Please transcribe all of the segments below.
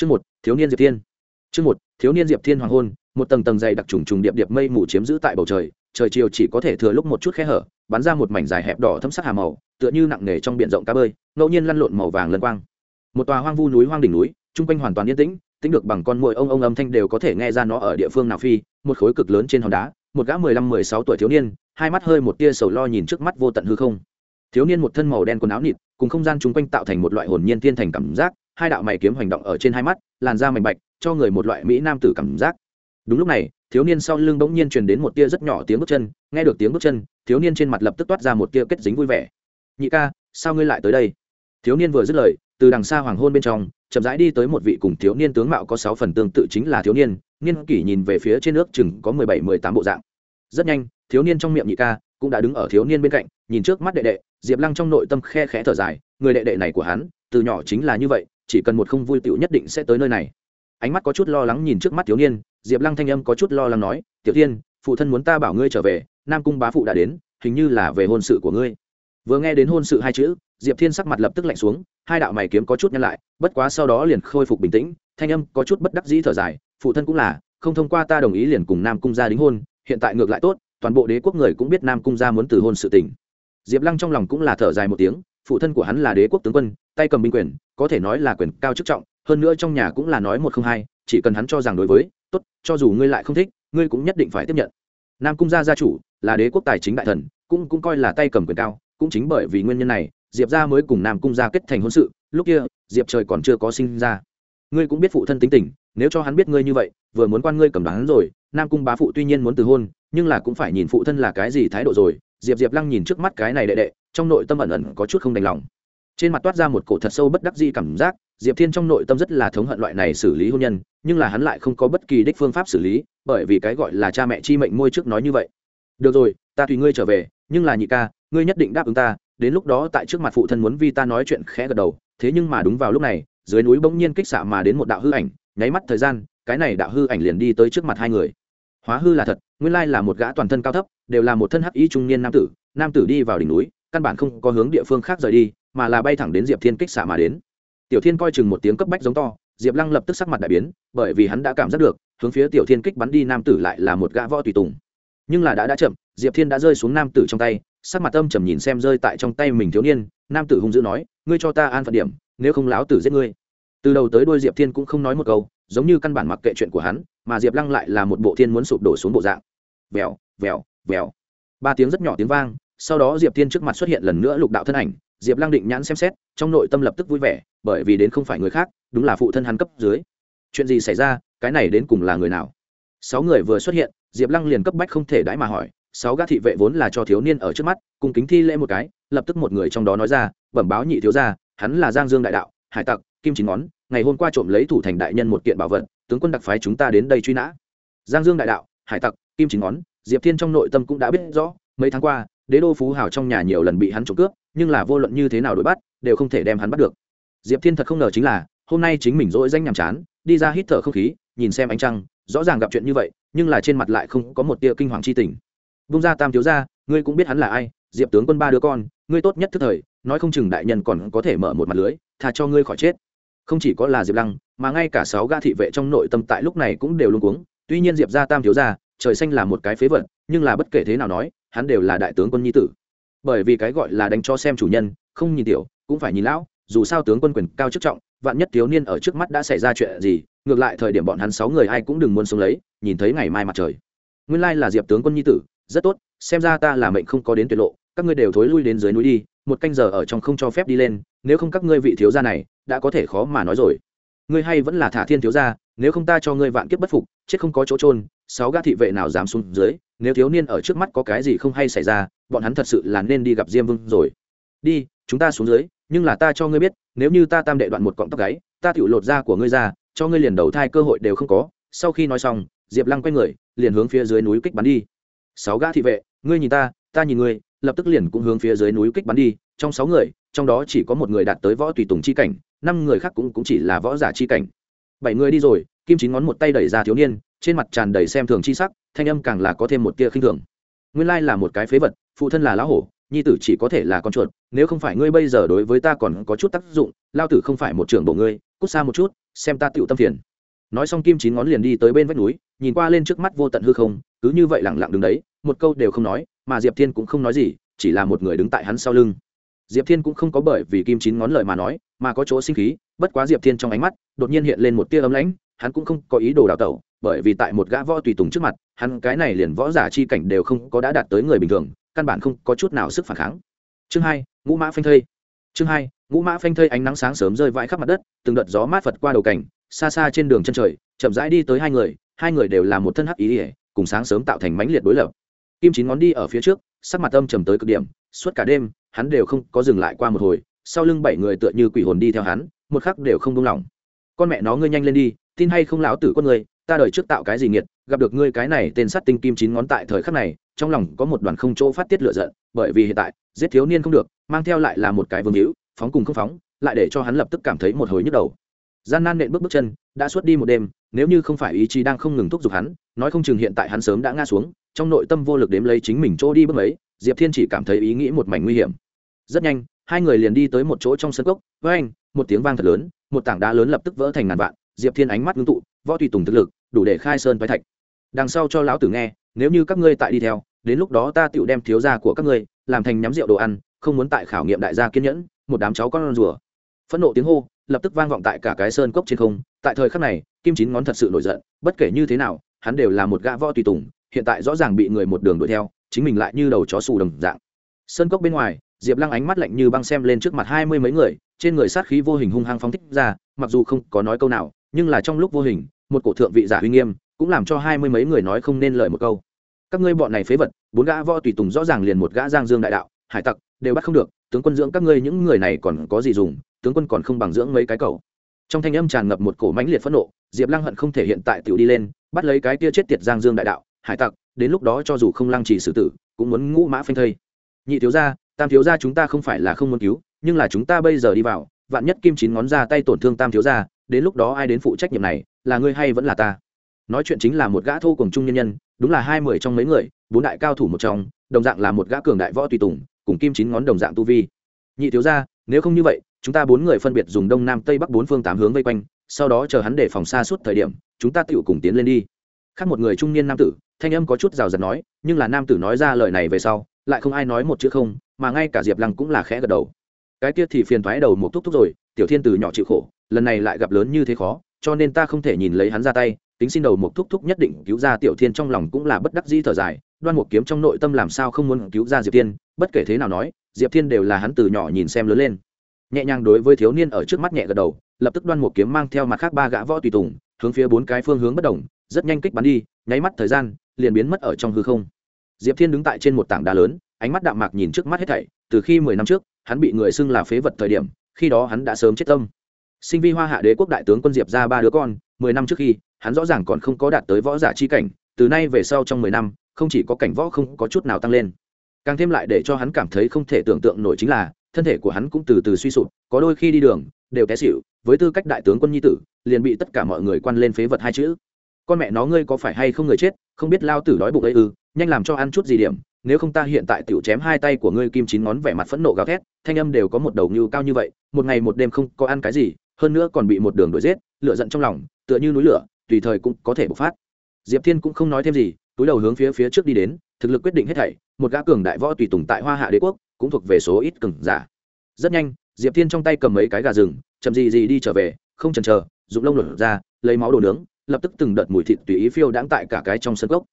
chương một, thiếu niên diệp thiên. Chương một, thiếu niên diệp thiên hoàng hôn, một tầng tầng dày đặc trùng trùng điệp điệp mây mù chiếm giữ tại bầu trời trời chiều chỉ có thể thừa lúc một chút khe hở, bắn ra một mảnh dài hẹp đỏ thâm sắc hà màu, tựa như nặng nề trong biển rộng cá bơi, ngẫu nhiên lăn lộn màu vàng lân quang. Một tòa hoang vu núi hoang đỉnh núi trung quanh hoàn toàn yên tĩnh, tính được bằng con mồi ông ông âm thanh đều có thể nghe ra nó ở địa phương nào phi, một khối cực lớn trên hòn đá, một gã mười lăm, mười sáu tuổi thiếu niên, hai mắt hơi một tia sầu lo nhìn trước mắt vô tận hư không. Thiếu niên một thân màu đen quần áo nịt, cùng không gian chung quanh tạo thành một loại hồn nhiên thiên thành cảm giác hai đạo mày kiếm hành động ở trên hai mắt, làn da mảnh bạch, cho người một loại mỹ nam tử cảm giác. Đúng lúc này, thiếu niên sau lưng bỗng nhiên truyền đến một tia rất nhỏ tiếng bước chân, nghe được tiếng bước chân, thiếu niên trên mặt lập tức toát ra một tia kết dính vui vẻ. Nhị ca, sao ngươi lại tới đây? Thiếu niên vừa dứt lời, từ đằng xa hoàng hôn bên trong, chậm rãi đi tới một vị cùng thiếu niên tướng mạo có sáu phần tương tự chính là thiếu niên niên kỷ nhìn về phía trên nước chừng có mười bảy, mười tám bộ dạng. Rất nhanh, thiếu niên trong miệng nhị ca cũng đã đứng ở thiếu niên bên cạnh, nhìn trước mắt đệ đệ, diệp lăng trong nội tâm khe khẽ thở dài, người đệ đệ này của hắn, từ nhỏ chính là như vậy chỉ cần một không vui tiểu nhất định sẽ tới nơi này. Ánh mắt có chút lo lắng nhìn trước mắt thiếu niên, diệp lăng thanh âm có chút lo lắng nói, tiểu tiên phụ thân muốn ta bảo ngươi trở về, nam cung bá phụ đã đến, hình như là về hôn sự của ngươi. Vừa nghe đến hôn sự hai chữ, diệp thiên sắc mặt lập tức lạnh xuống, hai đạo mày kiếm có chút nhăn lại, bất quá sau đó liền khôi phục bình tĩnh, thanh âm có chút bất đắc dĩ thở dài, phụ thân cũng là, không thông qua ta đồng ý liền cùng nam cung gia đính hôn, hiện tại ngược lại tốt, toàn bộ đế quốc người cũng biết nam cung gia muốn từ hôn sự tình. Diệp lăng trong lòng cũng là thở dài một tiếng phụ thân của hắn là đế quốc tướng quân, tay cầm binh quyền, có thể nói là quyền cao chức trọng, hơn nữa trong nhà cũng là nói một không hai, chỉ cần hắn cho rằng đối với, tốt, cho dù ngươi lại không thích, ngươi cũng nhất định phải tiếp nhận. Nam cung gia gia chủ, là đế quốc tài chính đại thần, cũng cũng coi là tay cầm quyền cao, cũng chính bởi vì nguyên nhân này, diệp gia mới cùng nam cung gia kết thành hôn sự, lúc kia, diệp trời còn chưa có sinh ra. Ngươi cũng biết phụ thân tính tình, nếu cho hắn biết ngươi như vậy, vừa muốn quan ngươi cầm đoán rồi, nam cung bá phụ tuy nhiên muốn từ hôn, nhưng là cũng phải nhìn phụ thân là cái gì thái độ rồi. Diệp diệp lăng nhìn trước mắt cái này đệ đệ trong nội tâm ẩn ẩn có chút không đành lòng. Trên mặt toát ra một cổ thật sâu bất đắc di cảm giác, diệp thiên trong nội tâm rất là thống hận loại này xử lý hôn nhân, nhưng là hắn lại không có bất kỳ đích phương pháp xử lý, bởi vì cái gọi là cha mẹ chi mệnh môi trước nói như vậy. Được rồi, ta tùy ngươi trở về, nhưng là nhị ca, ngươi nhất định đáp ứng ta, đến lúc đó tại trước mặt phụ thân muốn vi ta nói chuyện khẽ gật đầu. Thế nhưng mà đúng vào lúc này, dưới núi bỗng nhiên kích xạ mà đến một đạo hư ảnh, nháy mắt thời gian, cái này đạo hư ảnh liền đi tới trước mặt hai người. Hóa hư là thật, nguyên lai là một gã toàn thân cao thấp, đều là một thân hắc y trung niên nam tử nam tử đi vào đỉnh núi căn bản không có hướng địa phương khác rời đi, mà là bay thẳng đến diệp thiên kích xạ mà đến. Tiểu thiên coi chừng một tiếng cấp bách giống to, diệp lăng lập tức sắc mặt đại biến, bởi vì hắn đã cảm giác được, hướng phía tiểu thiên kích bắn đi nam tử lại là một gã võ tùy tùng. Nhưng là đã đã chậm, diệp thiên đã rơi xuống nam tử trong tay, sắc mặt âm trầm nhìn xem rơi tại trong tay mình thiếu niên, nam tử hung dữ nói, ngươi cho ta an phận điểm, nếu không láo tử giết ngươi. Từ đầu tới đôi diệp thiên cũng không nói một câu, giống như căn bản mặc kệ chuyện của hắn, mà diệp lăng lại là một bộ thiên muốn sụp đổ xuống bộ dạng. Vèo vèo vèo. Ba tiếng rất nhỏ tiếng vang sau đó diệp thiên trước mặt xuất hiện lần nữa lục đạo thân ảnh, diệp lăng định nhãn xem xét, trong nội tâm lập tức vui vẻ, bởi vì đến không phải người khác, đúng là phụ thân hắn cấp dưới. Chuyện gì xảy ra, cái này đến cùng là người nào? Sáu người vừa xuất hiện, diệp lăng liền cấp bách không thể đãi mà hỏi, sáu gã thị vệ vốn là cho thiếu niên ở trước mắt cùng kính thi lễ một cái, lập tức một người trong đó nói ra, bẩm báo nhị thiếu gia, hắn là giang dương đại đạo, hải tặc, kim chín ngón, ngày hôm qua trộm lấy thủ thành đại nhân một kiện bảo vật, tướng quân đặc phái chúng ta đến đây truy nã. Giang dương đại đạo, hải tặc, kim chín ngón, diệp thiên trong nội tâm cũng đã biết rõ, mấy tháng qua đế đô phú hào trong nhà nhiều lần bị hắn trộm cướp, nhưng là vô luận như thế nào đuổi bắt, đều không thể đem hắn bắt được. Diệp thiên thật không ngờ chính là, hôm nay chính mình dỗi danh nhàm chán, đi ra hít thở không khí, nhìn xem ánh trăng, rõ ràng gặp chuyện như vậy, nhưng là trên mặt lại không có một tia kinh hoàng c h i tình. Vung ra tam thiếu ra ngươi cũng biết hắn là ai, diệp tướng quân ba đứa con, ngươi tốt nhất thức thời, nói không chừng đại nhân còn có thể mở một mặt lưới thà cho ngươi khỏi chết. Không chỉ có là diệp lăng, mà ngay cả sáu gã thị vệ trong nội tâm tại lúc này cũng đều luôn cuống. Tuy nhiên diệp ra tam thiếu ra trời xanh là một cái phế vật, nhưng là bất kể thế nào nói hắn đều là đại tướng quân nhi tử. Bởi vì cái gọi là đánh cho xem chủ nhân, không nhìn tiểu, cũng phải nhìn lão, dù sao tướng quân quyền cao chức trọng, vạn nhất thiếu niên ở trước mắt đã xảy ra chuyện gì, ngược lại thời điểm bọn hắn sáu người ai cũng đừng muốn sống lấy, nhìn thấy ngày mai mặt trời. Nguyên lai là diệp tướng quân nhi tử, rất tốt, xem ra ta là mệnh không có đến tuyệt lộ, các ngươi đều thối lui đến dưới núi đi, một canh giờ ở trong không cho phép đi lên, nếu không các ngươi vị thiếu gia này, đã có thể khó mà nói rồi. Ngươi hay vẫn là thả thiên thiếu gia, nếu không ta cho ngươi vạn kiếp bất phục, chết không có chỗ trôn sáu gã thị vệ nào dám xuống dưới nếu thiếu niên ở trước mắt có cái gì không hay xảy ra bọn hắn thật sự là nên đi gặp diêm vương rồi. Đi chúng ta xuống dưới nhưng là ta cho ngươi biết nếu như ta tam đệ đoạn một cọng tóc gáy ta tự lột da của ngươi ra cho ngươi liền đầu thai cơ hội đều không có. Sau khi nói xong diệp lăng quay người liền hướng phía dưới núi kích bắn đi. Sáu gã thị vệ ngươi nhìn ta ta nhìn ngươi lập tức liền cũng hướng phía dưới núi kích bắn đi. Trong sáu người trong đó chỉ có một người đạt tới võ tùy tùng chi cảnh năm người khác cũng, cũng chỉ là võ giả chi cảnh. Bảy người đi rồi kim chín ngón một tay đẩy ra thiếu niên, trên mặt tràn đầy xem thường chi sắc, thanh âm càng là có thêm một tia khinh thường. Nguyên lai là một cái phế vật, phụ thân là lão hổ, nhi tử chỉ có thể là con chuột, nếu không phải ngươi bây giờ đối với ta còn có chút tác dụng, lao tử không phải một trưởng bộ ngươi, cút xa một chút, xem ta tựu tâm phiền. Nói xong kim chín ngón liền đi tới bên vách núi, nhìn qua lên trước mắt vô tận hư không, cứ như vậy lẳng lặng đứng đấy, một câu đều không nói, mà diệp thiên cũng không nói gì, chỉ là một người đứng tại hắn sau lưng. Diệp thiên cũng không có bởi vì kim chín ngón lời mà nói, mà có chỗ sinh khí, bất quá diệp thiên trong ánh mắt, đột nhiên hiện lên một tia ấm lãnh hắn cũng không có ý đồ đào tẩu, bởi vì tại một gã võ tùy tùng trước mặt, hắn cái này liền võ giả chi cảnh đều không có đã đạt tới người bình thường, căn bản không có chút nào sức phản kháng. Chương hai, ngũ mã phanh thây. Chương hai, ngũ mã phanh thây ánh nắng sáng sớm rơi vãi khắp mặt đất, từng đợt gió mát phật qua đầu cảnh, xa xa trên đường chân trời, chậm rãi đi tới hai người hai người đều là một thân hắc ý ỉa cùng sáng sớm tạo thành mãnh liệt đối lập. Kim chín ngón đi ở phía trước, sắc mặt âm trầm tới cực điểm, suốt cả đêm, hắn đều không có dừng lại qua một hồi, sau lưng bảy người tựa như quỷ hồn đi theo hắn, một khắc đều không đông lòng con mẹ nó ngươi nhanh lên đi, tin hay không lão tử con người ta đời trước tạo cái gì nghiệt, gặp được ngươi cái này tên sát tinh kim chín ngón tại thời khắc này, trong lòng có một đoàn không chỗ phát tiết lửa giận, bởi vì hiện tại, giết thiếu niên không được, mang theo lại là một cái vương hữu, phóng cùng không phóng, lại để cho hắn lập tức cảm thấy một hồi nhức đầu. Gian nan nện bước bước chân, đã suốt đi một đêm, nếu như không phải ý chí đang không ngừng thúc giục hắn, nói không chừng hiện tại hắn sớm đã ngã xuống, trong nội tâm vô lực đếm lấy chính mình chỗ đi bước ấy, diệp thiên chỉ cảm thấy ý nghĩ một mảnh nguy hiểm. Rất nhanh, hai người liền đi tới một chỗ trong sân cốc, với anh, một tiếng vang thật lớn một tảng đá lớn lập tức vỡ thành ngàn vạn, diệp thiên ánh mắt ngưng tụ, võ tùy tùng thực lực, đủ để khai sơn vai thạch. Đằng sau cho lão tử nghe, nếu như các ngươi tại đi theo, đến lúc đó ta tựu đem thiếu gia của các ngươi làm thành nhắm rượu đồ ăn, không muốn tại khảo nghiệm đại gia kiên nhẫn, một đám cháu con rùa. Phẫn nộ tiếng hô, lập tức vang vọng tại cả cái sơn cốc trên không. Tại thời khắc này, kim chín ngón thật sự nổi giận, bất kể như thế nào, hắn đều là một gã võ tùy tùng, hiện tại rõ ràng bị người một đường đuổi theo, chính mình lại như đầu chó xù đồng dạng. Sơn cốc bên ngoài diệp lăng ánh mắt lạnh như băng xem lên trước mặt hai mươi mấy người, trên người sát khí vô hình hung hăng phóng thích ra, mặc dù không có nói câu nào, nhưng là trong lúc vô hình, một cổ thượng vị giả uy nghiêm, cũng làm cho hai mươi mấy người nói không nên lời một câu. Các ngươi bọn này phế vật, bốn gã võ tùy tùng rõ ràng liền một gã giang dương đại đạo, hải tặc, đều bắt không được, tướng quân dưỡng các ngươi những người này còn có gì dùng, tướng quân còn không bằng dưỡng mấy cái cầu trong thanh âm tràn ngập một cổ mãnh liệt phẫn nộ, diệp lăng hận không thể hiện tại tiểu đi lên, bắt lấy cái tia chết tiệt giang dương đại đạo, hải tặc, đến lúc đó cho dù không lăng trì xử tử, cũng muốn ngũ mã phanh thây. Nhị thiếu gia tam thiếu gia chúng ta không phải là không muốn cứu, nhưng là chúng ta bây giờ đi vào, vạn nhất kim chín ngón ra tay tổn thương tam thiếu gia, đến lúc đó ai đến phụ trách nhiệm này, là ngươi hay vẫn là ta? Nói chuyện chính là một gã thô cùng trung nhân nhân, đúng là hai mười trong mấy người, bốn đại cao thủ một trong, đồng dạng là một gã cường đại võ tùy tùng, cùng kim chín ngón đồng dạng tu vi. Nhị thiếu gia, nếu không như vậy, chúng ta bốn người phân biệt dùng đông nam tây bắc bốn phương tám hướng vây quanh, sau đó chờ hắn để phòng xa suốt thời điểm, chúng ta tựu cùng tiến lên đi. Khác một người trung niên nam tử, thanh âm có chút rào rạt nói, nhưng là nam tử nói ra lời này về sau lại không ai nói một chữ không, mà ngay cả diệp lăng cũng là khẽ gật đầu. Cái kia thì phiền thoái đầu một thúc thúc rồi, tiểu thiên từ nhỏ chịu khổ, lần này lại gặp lớn như thế khó, cho nên ta không thể nhìn lấy hắn ra tay, tính xin đầu một thúc thúc nhất định cứu ra tiểu thiên trong lòng cũng là bất đắc dĩ thở dài, đoan một kiếm trong nội tâm làm sao không muốn cứu ra diệp thiên, bất kể thế nào nói, diệp thiên đều là hắn từ nhỏ nhìn xem lớn lên. Nhẹ nhàng đối với thiếu niên ở trước mắt nhẹ gật đầu, lập tức đoan một kiếm mang theo mặt khác ba gã võ tùy tùng, hướng phía bốn cái phương hướng bất đồng rất nhanh kích bắn đi, nháy mắt thời gian, liền biến mất ở trong hư không diệp thiên đứng tại trên một tảng đá lớn, ánh mắt đạm mạc nhìn trước mắt hết thảy, từ khi mười năm trước, hắn bị người xưng là phế vật thời điểm, khi đó hắn đã sớm chết tâm. Sinh vi hoa hạ đế quốc đại tướng quân diệp ra ba đứa con, mười năm trước khi, hắn rõ ràng còn không có đạt tới võ giả chi cảnh, từ nay về sau trong mười năm, không chỉ có cảnh võ không có chút nào tăng lên. Càng thêm lại để cho hắn cảm thấy không thể tưởng tượng nổi chính là, thân thể của hắn cũng từ từ suy sụp, có đôi khi đi đường, đều té xịu với tư cách đại tướng quân nhi tử, liền bị tất cả mọi người quan lên phế vật hai chữ. Con mẹ nó ngươi có phải hay không người chết, không biết lao tử đói bụng ấy ư? Nhanh làm cho ăn chút gì điểm, nếu không ta hiện tại tiểu chém hai tay của ngươi kim chín ngón vẻ mặt phẫn nộ gào thét, thanh âm đều có một đầu như cao như vậy, một ngày một đêm không có ăn cái gì, hơn nữa còn bị một đường đuổi giết, lửa giận trong lòng, tựa như núi lửa, tùy thời cũng có thể bộc phát. Diệp thiên cũng không nói thêm gì, túi đầu hướng phía phía trước đi đến, thực lực quyết định hết thảy, một gã cường đại võ tùy tùng tại hoa hạ đế quốc, cũng thuộc về số ít cường giả. Rất nhanh, diệp thiên trong tay cầm mấy cái gà rừng, chậm gì gì đi trở về, không chần chờ, dùng lông lột ra, lấy máu đồ nướng, lập tức từng đợt mùi thịt tùy ý phiêu đãng tại cả cái trong sân gốc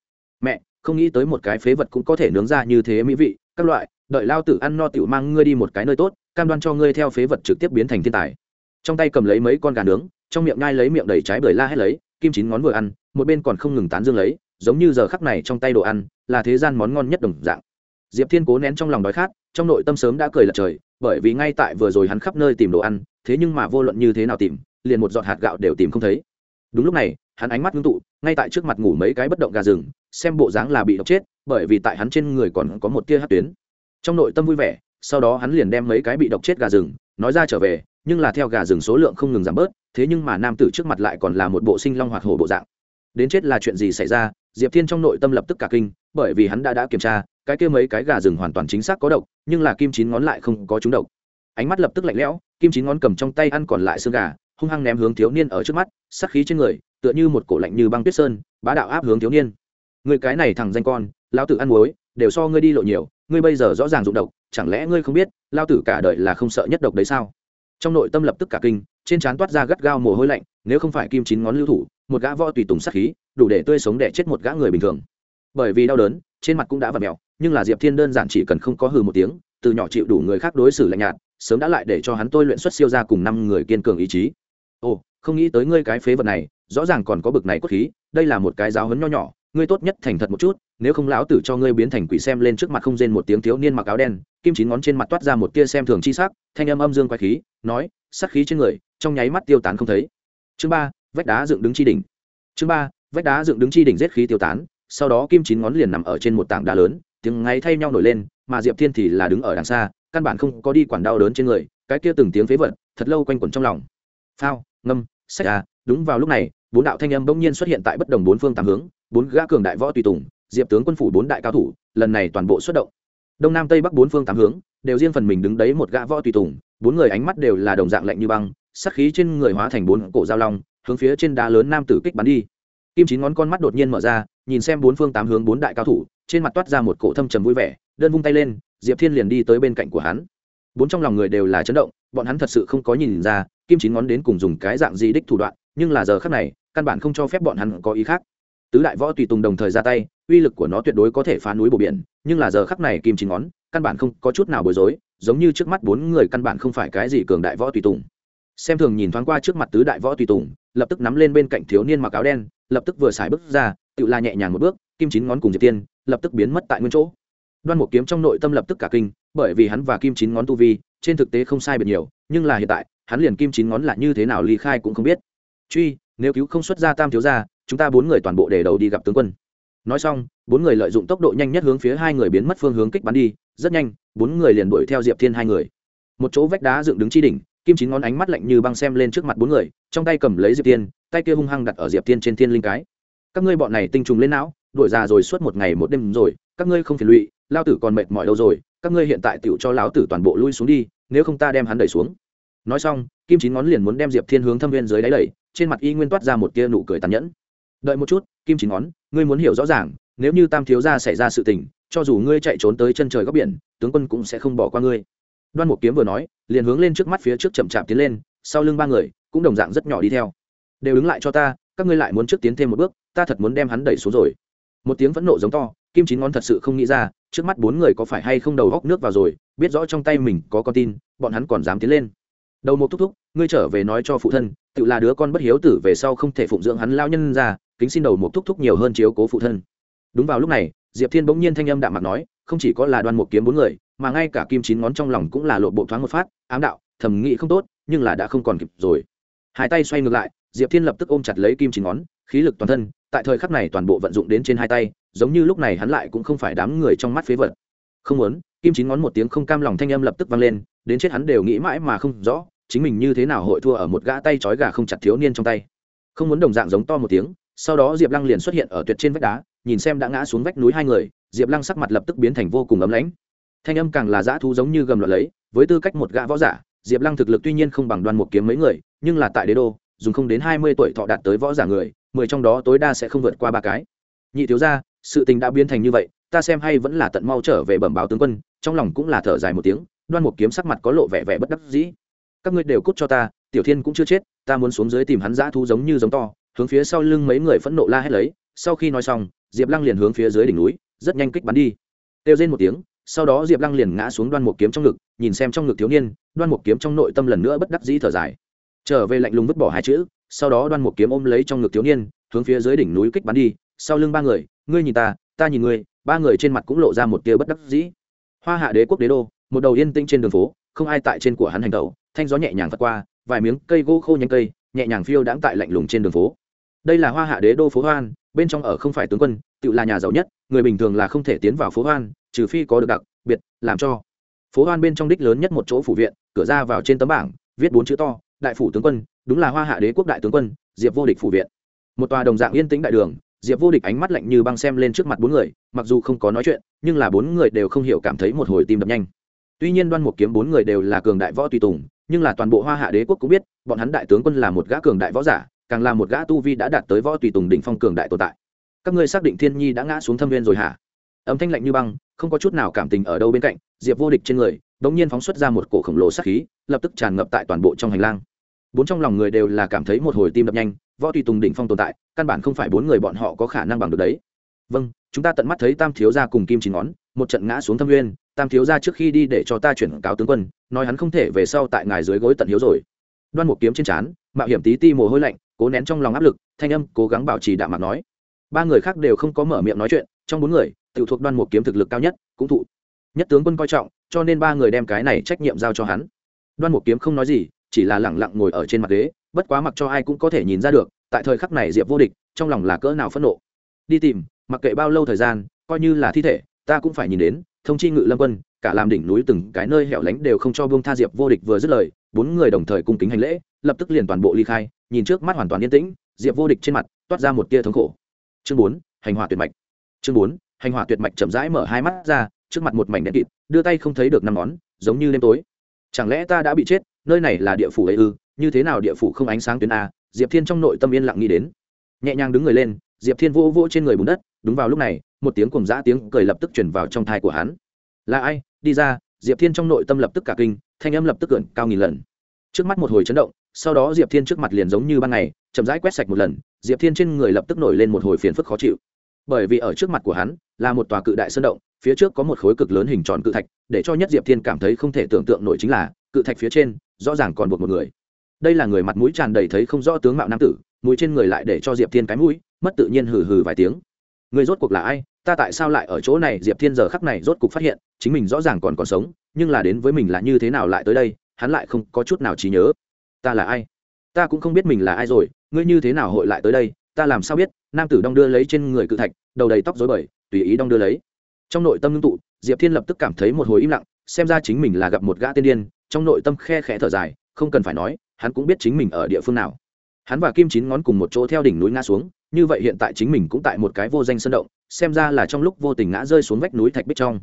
mẹ không nghĩ tới một cái phế vật cũng có thể nướng ra như thế mỹ vị, các loại, đợi lao tử ăn no tiểu mang ngươi đi một cái nơi tốt, cam đoan cho ngươi theo phế vật trực tiếp biến thành thiên tài. Trong tay cầm lấy mấy con gà nướng, trong miệng nhai lấy miệng đầy trái bưởi la hết lấy, kim chín ngón vừa ăn, một bên còn không ngừng tán dương lấy, giống như giờ khắc này trong tay đồ ăn, là thế gian món ngon nhất đồng dạng. Diệp thiên cố nén trong lòng đói khát, trong nội tâm sớm đã cười lật trời, bởi vì ngay tại vừa rồi hắn khắp nơi tìm đồ ăn, thế nhưng mà vô luận như thế nào tìm, liền một giọt hạt gạo đều tìm không thấy. Đúng lúc này, hắn ánh mắt ngưng tụ, ngay tại trước mặt ngủ mấy cái bất động gà rừng xem bộ dáng là bị độc chết, bởi vì tại hắn trên người còn có một tia hát tuyến. Trong nội tâm vui vẻ, sau đó hắn liền đem mấy cái bị độc chết gà rừng, nói ra trở về, nhưng là theo gà rừng số lượng không ngừng giảm bớt, thế nhưng mà nam tử trước mặt lại còn là một bộ sinh long hoạt hổ bộ dạng. Đến chết là chuyện gì xảy ra, diệp thiên trong nội tâm lập tức cả kinh, bởi vì hắn đã đã kiểm tra, cái kia mấy cái gà rừng hoàn toàn chính xác có độc, nhưng là kim chín ngón lại không có chúng độc. Ánh mắt lập tức lạnh lẽo, kim chín ngón cầm trong tay ăn còn lại xương gà, hung hăng ném hướng thiếu niên ở trước mắt sắc khí trên người, tựa như một cổ lạnh như băng tuyết sơn, bá đạo áp hướng thiếu niên người cái này thằng danh con, lão tử ăn muối, đều so ngươi đi lộ nhiều, ngươi bây giờ rõ ràng dụng độc, chẳng lẽ ngươi không biết lao tử cả đời là không sợ nhất độc đấy sao? Trong nội tâm lập tức cả kinh, trên trán toát ra gắt gao mồ hôi lạnh, nếu không phải kim chín ngón lưu thủ, một gã võ tùy tùng sắc khí, đủ để tươi sống để chết một gã người bình thường. Bởi vì đau đớn, trên mặt cũng đã v ặ mẹo nhưng là diệp thiên đơn giản chỉ cần không có hừ một tiếng, từ nhỏ chịu đủ người khác đối xử lạnh nhạt, sớm đã lại để cho hắn tôi luyện xuất siêu ra cùng năm người kiên cường ý chí. Ồ, không nghĩ tới ngươi cái phế vật này, rõ ràng còn có bực này cốt khí, đây là một cái giáo hấn nho nhỏ ngươi tốt nhất thành thật một chút, nếu không lão tử cho ngươi biến thành quỷ xem lên trước mặt không rên một tiếng thiếu niên mặc áo đen, kim chín ngón trên mặt toát ra một tia xem thường chi sắc, thanh âm âm dương quái khí, nói, sắc khí trên người, trong nháy mắt tiêu tán không thấy. Chương ba, vách đá dựng đứng chi đỉnh. Chương ba, vách đá dựng đứng chi đỉnh rết khí tiêu tán, sau đó kim chín ngón liền nằm ở trên một tảng đá lớn, tiếng ngáy thay nhau nổi lên, mà diệp thiên thì là đứng ở đằng xa, căn bản không có đi quản đau đớn trên người, cái kia từng tiếng phế vật, thật lâu quanh quẩn trong lòng. Phao, ngâm sách à đúng vào lúc này, bốn đạo thanh âm bỗng nhiên xuất hiện tại bất đồng bốn phương tám hướng bốn gã cường đại võ tùy tùng, diệp tướng quân phủ bốn đại cao thủ, lần này toàn bộ xuất động. Đông nam tây bắc bốn phương tám hướng, đều riêng phần mình đứng đấy một gã võ tùy tùng, bốn người ánh mắt đều là đồng dạng lạnh như băng sắc khí trên người hóa thành bốn cổ dao long, hướng phía trên đá lớn nam tử kích bắn đi. Kim chín ngón con mắt đột nhiên mở ra, nhìn xem bốn phương tám hướng bốn đại cao thủ, trên mặt toát ra một cổ thâm trầm vui vẻ, đơn vung tay lên, diệp thiên liền đi tới bên cạnh của hắn. Bốn trong lòng người đều là chấn động, bọn hắn thật sự không có nhìn ra, kim chín ngón đến cùng dùng cái dạng gì đích thủ đoạn, nhưng là giờ khác này, căn bản không cho phép bọn hắn có ý khác tứ đại võ tùy tùng đồng thời ra tay, uy lực của nó tuyệt đối có thể phá núi bổ biển, nhưng là giờ khắc này kim chín ngón, căn bản không có chút nào bối rối, giống như trước mắt bốn người căn bản không phải cái gì cường đại võ tùy tùng. Xem thường nhìn thoáng qua trước mặt tứ đại võ tùy tùng, lập tức nắm lên bên cạnh thiếu niên mặc áo đen, lập tức vừa xài bước ra, tự la nhẹ nhàng một bước, kim chín ngón cùng diệp tiên, lập tức biến mất tại nguyên chỗ. Đoan một kiếm trong nội tâm lập tức cả kinh, bởi vì hắn và kim chín ngón tu vi, trên thực tế không sai biệt nhiều, nhưng là hiện tại, hắn liền kim chín ngón là như thế nào ly khai cũng không biết. Truy, nếu cứu không xuất ra tam thiếu ra chúng ta bốn người toàn bộ để đầu đi gặp tướng quân. Nói xong, bốn người lợi dụng tốc độ nhanh nhất hướng phía hai người biến mất phương hướng kích bắn đi. Rất nhanh, bốn người liền đuổi theo diệp thiên hai người. Một chỗ vách đá dựng đứng chi đỉnh, kim chín ngón ánh mắt lạnh như băng xem lên trước mặt bốn người, trong tay cầm lấy diệp tiên tay kia hung hăng đặt ở diệp tiên trên thiên linh cái. Các ngươi bọn này tinh trùng lên não, đuổi già rồi suốt một ngày một đêm rồi, các ngươi không phiền lụy, lao tử còn mệt mỏi đâu rồi, các ngươi hiện tại tựu cho lão tử toàn bộ lui xuống đi, nếu không ta đem hắn đẩy xuống. Nói xong, kim chín ngón liền muốn đem diệp thiên hướng thâm viên dưới đáy đẩy, trên mặt y nguyên toát ra một tia nụ cười tàn nhẫn đợi một chút, kim chín ngón, ngươi muốn hiểu rõ ràng, nếu như tam thiếu gia xảy ra sự tình, cho dù ngươi chạy trốn tới chân trời góc biển, tướng quân cũng sẽ không bỏ qua ngươi. Đoan một kiếm vừa nói, liền hướng lên trước mắt phía trước chậm chạp tiến lên, sau lưng ba người cũng đồng dạng rất nhỏ đi theo. Đều đứng lại cho ta, các ngươi lại muốn trước tiến thêm một bước, ta thật muốn đem hắn đẩy xuống rồi. Một tiếng phẫn nộ giống to, kim chín ngón thật sự không nghĩ ra, trước mắt bốn người có phải hay không đầu góc nước vào rồi, biết rõ trong tay mình có con tin, bọn hắn còn dám tiến lên. Đầu một thúc thúc, ngươi trở về nói cho phụ thân, tự là đứa con bất hiếu tử về sau không thể phụng dưỡng hắn lao nhân ra kính xin đầu một thúc thúc nhiều hơn chiếu cố phụ thân. Đúng vào lúc này, diệp thiên bỗng nhiên thanh âm đạm mặt nói, không chỉ có là đoan một kiếm bốn người, mà ngay cả kim chín ngón trong lòng cũng là lộ bộ thoáng một phát, ám đạo, thầm nghĩ không tốt, nhưng là đã không còn kịp rồi. Hai tay xoay ngược lại, diệp thiên lập tức ôm chặt lấy kim chín ngón, khí lực toàn thân, tại thời khắc này toàn bộ vận dụng đến trên hai tay, giống như lúc này hắn lại cũng không phải đám người trong mắt phế vật. Không muốn, kim chín ngón một tiếng không cam lòng thanh âm lập tức vang lên, đến chết hắn đều nghĩ mãi mà không rõ, chính mình như thế nào hội thua ở một gã tay trói gà không chặt thiếu niên trong tay. Không muốn đồng dạng giống to một tiếng sau đó diệp lăng liền xuất hiện ở tuyệt trên vách đá, nhìn xem đã ngã xuống vách núi hai người, diệp lăng sắc mặt lập tức biến thành vô cùng ấm lãnh. Thanh âm càng là dã thú giống như gầm loạn lấy, với tư cách một gã võ giả, diệp lăng thực lực tuy nhiên không bằng đoan một kiếm mấy người, nhưng là tại đế đô, dùng không đến hai mươi tuổi thọ đạt tới võ giả người, mười trong đó tối đa sẽ không vượt qua ba cái. Nhị thiếu ra sự tình đã biến thành như vậy, ta xem hay vẫn là tận mau trở về bẩm báo tướng quân, trong lòng cũng là thở dài một tiếng, đoan một kiếm sắc mặt có lộ vẻ vẻ bất đắc dĩ. Các ngươi đều cút cho ta, tiểu thiên cũng chưa chết, ta muốn xuống dưới tìm hắn dã thú giống như giống to hướng phía sau lưng mấy người phẫn nộ la hét lấy, sau khi nói xong, diệp lăng liền hướng phía dưới đỉnh núi, rất nhanh kích bắn đi. Kêu rên một tiếng, sau đó diệp lăng liền ngã xuống đoan một kiếm trong ngực, nhìn xem trong ngực thiếu niên, đoan một kiếm trong nội tâm lần nữa bất đắc dĩ thở dài. Trở về lạnh lùng vứt bỏ hai chữ, sau đó đoan một kiếm ôm lấy trong ngực thiếu niên, hướng phía dưới đỉnh núi kích bắn đi, sau lưng ba người, ngươi nhìn ta ta nhìn ngươi, ba người trên mặt cũng lộ ra một tia bất đắc dĩ. Hoa hạ đế quốc đế đô, một đầu yên tĩnh trên đường phố, không ai tại trên của hắn hành tẩu, thanh gió nhẹ nhàng vượt qua, vài miếng cây gỗ khô nhánh cây, nhẹ nhàng phiêu đãng tại lạnh lùng trên đường phố đây là hoa hạ đế đô phố hoan, bên trong ở không phải tướng quân, tự là nhà giàu nhất, người bình thường là không thể tiến vào phố hoan, trừ phi có được đặc, biệt, làm cho. Phố hoan bên trong đích lớn nhất một chỗ phủ viện, cửa ra vào trên tấm bảng, viết bốn chữ to, đại phủ tướng quân, đúng là hoa hạ đế quốc đại tướng quân, diệp vô địch phủ viện. Một tòa đồng dạng yên tĩnh đại đường, diệp vô địch ánh mắt lạnh như băng xem lên trước mặt bốn người, mặc dù không có nói chuyện, nhưng là bốn người đều không hiểu cảm thấy một hồi tim đập nhanh. Tuy nhiên đoan một kiếm bốn người đều là cường đại võ tùy tùng, nhưng là toàn bộ hoa hạ đế quốc cũng biết, bọn hắn đại tướng quân là một gã cường đại võ giả càng là một gã tu vi đã đạt tới võ tùy tùng đỉnh phong cường đại tồn tại. Các ngươi xác định thiên nhi đã ngã xuống thâm viên rồi hả? Âm thanh lạnh như băng, không có chút nào cảm tình ở đâu bên cạnh, diệp vô địch trên người đ ỗ n g nhiên phóng xuất ra một cổ khổng lồ sát khí, lập tức tràn ngập tại toàn bộ trong hành lang. Bốn trong lòng người đều là cảm thấy một hồi tim đập nhanh, võ tùy tùng đỉnh phong tồn tại, căn bản không phải bốn người bọn họ có khả năng bằng được đấy. Vâng chúng ta tận mắt thấy tam thiếu gia cùng kim chín ngón, một trận ngã xuống thâm nguyên, tam thiếu gia trước khi đi để cho ta chuyển cáo tướng quân, nói hắn không thể về sau tại ngài dưới gối tận hiếu rồi. Đoan một kiếm trên trán, mạo hiểm tí ti mồ hôi lạnh cố nén trong lòng áp lực, thanh âm cố gắng bảo trì đạm mặt nói. Ba người khác đều không có mở miệng nói chuyện, trong bốn người tự thuộc đoan một kiếm thực lực cao nhất, cũng thụ. Nhất tướng quân coi trọng, cho nên ba người đem cái này trách nhiệm giao cho hắn. Đoan một kiếm không nói gì, chỉ là lẳng lặng ngồi ở trên mặt ghế, bất quá mặc cho ai cũng có thể nhìn ra được, tại thời khắc này diệp vô địch, trong lòng là cỡ nào phẫn nộ. Đi tìm, mặc kệ bao lâu thời gian, coi như là thi thể, ta cũng phải nhìn đến, thông chi ngự lâm quân, cả làm đỉnh núi từng cái nơi hẻo lánh đều không cho buông tha diệp vô địch vừa dứt lời, bốn người đồng thời cung kính hành lễ, lập tức liền toàn bộ ly khai nhìn trước mắt hoàn toàn yên tĩnh, diệp vô địch trên mặt toát ra một tia thống khổ. Chương bốn, hành hỏa tuyệt mạch. Chương bốn, hành hỏa tuyệt mạch chậm rãi mở hai mắt ra, trước mặt một mảnh đen kịt, đưa tay không thấy được năm ngón, giống như đêm tối. Chẳng lẽ ta đã bị chết? Nơi này là địa phủ ấy ư? Như thế nào địa phủ không ánh sáng tuyến a? Diệp thiên trong nội tâm yên lặng nghĩ đến. Nhẹ nhàng đứng người lên, diệp thiên vô vô trên người bùn đất, đúng vào lúc này, một tiếng cùng dã tiếng cười lập tức chuyển vào trong thai của hắn. Là ai? Đi ra, diệp thiên trong nội tâm lập tức cả kinh, thanh âm lập tức cận cao nghìn lần. Trước mắt một hồi chấn động sau đó diệp thiên trước mặt liền giống như ban ngày chậm rãi quét sạch một lần diệp thiên trên người lập tức nổi lên một hồi phiền phức khó chịu bởi vì ở trước mặt của hắn là một tòa cự đại sơn động phía trước có một khối cực lớn hình tròn cự thạch để cho nhất diệp thiên cảm thấy không thể tưởng tượng nổi chính là cự thạch phía trên rõ ràng còn buộc một người đây là người mặt mũi tràn đầy thấy không rõ tướng mạo nam tử mũi trên người lại để cho diệp thiên cái mũi mất tự nhiên hừ hừ vài tiếng người rốt cuộc là ai ta tại sao lại ở chỗ này diệp thiên giờ khắc này rốt cuộc phát hiện chính mình rõ ràng còn còn sống nhưng là đến với mình là như thế nào lại tới đây hắn lại không có chút nào trí nhớ ta là ai? Ta cũng không biết mình là ai rồi, ngươi như thế nào hội lại tới đây? Ta làm sao biết? Nam tử đong đưa lấy trên người cự thạch, đầu đầy tóc dối bời, tùy ý đong đưa lấy. Trong nội tâm ngưng tụ, diệp thiên lập tức cảm thấy một hồi im lặng, xem ra chính mình là gặp một gã tiên điên. Trong nội tâm khe khẽ thở dài, không cần phải nói, hắn cũng biết chính mình ở địa phương nào. Hắn và kim chín ngón cùng một chỗ theo đỉnh núi ngã xuống, như vậy hiện tại chính mình cũng tại một cái vô danh sơn động, xem ra là trong lúc vô tình ngã rơi xuống vách núi thạch bích trong.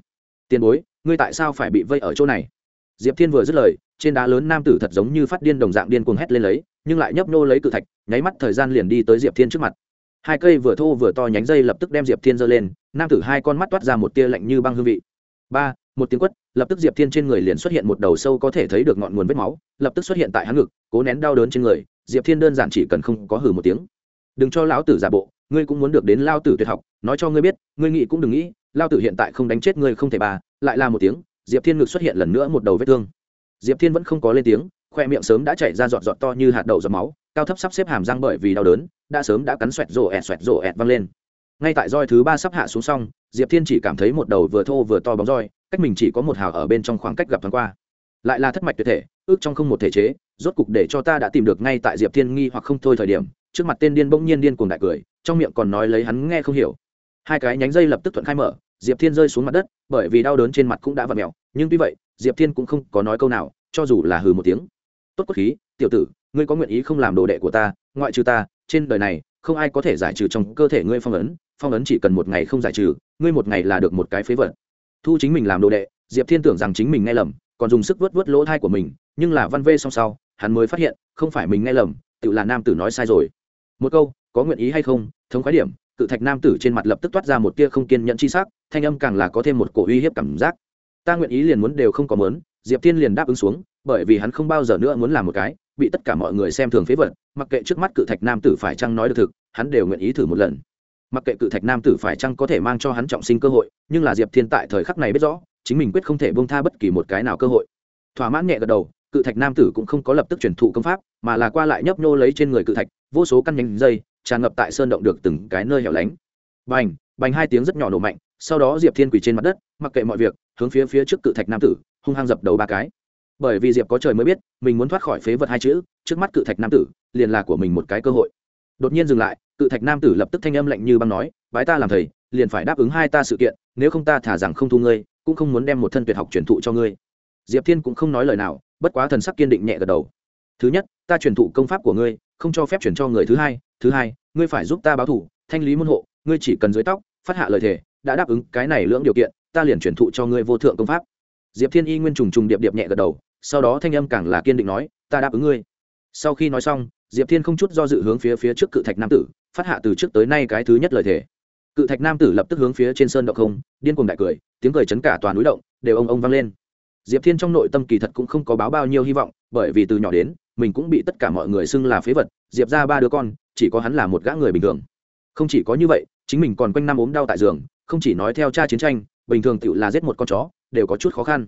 Tiền bối, ngươi tại sao phải bị vây ở chỗ này? Diệp thiên vừa dứt lời, trên đá lớn nam tử thật giống như phát điên đồng dạng điên cuồng hét lên lấy, nhưng lại nhấp nô lấy cự thạch, nháy mắt thời gian liền đi tới diệp thiên trước mặt. Hai cây vừa thô vừa to nhánh dây lập tức đem diệp thiên giơ lên, nam tử hai con mắt toát ra một tia lạnh như băng hương vị. Ba, một tiếng quất, lập tức diệp thiên trên người liền xuất hiện một đầu sâu có thể thấy được ngọn nguồn vết máu, lập tức xuất hiện tại hắn ngực, cố nén đau đớn trên người, diệp thiên đơn giản chỉ cần không có hử một tiếng. Đừng cho lão tử giả bộ, ngươi cũng muốn được đến lao tử tuyệt học, nói cho ngươi biết, ngươi nghĩ cũng đừng nghĩ, lao tử hiện tại không đánh chết ngươi không thể bà lại là một tiếng diệp thiên ngực xuất hiện lần nữa một đầu vết thương. Diệp thiên vẫn không có lên tiếng, khoe miệng sớm đã chảy ra giọt giọt to như hạt đậu giọt máu, cao thấp sắp xếp hàm răng bởi vì đau đớn, đã sớm đã cắn xoẹt rổ ẹt xoẹt rổ ẹt văng lên. Ngay tại roi thứ ba sắp hạ xuống xong, diệp thiên chỉ cảm thấy một đầu vừa thô vừa to bóng roi, cách mình chỉ có một hào ở bên trong khoảng cách gặp thoáng qua. Lại là thất mạch tuyệt thể, ước trong không một thể chế, rốt cục để cho ta đã tìm được ngay tại diệp thiên nghi hoặc không thôi thời điểm, trước mặt tên điên bỗng nhiên điên cuồng đại cười, trong miệng còn nói lấy hắn nghe không hiểu. Hai cái nhánh dây lập tức thuận khai mở, diệp thiên rơi xuống mặt đất, bởi vì đau đớn trên mặt cũng đã v ặ mẹo nhưng tuy vậy, diệp thiên cũng không có nói câu nào, cho dù là hừ một tiếng. Tốt cốt khí, tiểu tử, ngươi có nguyện ý không làm đồ đệ của ta, ngoại trừ ta, trên đời này, không ai có thể giải trừ trong cơ thể ngươi phong ấn phong ấn chỉ cần một ngày không giải trừ, ngươi một ngày là được một cái phế vật. Thu chính mình làm đồ đệ, diệp thiên tưởng rằng chính mình nghe lầm, còn dùng sức vớt vớt lỗ thai của mình, nhưng là văn vê song sau, hắn mới phát hiện, không phải mình nghe lầm, tự là nam tử nói sai rồi. Một câu, có nguyện ý hay không? Thống khái điểm, cự thạch nam tử trên mặt lập tức toát ra một tia không kiên nhẫn chi sắc, thanh âm càng là có thêm một cổ uy hiếp cảm giác ta nguyện ý liền muốn đều không có mớn diệp thiên liền đáp ứng xuống, bởi vì hắn không bao giờ nữa muốn làm một cái, bị tất cả mọi người xem thường phế vật, mặc kệ trước mắt cự thạch nam tử phải chăng nói được thực, hắn đều nguyện ý thử một lần. Mặc kệ cự thạch nam tử phải chăng có thể mang cho hắn trọng sinh cơ hội, nhưng là diệp thiên tại thời khắc này biết rõ, chính mình quyết không thể bông tha bất kỳ một cái nào cơ hội. Thỏa mãn nhẹ gật đầu, cự thạch nam tử cũng không có lập tức truyền thụ công pháp, mà là qua lại nhấp nhô lấy trên người cự thạch, vô số căn nhánh dây, tràn ngập tại sơn động được từng cái nơi hẻo lánh. Bành bành hai tiếng rất nhỏ nổ mạnh sau đó diệp thiên quỳ trên mặt đất, mặc kệ mọi việc, hướng phía phía trước cự thạch nam tử, hung hăng dập đầu ba cái. Bởi vì diệp có trời mới biết, mình muốn thoát khỏi phế vật hai chữ, trước mắt cự thạch nam tử, liền là của mình một cái cơ hội. Đột nhiên dừng lại, cự thạch nam tử lập tức thanh âm lạnh như băng nói, bái ta làm thầy, liền phải đáp ứng hai ta sự kiện, nếu không ta thả rằng không thu ngươi, cũng không muốn đem một thân tuyệt học truyền thụ cho ngươi. Diệp thiên cũng không nói lời nào, bất quá thần sắc kiên định nhẹ gật đầu. Thứ nhất, ta truyền thụ công pháp của ngươi, không cho phép chuyển cho người thứ hai thứ hai, ngươi phải giúp ta báo thủ, thanh lý môn hộ, ngươi chỉ cần dưới tóc, phát hạ lời thề đã đáp ứng cái này lưỡng điều kiện, ta liền truyền thụ cho ngươi vô thượng công pháp. Diệp thiên y nguyên trùng trùng điệp điệp nhẹ gật đầu, sau đó thanh âm càng là kiên định nói, ta đáp ứng ngươi. Sau khi nói xong, diệp thiên không chút do dự hướng phía phía trước cự thạch nam tử, phát hạ từ trước tới nay cái thứ nhất lời thề. Cự thạch nam tử lập tức hướng phía trên sơn động không, điên cuồng đại cười, tiếng cười chấn cả toàn núi động, đều ông ông vang lên. Diệp thiên trong nội tâm kỳ thật cũng không có báo bao nhiêu hy vọng, bởi vì từ nhỏ đến, mình cũng bị tất cả mọi người xưng là phế vật, diệp ra ba đứa con, chỉ có hắn là một gã người bình thường. Không chỉ có như vậy, chính mình còn quanh năm ốm đau tại giường không chỉ nói theo cha chiến tranh, bình thường tự là giết một con chó, đều có chút khó khăn.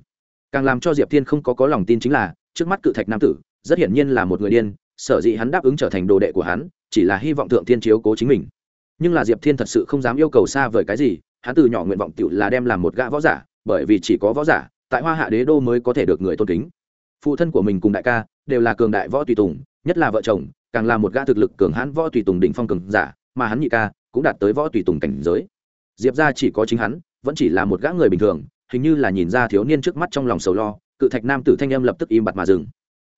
Càng làm cho diệp thiên không có có lòng tin chính là, trước mắt cự thạch nam tử, rất hiển nhiên là một người điên, sở dĩ hắn đáp ứng trở thành đồ đệ của hắn, chỉ là hy vọng thượng thiên chiếu cố chính mình. Nhưng là diệp thiên thật sự không dám yêu cầu xa vời cái gì, hắn từ nhỏ nguyện vọng tự là đem làm một gã võ giả, bởi vì chỉ có võ giả, tại hoa hạ đế đô mới có thể được người tôn kính. Phụ thân của mình cùng đại ca, đều là cường đại võ tùy tùng, nhất là vợ chồng, càng là một gã thực lực cường hãn võ tùy tùng đỉnh phong cường giả, mà hắn nhị ca, cũng đạt tới võ tùy tùng cảnh giới diệp ra chỉ có chính hắn, vẫn chỉ là một gã người bình thường, hình như là nhìn ra thiếu niên trước mắt trong lòng sầu lo, cự thạch nam tử thanh âm lập tức im bặt mà dừng.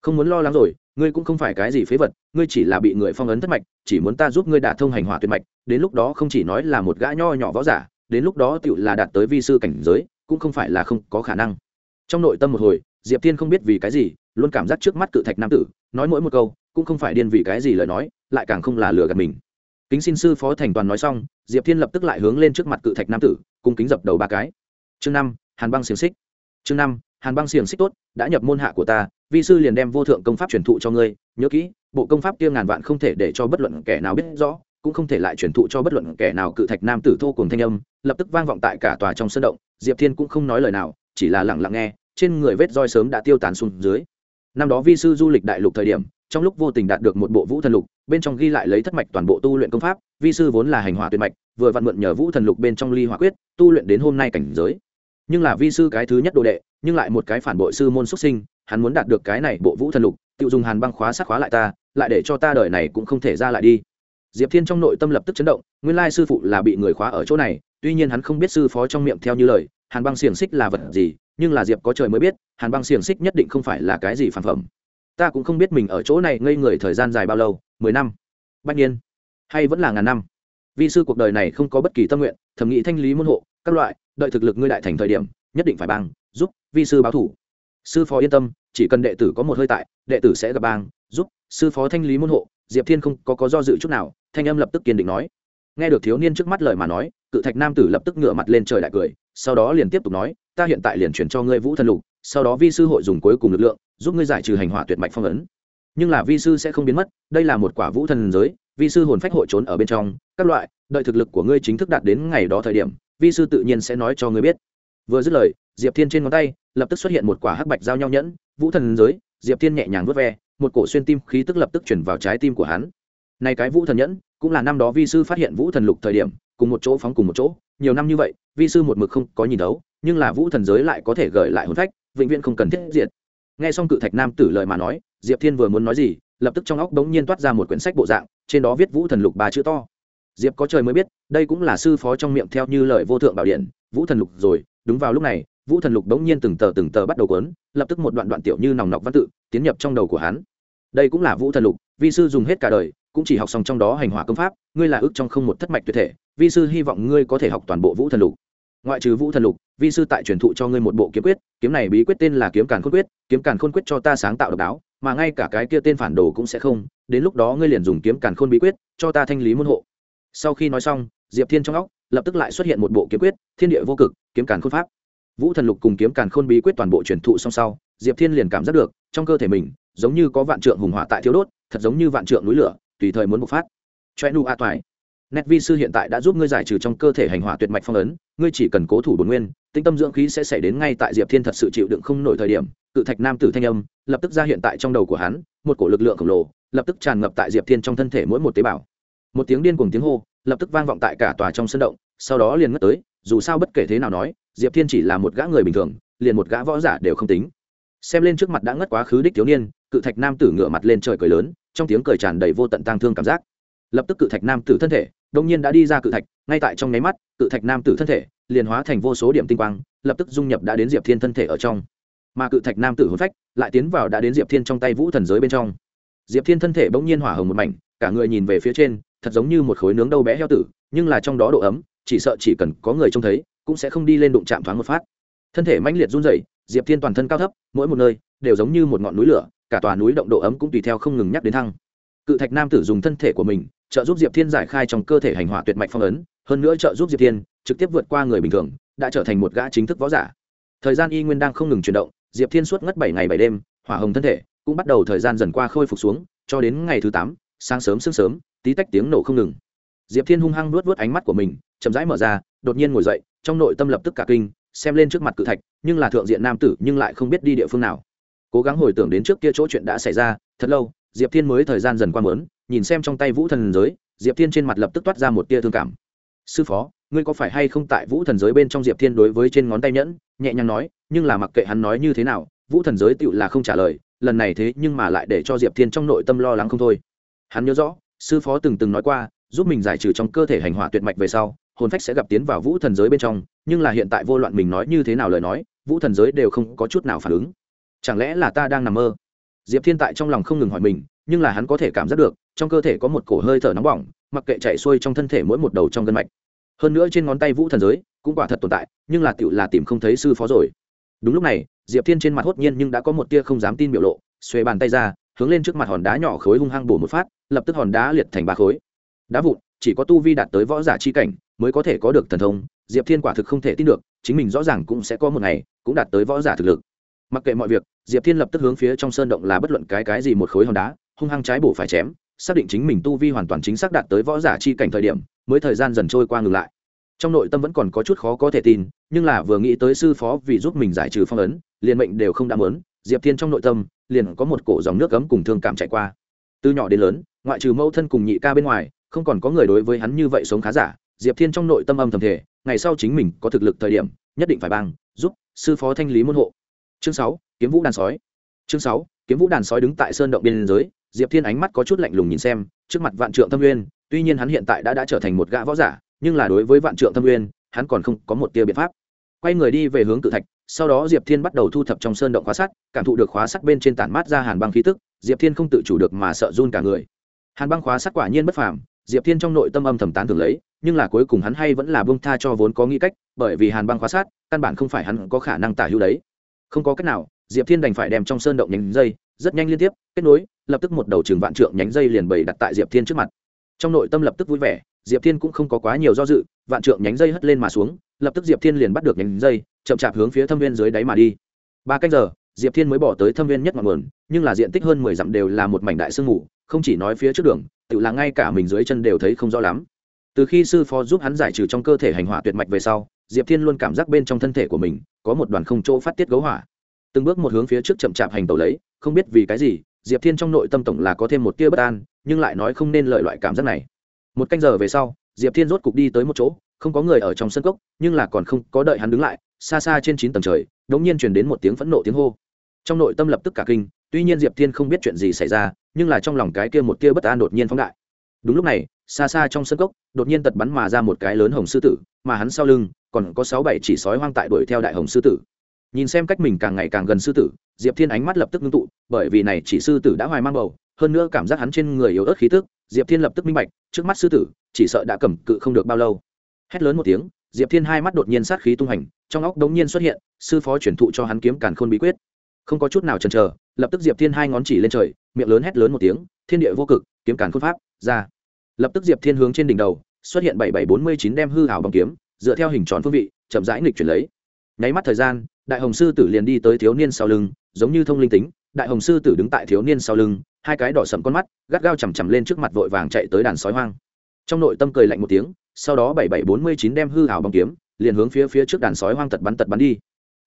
Không muốn lo lắng rồi, ngươi cũng không phải cái gì phế vật, ngươi chỉ là bị người phong ấn thất mạch, chỉ muốn ta giúp ngươi đả thông hành hỏa tuyệt mạch, đến lúc đó không chỉ nói là một gã nho nhỏ võ giả, đến lúc đó tựu là đạt tới vi sư cảnh giới, cũng không phải là không có khả năng. Trong nội tâm một hồi, diệp tiên không biết vì cái gì, luôn cảm giác trước mắt cự thạch nam tử, nói mỗi một câu, cũng không phải điên vì cái gì lời nói, lại càng không là lừa gạt mình. Kính xin sư phó thành toàn nói xong diệp thiên lập tức lại hướng lên trước mặt cự thạch nam tử, cung kính dập đầu ba cái. Chương năm, hàn băng xiềng xích. Chương năm, hàn băng xiềng xích tốt, đã nhập môn hạ của ta, vi sư liền đem vô thượng công pháp truyền thụ cho ngươi, nhớ kỹ, bộ công pháp kia ngàn vạn không thể để cho bất luận kẻ nào biết rõ, cũng không thể lại truyền thụ cho bất luận kẻ nào cự thạch nam tử thô cùng thanh âm, lập tức vang vọng tại cả tòa trong sân động, diệp thiên cũng không nói lời nào, chỉ là lặng lặng nghe, trên người vết roi sớm đã tiêu tán xuống dưới. Năm đó vi sư du lịch đại lục thời điểm trong lúc vô tình đạt được một bộ vũ thần lục, bên trong ghi lại lấy thất mạch toàn bộ tu luyện công pháp, vi sư vốn là hành hỏa tuyệt mạch, vừa vặn mượn nhờ vũ thần lục bên trong ly hỏa quyết, tu luyện đến hôm nay cảnh giới. Nhưng là vi sư cái thứ nhất đồ đệ, nhưng lại một cái phản bội sư môn xuất sinh, hắn muốn đạt được cái này bộ vũ thần lục, tự dùng hàn băng khóa sát khóa lại ta, lại để cho ta đời này cũng không thể ra lại đi. Diệp thiên trong nội tâm lập tức chấn động, nguyên lai sư phụ là bị người khóa ở chỗ này, tuy nhiên hắn không biết sư phó trong miệng theo như lời, hàn băng xiềng xích là vật gì, nhưng là diệp có trời mới biết, hàn băng xiềng xích nhất định không phải là cái gì phản phẩm ta cũng không biết mình ở chỗ này ngây người thời gian dài bao lâu, mười năm, bách nhiên hay vẫn là ngàn năm. Vì sư cuộc đời này không có bất kỳ tâm nguyện, thẩm nghĩ thanh lý môn hộ, các loại, đợi thực lực ngươi đại thành thời điểm, nhất định phải bang, giúp vi sư báo thủ. Sư phó yên tâm, chỉ cần đệ tử có một hơi tại, đệ tử sẽ gặp bang, giúp sư phó thanh lý môn hộ. Diệp thiên không có có do dự chút nào, thanh âm lập tức kiên định nói. Nghe được thiếu niên trước mắt lời mà nói, cự thạch nam tử lập tức ngửa mặt lên trời đại cười, sau đó liền tiếp tục nói, ta hiện tại liền chuyển cho ngươi vũ thần lục sau đó vi sư hội dùng cuối cùng lực lượng giúp ngươi giải trừ hành hỏa tuyệt mạch phong ấn. Nhưng là vi sư sẽ không biến mất, đây là một quả vũ thần giới, vi sư hồn phách hội trốn ở bên trong, các loại, đợi thực lực của ngươi chính thức đạt đến ngày đó thời điểm, vi sư tự nhiên sẽ nói cho ngươi biết. Vừa dứt lời, diệp thiên trên ngón tay, lập tức xuất hiện một quả hắc bạch giao nhau nhẫn, vũ thần giới, diệp thiên nhẹ nhàng vớt ve, một cổ xuyên tim khí tức lập tức chuyển vào trái tim của hắn. Này cái vũ thần nhẫn, cũng là năm đó vi sư phát hiện vũ thần lục thời điểm, cùng một chỗ phóng cùng một chỗ, nhiều năm như vậy, vi sư một mực không có nhìn đấu nhưng là vũ thần giới lại có thể gợi lại hồn phách vĩnh viễn không cần thiết diệt. Nghe xong cự thạch nam tử lời mà nói diệp thiên vừa muốn nói gì lập tức trong óc bỗng nhiên toát ra một quyển sách bộ dạng trên đó viết vũ thần lục ba chữ to. Diệp có trời mới biết đây cũng là sư phó trong miệng theo như lời vô thượng bảo điện vũ thần lục rồi đúng vào lúc này vũ thần lục bỗng nhiên từng tờ từng tờ bắt đầu cuốn, lập tức một đoạn đoạn tiểu như nòng nọc văn tự tiến nhập trong đầu của hắn. Đây cũng là vũ thần lục vi sư dùng hết cả đời cũng chỉ học xong trong đó hành hỏa công pháp ngươi là ước trong không một thất mạch tuyệt thể vi sư hy vọng ngươi có thể học toàn bộ vũ thần lục. Ngoại trừ vũ thần lục vi sư tại truyền thụ cho ngươi một bộ kiếm quyết, kiếm này bí quyết tên là kiếm càn khôn quyết, kiếm càn khôn quyết cho ta sáng tạo độc đáo, mà ngay cả cái kia tên phản đồ cũng sẽ không, đến lúc đó ngươi liền dùng kiếm càn khôn bí quyết cho ta thanh lý môn hộ. Sau khi nói xong, diệp thiên trong óc lập tức lại xuất hiện một bộ kiếm quyết, thiên địa vô cực, kiếm càn khôn pháp. Vũ thần lục cùng kiếm càn khôn bí quyết toàn bộ truyền thụ song sau, diệp thiên liền cảm giác được, trong cơ thể mình, giống như có vạn trượng hùng hỏa tại thiếu đốt, thật giống như vạn trượng núi lửa, tùy thời muốn bộc phát. Choe nu a toại nét vi sư hiện tại đã giúp ngươi giải trừ trong cơ thể hành hỏa tuyệt mạch phong ấn, ngươi chỉ cần cố thủ bồn nguyên tinh tâm dưỡng khí sẽ xảy đến ngay tại diệp thiên thật sự chịu đựng không nổi thời điểm, cự thạch nam tử thanh âm, lập tức ra hiện tại trong đầu của hắn, một cổ lực lượng khổng lồ, lập tức tràn ngập tại diệp thiên trong thân thể mỗi một tế bào. Một tiếng điên cùng tiếng hô, lập tức vang vọng tại cả tòa trong sân động, sau đó liền ngất tới, dù sao bất kể thế nào nói, diệp thiên chỉ là một gã người bình thường, liền một gã võ giả đều không tính. Xem lên trước mặt đã ngất quá khứ đích thiếu niên, cự thạch nam tử ngửa mặt lên trời cười lớn, trong tiếng cười tràn đầy vô tận tang thương cảm giác lập tức cự thạch nam tử thân thể đông nhiên đã đi ra cự thạch, ngay tại trong nháy mắt, cự thạch nam tử thân thể liền hóa thành vô số điểm tinh quang, lập tức dung nhập đã đến diệp thiên thân thể ở trong. Mà cự thạch nam tử hồn phách lại tiến vào đã đến diệp thiên trong tay vũ thần giới bên trong. Diệp thiên thân thể bỗng nhiên hỏa hồng một mảnh, cả người nhìn về phía trên, thật giống như một khối nướng đâu bé heo tử, nhưng là trong đó độ ấm, chỉ sợ chỉ cần có người trông thấy, cũng sẽ không đi lên đụng chạm thoáng một phát. Thân thể mãnh liệt run rẩy, diệp thiên toàn thân cao thấp, mỗi một nơi đều giống như một ngọn núi lửa, cả tòa núi động độ ấm cũng tùy theo không ngừng nhắc đến thăng. Cự thạch nam tử dùng thân thể của mình trợ giúp diệp thiên giải khai trong cơ thể hành hỏa tuyệt mạch phong ấn, hơn nữa trợ giúp diệp thiên trực tiếp vượt qua người bình thường, đã trở thành một gã chính thức võ giả. Thời gian y nguyên đang không ngừng chuyển động, diệp thiên suốt ngất bảy ngày bảy đêm, hỏa hồng thân thể cũng bắt đầu thời gian dần qua khôi phục xuống, cho đến ngày thứ tám, sáng sớm sương sớm, tí tách tiếng nổ không ngừng. Diệp thiên hung hăng nuốt vớt ánh mắt của mình, chậm rãi mở ra, đột nhiên ngồi dậy, trong nội tâm lập tức cả kinh, xem lên trước mặt cự thạch, nhưng là thượng diện nam tử nhưng lại không biết đi địa phương nào. Cố gắng hồi tưởng đến trước kia chỗ chuyện đã xảy ra, thật lâu, diệp thiên mới thời gian dần qua mớn nhìn xem trong tay vũ thần giới, diệp thiên trên mặt lập tức toát ra một tia thương cảm. Sư phó, ngươi có phải hay không tại vũ thần giới bên trong diệp thiên đối với trên ngón tay nhẫn? nhẹ nhàng nói, nhưng là mặc kệ hắn nói như thế nào, vũ thần giới tựu là không trả lời, lần này thế nhưng mà lại để cho diệp thiên trong nội tâm lo lắng không thôi. Hắn nhớ rõ, sư phó từng từng nói qua, giúp mình giải trừ trong cơ thể hành hỏa tuyệt mạch về sau, hồn phách sẽ gặp tiến vào vũ thần giới bên trong, nhưng là hiện tại vô loạn mình nói như thế nào lời nói, vũ thần giới đều không có chút nào phản ứng. Chẳng lẽ là ta đang nằm mơ? Diệp thiên tại trong lòng không ngừng hỏi mình, nhưng là hắn có thể cảm giác được trong cơ thể có một cổ hơi thở nóng bỏng, mặc kệ chạy xuôi trong thân thể mỗi một đầu trong gân mạch. Hơn nữa trên ngón tay vũ thần giới cũng quả thật tồn tại, nhưng là tựu là tìm không thấy sư phó rồi. Đúng lúc này, diệp thiên trên mặt hốt nhiên nhưng đã có một tia không dám tin biểu lộ xuê bàn tay ra, hướng lên trước mặt hòn đá nhỏ khối hung hăng bổ một phát, lập tức hòn đá liệt thành ba khối. Đá vụn, chỉ có tu vi đạt tới võ giả chi cảnh mới có thể có được thần thông, diệp thiên quả thực không thể tin được, chính mình rõ ràng cũng sẽ có một ngày cũng đạt tới võ giả thực lực. Mặc kệ mọi việc, diệp thiên lập tức hướng phía trong sơn động là bất luận cái cái gì một khối hòn đá, hung hăng trái bổ phải chém xác định chính mình tu vi hoàn toàn chính xác đạt tới võ giả chi cảnh thời điểm, mới thời gian dần trôi qua ngừng lại. Trong nội tâm vẫn còn có chút khó có thể tin, nhưng là vừa nghĩ tới sư phó vì giúp mình giải trừ phong ấn, liền mệnh đều không đã mớn diệp thiên trong nội tâm, liền có một cổ dòng nước cấm cùng thương cảm chạy qua. Từ nhỏ đến lớn, ngoại trừ mẫu thân cùng nhị ca bên ngoài, không còn có người đối với hắn như vậy sống khá giả, diệp thiên trong nội tâm âm thầm thể ngày sau chính mình có thực lực thời điểm, nhất định phải bang, giúp sư phó thanh lý môn hộ. Chương sáu, kiếm vũ đàn sói. Chương sáu, kiếm vũ đàn sói đứng tại sơn động biên giới diệp thiên ánh mắt có chút lạnh lùng nhìn xem, trước mặt vạn trượng thâm uyên tuy nhiên hắn hiện tại đã đã trở thành một gã võ giả, nhưng là đối với vạn trượng thâm uyên hắn còn không có một tia biện pháp. Quay người đi về hướng cự thạch, sau đó diệp thiên bắt đầu thu thập trong sơn động khóa sắt, cảm thụ được khóa sắt bên trên tản mát ra hàn băng khí tức, diệp thiên không tự chủ được mà sợ run cả người. Hàn băng khóa sắt quả nhiên bất phàm, diệp thiên trong nội tâm âm thầm tán thường lấy, nhưng là cuối cùng hắn hay vẫn là bông tha cho vốn có nghĩ cách, bởi vì hàn băng khóa sắt, căn bản không phải hắn có khả năng tả hữu đấy. Không có cách nào, diệp thiên đành phải đem trong sơn động nhánh dây rất nhanh liên tiếp, kết nối, lập tức một đầu trường vạn trượng nhánh dây liền bày đặt tại diệp thiên trước mặt. Trong nội tâm lập tức vui vẻ, diệp thiên cũng không có quá nhiều do dự, vạn trượng nhánh dây hất lên mà xuống, lập tức diệp thiên liền bắt được nhánh dây, chậm chạp hướng phía thâm viên dưới đáy mà đi. Ba cách giờ, diệp thiên mới bỏ tới thâm viên nhất ngọn nguồn, nhưng là diện tích hơn mười dặm đều là một mảnh đại sương mù, không chỉ nói phía trước đường, tự là ngay cả mình dưới chân đều thấy không rõ lắm. Từ khi sư phó giúp hắn giải trừ trong cơ thể hành hỏa tuyệt mạch về sau, diệp thiên luôn cảm giác bên trong thân thể của mình có một đoàn không chỗ phát tiết gấu hỏa từng bước một hướng phía trước chậm chạp hành tẩu lấy, không biết vì cái gì, diệp thiên trong nội tâm tổng là có thêm một tia bất an, nhưng lại nói không nên lợi loại cảm giác này. Một canh giờ về sau, diệp thiên rốt cục đi tới một chỗ, không có người ở trong sân cốc, nhưng là còn không có đợi hắn đứng lại, xa xa trên chín tầng trời đ ỗ n g nhiên truyền đến một tiếng phẫn nộ tiếng hô. Trong nội tâm lập tức cả kinh, tuy nhiên diệp thiên không biết chuyện gì xảy ra, nhưng là trong lòng cái kia một tia bất an đột nhiên phóng đại. Đúng lúc này, xa xa trong sân cốc, đột nhiên tật bắn mà ra một cái lớn hồng sư tử, mà hắn sau lưng còn có sáu bảy chỉ sói hoang tại đuổi theo đại hồng sư tử nhìn xem cách mình càng ngày càng gần sư tử, diệp thiên ánh mắt lập tức ngưng tụ, bởi vì này chỉ sư tử đã hoài mang bầu, hơn nữa cảm giác hắn trên người yếu ớt khí tức, diệp thiên lập tức minh bạch, trước mắt sư tử, chỉ sợ đã cầm cự không được bao lâu. Hét lớn một tiếng, diệp thiên hai mắt đột nhiên sát khí tung hành, trong óc đống nhiên xuất hiện, sư phó chuyển thụ cho hắn kiếm càn khôn bí quyết. Không có chút nào chần chờ, lập tức diệp thiên hai ngón chỉ lên trời, miệng lớn hét lớn một tiếng, thiên địa vô cực, kiếm càn khôn pháp, ra. Lập tức diệp thiên hướng trên đỉnh đầu, xuất hiện bảy bảy bốn mươi chín đem hư hảo bằng kiếm, dựa theo hình tròn phương vị, chậm rãi nghịch chuyển lấy nháy mắt thời gian, đại hồng sư tử liền đi tới thiếu niên sau lưng, giống như thông linh tính, đại hồng sư tử đứng tại thiếu niên sau lưng, hai cái đỏ sầm con mắt, gắt gao chằm chằm lên trước mặt vội vàng chạy tới đàn sói hoang. Trong nội tâm cười lạnh một tiếng, sau đó bảy bảy bốn mươi chín đem hư hảo bằng kiếm, liền hướng phía phía trước đàn sói hoang tật bắn tật bắn đi.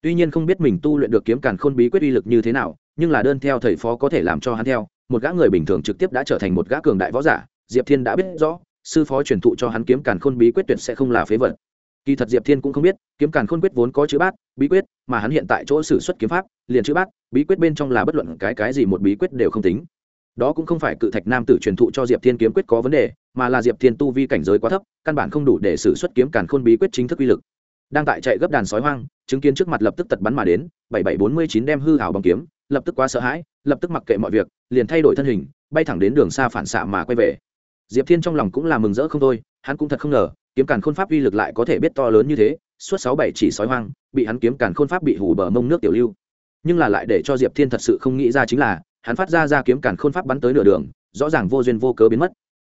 Tuy nhiên không biết mình tu luyện được kiếm càn khôn bí quyết uy lực như thế nào, nhưng là đơn theo thầy phó có thể làm cho hắn theo, một gã người bình thường trực tiếp đã trở thành một gã cường đại võ giả, diệp thiên đã biết rõ, sư phó truyền thụ cho hắn kiếm càn khôn bí quyết tuyệt sẽ không là phế vật kỳ thật diệp thiên cũng không biết, kiếm càn khôn quyết vốn có chữ bát, bí quyết, mà hắn hiện tại chỗ sử suất kiếm pháp, liền chữ bát, bí quyết bên trong là bất luận cái cái gì một bí quyết đều không tính. Đó cũng không phải cự thạch nam tử truyền thụ cho diệp thiên kiếm quyết có vấn đề, mà là diệp thiên tu vi cảnh giới quá thấp, căn bản không đủ để sử suất kiếm càn khôn bí quyết chính thức uy lực. Đang tại chạy gấp đàn sói hoang, chứng kiến trước mặt lập tức tật bắn mà đến, bảy bảy bốn mươi chín đem hư hảo bằng kiếm, lập tức quá sợ hãi, lập tức mặc kệ mọi việc, liền thay đổi thân hình, bay thẳng đến đường xa phản xạ mà quay về. Diệp thiên trong lòng cũng là mừng rỡ không thôi, hắn cũng thật không ngờ kiếm càn khôn pháp uy lực lại có thể biết to lớn như thế, suốt sáu bảy chỉ sói hoang, bị hắn kiếm càn khôn pháp bị hủ bờ mông nước tiểu lưu. Nhưng là lại để cho diệp thiên thật sự không nghĩ ra chính là, hắn phát ra ra kiếm càn khôn pháp bắn tới nửa đường, rõ ràng vô duyên vô cớ biến mất.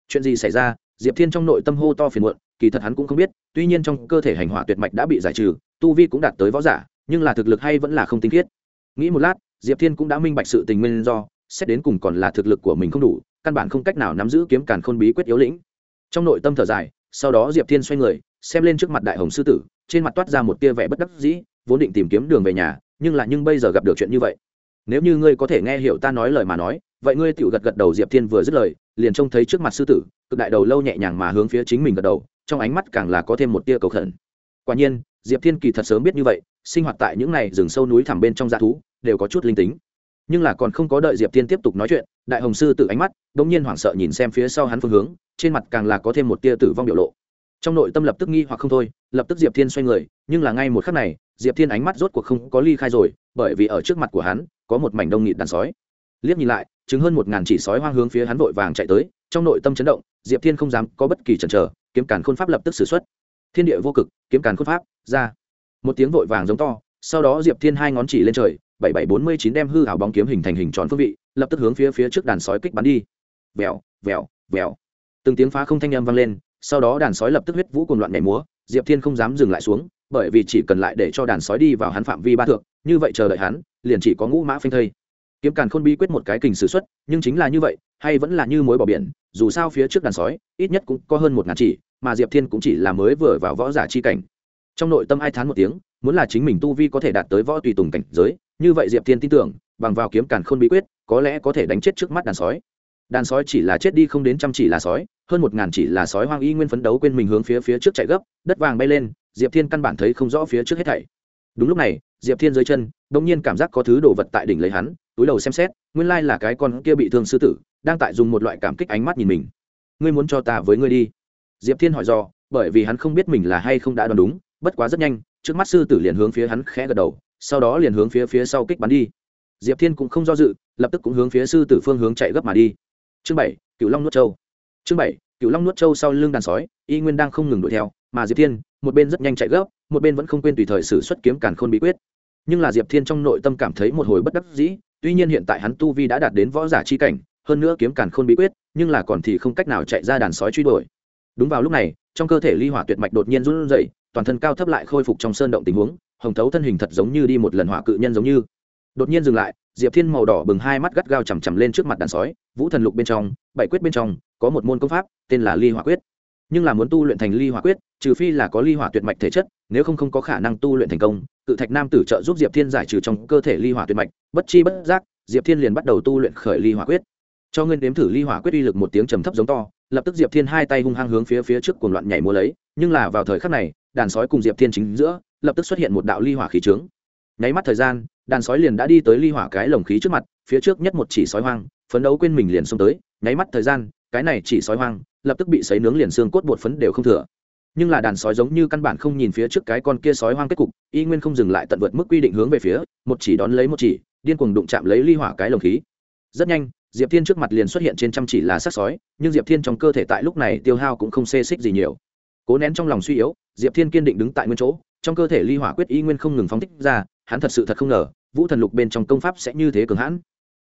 Chuyện gì xảy ra, diệp thiên trong nội tâm hô to phiền muộn, kỳ thật hắn cũng không biết, tuy nhiên trong cơ thể hành hỏa tuyệt mạch đã bị giải trừ, tu vi cũng đạt tới võ giả, nhưng là thực lực hay vẫn là không tinh khiết. Nghĩ một lát, diệp thiên cũng đã minh bạch sự tình nguyên do, xét đến cùng còn là thực lực của mình không đủ, căn bản không cách nào nắm giữ kiếm càn khôn bí quyết yếu lĩnh. Trong nội tâm thở dài sau đó diệp thiên xoay người, xem lên trước mặt đại hồng sư tử, trên mặt toát ra một tia vẻ bất đắc dĩ, vốn định tìm kiếm đường về nhà, nhưng là nhưng bây giờ gặp được chuyện như vậy. Nếu như ngươi có thể nghe hiểu ta nói lời mà nói, vậy ngươi tự gật gật đầu diệp thiên vừa dứt lời, liền trông thấy trước mặt sư tử, cực đại đầu lâu nhẹ nhàng mà hướng phía chính mình gật đầu, trong ánh mắt càng là có thêm một tia cầu khẩn. Quả nhiên, diệp thiên kỳ thật sớm biết như vậy, sinh hoạt tại những n à y rừng sâu núi thẳm bên trong g thú, đều có chút linh tính. Nhưng là còn không có đợi diệp thiên tiếp tục nói chuyện, đại hồng sư tự ánh mắt đ ỗ n g nhiên hoảng sợ nhìn xem phía sau hắn phương hướng trên mặt càng là có thêm một tia tử vong biểu lộ. Trong nội tâm lập tức nghi hoặc không thôi, lập tức diệp thiên xoay người, nhưng là ngay một khắc này, diệp thiên ánh mắt rốt cuộc không có ly khai rồi, bởi vì ở trước mặt của hắn, có một mảnh đông nghịt đàn sói. Liếc nhìn lại chứng hơn một ngàn chỉ sói hoang hướng phía hắn vội vàng chạy tới, trong nội tâm chấn động, diệp thiên không dám có bất kỳ chần chờ, kiếm càn khôn pháp lập tức xử x u ấ t thiên địa vô cực, kiếm càn khôn pháp, ra. Một tiếng vội vàng giống to, sau đó diệp thiên hai ngón chỉ lên trời, bảy bảy bốn mươi chín đem hư hảo bóng kiếm hình thành hình tròn phương vị, lập tức hướng phía phía trước đàn sói kích bắn đi. Vèo vèo vèo từng tiếng phá không thanh âm vang lên, sau đó đàn sói lập tức huyết vũ cùng loạn nhảy múa, diệp thiên không dám dừng lại xuống, bởi vì chỉ cần lại để cho đàn sói đi vào hắn phạm vi ba thượng như vậy chờ đợi hắn, liền chỉ có ngũ mã phanh thây. Kiếm càn khôn bi quyết một cái kình sử xuất, nhưng chính là như vậy, hay vẫn là như mối bỏ biển, dù sao phía trước đàn sói, ít nhất cũng có hơn một ngàn chỉ, mà diệp thiên cũng chỉ là mới vừa vào võ giả chi cảnh. Trong nội tâm ai thán một tiếng, muốn là chính mình tu vi có thể đạt tới võ tùy tùng cảnh giới, như vậy diệp thiên tin tưởng, bằng vào kiếm càn khôn bí quyết, có lẽ có thể đánh chết trước mắt đàn sói đàn sói chỉ là chết đi không đến trăm chỉ là sói, hơn một ngàn chỉ là sói hoang y nguyên phấn đấu quên mình hướng phía phía trước chạy gấp, đất vàng bay lên, diệp thiên căn bản thấy không rõ phía trước hết thảy. Đúng lúc này, diệp thiên dưới chân đ ỗ n g nhiên cảm giác có thứ đồ vật tại đỉnh lấy hắn, túi đầu xem xét, nguyên lai là cái con kia bị thương sư tử, đang tại dùng một loại cảm kích ánh mắt nhìn mình. Ngươi muốn cho ta với ngươi đi? Diệp thiên hỏi do bởi vì hắn không biết mình là hay không đã đoán đúng, bất quá rất nhanh, trước mắt sư tử liền hướng phía hắn khẽ gật đầu, sau đó liền hướng phía phía sau kích bắn đi. Diệp thiên cũng không do dự, lập tức cũng hướng phía sư tử phương hướng chạy gấp mà đi chương bảy cựu long nuốt châu chương bảy cựu long nuốt châu sau lưng đàn sói, y nguyên đang không ngừng đuổi theo, mà diệp thiên, một bên rất nhanh chạy gấp, một bên vẫn không quên tùy thời xử xuất kiếm càn khôn bí quyết. Nhưng là diệp thiên trong nội tâm cảm thấy một hồi bất đắc dĩ, tuy nhiên hiện tại hắn tu vi đã đạt đến võ giả chi cảnh, hơn nữa kiếm càn khôn bí quyết, nhưng là còn thì không cách nào chạy ra đàn sói truy đuổi. Đúng vào lúc này, trong cơ thể ly hỏa tuyệt mạch đột nhiên run rẩy, toàn thân cao thấp lại khôi phục trong sơn động tình huống, hồng thấu thân hình thật giống như đi một lần hỏa cự nhân giống như. Đột nhiên dừng lại, diệp thiên màu đỏ bừng hai mắt gắt gao chằm chằm lên trước mặt đàn sói vũ thần lục bên trong, bảy quyết bên trong, có một môn công pháp, tên là ly hỏa quyết. Nhưng là muốn tu luyện thành ly hỏa quyết, trừ phi là có ly hỏa tuyệt mạch thể chất, nếu không không có khả năng tu luyện thành công, Cự thạch nam tử trợ giúp diệp thiên giải trừ trong cơ thể ly hỏa tuyệt mạch, bất chi bất giác, diệp thiên liền bắt đầu tu luyện khởi ly hỏa quyết. Cho nguyên đếm thử ly hỏa quyết uy lực một tiếng trầm thấp giống to, lập tức diệp thiên hai tay hung hăng hướng phía phía trước cuồng loạn nhảy múa lấy, nhưng là vào thời khắc này, đàn sói cùng diệp thiên chính giữa, lập tức xuất hiện một đạo ly hỏa khí trướng. Nháy mắt thời gian, đàn sói liền đã đi tới ly hỏa cái lồng khí trước mặt, phía trước nhất một chỉ sói hoang phấn đấu quên mình liền xông tới, nháy mắt thời gian, cái này chỉ sói hoang, lập tức bị sấy nướng liền xương cốt bột phấn đều không thừa. Nhưng là đàn sói giống như căn bản không nhìn phía trước cái con kia sói hoang kết cục, y nguyên không dừng lại tận vượt mức quy định hướng về phía, một chỉ đón lấy một chỉ, điên cuồng đụng chạm lấy ly hỏa cái lồng khí. Rất nhanh, diệp thiên trước mặt liền xuất hiện trên trăm chỉ là sắc sói, nhưng diệp thiên trong cơ thể tại lúc này tiêu hao cũng không xê xích gì nhiều. Cố nén trong lòng suy yếu, diệp thiên kiên định đứng tại nguyên chỗ, trong cơ thể ly hỏa quyết y nguyên không ngừng phóng thích ra, hắn thật sự thật không ngờ, vũ thần lục bên trong công pháp sẽ như thế cường hãn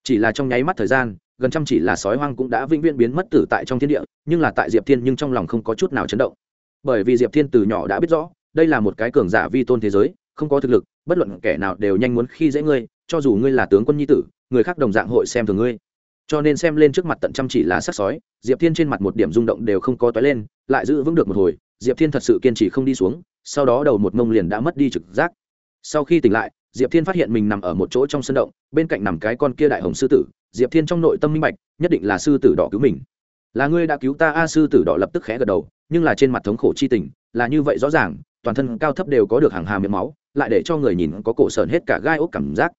chỉ là trong nháy mắt thời gian, gần trăm chỉ là sói hoang cũng đã vĩnh viễn biến mất tử tại trong thiên địa, nhưng là tại diệp thiên nhưng trong lòng không có chút nào chấn động. Bởi vì diệp thiên từ nhỏ đã biết rõ, đây là một cái cường giả vi tôn thế giới, không có thực lực, bất luận kẻ nào đều nhanh muốn khi dễ ngươi, cho dù ngươi là tướng quân nhi tử, người khác đồng dạng hội xem thường ngươi. Cho nên xem lên trước mặt tận trăm chỉ là sắc sói, diệp thiên trên mặt một điểm rung động đều không có toái lên, lại giữ vững được một hồi, diệp thiên thật sự kiên trì không đi xuống, sau đó đầu một mông liền đã mất đi trực giác. Sau khi tỉnh lại diệp thiên phát hiện mình nằm ở một chỗ trong sân động, bên cạnh nằm cái con kia đại hồng sư tử. Diệp thiên trong nội tâm minh bạch, nhất định là sư tử đỏ cứu mình. Là ngươi đã cứu ta, a, sư tử đỏ lập tức khẽ gật đầu, nhưng là trên mặt thống khổ chi tình, là như vậy rõ ràng, toàn thân cao thấp đều có được hàng hà miệng máu, lại để cho người nhìn có cổ sờn hết cả gai ốc cảm giác.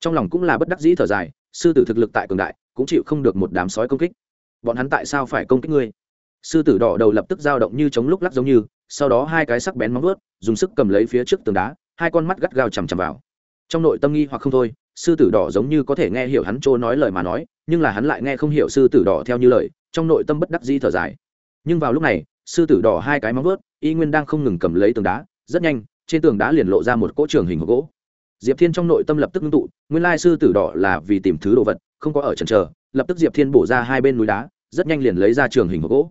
Trong lòng cũng là bất đắc dĩ thở dài, sư tử thực lực tại cường đại, cũng chịu không được một đám sói công kích. Bọn hắn tại sao phải công kích ngươi? Sư tử đỏ đầu lập tức dao động như chống lúc lắc giống như, sau đó hai cái sắc bén móng vuốt, dùng sức cầm lấy phía trước tường đá, hai con mắt gắt gao chằm chằm vào trong nội tâm nghi hoặc không thôi, sư tử đỏ giống như có thể nghe hiểu hắn trô nói lời mà nói, nhưng là hắn lại nghe không hiểu sư tử đỏ theo như lời, trong nội tâm bất đắc dĩ thở dài. Nhưng vào lúc này, sư tử đỏ hai cái móng vớt y nguyên đang không ngừng cầm lấy tường đá, rất nhanh, trên tường đá liền lộ ra một cỗ trường hình hộp gỗ. Diệp thiên trong nội tâm lập tức ngưng tụ, nguyên lai sư tử đỏ là vì tìm thứ đồ vật, không có ở trần trờ lập tức diệp thiên bổ ra hai bên núi đá, rất nhanh liền lấy ra trường hình hộp gỗ.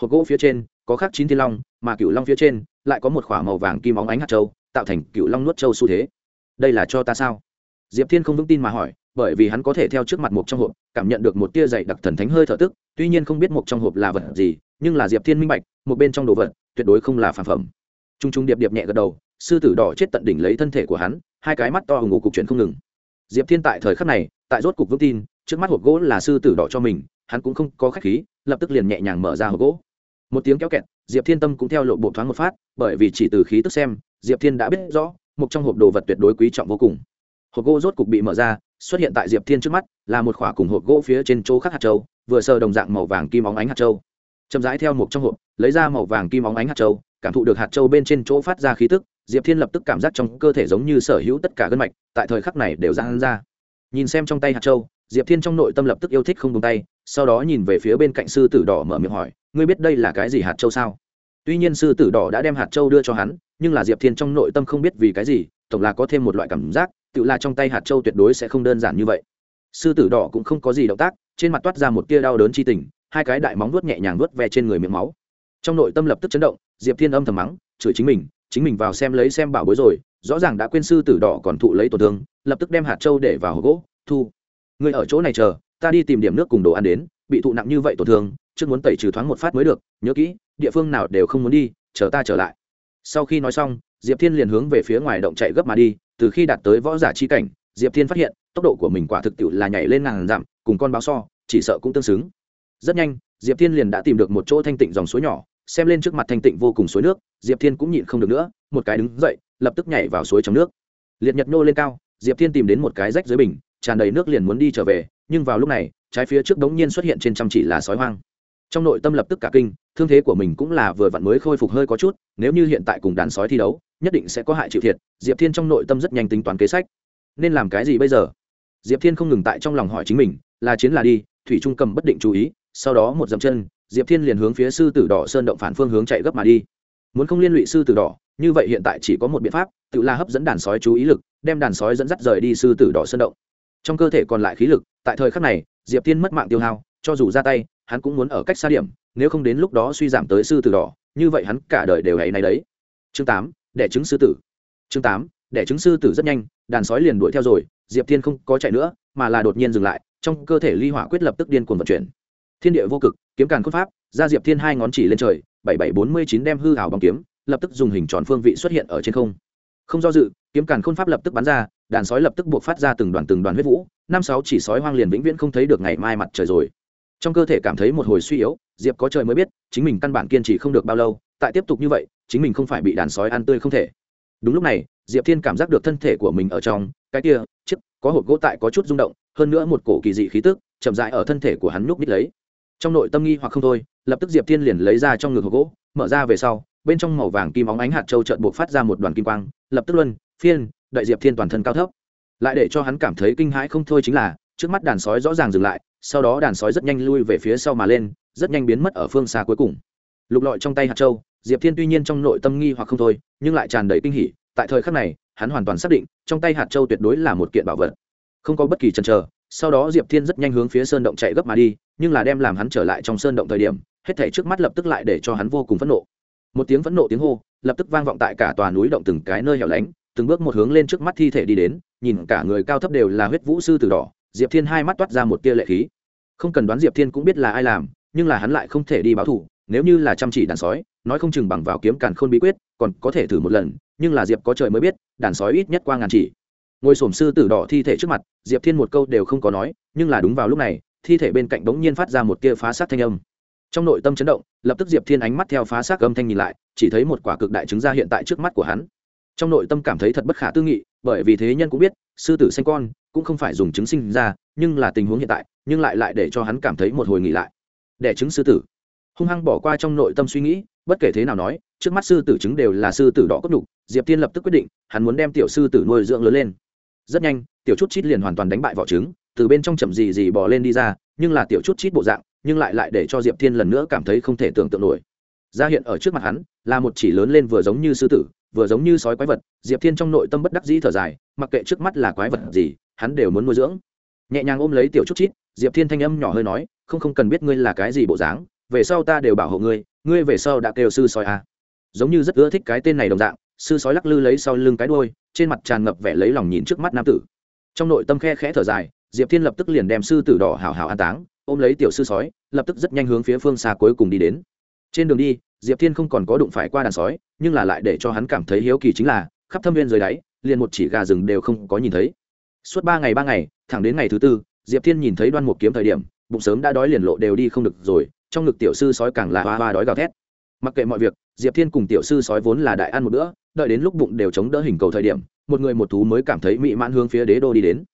Hộp gỗ phía trên, có khắc chín thiên long, mà cựu long phía trên, lại có một k h ỏ a màu vàng kim óng ánh hạt châu, tạo thành cựu long nuốt châu xu thế đây là cho ta sao? Diệp thiên không vững tin mà hỏi, bởi vì hắn có thể theo trước mặt một trong hộp, cảm nhận được một tia dày đặc thần thánh hơi thở tức, tuy nhiên không biết một trong hộp là vật gì, nhưng là diệp thiên minh bạch, một bên trong đồ vật, tuyệt đối không là phản phẩm. T r u n g t r u n g điệp điệp nhẹ gật đầu, sư tử đỏ chết tận đỉnh lấy thân thể của hắn, hai cái mắt to hùng ngủ cục chuyện không ngừng. Diệp thiên tại thời khắc này, tại rốt cục vững tin, trước mắt hộp gỗ là sư tử đỏ cho mình, hắn cũng không có khách khí, lập tức liền nhẹ nhàng mở ra hộp gỗ. Một tiếng kéo kẹt, diệp thiên tâm cũng theo lộ bộ thoáng một phát, bởi vì chỉ từ khí tức xem, diệp thiên đã biết rõ một trong hộp đồ vật tuyệt đối quý trọng vô cùng. Hộp gỗ rốt cục bị mở ra, xuất hiện tại diệp thiên trước mắt, là một khỏa cùng hộp gỗ phía trên chỗ khắc hạt châu, vừa sờ đồng dạng màu vàng kim óng ánh hạt châu. Chậm rãi theo một trong hộp, lấy ra màu vàng kim óng ánh hạt châu, cảm thụ được hạt châu bên trên chỗ phát ra khí tức, diệp thiên lập tức cảm giác trong cơ thể giống như sở hữu tất cả gân mạch, tại thời khắc này đều ra ra. Nhìn xem trong tay hạt châu, diệp thiên trong nội tâm lập tức yêu thích không tung tay, sau đó nhìn về phía bên cạnh sư tử đỏ mở miệng hỏi, ngươi biết đây là cái gì hạt châu sao? Tuy nhiên sư tử đỏ đã đem hạt châu đưa cho hắn nhưng là diệp thiên trong nội tâm không biết vì cái gì, tổng là có thêm một loại cảm giác, tự là trong tay hạt châu tuyệt đối sẽ không đơn giản như vậy. Sư tử đỏ cũng không có gì động tác, trên mặt toát ra một tia đau đớn chi tình, hai cái đại móng vuốt nhẹ nhàng vuốt ve trên người miệng máu. Trong nội tâm lập tức chấn động, diệp thiên âm thầm mắng, chửi chính mình chính mình vào xem lấy xem bảo bối rồi, rõ ràng đã quên sư tử đỏ còn thụ lấy tổn thương, lập tức đem hạt châu để vào hộp gỗ, thu. Người ở chỗ này chờ, ta đi tìm điểm nước cùng đồ ăn đến, bị thụ nặng như vậy tổn thương, trước muốn tẩy trừ thoáng một phát mới được, nhớ kỹ, địa phương nào đều không muốn đi, chờ ta trở lại sau khi nói xong, diệp thiên liền hướng về phía ngoài động chạy gấp mà đi, từ khi đạt tới võ giả chi cảnh, diệp thiên phát hiện, tốc độ của mình quả thực tiệu là nhảy lên ngàn dặm, cùng con báo so, chỉ sợ cũng tương xứng. Rất nhanh, diệp thiên liền đã tìm được một chỗ thanh tịnh dòng suối nhỏ, xem lên trước mặt thanh tịnh vô cùng suối nước, diệp thiên cũng nhịn không được nữa, một cái đứng dậy, lập tức nhảy vào suối trong nước. Liệt nhật nô lên cao, diệp thiên tìm đến một cái rách dưới bình, tràn đầy nước liền muốn đi trở về, nhưng vào lúc này, trái phía trước đống nhiên xuất hiện trên chăm chỉ là sói hoang trong nội tâm lập tức cả kinh, thương thế của mình cũng là vừa vặn mới khôi phục hơi có chút, nếu như hiện tại cùng đàn sói thi đấu, nhất định sẽ có hại chịu thiệt, diệp thiên trong nội tâm rất nhanh tính toán kế sách. Nên làm cái gì bây giờ? Diệp thiên không ngừng tại trong lòng hỏi chính mình, là chiến là đi, thủy trung cầm bất định chú ý, sau đó một dậm chân, diệp thiên liền hướng phía sư tử đỏ sơn động phản phương hướng chạy gấp mà đi. Muốn không liên lụy sư tử đỏ, như vậy hiện tại chỉ có một biện pháp, tự la hấp dẫn đàn sói chú ý lực, đem đàn sói dẫn dắt rời đi sư tử đỏ sơn động. Trong cơ thể còn lại khí lực, tại thời khắc này, diệp thiên mất mạng tiêu hao, cho dù ra tay hắn cũng muốn ở cách xa điểm, nếu không đến lúc đó suy giảm tới sư tử đỏ, như vậy hắn cả đời đều hay này đấy. Chương tám, đẻ trứng sư tử. Chương tám, đẻ trứng sư tử rất nhanh, đàn sói liền đuổi theo rồi, diệp thiên không có chạy nữa, mà là đột nhiên dừng lại, trong cơ thể ly hỏa quyết lập tức điên cuồng vận chuyển. Thiên địa vô cực, kiếm càn khôn pháp, ra diệp thiên hai ngón chỉ lên trời, bảy bảy bốn mươi chín đem hư hảo bằng kiếm, lập tức dùng hình tròn phương vị xuất hiện ở trên không. Không do dự, kiếm càn khôn pháp lập tức bắn ra, đàn sói lập tức buộc phát ra từng đoàn từng đoàn huyết vũ, năm sáu chỉ sói hoang liền vĩnh viễn không thấy được ngày mai mặt trời rồi trong cơ thể cảm thấy một hồi suy yếu, diệp có trời mới biết, chính mình căn bản kiên trì không được bao lâu, tại tiếp tục như vậy, chính mình không phải bị đàn sói ăn tươi không thể. Đúng lúc này, diệp thiên cảm giác được thân thể của mình ở trong, cái kia, chiếc, có hộp gỗ tại có chút rung động, hơn nữa một cổ kỳ dị khí tức, chậm rãi ở thân thể của hắn núp nít lấy. Trong nội tâm nghi hoặc không thôi, lập tức diệp thiên liền lấy ra trong ngực hộp gỗ, mở ra về sau, bên trong màu vàng kim óng ánh hạt châu trợn buộc phát ra một đoàn kim quang, lập tức luân, phiên, đợi diệp thiên toàn thân cao thấp. Lại để cho hắn cảm thấy kinh hãi không thôi chính là, trước mắt đàn sói rõ ràng dừng lại sau đó đàn sói rất nhanh lui về phía sau mà lên, rất nhanh biến mất ở phương xa cuối cùng. Lục lọi trong tay hạt châu, diệp thiên tuy nhiên trong nội tâm nghi hoặc không thôi, nhưng lại tràn đầy kinh hỉ, tại thời khắc này, hắn hoàn toàn xác định, trong tay hạt châu tuyệt đối là một kiện bảo vật. Không có bất kỳ chần chờ, sau đó diệp thiên rất nhanh hướng phía sơn động chạy gấp mà đi, nhưng là đem làm hắn trở lại trong sơn động thời điểm, hết thảy trước mắt lập tức lại để cho hắn vô cùng phẫn nộ. Một tiếng phẫn nộ tiếng hô, lập tức vang vọng tại cả tòa núi động từng cái nơi hẻo lánh, từng bước một hướng lên trước mắt thi thể đi đến, nhìn cả người cao thấp đều là huyết vũ sư từ đỏ diệp thiên hai mắt toát ra một tia lệ khí. Không cần đoán diệp thiên cũng biết là ai làm, nhưng là hắn lại không thể đi báo thù, nếu như là chăm chỉ đàn sói, nói không chừng bằng vào kiếm càn khôn bí quyết, còn có thể thử một lần, nhưng là diệp có trời mới biết, đàn sói ít nhất qua ngàn chỉ. Ngồi s sư tử đỏ thi thể trước mặt, diệp thiên một câu đều không có nói, nhưng là đúng vào lúc này, thi thể bên cạnh bỗng nhiên phát ra một tia phá sát thanh âm. Trong nội tâm chấn động, lập tức diệp thiên ánh mắt theo phá sát âm thanh nhìn lại, chỉ thấy một quả cực đại trứng ra hiện tại trước mắt của hắn. Trong nội tâm cảm thấy thật bất khả tư nghị, bởi vì thế nhân cũng biết, sư tử sinh con cũng không phải dùng chứng sinh ra, nhưng là tình huống hiện tại, nhưng lại lại để cho hắn cảm thấy một hồi nghỉ lại. Đẻ trứng sư tử. Hung hăng bỏ qua trong nội tâm suy nghĩ, bất kể thế nào nói, trước mắt sư tử trứng đều là sư tử đỏ cốt đục, diệp tiên lập tức quyết định, hắn muốn đem tiểu sư tử nuôi dưỡng lớn lên. Rất nhanh, tiểu chút chít liền hoàn toàn đánh bại vỏ trứng từ bên trong chậm gì gì bỏ lên đi ra, nhưng là tiểu chút chít bộ dạng, nhưng lại lại để cho diệp thiên lần nữa cảm thấy không thể tưởng tượng nổi. Ra hiện ở trước mặt hắn, là một chỉ lớn lên vừa giống như sư tử, vừa giống như sói quái vật, diệp thiên trong nội tâm bất đắc dĩ thở dài, mặc kệ trước mắt là quái vật gì hắn đều muốn nuôi dưỡng. Nhẹ nhàng ôm lấy tiểu chút chít, diệp thiên thanh âm nhỏ hơi nói, không không cần biết ngươi là cái gì bộ dáng, về sau ta đều bảo hộ ngươi ngươi về sau đã kêu sư sói à. giống như rất ưa thích cái tên này đồng dạng, sư sói lắc lư lấy sau lưng cái đôi trên mặt tràn ngập vẻ lấy lòng nhìn trước mắt nam tử. Trong nội tâm khe khẽ thở dài, diệp thiên lập tức liền đem sư tử đỏ hào hào an táng, ôm lấy tiểu sư sói, lập tức rất nhanh hướng phía phương xa cuối cùng đi đến. Trên đường đi, diệp thiên không còn có đụng phải qua đàn sói, nhưng là lại để cho hắn cảm thấy hiếu kỳ chính là, khắp thâm viên dưới đáy, liền một chỉ gà rừng đều không có nhìn thấy suốt ba ngày ba ngày, thẳng đến ngày thứ tư, diệp thiên nhìn thấy đoan mục kiếm thời điểm, bụng sớm đã đói liền lộ đều đi không được rồi, trong ngực tiểu sư sói càng là hoa hoa đói gào thét. Mặc kệ mọi việc, diệp thiên cùng tiểu sư sói vốn là đại ăn một bữa, đợi đến lúc bụng đều chống đỡ hình cầu thời điểm, một người một thú mới cảm thấy mỹ mãn hướng phía đế đô đi đến.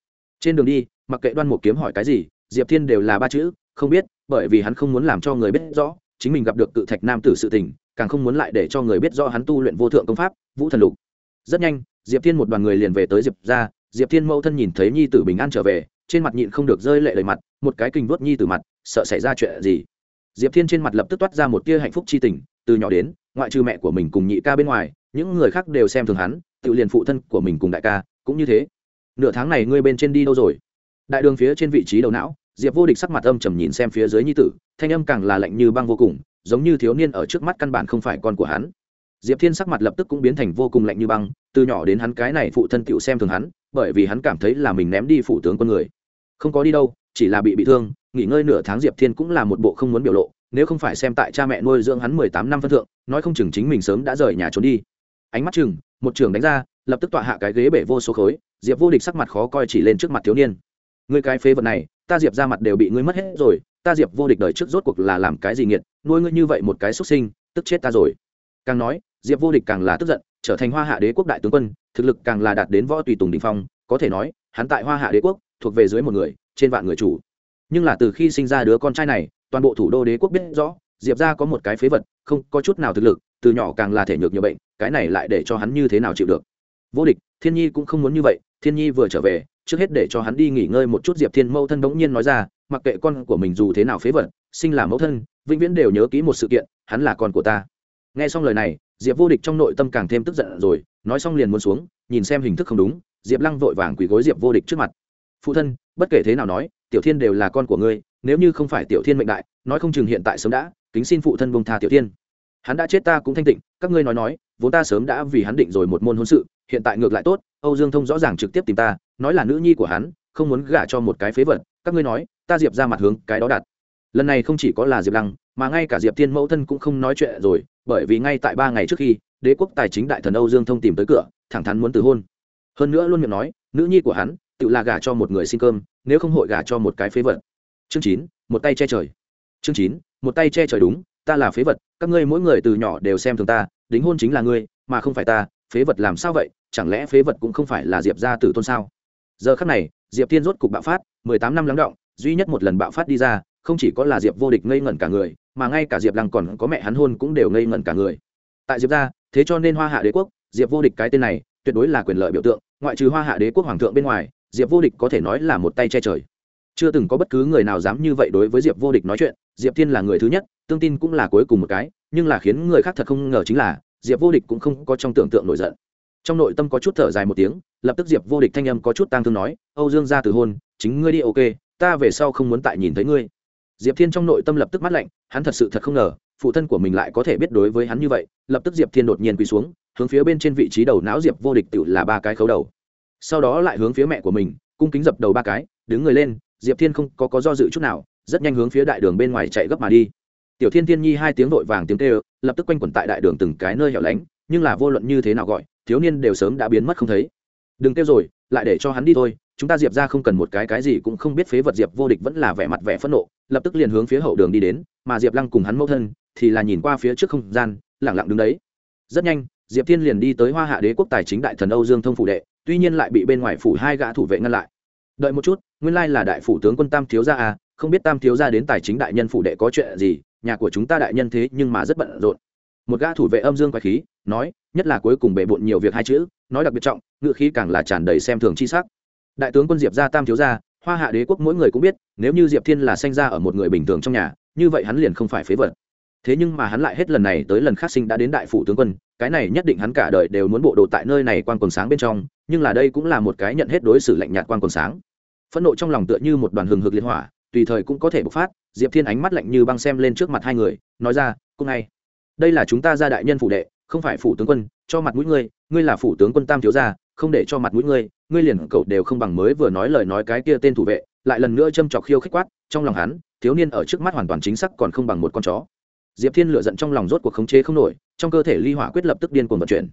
Trên đường đi, mặc kệ đoan mục kiếm hỏi cái gì, diệp thiên đều là ba chữ, không biết, bởi vì hắn không muốn làm cho người biết rõ, chính mình gặp được cự thạch nam tử sự tình, càng không muốn lại để cho người biết rõ hắn tu luyện vô thượng công pháp, vũ thần lục. Rất nhanh, diệp thiên một đoàn người liền về tới diệp ra diệp thiên mẫu thân nhìn thấy nhi tử bình an trở về, trên mặt nhịn không được rơi lệ lời mặt, một cái kình vuốt nhi tử mặt, sợ xảy ra chuyện gì? Diệp thiên trên mặt lập tức toát ra một tia hạnh phúc chi tình, từ nhỏ đến, ngoại trừ mẹ của mình cùng nhị ca bên ngoài, những người khác đều xem thường hắn, tự liền phụ thân của mình cùng đại ca, cũng như thế. Nửa tháng này ngươi bên trên đi đâu rồi? Đại đường phía trên vị trí đầu não, diệp vô địch sắc mặt âm trầm nhìn xem phía dưới nhi tử, thanh âm càng là lạnh như băng vô cùng, giống như thiếu niên ở trước mắt căn bản không phải con của hắn diệp thiên sắc mặt lập tức cũng biến thành vô cùng lạnh như băng, từ nhỏ đến hắn cái này phụ thân cựu xem thường hắn, bởi vì hắn cảm thấy là mình ném đi phụ tướng con người. Không có đi đâu, chỉ là bị bị thương, nghỉ ngơi nửa tháng diệp thiên cũng là một bộ không muốn biểu lộ, nếu không phải xem tại cha mẹ nuôi dưỡng hắn mười tám năm phân thượng, nói không chừng chính mình sớm đã rời nhà trốn đi. Ánh mắt chừng, một trường đánh ra, lập tức tọa hạ cái ghế bể vô số khối, diệp vô địch sắc mặt khó coi chỉ lên trước mặt thiếu niên. Người cái phế vật này, ta diệp ra mặt đều bị ngươi mất hết rồi, ta diệp vô địch đời trước rốt cuộc là làm cái gì nghiệt, nuôi ngươi như vậy một cái xuất sinh, tức chết ta rồi càng nói, diệp vô địch càng là tức giận, trở thành hoa hạ đế quốc đại tướng quân, thực lực càng là đạt đến võ tùy tùng đình phong, có thể nói, hắn tại hoa hạ đế quốc, thuộc về dưới một người, trên vạn người chủ. Nhưng là từ khi sinh ra đứa con trai này, toàn bộ thủ đô đế quốc biết rõ, diệp ra có một cái phế vật, không có chút nào thực lực, từ nhỏ càng là thể nhược nhiều bệnh, cái này lại để cho hắn như thế nào chịu được? Vô địch, thiên nhi cũng không muốn như vậy, thiên nhi vừa trở về, trước hết để cho hắn đi nghỉ ngơi một chút, diệp thiên mẫu thân bỗng nhiên nói ra, mặc kệ con của mình dù thế nào phế vật, sinh là mẫu thân, vĩnh viễn đều nhớ kỹ một sự kiện, hắn là con của ta nghe xong lời này, diệp vô địch trong nội tâm càng thêm tức giận rồi, nói xong liền muốn xuống, nhìn xem hình thức không đúng, diệp lăng vội vàng quỳ gối diệp vô địch trước mặt. Phụ thân, bất kể thế nào nói, tiểu thiên đều là con của ngươi, nếu như không phải tiểu thiên mệnh đại, nói không chừng hiện tại sớm đã, kính xin phụ thân bông tha tiểu thiên. Hắn đã chết ta cũng thanh tịnh, các ngươi nói nói, vốn ta sớm đã vì hắn định rồi một môn hôn sự, hiện tại ngược lại tốt, âu dương thông rõ ràng trực tiếp tìm ta, nói là nữ nhi của hắn, không muốn gả cho một cái phế vật, các ngươi nói, ta diệp ra mặt hướng cái đó đặt. Lần này không chỉ có là diệp lăng, mà ngay cả diệp thiên mẫu thân cũng không nói chuyện rồi bởi vì ngay tại ba ngày trước khi, đế quốc tài chính đại thần âu dương thông tìm tới cửa, thẳng thắn muốn từ hôn. Hơn nữa luôn miệng nói, nữ nhi của hắn, tự là gả cho một người xin cơm, nếu không hội gả cho một cái phế vật. Chương chín, một tay che trời. Chương chín, một tay che trời đúng, ta là phế vật, các ngươi mỗi người từ nhỏ đều xem thường ta, đính hôn chính là ngươi, mà không phải ta, phế vật làm sao vậy, chẳng lẽ phế vật cũng không phải là diệp gia tử tôn sao? Giờ khắc này, diệp thiên rốt cục bạo phát, mười tám năm lắng động, duy nhất một lần bạo phát đi ra không chỉ có là diệp vô địch ngây ngẩn cả người, mà ngay cả diệp lăng còn có mẹ hắn hôn cũng đều ngây ngẩn cả người. Tại diệp gia, thế cho nên hoa hạ đế quốc, diệp vô địch cái tên này, tuyệt đối là quyền lợi biểu tượng, ngoại trừ hoa hạ đế quốc hoàng thượng bên ngoài, diệp vô địch có thể nói là một tay che trời. Chưa từng có bất cứ người nào dám như vậy đối với diệp vô địch nói chuyện, diệp thiên là người thứ nhất, tương tin cũng là cuối cùng một cái, nhưng là khiến người khác thật không ngờ chính là, diệp vô địch cũng không có trong tưởng tượng nổi giận. Trong nội tâm có chút thở dài một tiếng, lập tức diệp vô địch thanh âm có chút tang thương nói, âu dương ra từ hôn, chính ngươi đi, ok, ta về sau không muốn tại nhìn thấy ngươi diệp thiên trong nội tâm lập tức mắt lạnh, hắn thật sự thật không ngờ, phụ thân của mình lại có thể biết đối với hắn như vậy, lập tức diệp thiên đột nhiên quỳ xuống, hướng phía bên trên vị trí đầu não diệp vô địch tự là ba cái khấu đầu. Sau đó lại hướng phía mẹ của mình, cung kính dập đầu ba cái, đứng người lên, diệp thiên không có có do dự chút nào, rất nhanh hướng phía đại đường bên ngoài chạy gấp mà đi. Tiểu thiên thiên nhi hai tiếng vội vàng tiếng kêu, lập tức quanh quẩn tại đại đường từng cái nơi hẻo lánh, nhưng là vô luận như thế nào gọi, thiếu niên đều sớm đã biến mất không thấy đừng kêu rồi, lại để cho hắn đi thôi, chúng ta diệp ra không cần một cái cái gì cũng không biết phế vật diệp vô địch vẫn là vẻ mặt vẻ phẫn nộ, lập tức liền hướng phía hậu đường đi đến, mà diệp lăng cùng hắn mẫu thân thì là nhìn qua phía trước không gian lẳng lặng đứng đấy. Rất nhanh, diệp thiên liền đi tới hoa hạ đế quốc tài chính đại thần âu dương thông phủ đệ, tuy nhiên lại bị bên ngoài phủ hai gã thủ vệ ngăn lại. Đợi một chút, nguyên lai là đại phủ tướng quân tam thiếu gia à không biết tam thiếu gia đến tài chính đại nhân phủ đệ có chuyện gì, nhà của chúng ta đại nhân thế nhưng mà rất bận rộn. Một gã thủ vệ âm dương quái khí, nói, nhất là cuối cùng bề bộn nhiều việc hai chữ nói đặc biệt trọng ngựa khí càng là tràn đầy xem thường chi sắc. Đại tướng quân diệp gia tam thiếu gia, hoa hạ đế quốc mỗi người cũng biết, nếu như diệp thiên là sanh ra ở một người bình thường trong nhà, như vậy hắn liền không phải phế vật. Thế nhưng mà hắn lại hết lần này tới lần khác sinh đã đến đại phủ tướng quân, cái này nhất định hắn cả đời đều muốn bộ đồ tại nơi này quan quần sáng bên trong, nhưng là đây cũng là một cái nhận hết đối xử lạnh nhạt quan quần sáng. Phẫn nộ trong lòng tựa như một đoàn hừng hực liên hỏa, tùy thời cũng có thể bộc phát, diệp thiên ánh mắt lạnh như băng xem lên trước mặt hai người, nói ra cũng ngay, đây là chúng ta ra đại nhân phủ đệ, không phải phủ tướng quân cho mặt mũi ngươi ngươi là phủ tướng quân tam thiếu gia, không để cho mặt mũi ngươi ngươi liền cậu đều không bằng mới vừa nói lời nói cái kia tên thủ vệ, lại lần nữa châm chọc khiêu khích quát, trong lòng hắn, thiếu niên ở trước mắt hoàn toàn chính xác còn không bằng một con chó. Diệp thiên lựa giận trong lòng rốt cuộc khống chế không nổi, trong cơ thể ly hỏa quyết lập tức điên cuồng vận chuyển.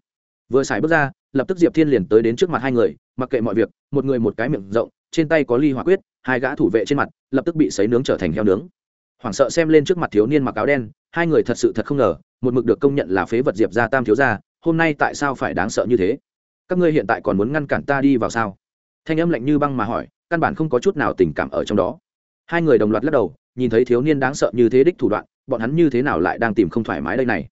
Vừa xài bước ra, lập tức diệp thiên liền tới đến trước mặt hai người, mặc kệ mọi việc, một người một cái miệng rộng, trên tay có ly hỏa quyết, hai gã thủ vệ trên mặt, lập tức bị sấy nướng trở thành heo nướng. Hoảng sợ xem lên trước mặt thiếu niên mặc áo đen, hai người thật sự thật không ngờ, một mực được công nhận là phế vật diệp gia tam thiếu gia hôm nay tại sao phải đáng sợ như thế? Các ngươi hiện tại còn muốn ngăn cản ta đi vào sao? Thanh âm lạnh như băng mà hỏi, căn bản không có chút nào tình cảm ở trong đó. Hai người đồng loạt lắc đầu, nhìn thấy thiếu niên đáng sợ như thế đích thủ đoạn, bọn hắn như thế nào lại đang tìm không thoải mái đây này?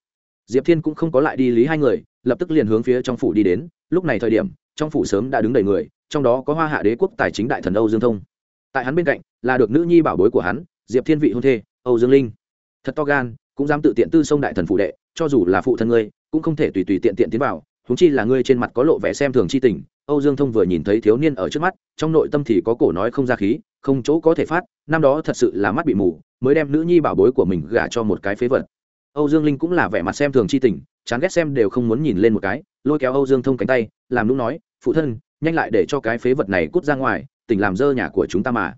Diệp thiên cũng không có lại đi lý hai người, lập tức liền hướng phía trong phủ đi đến. Lúc này thời điểm, trong phủ sớm đã đứng đầy người, trong đó có hoa hạ đế quốc tài chính đại thần âu dương thông. Tại hắn bên cạnh, là được nữ nhi bảo bối của hắn, diệp thiên vị hôn thê, âu dương linh. Thật to gan, cũng dám tự tiện tư sông đại thần phụ đệ, cho dù là phụ thân ngươi cũng không thể tùy tùy tiện tiện tiến vào húng chi là ngươi trên mặt có lộ vẻ xem thường chi tình, âu dương thông vừa nhìn thấy thiếu niên ở trước mắt, trong nội tâm thì có cổ nói không ra khí, không chỗ có thể phát, năm đó thật sự là mắt bị mù, mới đem nữ nhi bảo bối của mình gả cho một cái phế vật. Âu dương linh cũng là vẻ mặt xem thường chi tình, chán ghét xem đều không muốn nhìn lên một cái, lôi kéo âu dương thông cánh tay, làm lúc nói, phụ thân, nhanh lại để cho cái phế vật này cút ra ngoài, tỉnh làm dơ nhà của chúng ta mà.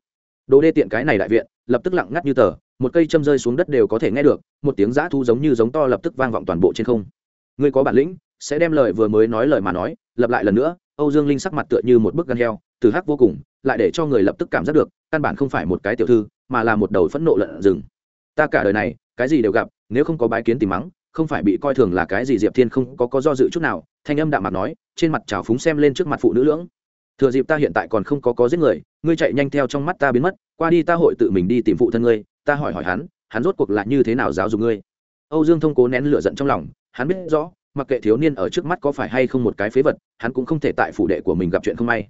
Đồ đê tiện cái này đại viện, lập tức lặng ngắt như tờ, một cây châm rơi xuống đất đều có thể nghe được, một tiếng giã thu giống như giống to lập tức vang vọng toàn bộ trên không ngươi có bản lĩnh, sẽ đem lời vừa mới nói lời mà nói lập lại lần nữa, âu dương linh sắc mặt tựa như một bức gan heo, từ hắc vô cùng, lại để cho người lập tức cảm giác được, căn bản không phải một cái tiểu thư, mà là một đầu phẫn nộ lợn rừng. Ta cả đời này, cái gì đều gặp, nếu không có bái kiến tìm mắng, không phải bị coi thường là cái gì diệp thiên không có có do dự chút nào, thanh âm đạm mặt nói, trên mặt trào phúng xem lên trước mặt phụ nữ lưỡng. Thừa dịp ta hiện tại còn không có có giết người, ngươi chạy nhanh theo trong mắt ta biến mất, qua đi ta hội tự mình đi tìm phụ thân ngươi, ta hỏi hỏi hắn hắn rốt cuộc là như thế nào giáo dục ngươi? Âu dương thông cố nén lửa giận trong lòng hắn biết rõ, mặc kệ thiếu niên ở trước mắt có phải hay không một cái phế vật, hắn cũng không thể tại phủ đệ của mình gặp chuyện không may.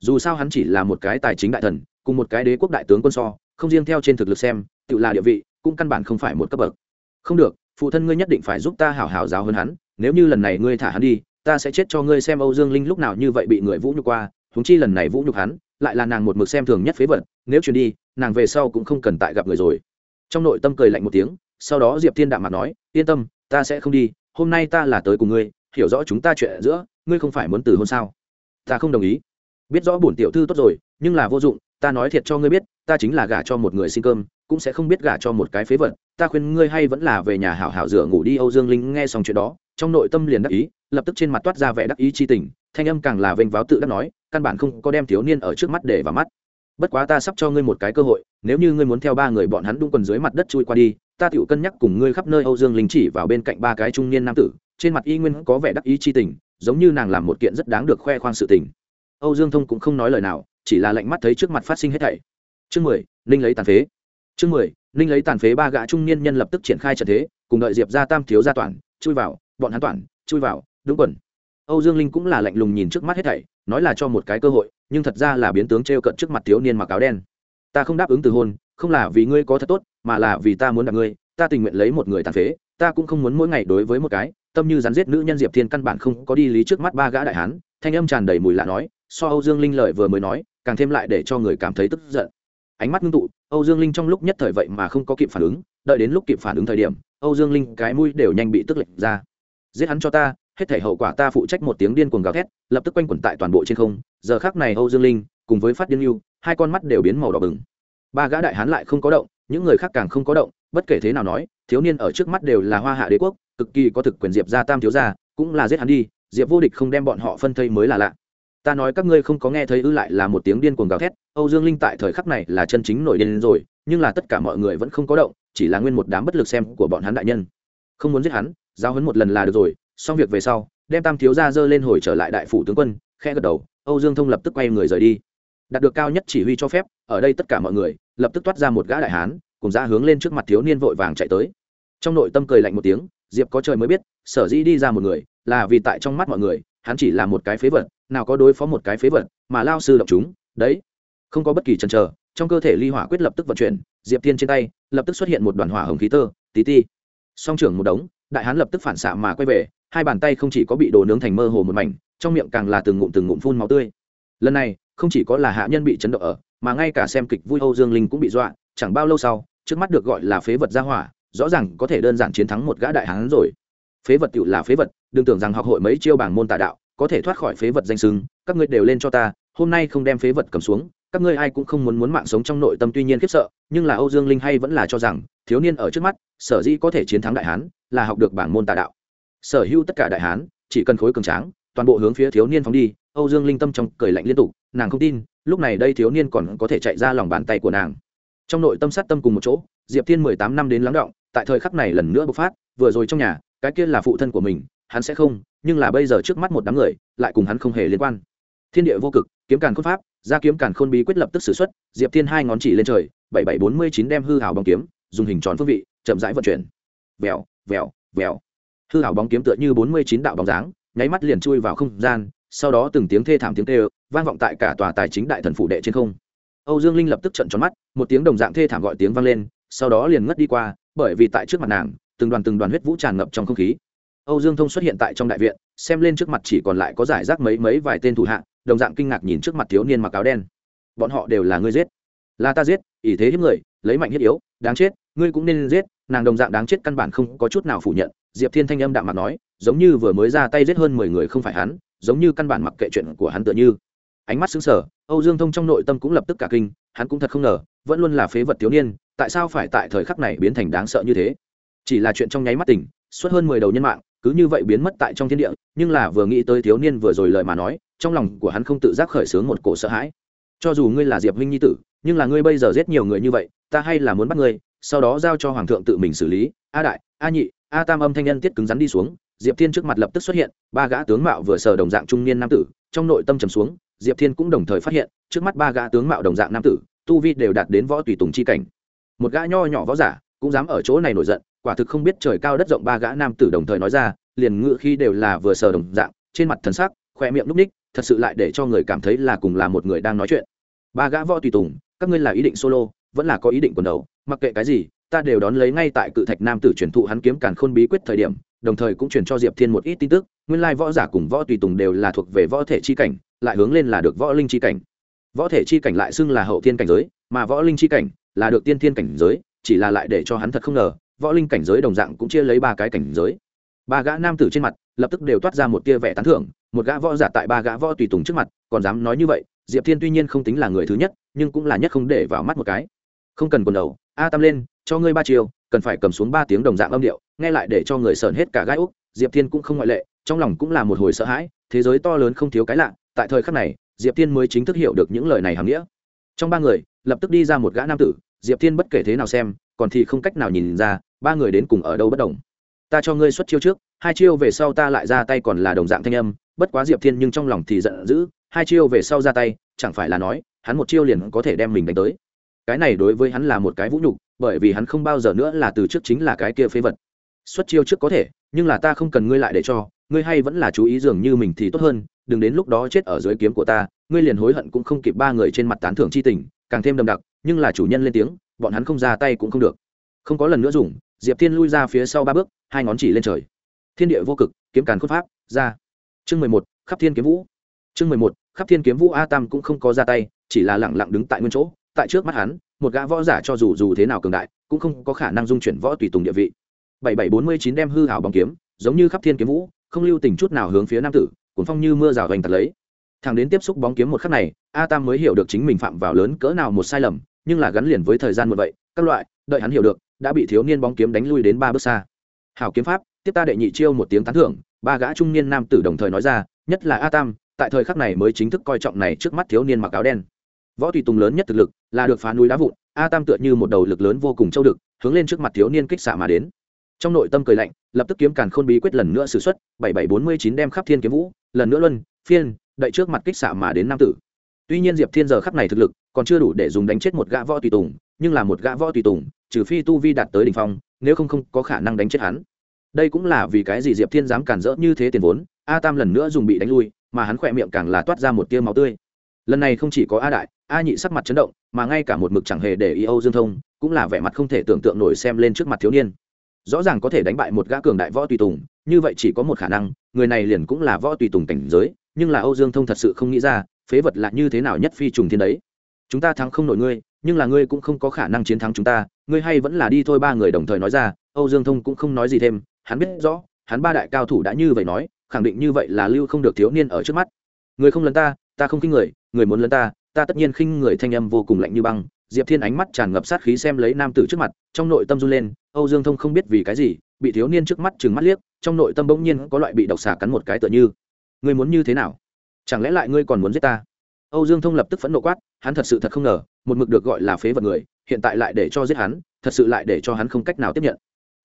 Dù sao hắn chỉ là một cái tài chính đại thần, cùng một cái đế quốc đại tướng quân so, không riêng theo trên thực lực xem, tự là địa vị, cũng căn bản không phải một cấp bậc. Không được, phụ thân ngươi nhất định phải giúp ta hảo hảo giáo hơn hắn, nếu như lần này ngươi thả hắn đi, ta sẽ chết cho ngươi xem âu dương linh lúc nào như vậy bị người vũ nhục qua húng chi lần này vũ nhục hắn, lại là nàng một mực xem thường nhất phế vật, nếu chuyển đi, nàng về sau cũng không cần tại gặp người rồi. Trong nội tâm cười lạnh một tiếng, sau đó diệp thiên đạm mặt nói, yên tâm, ta sẽ không đi hôm nay ta là tới cùng ngươi, hiểu rõ chúng ta chuyện giữa, ngươi không phải muốn từ hôn sao? Ta không đồng ý. Biết rõ bổn tiểu thư tốt rồi, nhưng là vô dụng, ta nói thiệt cho ngươi biết, ta chính là gả cho một người xin cơm, cũng sẽ không biết gả cho một cái phế vật. Ta khuyên ngươi hay vẫn là về nhà hảo hảo rửa ngủ đi, âu dương linh nghe xong chuyện đó, trong nội tâm liền đắc ý, lập tức trên mặt toát ra vẻ đắc ý chi tình, thanh âm càng là vênh váo tự đắc nói, căn bản không có đem thiếu niên ở trước mắt để vào mắt. Bất quá ta sắp cho ngươi một cái cơ hội, nếu như ngươi muốn theo ba người bọn hắn đung quần dưới mặt đất chui qua đi ta tựu cân nhắc cùng ngươi khắp nơi âu dương linh chỉ vào bên cạnh ba cái trung niên nam tử, trên mặt y nguyên có vẻ đắc ý chi tình, giống như nàng làm một kiện rất đáng được khoe khoang sự tình. Âu dương thông cũng không nói lời nào, chỉ là lạnh mắt thấy trước mặt phát sinh hết thảy. Chương mười, ninh lấy tàn phế. Chương mười, ninh lấy tàn phế ba gã trung niên nhân lập tức triển khai trận thế, cùng đợi diệp ra tam thiếu gia toàn, chui vào, bọn hắn toàn, chui vào, đúng quần. Âu dương linh cũng là lạnh lùng nhìn trước mắt hết thảy, nói là cho một cái cơ hội, nhưng thật ra là biến tướng t r e o cận trước mặt thiếu niên mặc áo đen. Ta không đáp ứng từ hôn không là vì ngươi có thật tốt, mà là vì ta muốn đặt ngươi, ta tình nguyện lấy một người tàn phế, ta cũng không muốn mỗi ngày đối với một cái, tâm như rắn giết nữ nhân diệp thiên căn bản không có đi lý trước mắt ba gã đại hán, thanh âm tràn đầy mùi lạ nói, so âu dương linh lợi vừa mới nói, càng thêm lại để cho người cảm thấy tức giận. Ánh mắt ngưng tụ, âu dương linh trong lúc nhất thời vậy mà không có kịp phản ứng, đợi đến lúc kịp phản ứng thời điểm, âu dương linh cái mũi đều nhanh bị tức lệch ra. Giết hắn cho ta, hết thể hậu quả ta phụ trách một tiếng điên cuồng gào thét, lập tức quanh quẩn tại toàn bộ trên không. Giờ khác này âu dương linh cùng với phát điên yêu hai con mắt đều biến màu đỏ bừng ba gã đại hán lại không có động, những người khác càng không có động, bất kể thế nào nói, thiếu niên ở trước mắt đều là hoa hạ đế quốc, cực kỳ có thực quyền diệp gia tam thiếu gia, cũng là giết hắn đi, diệp vô địch không đem bọn họ phân thây mới là lạ. Ta nói các ngươi không có nghe thấy ư lại là một tiếng điên cuồng gào thét, âu dương linh tại thời khắc này là chân chính nổi điên rồi, nhưng là tất cả mọi người vẫn không có động, chỉ là nguyên một đám bất lực xem của bọn hắn đại nhân. Không muốn giết hắn, giao hấn một lần là được rồi, xong việc về sau, đem tam thiếu gia dơ lên hồi trở lại đại phủ tướng quân khe gật đầu, âu dương thông lập tức quay người rời đi đạt được cao nhất chỉ huy cho phép, ở đây tất cả mọi người lập tức toát ra một gã đại hán, cùng ra hướng lên trước mặt thiếu niên vội vàng chạy tới. Trong nội tâm cười lạnh một tiếng, diệp có trời mới biết, sở dĩ đi ra một người là vì tại trong mắt mọi người, hắn chỉ là một cái phế vật, nào có đối phó một cái phế vật mà lao sư động chúng, đấy. Không có bất kỳ chần chờ, trong cơ thể ly hỏa quyết lập tức vận chuyển, diệp thiên trên tay lập tức xuất hiện một đoàn hỏa hồng khí tơ, tí ti. Song trưởng một đống, đại hán lập tức phản xạ mà quay về, hai bàn tay không chỉ có bị đồ nướng thành mơ hồ một mảnh, trong miệng càng là từng ngụm từng ngụm phun máu tươi. Lần này không chỉ có là hạ nhân bị chấn động ở, mà ngay cả xem kịch vui âu dương linh cũng bị dọa, chẳng bao lâu sau, trước mắt được gọi là phế vật gia hỏa, rõ ràng có thể đơn giản chiến thắng một gã đại hán rồi. Phế vật tựu là phế vật, đừng tưởng rằng học hội mấy chiêu bảng môn tà đạo, có thể thoát khỏi phế vật danh sưng các ngươi đều lên cho ta, hôm nay không đem phế vật cầm xuống, các ngươi ai cũng không muốn muốn mạng sống trong nội tâm tuy nhiên khiếp sợ, nhưng là âu dương linh hay vẫn là cho rằng, thiếu niên ở trước mắt, sở dĩ có thể chiến thắng đại hán, là học được bảng môn tà đạo. Sở hữu tất cả đại hán, chỉ cần khối cường tráng, toàn bộ hướng phía thiếu niên phóng đi âu dương linh tâm trong cười lạnh liên tục, nàng không tin, lúc này đây thiếu niên còn có thể chạy ra lòng bàn tay của nàng. Trong nội tâm sát tâm cùng một chỗ, diệp thiên mười tám năm đến lắng động, tại thời khắc này lần nữa bộc phát, vừa rồi trong nhà, cái kia là phụ thân của mình, hắn sẽ không, nhưng là bây giờ trước mắt một đám người, lại cùng hắn không hề liên quan. Thiên địa vô cực, kiếm càn khôn pháp, ra kiếm càn khôn bí quyết lập tức xử xuất, diệp thiên hai ngón chỉ lên trời, bảy bảy bốn mươi chín đem hư hảo bóng kiếm, dùng hình tròn phương vị, chậm rãi vận chuyển. Vèo vèo vèo. Hư hảo bóng kiếm tựa như bốn mươi chín đạo bóng dáng, nháy mắt liền chui vào không gian sau đó từng tiếng thê thảm tiếng tê vang vọng tại cả tòa tài chính đại thần phủ đệ trên không. Âu dương linh lập tức trận tròn mắt, một tiếng đồng dạng thê thảm gọi tiếng vang lên, sau đó liền ngất đi qua, bởi vì tại trước mặt nàng, từng đoàn từng đoàn huyết vũ tràn ngập trong không khí. Âu dương thông xuất hiện tại trong đại viện, xem lên trước mặt chỉ còn lại có giải rác mấy mấy vài tên thủ hạ, đồng dạng kinh ngạc nhìn trước mặt thiếu niên mặc áo đen. Bọn họ đều là ngươi giết. Là ta giết, ỷ thế hiếp người, lấy mạnh hiếp yếu, đáng chết, ngươi cũng nên giết, nàng đồng dạng đáng chết căn bản không có chút nào phủ nhận. Diệp thiên thanh âm đạm mặt nói, giống như vừa mới ra tay giết hơn mười người không phải hắn giống như căn bản mặc kệ chuyện của hắn tựa như. Ánh mắt xứng sở âu dương thông trong nội tâm cũng lập tức cả kinh, hắn cũng thật không ngờ, vẫn luôn là phế vật thiếu niên, tại sao phải tại thời khắc này biến thành đáng sợ như thế? Chỉ là chuyện trong nháy mắt tỉnh, suốt hơn mười đầu nhân mạng, cứ như vậy biến mất tại trong thiên địa, nhưng là vừa nghĩ tới thiếu niên vừa rồi lời mà nói, trong lòng của hắn không tự giác khởi xướng một cổ sợ hãi. Cho dù ngươi là diệp huynh nhi tử, nhưng là ngươi bây giờ giết nhiều người như vậy, ta hay là muốn bắt ngươi, sau đó giao cho hoàng thượng tự mình xử lý. A đại, a nhị, a tam âm thanh nhân tiết cứng rắn đi xuống diệp thiên trước mặt lập tức xuất hiện, ba gã tướng mạo vừa sờ đồng dạng trung niên nam tử, trong nội tâm trầm xuống, diệp thiên cũng đồng thời phát hiện, trước mắt ba gã tướng mạo đồng dạng nam tử, tu vi đều đạt đến võ tùy tùng chi cảnh. Một gã nho nhỏ võ giả, cũng dám ở chỗ này nổi giận, quả thực không biết trời cao đất rộng ba gã nam tử đồng thời nói ra, liền ngự khi đều là vừa sờ đồng dạng, trên mặt thần sắc, khoe miệng núp ních, thật sự lại để cho người cảm thấy là cùng là một người đang nói chuyện. Ba gã võ tùy tùng, các ngươi là ý định solo, vẫn là có ý định quần đầu, mặc kệ cái gì ta đều đón lấy ngay tại cự thạch nam tử truyền thụ hắn kiếm càn khôn bí quyết thời điểm, đồng thời cũng truyền cho diệp thiên một ít tin tức, nguyên lai võ giả cùng võ tùy tùng đều là thuộc về võ thể chi cảnh, lại hướng lên là được võ linh chi cảnh. Võ thể chi cảnh lại xưng là hậu thiên cảnh giới, mà võ linh chi cảnh là được tiên thiên cảnh giới, chỉ là lại để cho hắn thật không ngờ, võ linh cảnh giới đồng dạng cũng chia lấy ba cái cảnh giới. Ba gã nam tử trên mặt lập tức đều toát ra một tia vẻ tán thưởng, một gã võ giả tại ba gã võ tùy tùng trước mặt còn dám nói như vậy, diệp thiên tuy nhiên không tính là người thứ nhất, nhưng cũng là nhất không để vào mắt một cái. Không cần quần đầu, a tam lên cho ngươi ba chiều cần phải cầm xuống ba tiếng đồng dạng âm điệu, nghe lại để cho người sởn hết cả gai úc, diệp thiên cũng không ngoại lệ, trong lòng cũng là một hồi sợ hãi, thế giới to lớn không thiếu cái lạ, tại thời khắc này, diệp thiên mới chính thức hiểu được những lời này hàm nghĩa. Trong ba người, lập tức đi ra một gã nam tử, diệp thiên bất kể thế nào xem, còn thì không cách nào nhìn ra, ba người đến cùng ở đâu bất đồng. Ta cho ngươi xuất chiêu trước, hai chiêu về sau ta lại ra tay còn là đồng dạng thanh âm, bất quá diệp thiên nhưng trong lòng thì giận dữ, hai chiêu về sau ra tay, chẳng phải là nói, hắn một chiêu liền có thể đem mình đánh tới cái này đối với hắn là một cái vũ nhục, bởi vì hắn không bao giờ nữa là từ trước chính là cái kia phế vật. Xuất chiêu trước có thể, nhưng là ta không cần ngươi lại để cho, ngươi hay vẫn là chú ý dường như mình thì tốt hơn, đừng đến lúc đó chết ở dưới kiếm của ta, ngươi liền hối hận cũng không kịp ba người trên mặt tán thưởng c h i tình, càng thêm đậm đặc, nhưng là chủ nhân lên tiếng, bọn hắn không ra tay cũng không được. Không có lần nữa dùng, diệp thiên lui ra phía sau ba bước, hai ngón chỉ lên trời. Thiên địa vô cực, kiếm càn khôn pháp, ra. Chương mười một, khắp thiên kiếm vũ. Chương mười một, khắp thiên kiếm vũ a tam cũng không có ra tay, chỉ là lẳng lặng đứng tại nguyên chỗ tại trước mắt hắn, một gã võ giả cho dù dù thế nào cường đại, cũng không có khả năng dung chuyển võ tùy tùng địa vị. Bảy bảy bốn mươi chín đem hư hảo bóng kiếm, giống như khắp thiên kiếm vũ, không lưu tình chút nào hướng phía nam tử, cuốn phong như mưa rào hoành tạt lấy. Thằng đến tiếp xúc bóng kiếm một khắc này, a tam mới hiểu được chính mình phạm vào lớn cỡ nào một sai lầm, nhưng là gắn liền với thời gian một vậy, các loại, đợi hắn hiểu được, đã bị thiếu niên bóng kiếm đánh lui đến ba bước xa. Hảo kiếm pháp, tiếp ta đệ nhị chiêu một tiếng tán thưởng, ba gã trung niên nam tử đồng thời nói ra, nhất là a tam, tại thời khắc này mới chính thức coi trọng này trước mắt thiếu niên mặc áo đen võ tùy tùng lớn nhất thực lực là được phá núi đá vụn, a tam tựa như một đầu lực lớn vô cùng châu đực, hướng lên trước mặt thiếu niên kích xạ mà đến. Trong nội tâm cười lạnh, lập tức kiếm càn khôn bí quyết lần nữa xử xuất, bảy bảy bốn mươi chín đem khắp thiên kiếm vũ, lần nữa luân, phiên, đậy trước mặt kích xạ mà đến nam tử. Tuy nhiên diệp thiên giờ khắc này thực lực còn chưa đủ để dùng đánh chết một gã võ tùy tùng, nhưng là một gã võ tùy tùng, trừ phi tu vi đạt tới đ ỉ n h phong, nếu không không có khả năng đánh chết hắn. Đây cũng là vì cái gì diệp thiên dám cản rỡ như thế tiền vốn, a tam lần nữa dùng bị đánh lui, mà hắn khỏe miệng càng là toát ra một tia máu tươi lần này không chỉ có a đại, a nhị sắc mặt chấn động, mà ngay cả một mực chẳng hề để ý âu dương thông, cũng là vẻ mặt không thể tưởng tượng nổi xem lên trước mặt thiếu niên. Rõ ràng có thể đánh bại một gã cường đại võ tùy tùng, như vậy chỉ có một khả năng, người này liền cũng là võ tùy tùng cảnh giới, nhưng là âu dương thông thật sự không nghĩ ra, phế vật là như thế nào nhất phi trùng thiên đấy. Chúng ta thắng không nổi ngươi, nhưng là ngươi cũng không có khả năng chiến thắng chúng ta, ngươi hay vẫn là đi thôi ba người đồng thời nói ra, âu dương thông cũng không nói gì thêm, hắn biết rõ, hắn ba đại cao thủ đã như vậy nói, khẳng định như vậy là lưu không được thiếu niên ở trước mắt. Người không lấn ta ta không khinh người người muốn lấn ta ta tất nhiên khinh người thanh âm vô cùng lạnh như băng. Diệp thiên ánh mắt tràn ngập sát khí xem lấy nam tử trước mặt, trong nội tâm run lên, âu dương thông không biết vì cái gì, bị thiếu niên trước mắt chừng mắt liếc, trong nội tâm bỗng nhiên có loại bị độc xà cắn một cái tựa như. Ngươi muốn như thế nào? Chẳng lẽ lại ngươi còn muốn giết ta? Âu dương thông lập tức phẫn nộ quát, hắn thật sự thật không ngờ, một mực được gọi là phế vật người, hiện tại lại để cho giết hắn, thật sự lại để cho hắn không cách nào tiếp nhận.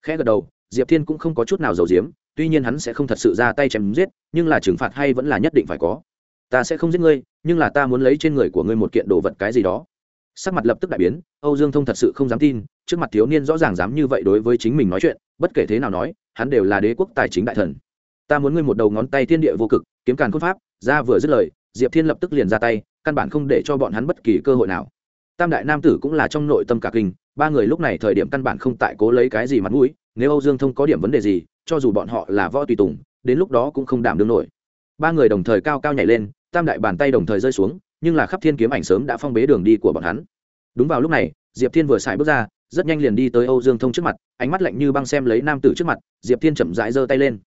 Khẽ gật đầu, diệp thiên cũng không có chút nào giàu diếm tuy nhiên hắn sẽ không thật sự ra tay chém giết, nhưng là trừng phạt hay vẫn là nhất định phải có ta sẽ không giết ngươi, nhưng là ta muốn lấy trên người của ngươi một kiện đồ vật cái gì đó. Sắc mặt lập tức đại biến, âu dương thông thật sự không dám tin, trước mặt thiếu niên rõ ràng dám như vậy đối với chính mình nói chuyện, bất kể thế nào nói, hắn đều là đế quốc tài chính đại thần. Ta muốn ngươi một đầu ngón tay thiên địa vô cực, kiếm càn khôn pháp, ra vừa dứt lời, diệp thiên lập tức liền ra tay, căn bản không để cho bọn hắn bất kỳ cơ hội nào. Tam đại nam tử cũng là trong nội tâm cả kinh, ba người lúc này thời điểm căn bản không tại cố lấy cái gì mặt mũi, nếu âu dương thông có điểm vấn đề gì, cho dù bọn họ là võ tùy tùng, đến lúc đó cũng không đảm đương nổi. Ba người đồng thời cao cao nhảy lên tam đại bàn tay đồng thời rơi xuống, nhưng là khắp thiên kiếm ảnh sớm đã phong bế đường đi của bọn hắn. Đúng vào lúc này, diệp thiên vừa xài bước ra, rất nhanh liền đi tới âu dương thông trước mặt, ánh mắt lạnh như băng xem lấy nam tử trước mặt, diệp thiên chậm rãi giơ tay lên.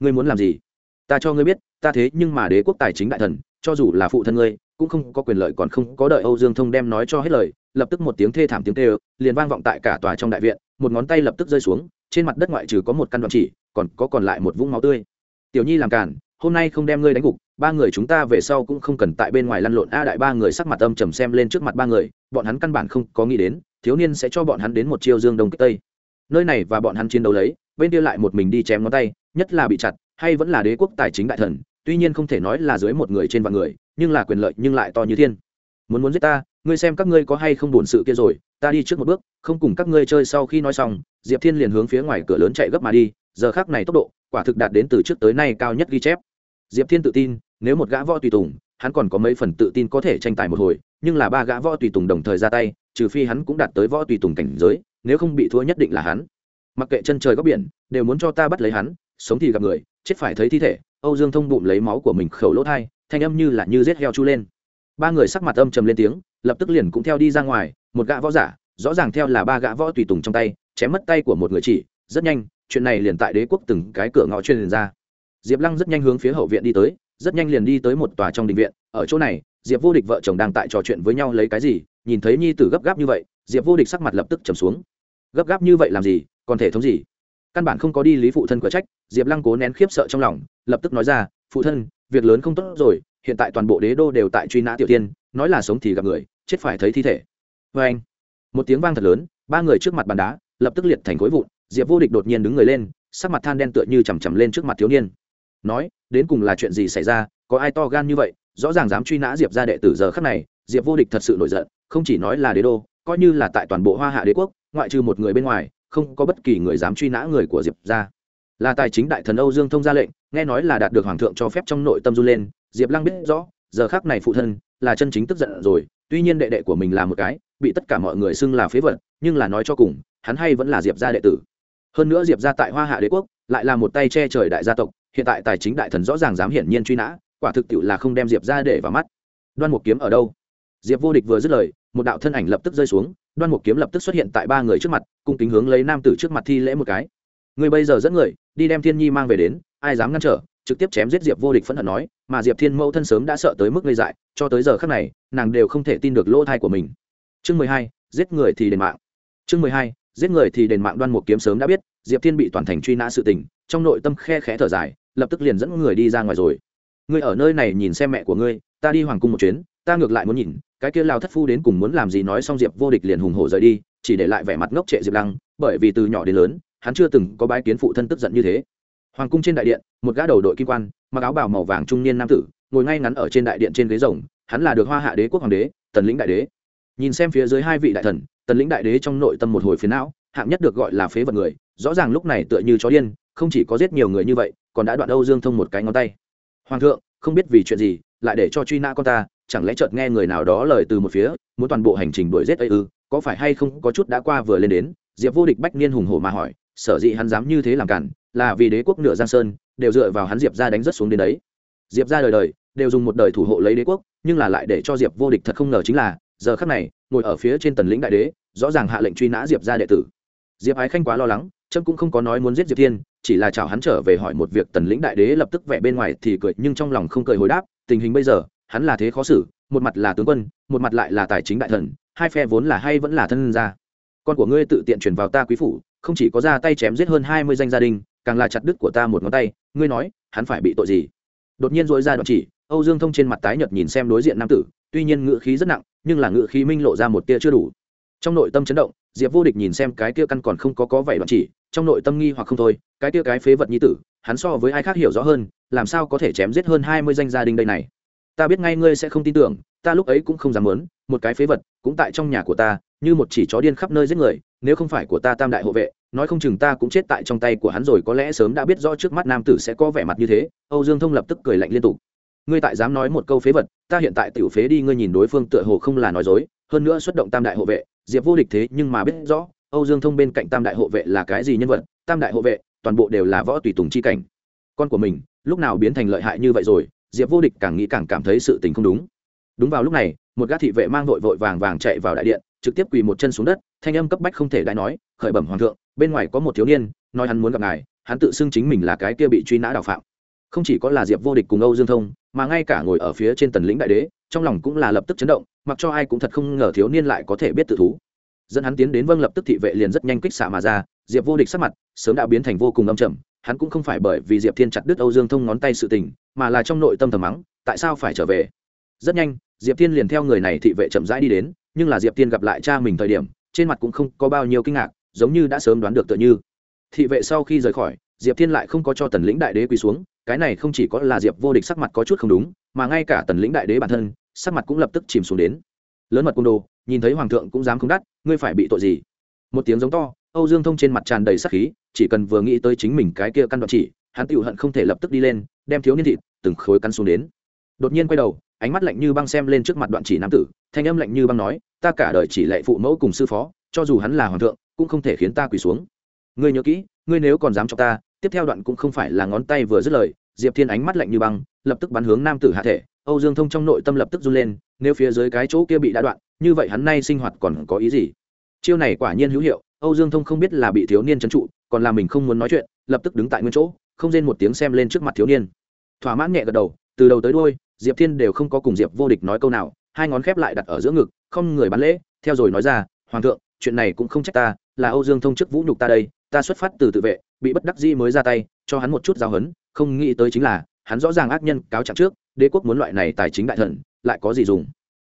Ngươi muốn làm gì? Ta cho ngươi biết, ta thế nhưng mà đế quốc tài chính đại thần, cho dù là phụ thân ngươi, cũng không có quyền lợi còn không có đợi âu dương thông đem nói cho hết lời, lập tức một tiếng thê thảm tiếng tê liền vang vọng tại cả tòa trong đại viện, một ngón tay lập tức rơi xuống, trên mặt đất ngoại trừ có một căn đoạn chỉ, còn có còn lại một vũng máu tươi. Tiểu nhi làm cản hôm nay không đem ngươi đánh gục, ba người chúng ta về sau cũng không cần tại bên ngoài lăn lộn. A đại ba người sắc mặt âm trầm xem lên trước mặt ba người, bọn hắn căn bản không có nghĩ đến, thiếu niên sẽ cho bọn hắn đến một chiêu dương đông kích tây. Nơi này và bọn hắn chiến đấu lấy, bên kia lại một mình đi chém ngón tay, nhất là bị chặt, hay vẫn là đế quốc tài chính đại thần, tuy nhiên không thể nói là dưới một người trên vạn người, nhưng là quyền lợi nhưng lại to như thiên. Muốn muốn giết ta, ngươi xem các ngươi có hay không buồn sự kia rồi, ta đi trước một bước, không cùng các ngươi chơi sau khi nói xong, diệp thiên liền hướng phía ngoài cửa lớn chạy gấp mà đi, giờ khác này tốc độ, quả thực đạt đến từ trước tới nay cao nhất ghi chép diệp thiên tự tin, nếu một gã võ tùy tùng, hắn còn có mấy phần tự tin có thể tranh tài một hồi, nhưng là ba gã võ tùy tùng đồng thời ra tay, trừ phi hắn cũng đạt tới võ tùy tùng cảnh giới, nếu không bị thua nhất định là hắn. Mặc kệ chân trời góc biển, đều muốn cho ta bắt lấy hắn, sống thì gặp người, chết phải thấy thi thể. Âu dương thông bụng lấy máu của mình khẩu lỗ thai, thanh âm như là như rết heo chu lên. Ba người sắc mặt âm trầm lên tiếng, lập tức liền cũng theo đi ra ngoài, một gã võ giả, rõ ràng theo là ba gã võ tùy tùng trong tay, chém mất tay của một người chỉ, rất nhanh, chuyện này liền tại đế quốc từng cái cửa ngõ chuyên ra diệp lăng rất nhanh hướng phía hậu viện đi tới, rất nhanh liền đi tới một tòa trong đình viện. Ở chỗ này, diệp vô địch vợ chồng đang tại trò chuyện với nhau lấy cái gì, nhìn thấy nhi tử gấp gáp như vậy, diệp vô địch sắc mặt lập tức trầm xuống. Gấp gáp như vậy làm gì, còn thể thống gì? Căn bản không có đi lý phụ thân cửa trách, diệp lăng cố nén khiếp sợ trong lòng, lập tức nói ra, phụ thân, việc lớn không tốt rồi, hiện tại toàn bộ đế đô đều tại truy nã tiểu tiên, nói là sống thì gặp người, chết phải thấy thi thể. Vê anh, một tiếng vang thật lớn, ba người trước mặt bàn đá lập tức liệt thành khối vụn, diệp vô địch đột nhiên đứng người lên, sắc mặt than đen tựa như chằm chằm lên trước mặt thiếu niên nói, đến cùng là chuyện gì xảy ra, có ai to gan như vậy, rõ ràng dám truy nã diệp ra đệ tử giờ khắc này, diệp vô địch thật sự nổi giận, không chỉ nói là đế đô, coi như là tại toàn bộ hoa hạ đế quốc, ngoại trừ một người bên ngoài, không có bất kỳ người dám truy nã người của diệp ra là tài chính đại thần âu dương thông ra lệnh, nghe nói là đạt được hoàng thượng cho phép trong nội tâm du lên, diệp lăng biết rõ, giờ khác này phụ thân là chân chính tức giận rồi, tuy nhiên đệ đệ của mình là một cái, bị tất cả mọi người xưng là phế vật, nhưng là nói cho cùng, hắn hay vẫn là diệp gia đệ tử. Hơn nữa diệp gia tại hoa hạ đế quốc, lại là một tay che trời đại gia tộc hiện tại tài chính đại thần rõ ràng dám hiển nhiên truy nã, quả thực tiệu là không đem diệp ra để vào mắt. Đoan một kiếm ở đâu? Diệp vô địch vừa dứt lời, một đạo thân ảnh lập tức rơi xuống, đoan một kiếm lập tức xuất hiện tại ba người trước mặt, cung kính hướng lấy nam tử trước mặt thi lễ một cái. Người bây giờ dẫn người, đi đem thiên nhi mang về đến, ai dám ngăn trở, trực tiếp chém giết diệp vô địch phẫn hận nói, mà diệp thiên mẫu thân sớm đã sợ tới mức gây dại, cho tới giờ khác này, nàng đều không thể tin được lỗ thai của mình. Chương mười hai, giết người thì đền mạng. Chương mười hai, giết người thì đền mạng đoan một kiếm sớm đã biết, diệp thiên bị toàn thành truy nã sự tình, trong nội tâm khe khẽ thở dài lập tức liền dẫn người đi ra ngoài rồi. Ngươi ở nơi này nhìn xem mẹ của ngươi, ta đi hoàng cung một chuyến, ta ngược lại muốn nhìn, cái kia lao thất phu đến cùng muốn làm gì nói xong diệp vô địch liền hùng hổ rời đi, chỉ để lại vẻ mặt ngốc trệ diệp lăng, bởi vì từ nhỏ đến lớn, hắn chưa từng có bái kiến phụ thân tức giận như thế. Hoàng cung trên đại điện, một gã đầu đội kim quan, mặc áo bào màu vàng trung niên nam tử, ngồi ngay ngắn ở trên đại điện trên ghế rồng, hắn là được hoa hạ đế quốc hoàng đế, tần lĩnh đại đế. Nhìn xem phía dưới hai vị đại thần, tần lĩnh đại đế trong nội tâm một hồi phiến não, hạng nhất được gọi là phế vật người, rõ ràng lúc này tựa như chó điên, không chỉ có giết nhiều người như vậy còn đã đoạn âu dương thông một cái ngón tay. Hoàng thượng, không biết vì chuyện gì, lại để cho truy nã con ta, chẳng lẽ chợt nghe người nào đó lời từ một phía, muốn toàn bộ hành trình đuổi giết ấy ư, có phải hay không có chút đã qua vừa lên đến? Diệp vô địch bách niên hùng hổ mà hỏi, sở dĩ hắn dám như thế làm cản, là vì đế quốc nửa giang sơn, đều dựa vào hắn diệp ra đánh rất xuống đến đấy. Diệp ra đời đời, đều dùng một đời thủ hộ lấy đế quốc, nhưng là lại để cho diệp vô địch thật không ngờ chính là, giờ khắc này, ngồi ở phía trên tần lĩnh đại đế, rõ ràng hạ lệnh truy nã diệp ra đệ tử. Diệp ái khanh quá lo lắng trâm cũng không có nói muốn giết diệp thiên chỉ là chào hắn trở về hỏi một việc tần lĩnh đại đế lập tức vẻ bên ngoài thì cười, nhưng trong lòng không cười hồi đáp, tình hình bây giờ, hắn là thế khó xử, một mặt là tướng quân, một mặt lại là tài chính đại thần, hai phe vốn là hay vẫn là thân gia. Con của ngươi tự tiện chuyển vào ta quý phủ, không chỉ có ra tay chém giết hơn hai mươi danh gia đình, càng là chặt đứt của ta một ngón tay, ngươi nói, hắn phải bị tội gì? Đột nhiên dội ra đoạn chỉ, âu dương thông trên mặt tái nhợt nhìn xem đối diện nam tử, tuy nhiên ngự khí rất nặng, nhưng là ngự khí minh lộ ra một tia chưa đủ trong nội tâm chấn động, diệp vô địch nhìn xem cái kia căn còn không có có vẻ đoạn chỉ, trong nội tâm nghi hoặc không thôi, cái kia cái phế vật nhi tử, hắn so với ai khác hiểu rõ hơn, làm sao có thể chém giết hơn hai mươi danh gia đình đây này? Ta biết ngay ngươi sẽ không tin tưởng, ta lúc ấy cũng không dám muốn, một cái phế vật, cũng tại trong nhà của ta, như một chỉ chó điên khắp nơi giết người, nếu không phải của ta tam đại hộ vệ, nói không chừng ta cũng chết tại trong tay của hắn rồi, có lẽ sớm đã biết rõ trước mắt nam tử sẽ có vẻ mặt như thế, âu dương thông lập tức cười lạnh liên tục. Ngươi tại dám nói một câu phế vật, ta hiện tại tiểu phế đi, ngươi nhìn đối phương tựa hồ không là nói dối, hơn nữa xuất động tam đại hộ vệ diệp vô địch thế nhưng mà biết rõ, âu dương thông bên cạnh tam đại hộ vệ là cái gì nhân vật, tam đại hộ vệ, toàn bộ đều là võ tùy tùng chi cảnh. Con của mình, lúc nào biến thành lợi hại như vậy rồi, diệp vô địch càng nghĩ càng cảm thấy sự tình không đúng. Đúng vào lúc này, một gã thị vệ mang vội vội vàng vàng chạy vào đại điện, trực tiếp quỳ một chân xuống đất, thanh âm cấp bách không thể đại nói, khởi bẩm hoàng thượng, bên ngoài có một thiếu niên, nói hắn muốn gặp ngài, hắn tự xưng chính mình là cái kia bị truy nã đào phạm. Không chỉ có là diệp vô địch cùng âu dương thông mà ngay cả ngồi ở phía trên tần lĩnh đại đế, trong lòng cũng là lập tức chấn động, mặc cho ai cũng thật không ngờ thiếu niên lại có thể biết tự thú. Dẫn hắn tiến đến vâng lập tức thị vệ liền rất nhanh kích xạ mà ra, diệp vô địch sắc mặt sớm đã biến thành vô cùng âm trầm, hắn cũng không phải bởi vì diệp thiên chặt đứt âu dương thông ngón tay sự tình, mà là trong nội tâm thầm mắng, tại sao phải trở về? Rất nhanh, diệp thiên liền theo người này thị vệ chậm rãi đi đến, nhưng là diệp thiên gặp lại cha mình thời điểm, trên mặt cũng không có bao nhiêu kinh ngạc, giống như đã sớm đoán được tựa như. Thị vệ sau khi rời khỏi, diệp thiên lại không có cho tần lĩnh đại đế quỳ xuống cái này không chỉ có là diệp vô địch sắc mặt có chút không đúng, mà ngay cả tần lĩnh đại đế bản thân, sắc mặt cũng lập tức chìm xuống đến. Lớn mật côn đồ, nhìn thấy hoàng thượng cũng dám không đắt, ngươi phải bị tội gì? Một tiếng giống to, âu dương thông trên mặt tràn đầy sắc khí, chỉ cần vừa nghĩ tới chính mình cái kia căn đoạn chỉ, hắn tự hận không thể lập tức đi lên, đem thiếu niên thịt, từng khối căn xuống đến. Đột nhiên quay đầu, ánh mắt lạnh như băng xem lên trước mặt đoạn chỉ nam tử, thanh âm lạnh như băng nói, ta cả đời chỉ lệ phụ mẫu cùng sư phó, cho dù hắn là hoàng thượng, cũng không thể khiến ta quỳ xuống. Ngươi nhớ kỹ, ngươi nếu còn dám cho ta, tiếp theo đoạn cũng không phải là ngón tay vừa dứt lời diệp thiên ánh mắt lạnh như băng, lập tức bắn hướng nam tử hạ thể. Âu dương thông trong nội tâm lập tức run lên, nếu phía dưới cái chỗ kia bị đã đoạn, như vậy hắn nay sinh hoạt còn có ý gì? Chiêu này quả nhiên hữu hiệu, âu dương thông không biết là bị thiếu niên trấn trụ, còn là mình không muốn nói chuyện, lập tức đứng tại nguyên chỗ, không rên một tiếng xem lên trước mặt thiếu niên. Thỏa mãn nhẹ gật đầu, từ đầu tới đôi diệp thiên đều không có cùng diệp vô địch nói câu nào, hai ngón khép lại đặt ở giữa ngực, không người bắn lễ, theo rồi nói ra, hoàng thượng, chuyện này cũng không trách ta, là âu dương thông chức vũ nhục ta đây, ta xuất phát từ tự vệ, bị bất đắc dĩ mới ra tay, cho hắn một chút giáo hấn không nghĩ tới chính là, hắn rõ ràng ác nhân cáo trạng trước, đế quốc muốn loại này tài chính đại thần, lại có gì dùng?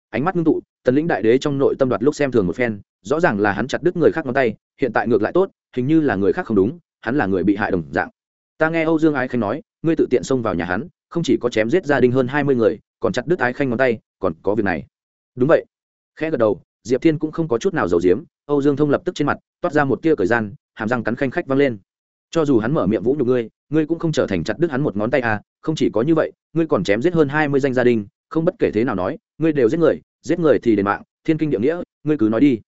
Ánh mắt ngưng tụ, tần lĩnh đại đế trong nội tâm đoạt lúc xem thường một phen, rõ ràng là hắn chặt đứt người khác ngón tay, hiện tại ngược lại tốt, hình như là người khác không đúng, hắn là người bị hại đồng dạng. Ta nghe âu dương ái khanh nói, ngươi tự tiện xông vào nhà hắn, không chỉ có chém giết gia đình hơn hai mươi người, còn chặt đứt ái khanh ngón tay, còn có việc này. Đúng vậy. Khẽ gật đầu, diệp thiên cũng không có chút nào giàu diếm âu dương thông lập tức trên mặt, toát ra một tia cởi gian, hàm răng cắn khanh khách vang lên. Cho dù hắn mở miệng vũ nhục ngươi ngươi cũng không trở thành chặt đứt hắn một ngón tay à không chỉ có như vậy, ngươi còn chém giết hơn hai mươi danh gia đình, không bất kể thế nào nói, ngươi đều giết người giết người thì đền mạng, thiên kinh địa nghĩa, ngươi cứ nói đi.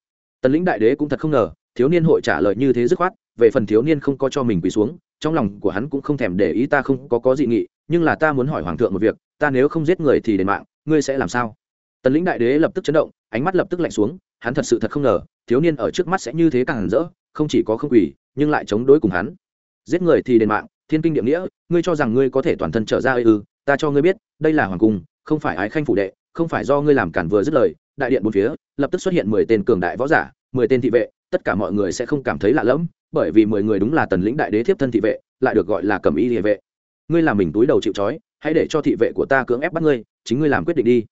Tần lĩnh đại đế cũng thật không ngờ, thiếu niên hội trả lời như thế dứt khoát, về phần thiếu niên không có cho mình quỳ xuống, trong lòng của hắn cũng không thèm để ý ta không có có dị nghị, nhưng là ta muốn hỏi hoàng thượng một việc, ta nếu không giết người thì đền mạng, ngươi sẽ làm sao? Tần lĩnh đại đế lập tức chấn động, ánh mắt lập tức lạnh xuống, hắn thật sự thật không ngờ, thiếu niên ở trước mắt sẽ như thế càng rỡ, không chỉ có không quỳ, nhưng lại chống đối cùng hắn. Giết người thì đền mạng thiên kinh địa nghĩa, ngươi cho rằng ngươi có thể toàn thân trở ra ư, ta cho ngươi biết, đây là hoàng cung, không phải ái khanh phủ đệ, không phải do ngươi làm cản vừa dứt lời, đại điện bốn phía, lập tức xuất hiện mười tên cường đại võ giả, mười tên thị vệ, tất cả mọi người sẽ không cảm thấy lạ lẫm, bởi vì mười người đúng là tần lĩnh đại đế thiếp thân thị vệ, lại được gọi là cầm y địa vệ. Ngươi làm mình túi đầu chịu trói, hãy để cho thị vệ của ta cưỡng ép bắt ngươi, chính ngươi làm quyết định đi.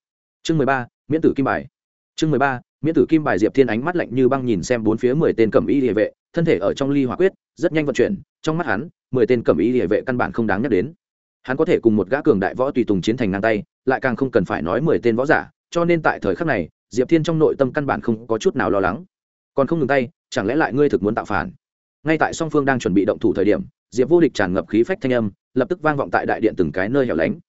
Chương mười ba, miễn tử kim bài. Chương mười ba, miễn tử kim bài diệp thiên ánh mắt lạnh như băng nhìn xem bốn phía mười tên cầm y địa vệ, thân thể ở trong ly hỏa quyết rất nhanh vận chuyển, trong mắt hắn, mười tên cầm y địa vệ căn bản không đáng nhắc đến. Hắn có thể cùng một gã cường đại võ tùy tùng chiến thành ngang tay, lại càng không cần phải nói mười tên võ giả, cho nên tại thời khắc này, diệp thiên trong nội tâm căn bản không có chút nào lo lắng. Còn không ngừng tay, chẳng lẽ lại ngươi thực muốn tạo phản? Ngay tại song phương đang chuẩn bị động thủ thời điểm, diệp vô địch tràn ngập khí phách thanh âm, lập tức vang vọng tại đại điện từng cái nơi hẻo lánh.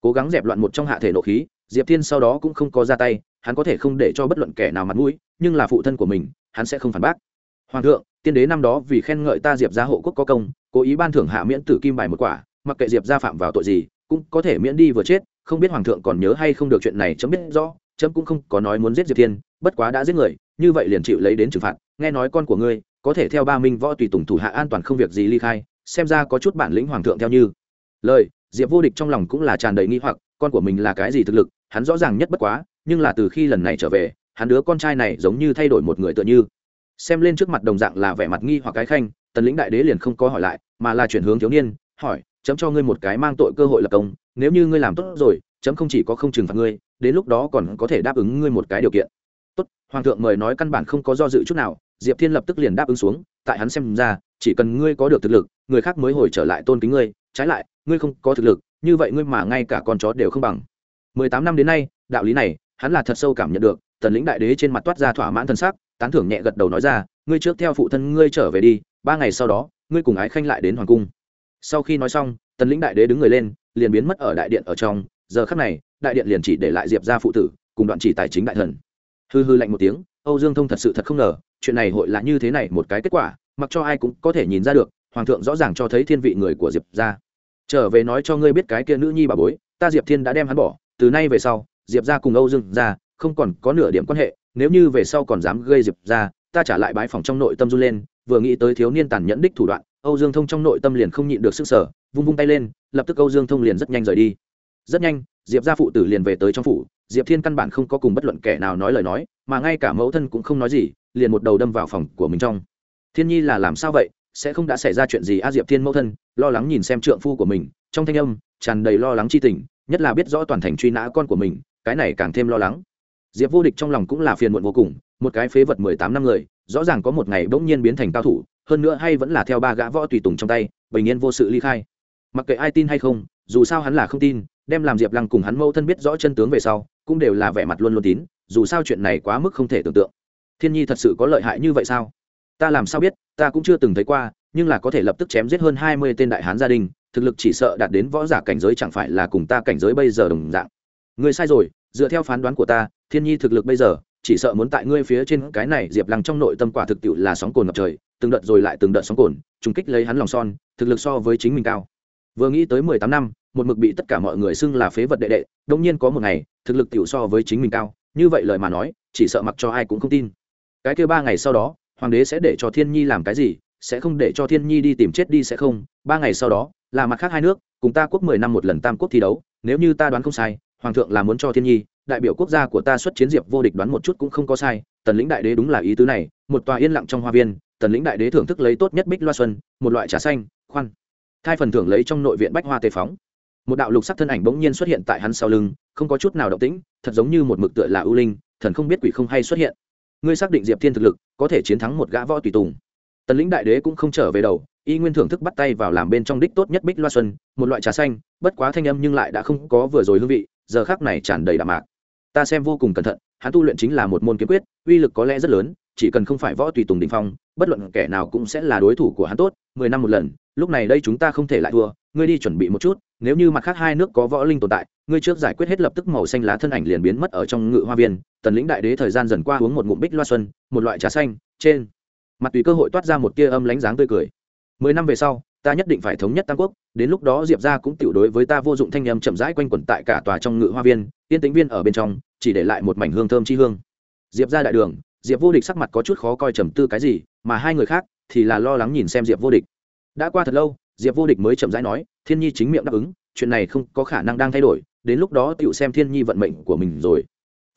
Cố gắng dẹp loạn một trong hạ thể nộ khí, diệp thiên sau đó cũng không có ra tay, hắn có thể không để cho bất luận kẻ nào mặt mũi, nhưng là phụ thân của mình, hắn sẽ không phản bác hoàng thượng, tiên đế năm đó vì khen ngợi ta diệp gia hộ quốc có công, cố ý ban thưởng hạ miễn tử kim bài một quả, mặc kệ diệp gia phạm vào tội gì, cũng có thể miễn đi vừa chết, không biết hoàng thượng còn nhớ hay không được chuyện này chấm biết rõ, chấm cũng không có nói muốn giết diệp thiên, bất quá đã giết người, như vậy liền chịu lấy đến trừng phạt. Nghe nói con của ngươi, có thể theo ba minh võ tùy tùng thủ hạ an toàn không việc gì ly khai, xem ra có chút bản lĩnh hoàng thượng theo như. Lời, diệp vô địch trong lòng cũng là tràn đầy nghi hoặc, con của mình là cái gì thực lực, hắn rõ ràng nhất bất quá, nhưng là từ khi lần này trở về, hắn đứa con trai này giống như thay đổi một người tựa như xem lên trước mặt đồng dạng là vẻ mặt nghi hoặc cái khanh, tần lĩnh đại đế liền không có hỏi lại, mà là chuyển hướng thiếu niên, hỏi, chấm cho ngươi một cái mang tội cơ hội lập công, nếu như ngươi làm tốt rồi, chấm không chỉ có không trừng phạt ngươi, đến lúc đó còn có thể đáp ứng ngươi một cái điều kiện. Tốt, hoàng thượng mời nói căn bản không có do dự chút nào. Diệp thiên lập tức liền đáp ứng xuống, tại hắn xem ra, chỉ cần ngươi có được thực lực, người khác mới hồi trở lại tôn kính ngươi, trái lại, ngươi không có thực lực, như vậy ngươi mà ngay cả con chó đều không bằng. Mười tám năm đến nay, đạo lý này, hắn là thật sâu cảm nhận được, tần lĩnh đại đế trên mặt toát ra thỏa mãn thân xác tán thưởng nhẹ gật đầu nói ra, ngươi trước theo phụ thân ngươi trở về đi, ba ngày sau đó, ngươi cùng ái khanh lại đến hoàng cung. Sau khi nói xong, tần lĩnh đại đế đứng người lên, liền biến mất ở đại điện ở trong. Giờ khắc này, đại điện liền chỉ để lại diệp ra phụ tử, cùng đoạn chỉ tài chính đại thần. Hư hư lạnh một tiếng, âu dương thông thật sự thật không ngờ, chuyện này hội là như thế này, một cái kết quả, mặc cho ai cũng có thể nhìn ra được, hoàng thượng rõ ràng cho thấy thiên vị người của diệp ra trở về nói cho ngươi biết cái kia nữ nhi bà bối, ta diệp thiên đã đem hắn bỏ, từ nay về sau, diệp ra cùng âu dương ra không còn có nửa điểm quan hệ nếu như về sau còn dám gây diệp ra, ta trả lại bãi phòng trong nội tâm run lên, vừa nghĩ tới thiếu niên tàn nhẫn đích thủ đoạn, âu dương thông trong nội tâm liền không nhịn được sức sở, vung vung tay lên, lập tức âu dương thông liền rất nhanh rời đi. Rất nhanh, diệp gia phụ tử liền về tới trong phủ, diệp thiên căn bản không có cùng bất luận kẻ nào nói lời nói, mà ngay cả mẫu thân cũng không nói gì, liền một đầu đâm vào phòng của mình trong. Thiên nhi là làm sao vậy, sẽ không đã xảy ra chuyện gì a diệp thiên mẫu thân, lo lắng nhìn xem trượng phu của mình, trong thanh âm tràn đầy lo lắng chi tình, nhất là biết rõ toàn thành truy nã con của mình, cái này càng thêm lo lắng diệp vô địch trong lòng cũng là phiền muộn vô cùng, một cái phế vật mười tám năm người, rõ ràng có một ngày bỗng nhiên biến thành cao thủ, hơn nữa hay vẫn là theo ba gã võ tùy tùng trong tay, bình yên vô sự ly khai. Mặc kệ ai tin hay không, dù sao hắn là không tin, đem làm diệp lăng cùng hắn mâu thân biết rõ chân tướng về sau, cũng đều là vẻ mặt luôn luôn tín, dù sao chuyện này quá mức không thể tưởng tượng. Thiên nhi thật sự có lợi hại như vậy sao? Ta làm sao biết, ta cũng chưa từng thấy qua, nhưng là có thể lập tức chém giết hơn hai mươi tên đại hán gia đình, thực lực chỉ sợ đạt đến võ giả cảnh giới chẳng phải là cùng ta cảnh giới bây giờ đồng dạng. Ngươi sai rồi dựa theo phán đoán của ta, thiên nhi thực lực bây giờ, chỉ sợ muốn tại ngươi phía trên cái này diệp lăng trong nội tâm quả thực tiệu là sóng cồn ngập trời, từng đợt rồi lại từng đợt sóng cồn, trùng kích lấy hắn lòng son, thực lực so với chính mình cao. Vừa nghĩ tới mười tám năm, một mực bị tất cả mọi người xưng là phế vật đệ đệ đông nhiên có một ngày, thực lực tiểu so với chính mình cao, như vậy lời mà nói, chỉ sợ mặc cho ai cũng không tin. Cái kêu ba ngày sau đó, hoàng đế sẽ để cho thiên nhi làm cái gì, sẽ không để cho thiên nhi đi tìm chết đi sẽ không, ba ngày sau đó, là mặt khác hai nước, cùng ta quốc mười năm một lần tam quốc thi đấu, nếu như ta đoán không sai hoàng thượng là muốn cho thiên nhi, đại biểu quốc gia của ta xuất chiến diệp vô địch đoán một chút cũng không có sai, tần lĩnh đại đế đúng là ý tứ này, một tòa yên lặng trong hoa viên, tần lĩnh đại đế thưởng thức lấy tốt nhất bích loa xuân, một loại trà xanh, khoan. Thai phần thưởng lấy trong nội viện bách hoa tề phóng. Một đạo lục sắc thân ảnh bỗng nhiên xuất hiện tại hắn sau lưng, không có chút nào động tĩnh, thật giống như một mực tựa là ưu linh, thần không biết quỷ không hay xuất hiện. Ngươi xác định diệp thiên thực lực, có thể chiến thắng một gã võ tùy tùng. Tần lĩnh đại đế cũng không trở về đầu, y nguyên thưởng thức bắt tay vào làm bên trong đích tốt nhất bích loa xuân, một loại trà xanh, bất quá thanh âm nhưng lại đã không có vừa rồi hương vị giờ khác này tràn đầy đạm mạc. Ta xem vô cùng cẩn thận, hắn tu luyện chính là một môn kiếm quyết, uy lực có lẽ rất lớn, chỉ cần không phải võ tùy tùng đình phong, bất luận kẻ nào cũng sẽ là đối thủ của hắn tốt, mười năm một lần, lúc này đây chúng ta không thể lại thua, ngươi đi chuẩn bị một chút, nếu như mặt khác hai nước có võ linh tồn tại, ngươi trước giải quyết hết lập tức màu xanh lá thân ảnh liền biến mất ở trong ngự hoa viên, tần lĩnh đại đế thời gian dần qua uống một ngụm bích loa xuân, một loại trà xanh, trên, mặt tùy cơ hội toát ra một tia âm lánh dáng tươi cười. Mười năm về sau ta nhất định phải thống nhất tam quốc, đến lúc đó diệp ra cũng tiểu đối với ta vô dụng thanh âm chậm rãi quanh quẩn tại cả tòa trong ngự hoa viên tiên tính viên ở bên trong, chỉ để lại một mảnh hương thơm chi hương. Diệp ra đại đường, diệp vô địch sắc mặt có chút khó coi trầm tư cái gì, mà hai người khác thì là lo lắng nhìn xem diệp vô địch. Đã qua thật lâu, diệp vô địch mới chậm rãi nói, thiên nhi chính miệng đáp ứng, chuyện này không có khả năng đang thay đổi, đến lúc đó tựu xem thiên nhi vận mệnh của mình rồi.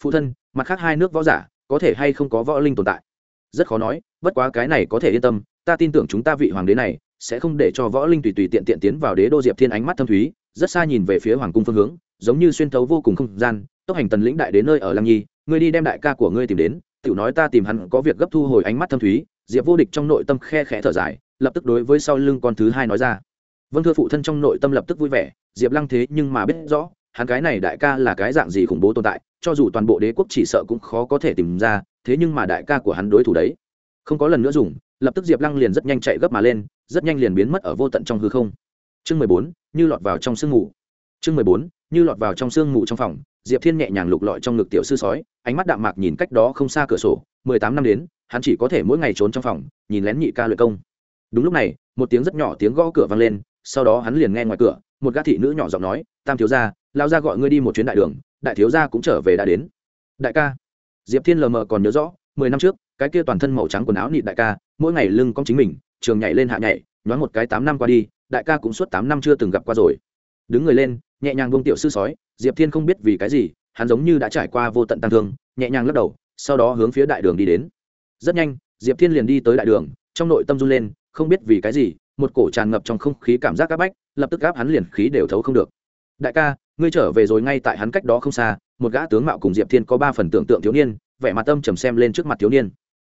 Phụ thân, mặt khác hai nước võ giả, có thể hay không có võ linh tồn tại? Rất khó nói, bất quá cái này có thể yên tâm, ta tin tưởng chúng ta vị hoàng đế này sẽ không để cho võ linh tùy tùy tiện tiện tiến vào đế đô diệp thiên ánh mắt thâm thúy, rất xa nhìn về phía hoàng cung phương hướng, giống như xuyên thấu vô cùng không gian, tốc hành tần lĩnh đại đến nơi ở lăng nhi, ngươi đi đem đại ca của ngươi tìm đến, tiểu nói ta tìm hắn có việc gấp thu hồi ánh mắt thâm thúy, diệp vô địch trong nội tâm khe khẽ thở dài, lập tức đối với sau lưng con thứ hai nói ra. Vâng thưa phụ thân trong nội tâm lập tức vui vẻ, diệp lăng thế nhưng mà biết rõ, hắn cái này đại ca là cái dạng gì khủng bố tồn tại, cho dù toàn bộ đế quốc chỉ sợ cũng khó có thể tìm ra, thế nhưng mà đại ca của hắn đối thủ đấy. Không có lần nữa dùng, lập tức diệp lăng liền rất nhanh chạy gấp mà lên rất nhanh liền biến mất ở vô tận trong hư không. Chương mười bốn, như lọt vào trong sương mù. Chương mười bốn, như lọt vào trong sương mù trong phòng, diệp thiên nhẹ nhàng lục lọi trong ngực tiểu sư sói, ánh mắt đạm mạc nhìn cách đó không xa cửa sổ, mười tám năm đến, hắn chỉ có thể mỗi ngày trốn trong phòng, nhìn lén nhị ca luyện công. Đúng lúc này, một tiếng rất nhỏ tiếng gõ cửa vang lên, sau đó hắn liền nghe ngoài cửa, một gã thị nữ nhỏ giọng nói, tam thiếu gia lao ra gọi ngươi đi một chuyến đại đường, đại thiếu gia cũng trở về đã đến. Đại ca. Diệp thiên lờ mờ còn nhớ rõ, mười năm trước, cái kia toàn thân màu trắng quần áo nịt đại ca, mỗi ngày lưng cong chính mình trường nhảy lên hạ nhảy, nhoáng một cái tám năm qua đi, đại ca cũng suốt tám năm chưa từng gặp qua rồi. Đứng người lên, nhẹ nhàng buông tiểu sư sói, diệp thiên không biết vì cái gì, hắn giống như đã trải qua vô tận tăng thương, nhẹ nhàng lắc đầu, sau đó hướng phía đại đường đi đến. Rất nhanh, diệp thiên liền đi tới đại đường, trong nội tâm run lên, không biết vì cái gì, một cổ tràn ngập trong không khí cảm giác áp bách, lập tức áp hắn liền khí đều thấu không được. Đại ca, ngươi trở về rồi ngay tại hắn cách đó không xa, một gã tướng mạo cùng diệp thiên có ba phần tưởng tượng thiếu niên, vẻ mặt tâm trầm xem lên trước mặt thiếu niên.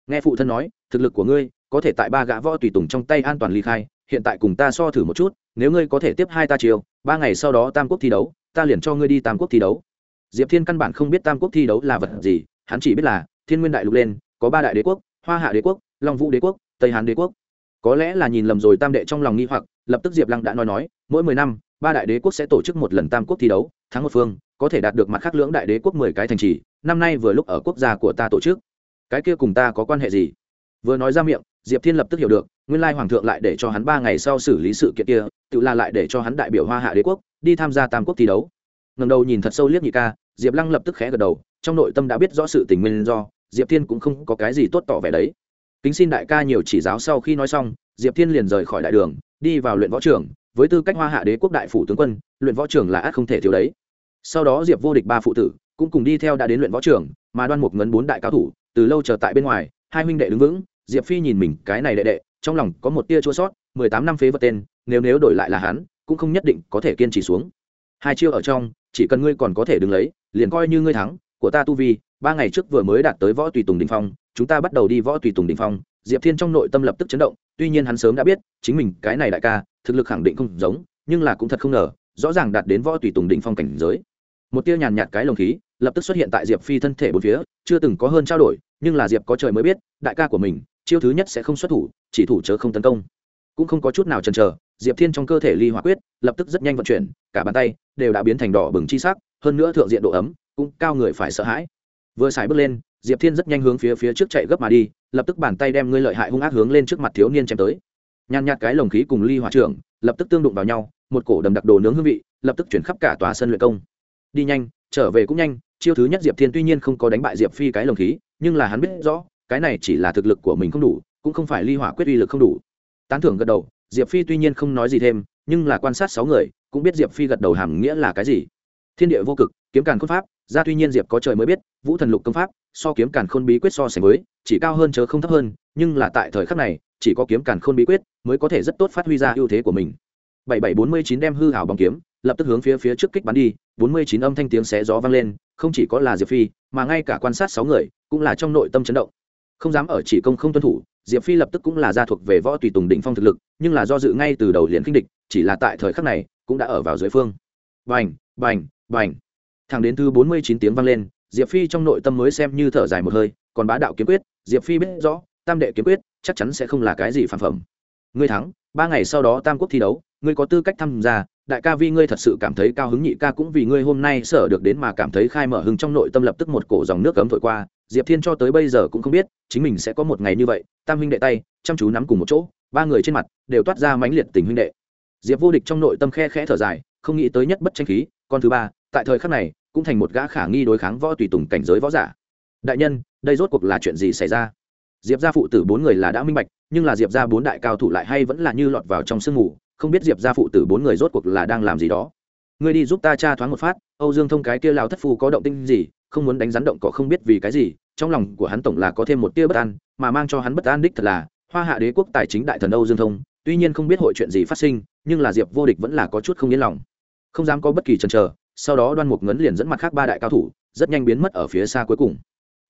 Nghe phụ thân nói, thực lực của ngươi có thể tại ba gã võ tùy tùng trong tay an toàn ly khai, hiện tại cùng ta so thử một chút, nếu ngươi có thể tiếp hai ta chiều ba ngày sau đó tam quốc thi đấu, ta liền cho ngươi đi tam quốc thi đấu. Diệp thiên căn bản không biết tam quốc thi đấu là vật gì, hắn chỉ biết là, thiên nguyên đại lục lên, có ba đại đế quốc, hoa hạ đế quốc, long vũ đế quốc, tây hán đế quốc. Có lẽ là nhìn lầm rồi tam đệ trong lòng nghi hoặc, lập tức diệp lăng đã nói nói, mỗi mười năm, ba đại đế quốc sẽ tổ chức một lần tam quốc thi đấu, thắng một phương, có thể đạt được mặt khác lưỡng đại đế quốc mười cái thành trì, năm nay vừa lúc ở quốc gia của ta tổ chức. Cái kia cùng ta có quan hệ gì? Vừa nói ra miệng diệp thiên lập tức hiểu được, nguyên lai hoàng thượng lại để cho hắn ba ngày sau xử lý sự kiện kia, tự la lại để cho hắn đại biểu hoa hạ đế quốc, đi tham gia tam quốc thi đấu. Ngần đầu nhìn thật sâu liếc nhị ca, diệp lăng lập tức khẽ gật đầu, trong nội tâm đã biết rõ sự tình nguyên do, diệp thiên cũng không có cái gì tốt tỏ vẻ đấy. Kính xin đại ca nhiều chỉ giáo sau khi nói xong, diệp thiên liền rời khỏi đại đường, đi vào luyện võ trường, với tư cách hoa hạ đế quốc đại phủ tướng quân, luyện võ trường là ác không thể thiếu đấy. Sau đó diệp vô địch ba phụ tử, cũng cùng đi theo đã đến luyện võ trường, mà đoan mục ngấn bốn đại cao thủ, từ lâu chờ tại bên ngoài, hai huynh đệ đứng vững diệp phi nhìn mình, cái này đệ đệ, trong lòng có một tia chua sót, mười tám năm phế vật tên, nếu nếu đổi lại là hắn, cũng không nhất định có thể kiên trì xuống. Hai chiêu ở trong, chỉ cần ngươi còn có thể đứng lấy, liền coi như ngươi thắng, của ta tu vi, ba ngày trước vừa mới đạt tới võ tùy tùng đình phong, chúng ta bắt đầu đi võ tùy tùng đình phong. Diệp thiên trong nội tâm lập tức chấn động, tuy nhiên hắn sớm đã biết, chính mình cái này đại ca, thực lực khẳng định không giống, nhưng là cũng thật không ngờ, rõ ràng đạt đến võ tùy tùng đỉnh phong cảnh giới. Một tia nhàn nhạt cái lồng khí, lập tức xuất hiện tại diệp phi thân thể bốn phía, chưa từng có hơn trao đổi, nhưng là diệp có trời mới biết, đại ca của mình chiêu thứ nhất sẽ không xuất thủ, chỉ thủ chớ không tấn công. Cũng không có chút nào chần chờ, diệp thiên trong cơ thể ly hỏa quyết lập tức rất nhanh vận chuyển, cả bàn tay đều đã biến thành đỏ bừng chi sắc, hơn nữa thượng diện độ ấm cũng cao người phải sợ hãi. Vừa xài bước lên, diệp thiên rất nhanh hướng phía phía trước chạy gấp mà đi, lập tức bàn tay đem ngươi lợi hại hung ác hướng lên trước mặt thiếu niên chém tới. Nhàn nhạt cái lồng khí cùng ly hỏa trưởng lập tức tương đụng vào nhau, một cổ đầm đặc đồ nướng hương vị lập tức chuyển khắp cả tòa sân luyện công. Đi nhanh, trở về cũng nhanh, chiêu thứ nhất diệp thiên tuy nhiên không có đánh bại diệp phi cái lồng khí, nhưng là hắn biết rõ cái này chỉ là thực lực của mình không đủ, cũng không phải ly hỏa quyết uy lực không đủ. Tán thưởng gật đầu, diệp phi tuy nhiên không nói gì thêm, nhưng là quan sát sáu người, cũng biết diệp phi gật đầu hàm nghĩa là cái gì. Thiên địa vô cực, kiếm càn khôn pháp, ra tuy nhiên diệp có trời mới biết, vũ thần lục công pháp, so kiếm càn khôn bí quyết so sánh với, chỉ cao hơn chớ không thấp hơn, nhưng là tại thời khắc này, chỉ có kiếm càn khôn bí quyết mới có thể rất tốt phát huy ra ưu thế của mình. Bảy bảy bốn mươi chín đem hư hảo bằng kiếm, lập tức hướng phía phía trước kích bắn đi, bốn mươi chín âm thanh tiếng xé gió vang lên, không chỉ có là diệp phi, mà ngay cả quan sát sáu người, cũng là trong nội tâm chấn động không dám ở chỉ công không tuân thủ, diệp phi lập tức cũng là gia thuộc về võ tùy tùng đỉnh phong thực lực, nhưng là do dự ngay từ đầu liền kinh địch, chỉ là tại thời khắc này, cũng đã ở vào dưới phương. Bành bành bành. Thẳng đến thứ bốn mươi chín tiếng vang lên, diệp phi trong nội tâm mới xem như thở dài một hơi, còn bá đạo kiếm quyết, diệp phi biết rõ, tam đệ kiếm quyết chắc chắn sẽ không là cái gì phản phẩm. Ngươi thắng, ba ngày sau đó tam quốc thi đấu, ngươi có tư cách tham gia đại ca vi ngươi thật sự cảm thấy cao hứng nhị ca cũng vì ngươi hôm nay sở được đến mà cảm thấy khai mở hưng trong nội tâm lập tức một cổ dòng nước cấm thổi qua. Diệp thiên cho tới bây giờ cũng không biết, chính mình sẽ có một ngày như vậy, tam huynh đệ tay, chăm chú nắm cùng một chỗ, ba người trên mặt đều toát ra mãnh liệt tình huynh đệ. Diệp vô địch trong nội tâm khe khẽ thở dài, không nghĩ tới nhất bất tranh khí, con thứ ba, tại thời khắc này, cũng thành một gã khả nghi đối kháng võ tùy tùng cảnh giới võ giả. Đại nhân, đây rốt cuộc là chuyện gì xảy ra? Diệp gia phụ tử bốn người là đã minh bạch, nhưng là diệp gia bốn đại cao thủ lại hay vẫn là như lọt vào trong sương mù không biết diệp gia phụ tử bốn người rốt cuộc là đang làm gì đó. Ngươi đi giúp ta tra thoáng một phát, âu dương thông cái kia lao thất phu có động tinh gì, không muốn đánh rắn động cỏ không biết vì cái gì, trong lòng của hắn tổng là có thêm một tia bất an, mà mang cho hắn bất an đích thật là, hoa hạ đế quốc tài chính đại thần âu dương thông, tuy nhiên không biết hội chuyện gì phát sinh, nhưng là diệp vô địch vẫn là có chút không yên lòng. Không dám có bất kỳ chần chờ, sau đó đoan mục ngấn liền dẫn mặt khác ba đại cao thủ, rất nhanh biến mất ở phía xa cuối cùng.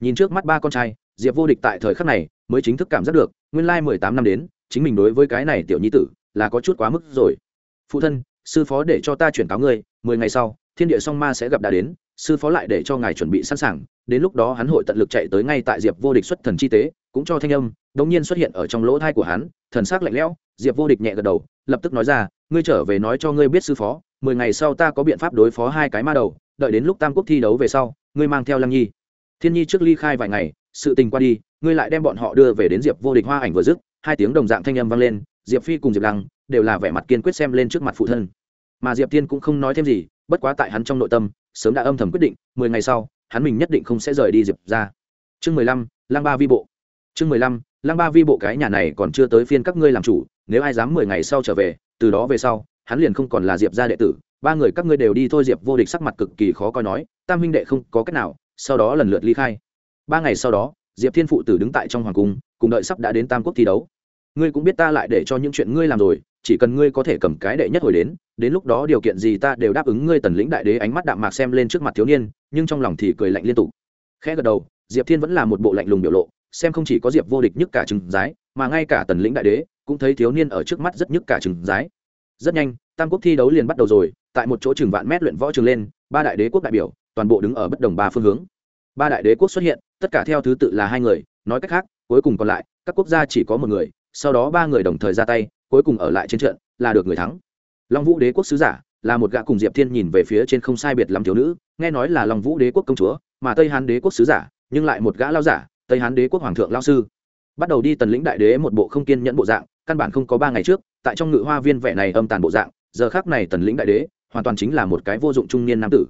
Nhìn trước mắt ba con trai, diệp vô địch tại thời khắc này mới chính thức cảm giác được, nguyên lai mười tám năm đến, chính mình đối với cái này tiểu nhi tử là có chút quá mức rồi. Phụ thân, sư phó để cho ta chuyển cáo ngươi, mười ngày sau, thiên địa song ma sẽ gặp đã đến, sư phó lại để cho ngài chuẩn bị sẵn sàng, đến lúc đó hắn hội tận lực chạy tới ngay tại diệp vô địch xuất thần chi tế, cũng cho thanh âm, đống nhiên xuất hiện ở trong lỗ thai của hắn, thần sắc lạnh lẽo, diệp vô địch nhẹ gật đầu, lập tức nói ra, ngươi trở về nói cho ngươi biết sư phó, mười ngày sau ta có biện pháp đối phó hai cái ma đầu, đợi đến lúc tam quốc thi đấu về sau, ngươi mang theo lăng nhi. Thiên nhi trước ly khai vài ngày, sự tình qua đi, ngươi lại đem bọn họ đưa về đến diệp vô địch hoa ảnh vừa dứt, hai tiếng đồng dạng thanh âm vang lên diệp phi cùng diệp lăng đều là vẻ mặt kiên quyết xem lên trước mặt phụ thân. Mà diệp tiên cũng không nói thêm gì, bất quá tại hắn trong nội tâm, sớm đã âm thầm quyết định, mười ngày sau, hắn mình nhất định không sẽ rời đi diệp ra chương mười lăm lang ba vi bộ. Chương mười lăm lang ba vi bộ cái nhà này còn chưa tới phiên các ngươi làm chủ, nếu ai dám mười ngày sau trở về, từ đó về sau, hắn liền không còn là diệp gia đệ tử, ba người các ngươi đều đi thôi, diệp vô địch sắc mặt cực kỳ khó coi nói, tam huynh đệ không có cách nào, sau đó lần lượt ly khai. Ba ngày sau đó, diệp thiên phụ tử đứng tại trong hoàng cung, cùng đợi sắp đã đến tam quốc thi đấu ngươi cũng biết ta lại để cho những chuyện ngươi làm rồi, chỉ cần ngươi có thể cầm cái đệ nhất hồi đến đến lúc đó điều kiện gì ta đều đáp ứng ngươi tần lĩnh đại đế ánh mắt đạm mạc xem lên trước mặt thiếu niên, nhưng trong lòng thì cười lạnh liên tục. Khẽ gật đầu, diệp thiên vẫn là một bộ lạnh lùng biểu lộ, xem không chỉ có diệp vô địch nhất cả trừng giái mà ngay cả tần lĩnh đại đế cũng thấy thiếu niên ở trước mắt rất nhất cả trừng giái rất nhanh, tam quốc thi đấu liền bắt đầu rồi, tại một chỗ trường vạn mét luyện võ trường lên, ba đại đế quốc đại biểu, toàn bộ đứng ở bất đồng ba phương hướng. Ba đại đế quốc xuất hiện, tất cả theo thứ tự là hai người, nói cách khác, cuối cùng còn lại, các quốc gia chỉ có một người sau đó ba người đồng thời ra tay, cuối cùng ở lại trên trận, là được người thắng. Long vũ đế quốc sứ giả, là một gã cùng diệp thiên nhìn về phía trên không sai biệt lắm thiếu nữ, nghe nói là long vũ đế quốc công chúa, mà tây hán đế quốc sứ giả, nhưng lại một gã lao giả, tây hán đế quốc hoàng thượng lao sư. Bắt đầu đi tần lĩnh đại đế một bộ không kiên nhẫn bộ dạng, căn bản không có ba ngày trước, tại trong ngự hoa viên vẻ này âm tàn bộ dạng, giờ khác này tần lĩnh đại đế, hoàn toàn chính là một cái vô dụng trung niên nam tử.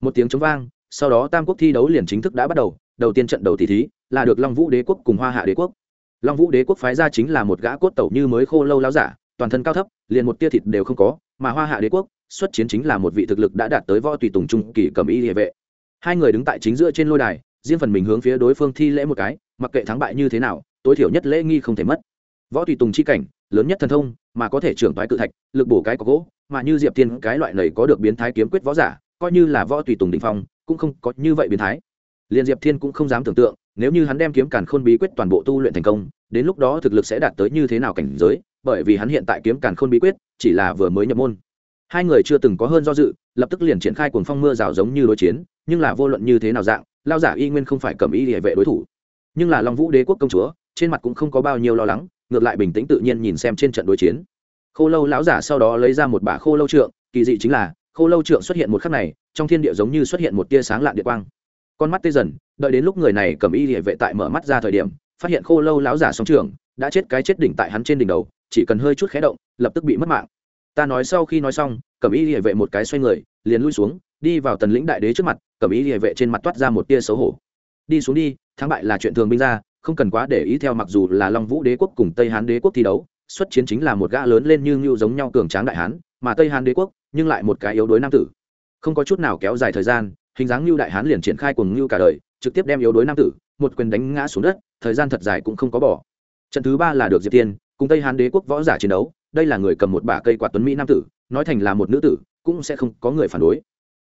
Một tiếng chống vang, sau đó tam quốc thi đấu liền chính thức đã bắt đầu đầu tiên trận đầu tỷ thí, là được long vũ đế quốc cùng hoa hạ đế quốc long vũ đế quốc phái ra chính là một gã cốt tẩu như mới khô lâu láo giả, toàn thân cao thấp, liền một tia thịt đều không có, mà hoa hạ đế quốc, xuất chiến chính là một vị thực lực đã đạt tới võ tùy tùng trung kỳ cầm y địa vệ. Hai người đứng tại chính giữa trên lôi đài, riêng phần mình hướng phía đối phương thi lễ một cái, mặc kệ thắng bại như thế nào, tối thiểu nhất lễ nghi không thể mất. Võ tùy tùng chi cảnh, lớn nhất thần thông, mà có thể trưởng thoái cự thạch, lực bổ cái có gỗ, mà như diệp tiên cái loại này có được biến thái kiếm quyết võ giả, coi như là võ tùy tùng đình phong, cũng không có như vậy biến thái liền diệp thiên cũng không dám tưởng tượng, nếu như hắn đem kiếm càn khôn bí quyết toàn bộ tu luyện thành công, đến lúc đó thực lực sẽ đạt tới như thế nào cảnh giới, bởi vì hắn hiện tại kiếm càn khôn bí quyết chỉ là vừa mới nhập môn. Hai người chưa từng có hơn do dự, lập tức liền triển khai cuồng phong mưa rào giống như đối chiến, nhưng là vô luận như thế nào dạng, lao giả y nguyên không phải cầm y địa vệ đối thủ. Nhưng là long vũ đế quốc công chúa, trên mặt cũng không có bao nhiêu lo lắng, ngược lại bình tĩnh tự nhiên nhìn xem trên trận đối chiến. Khô lâu lão giả sau đó lấy ra một bả khô lâu trượng, kỳ dị chính là, khô lâu trượng xuất hiện một khắc này, trong thiên địa giống như xuất hiện một tia sáng lạ địa quang con mắt tê dần, đợi đến lúc người này cầm y địa vệ tại mở mắt ra thời điểm, phát hiện khô lâu láo giả song trường đã chết cái chết đỉnh tại hắn trên đỉnh đầu, chỉ cần hơi chút khé động, lập tức bị mất mạng. Ta nói sau khi nói xong, cầm y địa vệ một cái xoay người, liền lui xuống, đi vào tần lĩnh đại đế trước mặt, cầm y địa vệ trên mặt toát ra một tia xấu hổ. Đi xuống đi, thắng bại là chuyện thường binh ra, không cần quá để ý theo mặc dù là long vũ đế quốc cùng tây hán đế quốc thi đấu, xuất chiến chính là một gã lớn lên như ngưu giống nhau cường tráng đại hán, mà tây hán đế quốc, nhưng lại một cái yếu đuối nam tử. Không có chút nào kéo dài thời gian hình dáng lưu đại hán liền triển khai cùng lưu cả đời, trực tiếp đem yếu đuối nam tử, một quyền đánh ngã xuống đất, thời gian thật dài cũng không có bỏ. Trận thứ ba là được diệp tiên, cùng tây hán đế quốc võ giả chiến đấu, đây là người cầm một bả cây quạt tuấn mỹ nam tử, nói thành là một nữ tử, cũng sẽ không có người phản đối.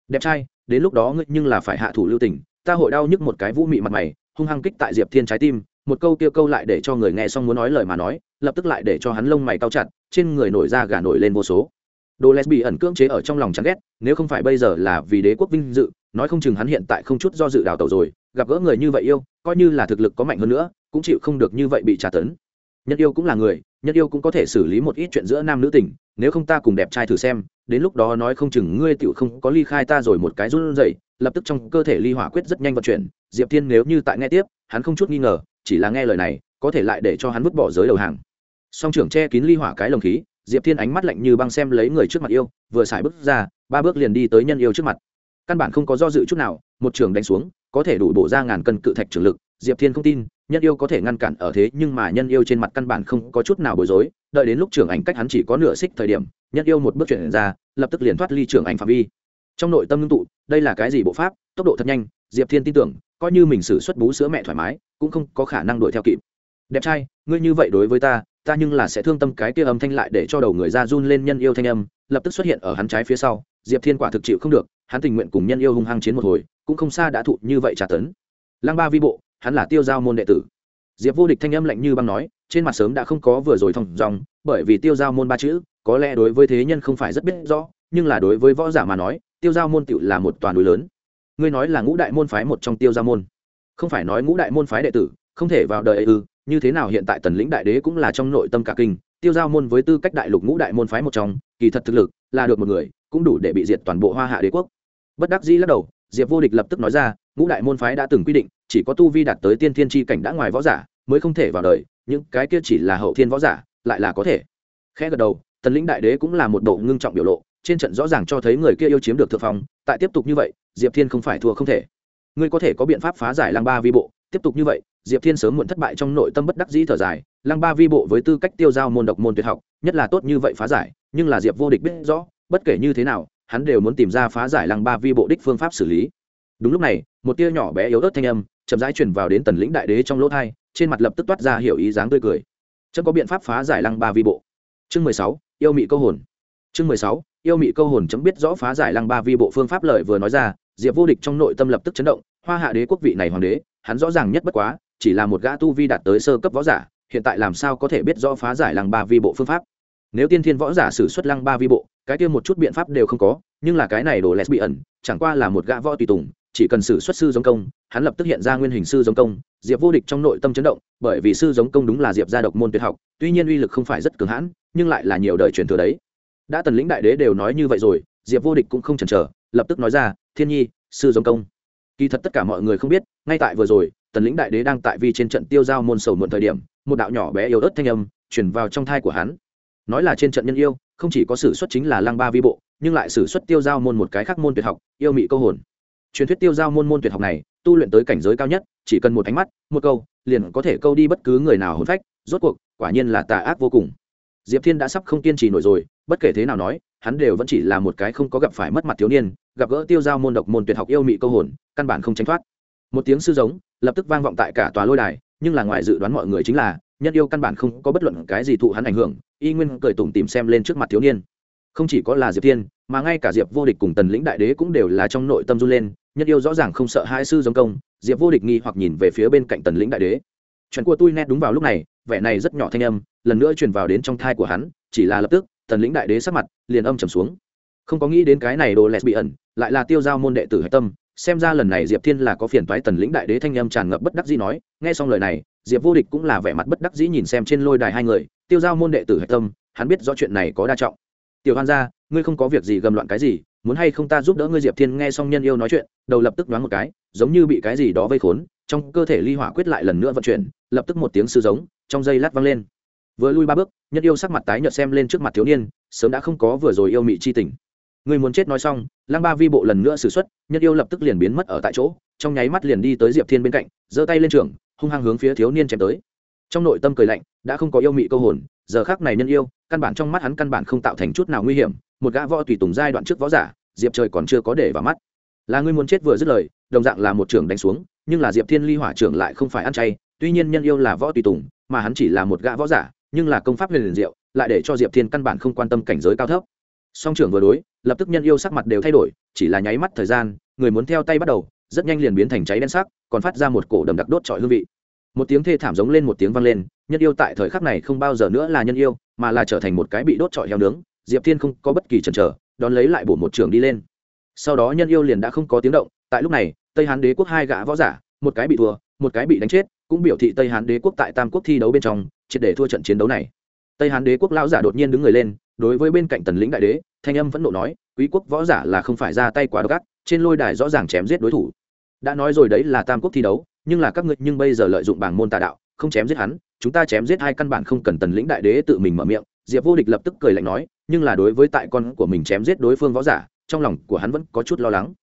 Đẹp trai, đến lúc đó ngươi nhưng là phải hạ thủ lưu tình, ta hội đau nhức một cái vũ mị mặt mày, hung hăng kích tại diệp thiên trái tim, một câu kia câu lại để cho người nghe xong muốn nói lời mà nói, lập tức lại để cho hắn lông mày cao chặt, trên người nổi ra gà nổi lên vô số đồ les bị ẩn cưỡng chế ở trong lòng chán ghét, nếu không phải bây giờ là vì đế quốc vinh dự, nói không chừng hắn hiện tại không chút do dự đào tẩu rồi, gặp gỡ người như vậy yêu, coi như là thực lực có mạnh hơn nữa, cũng chịu không được như vậy bị trả tấn. Nhân yêu cũng là người, nhân yêu cũng có thể xử lý một ít chuyện giữa nam nữ tình, nếu không ta cùng đẹp trai thử xem, đến lúc đó nói không chừng ngươi tựu không có ly khai ta rồi một cái run rẩy, lập tức trong cơ thể ly hỏa quyết rất nhanh vận chuyển, diệp thiên nếu như tại nghe tiếp, hắn không chút nghi ngờ, chỉ là nghe lời này, có thể lại để cho hắn vứt bỏ giới đầu hàng. Song trưởng che kín ly hỏa cái lồng khí diệp thiên ánh mắt lạnh như băng xem lấy người trước mặt yêu, vừa xài bước ra, ba bước liền đi tới nhân yêu trước mặt. Căn bản không có do dự chút nào, một trường đánh xuống, có thể đủ bổ ra ngàn cân cự thạch trường lực. Diệp thiên không tin, nhân yêu có thể ngăn cản ở thế, nhưng mà nhân yêu trên mặt căn bản không có chút nào bối rối, đợi đến lúc trưởng ảnh cách hắn chỉ có nửa xích thời điểm, nhân yêu một bước chuyển ra, lập tức liền thoát ly trưởng ảnh phạm vi. Trong nội tâm ngưng tụ, đây là cái gì bộ pháp, tốc độ thật nhanh, diệp thiên tin tưởng, coi như mình xử xuất bú sữa mẹ thoải mái, cũng không có khả năng đuổi theo kịp. Đẹp trai, ngươi như vậy đối với ta ta nhưng là sẽ thương tâm cái kia âm thanh lại để cho đầu người ra run lên nhân yêu thanh âm, lập tức xuất hiện ở hắn trái phía sau, diệp thiên quả thực chịu không được, hắn tình nguyện cùng nhân yêu hung hăng chiến một hồi, cũng không xa đã thụ như vậy trả tấn. Lăng ba vi bộ, hắn là tiêu giao môn đệ tử. Diệp vô địch thanh âm lạnh như băng nói, trên mặt sớm đã không có vừa rồi thòng dòng, bởi vì tiêu giao môn ba chữ, có lẽ đối với thế nhân không phải rất biết rõ, nhưng là đối với võ giả mà nói, tiêu giao môn tựu là một toàn núi lớn. Ngươi nói là ngũ đại môn phái một trong tiêu giao môn. Không phải nói ngũ đại môn phái đệ tử, không thể vào đời ư như thế nào hiện tại tần lĩnh đại đế cũng là trong nội tâm cả kinh, tiêu giao môn với tư cách đại lục ngũ đại môn phái một trong, kỳ thật thực lực là được một người, cũng đủ để bị diệt toàn bộ hoa hạ đế quốc. Bất đắc dĩ lắc đầu, diệp vô địch lập tức nói ra, ngũ đại môn phái đã từng quy định, chỉ có tu vi đạt tới tiên thiên tri cảnh đã ngoài võ giả mới không thể vào đời, những cái kia chỉ là hậu thiên võ giả, lại là có thể. Khẽ gật đầu, tần lĩnh đại đế cũng là một độ ngưng trọng biểu lộ, trên trận rõ ràng cho thấy người kia yêu chiếm được thượng phong, tại tiếp tục như vậy, diệp thiên không phải thua không thể. Ngươi có thể có biện pháp phá giải lăng ba vi bộ tiếp tục như vậy, diệp thiên sớm muộn thất bại trong nội tâm bất đắc dĩ thở dài, lăng ba vi bộ với tư cách tiêu giao môn độc môn tuyệt học, nhất là tốt như vậy phá giải, nhưng là diệp vô địch biết rõ, bất kể như thế nào, hắn đều muốn tìm ra phá giải lăng ba vi bộ đích phương pháp xử lý. Đúng lúc này, một tia nhỏ bé yếu ớt thanh âm, chậm rãi truyền vào đến tần lĩnh đại đế trong lỗ thai, trên mặt lập tức toát ra hiểu ý dáng tươi cười. Chân có biện pháp phá giải lăng ba vi bộ. Chương mười sáu, yêu mị câu hồn. Chương mười sáu, yêu mị câu hồn chấm biết rõ phá giải lăng ba vi bộ phương pháp lợi vừa nói ra, diệp vô địch trong nội tâm lập tức chấn động, hoa hạ đế quốc vị này hoàng đế hắn rõ ràng nhất bất quá, chỉ là một gã tu vi đạt tới sơ cấp võ giả, hiện tại làm sao có thể biết rõ phá giải lăng ba vi bộ phương pháp? Nếu tiên thiên võ giả sử xuất lăng ba vi bộ, cái kia một chút biện pháp đều không có, nhưng là cái này đồ lẹt bị ẩn, chẳng qua là một gã võ tùy tùng, chỉ cần sử xuất sư giống công, hắn lập tức hiện ra nguyên hình sư giống công, diệp vô địch trong nội tâm chấn động, bởi vì sư giống công đúng là diệp gia độc môn tuyệt học, tuy nhiên uy lực không phải rất cường hãn, nhưng lại là nhiều đời truyền thừa đấy. Đã tần lĩnh đại đế đều nói như vậy rồi, diệp vô địch cũng không chần chờ, lập tức nói ra, thiên nhi, sư giống công kỳ thật tất cả mọi người không biết, ngay tại vừa rồi, tần lĩnh đại đế đang tại vi trên trận tiêu giao môn sầu muộn thời điểm, một đạo nhỏ bé yếu ớt thanh âm chuyển vào trong thai của hắn. Nói là trên trận nhân yêu, không chỉ có sử xuất chính là lăng ba vi bộ, nhưng lại sử xuất tiêu giao môn một cái khác môn tuyệt học, yêu mị câu hồn. Truyền thuyết tiêu giao môn môn tuyệt học này, tu luyện tới cảnh giới cao nhất, chỉ cần một ánh mắt, một câu, liền có thể câu đi bất cứ người nào hôn phách, rốt cuộc, quả nhiên là tà ác vô cùng. Diệp thiên đã sắp không kiên trì nổi rồi, bất kể thế nào nói hắn đều vẫn chỉ là một cái không có gặp phải mất mặt thiếu niên, gặp gỡ tiêu giao môn độc môn tuyệt học yêu mị câu hồn, căn bản không tránh thoát. Một tiếng sư giống, lập tức vang vọng tại cả tòa lôi đài, nhưng là ngoài dự đoán mọi người chính là, nhân yêu căn bản không có bất luận cái gì thụ hắn ảnh hưởng, y nguyên cười tủm tìm xem lên trước mặt thiếu niên. Không chỉ có là diệp thiên, mà ngay cả diệp vô địch cùng tần lĩnh đại đế cũng đều là trong nội tâm run lên, nhân yêu rõ ràng không sợ hai sư giống công, diệp vô địch nghi hoặc nhìn về phía bên cạnh tần lĩnh đại đế. Chuyện của tôi nét đúng vào lúc này, vẻ này rất nhỏ thanh âm, lần nữa truyền vào đến trong thai của hắn, chỉ là lập tức tần lĩnh đại đế sắc mặt liền âm trầm xuống. Không có nghĩ đến cái này đồ lẹt bị ẩn, lại là tiêu giao môn đệ tử hạch tâm, xem ra lần này diệp thiên là có phiền toái tần lĩnh đại đế thanh âm tràn ngập bất đắc dĩ nói, nghe xong lời này, diệp vô địch cũng là vẻ mặt bất đắc dĩ nhìn xem trên lôi đài hai người, tiêu giao môn đệ tử hạch tâm, hắn biết rõ chuyện này có đa trọng. Tiểu hoan gia, ngươi không có việc gì gầm loạn cái gì, muốn hay không ta giúp đỡ ngươi diệp thiên nghe xong nhân yêu nói chuyện, đầu lập tức đoán một cái, giống như bị cái gì đó vây khốn, trong cơ thể ly hỏa quyết lại lần nữa vận chuyển, lập tức một tiếng sư giống, trong dây lát vang lên vừa lui ba bước nhân yêu sắc mặt tái nhợt xem lên trước mặt thiếu niên, sớm đã không có vừa rồi yêu mị chi tình. Người muốn chết nói xong, lăng ba vi bộ lần nữa xử x u ấ t nhân yêu lập tức liền biến mất ở tại chỗ, trong nháy mắt liền đi tới diệp thiên bên cạnh, giơ tay lên trường, hung hăng hướng phía thiếu niên chém tới. Trong nội tâm cười lạnh, đã không có yêu mị câu hồn, giờ khác này nhân yêu, căn bản trong mắt hắn căn bản không tạo thành chút nào nguy hiểm, một gã võ tùy tùng giai đoạn trước võ giả, diệp trời còn chưa có để vào mắt. Là ngươi muốn chết vừa dứt lời, đồng dạng là một trưởng đánh xuống, nhưng là diệp thiên ly hỏa trưởng lại không phải ăn chay, tuy nhiên nhân yêu là võ tùy tùng, mà hắn chỉ là một gã võ giả nhưng là công pháp huyền liền diệu, lại để cho diệp thiên căn bản không quan tâm cảnh giới cao thấp. Song trưởng vừa đối, lập tức nhân yêu sắc mặt đều thay đổi, chỉ là nháy mắt thời gian, người muốn theo tay bắt đầu, rất nhanh liền biến thành cháy đen sắc, còn phát ra một cổ đầm đặc đốt trọi hương vị. Một tiếng thê thảm giống lên một tiếng vang lên, nhân yêu tại thời khắc này không bao giờ nữa là nhân yêu, mà là trở thành một cái bị đốt trọi heo nướng, diệp thiên không có bất kỳ chần chờ, đón lấy lại bổ một trường đi lên. Sau đó nhân yêu liền đã không có tiếng động, tại lúc này, tây hán đế quốc hai gã võ giả, một cái bị thua, một cái bị đánh chết cũng biểu thị tây hán đế quốc tại tam quốc thi đấu bên trong, triệt để thua trận chiến đấu này. Tây hán đế quốc lão giả đột nhiên đứng người lên, đối với bên cạnh tần lĩnh đại đế, thanh âm vẫn nộ nói, quý quốc võ giả là không phải ra tay quá độc ác, trên lôi đài rõ ràng chém giết đối thủ. Đã nói rồi đấy là tam quốc thi đấu, nhưng là các ngươi nhưng bây giờ lợi dụng bảng môn tà đạo, không chém giết hắn, chúng ta chém giết hai căn bản không cần tần lĩnh đại đế tự mình mở miệng. Diệp vô địch lập tức cười lạnh nói, nhưng là đối với tại con của mình chém giết đối phương võ giả, trong lòng của hắn vẫn có chút lo lắng.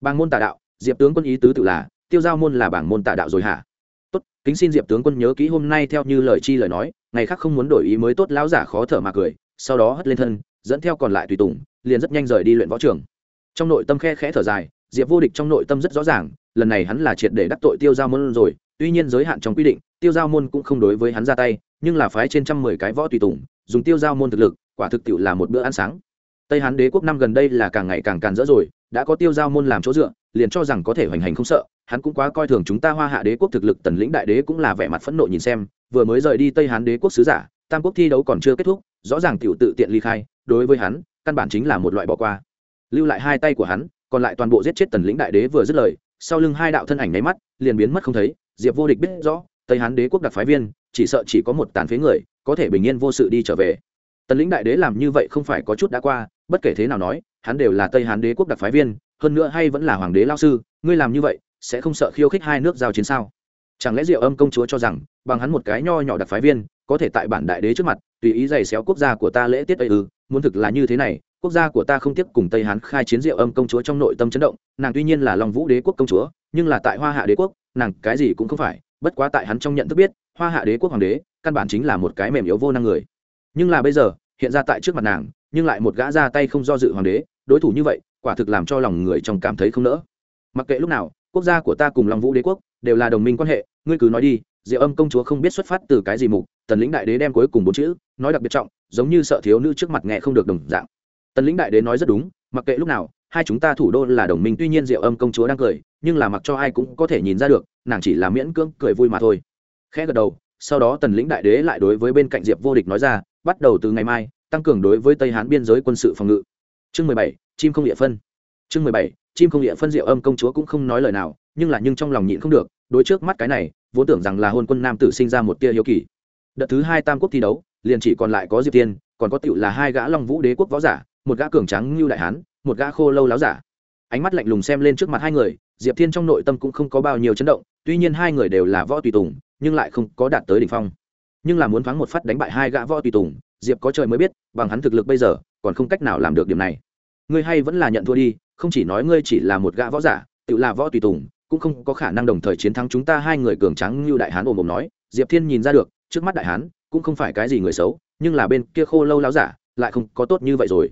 Bảng môn tà đạo, diệp tướng quân ý tứ tự là, tiêu giao môn là bảng môn tà đạo rồi hả? Kính xin diệp tướng quân nhớ kỹ hôm nay theo như lời chi lời nói, ngày khác không muốn đổi ý mới tốt lão giả khó thở mà cười, sau đó hất lên thân, dẫn theo còn lại tùy tùng, liền rất nhanh rời đi luyện võ trường. Trong nội tâm khe khẽ thở dài, diệp vô địch trong nội tâm rất rõ ràng, lần này hắn là triệt để đắc tội tiêu giao môn rồi, tuy nhiên giới hạn trong quy định, tiêu giao môn cũng không đối với hắn ra tay, nhưng là phái trên trăm mười cái võ tùy tùng, dùng tiêu giao môn thực lực, quả thực tiệu là một bữa ăn sáng. Tây hán đế quốc năm gần đây là càng ngày càng càn rỡ rồi, đã có tiêu giao môn làm chỗ dựa liền cho rằng có thể hoành hành không sợ, hắn cũng quá coi thường chúng ta hoa hạ đế quốc thực lực, tần lĩnh đại đế cũng là vẻ mặt phẫn nộ nhìn xem, vừa mới rời đi tây hán đế quốc sứ giả, tam quốc thi đấu còn chưa kết thúc, rõ ràng tiểu tự tiện ly khai, đối với hắn, căn bản chính là một loại bỏ qua. Lưu lại hai tay của hắn, còn lại toàn bộ giết chết tần lĩnh đại đế vừa dứt lời, sau lưng hai đạo thân ảnh nháy mắt, liền biến mất không thấy, diệp vô địch biết rõ, tây hán đế quốc đặc phái viên, chỉ sợ chỉ có một tàn phế người, có thể bình yên vô sự đi trở về. Tần lĩnh đại đế làm như vậy không phải có chút đã qua, bất kể thế nào nói, hắn đều là tây hán đế quốc đặc phái viên hơn nữa hay vẫn là hoàng đế lao sư, ngươi làm như vậy, sẽ không sợ khiêu khích hai nước giao chiến sao? Chẳng lẽ diệu âm công chúa cho rằng, bằng hắn một cái nho nhỏ đặc phái viên, có thể tại bản đại đế trước mặt, tùy ý giày xéo quốc gia của ta lễ tiết ấy ư? Muốn thực là như thế này, quốc gia của ta không tiếp cùng tây hán khai chiến diệu âm công chúa trong nội tâm chấn động, nàng tuy nhiên là long vũ đế quốc công chúa, nhưng là tại hoa hạ đế quốc, nàng cái gì cũng không phải, bất quá tại hắn trong nhận thức biết, hoa hạ đế quốc hoàng đế, căn bản chính là một cái mềm yếu vô năng người. Nhưng là bây giờ, hiện ra tại trước mặt nàng, nhưng lại một gã ra tay không do dự hoàng đế, đối thủ như vậy quả thực làm cho lòng người trong cảm thấy không nỡ. Mặc kệ lúc nào, quốc gia của ta cùng long vũ đế quốc đều là đồng minh quan hệ, ngươi cứ nói đi, diệu âm công chúa không biết xuất phát từ cái gì mục, tần lĩnh đại đế đem cuối cùng bốn chữ nói đặc biệt trọng, giống như sợ thiếu nữ trước mặt nghe không được đồng dạng. Tần lĩnh đại đế nói rất đúng, mặc kệ lúc nào, hai chúng ta thủ đô là đồng minh, tuy nhiên diệu âm công chúa đang cười, nhưng là mặc cho ai cũng có thể nhìn ra được, nàng chỉ là miễn cưỡng cười vui mà thôi. Khẽ gật đầu, sau đó tần lĩnh đại đế lại đối với bên cạnh diệp vô địch nói ra, bắt đầu từ ngày mai, tăng cường đối với tây hán biên giới quân sự phòng ngự chương mười bảy, chim không địa phân. Chương mười bảy, chim không địa phân diệu âm công chúa cũng không nói lời nào, nhưng là nhưng trong lòng nhịn không được, đối trước mắt cái này, vốn tưởng rằng là hôn quân nam tử sinh ra một tia hiếu kỳ. Đợt thứ hai tam quốc thi đấu, liền chỉ còn lại có diệp tiên, còn có tựu là hai gã long vũ đế quốc võ giả, một gã cường trắng như đại hán, một gã khô lâu láo giả. Ánh mắt lạnh lùng xem lên trước mặt hai người, diệp thiên trong nội tâm cũng không có bao nhiêu chấn động, tuy nhiên hai người đều là võ tùy tùng, nhưng lại không có đạt tới đỉnh phong. Nhưng là muốn thoáng một phát đánh bại hai gã võ tùy tùng, diệp có trời mới biết, bằng hắn thực lực bây giờ còn không cách nào làm được điểm này. Ngươi hay vẫn là nhận thua đi, không chỉ nói ngươi chỉ là một gã võ giả, tự là võ tùy tùng, cũng không có khả năng đồng thời chiến thắng chúng ta hai người cường trắng như đại hán ồm ồm nói. Diệp thiên nhìn ra được, trước mắt đại hán cũng không phải cái gì người xấu, nhưng là bên kia khô lâu láo giả lại không có tốt như vậy rồi.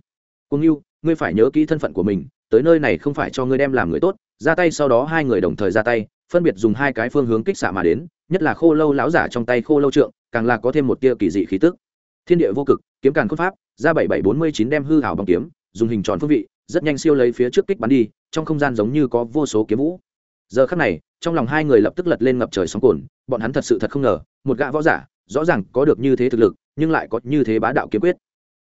Cung yêu ngươi phải nhớ kỹ thân phận của mình, tới nơi này không phải cho ngươi đem làm người tốt, ra tay sau đó hai người đồng thời ra tay, phân biệt dùng hai cái phương hướng kích xạ mà đến, nhất là khô lâu láo giả trong tay khô lâu trượng, càng là có thêm một tia kỳ dị khí tức. Thiên địa vô cực, kiếm càn khôn pháp ra bảy bảy bốn mươi chín đem hư hảo bằng kiếm, dùng hình tròn phương vị, rất nhanh siêu lấy phía trước kích bắn đi, trong không gian giống như có vô số kiếm vũ. Giờ khắc này, trong lòng hai người lập tức lật lên ngập trời sóng cồn bọn hắn thật sự thật không ngờ, một gã võ giả, rõ ràng có được như thế thực lực, nhưng lại có như thế bá đạo kiếm quyết.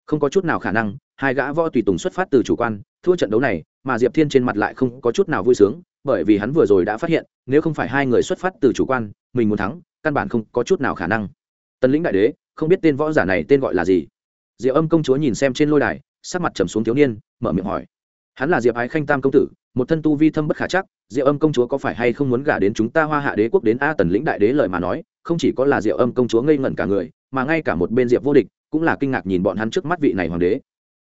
Không có chút nào khả năng, hai gã võ tùy tùng xuất phát từ chủ quan, thua trận đấu này, mà diệp thiên trên mặt lại không có chút nào vui sướng, bởi vì hắn vừa rồi đã phát hiện, nếu không phải hai người xuất phát từ chủ quan, mình muốn thắng, căn bản không có chút nào khả năng. Tần lĩnh đại đế, không biết tên võ giả này tên gọi là gì? Diệp âm công chúa nhìn xem trên lôi đài sắc mặt trầm xuống thiếu niên mở miệng hỏi hắn là diệp ái khanh tam công tử một thân tu vi thâm bất khả chắc diệu âm công chúa có phải hay không muốn gả đến chúng ta hoa hạ đế quốc đến a tần lĩnh đại đế lời mà nói không chỉ có là diệu âm công chúa ngây ngẩn cả người mà ngay cả một bên diệp vô địch cũng là kinh ngạc nhìn bọn hắn trước mắt vị này hoàng đế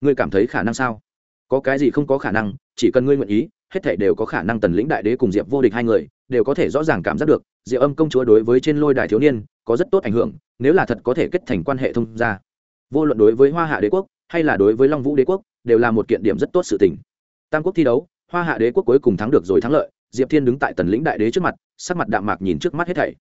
ngươi cảm thấy khả năng sao có cái gì không có khả năng chỉ cần ngươi nguyện ý hết thể đều có khả năng tần lĩnh đại đế cùng diệp vô địch hai người đều có thể rõ ràng cảm giác được diệu âm công chúa đối với trên lôi đài thiếu niên có rất tốt ảnh hưởng nếu là thật có thể kết thành quan hệ thông gia vô luận đối với hoa hạ đế quốc hay là đối với long vũ đế quốc đều là một kiện điểm rất tốt sự tình. Tam quốc thi đấu, hoa hạ đế quốc cuối cùng thắng được rồi thắng lợi, diệp thiên đứng tại tần lĩnh đại đế trước mặt, sắc mặt đạm mạc nhìn trước mắt hết thảy.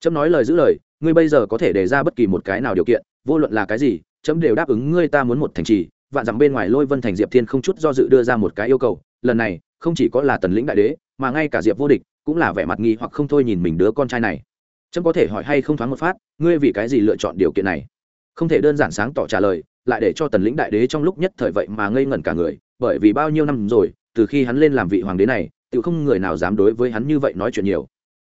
Trâm nói lời giữ lời, ngươi bây giờ có thể đề ra bất kỳ một cái nào điều kiện, vô luận là cái gì trâm đều đáp ứng ngươi ta muốn một thành trì, vạn dặm bên ngoài lôi vân thành diệp thiên không chút do dự đưa ra một cái yêu cầu, lần này, không chỉ có là tần lĩnh đại đế, mà ngay cả diệp vô địch cũng là vẻ mặt nghi hoặc không thôi nhìn mình đứa con trai này. Trâm có thể hỏi hay không thoáng một phát, ngươi vì cái gì lựa chọn điều kiện này? Không thể đơn giản sáng tỏ trả lời, lại để cho tần lĩnh đại đế trong lúc nhất thời vậy mà ngây ngẩn cả người, bởi vì bao nhiêu năm rồi, từ khi hắn lên làm vị hoàng đế này tự không người nào dám đối với hắn như vậy nói chuyện nhiều.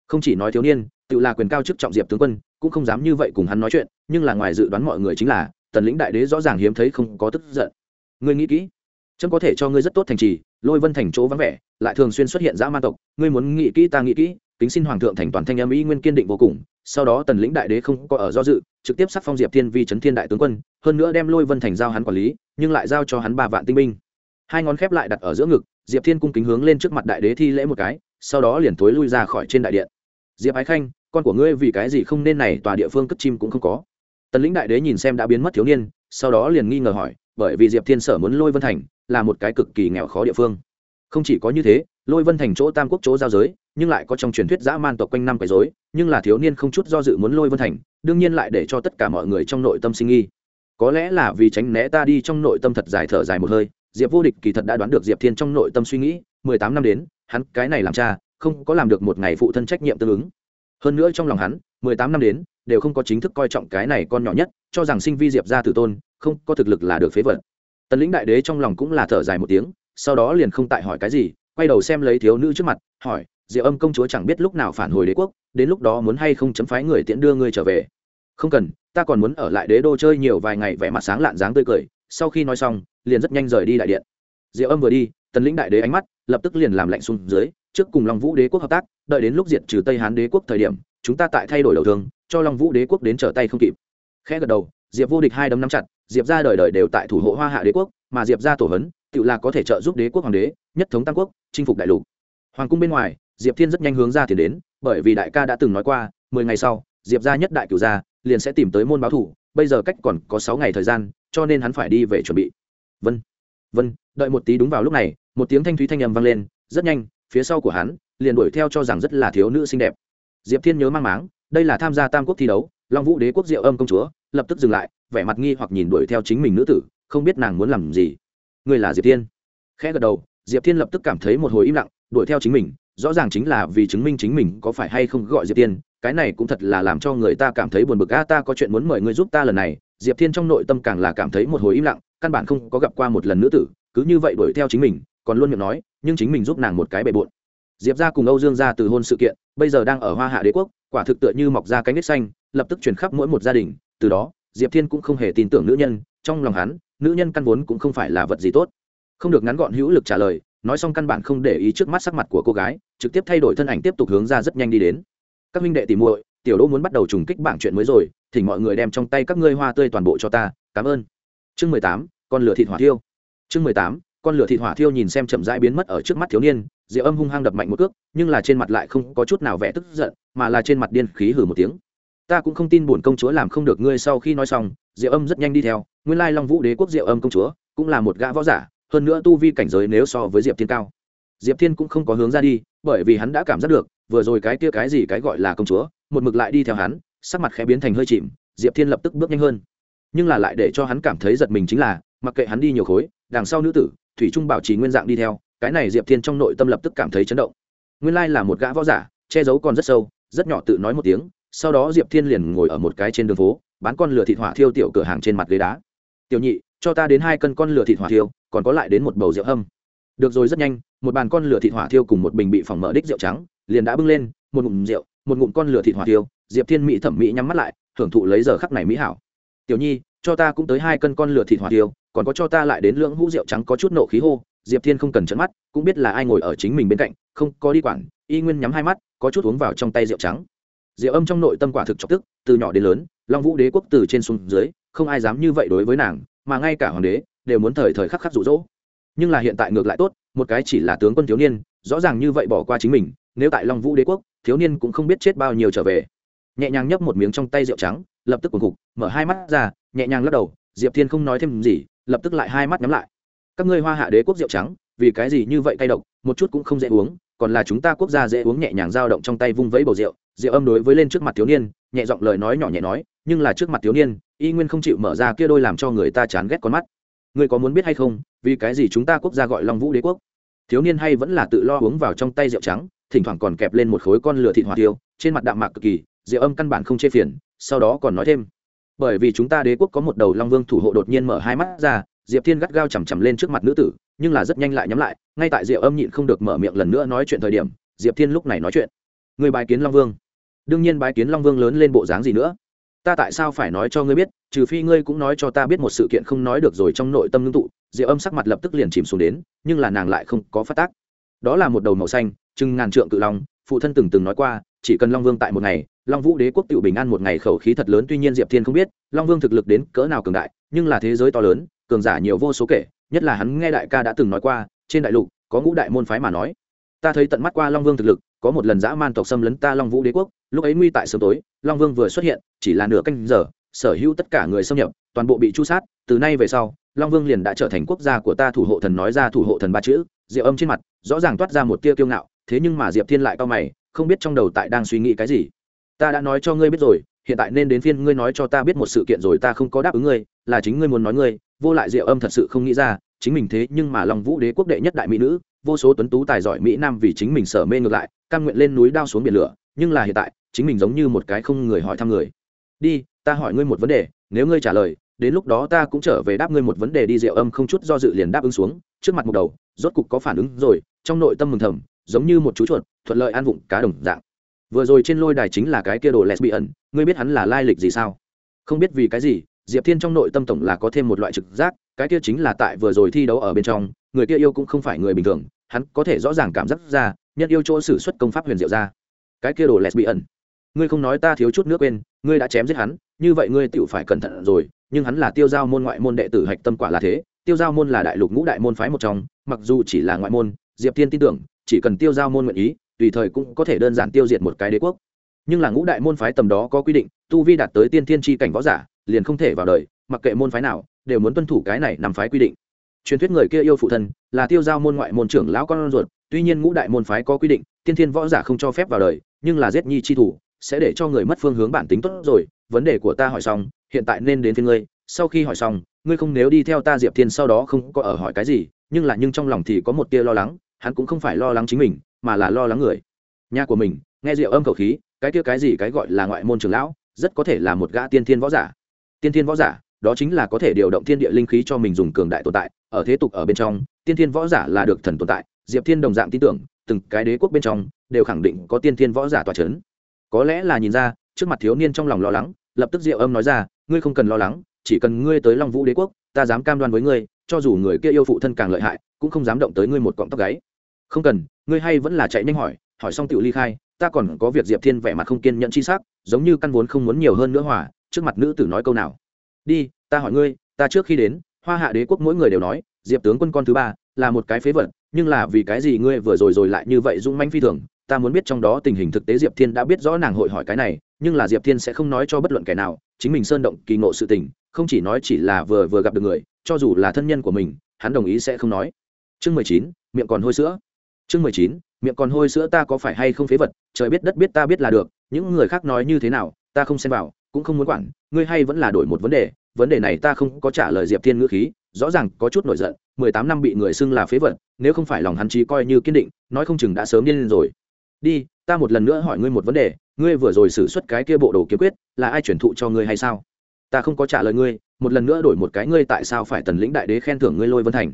Không chỉ nói thiếu niên tự là quyền cao chức trọng diệp tướng quân, cũng không dám như vậy cùng hắn nói chuyện, nhưng là ngoài dự đoán mọi người chính là, tần lĩnh đại đế rõ ràng hiếm thấy không có tức giận. Ngươi nghĩ kỹ, chấm có thể cho ngươi rất tốt thành trì, lôi vân thành chỗ vắng vẻ, lại thường xuyên xuất hiện dã man tộc, ngươi muốn nghĩ kỹ ta nghĩ kỹ, kính xin hoàng thượng thành toàn thanh âm ý nguyên kiên định vô cùng sau đó tần lĩnh đại đế không có ở do dự, trực tiếp sắc phong diệp thiên vi trấn thiên đại tướng quân, hơn nữa đem lôi vân thành giao hắn quản lý, nhưng lại giao cho hắn ba vạn tinh binh. Hai ngón khép lại đặt ở giữa ngực, diệp thiên cung kính hướng lên trước mặt đại đế thi lễ một cái, sau đó liền thối lui ra khỏi trên đại điện. Diệp ái khanh, con của ngươi vì cái gì không nên này tòa địa phương cất chim cũng không có? Tần lĩnh đại đế nhìn xem đã biến mất thiếu niên, sau đó liền nghi ngờ hỏi, bởi vì diệp thiên sở muốn lôi vân thành là một cái cực kỳ nghèo khó địa phương không chỉ có như thế, lôi vân thành chỗ tam quốc chỗ giao giới, nhưng lại có trong truyền thuyết dã man tộc quanh năm quấy dối nhưng là thiếu niên không chút do dự muốn lôi vân thành, đương nhiên lại để cho tất cả mọi người trong nội tâm sinh nghi. Có lẽ là vì tránh né ta đi trong nội tâm thật dài thở dài một hơi, diệp vô địch kỳ thật đã đoán được diệp thiên trong nội tâm suy nghĩ, mười tám năm đến, hắn cái này làm cha, không có làm được một ngày phụ thân trách nhiệm tương ứng. Hơn nữa trong lòng hắn, mười tám năm đến, đều không có chính thức coi trọng cái này con nhỏ nhất, cho rằng sinh vi diệp ra tử tôn, không có thực lực là được phế vật. Tần lĩnh đại đế trong lòng cũng là thở dài một tiếng sau đó liền không tại hỏi cái gì, quay đầu xem lấy thiếu nữ trước mặt, hỏi, diệu âm công chúa chẳng biết lúc nào phản hồi đế quốc, đến lúc đó muốn hay không chấm phái người tiễn đưa ngươi trở về? Không cần, ta còn muốn ở lại đế đô chơi nhiều vài ngày vẻ mặt sáng lạn dáng tươi cười, sau khi nói xong, liền rất nhanh rời đi đại điện. Diệu âm vừa đi, tần lĩnh đại đế ánh mắt lập tức liền làm lạnh xuống dưới, trước cùng long vũ đế quốc hợp tác, đợi đến lúc diệt trừ tây hán đế quốc thời điểm, chúng ta tại thay đổi đầu thương, cho long vũ đế quốc đến trở tay không kịp. Khẽ gật đầu, diệp vô địch hai đấm nắm chặt, diệp ra đời đời đều tại thủ hộ hoa hạ đế quốc, mà diệp ra tổ hấn tự là có thể trợ giúp đế quốc hoàng đế, nhất thống tam quốc, chinh phục đại lục. Hoàng cung bên ngoài, diệp thiên rất nhanh hướng ra tiền đến, bởi vì đại ca đã từng nói qua, mười ngày sau, diệp ra nhất đại cửu gia liền sẽ tìm tới môn báo thủ, bây giờ cách còn có sáu ngày thời gian, cho nên hắn phải đi về chuẩn bị. Vân vân, đợi một tí đúng vào lúc này, một tiếng thanh thúy thanh âm vang lên, rất nhanh, phía sau của hắn, liền đuổi theo cho rằng rất là thiếu nữ xinh đẹp. Diệp thiên nhớ mang máng, đây là tham gia tam quốc thi đấu, long vũ đế quốc diệu âm công chúa, lập tức dừng lại, vẻ mặt nghi hoặc nhìn đuổi theo chính mình nữ tử, không biết nàng muốn làm gì người là diệp thiên. Khẽ gật đầu, diệp thiên lập tức cảm thấy một hồi im lặng, đuổi theo chính mình, rõ ràng chính là vì chứng minh chính mình có phải hay không gọi diệp thiên, cái này cũng thật là làm cho người ta cảm thấy buồn bực. A, ta có chuyện muốn mời ngươi giúp ta lần này. Diệp thiên trong nội tâm càng là cảm thấy một hồi im lặng, căn bản không có gặp qua một lần nữ tử, cứ như vậy đuổi theo chính mình, còn luôn miệng nói, nhưng chính mình giúp nàng một cái bề bộn. Diệp ra cùng âu dương ra từ hôn sự kiện, bây giờ đang ở hoa hạ đế quốc, quả thực tựa như mọc ra cánh nết xanh, lập tức chuyển khắp mỗi một gia đình, từ đó, diệp thiên cũng không hề tin tưởng nữ nhân, trong lòng hắn nữ nhân căn vốn cũng không phải là vật gì tốt. Không được ngắn gọn hữu lực trả lời, nói xong căn bản không để ý trước mắt sắc mặt của cô gái, trực tiếp thay đổi thân ảnh tiếp tục hướng ra rất nhanh đi đến. Các huynh đệ tìm muội, tiểu đỗ muốn bắt đầu trùng kích bảng chuyện mới rồi, thỉnh mọi người đem trong tay các ngươi hoa tươi toàn bộ cho ta, cảm ơn. Chương mười tám, con lửa thịt hỏa thiêu. Chương mười tám, con lửa thịt hỏa thiêu nhìn xem chậm rãi biến mất ở trước mắt thiếu niên, diệu âm hung hăng đập mạnh một cước, nhưng là trên mặt lại không có chút nào vẻ tức giận, mà là trên mặt điên khí hử một tiếng. Ta cũng không tin bổn công chúa làm không được ngươi sau khi nói xong, diệu âm rất nhanh đi theo nguyên lai long vũ đế quốc diệu âm công chúa cũng là một gã võ giả, hơn nữa tu vi cảnh giới nếu so với diệp thiên cao. Diệp thiên cũng không có hướng ra đi, bởi vì hắn đã cảm giác được, vừa rồi cái kia cái gì cái gọi là công chúa, một mực lại đi theo hắn, sắc mặt khẽ biến thành hơi chìm, diệp thiên lập tức bước nhanh hơn. Nhưng là lại để cho hắn cảm thấy giật mình chính là, mặc kệ hắn đi nhiều khối, đằng sau nữ tử, thủy trung bảo trì nguyên dạng đi theo, cái này diệp thiên trong nội tâm lập tức cảm thấy chấn động. Nguyên lai là một gã võ giả, che giấu còn rất sâu, rất nhỏ tự nói một tiếng, sau đó diệp thiên liền ngồi ở một cái trên đường phố, bán con lửa thịt hỏa thiêu tiểu cửa hàng trên mặt ghế đá tiểu nhị, cho ta đến hai cân con lửa thịt hỏa thiêu, còn có lại đến một bầu rượu hâm. Được rồi, rất nhanh, một bàn con lửa thịt hỏa thiêu cùng một bình bị phỏng mở đích rượu trắng, liền đã bưng lên, một ngụm rượu, một ngụm con lửa thịt hỏa thiêu, diệp thiên mỹ thẩm mỹ nhắm mắt lại, hưởng thụ lấy giờ khắc này mỹ hảo. Tiểu nhi cho ta cũng tới hai cân con lửa thịt hỏa thiêu, còn có cho ta lại đến lưỡng hũ rượu trắng có chút nộ khí hô. Diệp thiên không cần trận mắt, cũng biết là ai ngồi ở chính mình bên cạnh, không có đi quản, y nguyên nhắm hai mắt, có chút uống vào trong tay rượu trắng diệu âm trong nội tâm quả thực chọc tức, từ nhỏ đến lớn, long vũ đế quốc từ trên xuống dưới, không ai dám như vậy đối với nàng, mà ngay cả hoàng đế đều muốn thời thời khắc khắc rụ rỗ nhưng là hiện tại ngược lại tốt, một cái chỉ là tướng quân thiếu niên, rõ ràng như vậy bỏ qua chính mình, nếu tại long vũ đế quốc, thiếu niên cũng không biết chết bao nhiêu trở về. Nhẹ nhàng nhấp một miếng trong tay rượu trắng, lập tức cuồng cục mở hai mắt ra, nhẹ nhàng lắc đầu, diệp thiên không nói thêm gì, lập tức lại hai mắt nhắm lại. Các ngươi hoa hạ đế quốc rượu trắng, vì cái gì như vậy cay độc, một chút cũng không dễ uống, còn là chúng ta quốc gia dễ uống nhẹ nhàng dao động trong tay vung vẫy bầu rượu diệu âm đối với lên trước mặt thiếu niên, nhẹ giọng lời nói nhỏ nhẹ nói, nhưng là trước mặt thiếu niên, y nguyên không chịu mở ra kia đôi làm cho người ta chán ghét con mắt. Ngươi có muốn biết hay không, vì cái gì chúng ta quốc gia gọi long vũ đế quốc? Thiếu niên hay vẫn là tự lo uống vào trong tay rượu trắng, thỉnh thoảng còn kẹp lên một khối con lửa thịt hỏa tiêu, trên mặt đạm mạc cực kỳ rượu âm căn bản không chê phiền, sau đó còn nói thêm. Bởi vì chúng ta đế quốc có một đầu long vương thủ hộ đột nhiên mở hai mắt ra, diệp thiên gắt gao chằm chằm lên trước mặt nữ tử, nhưng là rất nhanh lại nhắm lại, ngay tại rượu âm nhịn không được mở miệng lần nữa nói chuyện thời điểm, diệp thiên lúc này nói chuyện. Người bài kiến long vương đương nhiên bái kiến long vương lớn lên bộ dáng gì nữa. Ta tại sao phải nói cho ngươi biết, trừ phi ngươi cũng nói cho ta biết một sự kiện không nói được rồi trong nội tâm ngưng tụ diệu âm sắc mặt lập tức liền chìm xuống đến, nhưng là nàng lại không có phát tác. Đó là một đầu màu xanh chừng ngàn trượng cự long, phụ thân từng từng nói qua, chỉ cần long vương tại một ngày, long vũ đế quốc tự bình an một ngày khẩu khí thật lớn, tuy nhiên diệp thiên không biết, long vương thực lực đến cỡ nào cường đại, nhưng là thế giới to lớn, cường giả nhiều vô số kể, nhất là hắn nghe đại ca đã từng nói qua, trên đại lục, có ngũ đại môn phái mà nói. Ta thấy tận mắt qua long vương thực lực có một lần dã man tộc xâm lấn ta long vũ đế quốc, lúc ấy nguy tại sớm tối, long vương vừa xuất hiện, chỉ là nửa canh giờ, sở hữu tất cả người xâm nhập, toàn bộ bị chu sát, từ nay về sau, long vương liền đã trở thành quốc gia của ta thủ hộ thần nói ra thủ hộ thần ba chữ diệu âm trên mặt, rõ ràng toát ra một tia kiêu ngạo, thế nhưng mà diệp thiên lại cao mày, không biết trong đầu tại đang suy nghĩ cái gì. Ta đã nói cho ngươi biết rồi, hiện tại nên đến phiên ngươi nói cho ta biết một sự kiện rồi ta không có đáp ứng ngươi, là chính ngươi muốn nói ngươi, vô lại diệu âm thật sự không nghĩ ra, chính mình thế nhưng mà long vũ đế quốc đệ nhất đại mỹ nữ vô số tuấn tú tài giỏi mỹ nam vì chính mình sở mê ngược lại căn nguyện lên núi đao xuống biển lửa, nhưng là hiện tại, chính mình giống như một cái không người hỏi thăm người. Đi, ta hỏi ngươi một vấn đề, nếu ngươi trả lời, đến lúc đó ta cũng trở về đáp ngươi một vấn đề đi. Rượu âm không chút do dự liền đáp ứng xuống, trước mặt một đầu, rốt cục có phản ứng rồi, trong nội tâm mừng thầm, giống như một chú chuột, thuận lợi an vụng cá đồng dạng. Vừa rồi trên lôi đài chính là cái kia đồ lesbian, ngươi biết hắn là lai lịch gì sao? Không biết vì cái gì, diệp thiên trong nội tâm tổng là có thêm một loại trực giác, cái kia chính là tại vừa rồi thi đấu ở bên trong người kia yêu cũng không phải người bình thường, hắn có thể rõ ràng cảm giác ra, nhân yêu chỗ xử xuất công pháp huyền diệu ra. Cái kia đồ lẹt bị ẩn. Ngươi không nói ta thiếu chút nước quên, ngươi đã chém giết hắn, như vậy ngươi tựu phải cẩn thận rồi, nhưng hắn là tiêu giao môn ngoại môn đệ tử hạch tâm quả là thế, tiêu giao môn là đại lục ngũ đại môn phái một trong, mặc dù chỉ là ngoại môn, diệp thiên tin tưởng, chỉ cần tiêu giao môn nguyện ý, tùy thời cũng có thể đơn giản tiêu diệt một cái đế quốc. Nhưng là ngũ đại môn phái tầm đó có quy định, tu vi đạt tới tiên thiên tri cảnh võ giả, liền không thể vào đời, mặc kệ môn phái nào, đều muốn tuân thủ cái này nằm phái quy định truyền thuyết người kia yêu phụ thân là tiêu giao môn ngoại môn trưởng lão con ruột, tuy nhiên ngũ đại môn phái có quy định, tiên thiên võ giả không cho phép vào đời, nhưng là giết nhi chi thủ, sẽ để cho người mất phương hướng bản tính tốt rồi. Vấn đề của ta hỏi xong, hiện tại nên đến phía ngươi. Sau khi hỏi xong, ngươi không nếu đi theo ta diệp thiên sau đó không có ở hỏi cái gì, nhưng là nhưng trong lòng thì có một tia lo lắng, hắn cũng không phải lo lắng chính mình, mà là lo lắng người. Nhà của mình, nghe rượu âm khẩu khí, cái kia cái gì cái gọi là ngoại môn trưởng lão, rất có thể là một gã tiên thiên võ giả. Tiên thiên võ giả, đó chính là có thể điều động thiên địa linh khí cho mình dùng cường đại tồn tại ở thế tục ở bên trong, tiên thiên võ giả là được thần tồn tại, diệp thiên đồng dạng tin tưởng, từng cái đế quốc bên trong, đều khẳng định có tiên thiên võ giả tòa c h ấ n có lẽ là nhìn ra, trước mặt thiếu niên trong lòng lo lắng, lập tức diệu âm nói ra, ngươi không cần lo lắng, chỉ cần ngươi tới long vũ đế quốc, ta dám cam đoan với ngươi, cho dù người kia yêu phụ thân càng lợi hại, cũng không dám động tới ngươi một cọng tóc gáy. Không cần, ngươi hay vẫn là chạy nhanh hỏi hỏi xong tự ly khai, ta còn có việc. Diệp thiên vẻ mặt không kiên nhẫn chi s ắ c giống như căn vốn không muốn nhiều hơn nữa hỏa trước mặt nữ tử nói câu nào, đi, ta hỏi ngươi, ta trước khi đến hoa hạ đế quốc mỗi người đều nói, diệp tướng quân con thứ ba là một cái phế vật, nhưng là vì cái gì ngươi vừa rồi rồi lại như vậy dũng manh phi thường? Ta muốn biết trong đó tình hình thực tế diệp thiên đã biết rõ nàng hội hỏi cái này, nhưng là diệp thiên sẽ không nói cho bất luận kẻ nào, chính mình sơn động kỳ ngộ sự tình, không chỉ nói chỉ là vừa vừa gặp được người, cho dù là thân nhân của mình, hắn đồng ý sẽ không nói. Chương mười chín, miệng còn hôi sữa. Chương mười chín, miệng còn hôi sữa ta có phải hay không phế vật? Trời biết đất biết ta biết là được, những người khác nói như thế nào, ta không xem vào, cũng không muốn quản, ngươi hay vẫn là đổi một vấn đề vấn đề này ta không có trả lời diệp thiên ngữ khí, rõ ràng có chút nổi giận, mười tám năm bị người xưng là phế vật, nếu không phải lòng hắn trí coi như kiên định, nói không chừng đã sớm điên lên rồi. Đi, ta một lần nữa hỏi ngươi một vấn đề, ngươi vừa rồi xử suất cái kia bộ đồ kiếm quyết, là ai chuyển thụ cho ngươi hay sao? Ta không có trả lời ngươi, một lần nữa đổi một cái ngươi tại sao phải tần lĩnh đại đế khen thưởng ngươi lôi vân thành?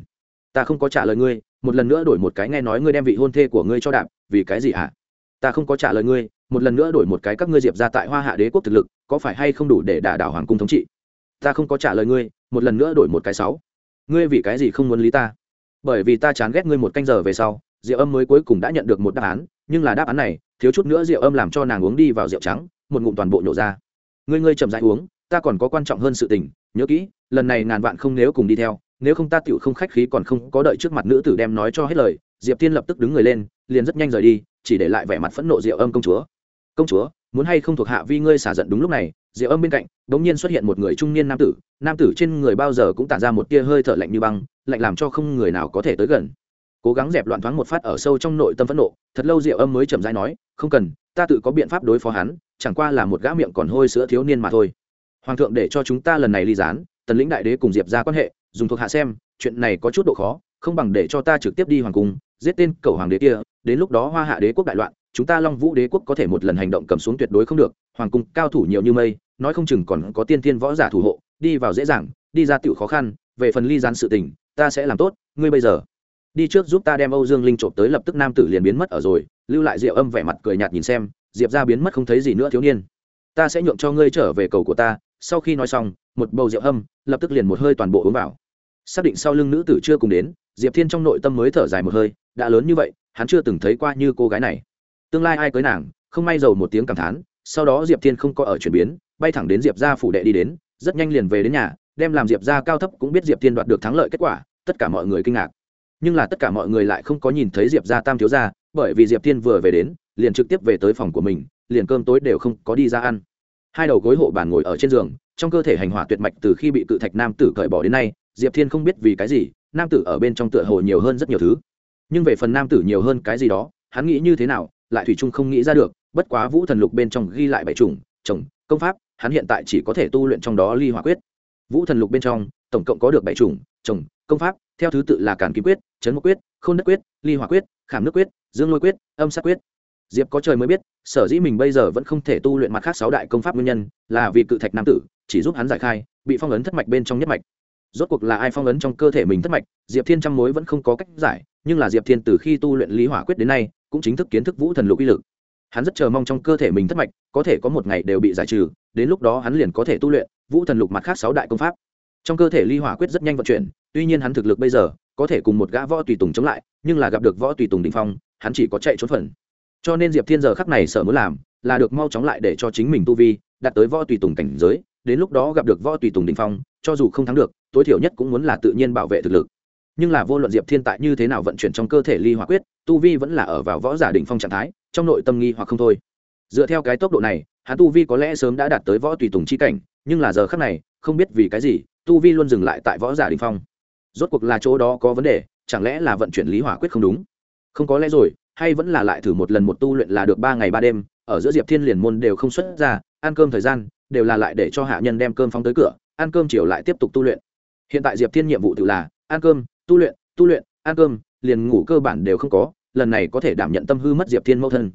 Ta không có trả lời ngươi, một lần nữa đổi một cái nghe nói ngươi đem vị hôn thê của ngươi cho đạp, vì cái gì hả? Ta không có trả lời ngươi, một lần nữa đổi một cái các ngươi diệp ra tại hoa hạ đế quốc thực lực, có phải hay không đủ để đả đảo hoàng cung thống trị? Ta không có trả lời ngươi, một lần nữa đổi một cái sáu. Ngươi vì cái gì không muốn lý ta? Bởi vì ta chán ghét ngươi một canh giờ về sau, diệu âm mới cuối cùng đã nhận được một đáp án, nhưng là đáp án này, thiếu chút nữa diệu âm làm cho nàng uống đi vào rượu trắng, một ngụm toàn bộ nhổ ra. Ngươi ngươi chậm dãi uống, ta còn có quan trọng hơn sự tình, nhớ kỹ, lần này ngàn vạn không nếu cùng đi theo, nếu không ta tựu không khách khí còn không có đợi trước mặt nữ tử đem nói cho hết lời, diệp tiên lập tức đứng người lên, liền rất nhanh rời đi, chỉ để lại vẻ mặt phẫn nộ diệu âm công chúa. Công chúa, muốn hay không thuộc hạ vi ngươi xả giận đúng lúc này diệu âm bên cạnh, đ ỗ n g nhiên xuất hiện một người trung niên nam tử. Nam tử trên người bao giờ cũng tản ra một tia hơi thở lạnh như băng, lạnh làm cho không người nào có thể tới gần. Cố gắng dẹp loạn thoáng một phát ở sâu trong nội tâm phẫn nộ, thật lâu diệu âm mới chậm dãi nói, không cần, ta tự có biện pháp đối phó hắn, chẳng qua là một gã miệng còn hôi sữa thiếu niên mà thôi. Hoàng thượng để cho chúng ta lần này ly gián, tần lĩnh đại đế cùng diệp ra quan hệ, dùng thuộc hạ xem, chuyện này có chút độ khó, không bằng để cho ta trực tiếp đi hoàng cung, giết tên cầu hoàng đế kia, đến lúc đó hoa hạ đế quốc đại loạn, chúng ta long vũ đế quốc có thể một lần hành động cầm xuống tuyệt đối không được, hoàng cung cao thủ nhiều như mây nói không chừng còn có tiên thiên võ giả thủ hộ, đi vào dễ dàng, đi ra tựu khó khăn, về phần ly gián sự tình, ta sẽ làm tốt, ngươi bây giờ. Đi trước giúp ta đem âu dương linh trộm tới lập tức nam tử liền biến mất ở rồi, lưu lại diệu âm vẻ mặt cười nhạt nhìn xem, diệp ra biến mất không thấy gì nữa thiếu niên. Ta sẽ nhượng cho ngươi trở về cầu của ta, sau khi nói xong, một bầu rượu âm lập tức liền một hơi toàn bộ uống vào. Xác định sau lưng nữ tử chưa cùng đến, diệp thiên trong nội tâm mới thở dài một hơi, đã lớn như vậy, hắn chưa từng thấy qua như cô gái này. Tương lai ai cưới nàng, không may giàu một tiếng cảm thán sau đó diệp thiên không có ở chuyển biến, bay thẳng đến diệp ra phủ đệ đi đến, rất nhanh liền về đến nhà, đem làm diệp ra cao thấp cũng biết diệp thiên đoạt được thắng lợi kết quả, tất cả mọi người kinh ngạc. Nhưng là tất cả mọi người lại không có nhìn thấy diệp ra tam thiếu ra bởi vì diệp thiên vừa về đến, liền trực tiếp về tới phòng của mình, liền cơm tối đều không có đi ra ăn. Hai đầu gối hộ bàn ngồi ở trên giường, trong cơ thể hành hỏa tuyệt mạch từ khi bị cự thạch nam tử cởi bỏ đến nay, diệp thiên không biết vì cái gì, nam tử ở bên trong tựa hồ nhiều hơn rất nhiều thứ. Nhưng về phần nam tử nhiều hơn cái gì đó, hắn nghĩ như thế nào, lại thủy trung không nghĩ ra được bất quá vũ thần lục bên trong ghi lại bảy chủng, chồng, công pháp, hắn hiện tại chỉ có thể tu luyện trong đó ly hỏa quyết. Vũ thần lục bên trong, tổng cộng có được bảy chủng, chồng, công pháp, theo thứ tự là càn kim quyết trấn mục quyết k h ô n đất quyết, ly hỏa quyết, khảm nước quyết, dương lôi quyết, âm sát quyết. Diệp có trời mới biết, sở dĩ mình bây giờ vẫn không thể tu luyện mặt khác sáu đại công pháp nguyên nhân là vì cự thạch nam tử, chỉ giúp hắn giải khai, bị phong ấn thất mạch bên trong nhất mạch. Rốt cuộc là ai phong ấn trong cơ thể mình thất mạch, diệp thiên trăm mối vẫn không có cách giải, nhưng là diệp thiên từ khi tu luyện lý hỏa quyết đến nay, cũng chính thức kiến thức vũ thần lục uy lực hắn rất chờ mong trong cơ thể mình thất mạch có thể có một ngày đều bị giải trừ, đến lúc đó hắn liền có thể tu luyện, vũ thần lục mặt khác sáu đại công pháp. Trong cơ thể ly hỏa quyết rất nhanh vận chuyển, tuy nhiên hắn thực lực bây giờ có thể cùng một gã võ tùy tùng chống lại, nhưng là gặp được võ tùy tùng đình phong, hắn chỉ có chạy trốn phần. Cho nên diệp thiên giờ khắc này sợ muốn làm là được mau chóng lại để cho chính mình tu vi đạt tới võ tùy tùng cảnh giới, đến lúc đó gặp được võ tùy tùng đình phong, cho dù không thắng được, tối thiểu nhất cũng muốn là tự nhiên bảo vệ thực lực. Nhưng là vô luận diệp thiên tại như thế nào vận chuyển trong cơ thể ly hỏa quyết, tu vi vẫn là ở vào võ giả đình phong trạng thái trong nội tâm nghi hoặc không thôi. Dựa theo cái tốc độ này, hắn tu vi có lẽ sớm đã đạt tới võ tùy tùng chi cảnh, nhưng là giờ khắc này, không biết vì cái gì, tu vi luôn dừng lại tại võ giả đình phong. Rốt cuộc là chỗ đó có vấn đề, chẳng lẽ là vận chuyển lý hỏa quyết không đúng? Không có lẽ rồi, hay vẫn là lại thử một lần một tu luyện là được ba ngày ba đêm, ở giữa diệp thiên liền môn đều không xuất ra, ăn cơm thời gian, đều là lại để cho hạ nhân đem cơm phóng tới cửa, ăn cơm chiều lại tiếp tục tu luyện. Hiện tại diệp thiên nhiệm vụ tự là, ăn cơm, tu luyện tu luyện, ăn cơm, liền ngủ cơ bản đều không có lần này có thể đảm nhận tâm hư mất diệp thiên mẫu thân.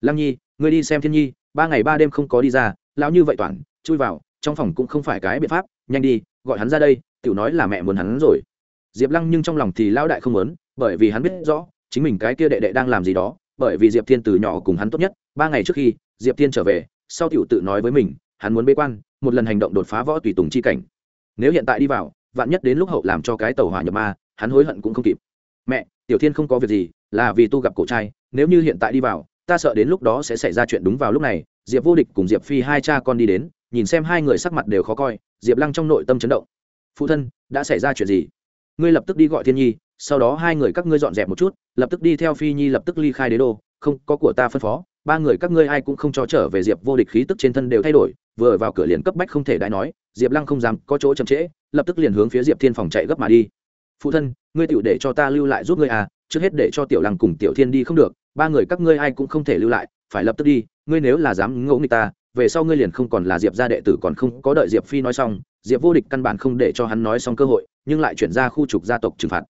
Lăng nhi, ngươi đi xem thiên nhi, ba ngày ba đêm không có đi ra, lão như vậy toàn, chui vào, trong phòng cũng không phải cái biện pháp, nhanh đi, gọi hắn ra đây, tiểu nói là mẹ muốn hắn rồi. Diệp lăng nhưng trong lòng thì lão đại không muốn, bởi vì hắn biết rõ, chính mình cái kia đệ đệ đang làm gì đó, bởi vì diệp thiên từ nhỏ cùng hắn tốt nhất, ba ngày trước khi diệp thiên trở về, sau tiểu tự nói với mình, hắn muốn bế quan, một lần hành động đột phá võ tùy tùng chi cảnh. Nếu hiện tại đi vào, vạn nhất đến lúc hậu làm cho cái tàu hỏa nhập ma, hắn hối hận cũng không kịp. Mẹ, tiểu thiên không có việc gì là vì tu gặp cổ trai, nếu như hiện tại đi vào, ta sợ đến lúc đó sẽ xảy ra chuyện đúng vào lúc này. Diệp vô địch cùng diệp phi hai cha con đi đến, nhìn xem hai người sắc mặt đều khó coi, diệp lăng trong nội tâm chấn động. Phụ thân, đã xảy ra chuyện gì? Ngươi lập tức đi gọi thiên nhi, sau đó hai người các ngươi dọn dẹp một chút, lập tức đi theo phi nhi lập tức ly khai đế đô. Không, có của ta phân phó, ba người các ngươi ai cũng không cho trở về. Diệp vô địch khí tức trên thân đều thay đổi, vừa vào cửa liền cấp bách không thể đại nói, diệp lăng không dám có chỗ chậm trễ, lập tức liền hướng phía diệp thiên phòng chạy gấp mà đi. Phụ thân, ngươi tựu để cho ta lưu lại giúp ngươi à trước hết để cho tiểu lăng cùng tiểu thiên đi không được, ba người các ngươi ai cũng không thể lưu lại, phải lập tức đi, ngươi nếu là dám ngẫu nghịch ta, về sau ngươi liền không còn là diệp gia đệ tử còn không có đợi diệp phi nói xong, diệp vô địch căn bản không để cho hắn nói xong cơ hội, nhưng lại chuyển ra khu trục gia tộc trừng phạt.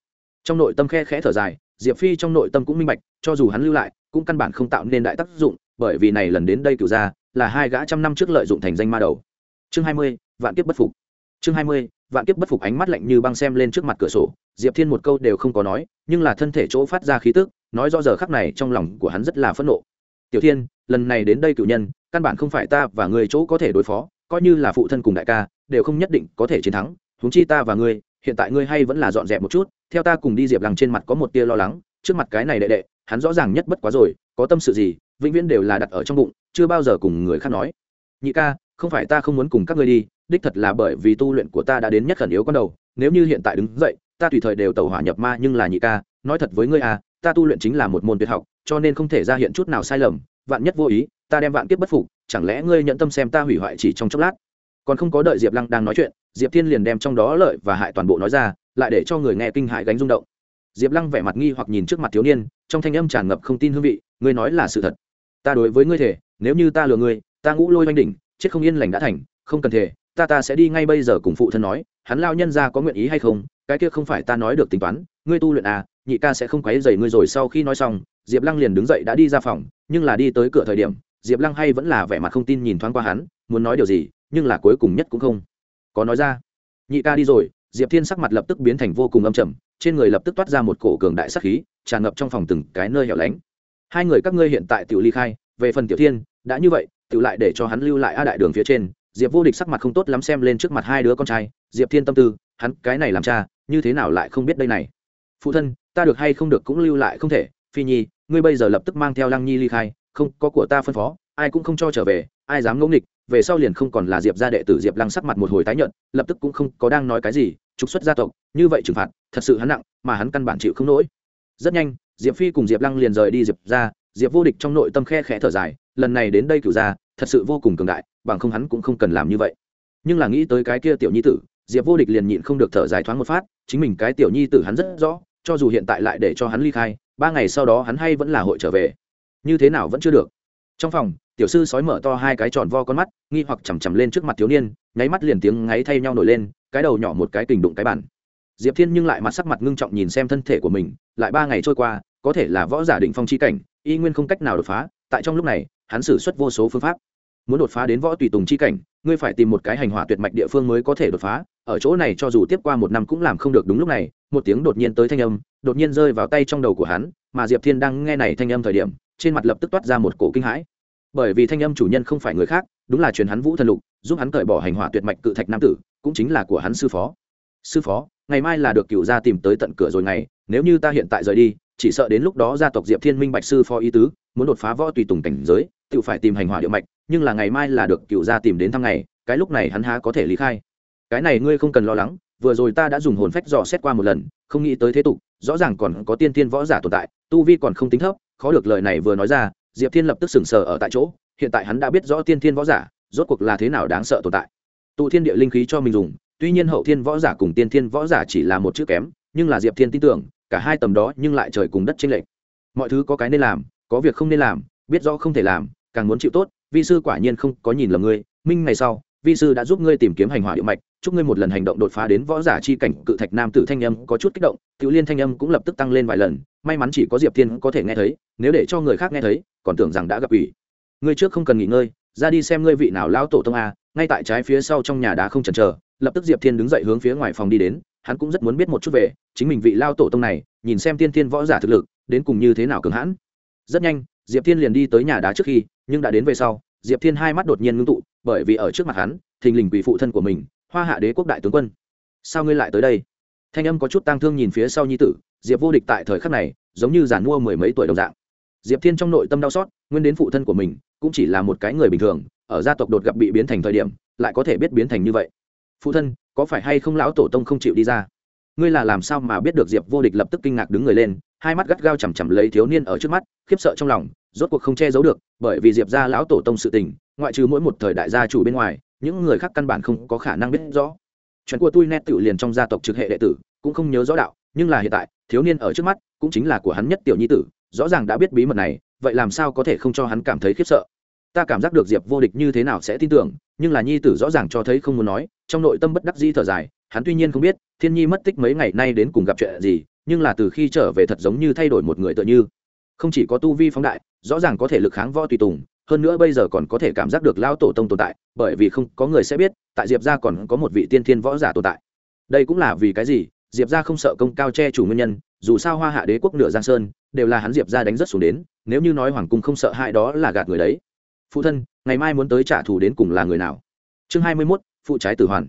Trong nội tâm khe khẽ thở dài, diệp phi trong nội tâm cũng minh bạch, cho dù hắn lưu lại, cũng căn bản không tạo nên đại tác dụng, bởi vì này lần đến đây cửu gia, là hai gã trăm năm trước lợi dụng thành danh ma đầu. Chương hai mươi, vạn kiếp bất phục. Chương hai mươi vạn kiếp bất phục ánh mắt lạnh như băng xem lên trước mặt cửa sổ, diệp thiên một câu đều không có nói, nhưng là thân thể chỗ phát ra khí tức, nói do giờ khắc này trong lòng của hắn rất là phẫn nộ. Tiểu thiên, lần này đến đây cựu nhân, căn bản không phải ta và người chỗ có thể đối phó, coi như là phụ thân cùng đại ca, đều không nhất định có thể chiến thắng, huống chi ta và ngươi, hiện tại ngươi hay vẫn là dọn dẹp một chút, theo ta cùng đi diệp lằng trên mặt có một tia lo lắng, trước mặt cái này đệ đệ, hắn rõ ràng nhất bất quá rồi, có tâm sự gì, vĩnh viễn đều là đặt ở trong bụng, chưa bao giờ cùng người khác nói. Nhị ca không phải ta không muốn cùng các ngươi đi, đích thật là bởi vì tu luyện của ta đã đến nhất khẩn yếu con đầu, nếu như hiện tại đứng dậy, ta tùy thời đều tẩu hỏa nhập ma nhưng là nhị ca, nói thật với ngươi à ta tu luyện chính là một môn tuyệt học, cho nên không thể ra hiện chút nào sai lầm, vạn nhất vô ý, ta đem vạn kiếp bất phục, chẳng lẽ ngươi nhận tâm xem ta hủy hoại chỉ trong chốc lát? Còn không có đợi diệp lăng đang nói chuyện, diệp thiên liền đem trong đó lợi và hại toàn bộ nói ra, lại để cho người nghe kinh hại gánh rung động. Diệp lăng vẻ mặt nghi hoặc nhìn trước mặt thiếu niên, trong thanh âm tràn ngập không tin hương vị, ngươi nói là sự thật. Ta đối với ngươi thể, nếu như ta lừa ngươi, ta ngũ lôi oanh đỉnh chết không yên lành đã thành, không cần thể ta ta sẽ đi ngay bây giờ cùng phụ thân nói, hắn lao nhân ra có nguyện ý hay không, cái kia không phải ta nói được tính toán, ngươi tu luyện à nhị ca sẽ không quấy dày ngươi rồi sau khi nói xong, diệp lăng liền đứng dậy đã đi ra phòng, nhưng là đi tới cửa thời điểm, diệp lăng hay vẫn là vẻ mặt không tin nhìn thoáng qua hắn, muốn nói điều gì, nhưng là cuối cùng nhất cũng không có nói ra. Nhị ca đi rồi, diệp thiên sắc mặt lập tức biến thành vô cùng âm trầm, trên người lập tức toát ra một cổ cường đại sắc khí, tràn ngập trong phòng từng cái nơi hẻo lánh. Hai người các ngươi hiện tại tự ly khai, về phần tiểu thiên, đã như vậy tự lại để cho hắn lưu lại a đại đường phía trên, diệp vô địch sắc mặt không tốt lắm xem lên trước mặt hai đứa con trai, diệp thiên tâm tư, hắn cái này làm cha, như thế nào lại không biết đây này? Phụ thân, ta được hay không được cũng lưu lại không thể, phi nhi, ngươi bây giờ lập tức mang theo lăng nhi ly khai, không, có của ta phân phó, ai cũng không cho trở về, ai dám ngẫu nghịch, về sau liền không còn là diệp gia đệ tử diệp lăng sắc mặt một hồi tái nhợt, lập tức cũng không có đang nói cái gì, trục xuất gia tộc, như vậy trừng phạt, thật sự hắn nặng, mà hắn căn bản chịu không nổi. Rất nhanh, diệp phi cùng diệp lăng liền rời đi diệp ra diệp vô địch trong nội tâm khe khẽ thở dài lần này đến đây cửu gia, thật sự vô cùng cường đại, bằng không hắn cũng không cần làm như vậy. Nhưng là nghĩ tới cái kia tiểu nhi tử, diệp vô địch liền nhịn không được thở dài thoáng một phát, chính mình cái tiểu nhi tử hắn rất rõ, cho dù hiện tại lại để cho hắn ly khai, ba ngày sau đó hắn hay vẫn là hội trở về. Như thế nào vẫn chưa được. Trong phòng, tiểu sư sói mở to hai cái tròn vo con mắt, nghi hoặc chằm chằm lên trước mặt thiếu niên, nháy mắt liền tiếng ngáy thay nhau nổi lên, cái đầu nhỏ một cái kình đụng cái bản diệp thiên nhưng lại mặt sắc mặt ngưng trọng nhìn xem thân thể của mình, lại ba ngày trôi qua, có thể là võ giả định phong chi cảnh, y nguyên không cách nào đột phá, tại trong lúc này hắn xử suất vô số phương pháp. Muốn đột phá đến võ tùy tùng chi cảnh, ngươi phải tìm một cái hành hỏa tuyệt mạch địa phương mới có thể đột phá. Ở chỗ này cho dù tiếp qua một năm cũng làm không được đúng lúc này, một tiếng đột nhiên tới thanh âm, đột nhiên rơi vào tay trong đầu của hắn, mà diệp thiên đang nghe này thanh âm thời điểm, trên mặt lập tức toát ra một cổ kinh hãi. Bởi vì thanh âm chủ nhân không phải người khác, đúng là truyền hắn vũ thần lục, giúp hắn cởi bỏ hành hỏa tuyệt mạch cự thạch nam tử, cũng chính là của hắn sư phó. Sư phó, ngày mai là được cựu gia tìm tới tận cửa rồi ngày, nếu như ta hiện tại rời đi, chỉ sợ đến lúc đó gia tộc diệp thiên minh bạch sư phó ý tứ, muốn đột phá võ tùy tùng cảnh giới tự phải tìm hành hỏa địa mạch, nhưng là ngày mai là được cựu gia tìm đến thăm ngày, cái lúc này hắn há có thể lý khai. Cái này ngươi không cần lo lắng, vừa rồi ta đã dùng hồn phách dò xét qua một lần, không nghĩ tới thế tục, rõ ràng còn có tiên thiên võ giả tồn tại, tu vi còn không tính thấp, khó được lời này vừa nói ra, diệp thiên lập tức sừng sờ ở tại chỗ, hiện tại hắn đã biết rõ tiên thiên võ giả, rốt cuộc là thế nào đáng sợ tồn tại. Tụ thiên địa linh khí cho mình dùng, tuy nhiên hậu thiên võ giả cùng tiên thiên võ giả chỉ là một chữ kém, nhưng là diệp thiên tin tưởng, cả hai tầm đó nhưng lại trời cùng đất chênh lệch. Mọi thứ có cái nên làm, có việc không nên làm biết rõ không thể làm, càng muốn chịu tốt, vi sư quả nhiên không có nhìn lầm ngươi. Minh, ngày sau, vi sư đã giúp ngươi tìm kiếm hành hỏa địa mạch, chúc ngươi một lần hành động đột phá đến võ giả chi cảnh. Cự thạch nam tử thanh âm có chút kích động, tiểu liên thanh âm cũng lập tức tăng lên vài lần. May mắn chỉ có diệp thiên có thể nghe thấy, nếu để cho người khác nghe thấy, còn tưởng rằng đã gặp ủy. Ngươi trước không cần nghỉ ngơi, ra đi xem ngươi vị nào lão tổ tông a. Ngay tại trái phía sau trong nhà đá không chần chờ, lập tức diệp thiên đứng dậy hướng phía ngoài phòng đi đến. Hắn cũng rất muốn biết một chút về chính mình vị lao tổ tông này, nhìn xem tiên thiên võ giả thực lực, đến cùng như thế nào cường hãn. Rất nhanh diệp thiên liền đi tới nhà đá trước khi, nhưng đã đến về sau, diệp thiên hai mắt đột nhiên ngưng tụ, bởi vì ở trước mặt hắn, thình lình quỷ phụ thân của mình, hoa hạ đế quốc đại tướng quân. Sao ngươi lại tới đây? Thanh âm có chút tang thương nhìn phía sau nhi tử, diệp vô địch tại thời khắc này, giống như giàn mua mười mấy tuổi đồng dạng. Diệp thiên trong nội tâm đau xót, nguyên đến phụ thân của mình, cũng chỉ là một cái người bình thường, ở gia tộc đột gặp bị biến thành thời điểm, lại có thể biết biến thành như vậy. Phụ thân, có phải hay không lão tổ tông không chịu đi ra? Ngươi là làm sao mà biết được diệp vô địch lập tức kinh ngạc đứng người lên hai mắt gắt gao chằm chằm lấy thiếu niên ở trước mắt, khiếp sợ trong lòng, rốt cuộc không che giấu được, bởi vì diệp ra lão tổ tông sự tình, ngoại trừ mỗi một thời đại gia chủ bên ngoài, những người khác căn bản không có khả năng biết rõ. Chuyện của tôi nét tự liền trong gia tộc trực hệ đệ tử, cũng không nhớ rõ đạo, nhưng là hiện tại, thiếu niên ở trước mắt, cũng chính là của hắn nhất tiểu nhi tử, rõ ràng đã biết bí mật này, vậy làm sao có thể không cho hắn cảm thấy khiếp sợ? Ta cảm giác được diệp vô địch như thế nào sẽ tin tưởng, nhưng là nhi tử rõ ràng cho thấy không muốn nói, trong nội tâm bất đắc di thở dài, hắn tuy nhiên không biết, thiên nhi mất tích mấy ngày nay đến cùng gặp chuyện gì nhưng là từ khi trở về thật giống như thay đổi một người tựa như. Không chỉ có tu vi phóng đại rõ ràng có thể lực kháng võ tùy tùng hơn nữa bây giờ còn có thể cảm giác được lao tổ tông tồn tại bởi vì không có người sẽ biết tại diệp gia còn có một vị tiên thiên võ giả tồn tại. Đây cũng là vì cái gì? Diệp gia không sợ công cao che chủ nguyên nhân dù sao hoa hạ đế quốc nửa giang sơn đều là hắn diệp gia đánh rất xuống đến nếu như nói hoàng cung không sợ hại đó là gạt người đấy. Phụ thân ngày mai muốn tới trả thù đến cùng là người nào? Chương hai mươi 21, phụ trái tử hoàn.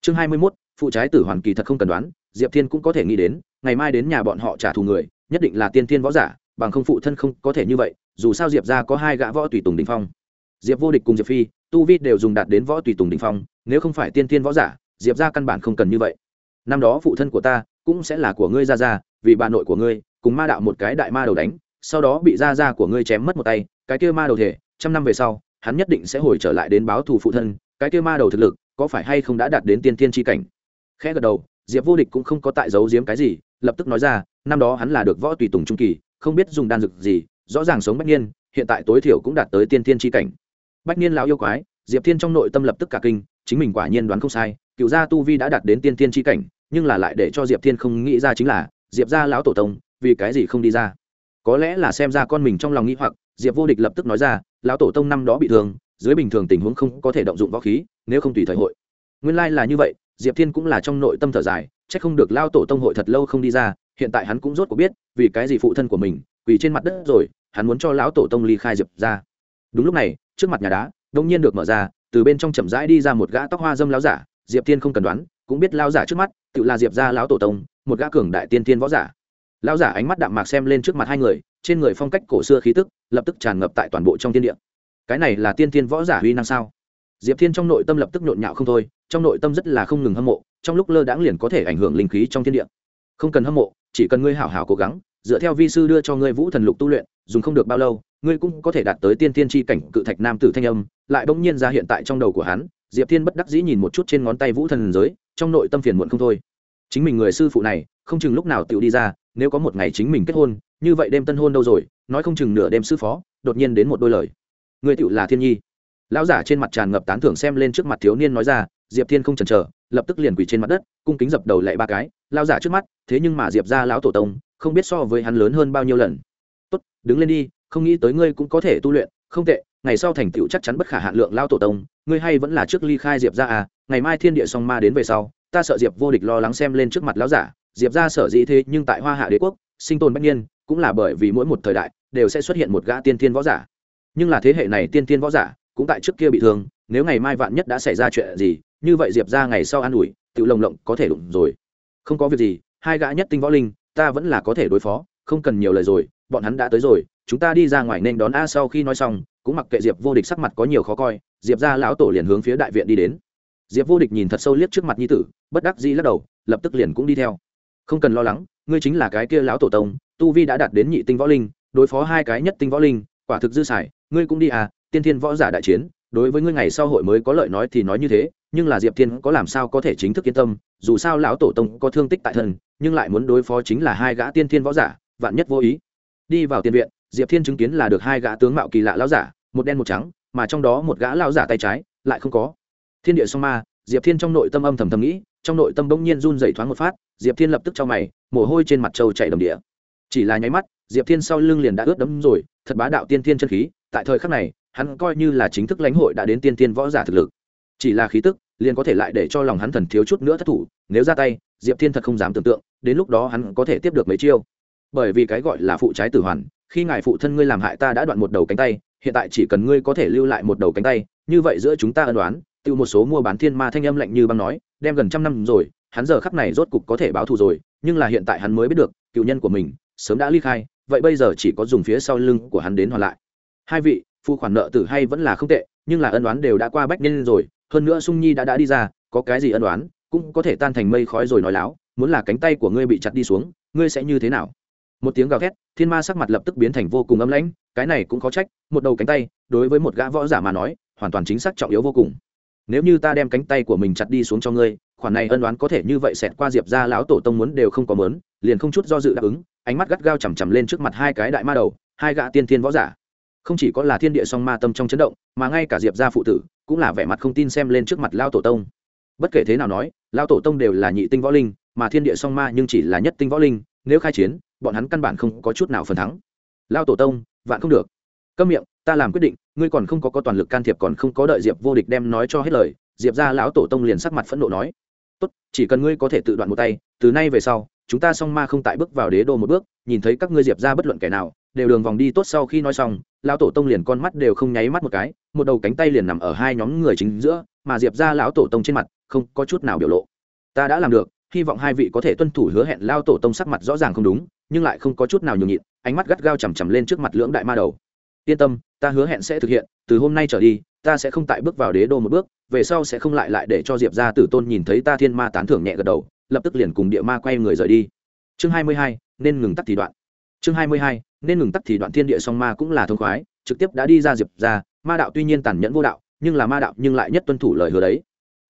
Chương hai mươi 21, phụ trái tử hoàn kỳ thật không cần đoán diệp thiên cũng có thể nghĩ đến, ngày mai đến nhà bọn họ trả thù người, nhất định là tiên thiên võ giả, bằng không phụ thân không có thể như vậy, dù sao diệp ra có hai gã võ tùy tùng đình phong. Diệp vô địch cùng diệp phi, tu vi đều dùng đạt đến võ tùy tùng đình phong, nếu không phải tiên thiên võ giả, diệp ra căn bản không cần như vậy. Năm đó phụ thân của ta cũng sẽ là của ngươi ra ra vì bà nội của ngươi, cùng ma đạo một cái đại ma đầu đánh, sau đó bị ra ra của ngươi chém mất một tay, cái kia ma đầu thể, trăm năm về sau, hắn nhất định sẽ hồi trở lại đến báo thù phụ thân, cái kia ma đầu thực lực, có phải hay không đã đạt đến tiên tiên tri cảnh? Khẽ gật đầu diệp vô địch cũng không có tại giấu giếm cái gì, lập tức nói ra, năm đó hắn là được võ tùy tùng trung kỳ, không biết dùng đan dược gì, rõ ràng sống bách niên, hiện tại tối thiểu cũng đạt tới tiên Thiên tri cảnh. Bách niên lão yêu quái, diệp thiên trong nội tâm lập tức cả kinh, chính mình quả nhiên đoán không sai, cựu gia tu vi đã đạt đến tiên Thiên tri cảnh, nhưng là lại để cho diệp thiên không nghĩ ra chính là, diệp gia lão tổ tông, vì cái gì không đi ra. Có lẽ là xem ra con mình trong lòng nghĩ hoặc, diệp vô địch lập tức nói ra, lão tổ tông năm đó bị thương, dưới bình thường tình huống không có thể động dụng võ khí, nếu không tùy thời hội. Nguyên lai là như vậy diệp thiên cũng là trong nội tâm thở dài c h ắ c không được lao tổ tông hội thật lâu không đi ra, hiện tại hắn cũng rốt cuộc biết, vì cái gì phụ thân của mình quỳ trên mặt đất rồi, hắn muốn cho lão tổ tông ly khai diệp ra. Đúng lúc này, trước mặt nhà đá đông nhiên được mở ra, từ bên trong chậm rãi đi ra một gã tóc hoa dâm láo giả, diệp thiên không cần đoán, cũng biết lao giả trước mắt, tự là diệp ra lão tổ tông, một gã cường đại tiên thiên võ giả. Lao giả ánh mắt đạm mạc xem lên trước mặt hai người, trên người phong cách cổ xưa khí tức lập tức tràn ngập tại toàn bộ trong thiên địa. Cái này là tiên thiên võ giả huy năng sao? Diệp thiên trong nội tâm lập tức nhộn nhạo không thôi, trong nội tâm rất là không ngừng hâm mộ, trong lúc lơ đãng liền có thể ảnh hưởng linh khí trong thiên địa. Không cần hâm mộ, chỉ cần ngươi hảo hảo cố gắng, dựa theo vi sư đưa cho ngươi vũ thần lục tu luyện, dùng không được bao lâu, ngươi cũng có thể đạt tới tiên tiên tri cảnh cự thạch nam tử thanh âm, lại bỗng nhiên ra hiện tại trong đầu của hắn, diệp thiên bất đắc dĩ nhìn một chút trên ngón tay vũ thần giới, trong nội tâm phiền muộn không thôi. Chính mình người sư phụ này, không chừng lúc nào tự đi ra, nếu có một ngày chính mình kết hôn, như vậy đêm tân hôn đâu rồi, nói không chừng nửa đêm sư phó, đột nhiên đến một đôi lời. Người tựu là thiên nhi lão giả trên mặt tràn ngập tán thưởng xem lên trước mặt thiếu niên nói ra, diệp thiên không chần chờ, lập tức liền quỳ trên mặt đất, cung kính dập đầu lệ ba cái. Lao giả trước mắt, thế nhưng mà diệp ra lão tổ tông, không biết so với hắn lớn hơn bao nhiêu lần. Tốt, đứng lên đi, không nghĩ tới ngươi cũng có thể tu luyện. Không tệ, ngày sau thành tựu chắc chắn bất khả hạn lượng lao tổ tông, ngươi hay vẫn là trước ly khai diệp ra à ngày mai thiên địa song ma đến về sau, ta sợ diệp vô địch lo lắng xem lên trước mặt lão giả. Diệp ra sở dĩ thế nhưng tại hoa hạ đế quốc, sinh tồn bất nhiên cũng là bởi vì mỗi một thời đại đều sẽ xuất hiện một gã tiên thiên võ giả. Nhưng là thế hệ này tiên thiên võ giả cũng tại trước kia bị thương, nếu ngày mai vạn nhất đã xảy ra chuyện gì, như vậy diệp ra ngày sau an ủi tự lồng lộng có thể đụng rồi. Không có việc gì, hai gã nhất tinh võ linh, ta vẫn là có thể đối phó, không cần nhiều lời rồi, bọn hắn đã tới rồi, chúng ta đi ra ngoài nên đón a sau khi nói xong, cũng mặc kệ diệp vô địch sắc mặt có nhiều khó coi, diệp ra lão tổ liền hướng phía đại viện đi đến. Diệp vô địch nhìn thật sâu liếc trước mặt nhi tử, bất đắc dĩ lắc đầu, lập tức liền cũng đi theo. Không cần lo lắng, ngươi chính là cái kia lão tổ tông, tu vi đã đạt đến nhị tinh võ linh, đối phó hai cái nhất tinh võ linh, quả thực dư xài, ngươi cũng đi à tiên thiên võ giả đại chiến, đối với ngươi ngày sau hội mới có lợi nói thì nói như thế, nhưng là diệp thiên có làm sao có thể chính thức yên tâm, dù sao lão tổ tông có thương tích tại thân, nhưng lại muốn đối phó chính là hai gã tiên thiên võ giả, vạn nhất vô ý. Đi vào tiền viện, diệp thiên chứng kiến là được hai gã tướng mạo kỳ lạ lão giả, một đen một trắng, mà trong đó một gã lão giả tay trái, lại không có. Thiên địa song ma, diệp thiên trong nội tâm âm thầm thầm nghĩ, trong nội tâm bỗng nhiên run dày thoáng một phát, diệp thiên lập tức cho mày, mồ hôi trên mặt trâu chạy đồng địa chỉ là nháy mắt, diệp thiên sau lưng liền đã ướt đẫm rồi, thật bá đạo tiên thiên chân khí, tại thời khắc này hắn coi như là chính thức lãnh hội đã đến tiên tiên võ giả thực lực. Chỉ là khí tức, liền có thể lại để cho lòng hắn thần thiếu chút nữa thất thủ, nếu ra tay, diệp thiên thật không dám tưởng tượng, đến lúc đó hắn có thể tiếp được mấy chiêu. Bởi vì cái gọi là phụ trái tử hoàn, khi ngài phụ thân ngươi làm hại ta đã đoạn một đầu cánh tay, hiện tại chỉ cần ngươi có thể lưu lại một đầu cánh tay, như vậy giữa chúng ta ân đoán tự một số mua bán thiên ma thanh âm lạnh như băng nói, đem gần trăm năm rồi, hắn giờ khắc này rốt cục có thể báo thù rồi, nhưng là hiện tại hắn mới biết được, cựu nhân của mình sớm đã ly khai, vậy bây giờ chỉ có dùng phía sau lưng của hắn đến hoàn lại. Hai vị phụ khoản nợ tử hay vẫn là không tệ, nhưng là ân đoán đều đã qua bách niên rồi, hơn nữa sung nhi đã đã đi ra, có cái gì ân đoán cũng có thể tan thành mây khói rồi nói láo, muốn là cánh tay của ngươi bị chặt đi xuống, ngươi sẽ như thế nào? Một tiếng gào thét, thiên ma sắc mặt lập tức biến thành vô cùng âm lãnh, cái này cũng khó trách, một đầu cánh tay, đối với một gã võ giả mà nói, hoàn toàn chính xác trọng yếu vô cùng. Nếu như ta đem cánh tay của mình chặt đi xuống cho ngươi, khoản này ân đoán có thể như vậy xẹt qua diệp ra lão tổ tông muốn đều không có mớn, liền không chút do dự đáp ứng, ánh mắt gắt gao chằm chằm lên trước mặt hai cái đại ma đầu, hai gã tiên thiên võ giả không chỉ có là thiên địa song ma tâm trong chấn động, mà ngay cả diệp gia phụ tử cũng là vẻ mặt không tin xem lên trước mặt lao tổ tông. Bất kể thế nào nói, lao tổ tông đều là nhị tinh võ linh, mà thiên địa song ma nhưng chỉ là nhất tinh võ linh, nếu khai chiến, bọn hắn căn bản không có chút nào phần thắng. Lao tổ tông, vạn không được. Câm miệng, ta làm quyết định, ngươi còn không có có toàn lực can thiệp còn không có đợi diệp vô địch đem nói cho hết lời, diệp ra lão tổ tông liền sắc mặt phẫn nộ nói. Tốt, chỉ cần ngươi có thể tự đoạn một tay, từ nay về sau, chúng ta song ma không tại bước vào đế đô một bước, nhìn thấy các ngươi diệp ra bất luận kẻ nào đều đường vòng đi tốt sau khi nói xong, lão tổ tông liền con mắt đều không nháy mắt một cái, một đầu cánh tay liền nằm ở hai nhóm người chính giữa, mà diệp ra lão tổ tông trên mặt không có chút nào biểu lộ. Ta đã làm được, hy vọng hai vị có thể tuân thủ hứa hẹn lao tổ tông sắc mặt rõ ràng không đúng, nhưng lại không có chút nào nhường nhịn, ánh mắt gắt gao chằm chằm lên trước mặt lưỡng đại ma đầu. Yên tâm, ta hứa hẹn sẽ thực hiện, từ hôm nay trở đi, ta sẽ không tại bước vào đế đô một bước, về sau sẽ không lại lại để cho diệp ra tử tôn nhìn thấy ta thiên ma tán thưởng nhẹ gật đầu, lập tức liền cùng địa ma quay người rời đi. Chương hai mươi hai, nên ngừng tắt thì đoạn chương hai mươi hai, nên ngừng tắt thì đoạn thiên địa song ma cũng là thông khoái, trực tiếp đã đi ra diệp ra ma đạo tuy nhiên tàn nhẫn vô đạo, nhưng là ma đạo nhưng lại nhất tuân thủ lời hứa đấy.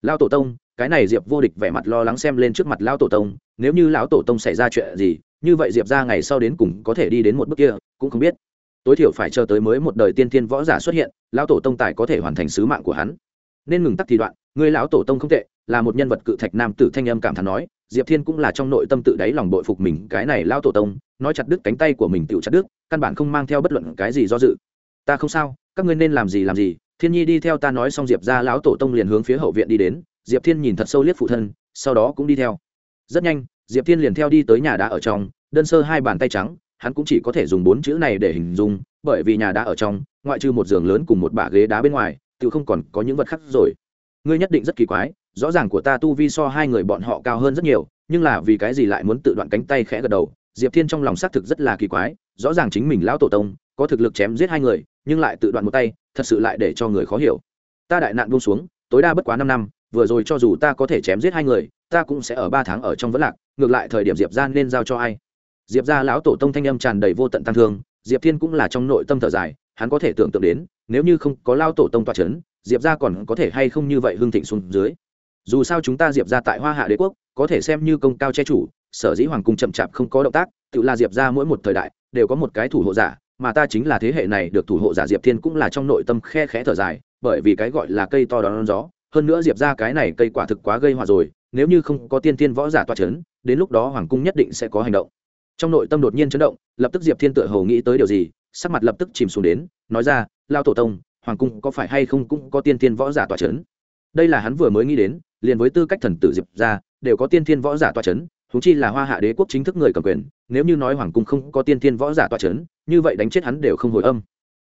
Lao tổ tông, cái này diệp vô địch vẻ mặt lo lắng xem lên trước mặt lão tổ tông, nếu như lão tổ tông xảy ra chuyện gì, như vậy diệp ra ngày sau đến cùng có thể đi đến một bước kia, cũng không biết. Tối thiểu phải chờ tới mới một đời tiên thiên võ giả xuất hiện, lão tổ tông tài có thể hoàn thành sứ mạng của hắn nên ngừng tắc thì đoạn, người lão tổ tông không tệ, là một nhân vật cự thạch nam tử thanh âm cảm thán nói, diệp thiên cũng là trong nội tâm tự đáy lòng bội phục mình, cái này lão tổ tông, nói chặt đứt cánh tay của mình tự chặt đứt, căn bản không mang theo bất luận cái gì do dự. Ta không sao, các ngươi nên làm gì làm gì, thiên nhi đi theo ta nói xong diệp ra lão tổ tông liền hướng phía hậu viện đi đến, diệp thiên nhìn thật sâu liếc phụ thân, sau đó cũng đi theo. Rất nhanh, diệp thiên liền theo đi tới nhà đá ở trong, đơn sơ hai bàn tay trắng, hắn cũng chỉ có thể dùng bốn chữ này để hình dung, bởi vì nhà đá ở trong, ngoại trừ một giường lớn cùng một bả ghế đá bên ngoài tự không còn có những vật khác rồi. Ngươi nhất định rất kỳ quái, rõ ràng của ta tu vi so hai người bọn họ cao hơn rất nhiều, nhưng là vì cái gì lại muốn tự đoạn cánh tay khẽ gật đầu? Diệp thiên trong lòng xác thực rất là kỳ quái, rõ ràng chính mình lão tổ tông có thực lực chém giết hai người, nhưng lại tự đoạn một tay, thật sự lại để cho người khó hiểu. Ta đại nạn buông xuống, tối đa bất quá năm năm, vừa rồi cho dù ta có thể chém giết hai người, ta cũng sẽ ở ba tháng ở trong vẫn lạc, ngược lại thời điểm diệp ra nên giao cho ai? Diệp ra lão tổ tông thanh âm tràn đầy vô tận tăng thương, diệp thiên cũng là trong nội tâm thở dài, hắn có thể tưởng tượng đến nếu như không có lao tổ tông toa c h ấ n diệp ra còn có thể hay không như vậy hưng thịnh xuống dưới? Dù sao chúng ta diệp ra tại hoa hạ đế quốc, có thể xem như công cao che chủ, sở dĩ hoàng cung chậm chạp không có động tác, tự là diệp ra mỗi một thời đại đều có một cái thủ hộ giả, mà ta chính là thế hệ này được thủ hộ giả diệp thiên cũng là trong nội tâm khe khẽ thở dài, bởi vì cái gọi là cây to đón gió, hơn nữa diệp ra cái này cây quả thực quá gây họa rồi, nếu như không có tiên tiên võ giả toa c h ấ n đến lúc đó hoàng cung nhất định sẽ có hành động. Trong nội tâm đột nhiên chấn động, lập tức diệp thiên tự hầu nghĩ tới điều gì, sắc mặt lập tức chìm xuống đến, nói ra lao tổ tông, hoàng cung có phải hay không cũng có tiên thiên võ giả tòa c h ấ n đây là hắn vừa mới nghĩ đến, liền với tư cách thần tử diệp ra đều có tiên thiên võ giả tòa c h ấ n thú chi là hoa hạ đế quốc chính thức người cầm quyền, nếu như nói hoàng cung không có tiên thiên võ giả tòa c h ấ n như vậy đánh chết hắn đều không hồi âm.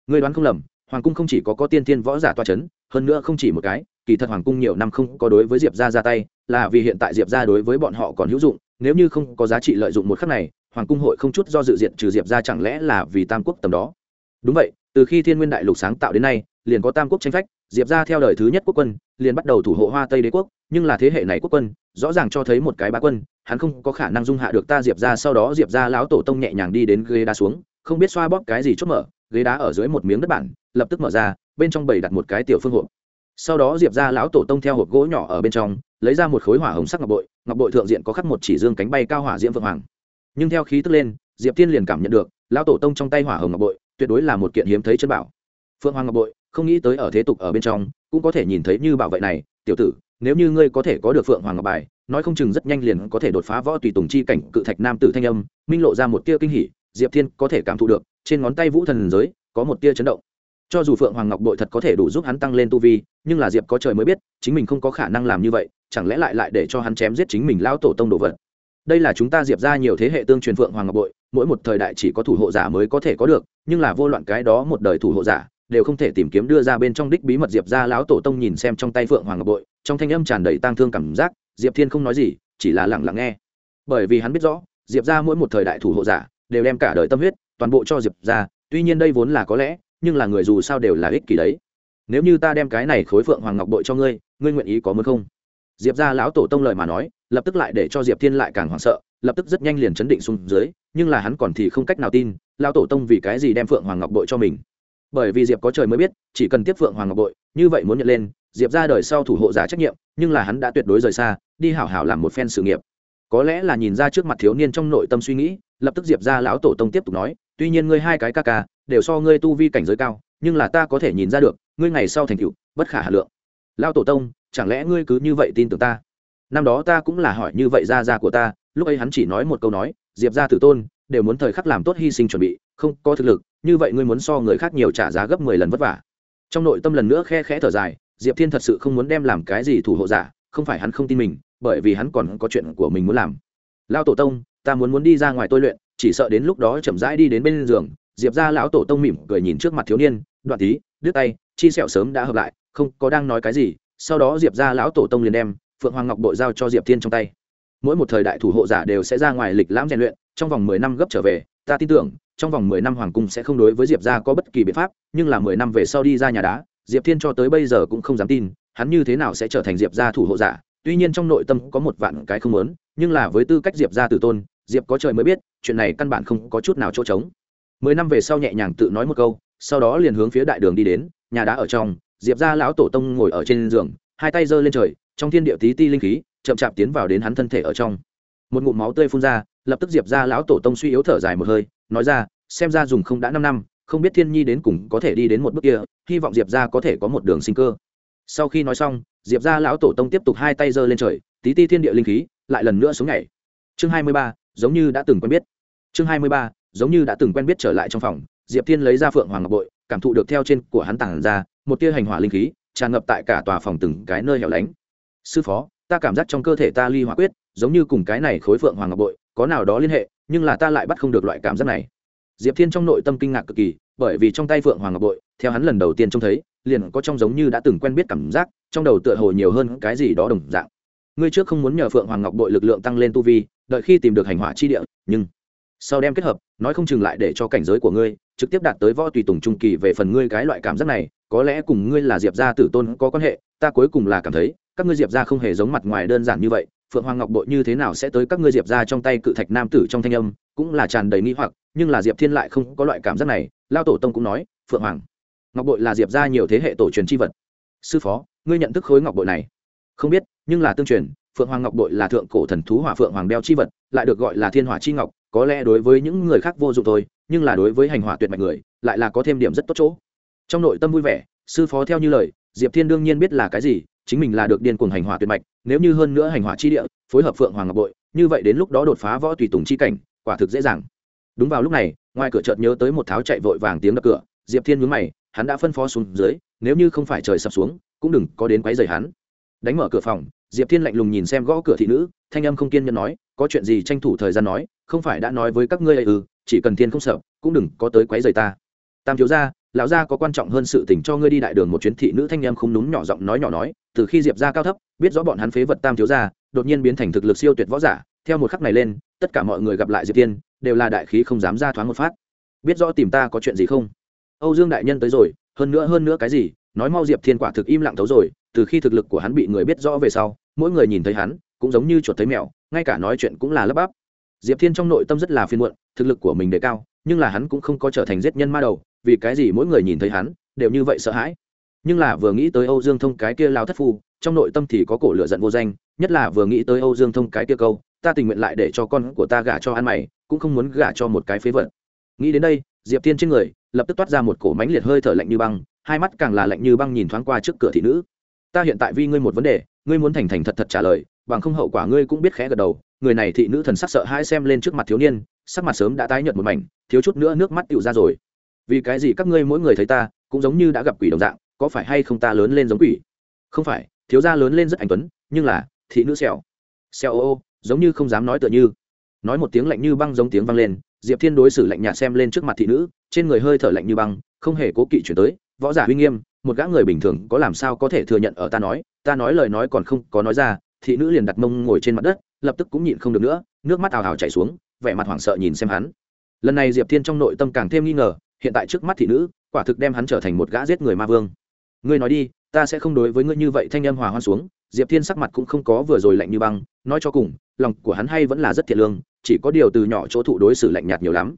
Người đoán không lầm, hoàng cung không chỉ có có tiên thiên võ giả tòa c h ấ n hơn nữa không chỉ một cái, kỳ thật hoàng cung nhiều năm không có đối với diệp gia ra tay, là vì hiện tại diệp gia đối với bọn họ còn hữu dụng, nếu như không có giá trị lợi dụng một khắc này, hoàng cung hội không chút do dự diện trừ diệp ra chẳng lẽ là vì tam quốc tầm đó? Đúng vậy từ khi thiên nguyên đại lục sáng tạo đến nay, liền có tam quốc tranh phách, diệp ra theo đời thứ nhất quốc quân, liền bắt đầu thủ hộ hoa tây đế quốc, nhưng là thế hệ này quốc quân, rõ ràng cho thấy một cái bá quân, hắn không có khả năng dung hạ được ta diệp ra sau đó diệp ra lão tổ tông nhẹ nhàng đi đến ghế đá xuống, không biết xoa bóp cái gì chốt mở, ghế đá ở dưới một miếng đất bản, lập tức mở ra, bên trong bầy đặt một cái tiểu phương hộp. Sau đó diệp ra lão tổ tông theo hộp gỗ nhỏ ở bên trong, lấy ra một khối hỏa hồng sắc ngọc bội ngọc bội thượng diện có khắc một chỉ dương cánh bay cao hỏa diễm vượng hoàng. Nhưng theo khí tức lên, diệp tiên liền cảm nhận được, lão tổ tông trong tay hỏa hồng ngọc bội tuyệt đối là một kiện hiếm thấy chân bảo. Phượng hoàng ngọc bội, không nghĩ tới ở thế tục ở bên trong, cũng có thể nhìn thấy như bảo vệ này. Tiểu tử, nếu như ngươi có thể có được phượng hoàng ngọc bài, nói không chừng rất nhanh liền có thể đột phá võ tùy tùng chi cảnh cự thạch nam tử thanh âm, minh lộ ra một tia kinh hỉ, diệp thiên có thể cảm thụ được, trên ngón tay vũ thần giới, có một tia chấn động. Cho dù phượng hoàng ngọc bội thật có thể đủ giúp hắn tăng lên tu vi, nhưng là diệp có trời mới biết, chính mình không có khả năng làm như vậy, chẳng lẽ lại lại để cho hắn chém giết chính mình lao tổ tông đồ vật đây là chúng ta diệp ra nhiều thế hệ tương truyền phượng hoàng ngọc bội, mỗi một thời đại chỉ có thủ hộ giả mới có thể có được, nhưng là vô loạn cái đó một đời thủ hộ giả, đều không thể tìm kiếm đưa ra bên trong đích bí mật diệp ra lão tổ tông nhìn xem trong tay phượng hoàng ngọc bội, trong thanh âm tràn đầy tang thương cảm giác, diệp thiên không nói gì, chỉ là lặng lặng nghe. Bởi vì hắn biết rõ, diệp ra mỗi một thời đại thủ hộ giả, đều đem cả đời tâm huyết, toàn bộ cho diệp ra, tuy nhiên đây vốn là có lẽ, nhưng là người dù sao đều là ích kỷ đấy. Nếu như ta đem cái này khối phượng hoàng ngọc bội cho ngươi ngươi nguyện ý có muốn không? Diệp ra lão tổ tông lời mà nói lập tức lại để cho diệp thiên lại càng hoảng sợ, lập tức rất nhanh liền chấn định xuống dưới, nhưng là hắn còn thì không cách nào tin, lão tổ tông vì cái gì đem phượng hoàng ngọc bội cho mình. Bởi vì diệp có trời mới biết, chỉ cần tiếp phượng hoàng ngọc bội, như vậy muốn nhận lên, diệp ra đời sau thủ hộ giả trách nhiệm, nhưng là hắn đã tuyệt đối rời xa, đi hảo hảo làm một phen sự nghiệp. Có lẽ là nhìn ra trước mặt thiếu niên trong nội tâm suy nghĩ, lập tức diệp ra lão tổ tông tiếp tục nói, tuy nhiên ngươi hai cái ca ca, đều so ngươi tu vi cảnh giới cao, nhưng là ta có thể nhìn ra được, ngươi ngày sau thành tựu, bất khả hà lượng. Lao tổ tông, chẳng lẽ ngươi cứ như vậy tin tưởng ta? Năm đó ta cũng là hỏi như vậy ra ra của ta, lúc ấy hắn chỉ nói một câu nói, diệp ra tử tôn, đều muốn thời khắc làm tốt hy sinh chuẩn bị, không có thực lực, như vậy ngươi muốn so người khác nhiều trả giá gấp mười lần vất vả. Trong nội tâm lần nữa khe khẽ thở dài, diệp thiên thật sự không muốn đem làm cái gì thủ hộ giả, không phải hắn không tin mình, bởi vì hắn còn có chuyện của mình muốn làm. Lao tổ tông, ta muốn muốn đi ra ngoài tôi luyện, chỉ sợ đến lúc đó chậm rãi đi đến bên giường, diệp ra lão tổ tông mỉm cười nhìn trước mặt thiếu niên, đoạn tí, đứt tay, chi sẹo sớm đã hợp lại, không có đang nói cái gì, sau đó diệp ra lão tổ tông liền đem phượng hoàng ngọc bội giao cho diệp thiên trong tay. Mỗi một thời đại thủ hộ giả đều sẽ ra ngoài lịch lãm rèn luyện, trong vòng mười năm gấp trở về, ta tin tưởng, trong vòng mười năm hoàng cung sẽ không đối với diệp ra có bất kỳ biện pháp, nhưng là mười năm về sau đi ra nhà đá, diệp thiên cho tới bây giờ cũng không dám tin, hắn như thế nào sẽ trở thành diệp gia thủ hộ giả. Tuy nhiên trong nội tâm có một vạn cái không lớn nhưng là với tư cách diệp gia tử tôn, diệp có trời mới biết, chuyện này căn bản không có chút nào chỗ trống. Mười năm về sau nhẹ nhàng tự nói một câu, sau đó liền hướng phía đại đường đi đến, nhà đá ở trong, diệp gia lão tổ tông ngồi ở trên giường, hai tay giơ lên trời trong thiên địa tí ti linh khí, chậm chạp tiến vào đến hắn thân thể ở trong. Một ngụm máu tươi phun ra, lập tức diệp gia lão tổ tông suy yếu thở dài một hơi, nói ra, xem ra dùng không đã năm năm, không biết thiên nhi đến cùng có thể đi đến một bước kia, hy vọng diệp gia có thể có một đường sinh cơ. Sau khi nói xong, diệp gia lão tổ tông tiếp tục hai tay giơ lên trời, tí ti thiên địa linh khí lại lần nữa xuống ngày chương hai mươi ba, giống như đã từng quen biết. Chương hai mươi ba, giống như đã từng quen biết trở lại trong phòng, diệp thiên lấy ra phượng hoàng ngọc bội, cảm thụ được theo trên của hắn tản ra một tia hành hỏa linh khí, tràn ngập tại cả tòa phòng từng cái nơi hẻo lánh sư phó, ta cảm giác trong cơ thể ta ly hỏa quyết, giống như cùng cái này khối phượng hoàng ngọc bội, có nào đó liên hệ, nhưng là ta lại bắt không được loại cảm giác này. Diệp thiên trong nội tâm kinh ngạc cực kỳ, bởi vì trong tay phượng hoàng ngọc bội, theo hắn lần đầu tiên trông thấy, liền có trong giống như đã từng quen biết cảm giác, trong đầu tựa hồ nhiều hơn cái gì đó đồng dạng. Ngươi trước không muốn nhờ phượng hoàng ngọc bội lực lượng tăng lên tu vi, đợi khi tìm được hành hỏa chi địa, nhưng sau đem kết hợp, nói không chừng lại để cho cảnh giới của ngươi trực tiếp đạt tới võ tùy tùng trung kỳ về phần ngươi cái loại cảm giác này, có lẽ cùng ngươi là diệp gia tử tôn có quan hệ, ta cuối cùng là cảm thấy các ngươi diệp gia không hề giống mặt ngoài đơn giản như vậy, phượng hoàng ngọc bội như thế nào sẽ tới các ngươi diệp gia trong tay cự thạch nam tử trong thanh âm, cũng là tràn đầy nghi hoặc, nhưng là diệp thiên lại không có loại cảm giác này, lao tổ tông cũng nói, phượng hoàng, ngọc bội là diệp gia nhiều thế hệ tổ truyền c h i vật. Sư phó, ngươi nhận thức khối ngọc bội này? Không biết, nhưng là tương truyền, phượng hoàng ngọc bội là thượng cổ thần thú hỏa phượng hoàng đeo chi vật, lại được gọi là thiên hỏa chi ngọc, có lẽ đối với những người khác vô dụng thôi, nhưng là đối với hành hỏa tuyệt mạch người, lại là có thêm điểm rất tốt chỗ. Trong nội tâm vui vẻ, sư phó theo như lời, diệp thiên đương nhiên biết là cái gì chính mình là được điên cuồng hành hỏa tuyệt mạch, nếu như hơn nữa hành hỏa chi địa, phối hợp phượng hoàng ngọc bội, như vậy đến lúc đó đột phá võ tùy tùng chi cảnh, quả thực dễ dàng. Đúng vào lúc này, ngoài cửa chợt nhớ tới một tháo chạy vội vàng tiếng đập cửa, diệp thiên nhướng mày, hắn đã phân phó xuống dưới, nếu như không phải trời sập xuống, cũng đừng có đến quấy rầy hắn. Đánh mở cửa phòng, diệp thiên lạnh lùng nhìn xem gõ cửa thị nữ, thanh âm không kiên nhẫn nói, có chuyện gì tranh thủ thời gian nói, không phải đã nói với các ngươi ấy ư, chỉ cần thiên không sợ, cũng đừng có tới quấy rầy ta. Tam thiếu gia lão gia có quan trọng hơn sự tình cho ngươi đi đại đường một chuyến thị nữ thanh em không núm nhỏ giọng nói nhỏ nói, từ khi diệp gia cao thấp, biết rõ bọn hắn phế vật tam thiếu gia, đột nhiên biến thành thực lực siêu tuyệt võ giả, theo một khắc này lên, tất cả mọi người gặp lại diệp thiên đều là đại khí không dám ra thoáng một phát. Biết rõ tìm ta có chuyện gì không? Âu dương đại nhân tới rồi, hơn nữa hơn nữa cái gì? Nói mau diệp thiên quả thực im lặng thấu rồi, từ khi thực lực của hắn bị người biết rõ về sau, mỗi người nhìn thấy hắn, cũng giống như chuột thấy mèo, ngay cả nói chuyện cũng là lấp bắp. Diệp thiên trong nội tâm rất là phiên muộn, thực lực của mình đề cao, nhưng là hắn cũng không có trở thành giết nhân ma đầu vì cái gì mỗi người nhìn thấy hắn, đều như vậy sợ hãi. Nhưng là vừa nghĩ tới âu dương thông cái kia lao thất phu, trong nội tâm thì có cổ lửa giận vô danh, nhất là vừa nghĩ tới âu dương thông cái kia câu, ta tình nguyện lại để cho con của ta gả cho ăn mày, cũng không muốn gả cho một cái phế vật. Nghĩ đến đây, diệp thiên trên người lập tức toát ra một cổ mánh liệt hơi thở lạnh như băng, hai mắt càng là lạnh như băng nhìn thoáng qua trước cửa thị nữ. Ta hiện tại vi ngươi một vấn đề, ngươi muốn thành thành thật thật trả lời, bằng không hậu quả ngươi cũng biết khẽ gật đầu. Người này thị nữ thần sắc sợ hãi xem lên trước mặt thiếu niên, sắc mặt sớm đã tái nhợt một mảnh, thiếu chút nữa nước mắt tựu ra rồi vì cái gì các ngươi mỗi người thấy ta cũng giống như đã gặp quỷ đồng dạng, có phải hay không ta lớn lên giống quỷ? Không phải, thiếu gia lớn lên rất anh tuấn, nhưng là thị nữ xèo. Xèo ô ô, giống như không dám nói tựa như. Nói một tiếng lạnh như băng giống tiếng vang lên, diệp thiên đối xử lạnh nhạt xem lên trước mặt thị nữ, trên người hơi thở lạnh như băng, không hề cố kỵ chuyển tới, võ giả uy nghiêm, một gã người bình thường có làm sao có thể thừa nhận ở ta nói ta nói lời nói còn không có nói ra, thị nữ liền đặt mông ngồi trên mặt đất, lập tức cũng nhịn không được nữa, nước mắt ào ào chảy xuống, vẻ mặt hoảng sợ nhìn xem hắn. Lần này diệp thiên trong nội tâm càng thêm nghi ngờ hiện tại trước mắt thị nữ, quả thực đem hắn trở thành một gã giết người ma vương. Ngươi nói đi, ta sẽ không đối với ngươi như vậy thanh âm hòa hoan xuống, diệp thiên sắc mặt cũng không có vừa rồi lạnh như băng, nói cho cùng, lòng của hắn hay vẫn là rất thiệt lương, chỉ có điều từ nhỏ chỗ thụ đối xử lạnh nhạt nhiều lắm.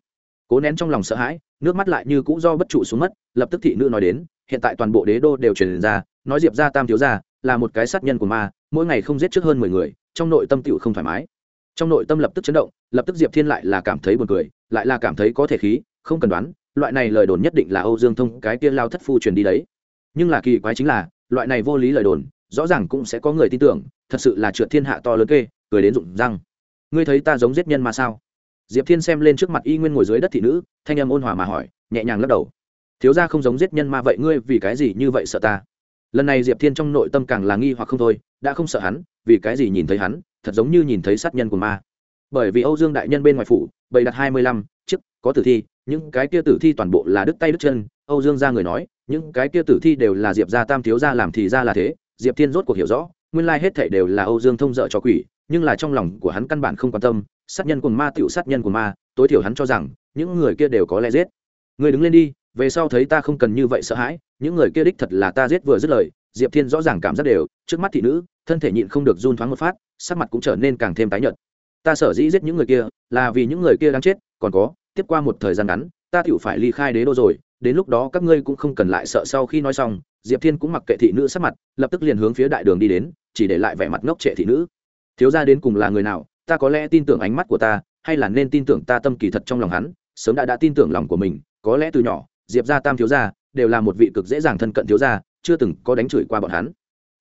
Cố nén trong lòng sợ hãi, nước mắt lại như cũ do bất trụ xuống mất, lập tức thị nữ nói đến, hiện tại toàn bộ đế đô đều truyền ra, nói diệp ra tam thiếu ra là một cái sát nhân của ma, mỗi ngày không giết trước hơn mười người, trong nội tâm tựu không thoải mái. Trong nội tâm lập tức chấn động, lập tức diệp thiên lại là cảm thấy buồn cười, lại là cảm thấy có thể khí, không cần đoán loại này lời đồn nhất định là âu dương thông, cái tiên lao thất phu truyền đi đấy. Nhưng là kỳ quái chính là, loại này vô lý lời đồn, rõ ràng cũng sẽ có người tin tưởng, thật sự là trượt thiên hạ to lớn kê, cười đến rụng răng. Ngươi thấy ta giống giết nhân mà sao? Diệp thiên xem lên trước mặt y nguyên ngồi dưới đất thị nữ, thanh âm ôn hòa mà hỏi, nhẹ nhàng lắc đầu. Thiếu ra không giống giết nhân ma vậy, ngươi vì cái gì như vậy sợ ta? Lần này diệp thiên trong nội tâm càng là nghi hoặc không thôi, đã không sợ hắn, vì cái gì nhìn thấy hắn, thật giống như nhìn thấy sát nhân của ma. Bởi vì âu dương đại nhân bên ngoài phủ, bày đặt hai mươi lăm chiếc có tử thi những cái kia tử thi toàn bộ là đứt tay đứt chân, âu dương ra người nói, những cái kia tử thi đều là diệp gia tam thiếu gia làm thì ra là thế, diệp thiên rốt cuộc hiểu rõ, nguyên lai hết thảy đều là âu dương thông dợ cho quỷ, nhưng là trong lòng của hắn căn bản không quan tâm, sát nhân của ma tựu sát nhân của ma, tối thiểu hắn cho rằng, những người kia đều có lẽ giết. Người đứng lên đi, về sau thấy ta không cần như vậy sợ hãi, những người kia đích thật là ta giết vừa dứt lời, diệp thiên rõ ràng cảm giác đều, trước mắt thị nữ, thân thể nhịn không được run thoáng một phát, sắc mặt cũng trở nên càng thêm tái nhợt. Ta sở dĩ giết những người kia, là vì những người kia đang chết, còn có tiếp qua một thời gian ngắn, ta tựu phải ly khai đế đô rồi, đến lúc đó các ngươi cũng không cần lại sợ sau khi nói xong, diệp thiên cũng mặc kệ thị nữ sắc mặt, lập tức liền hướng phía đại đường đi đến, chỉ để lại vẻ mặt ngốc trệ thị nữ. Thiếu ra đến cùng là người nào, ta có lẽ tin tưởng ánh mắt của ta, hay là nên tin tưởng ta tâm kỳ thật trong lòng hắn, sớm đã đã tin tưởng lòng của mình, có lẽ từ nhỏ, diệp gia tam thiếu gia, đều là một vị cực dễ dàng thân cận thiếu gia, chưa từng có đánh chửi qua bọn hắn.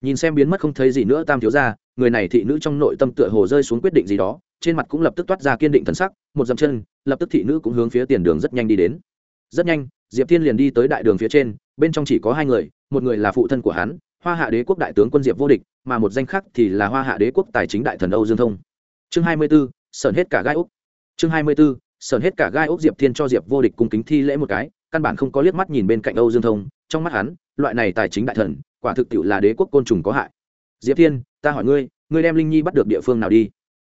Nhìn xem biến mất không thấy gì nữa tam thiếu gia, người này thị nữ trong nội tâm tựa hồ rơi xuống quyết định gì đó trên mặt cũng lập tức toát ra kiên định thần sắc, một dậm chân, lập tức thị nữ cũng hướng phía tiền đường rất nhanh đi đến. Rất nhanh, diệp thiên liền đi tới đại đường phía trên, bên trong chỉ có hai người, một người là phụ thân của hắn, hoa hạ đế quốc đại tướng quân diệp vô địch, mà một danh khác thì là hoa hạ đế quốc tài chính đại thần âu dương thông. Chương hai mươi b ố sởn hết cả gai úc. Chương hai mươi b ố sởn hết cả gai úc diệp thiên cho diệp vô địch cung kính thi lễ một cái, căn bản không có liếc mắt nhìn bên cạnh âu dương thông, trong mắt hắn, loại này tài chính đại thần, quả thực tiệu là đế quốc côn trùng có hại. Diệp thiên, ta hỏi ngươi ngươi đem linh nhi bắt được địa phương nào đi?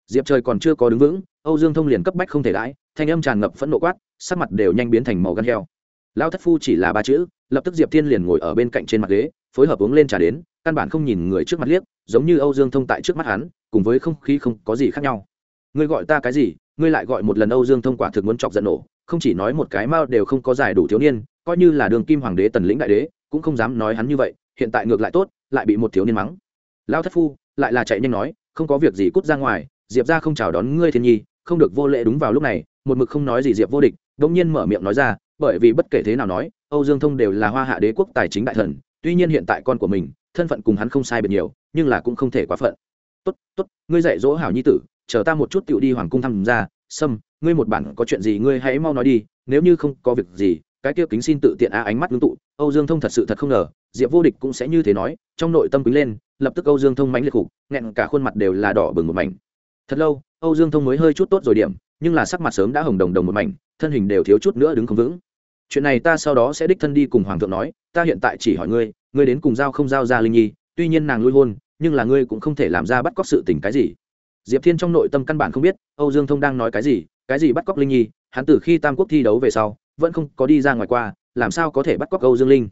Diệp trời còn chưa có đứng vững, âu dương thông liền cấp bách không thể đãi, thanh âm tràn ngập phẫn nộ quát, sắc mặt đều nhanh biến thành màu gan heo. Lao thất phu chỉ là ba chữ, lập tức diệp thiên liền ngồi ở bên cạnh trên mặt ghế, phối hợp uống lên trà đến, căn bản không nhìn người trước mặt liếc, giống như âu dương thông tại trước mắt hắn, cùng với không khí không có gì khác nhau. Ngươi gọi ta cái gì, ngươi lại gọi một lần âu dương thông quả thực muốn chọc giận nổ, không chỉ nói một cái mao đều không có giải đủ thiếu niên, coi như là đường kim hoàng đế tần lĩnh đại đế, cũng không dám nói hắn như vậy, hiện tại ngược lại tốt, lại bị một thiếu niên mắng. Lao thất phu, lại là chạy nhanh nói, không có việc gì cút ra ngoài diệp ra không chào đón ngươi thiên nhi, không được vô lễ đúng vào lúc này, một mực không nói gì diệp vô địch đ ỗ n g nhiên mở miệng nói ra, bởi vì bất kể thế nào nói, âu dương thông đều là hoa hạ đế quốc tài chính đại thần, tuy nhiên hiện tại con của mình, thân phận cùng hắn không sai biệt nhiều, nhưng là cũng không thể quá phận. Tốt tốt, ngươi dạy dỗ hảo nhi tử, chờ ta một chút tựu đi hoàng cung thăm ra sâm, ngươi một bản có chuyện gì ngươi hãy mau nói đi, nếu như không có việc gì, cái kia kính xin tự tiện a ánh mắt ngưng tụ, âu dương thông thật sự thật không ngờ, diệp vô địch cũng sẽ như thế nói, trong nội tâm quý lên, lập tức âu dương thông mánh liệt khục, nghẹn cả khuôn mặt đều là đỏ bừng một mảnh thật lâu, âu dương thông mới hơi chút tốt rồi điểm, nhưng là sắc mặt sớm đã hồng đồng đồng một mảnh, thân hình đều thiếu chút nữa đứng không vững. Chuyện này ta sau đó sẽ đích thân đi cùng hoàng thượng nói, ta hiện tại chỉ hỏi ngươi ngươi đến cùng giao không giao ra linh nhi, tuy nhiên nàng lui hôn, nhưng là ngươi cũng không thể làm ra bắt cóc sự tình cái gì. Diệp thiên trong nội tâm căn bản không biết, âu dương thông đang nói cái gì cái gì bắt cóc linh nhi, hắn từ khi tam quốc thi đấu về sau, vẫn không có đi ra ngoài qua, làm sao có thể bắt cóc âu dương linh?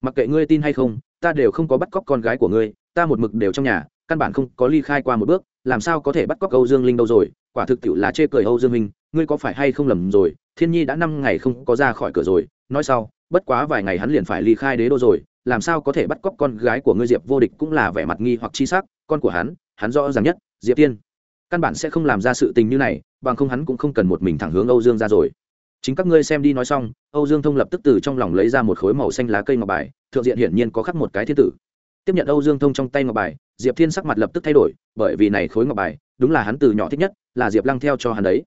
Mặc kệ ngươi tin hay không, ta đều không có bắt cóc con gái của ngươi, ta một mực đều trong nhà căn bản không có ly khai qua một bước, làm sao có thể bắt cóc âu dương linh đâu rồi? Quả thực tiệu là chê cười âu dương minh, ngươi có phải hay không lầm rồi? Thiên nhi đã năm ngày không có ra khỏi cửa rồi, nói sau, bất quá vài ngày hắn liền phải ly khai đế đô rồi, làm sao có thể bắt cóc con gái của ngươi diệp vô địch cũng là vẻ mặt nghi hoặc chi sắc, con của hắn hắn rõ ràng nhất, diệp tiên. Căn bản sẽ không làm ra sự tình như này, bằng không hắn cũng không cần một mình thẳng hướng âu dương ra rồi. Chính các ngươi xem đi nói xong, âu dương thông lập tức từ trong lòng lấy ra một khối màu xanh lá cây ngọc bài, thượng diện hiển nhiên có khắc một cái thiên tử. Tiếp nhận âu dương thông trong tay ngọc bài diệp thiên sắc mặt lập tức thay đổi, bởi vì này khối ngọc bài, đúng là hắn từ nhỏ thích nhất, là diệp lăng theo cho hắn đấy.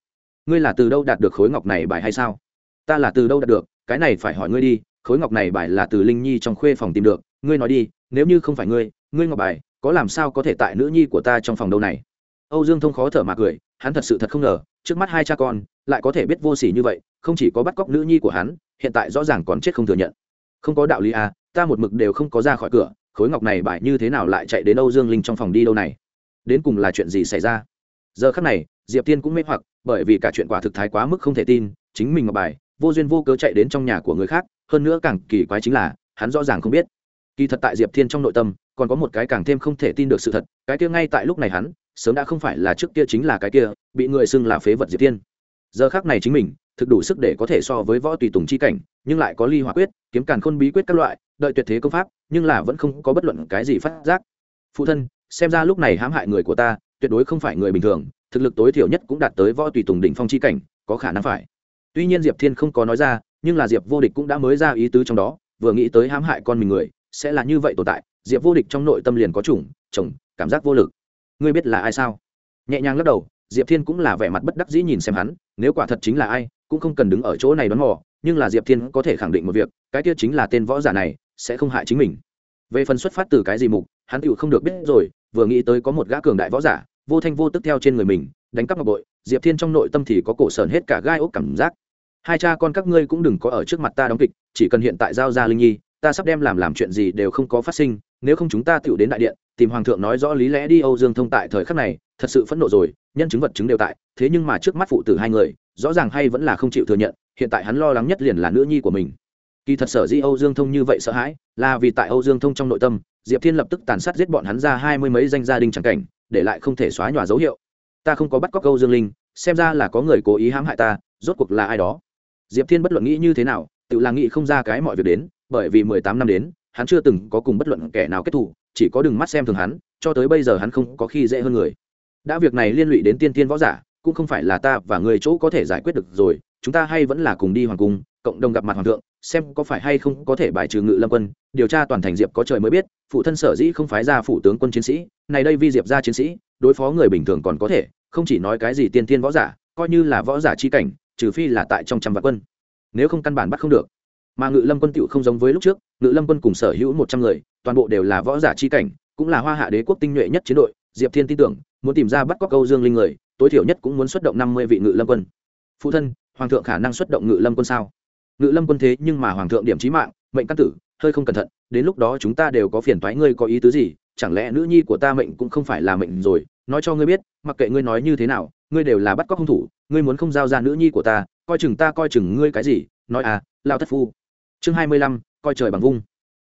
Ngươi là từ đâu đạt được khối ngọc này bài hay sao? Ta là từ đâu đạt được, cái này phải hỏi ngươi đi, khối ngọc này bài là từ linh nhi trong khuê phòng tìm được, ngươi nói đi, nếu như không phải ngươi ngươi ngọc bài, có làm sao có thể tại nữ nhi của ta trong phòng đâu này? Âu dương thông khó thở mà cười, hắn thật sự thật không ngờ, trước mắt hai cha con, lại có thể biết vô s ỉ như vậy, không chỉ có bắt cóc nữ nhi của hắn, hiện tại rõ ràng còn chết không thừa nhận. Không có đạo lý à ta một mực đều không có ra khỏi cửa khối ngọc này bài như thế nào lại chạy đến âu dương linh trong phòng đi đâu này? Đến cùng là chuyện gì xảy ra? Giờ khắc này, diệp tiên cũng mê hoặc, bởi vì cả chuyện quả thực thái quá mức không thể tin, chính mình ngọc bài, vô duyên vô cớ chạy đến trong nhà của người khác, hơn nữa càng kỳ quái chính là, hắn rõ ràng không biết. Kỳ thật tại diệp thiên trong nội tâm, còn có một cái càng thêm không thể tin được sự thật, cái kia ngay tại lúc này hắn, sớm đã không phải là trước kia chính là cái kia, bị người xưng là phế vật diệp thiên. Giờ khác này chính mình thực đủ sức để có thể so với võ tùy tùng chi cảnh, nhưng lại có ly hỏa quyết, kiếm càn khôn bí quyết các loại, đợi tuyệt thế công pháp, nhưng là vẫn không có bất luận cái gì phát giác. Phụ thân, xem ra lúc này hãm hại người của ta, tuyệt đối không phải người bình thường, thực lực tối thiểu nhất cũng đạt tới võ tùy tùng đỉnh phong chi cảnh, có khả năng phải. Tuy nhiên diệp thiên không có nói ra, nhưng là diệp vô địch cũng đã mới ra ý tứ trong đó, vừa nghĩ tới hãm hại con mình người, sẽ là như vậy tồn tại, diệp vô địch trong nội tâm liền có chủng, chồng, cảm giác vô lực. Ngươi biết là ai sao? Nhẹ nhàng lắc đầu, diệp thiên cũng là vẻ mặt bất đắc dĩ nhìn xem hắn, nếu quả thật chính là ai cũng không cần đứng ở chỗ này đón mò, nhưng là diệp thiên có thể khẳng định một việc, cái kia chính là tên võ giả này sẽ không hại chính mình. Về phần xuất phát từ cái gì mục, hắn tựu không được biết rồi, vừa nghĩ tới có một gã cường đại võ giả, vô thanh vô tức theo trên người mình, đánh cắp ngọc bội, diệp thiên trong nội tâm thì có cổ sờn hết cả gai ốc cảm giác. Hai cha con các ngươi cũng đừng có ở trước mặt ta đóng kịch, chỉ cần hiện tại giao ra linh nhi, ta sắp đem làm làm chuyện gì đều không có phát sinh, nếu không chúng ta tựu đến đại điện tìm hoàng thượng nói rõ lý lẽ đi, âu dương thông tại thời khắc này, thật sự phẫn nộ rồi, nhân chứng vật chứng đều tại, thế nhưng mà trước mắt phụ tử hai người, rõ ràng hay vẫn là không chịu thừa nhận, hiện tại hắn lo lắng nhất liền là nữ nhi của mình. Kỳ thật sở di âu dương thông như vậy sợ hãi, là vì tại âu dương thông trong nội tâm, diệp thiên lập tức tàn sát giết bọn hắn ra hai mươi mấy danh gia đình c cảnh, để lại không thể xóa nhòa dấu hiệu. Ta không có bắt cóc âu dương linh, xem ra là có người cố ý hãm hại ta, rốt cuộc là ai đó? Diệp thiên bất luận nghĩ như thế nào, tự là nghĩ không ra cái mọi việc đến, bởi vì mười tám năm đến, hắn chưa từng có cùng bất luận kẻ nào kết thù chỉ có đừng mắt xem thường hắn, cho tới bây giờ hắn không có khi dễ hơn người. Đã việc này liên lụy đến tiên tiên võ giả, cũng không phải là ta và người chỗ có thể giải quyết được rồi, chúng ta hay vẫn là cùng đi hoàng cung, cộng đồng gặp mặt hoàng thượng, xem có phải hay không có thể bài trừ ngự lâm quân, điều tra toàn thành diệp có trời mới biết, phụ thân sở dĩ không phái ra phủ tướng quân chiến sĩ, này đây vi diệp ra chiến sĩ, đối phó người bình thường còn có thể, không chỉ nói cái gì tiên tiên võ giả, coi như là võ giả chi cảnh, trừ phi là tại trong trăm vạn quân. Nếu không căn bản bắt không được mà ngự lâm quân tựu không giống với lúc trước, ngự lâm quân cùng sở hữu một trăm người, toàn bộ đều là võ giả chi cảnh, cũng là hoa hạ đế quốc tinh nhuệ nhất chiến đội, diệp thiên tin tưởng, muốn tìm ra bắt cóc câu dương linh người, tối thiểu nhất cũng muốn xuất động năm mươi vị ngự lâm quân. Phụ thân, hoàng thượng khả năng xuất động ngự lâm quân sao? Ngự lâm quân thế nhưng mà hoàng thượng điểm trí mạng, mệnh căn tử, hơi không cẩn thận, đến lúc đó chúng ta đều có phiền thoái ngươi có ý tứ gì? Chẳng lẽ nữ nhi của ta mệnh cũng không phải là mệnh rồi? Nói cho ngươi biết, mặc kệ ngươi nói như thế nào, ngươi đều là bắt cóc hung thủ, ngươi muốn không giao ra nữ nhi của ta, coi chừng ta coi chừng ngươi cái gì? Nói à lao thất phu chương hai mươi lăm, coi trời bằng vung.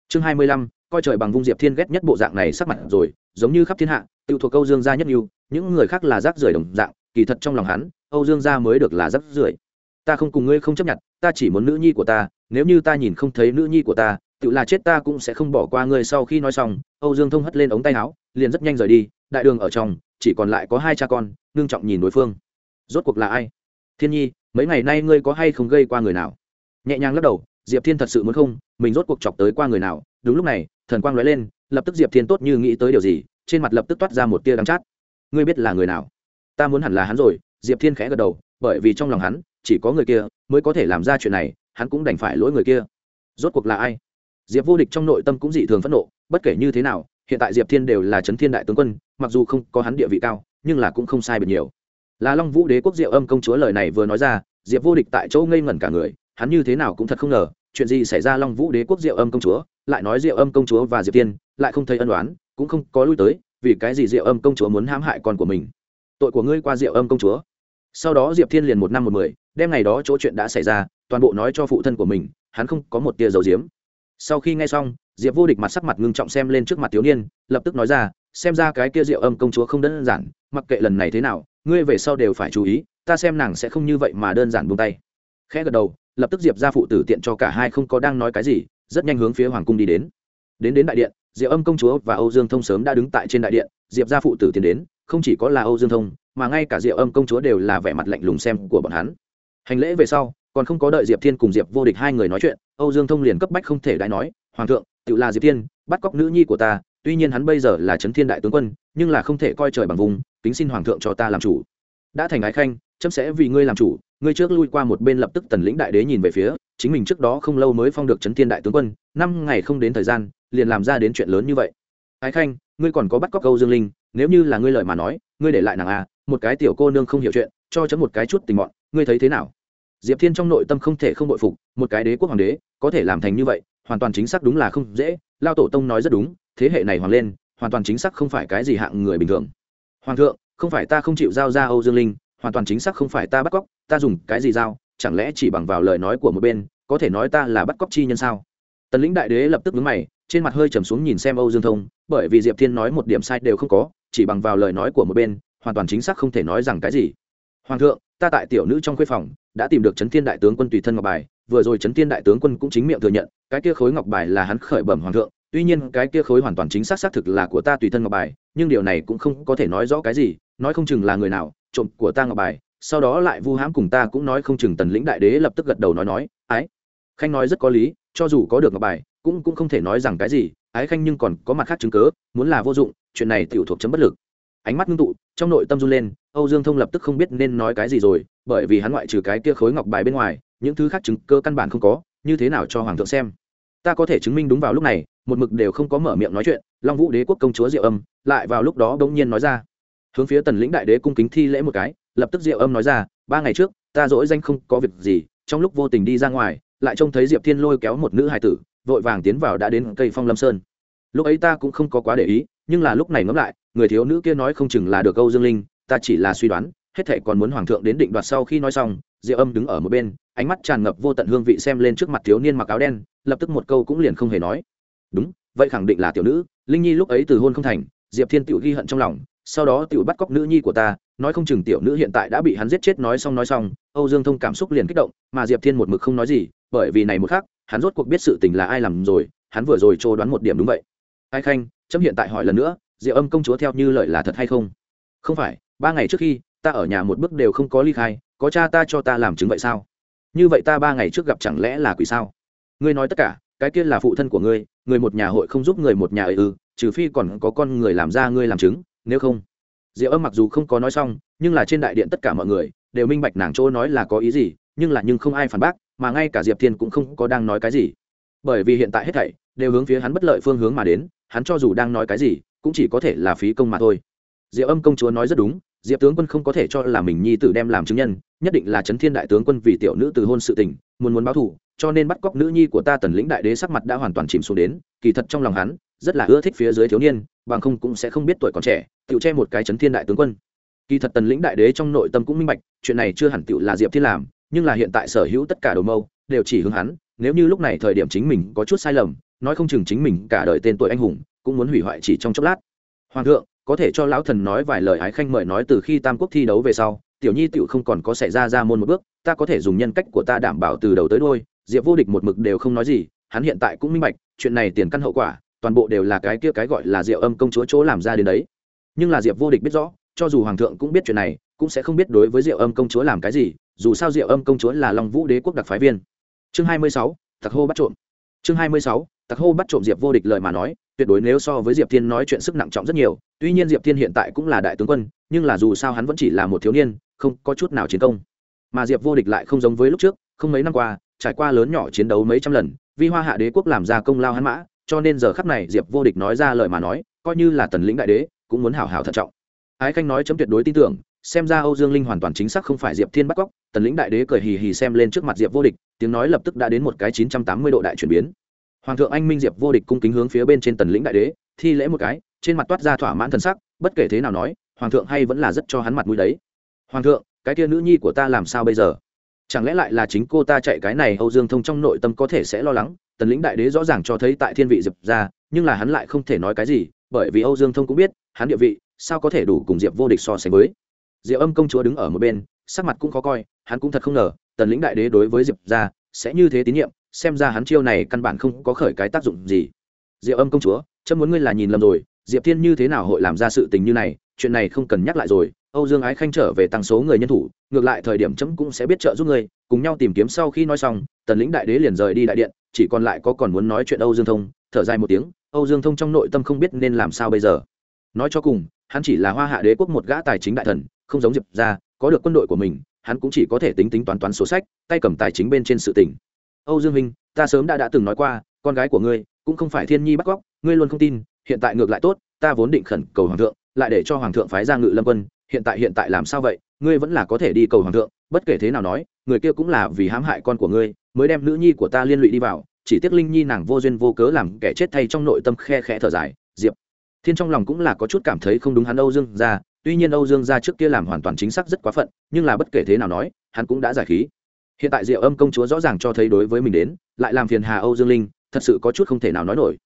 Chương hai mươi lăm, coi trời bằng vung diệp thiên ghét nhất bộ dạng này sắc mặt rồi, giống như khắp thiên hạ, tự thuộc âu dương gia nhất yêu, những người khác là rác rưởi đồng dạng, kỳ thật trong lòng hắn, âu dương gia mới được là rác rưởi. Ta không cùng ngươi không chấp nhận, ta chỉ muốn nữ nhi của ta, nếu như ta nhìn không thấy nữ nhi của ta, tự là chết ta cũng sẽ không bỏ qua ngươi sau khi nói xong, âu dương thông hất lên ống tay áo, liền rất nhanh rời đi, đại đường ở trong, chỉ còn lại có hai cha con, ngưng trọng nhìn đối phương. Rốt cuộc là ai? Thiên nhi, mấy ngày nay ngươi có hay không gây qua người nào? Nhẹ nhàng lắc đầu diệp thiên thật sự muốn không, mình rốt cuộc chọc tới qua người nào. Đúng lúc này, thần quang nói lên, lập tức diệp thiên tốt như nghĩ tới điều gì, trên mặt lập tức toát ra một tia đắng chát. Ngươi biết là người nào? Ta muốn hẳn là hắn rồi. Diệp thiên khẽ gật đầu, bởi vì trong lòng hắn, chỉ có người kia mới có thể làm ra chuyện này, hắn cũng đành phải lỗi người kia. Rốt cuộc là ai? Diệp vô địch trong nội tâm cũng dị thường phẫn nộ, bất kể như thế nào, hiện tại diệp thiên đều là trấn thiên đại tướng quân, mặc dù không có hắn địa vị cao, nhưng là cũng không sai biệt nhiều. Là long vũ đế quốc diệu âm công chúa lời này vừa nói ra, diệp vô địch tại chỗ ngây ngẩn cả người hắn như thế nào cũng thật không ngờ, chuyện gì xảy ra long vũ đế quốc diệu âm công chúa, lại nói diệu âm công chúa và diệp tiên, lại không thấy ân đoán cũng không có lui tới, vì cái gì diệu âm công chúa muốn hãm hại con của mình? Tội của ngươi qua diệu âm công chúa. Sau đó diệp thiên liền một năm một mười đem ngày đó chỗ chuyện đã xảy ra, toàn bộ nói cho phụ thân của mình, hắn không có một tia dầu diếm. Sau khi nghe xong, diệp vô địch mặt sắc mặt ngưng trọng xem lên trước mặt thiếu niên, lập tức nói ra, xem ra cái kia diệu âm công chúa không đơn giản, mặc kệ lần này thế nào, ngươi về sau đều phải chú ý, ta xem nàng sẽ không như vậy mà đơn giản buông tay. Khẽ gật đầu lập tức diệp ra phụ tử tiện cho cả hai không có đang nói cái gì, rất nhanh hướng phía hoàng cung đi đến. Đến đến đại điện, Diệp âm công chúa và âu dương thông sớm đã đứng tại trên đại điện, diệp ra phụ tử tiến đến, không chỉ có là âu dương thông, mà ngay cả Diệp âm công chúa đều là vẻ mặt lạnh lùng xem của bọn hắn. Hành lễ về sau, còn không có đợi diệp thiên cùng diệp vô địch hai người nói chuyện, âu dương thông liền cấp bách không thể đãi nói, hoàng thượng tự là diệp thiên, bắt cóc nữ nhi của ta, tuy nhiên hắn bây giờ là trấn thiên đại tướng quân, nhưng là không thể coi trời bằng vùng, kính xin hoàng thượng cho ta làm chủ. Đã thành ái khanh, chấm sẽ vì ngươi làm chủ ngươi trước lui qua một bên lập tức tần lĩnh đại đế nhìn về phía, chính mình trước đó không lâu mới phong được trấn thiên đại tướng quân, năm ngày không đến thời gian, liền làm ra đến chuyện lớn như vậy. Ái khanh, ngươi còn có bắt cóc câu dương linh, nếu như là ngươi lời mà nói, ngươi để lại nàng a một cái tiểu cô nương không hiểu chuyện, cho chấm một cái chút tình mọn, ngươi thấy thế nào? Diệp thiên trong nội tâm không thể không bội phục, một cái đế quốc hoàng đế, có thể làm thành như vậy, hoàn toàn chính xác đúng là không dễ, lao tổ tông nói rất đúng, thế hệ này hoàng lên, hoàn toàn chính xác không phải cái gì hạng người bình thường. Hoàng thượng, không phải ta không chịu giao ra âu dương linh hoàn toàn chính xác không phải ta bắt cóc, ta dùng cái gì giao, chẳng lẽ chỉ bằng vào lời nói của một bên, có thể nói ta là bắt cóc chi nhân sao? Tần lĩnh đại đế lập tức vướng mày, trên mặt hơi trầm xuống nhìn xem âu dương thông, bởi vì diệp thiên nói một điểm sai đều không có, chỉ bằng vào lời nói của một bên, hoàn toàn chính xác không thể nói rằng cái gì. Hoàng thượng, ta tại tiểu nữ trong khuê phòng, đã tìm được trấn thiên đại tướng quân tùy thân ngọc bài, vừa rồi trấn thiên đại tướng quân cũng chính miệng thừa nhận, cái kia khối ngọc bài là hắn khởi bẩm hoàng thượng, tuy nhiên cái kia khối hoàn toàn chính xác xác thực là của ta tùy thân ngọc bài, nhưng điều này cũng không có thể nói rõ cái gì, nói không chừng là người nào trộm của ta ngọc bài, sau đó lại vu hãm cùng ta cũng nói không chừng tần lĩnh đại đế lập tức gật đầu nói nói, ái. Khanh nói rất có lý, cho dù có được ngọc bài, cũng cũng không thể nói rằng cái gì, ái khanh nhưng còn có mặt khác chứng cớ muốn là vô dụng, chuyện này tiểu thuộc chấm bất lực. Ánh mắt ngưng tụ, trong nội tâm run lên, âu dương thông lập tức không biết nên nói cái gì rồi, bởi vì hắn ngoại trừ cái kia khối ngọc bài bên ngoài, những thứ khác chứng cơ căn bản không có, như thế nào cho hoàng thượng xem. Ta có thể chứng minh đúng vào lúc này, một mực đều không có mở miệng nói chuyện, long vũ đế quốc công chúa diệu âm, lại vào lúc đó bỗng nhiên nói ra hướng phía tần lĩnh đại đế cung kính thi lễ một cái, lập tức diệu âm nói ra, ba ngày trước, ta dỗi danh không có việc gì, trong lúc vô tình đi ra ngoài, lại trông thấy diệp thiên lôi kéo một nữ hài tử, vội vàng tiến vào đã đến cây phong lâm sơn. Lúc ấy ta cũng không có quá để ý, nhưng là lúc này ngẫm lại, người thiếu nữ kia nói không chừng là được câu dương linh, ta chỉ là suy đoán, hết thệ còn muốn hoàng thượng đến định đoạt sau khi nói xong diệu âm đứng ở một bên, ánh mắt tràn ngập vô tận hương vị xem lên trước mặt thiếu niên mặc áo đen, lập tức một câu cũng liền không hề nói. Đúng, vậy khẳng định là tiểu nữ, linh nhi lúc ấy từ hôn không thành, diệp thiên tự ghi hận trong lòng sau đó tiểu bắt cóc nữ nhi của ta, nói không chừng tiểu nữ hiện tại đã bị hắn giết chết nói xong nói xong, âu dương thông cảm xúc liền kích động, mà diệp thiên một mực không nói gì, bởi vì này một khác hắn rốt cuộc biết sự tình là ai làm rồi, hắn vừa rồi trô đoán một điểm đúng vậy. Ai khanh, chấm hiện tại hỏi lần nữa diệu âm công chúa theo như lời là thật hay không? Không phải, ba ngày trước khi, ta ở nhà một bước đều không có ly khai, có cha ta cho ta làm chứng vậy sao? Như vậy ta ba ngày trước gặp chẳng lẽ là quỷ sao? Ngươi nói tất cả, cái kia là phụ thân của ngươi, người một nhà hội không giúp người một nhà ấy ư, trừ phi còn có con người làm ra ngươi làm chứng nếu không. Diệu âm mặc dù không có nói xong, nhưng là trên đại điện tất cả mọi người đều minh bạch nàng chỗ nói là có ý gì, nhưng là nhưng không ai phản bác, mà ngay cả diệp thiên cũng không có đang nói cái gì. Bởi vì hiện tại hết thảy đều hướng phía hắn bất lợi phương hướng mà đến, hắn cho dù đang nói cái gì, cũng chỉ có thể là phí công mà thôi. Diệu âm công chúa nói rất đúng, diệp tướng quân không có thể cho là mình nhi tử đem làm chứng nhân, nhất định là trấn thiên đại tướng quân vì tiểu nữ từ hôn sự tình, muốn muốn báo thù, cho nên bắt cóc nữ nhi của ta tần lĩnh đại đế sắc mặt đã hoàn toàn chìm xuống đến, kỳ thật trong lòng hắn rất là ưa thích phía dưới thiếu niên bằng không cũng sẽ không biết tuổi còn trẻ tự che một cái chấn thiên đại tướng quân. Kỳ thật tần lĩnh đại đế trong nội tâm cũng minh bạch, chuyện này chưa hẳn tự là diệp thiên làm, nhưng là hiện tại sở hữu tất cả đầu mâu, đều chỉ hướng hắn, nếu như lúc này thời điểm chính mình có chút sai lầm, nói không chừng chính mình cả đời tên tuổi anh hùng, cũng muốn hủy hoại chỉ trong chốc lát. Hoàng thượng, có thể cho lão thần nói vài lời ái khanh mời nói từ khi tam quốc thi đấu về sau, tiểu nhi tựu không còn có xảy ra ra môn một bước, ta có thể dùng nhân cách của ta đảm bảo từ đầu tới đôi diệp vô địch một mực đều không nói gì, hắn hiện tại cũng minh bạch, chuyện này tiền căn hậu quả toàn bộ đều là cái kia cái gọi là diệu âm công chúa chỗ làm ra đến đấy. Nhưng là diệp vô địch biết rõ, cho dù hoàng thượng cũng biết chuyện này, cũng sẽ không biết đối với diệu âm công chúa làm cái gì, dù sao diệu âm công chúa là long vũ đế quốc đặc phái viên. Chương hai mươi sáu, tặc hô bắt trộm. Chương hai mươi sáu, tặc hô bắt trộm diệp vô địch lời mà nói, tuyệt đối nếu so với diệp thiên nói chuyện sức nặng trọng rất nhiều, tuy nhiên diệp thiên hiện tại cũng là đại tướng quân, nhưng là dù sao hắn vẫn chỉ là một thiếu niên, không có chút nào chiến công. Mà diệp vô địch lại không giống với lúc trước, không mấy năm qua, trải qua lớn nhỏ chiến đấu mấy trăm lần, vi hoa hạ đế quốc làm ra công lao hắn mã cho nên giờ khắp này diệp vô địch nói ra lời mà nói, coi như là tần lĩnh đại đế, cũng muốn hảo hảo thận trọng. Ái khanh nói chấm tuyệt đối tin tưởng, xem ra âu dương linh hoàn toàn chính xác không phải diệp thiên bắt cóc. Tần lĩnh đại đế cười hì hì xem lên trước mặt diệp vô địch, tiếng nói lập tức đã đến một cái chín trăm tám mươi độ đại chuyển biến. Hoàng thượng anh minh diệp vô địch cung kính hướng phía bên trên tần lĩnh đại đế, thi lễ một cái, trên mặt toát ra thỏa mãn thần sắc, bất kể thế nào nói, hoàng thượng hay vẫn là rất cho hắn mặt mũi đấy. Hoàng thượng, cái kia nữ nhi của ta làm sao bây giờ? Chẳng lẽ lại là chính cô ta chạy cái này âu dương thông trong nội tâm có thể sẽ lo lắng? Tần lĩnh đại đế rõ ràng cho thấy tại thiên vị diệp ra, nhưng là hắn lại không thể nói cái gì, bởi vì âu dương thông cũng biết, hắn địa vị, sao có thể đủ cùng diệp vô địch so sánh với. Diệp âm công chúa đứng ở một bên, sắc mặt cũng khó coi, hắn cũng thật không ngờ, tần lĩnh đại đế đối với diệp ra, sẽ như thế tín nhiệm, xem ra hắn chiêu này căn bản không có khởi cái tác dụng gì. Diệp âm công chúa, chấm muốn ngươi là nhìn lầm rồi, diệp thiên như thế nào hội làm ra sự tình như này, chuyện này không cần nhắc lại rồi, âu dương ái khanh trở về tăng số người nhân thủ, ngược lại thời điểm chấm cũng sẽ biết trợ giúp ngươi, cùng nhau tìm kiếm sau khi nói xong, tần lĩnh đại đế liền rời đi đại điện chỉ còn lại có còn muốn nói chuyện âu dương thông, thở dài một tiếng, âu dương thông trong nội tâm không biết nên làm sao bây giờ. Nói cho cùng, hắn chỉ là hoa hạ đế quốc một gã tài chính đại thần, không giống diệp ra có được quân đội của mình, hắn cũng chỉ có thể tính tính toán toán số sách, tay cầm tài chính bên trên sự tỉnh âu dương minh, ta sớm đã đã từng nói qua, con gái của ngươi cũng không phải thiên nhi bắt cóc ngươi luôn không tin, hiện tại ngược lại tốt, ta vốn định khẩn cầu hoàng thượng, lại để cho hoàng thượng phái ra ngự lâm quân, hiện tại hiện tại làm sao vậy, ngươi vẫn là có thể đi cầu hoàng thượng, bất kể thế nào nói, người kia cũng là vì hãm hại con của ngươi mới đem nữ nhi của ta liên lụy đi vào, chỉ tiếc linh nhi nàng vô duyên vô cớ làm kẻ chết thay trong nội tâm khe khẽ thở dài, diệp. Thiên trong lòng cũng là có chút cảm thấy không đúng hắn âu dương ra tuy nhiên âu dương ra trước kia làm hoàn toàn chính xác rất quá phận, nhưng là bất kể thế nào nói, hắn cũng đã giải khí. Hiện tại diệu âm công chúa rõ ràng cho thấy đối với mình đến, lại làm phiền hà âu dương linh, thật sự có chút không thể nào nói nổi.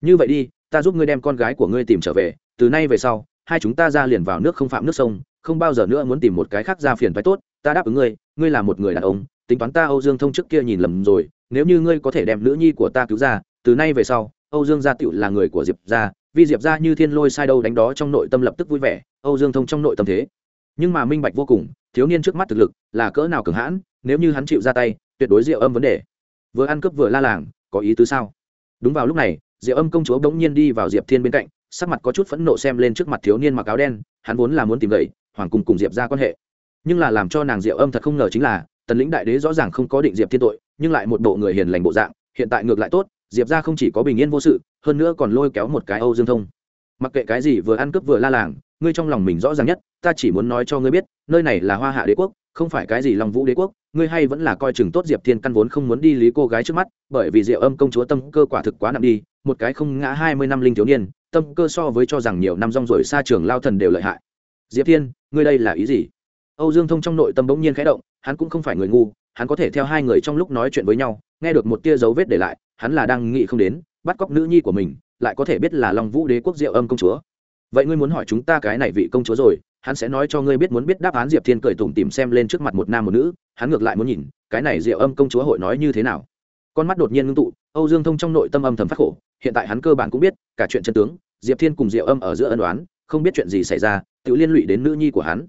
Như vậy đi, ta giúp ngươi đem con gái của ngươi tìm trở về, từ nay về sau, hai chúng ta ra liền vào nước không phạm nước sông, không bao giờ nữa muốn tìm một cái khác ra phiền phái tốt, ta đáp ứng ngươi ngươi là một người đàn ông tính toán ta âu dương thông trước kia nhìn lầm rồi, nếu như ngươi có thể đem nữ nhi của ta cứu ra, từ nay về sau, âu dương gia tựu là người của diệp gia, vì diệp gia như thiên lôi sai đâu đánh đó trong nội tâm lập tức vui vẻ, âu dương thông trong nội tâm thế. Nhưng mà minh bạch vô cùng, thiếu niên trước mắt thực lực là cỡ nào cường hãn, nếu như hắn chịu ra tay, tuyệt đối diệu âm vấn đề. Vừa ăn cướp vừa la làng, có ý tứ sao? Đúng vào lúc này, diệu âm công chúa bỗng nhiên đi vào diệp thiên bên cạnh, sắc mặt có chút phẫn nộ xem lên trước mặt thiếu niên mặc áo đen, hắn vốn là muốn tìm gậy, hoàng cùng cùng diệp ra quan hệ. Nhưng là làm cho nàng diệu âm thật không ngờ chính là tần lĩnh đại đế rõ ràng không có định diệp thiên tội, nhưng lại một bộ người hiền lành bộ dạng, hiện tại ngược lại tốt, diệp ra không chỉ có bình yên vô sự, hơn nữa còn lôi kéo một cái âu dương thông. Mặc kệ cái gì vừa ăn cướp vừa la làng, ngươi trong lòng mình rõ ràng nhất, ta chỉ muốn nói cho ngươi biết, nơi này là hoa hạ đế quốc, không phải cái gì long vũ đế quốc, ngươi hay vẫn là coi chừng tốt diệp thiên căn vốn không muốn đi lý cô gái trước mắt, bởi vì diệu âm công chúa tâm cơ quả thực quá nặng đi, một cái không ngã hai mươi năm linh thiếu niên, tâm cơ so với cho rằng nhiều năm rong rồi xa trường lao thần đều lợi hại. Diệp thiên, ngươi đây là ý gì? Âu dương thông trong nội tâm bỗng nhiên khẽ động, hắn cũng không phải người ngu, hắn có thể theo hai người trong lúc nói chuyện với nhau, nghe được một tia dấu vết để lại, hắn là đang nghĩ không đến, bắt cóc nữ nhi của mình, lại có thể biết là long vũ đế quốc diệu âm công chúa. Vậy ngươi muốn hỏi chúng ta cái này vị công chúa rồi, hắn sẽ nói cho ngươi biết muốn biết đáp án diệp thiên cười tủm tìm xem lên trước mặt một nam một nữ, hắn ngược lại muốn nhìn, cái này diệu âm công chúa hội nói như thế nào. Con mắt đột nhiên ngưng tụ, âu dương thông trong nội tâm âm thầm phát khổ, hiện tại hắn cơ bản cũng biết, cả chuyện chân tướng, diệp thiên cùng diệu âm ở giữa ân đoán không biết chuyện gì xảy ra, tự liên lụy đến nữ nhi của hắn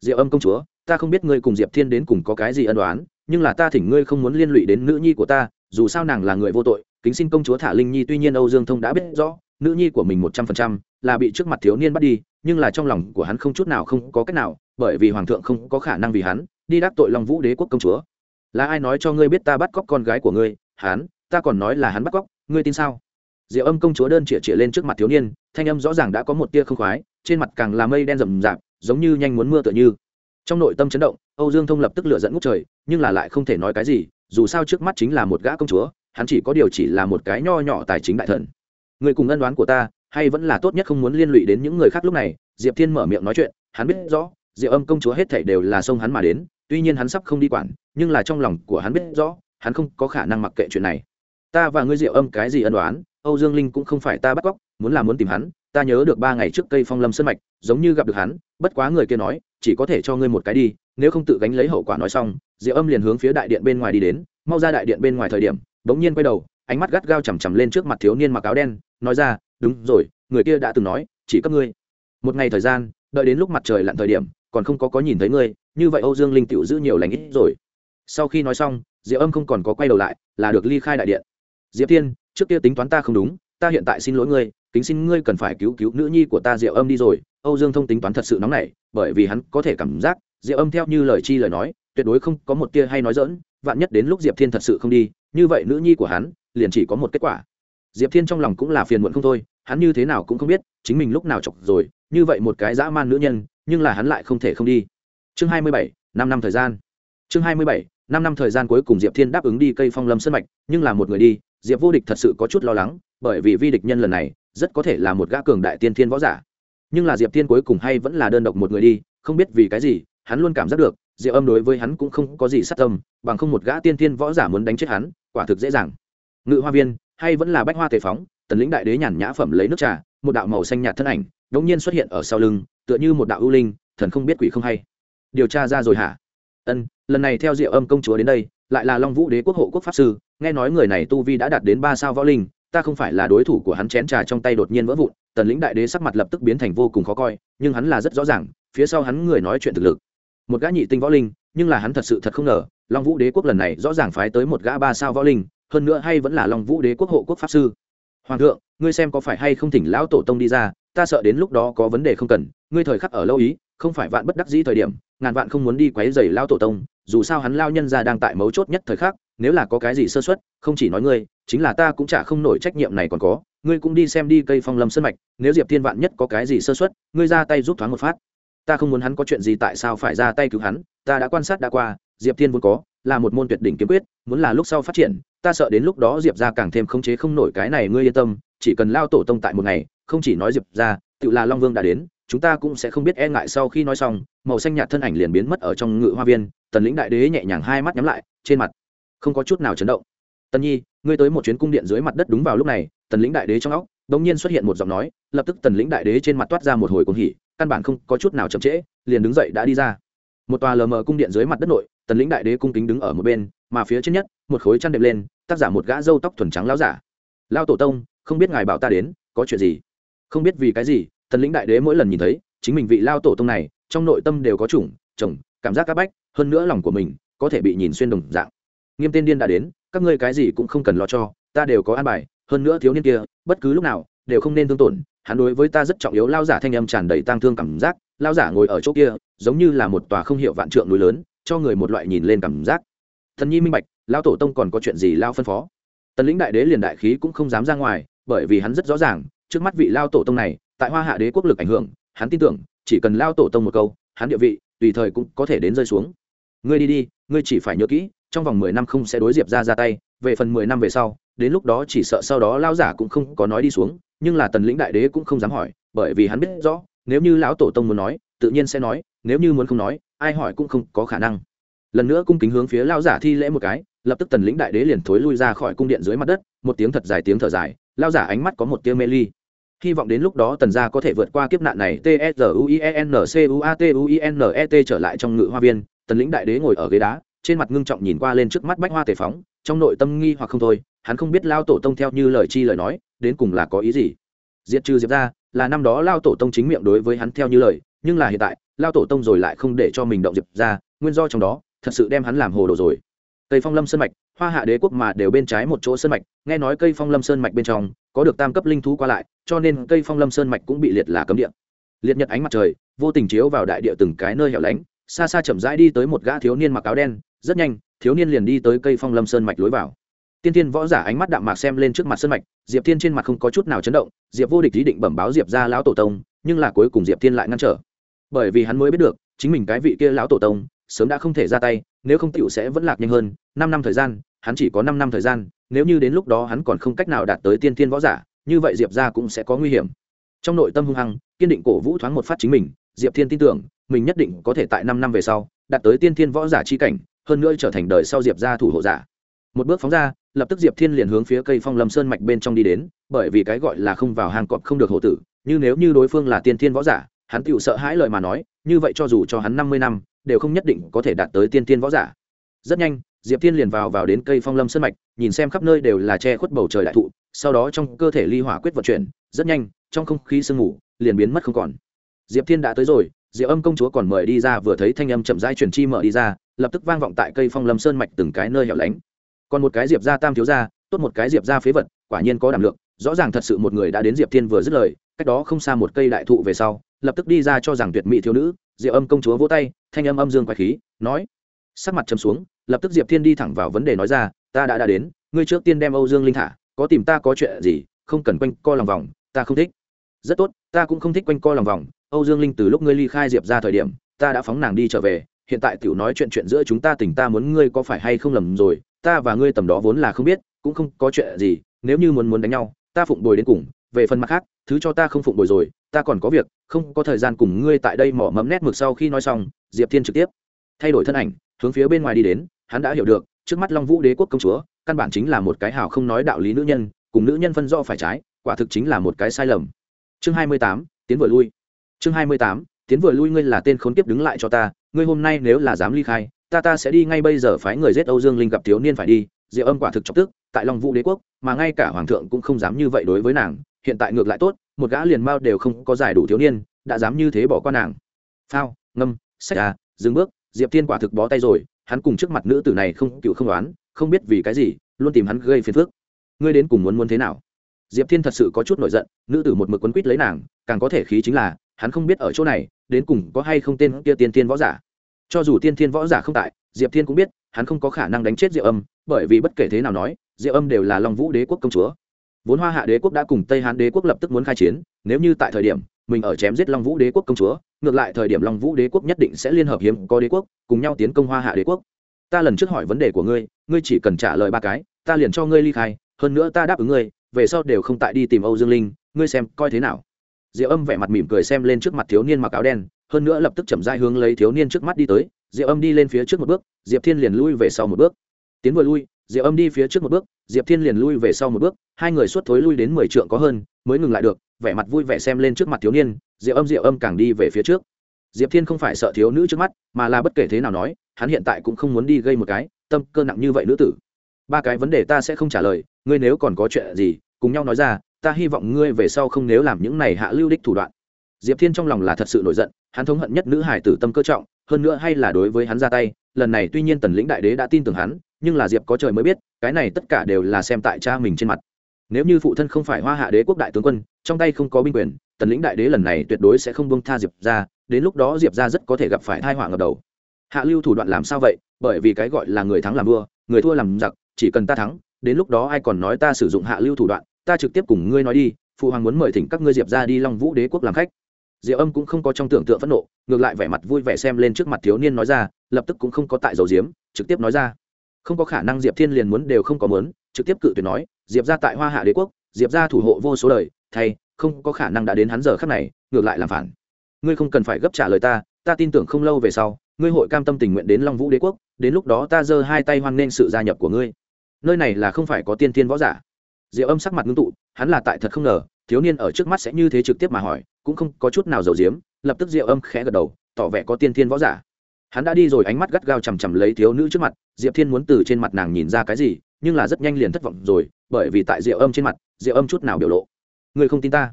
diệu âm công chúa, ta không biết ngươi cùng diệp thiên đến cùng có cái gì ân đoán nhưng là ta thỉnh ngươi không muốn liên lụy đến nữ nhi của ta, dù sao nàng là người vô tội, kính xin công chúa thả linh nhi tuy nhiên âu dương thông đã biết rõ, nữ nhi của mình một trăm phần trăm là bị trước mặt thiếu niên bắt đi, nhưng là trong lòng của hắn không chút nào không có cách nào, bởi vì hoàng thượng không có khả năng vì hắn đi đáp tội long vũ đế quốc công chúa. Là ai nói cho ngươi biết ta bắt cóc con gái của ngươi? Hắn, ta còn nói là hắn bắt cóc, ngươi tin sao? Diệu âm công chúa đơn chĩa chĩa lên trước mặt thiếu niên, thanh âm rõ ràng đã có một tia không khoái, trên mặt càng là mây đen rầm rạp giống như nhanh muốn mưa tựa như. Trong nội tâm chấn động, âu dương thông lập tức lựa dẫn ngút trời, nhưng là lại không thể nói cái gì, dù sao trước mắt chính là một gã công chúa, hắn chỉ có điều chỉ là một cái nho nhỏ tài chính đại thần. Người cùng ân đoán của ta, hay vẫn là tốt nhất không muốn liên lụy đến những người khác lúc này? Diệp thiên mở miệng nói chuyện, hắn biết rõ diệu âm công chúa hết thảy đều là xông hắn mà đến, tuy nhiên hắn sắp không đi quản, nhưng là trong lòng của hắn biết rõ, hắn không có khả năng mặc kệ chuyện này. Ta và ngươi diệu âm cái gì ân đoán âu dương linh cũng không phải ta bắt cóc muốn làm muốn tìm hắn, ta nhớ được ba ngày trước cây phong lâm sân mạch, giống như gặp được hắn, bất quá người kia nói, chỉ có thể cho ngươi một cái đi, nếu không tự gánh lấy hậu quả nói xong diệu âm liền hướng phía đại điện bên ngoài đi đến, mau ra đại điện bên ngoài thời điểm, bỗng nhiên quay đầu, ánh mắt gắt gao chằm chằm lên trước mặt thiếu niên mặc áo đen, nói ra, đúng rồi, người kia đã từng nói, chỉ cấp ngươi. Một ngày thời gian, đợi đến lúc mặt trời lặn thời điểm, còn không có có nhìn thấy ngươi, như vậy âu dương linh tiểu giữ nhiều lành ít rồi. Sau khi nói xong diệu âm không còn có quay đầu lại, là được ly khai đại điện. Diệp tiên trước kia tính toán ta không đúng, ta hiện tại xin lỗi ngươi kính xin ngươi cần phải cứu cứu nữ nhi của ta diệu âm đi rồi. Âu dương thông tính toán thật sự nóng nảy, bởi vì hắn có thể cảm giác diệu âm theo như lời chi lời nói, tuyệt đối không có một tia hay nói dỡn vạn nhất đến lúc diệp thiên thật sự không đi, như vậy nữ nhi của hắn liền chỉ có một kết quả. Diệp thiên trong lòng cũng là phiền muộn không thôi, hắn như thế nào cũng không biết chính mình lúc nào chọc rồi, như vậy một cái dã man nữ nhân, nhưng là hắn lại không thể không đi. Chương hai mươi bảy, năm năm thời gian. Chương hai mươi bảy, năm năm thời gian cuối cùng diệp thiên đáp ứng đi cây phong lâm sân mạch, nhưng là một người đi, diệp vô địch thật sự có chút lo lắng, bởi vì vi địch nhân lần này rất có thể là một gã cường đại tiên thiên võ giả. Nhưng là diệp thiên cuối cùng hay vẫn là đơn độc một người đi, không biết vì cái gì, hắn luôn cảm giác được, Diệp âm đối với hắn cũng không có gì sát tâm, bằng không một gã tiên thiên võ giả muốn đánh chết hắn, quả thực dễ dàng. Ngự hoa viên, hay vẫn là bách hoa tề phóng, tần lĩnh đại đế nhàn nhã phẩm lấy nước trà, một đạo màu xanh nhạt thân ảnh đống nhiên xuất hiện ở sau lưng, tựa như một đạo ưu linh, thần không biết quỷ không hay. Điều tra ra rồi hả? Ân, lần này theo diệu âm công chúa đến đây, lại là long vũ đế quốc hộ quốc pháp sư, nghe nói người này tu vi đã đạt đến ba sao võ linh ta không phải là đối thủ của hắn chén trà trong tay đột nhiên vỡ vụn, tần lĩnh đại đế sắc mặt lập tức biến thành vô cùng khó coi, nhưng hắn là rất rõ ràng, phía sau hắn người nói chuyện thực lực. Một gã nhị tinh võ linh, nhưng là hắn thật sự thật không ngờ, long vũ đế quốc lần này rõ ràng phái tới một gã ba sao võ linh, hơn nữa hay vẫn là long vũ đế quốc hộ quốc pháp sư. Hoàng thượng, ngươi xem có phải hay không thỉnh lão tổ tông đi ra, ta sợ đến lúc đó có vấn đề không cần, ngươi thời khắc ở lâu ý, không phải vạn bất đắc dĩ thời điểm, ngàn vạn không muốn đi quấy rầy lao tổ tông, dù sao hắn lao nhân ra đang tại mấu chốt nhất thời khắc nếu là có cái gì sơ xuất không chỉ nói ngươi, chính là ta cũng chả không nổi trách nhiệm này còn có. Ngươi cũng đi xem đi cây phong lâm sân mạch, nếu diệp thiên vạn nhất có cái gì sơ xuất ngươi ra tay giúp thoáng một phát. Ta không muốn hắn có chuyện gì tại sao phải ra tay cứu hắn, ta đã quan sát đã qua, diệp thiên vốn có, là một môn tuyệt đỉnh kiếm quyết, muốn là lúc sau phát triển, ta sợ đến lúc đó diệp ra càng thêm khống chế không nổi cái này, ngươi yên tâm, chỉ cần lao tổ tông tại một ngày, không chỉ nói diệp ra tự là long vương đã đến, chúng ta cũng sẽ không biết e ngại sau khi nói xong, màu xanh nhạt thân ảnh liền biến mất ở trong ngự hoa viên, tần lĩnh đại đế nhẹ nhàng hai mắt nhắm lại, trên mặt không có chút nào chấn động. Tần nhi, ngươi tới một chuyến cung điện dưới mặt đất đúng vào lúc này, tần lĩnh đại đế trong óc đ ỗ n g nhiên xuất hiện một giọng nói, lập tức tần lĩnh đại đế trên mặt toát ra một hồi cuồng hỉ, căn bản không có chút nào chậm trễ, liền đứng dậy đã đi ra. Một tòa lờ mờ cung điện dưới mặt đất nội, tần lĩnh đại đế cung kính đứng ở một bên, mà phía trên nhất, một khối chăn đệm lên, tác giả một gã râu tóc thuần trắng lao giả. Lao tổ tông, không biết ngài bảo ta đến, có chuyện gì? Không biết vì cái gì. Tần lĩnh đại đế mỗi lần nhìn thấy, chính mình vị lao tổ tông này, trong nội tâm đều có chủng, chồng, cảm giác c áp bách, hơn nữa lòng của mình có thể bị nhìn xuyên đồng dạng nghiêm tên điên đã đến, các ngươi cái gì cũng không cần lo cho, ta đều có an bài, hơn nữa thiếu niên kia, bất cứ lúc nào, đều không nên thương tổn, hắn đối với ta rất trọng yếu lao giả thanh âm tràn đầy tang thương cảm giác lao giả ngồi ở chỗ kia, giống như là một tòa không hiệu vạn trượng núi lớn, cho người một loại nhìn lên cảm giác. Thần nhi minh bạch lao tổ tông còn có chuyện gì lao phân phó? Tần lĩnh đại đế liền đại khí cũng không dám ra ngoài, bởi vì hắn rất rõ ràng, trước mắt vị lao tổ tông này, tại hoa hạ đế quốc lực ảnh hưởng, hắn tin tưởng, chỉ cần lao tổ tông một câu, hắn địa vị, tùy thời cũng có thể đến rơi xuống. Ngươi đi đi, ngươi chỉ phải nhớ kỹ trong vòng mười năm không sẽ đối diệp ra ra tay, về phần mười năm về sau, đến lúc đó chỉ sợ sau đó lao giả cũng không có nói đi xuống, nhưng là tần lĩnh đại đế cũng không dám hỏi, bởi vì hắn biết rõ, nếu như lão tổ tông muốn nói, tự nhiên sẽ nói, nếu như muốn không nói, ai hỏi cũng không có khả năng. Lần nữa cung kính hướng phía lao giả thi lễ một cái, lập tức tần lĩnh đại đế liền thối lui ra khỏi cung điện dưới mặt đất, một tiếng thật dài tiếng thở dài lao giả ánh mắt có một tia mê ly. Hy vọng đến lúc đó tần gia có thể vượt qua kiếp nạn này, t s u i n c u a t u i n e t trở lại trong ngự hoa viên, tần lĩnh đại đế ngồi ở ghế đá trên mặt ngưng trọng nhìn qua lên trước mắt bách hoa tề phóng, trong nội tâm nghi hoặc không thôi, hắn không biết lao tổ tông theo như lời chi lời nói, đến cùng là có ý gì. Diệt trừ diệp ra là năm đó lao tổ tông chính miệng đối với hắn theo như lời, nhưng là hiện tại, lao tổ tông rồi lại không để cho mình động diệp ra nguyên do trong đó, thật sự đem hắn làm hồ đồ rồi. Cây phong lâm sơn mạch, hoa hạ đế quốc mà đều bên trái một chỗ sơn mạch, nghe nói cây phong lâm sơn mạch bên trong, có được tam cấp linh thú qua lại, cho nên cây phong lâm sơn mạch cũng bị liệt là cấm địa. Liệt nhật ánh mặt trời, vô tình chiếu vào đại địa từng cái nơi hẻo lánh xa xa chậm rãi đi tới một gã thiếu niên mặc áo đen, rất nhanh, thiếu niên liền đi tới cây phong lâm sơn mạch lối vào. Tiên tiên võ giả ánh mắt đạm mạc xem lên trước mặt sơn mạch, diệp thiên trên mặt không có chút nào chấn động, diệp vô địch ý định bẩm báo diệp ra lão tổ tông, nhưng là cuối cùng diệp thiên lại ngăn trở. Bởi vì hắn mới biết được, chính mình cái vị kia lão tổ tông, sớm đã không thể ra tay, nếu không tựu sẽ vẫn lạc nhanh hơn, năm năm thời gian, hắn chỉ có năm năm thời gian, nếu như đến lúc đó hắn còn không cách nào đạt tới tiên tiên võ giả, như vậy diệp ra cũng sẽ có nguy hiểm. Trong nội tâm hung hăng, kiên định cổ vũ thoáng một phát chính mình diệp thiên tin tưởng, mình nhất định có thể tại năm năm về sau, đạt tới tiên thiên võ giả chi cảnh, hơn nữa trở thành đời sau diệp gia thủ hộ giả. Một bước phóng ra, lập tức diệp thiên liền hướng phía cây phong lâm sơn mạch bên trong đi đến, bởi vì cái gọi là không vào hàng cọp không được hộ tử, như nếu như đối phương là tiên thiên võ giả, hắn tựu sợ hãi lời mà nói, như vậy cho dù cho hắn năm mươi năm, đều không nhất định có thể đạt tới tiên thiên võ giả. Rất nhanh, diệp thiên liền vào vào đến cây phong lâm sơn mạch, nhìn xem khắp nơi đều là che khuất bầu trời đại thụ, sau đó trong cơ thể ly hỏa quyết vận chuyển, rất nhanh, trong không khí sương mù liền biến mất không còn diệp thiên đã tới rồi diệu âm công chúa còn mời đi ra, vừa thấy thanh âm chậm rãi truyền chi mở đi ra, lập tức vang vọng tại cây phong lâm sơn mạch từng cái nơi hẻo lánh. Còn một cái diệp gia tam thiếu gia, tốt một cái diệp gia phế vật, quả nhiên có đảm lượng, rõ ràng thật sự một người đã đến diệp thiên vừa dứt lời, cách đó không xa một cây đại thụ về sau, lập tức đi ra cho rằng tuyệt mỹ thiếu nữ diệu âm công chúa vỗ tay, thanh âm âm dương quái khí, nói, sắc mặt chấm xuống, lập tức diệp thiên đi thẳng vào vấn đề nói ra, ta đã đã đến, ngươi trước tiên đem âu dương linh thả, có tìm ta có chuyện gì, không cần quanh co lòng vòng, ta không thích. Rất tốt, ta cũng không thích quanh co lòng vòng âu dương linh từ lúc ngươi ly khai diệp ra thời điểm, ta đã phóng nàng đi trở về, hiện tại tiểu nói chuyện chuyện giữa chúng ta tỉnh ta muốn ngươi có phải hay không lầm rồi, ta và ngươi tầm đó vốn là không biết, cũng không có chuyện gì, nếu như muốn muốn đánh nhau, ta phụng bồi đến cùng, về phần mặt khác, thứ cho ta không phụng bồi rồi, ta còn có việc, không có thời gian cùng ngươi tại đây mỏ mẫm nét mực sau khi nói xong, diệp thiên trực tiếp thay đổi thân ảnh, hướng phía bên ngoài đi đến, hắn đã hiểu được, trước mắt long vũ đế quốc công chúa, căn bản chính là một cái hào không nói đạo lý nữ nhân, cùng nữ nhân phân do phải trái, quả thực chính là một cái sai lầm. Chương hai mươi tám, tiến vừa lui chương hai mươi tám, tiến vừa lui ngươi là tên khốn kiếp đứng lại cho ta, ngươi hôm nay nếu là dám ly khai, ta ta sẽ đi ngay bây giờ phái người giết âu dương linh gặp thiếu niên phải đi diệu âm quả thực chọc tức, tại long vũ đế quốc, mà ngay cả hoàng thượng cũng không dám như vậy đối với nàng, hiện tại ngược lại tốt, một gã liền mao đều không có giải đủ thiếu niên, đã dám như thế bỏ qua nàng. Phao, ngâm sách à dừng bước, diệp thiên quả thực bó tay rồi, hắn cùng trước mặt nữ tử này không cựu không đoán, không biết vì cái gì, luôn tìm hắn gây phiền phức. Ngươi đến cùng muốn muốn thế nào? Diệp thiên thật sự có chút nổi giận, nữ tử một mực quấn quýt lấy nàng, càng có thể khí chính là hắn không biết ở chỗ này, đến cùng có hay không tên kia tiên Thiên võ giả. Cho dù tiên thiên võ giả không tại, diệp thiên cũng biết, hắn không có khả năng đánh chết diệu âm, bởi vì bất kể thế nào nói diệu âm đều là long vũ đế quốc công chúa. Vốn hoa hạ đế quốc đã cùng tây hán đế quốc lập tức muốn khai chiến, nếu như tại thời điểm mình ở chém giết long vũ đế quốc công chúa, ngược lại thời điểm long vũ đế quốc nhất định sẽ liên hợp hiếm có đế quốc, cùng nhau tiến công hoa hạ đế quốc. Ta lần trước hỏi vấn đề của ngươi ngươi chỉ cần trả lời ba cái, ta liền cho ngươi ly khai, hơn nữa ta đáp ứng ngươi, về sau đều không tại đi tìm âu dương linh, ngươi xem coi thế nào diệu âm vẻ mặt mỉm cười xem lên trước mặt thiếu niên mặc áo đen, hơn nữa lập tức chậm dai hướng lấy thiếu niên trước mắt đi tới. Diệu âm đi lên phía trước một bước, diệp thiên liền lui về sau một bước. Tiến vừa lui diệu âm đi phía trước một bước, diệp thiên liền lui về sau một bước, hai người suốt thối lui đến mười trượng có hơn, mới ngừng lại được, vẻ mặt vui vẻ xem lên trước mặt thiếu niên diệu âm diệu âm càng đi về phía trước. Diệp thiên không phải sợ thiếu nữ trước mắt, mà là bất kể thế nào nói, hắn hiện tại cũng không muốn đi gây một cái tâm cơ nặng như vậy nữ tử. Ba cái vấn đề ta sẽ không trả lời, ngươi nếu còn có chuyện gì, cùng nhau nói ra ta hy vọng ngươi về sau không nếu làm những này hạ lưu đích thủ đoạn. Diệp thiên trong lòng là thật sự nổi giận, hắn thống hận nhất nữ hải tử tâm cơ trọng, hơn nữa hay là đối với hắn ra tay, lần này tuy nhiên tần lĩnh đại đế đã tin tưởng hắn, nhưng là diệp có trời mới biết, cái này tất cả đều là xem tại cha mình trên mặt. Nếu như phụ thân không phải hoa hạ đế quốc đại tướng quân, trong tay không có binh quyền, tần lĩnh đại đế lần này tuyệt đối sẽ không buông tha diệp ra, đến lúc đó diệp ra rất có thể gặp phải thai họa ngập đầu. Hạ lưu thủ đoạn làm sao vậy? Bởi vì cái gọi là người thắng làm vua, người thua làm giặc, chỉ cần ta thắng, đến lúc đó ai còn nói ta sử dụng hạ lưu thủ đoạn ta trực tiếp cùng ngươi nói đi, phụ hoàng muốn mời thỉnh các ngươi diệp ra đi long vũ đế quốc làm khách. Diệu âm cũng không có trong tưởng tượng phẫn nộ, ngược lại vẻ mặt vui vẻ xem lên trước mặt thiếu niên nói ra, lập tức cũng không có tại dầu diếm, trực tiếp nói ra. Không có khả năng diệp thiên liền muốn đều không có muốn, trực tiếp cự tuyệt nói, diệp ra tại hoa hạ đế quốc, diệp ra thủ hộ vô số đời, thay, không có khả năng đã đến hắn giờ khắc này, ngược lại làm phản. Ngươi không cần phải gấp trả lời ta ta tin tưởng không lâu về sau, ngươi hội cam tâm tình nguyện đến long vũ đế quốc, đến lúc đó ta giơ hai tay hoan nghênh sự gia nhập của ngươi. Nơi này là không phải có tiên tiên võ giả diệu âm sắc mặt ngưng tụ, hắn là tại thật không ngờ, thiếu niên ở trước mắt sẽ như thế trực tiếp mà hỏi, cũng không có chút nào giàu diếm lập tức diệu âm khẽ gật đầu, tỏ vẻ có tiên thiên võ giả. Hắn đã đi rồi, ánh mắt gắt gao chằm chằm lấy thiếu nữ trước mặt, diệp thiên muốn từ trên mặt nàng nhìn ra cái gì, nhưng là rất nhanh liền thất vọng rồi, bởi vì tại diệu âm trên mặt, diệu âm chút nào biểu lộ. Người không tin ta.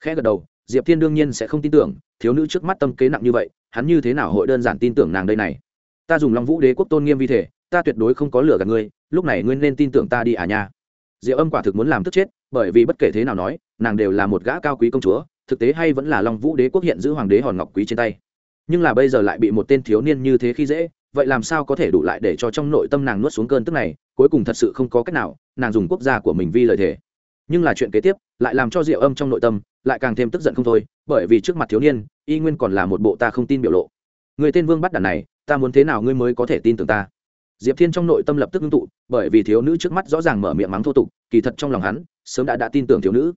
Khẽ gật đầu, diệp thiên đương nhiên sẽ không tin tưởng, thiếu nữ trước mắt tâm kế nặng như vậy, hắn như thế nào hội đơn giản tin tưởng nàng đây này? Ta dùng long vũ đế quốc tôn nghiêm vi thể, ta tuyệt đối không có lửa gạt ngươi, lúc này ngươi nên tin tưởng ta đi à nha diệu âm quả thực muốn làm tức chết, bởi vì bất kể thế nào nói, nàng đều là một gã cao quý công chúa, thực tế hay vẫn là long vũ đế quốc hiện giữ hoàng đế hòn ngọc quý trên tay. Nhưng là bây giờ lại bị một tên thiếu niên như thế khi dễ, vậy làm sao có thể đủ lại để cho trong nội tâm nàng nuốt xuống cơn tức này, cuối cùng thật sự không có cách nào, nàng dùng quốc gia của mình vi lời thề. Nhưng là chuyện kế tiếp, lại làm cho diệu âm trong nội tâm, lại càng thêm tức giận không thôi, bởi vì trước mặt thiếu niên, y nguyên còn là một bộ ta không tin biểu lộ. Người tên vương bắt đàn này, ta muốn thế nào ngươi mới có thể tin tưởng ta? Diệp thiên trong nội tâm lập tức ngưng tụ, bởi vì thiếu nữ trước mắt rõ ràng mở miệng mắng thô tục, kỳ thật trong lòng hắn, sớm đã đã tin tưởng thiếu nữ.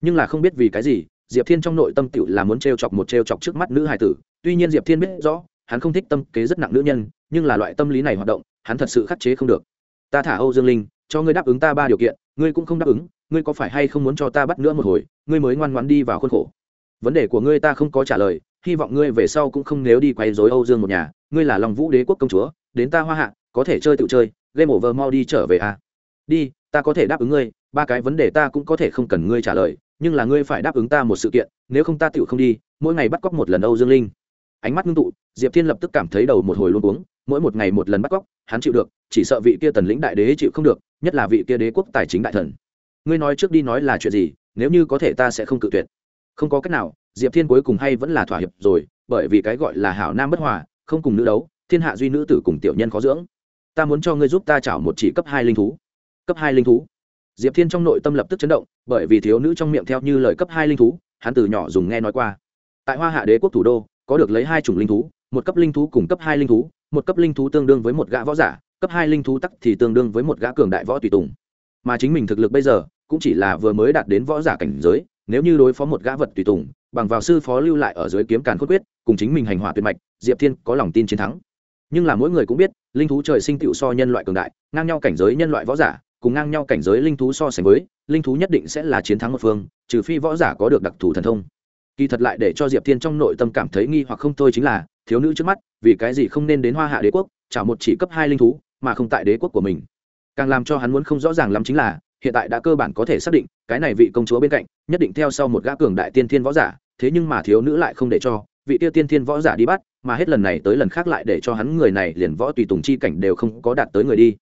Nhưng là không biết vì cái gì, diệp thiên trong nội tâm tựu là muốn t r e o chọc một t r e o chọc trước mắt nữ hài tử. Tuy nhiên diệp thiên biết rõ, hắn không thích tâm kế rất nặng nữ nhân, nhưng là loại tâm lý này hoạt động, hắn thật sự khắc chế không được. Ta thả âu dương linh, cho ngươi đáp ứng ta ba điều kiện, ngươi cũng không đáp ứng, ngươi có phải hay không muốn cho ta bắt nữa một hồi, ngươi mới ngoan ngoan đi vào khuôn khổ? Vấn đề của ngươi ta không có trả lời, hy vọng ngươi về sau cũng không nếu đi quay dối âu dương một nhà, ngươi là lòng vũ đế quốc công chúa, đến ta hoa hạ có thể chơi tự chơi, game over mau đi trở về à. đi, ta có thể đáp ứng ngươi, ba cái vấn đề ta cũng có thể không cần ngươi trả lời, nhưng là ngươi phải đáp ứng ta một sự kiện, nếu không ta tựu không đi, mỗi ngày bắt cóc một lần âu dương linh. Ánh mắt ngưng tụ, diệp thiên lập tức cảm thấy đầu một hồi luôn uống mỗi một ngày một lần bắt cóc, hắn chịu được, chỉ sợ vị kia tần lĩnh đại đế chịu không được, nhất là vị kia đế quốc tài chính đại thần. Ngươi nói trước đi nói là chuyện gì, nếu như có thể ta sẽ không cự tuyệt. Không có cách nào, diệp thiên cuối cùng hay vẫn là thỏa hiệp rồi, bởi vì cái gọi là hảo nam bất hòa, không cùng nữ đấu, thiên hạ duy nữ tử cùng tiểu nhân khó dưỡng ta muốn cho ngươi giúp ta chảo một chỉ cấp hai linh thú. Cấp hai linh thú? Diệp thiên trong nội tâm lập tức chấn động, bởi vì thiếu nữ trong miệng theo như lời cấp hai linh thú, hắn từ nhỏ dùng nghe nói qua. Tại hoa hạ đế quốc thủ đô, có được lấy hai chủng linh thú, một cấp linh thú cùng cấp hai linh thú, một cấp linh thú tương đương với một gã võ giả, cấp hai linh thú tắc thì tương đương với một gã cường đại võ tùy tùng. Mà chính mình thực lực bây giờ, cũng chỉ là vừa mới đạt đến võ giả cảnh giới, nếu như đối phó một gã vật tùy tùng, bằng vào sư phó lưu lại ở dưới kiếm càn cốt quyết, cùng chính mình hành hỏa tuyệt mạch, diệp thiên có lòng tin chiến thắng nhưng là mỗi người cũng biết, linh thú trời sinh tựu so nhân loại cường đại, ngang nhau cảnh giới nhân loại võ giả, cùng ngang nhau cảnh giới linh thú so sánh với, linh thú nhất định sẽ là chiến thắng một phương, trừ phi võ giả có được đặc thù thần thông. Kỳ thật lại để cho diệp thiên trong nội tâm cảm thấy nghi hoặc không thôi chính là, thiếu nữ trước mắt, vì cái gì không nên đến hoa hạ đế quốc chảo một chỉ cấp hai linh thú, mà không tại đế quốc của mình. Càng làm cho hắn muốn không rõ ràng lắm chính là, hiện tại đã cơ bản có thể xác định, cái này vị công chúa bên cạnh, nhất định theo sau một gã cường đại tiên thiên võ giả, thế nhưng mà thiếu nữ lại không để cho, vị tiêu tiên thiên võ giả đi bắt mà hết lần này tới lần khác lại để cho hắn người này liền võ tùy tùng chi cảnh đều không có đạt tới người đi.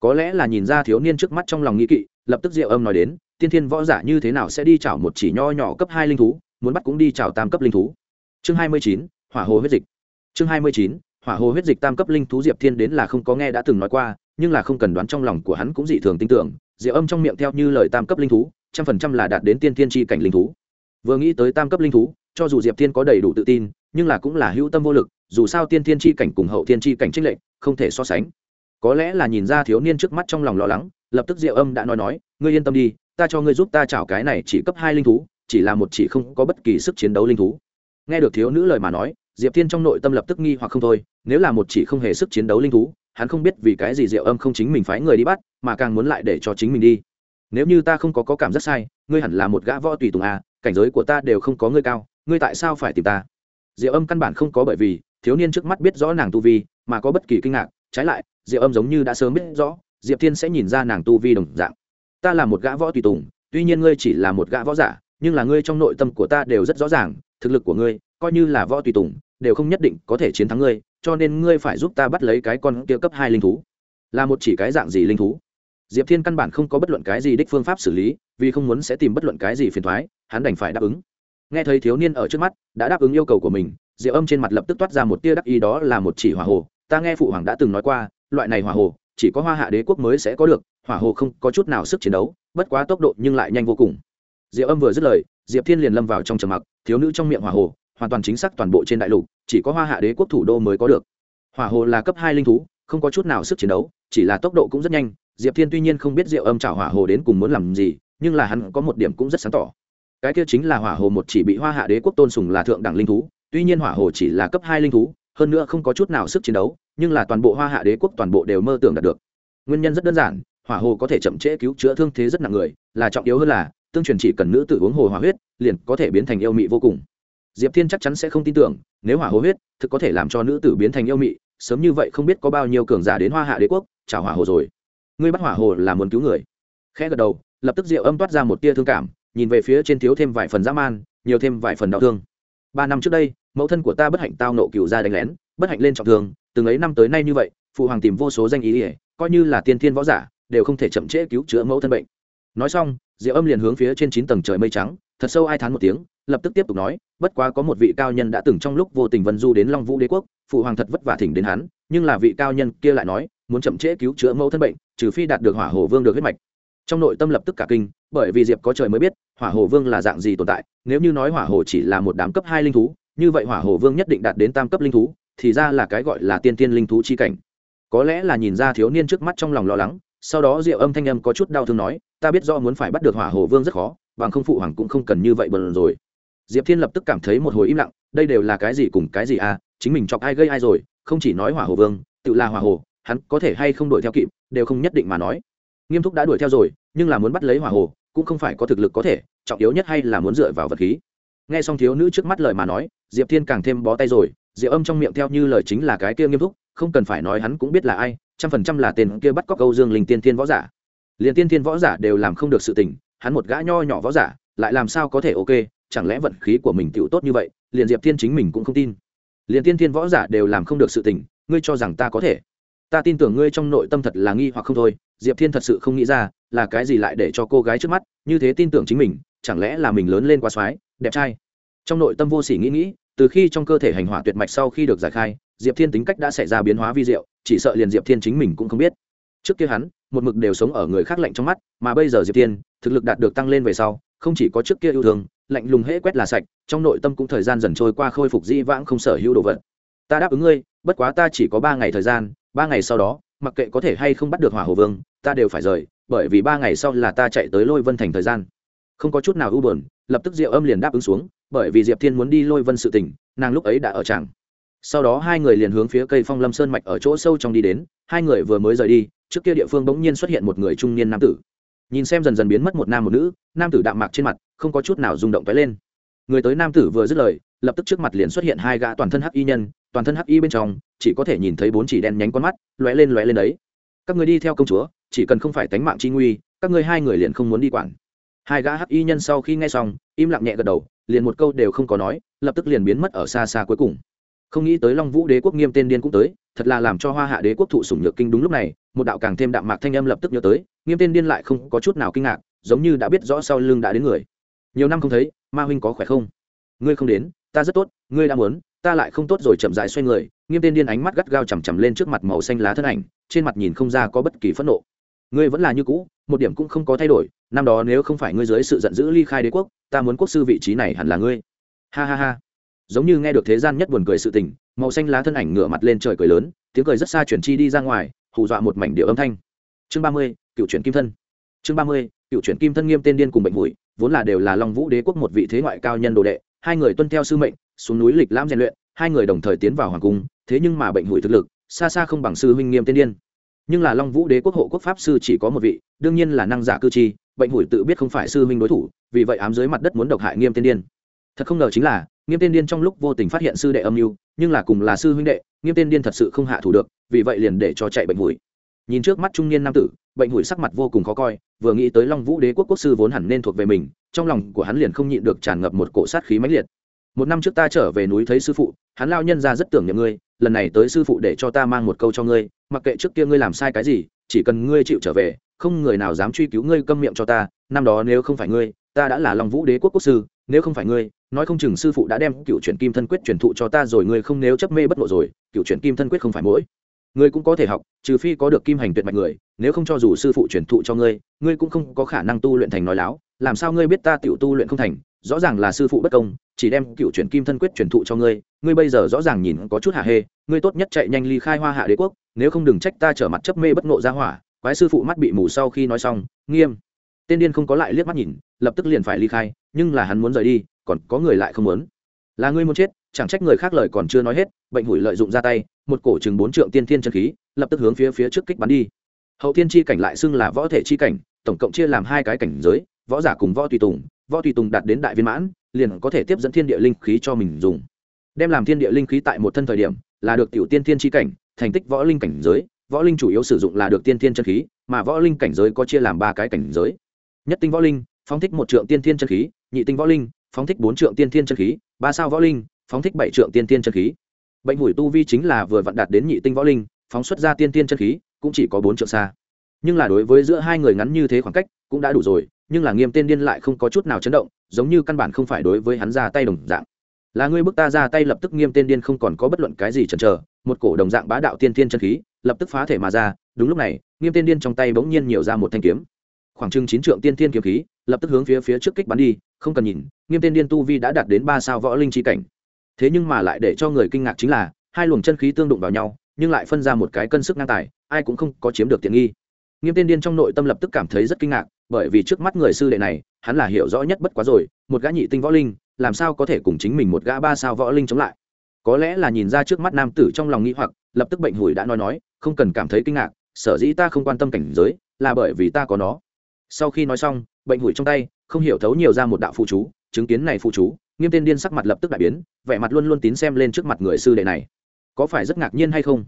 Có lẽ là nhìn ra thiếu niên trước mắt trong lòng nghĩ kỵ, lập tức diệu âm nói đến, tiên thiên võ giả như thế nào sẽ đi chảo một chỉ nho nhỏ cấp hai linh thú, muốn bắt cũng đi chảo tam cấp linh thú. Chương hai mươi chín, hỏa hồ huyết dịch. Chương hai mươi chín, hỏa hồ huyết dịch tam cấp linh thú diệp thiên đến là không có nghe đã từng nói qua, nhưng là không cần đoán trong lòng của hắn cũng dị thường tin tưởng, diệu âm trong miệng theo như lời tam cấp linh thú, trăm phần trăm là đạt đến tiên thiên tri cảnh linh thú. Vừa nghĩ tới tam cấp linh thú, cho dù diệp thiên có đầy đủ tự tin nhưng là cũng là hữu tâm vô lực dù sao tiên thiên tri cảnh cùng hậu thiên tri cảnh trích lệnh không thể so sánh. Có lẽ là nhìn ra thiếu niên trước mắt trong lòng lo lắng lập tức diệu âm đã nói nói ngươi yên tâm đi ta cho ngươi giúp ta chảo cái này chỉ cấp hai linh thú chỉ là một chỉ không có bất kỳ sức chiến đấu linh thú. Nghe được thiếu nữ lời mà nói diệp thiên trong nội tâm lập tức nghi hoặc không thôi nếu là một chỉ không hề sức chiến đấu linh thú hắn không biết vì cái gì diệu âm không chính mình phái người đi bắt mà càng muốn lại để cho chính mình đi. Nếu như ta không có, có cảm giác sai ngươi hẳn là một gã võ tùy tùng à cảnh giới của ta đều không có ngươi cao ngươi tại sao phải tìm ta? Diệu âm căn bản không có bởi vì thiếu niên trước mắt biết rõ nàng tu vi mà có bất kỳ kinh ngạc. Trái lại, diệu âm giống như đã sớm biết rõ, diệp thiên sẽ nhìn ra nàng tu vi đồng dạng. Ta là một gã võ tùy tùng, tuy nhiên ngươi chỉ là một gã võ giả, nhưng là ngươi trong nội tâm của ta đều rất rõ ràng, thực lực của ngươi coi như là võ tùy tùng, đều không nhất định có thể chiến thắng ngươi, cho nên ngươi phải giúp ta bắt lấy cái con kia cấp hai linh thú. Là một chỉ cái dạng gì linh thú? Diệp thiên căn bản không có bất luận cái gì đích phương pháp xử lý, vì không muốn sẽ tìm bất luận cái gì phiền thoái hắn đành phải đáp ứng nghe thấy thiếu niên ở trước mắt, đã đáp ứng yêu cầu của mình, diệp âm trên mặt lập tức toát ra một tia đắc ý, đó là một chỉ hỏa hồ. Ta nghe phụ hoàng đã từng nói qua, loại này hỏa hồ, chỉ có hoa hạ đế quốc mới sẽ có được, hỏa hồ không có chút nào sức chiến đấu, bất quá tốc độ nhưng lại nhanh vô cùng. Diệp âm vừa dứt lời, diệp thiên liền lâm vào trong trầm mặc, thiếu nữ trong miệng hỏa hồ, hoàn toàn chính xác toàn bộ trên đại lục, chỉ có hoa hạ đế quốc thủ đô mới có được. Hỏa hồ là cấp hai linh thú, không có chút nào sức chiến đấu, chỉ là tốc độ cũng rất nhanh. Diệp thiên tuy nhiên không biết diệu âm trả hỏa hồ đến cùng muốn làm gì, nhưng là hắn có một điểm cũng rất sáng tỏ cái kia chính là hỏa hồ một chỉ bị hoa hạ đế quốc tôn sùng là thượng đẳng linh thú, tuy nhiên hỏa hồ chỉ là cấp hai linh thú, hơn nữa không có chút nào sức chiến đấu, nhưng là toàn bộ hoa hạ đế quốc toàn bộ đều mơ tưởng đạt được. Nguyên nhân rất đơn giản, hỏa hồ có thể chậm trễ cứu chữa thương thế rất nặng người, là trọng yếu hơn là, tương truyền chỉ cần nữ tử uống hồ hỏa huyết, liền có thể biến thành yêu mị vô cùng. Diệp thiên chắc chắn sẽ không tin tưởng, nếu hỏa hồ huyết thực có thể làm cho nữ tử biến thành yêu mị, sớm như vậy không biết có bao nhiêu cường giả đến hoa hạ đế quốc trả hỏa hồ rồi. Ngươi bắt hỏa hồ là muốn cứu người. Khẽ gật đầu, lập tức diệu âm toát ra một tia thương cảm nhìn về phía trên thiếu thêm vài phần dã man, nhiều thêm vài phần đau thương. Ba năm trước đây, mẫu thân của ta bất hạnh tao nộ cựu gia đánh lén, bất hạnh lên trọng thương, từng ấy năm tới nay như vậy, phụ hoàng tìm vô số danh ý ỉa coi như là tiên thiên võ giả, đều không thể chậm trễ cứu chữa mẫu thân bệnh. Nói xong diệu âm liền hướng phía trên chín tầng trời mây trắng, thật sâu ai thán một tiếng, lập tức tiếp tục nói, bất quá có một vị cao nhân đã từng trong lúc vô tình vân du đến long vũ đế quốc, phụ hoàng thật vất vả thỉnh đến hắn, nhưng là vị cao nhân kia lại nói, muốn chậm trễ cứu chữa mẫu thân bệnh, trừ phi đạt được hỏa hồ vương được huyết mạch trong nội tâm lập tức cả kinh, bởi vì diệp có trời mới biết, hỏa hồ vương là dạng gì tồn tại, nếu như nói hỏa hồ chỉ là một đám cấp hai linh thú, như vậy hỏa hồ vương nhất định đạt đến tam cấp linh thú, thì ra là cái gọi là tiên tiên linh thú chi cảnh. Có lẽ là nhìn ra thiếu niên trước mắt trong lòng lo lắng, sau đó diệu âm thanh âm có chút đau thương nói, ta biết do muốn phải bắt được hỏa hồ vương rất khó, bằng không phụ hoàng cũng không cần như vậy bận rồi. Diệp thiên lập tức cảm thấy một hồi im lặng, đây đều là cái gì cùng cái gì à chính mình chọc ai gây ai rồi, không chỉ nói hỏa hồ vương, tự là hỏa hồ, hắn có thể hay không đuổi theo kịp, đều không nhất định mà nói nghiêm túc đã đuổi theo rồi, nhưng là muốn bắt lấy hỏa hồ, cũng không phải có thực lực có thể, trọng yếu nhất hay là muốn dựa vào vật khí. Nghe xong thiếu nữ trước mắt lời mà nói, diệp thiên càng thêm bó tay rồi, diệp âm trong miệng theo như lời chính là cái kia nghiêm túc không cần phải nói hắn cũng biết là ai, trăm phần trăm là tên kia bắt cóc câu dương linh tiên thiên võ giả. Liền tiên thiên võ giả đều làm không được sự tình, hắn một gã nho nhỏ võ giả, lại làm sao có thể ok, chẳng lẽ vận khí của mình tựu tốt như vậy, liền diệp thiên chính mình cũng không tin. Liền tiên thiên võ giả đều làm không được sự tình, ngươi cho rằng ta có thể? Ta tin tưởng ngươi trong nội tâm thật là nghi hoặc không thôi, diệp thiên thật sự không nghĩ ra, là cái gì lại để cho cô gái trước mắt như thế tin tưởng chính mình, chẳng lẽ là mình lớn lên quá soái đẹp trai. Trong nội tâm vô s ỉ nghĩ nghĩ, từ khi trong cơ thể hành hỏa tuyệt mạch sau khi được giải khai, diệp thiên tính cách đã xảy ra biến hóa vi diệu, chỉ sợ liền diệp thiên chính mình cũng không biết. Trước kia hắn, một mực đều sống ở người khác lạnh trong mắt, mà bây giờ diệp thiên, thực lực đạt được tăng lên về sau, không chỉ có trước kia yêu thương, lạnh lùng hễ quét là sạch, trong nội tâm cũng thời gian dần trôi qua khôi phục di vãng không sở hữu đồ vật. Ta đáp ứng ngươi, bất quá ta chỉ có ba ngày thời gian ba ngày sau đó mặc kệ có thể hay không bắt được hỏa hồ vương ta đều phải rời bởi vì ba ngày sau là ta chạy tới lôi vân thành thời gian. Không có chút nào ưu buồn lập tức diệu âm liền đáp ứng xuống bởi vì diệp thiên muốn đi lôi vân sự tỉnh, nàng lúc ấy đã ở tràng. Sau đó hai người liền hướng phía cây phong lâm sơn mạch ở chỗ sâu trong đi đến hai người vừa mới rời đi trước kia địa phương bỗng nhiên xuất hiện một người trung niên nam tử. Nhìn xem dần dần biến mất một nam một nữ nam tử đạm mạc trên mặt không có chút nào rung động tới lên. Người tới nam tử vừa dứt lời lập tức trước mặt liền xuất hiện hai gã toàn thân hắc y nhân, toàn thân hắc y bên trong, chỉ có thể nhìn thấy bốn chỉ đen nhánh con mắt, lóe lên lóe lên đấy. Các người đi theo công chúa, chỉ cần không phải tánh mạng chi nguy, các ngươi hai người liền không muốn đi quản. Hai gã hắc y nhân sau khi nghe xong, im lặng nhẹ gật đầu, liền một câu đều không có nói, lập tức liền biến mất ở xa xa cuối cùng. Không nghĩ tới long vũ đế quốc nghiêm tên điên cũng tới, thật là làm cho hoa hạ đế quốc thụ sủng nhược kinh đúng lúc này, một đạo càng thêm đạm mạc thanh âm lập tức nhớ tới, nghiêm tên điên lại không có chút nào kinh ngạc, giống như đã biết rõ sau lưng đã đến người. Nhiều năm không thấy, ma huynh có khỏe không? Ngươi không đến ta rất tốt, ngươi đã muốn, ta lại không tốt rồi, chậm rãi xoay người, nghiêm tên điên ánh mắt gắt gao chằm chằm lên trước mặt màu xanh lá thân ảnh, trên mặt nhìn không ra có bất kỳ phẫn nộ. Ngươi vẫn là như cũ, một điểm cũng không có thay đổi, năm đó nếu không phải ngươi dưới sự giận dữ ly khai đế quốc, ta muốn quốc sư vị trí này hẳn là ngươi. Ha ha ha. Giống như nghe được thế gian nhất buồn cười sự tình, màu xanh lá thân ảnh ngửa mặt lên trời cười lớn, tiếng cười rất xa chuyển chi đi ra ngoài, hù dọa một mảnh điệu âm thanh. Chương ba mươi, cựu chuyển kim thân. Chương ba mươi, cựu chuyển kim thân nghiêm tên điên cùng bệnh mũi vốn là đều là long vũ đế quốc một vị thế ngoại cao nhân đồ đệ hai người tuân theo sư mệnh, xuống núi lịch lãm rèn luyện, hai người đồng thời tiến vào hoàng cung, thế nhưng mà bệnh hủi thực lực, xa xa không bằng sư huynh nghiêm tiên điên. Nhưng là long vũ đế quốc hộ quốc pháp sư chỉ có một vị, đương nhiên là năng giả cư chi, bệnh hủi tự biết không phải sư huynh đối thủ, vì vậy ám dưới mặt đất muốn độc hại nghiêm tiên điên. Thật không ngờ chính là, nghiêm tiên điên trong lúc vô tình phát hiện sư đệ âm mưu, nhưng là cùng là sư huynh đệ, nghiêm tiên điên thật sự không hạ thủ được, vì vậy liền để cho chạy bệnh hủi nhìn trước mắt trung niên nam tử, bệnh hủi sắc mặt vô cùng khó coi vừa nghĩ tới long vũ đế quốc quốc sư vốn hẳn nên thuộc về mình, trong lòng của hắn liền không nhịn được tràn ngập một cổ sát khí mãnh liệt. Một năm trước ta trở về núi thấy sư phụ, hắn lao nhân ra rất tưởng nhầm ngươi, lần này tới sư phụ để cho ta mang một câu cho ngươi, mặc kệ trước kia ngươi làm sai cái gì, chỉ cần ngươi chịu trở về, không người nào dám truy cứu ngươi câm miệng cho ta, năm đó nếu không phải ngươi, ta đã là long vũ đế quốc quốc sư, nếu không phải ngươi, nói không chừng sư phụ đã đem cựu chuyển kim thân quyết truyền thụ cho ta rồi, ngươi không nếu chấp mê bất ngộ rồi, cựu chuyển kim thân quyết không phải mỗi ngươi cũng có thể học, trừ phi có được kim hành tuyệt mạch người, nếu không cho dù sư phụ truyền thụ cho ngươi ngươi cũng không có khả năng tu luyện thành nói láo. Làm sao ngươi biết ta tiểu tu luyện không thành? Rõ ràng là sư phụ bất công, chỉ đem cựu truyền kim thân quyết truyền thụ cho ngươi ngươi bây giờ rõ ràng nhìn có chút hạ hê, ngươi tốt nhất chạy nhanh ly khai hoa hạ đế quốc, nếu không đừng trách ta trở mặt chấp mê bất ngộ ra hỏa. Quái sư phụ mắt bị mù sau khi nói xong, nghiêm. Tên điên không có lại liếc mắt nhìn, lập tức liền phải ly khai, nhưng là hắn muốn rời đi, còn có người lại không muốn. Là ngươi muốn chết chẳng trách người khác lời còn chưa nói hết, bệnh hủi lợi dụng ra tay, một cổ chừng bốn trượng tiên thiên chân khí, lập tức hướng phía phía trước kích bắn đi. Hậu thiên chi cảnh lại xưng là võ thể chi cảnh, tổng cộng chia làm hai cái cảnh giới, võ giả cùng võ tùy tùng, võ tùy tùng đạt đến đại viên mãn, liền có thể tiếp dẫn thiên địa linh khí cho mình dùng. Đem làm thiên địa linh khí tại một thân thời điểm, là được tiểu tiên thiên chi cảnh, thành tích võ linh cảnh giới, võ linh chủ yếu sử dụng là được tiên thiên chân khí, mà võ linh cảnh giới có chia làm ba cái cảnh giới. Nhất tinh võ linh, phóng thích một trượng tiên thiên chân khí, nhị tinh võ linh, phóng thích bốn trượng tiên thiên chân khí, ba sao võ linh phóng thích bảy trượng tiên tiên chân khí. Bệnh hủi tu vi chính là vừa vặn đạt đến nhị tinh võ linh, phóng xuất ra tiên tiên chân khí, cũng chỉ có bốn trượng xa. Nhưng là đối với giữa hai người ngắn như thế khoảng cách, cũng đã đủ rồi, nhưng là nghiêm tên điên lại không có chút nào chấn động, giống như căn bản không phải đối với hắn ra tay đồng dạng. Là ngươi bức ta ra tay lập tức nghiêm tên điên không còn có bất luận cái gì chần chờ, một cổ đồng dạng bá đạo tiên tiên chân khí, lập tức phá thể mà ra, đúng lúc này, nghiêm tên điên trong tay bỗng nhiên nhiều ra một thanh kiếm. Khoảng chừng chín trượng tiên tiên kiếm khí, lập tức hướng phía phía trước kích bắn đi, không cần nhìn, nghiêm tên điên tu vi đã đạt đến ba sao võ linh chi cảnh thế nhưng mà lại để cho người kinh ngạc chính là, hai luồng chân khí tương đụng vào nhau, nhưng lại phân ra một cái cân sức ngang tài, ai cũng không có chiếm được tiện nghi. Nghiêm tên điên trong nội tâm lập tức cảm thấy rất kinh ngạc, bởi vì trước mắt người sư đệ này, hắn là hiểu rõ nhất bất quá rồi, một gã nhị tinh võ linh, làm sao có thể cùng chính mình một gã ba sao võ linh chống lại? Có lẽ là nhìn ra trước mắt nam tử trong lòng nghĩ hoặc, lập tức bệnh hủi đã nói nói, không cần cảm thấy kinh ngạc, sở dĩ ta không quan tâm cảnh giới, là bởi vì ta có nó. Sau khi nói xong, bệnh hủi trong tay, không hiểu thấu nhiều ra một đạo phụ chú, chứng kiến này phụ chú nghiêm tên điên sắc mặt lập tức đại biến, vẻ mặt luôn luôn tín xem lên trước mặt người sư đệ này. Có phải rất ngạc nhiên hay không?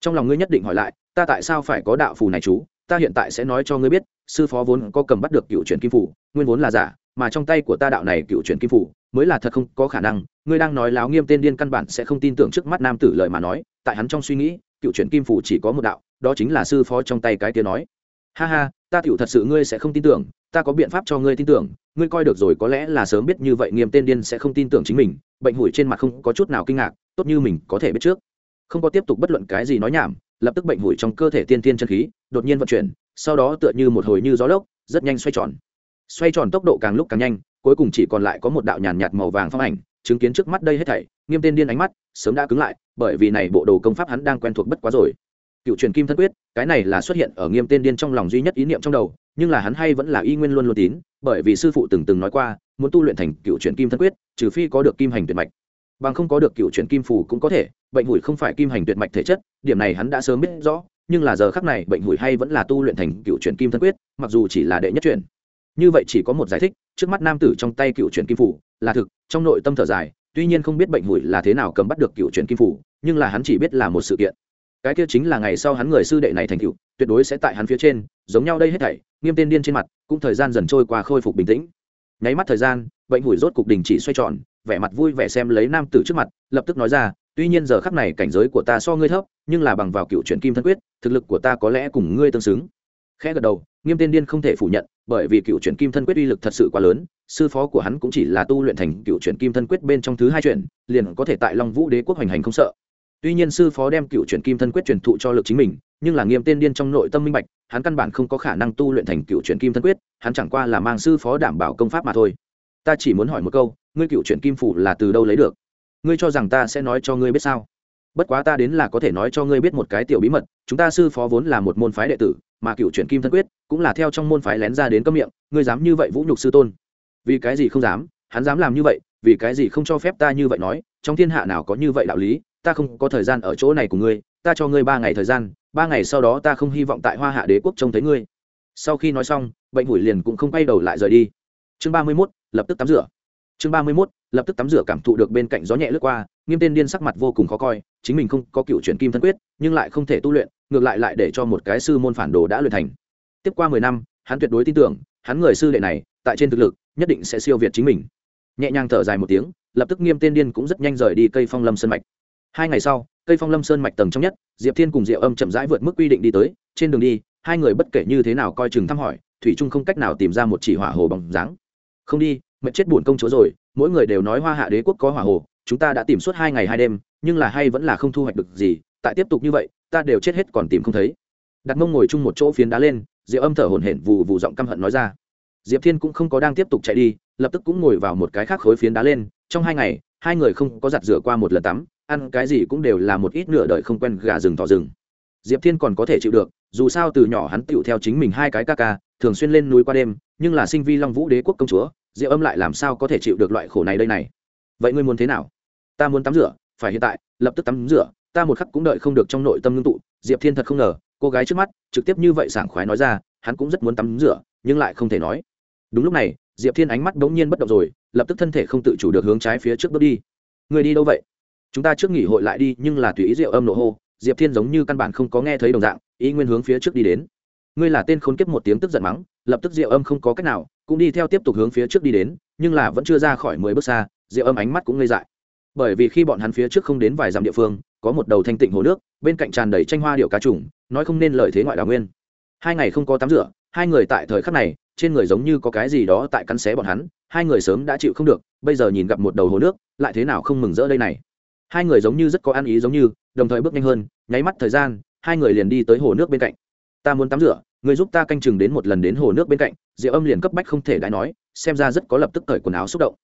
Trong lòng ngươi nhất định hỏi lại, ta tại sao phải có đạo phù này chú? Ta hiện tại sẽ nói cho ngươi biết, sư phó vốn có cầm bắt được cựu truyền kim phủ nguyên vốn là giả, mà trong tay của ta đạo này cựu truyền kim phủ mới là thật không có khả năng. Ngươi đang nói láo nghiêm tên điên căn bản sẽ không tin tưởng trước mắt nam tử lời mà nói, tại hắn trong suy nghĩ, cựu truyền kim phủ chỉ có một đạo, đó chính là sư phó trong tay cái tiếng nói. Ha ha ta tiểu thật sự ngươi sẽ không tin tưởng, ta có biện pháp cho ngươi tin tưởng, ngươi coi được rồi có lẽ là sớm biết như vậy nghiêm tên điên sẽ không tin tưởng chính mình, bệnh hủi trên mặt không có chút nào kinh ngạc, tốt như mình có thể biết trước. Không có tiếp tục bất luận cái gì nói nhảm, lập tức bệnh hủi trong cơ thể tiên tiên chân khí, đột nhiên vận chuyển, sau đó tựa như một hồi như gió lốc, rất nhanh xoay tròn. Xoay tròn tốc độ càng lúc càng nhanh, cuối cùng chỉ còn lại có một đạo nhàn nhạt màu vàng phong ảnh, chứng kiến trước mắt đây hết thảy, nghiêm tên điên ánh mắt sớm đã cứng lại, bởi vì này bộ đồ công pháp hắn đang quen thuộc bất quá rồi cựu truyền kim thân quyết cái này là xuất hiện ở nghiêm tên điên trong lòng duy nhất ý niệm trong đầu nhưng là hắn hay vẫn là y nguyên luôn luôn tín bởi vì sư phụ từng từng nói qua muốn tu luyện thành cựu truyền kim thân quyết trừ phi có được kim hành tuyệt mạch. Bằng không có được cựu truyền kim phù cũng có thể bệnh hủi không phải kim hành tuyệt mạch thể chất điểm này hắn đã sớm biết rõ nhưng là giờ khắc này bệnh hủi hay vẫn là tu luyện thành cựu truyền kim thân quyết mặc dù chỉ là đệ nhất truyền, như vậy chỉ có một giải thích trước mắt nam tử trong tay cựu truyền kim phủ là thực trong nội tâm thở dài tuy nhiên không biết bệnh hủi là thế nào cầm bắt được cựu truyền kim phủ nhưng là hắn chỉ biết là một sự kiện cái kia chính là ngày sau hắn người sư đệ này thành tựu, tuyệt đối sẽ tại hắn phía trên, giống nhau đây hết thảy, nghiêm tên điên trên mặt, cũng thời gian dần trôi qua khôi phục bình tĩnh. Nháy mắt thời gian, bệnh hủi rốt cục đình chỉ xoay tròn, vẻ mặt vui vẻ xem lấy nam tử trước mặt, lập tức nói ra, tuy nhiên giờ khắc này cảnh giới của ta so ngươi thấp, nhưng là bằng vào cựu chuyển kim thân quyết, thực lực của ta có lẽ cùng ngươi tương xứng. Khẽ gật đầu, nghiêm tên điên không thể phủ nhận, bởi vì cựu chuyển kim thân quyết uy lực thật sự quá lớn, sư phó của hắn cũng chỉ là tu luyện thành cựu chuyển kim thân quyết bên trong thứ hai chuyển liền có thể tại long vũ đế quốc hoành hành không sợ tuy nhiên sư phó đem cựu truyền kim thân quyết truyền thụ cho lực chính mình, nhưng là nghiêm tên điên trong nội tâm minh bạch, hắn căn bản không có khả năng tu luyện thành cựu truyền kim thân quyết, hắn chẳng qua là mang sư phó đảm bảo công pháp mà thôi. Ta chỉ muốn hỏi một câu, ngươi cựu truyền kim phủ là từ đâu lấy được? Ngươi cho rằng ta sẽ nói cho ngươi biết sao? Bất quá ta đến là có thể nói cho ngươi biết một cái tiểu bí mật, chúng ta sư phó vốn là một môn phái đệ tử, mà cựu truyền kim thân quyết cũng là theo trong môn phái lén ra đến cấm miệng, ngươi dám như vậy vũ nhục sư tôn? Vì cái gì không dám? Hắn dám làm như vậy, vì cái gì không cho phép ta như vậy nói? Trong thiên hạ nào có như vậy đạo lý? Ta không có thời gian ở chỗ này của ngươi, ta cho ngươi ba ngày thời gian, ba ngày sau đó ta không hy vọng tại hoa hạ đế quốc trông thấy ngươi. Sau khi nói xong, bệnh hủi liền cũng không quay đầu lại rời đi. Chương ba mươi mốt, lập tức tắm rửa. Chương ba mươi mốt, lập tức tắm rửa cảm thụ được bên cạnh gió nhẹ lướt qua, nghiêm tên điên sắc mặt vô cùng khó coi, chính mình không có cựu chuyển kim thân quyết, nhưng lại không thể tu luyện, ngược lại lại để cho một cái sư môn phản đồ đã luyện thành. Tiếp qua mười năm, hắn tuyệt đối tin tưởng, hắn người sư đệ này, tại trên thực lực, nhất định sẽ siêu việt chính mình. Nhẹ nhàng thở dài một tiếng, lập tức nghiêm tên điên cũng rất nhanh rời đi cây phong lâm sơn mạch hai ngày sau, cây phong lâm sơn mạch tầng trong nhất, diệp thiên cùng diệu âm chậm rãi vượt mức quy định đi tới. Trên đường đi, hai người bất kể như thế nào coi chừng thăm hỏi, thủy trung không cách nào tìm ra một chỉ hỏa hồ bằng dáng. Không đi mệt chết buồn công chúa rồi, mỗi người đều nói hoa hạ đế quốc có hỏa hồ, chúng ta đã tìm suốt hai ngày hai đêm, nhưng là hay vẫn là không thu hoạch được gì, tại tiếp tục như vậy, ta đều chết hết còn tìm không thấy. Đặt mông ngồi chung một chỗ phiến đá lên diệu âm thở hổn hển vù vù giọng căm hận nói ra. Diệp thiên cũng không có đang tiếp tục chạy đi, lập tức cũng ngồi vào một cái khác khối phiến đá lên. Trong hai ngày, hai người không có giặt rửa qua một lần tắm ăn cái gì cũng đều là một ít nửa đời không quen gà rừng thỏ rừng. Diệp thiên còn có thể chịu được, dù sao từ nhỏ hắn tựu theo chính mình hai cái ca ca, thường xuyên lên núi qua đêm, nhưng là sinh vi long vũ đế quốc công chúa, diệp âm lại làm sao có thể chịu được loại khổ này đây này? Vậy ngươi muốn thế nào? Ta muốn tắm rửa, phải hiện tại, lập tức tắm rửa, ta một khắc cũng đợi không được trong nội tâm ngưng tụ, diệp thiên thật không ngờ, cô gái trước mắt, trực tiếp như vậy sảng khoái nói ra, hắn cũng rất muốn tắm rửa, nhưng lại không thể nói. Đúng lúc này, diệp thiên ánh mắt bỗng nhiên bất động rồi, lập tức thân thể không tự chủ được hướng trái phía trước bước đi. Người đi đâu vậy? Chúng ta trước nghỉ hội lại đi, nhưng là tùy ý rượu âm nổ hô, diệp thiên giống như căn bản không có nghe thấy đồng dạng, ý nguyên hướng phía trước đi đến. Ngươi là tên khốn kiếp một tiếng tức giận mắng, lập tức rượu âm không có cách nào, cũng đi theo tiếp tục hướng phía trước đi đến, nhưng là vẫn chưa ra khỏi mười bước xa, rượu âm ánh mắt cũng ngây dại. Bởi vì khi bọn hắn phía trước không đến vài dặm địa phương, có một đầu thanh tịnh hồ nước, bên cạnh tràn đầy tranh hoa điệu cá trùng, nói không nên lợi thế ngoại đào nguyên. Hai ngày không có tắm rửa, hai người tại thời khắc này, trên người giống như có cái gì đó tại cắn xé bọn hắn, hai người sớm đã chịu không được, bây giờ nhìn gặp một đầu hồ nước, lại thế nào không mừng rỡ đây này hai người giống như rất có ăn ý giống như, đồng thời bước nhanh hơn, nháy mắt thời gian, hai người liền đi tới hồ nước bên cạnh. Ta muốn tắm rửa người giúp ta canh chừng đến một lần đến hồ nước bên cạnh. Diệu âm liền cấp bách không thể đãi nói, xem ra rất có lập tức cởi quần áo xúc động.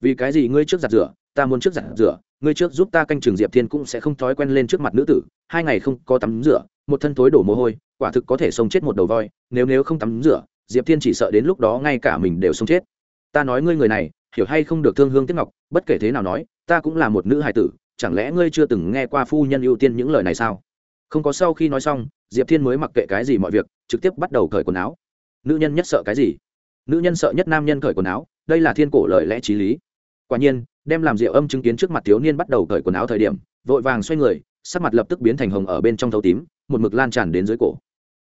Vì cái gì ngươi trước giặt rửa, ta muốn trước giặt rửa, ngươi trước giúp ta canh chừng diệp thiên cũng sẽ không thói quen lên trước mặt nữ tử, hai ngày không có tắm rửa, một thân thối đổ mồ hôi, quả thực có thể sống chết một đầu voi, nếu nếu không tắm rửa, diệp thiên chỉ sợ đến lúc đó ngay cả mình đều sống chết. Ta nói ngươi người này, hiểu hay không được thương hương tiếc ngọc, bất kể thế nào nói, ta cũng là một nữ hài tử chẳng lẽ ngươi chưa từng nghe qua phu nhân ưu tiên những lời này sao? Không có sau khi nói xong, diệp thiên mới mặc kệ cái gì mọi việc, trực tiếp bắt đầu cởi quần áo. Nữ nhân nhất sợ cái gì? Nữ nhân sợ nhất nam nhân cởi quần áo, đây là thiên cổ lời lẽ t r í lý. Quả nhiên, đem làm rượu âm chứng kiến trước mặt thiếu niên bắt đầu cởi quần áo thời điểm, vội vàng xoay người, sắc mặt lập tức biến thành hồng ở bên trong thấu tím, một mực lan tràn đến dưới cổ.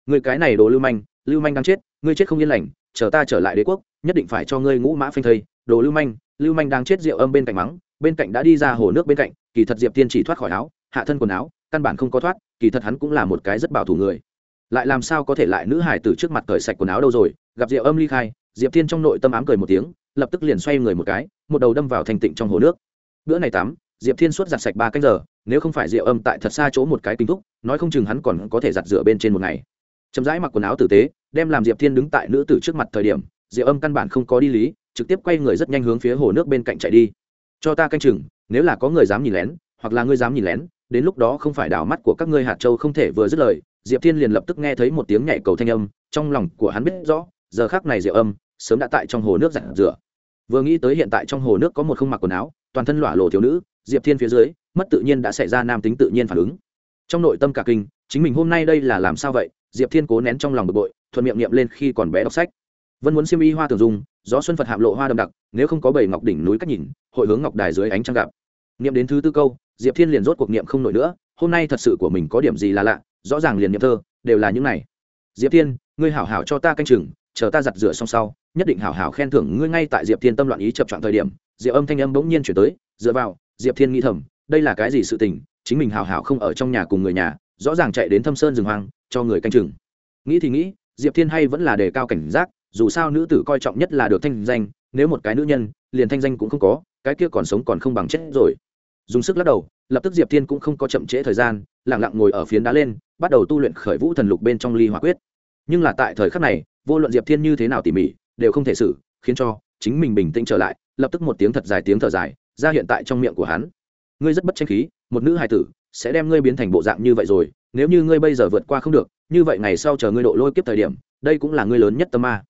Người cái này đồ lưu manh lưu manh đang chết, ngươi chết không yên lành, chờ ta trở lại đế quốc, nhất định phải cho ngươi ngũ mã phanh thây. Đồ lưu manh lưu manh đang chết rượu âm bên cạnh mắng bên cạnh đã đi ra hồ nước bên cạnh, kỳ thật diệp tiên chỉ thoát khỏi áo, hạ thân quần áo, căn bản không có thoát, kỳ thật hắn cũng là một cái rất bảo thủ người. Lại làm sao có thể lại nữ hải từ trước mặt cởi sạch quần áo đâu rồi, gặp diệp âm ly khai, diệp thiên trong nội tâm ám cười một tiếng, lập tức liền xoay người một cái, một đầu đâm vào thành tịnh trong hồ nước. Bữa này tắm, diệp thiên suốt giặt sạch ba canh giờ, nếu không phải diệp âm tại thật xa chỗ một cái kinh thúc, nói không chừng hắn còn có thể giặt rửa bên trên một ngày. Chậm rãi mặc quần áo tử tế, đem làm diệp thiên đứng tại nữ tử trước mặt thời điểm, diệp âm căn bản không có đi lý, trực tiếp quay người rất nhanh hướng phía hồ nước bên cạnh chạy đi cho ta canh chừng, nếu là có người dám nhìn lén, hoặc là ngươi dám nhìn lén, đến lúc đó không phải đảo mắt của các ngươi hạt châu không thể vừa dứt lời, diệp thiên liền lập tức nghe thấy một tiếng nhảy cầu thanh âm, trong lòng của hắn biết rõ, giờ khác này diệu âm, sớm đã tại trong hồ nước giặt rửa. Vừa nghĩ tới hiện tại trong hồ nước có một không mặc quần áo, toàn thân lỏa lộ thiếu nữ, diệp thiên phía dưới, mất tự nhiên đã xảy ra nam tính tự nhiên phản ứng. Trong nội tâm cả kinh, chính mình hôm nay đây là làm sao vậy? Diệp thiên cố nén trong lòng bực bội, thuận miệng niệm lên khi còn bé đọc sách. Vân muốn siêm y hoa tường dung gió xuân phật hạm lộ hoa đậm đặc, nếu không có bảy ngọc đỉnh núi cách nhìn, hội hướng ngọc đài dưới ánh trăng gặp. Niệm đến thứ tư câu, diệp thiên liền rốt cuộc niệm không nổi nữa, hôm nay thật sự của mình có điểm gì là lạ, rõ ràng liền niệm thơ, đều là những này. Diệp thiên, ngươi hảo hảo cho ta canh chừng, chờ ta giặt rửa xong sau, nhất định hảo hảo khen thưởng ngươi ngay tại diệp thiên tâm loạn ý chập chọn thời điểm. Diệp âm thanh âm bỗng nhiên chuyển tới, dựa vào, diệp thiên nghĩ thầm, đây là cái gì sự tình, chính mình hảo hảo không ở trong nhà cùng người nhà, rõ ràng chạy đến thâm sơn rừng hoang, cho người canh chừng. Nghĩ thì nghĩ, diệp thiên hay vẫn là đề cao cảnh giác dù sao nữ tử coi trọng nhất là được thanh danh, nếu một cái nữ nhân, liền thanh danh cũng không có, cái kia còn sống còn không bằng chết rồi. Dùng sức lắc đầu, lập tức diệp thiên cũng không có chậm trễ thời gian lẳng lặng ngồi ở phiến đá lên, bắt đầu tu luyện khởi vũ thần lục bên trong ly hỏa quyết. Nhưng là tại thời khắc này, vô luận diệp thiên như thế nào tỉ mỉ, đều không thể xử, khiến cho chính mình bình tĩnh trở lại, lập tức một tiếng thật dài tiếng thở dài, ra hiện tại trong miệng của hắn. Ngươi rất bất tranh khí, một nữ hài tử, sẽ đem ngươi biến thành bộ dạng như vậy rồi, nếu như ngươi bây giờ vượt qua không được, như vậy ngày sau chờ ngươi độ lôi kiếp thời điểm, đây cũng là ngươi lớn nhất tâm ma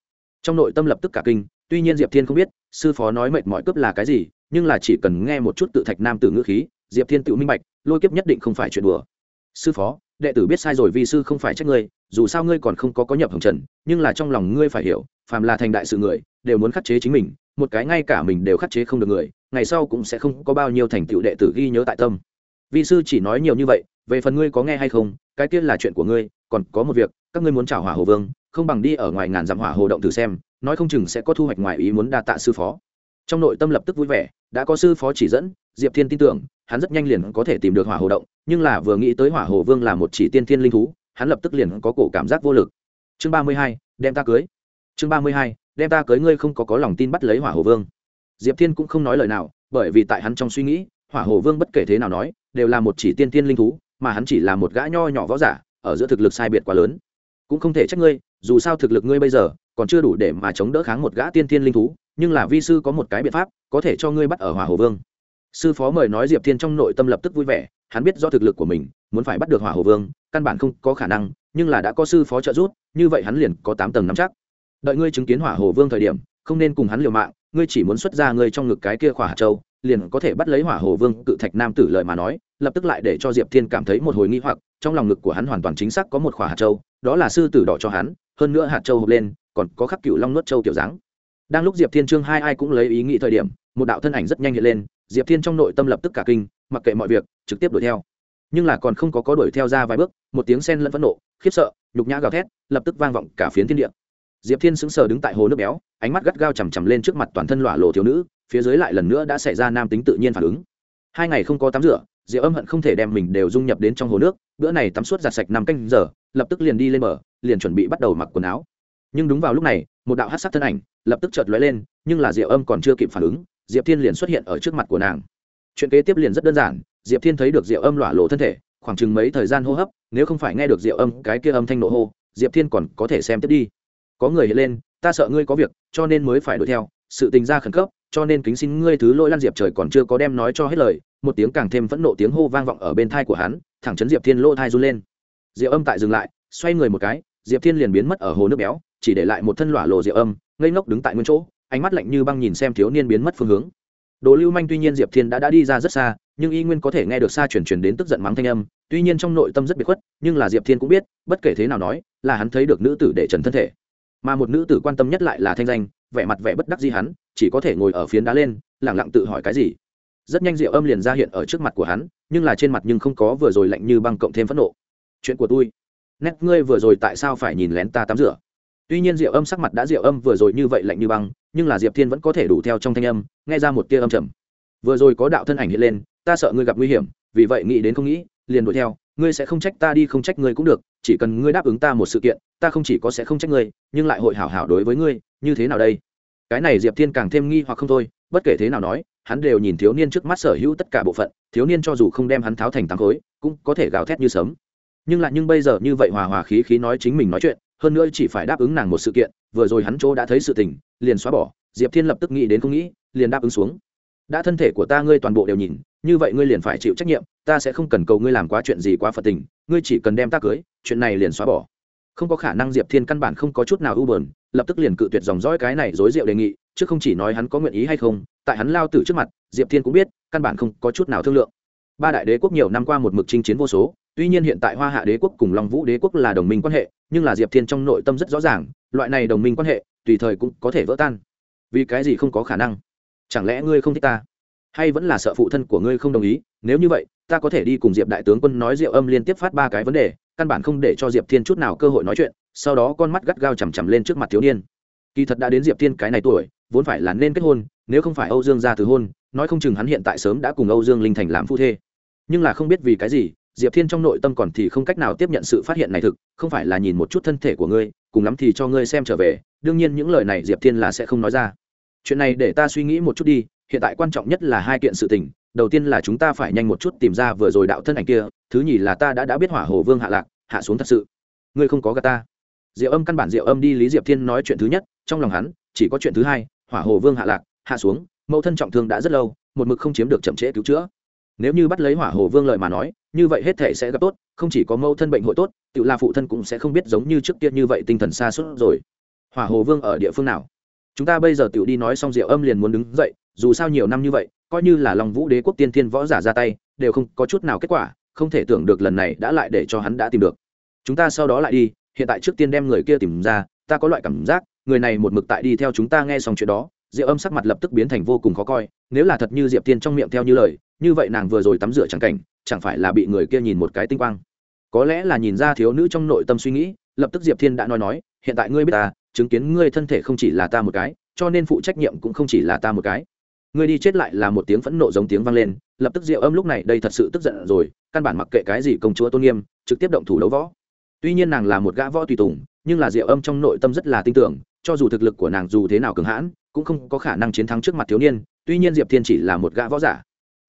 trong nội tâm lập tức cả kinh, tuy nhiên diệp thiên không biết, sư phó nói mệt mỏi cướp là cái gì, nhưng là chỉ cần nghe một chút tự thạch nam tử ngữ khí, diệp thiên tự minh bạch, lôi kiếp nhất định không phải chuyện đùa. Sư phó, đệ tử biết sai rồi vì sư không phải trách ngươi, dù sao ngươi còn không có có nhập hồng trần, nhưng là trong lòng ngươi phải hiểu, phàm là thành đại sự người, đều muốn khắc chế chính mình, một cái ngay cả mình đều khắc chế không được người, ngày sau cũng sẽ không có bao nhiêu thành tựu đệ tử ghi nhớ tại tâm. Vi sư chỉ nói nhiều như vậy, về phần ngươi có nghe hay không, cái kia là chuyện của ngươi, còn có một việc, các ngươi muốn chào hỏa hồ vương không bằng đi ở ngoài ngàn dặm hỏa hồ động thử xem, nói không chừng sẽ có thu hoạch ngoài ý muốn đa tạ sư phó. Trong nội tâm lập tức vui vẻ, đã có sư phó chỉ dẫn, diệp thiên tin tưởng, hắn rất nhanh liền có thể tìm được hỏa hồ động, nhưng là vừa nghĩ tới hỏa hồ vương là một chỉ tiên thiên linh thú, hắn lập tức liền có cổ cảm giác vô lực. Chương ba mươi hai, đem ta cưới. Chương ba mươi hai, đem ta cưới ngươi không có có lòng tin bắt lấy hỏa hồ vương. Diệp thiên cũng không nói lời nào, bởi vì tại hắn trong suy nghĩ, hỏa hồ vương bất kể thế nào nói, đều là một chỉ tiên tiên linh thú, mà hắn chỉ là một gã nho nhỏ võ giả, ở giữa thực lực sai biệt quá lớn. Cũng không thể trách ngươi dù sao thực lực ngươi bây giờ còn chưa đủ để mà chống đỡ kháng một gã tiên thiên linh thú, nhưng là vi sư có một cái biện pháp, có thể cho ngươi bắt ở hỏa hồ vương. Sư phó mời nói diệp thiên trong nội tâm lập tức vui vẻ, hắn biết do thực lực của mình, muốn phải bắt được hỏa hồ vương, căn bản không có khả năng, nhưng là đã có sư phó trợ giúp, như vậy hắn liền có tám tầng nắm chắc. Đợi ngươi chứng kiến hỏa hồ vương thời điểm, không nên cùng hắn liều mạng, ngươi chỉ muốn xuất ra ngươi trong ngực cái kia khỏa hạt châu, liền có thể bắt lấy hỏa hồ vương cự thạch nam tử lợi mà nói, lập tức lại để cho diệp thiên cảm thấy một hồi nghi hoặc, trong lòng ngực của hắn hoàn toàn chính xác có một khỏa hạt châu, đó là sư tử đỏ cho hắn hơn nữa hạt châu hộp lên, còn có khắc cựu long nuốt châu kiểu dáng. Đang lúc diệp thiên trương hai ai cũng lấy ý nghĩ thời điểm, một đạo thân ảnh rất nhanh hiện lên, diệp thiên trong nội tâm lập tức cả kinh, mặc kệ mọi việc, trực tiếp đuổi theo. Nhưng là còn không có có đuổi theo ra vài bước, một tiếng sen lẫn phẫn nộ, khiếp sợ, nhục nhã gào thét, lập tức vang vọng cả phiến thiên địa. Diệp thiên sững sờ đứng tại hồ nước béo, ánh mắt gắt gao chằm chằm lên trước mặt toàn thân lọa lộ thiếu nữ, phía dưới lại lần nữa đã xảy ra nam tính tự nhiên phản ứng. Hai ngày không có tắm rửa diệp âm hận không thể đem mình đều dung nhập đến trong hồ nước, bữa này tắm suốt giặt sạch năm canh giờ, lập tức liền đi lên bờ, liền chuẩn bị bắt đầu mặc quần áo. Nhưng đúng vào lúc này, một đạo hát sắc thân ảnh lập tức chợt lóe lên, nhưng là diệp âm còn chưa kịp phản ứng, diệp thiên liền xuất hiện ở trước mặt của nàng. Chuyện kế tiếp liền rất đơn giản, diệp thiên thấy được diệp âm lỏa lộ thân thể, khoảng chừng mấy thời gian hô hấp, nếu không phải nghe được diệp âm cái kia âm thanh nổ hô, diệp thiên còn có thể xem tiếp đi. Có người hiện lên, ta sợ ngươi có việc, cho nên mới phải đuổi theo sự tình ra khẩn cấp, cho nên kính xin ngươi thứ lỗi lan diệp trời còn chưa có đem nói cho hết lời, một tiếng càng thêm phẫn nộ tiếng hô vang vọng ở bên thai của hắn, thẳng chấn diệp thiên lỗ thai run lên. Diệp âm tại dừng lại, xoay người một cái, diệp thiên liền biến mất ở hồ nước béo, chỉ để lại một thân lỏa lộ diệp âm, ngây ngốc đứng tại nguyên chỗ, ánh mắt lạnh như băng nhìn xem thiếu niên biến mất phương hướng. Đồ lưu manh tuy nhiên diệp thiên đã đã đi ra rất xa, nhưng y nguyên có thể nghe được xa chuyển chuyển đến tức giận mắng thanh âm, tuy nhiên trong nội tâm rất biệt khuất, nhưng là diệp thiên cũng biết, bất kể thế nào nói, là hắn thấy được nữ tử để trần thân thể. Mà một nữ tử quan tâm nhất lại là thanh danh vẻ mặt vẻ bất đắc gì hắn, chỉ có thể ngồi ở phiến đá lên, lẳng lặng tự hỏi cái gì. Rất nhanh diệu âm liền ra hiện ở trước mặt của hắn, nhưng là trên mặt nhưng không có vừa rồi lạnh như băng cộng thêm phẫn nộ. Chuyện của tôi? Nét ngươi vừa rồi tại sao phải nhìn lén ta tắm rửa? Tuy nhiên diệu âm sắc mặt đã diệu âm vừa rồi như vậy lạnh như băng, nhưng là diệp thiên vẫn có thể đủ theo trong thanh âm, nghe ra một tia âm trầm. Vừa rồi có đạo thân ảnh hiện lên, ta sợ ngươi gặp nguy hiểm, vì vậy nghĩ đến không nghĩ, liền đuổi theo, ngươi sẽ không trách ta đi không trách ngươi cũng được, chỉ cần ngươi đáp ứng ta một sự kiện, ta không chỉ có sẽ không trách ngươi, nhưng lại hội hảo hảo đối với ngươi như thế nào đây? Cái này diệp thiên càng thêm nghi hoặc không thôi, bất kể thế nào nói, hắn đều nhìn thiếu niên trước mắt sở hữu tất cả bộ phận, thiếu niên cho dù không đem hắn tháo thành tám khối, cũng có thể gào thét như sớm nhưng lại nhưng bây giờ như vậy hòa hòa khí khí nói chính mình nói chuyện, hơn nữa chỉ phải đáp ứng nàng một sự kiện, vừa rồi hắn chỗ đã thấy sự tình, liền xóa bỏ, diệp thiên lập tức nghĩ đến không nghĩ, liền đáp ứng xuống. Đã thân thể của ta ngươi toàn bộ đều nhìn, như vậy ngươi liền phải chịu trách nhiệm, ta sẽ không cần cầu ngươi làm quá chuyện gì quá phật tình, ngươi chỉ cần đem ta cưới, chuyện này liền xóa bỏ. Không có khả năng diệp thiên căn bản không có chút nào ưu bờn lập tức liền cự tuyệt dòng dõi cái này dối rượu đề nghị, chứ không chỉ nói hắn có nguyện ý hay không, tại hắn lao tử trước mặt, diệp thiên cũng biết, căn bản không có chút nào thương lượng. Ba đại đế quốc nhiều năm qua một mực chinh chiến vô số, tuy nhiên hiện tại hoa hạ đế quốc cùng long vũ đế quốc là đồng minh quan hệ, nhưng là diệp thiên trong nội tâm rất rõ ràng, loại này đồng minh quan hệ, tùy thời cũng có thể vỡ tan. Vì cái gì không có khả năng? Chẳng lẽ ngươi không thích ta? Hay vẫn là sợ phụ thân của ngươi không đồng ý? Nếu như vậy, ta có thể đi cùng diệp đại tướng quân nói diệu âm liên tiếp phát ba cái vấn đề, căn bản không để cho diệp thiên chút nào cơ hội nói chuyện sau đó con mắt gắt gao chằm chằm lên trước mặt thiếu niên. Kỳ thật đã đến diệp thiên cái này tuổi, vốn phải là nên kết hôn, nếu không phải âu dương ra từ hôn, nói không chừng hắn hiện tại sớm đã cùng âu dương linh thành làm phu thê. Nhưng là không biết vì cái gì, diệp thiên trong nội tâm còn thì không cách nào tiếp nhận sự phát hiện này thực, không phải là nhìn một chút thân thể của ngươi, cùng lắm thì cho ngươi xem trở về, đương nhiên những lời này diệp thiên là sẽ không nói ra. Chuyện này để ta suy nghĩ một chút đi, hiện tại quan trọng nhất là hai kiện sự tình, đầu tiên là chúng ta phải nhanh một chút tìm ra vừa rồi đạo thân ảnh kia, thứ nhì là ta đã đã biết hỏa hồ vương hạ lạc, hạ xuống thật sự. Ngươi không có gà ta diệu âm căn bản diệu âm đi lý diệp thiên nói chuyện thứ nhất, trong lòng hắn, chỉ có chuyện thứ hai, hỏa hồ vương hạ lạc, hạ xuống, mẫu thân trọng thương đã rất lâu, một mực không chiếm được chậm trễ cứu chữa. Nếu như bắt lấy hỏa hồ vương lợi mà nói, như vậy hết thể sẽ gặp tốt, không chỉ có mẫu thân bệnh hội tốt, tự là phụ thân cũng sẽ không biết giống như trước kia như vậy tinh thần xa suốt rồi. Hỏa hồ vương ở địa phương nào? Chúng ta bây giờ tự đi nói xong diệu âm liền muốn đứng dậy, dù sao nhiều năm như vậy, coi như là lòng vũ đế quốc tiên thiên võ giả ra tay, đều không có chút nào kết quả, không thể tưởng được lần này đã lại để cho hắn đã tìm được. Chúng ta sau đó lại đi hiện tại trước tiên đem người kia tìm ra, ta có loại cảm giác, người này một mực tại đi theo chúng ta nghe xong chuyện đó diệu âm sắc mặt lập tức biến thành vô cùng khó coi, nếu là thật như diệp tiên trong miệng theo như lời, như vậy nàng vừa rồi tắm rửa chẳng cảnh, chẳng phải là bị người kia nhìn một cái tinh quang. Có lẽ là nhìn ra thiếu nữ trong nội tâm suy nghĩ, lập tức diệp thiên đã nói nói, hiện tại ngươi biết ta, chứng kiến ngươi thân thể không chỉ là ta một cái, cho nên phụ trách nhiệm cũng không chỉ là ta một cái. Ngươi đi chết lại là một tiếng phẫn nộ giống tiếng vang lên, lập tức diệu âm lúc này đây thật sự tức giận rồi, căn bản mặc kệ cái gì công chúa tôn nghiêm, trực tiếp động thủ đấu võ tuy nhiên nàng là một gã võ tùy tùng, nhưng là diệu âm trong nội tâm rất là tin tưởng, cho dù thực lực của nàng dù thế nào cường hãn, cũng không có khả năng chiến thắng trước mặt thiếu niên, tuy nhiên diệp thiên chỉ là một gã võ giả.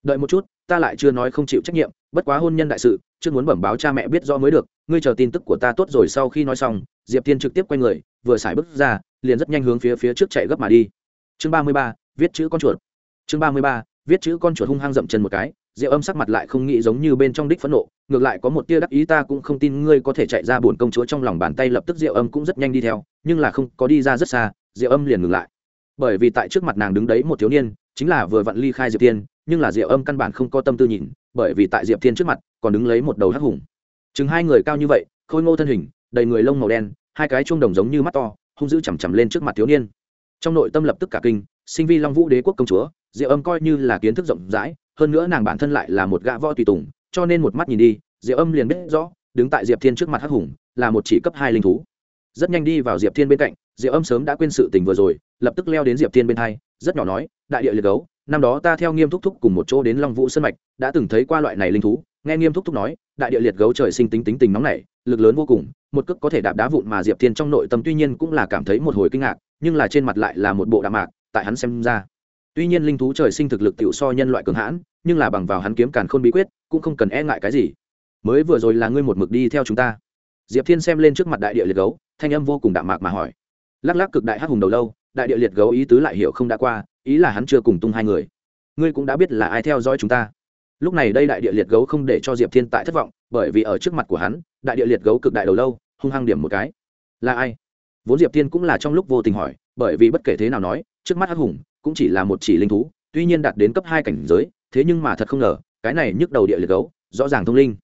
Đợi một chút, ta lại chưa nói không chịu trách nhiệm, bất quá hôn nhân đại sự, chưa muốn bẩm báo cha mẹ biết rõ mới được, ngươi chờ tin tức của ta tốt rồi sau khi nói xong, diệp thiên trực tiếp quay người, vừa xài bước ra, liền rất nhanh hướng phía phía trước chạy gấp mà đi. Chương ba mươi ba, viết chữ con chuột. Chương ba mươi ba, viết chữ con chuột hung hăng dậm chân một cái diệu âm sắc mặt lại không nghĩ giống như bên trong đích phẫn nộ, ngược lại có một tia đắc ý ta cũng không tin ngươi có thể chạy ra bổn công chúa trong lòng bàn tay lập tức diệu âm cũng rất nhanh đi theo, nhưng là không có đi ra rất xa, diệu âm liền ngừng lại. Bởi vì tại trước mặt nàng đứng đấy một thiếu niên, chính là vừa vặn ly khai diệp tiên nhưng là diệu âm căn bản không có tâm tư nhìn, bởi vì tại diệp thiên trước mặt, còn đứng lấy một đầu hắc hùng. Chừng hai người cao như vậy, khôi ngô thân hình, đầy người lông màu đen, hai cái chuông đồng giống như mắt to, hung dữ chằm chằm lên trước mặt thiếu niên. Trong nội tâm lập tức cả kinh, sinh vi long vũ đế quốc công chúa, diệu âm coi như là kiến thức rộng rãi hơn nữa nàng bản thân lại là một gã võ tùy tùng, cho nên một mắt nhìn đi, Diệp âm liền biết rõ, đứng tại diệp thiên trước mặt hắc hùng, là một chỉ cấp hai linh thú. Rất nhanh đi vào diệp thiên bên cạnh, Diệp âm sớm đã quên sự tình vừa rồi, lập tức leo đến diệp thiên bên hai, rất nhỏ nói, đại địa liệt gấu, năm đó ta theo nghiêm thúc thúc cùng một chỗ đến long vũ sân mạch, đã từng thấy qua loại này linh thú. Nghe nghiêm thúc thúc nói, đại địa liệt gấu trời sinh tính tính tình nóng nảy, lực lớn vô cùng, một cước có thể đạp đá vụn mà diệp thiên trong nội tâm tuy nhiên cũng là cảm thấy một hồi kinh ngạc, nhưng là trên mặt lại là một bộ đạm mạc, tại hắn xem ra. Tuy nhiên linh thú trời sinh thực lực tiểu so nhân loại cường hãn nhưng là bằng vào hắn kiếm càn khôn bí quyết, cũng không cần e ngại cái gì. Mới vừa rồi là ngươi một mực đi theo chúng ta. Diệp thiên xem lên trước mặt đại địa liệt gấu, thanh âm vô cùng đạm mạc mà hỏi. Lắc lắc cực đại hắc hùng đầu lâu, đại địa liệt gấu ý tứ lại hiểu không đã qua, ý là hắn chưa cùng tung hai người. Ngươi cũng đã biết là ai theo dõi chúng ta. Lúc này đây đại địa liệt gấu không để cho diệp thiên tại thất vọng, bởi vì ở trước mặt của hắn, đại địa liệt gấu cực đại đầu lâu, hung hăng điểm một cái. Là ai? Vốn diệp thiên cũng là trong lúc vô tình hỏi, bởi vì bất kể thế nào nói, trước mắt hắc hùng cũng chỉ là một chỉ linh thú, tuy nhiên đạt đến cấp hai cảnh giới thế nhưng mà thật không ngờ, cái này nhức đầu địa liệt gấu, rõ ràng thông linh.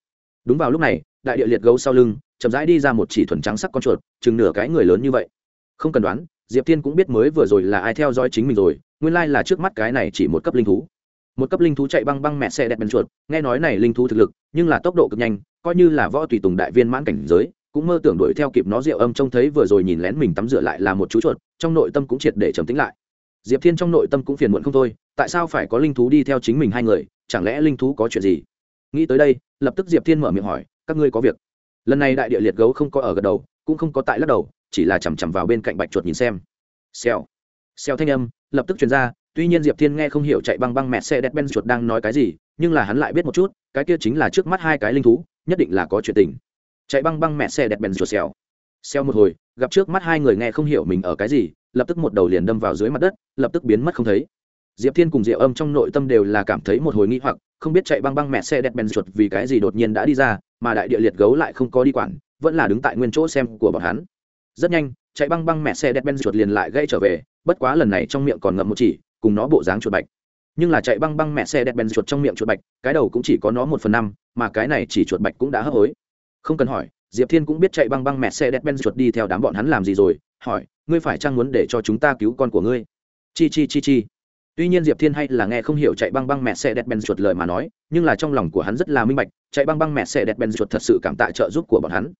Đúng vào lúc này, đại địa liệt gấu sau lưng, chậm rãi đi ra một chỉ thuần trắng sắc con chuột, chừng nửa cái người lớn như vậy. Không cần đoán, diệp thiên cũng biết mới vừa rồi là ai theo dõi chính mình rồi, nguyên lai là trước mắt cái này chỉ một cấp linh thú. Một cấp linh thú chạy băng băng mẹ xe đẹp bèn chuột, nghe nói này linh thú thực lực, nhưng là tốc độ cực nhanh, coi như là võ tùy tùng đại viên mãn cảnh giới, cũng mơ tưởng đuổi theo kịp nó rượu âm trông thấy vừa rồi nhìn lén mình tắm rửa lại là một chú chuột, trong nội tâm cũng triệt để trầm tính lại diệp thiên trong nội tâm cũng phiền muộn không thôi, tại sao phải có linh thú đi theo chính mình hai người, chẳng lẽ linh thú có chuyện gì? Nghĩ tới đây, lập tức diệp thiên mở miệng hỏi, các ngươi có việc? Lần này đại địa liệt gấu không có ở gật đầu, cũng không có tại lắc đầu, chỉ là chằm chằm vào bên cạnh bạch chuột nhìn xem. Xèo. Xèo thanh âm, lập tức truyền ra, tuy nhiên diệp thiên nghe không hiểu chạy băng băng mẹ xe đẹp ben chuột đang nói cái gì, nhưng là hắn lại biết một chút, cái kia chính là trước mắt hai cái linh thú, nhất định là có chuyện tình. Chạy băng băng mẹ xe đẹp ben chuột xèo. Xèo một hồi, gặp trước mắt hai người nghe không hiểu mình ở cái gì lập tức một đầu liền đâm vào dưới mặt đất, lập tức biến mất không thấy. Diệp thiên cùng diệu âm trong nội tâm đều là cảm thấy một hồi nghi hoặc, không biết chạy băng băng mẹ xe đẹp bèn chuột vì cái gì đột nhiên đã đi ra, mà đại địa liệt gấu lại không có đi quản, vẫn là đứng tại nguyên chỗ xem của bọn hắn. Rất nhanh, chạy băng băng mẹ xe đẹp bèn chuột liền lại gây trở về, bất quá lần này trong miệng còn ngậm một chỉ, cùng nó bộ dáng chuột bạch. Nhưng là chạy băng băng mẹ xe đẹp bèn chuột trong miệng chuột bạch, cái đầu cũng chỉ có nó một phần năm, mà cái này chỉ chuột bạch cũng đã hấp hối. Không cần hỏi, diệp thiên cũng biết chạy băng băng mẹ xe đẹp bèn chuột đi theo đám bọn hắn làm gì rồi hỏi, ngươi phải chăng muốn để cho chúng ta cứu con của ngươi? Chi chi chi chi. Tuy nhiên diệp thiên hay là nghe không hiểu chạy băng băng mẹ xe đẹp ben chuột lời mà nói, nhưng là trong lòng của hắn rất là minh bạch, chạy băng băng mẹ xe đẹp ben chuột thật sự cảm tạ trợ giúp của bọn hắn.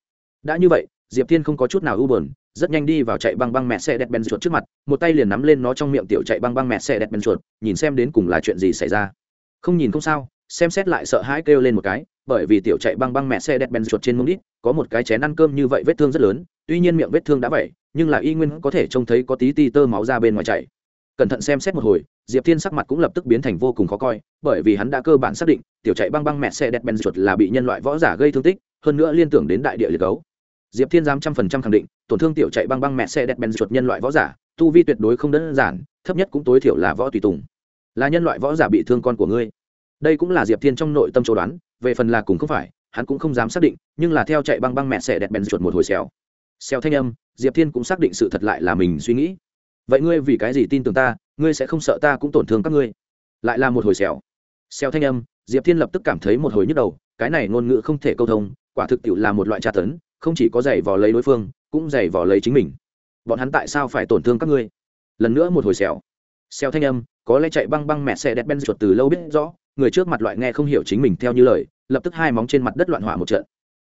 Đã như vậy, diệp thiên không có chút nào u bờn rất nhanh đi vào chạy băng băng mẹ xe đẹp ben chuột trước mặt, một tay liền nắm lên nó trong miệng tiểu chạy băng băng mẹ xe đẹp ben chuột, nhìn xem đến cùng là chuyện gì xảy ra. Không nhìn không sao, xem xét lại sợ hãi kêu lên một cái, bởi vì tiểu chạy băng băng mẹ xe đẹp ben chuột trên mông đít, có một cái chén ăn cơm như vậy vết thương rất lớn, tuy nhiên miệng vết thương đã vậy nhưng là y nguyên có thể trông thấy có tí ti tơ máu ra bên ngoài chảy. Cẩn thận xem xét một hồi, diệp thiên sắc mặt cũng lập tức biến thành vô cùng khó coi, bởi vì hắn đã cơ bản xác định, tiểu chạy băng băng mẹ xe đẹp bèn chuột là bị nhân loại võ giả gây thương tích, hơn nữa liên tưởng đến đại địa liệt gấu. Diệp thiên dám trăm phần trăm khẳng định, tổn thương tiểu chạy băng băng mẹ xe đẹp bèn chuột nhân loại võ giả, tu vi tuyệt đối không đơn giản, thấp nhất cũng tối thiểu là võ tùy tùng. Là nhân loại võ giả bị thương con của ngươi. Đây cũng là diệp thiên trong nội tâm châu đoán, về phần là cùng không phải, hắn cũng không dám xác định, nhưng là theo chạy băng băng mẹ xe đẹp bèn chuột một hồi xèo xèo thanh âm, diệp thiên cũng xác định sự thật lại là mình suy nghĩ. Vậy ngươi vì cái gì tin tưởng ta, ngươi sẽ không sợ ta cũng tổn thương các ngươi? Lại là một hồi xèo. Xèo thanh âm, diệp thiên lập tức cảm thấy một hồi nhức đầu, cái này ngôn ngữ không thể câu thông, quả thực tiệu là một loại tra tấn, không chỉ có giày vò lấy đối phương, cũng giày vò lấy chính mình. Bọn hắn tại sao phải tổn thương các ngươi? Lần nữa một hồi xèo. Xèo thanh âm, có lẽ chạy băng băng mẹ xe đẹp ben chuột từ lâu biết rõ, người trước mặt loại nghe không hiểu chính mình theo như lời, lập tức hai móng trên mặt đất loạn hỏa một trận.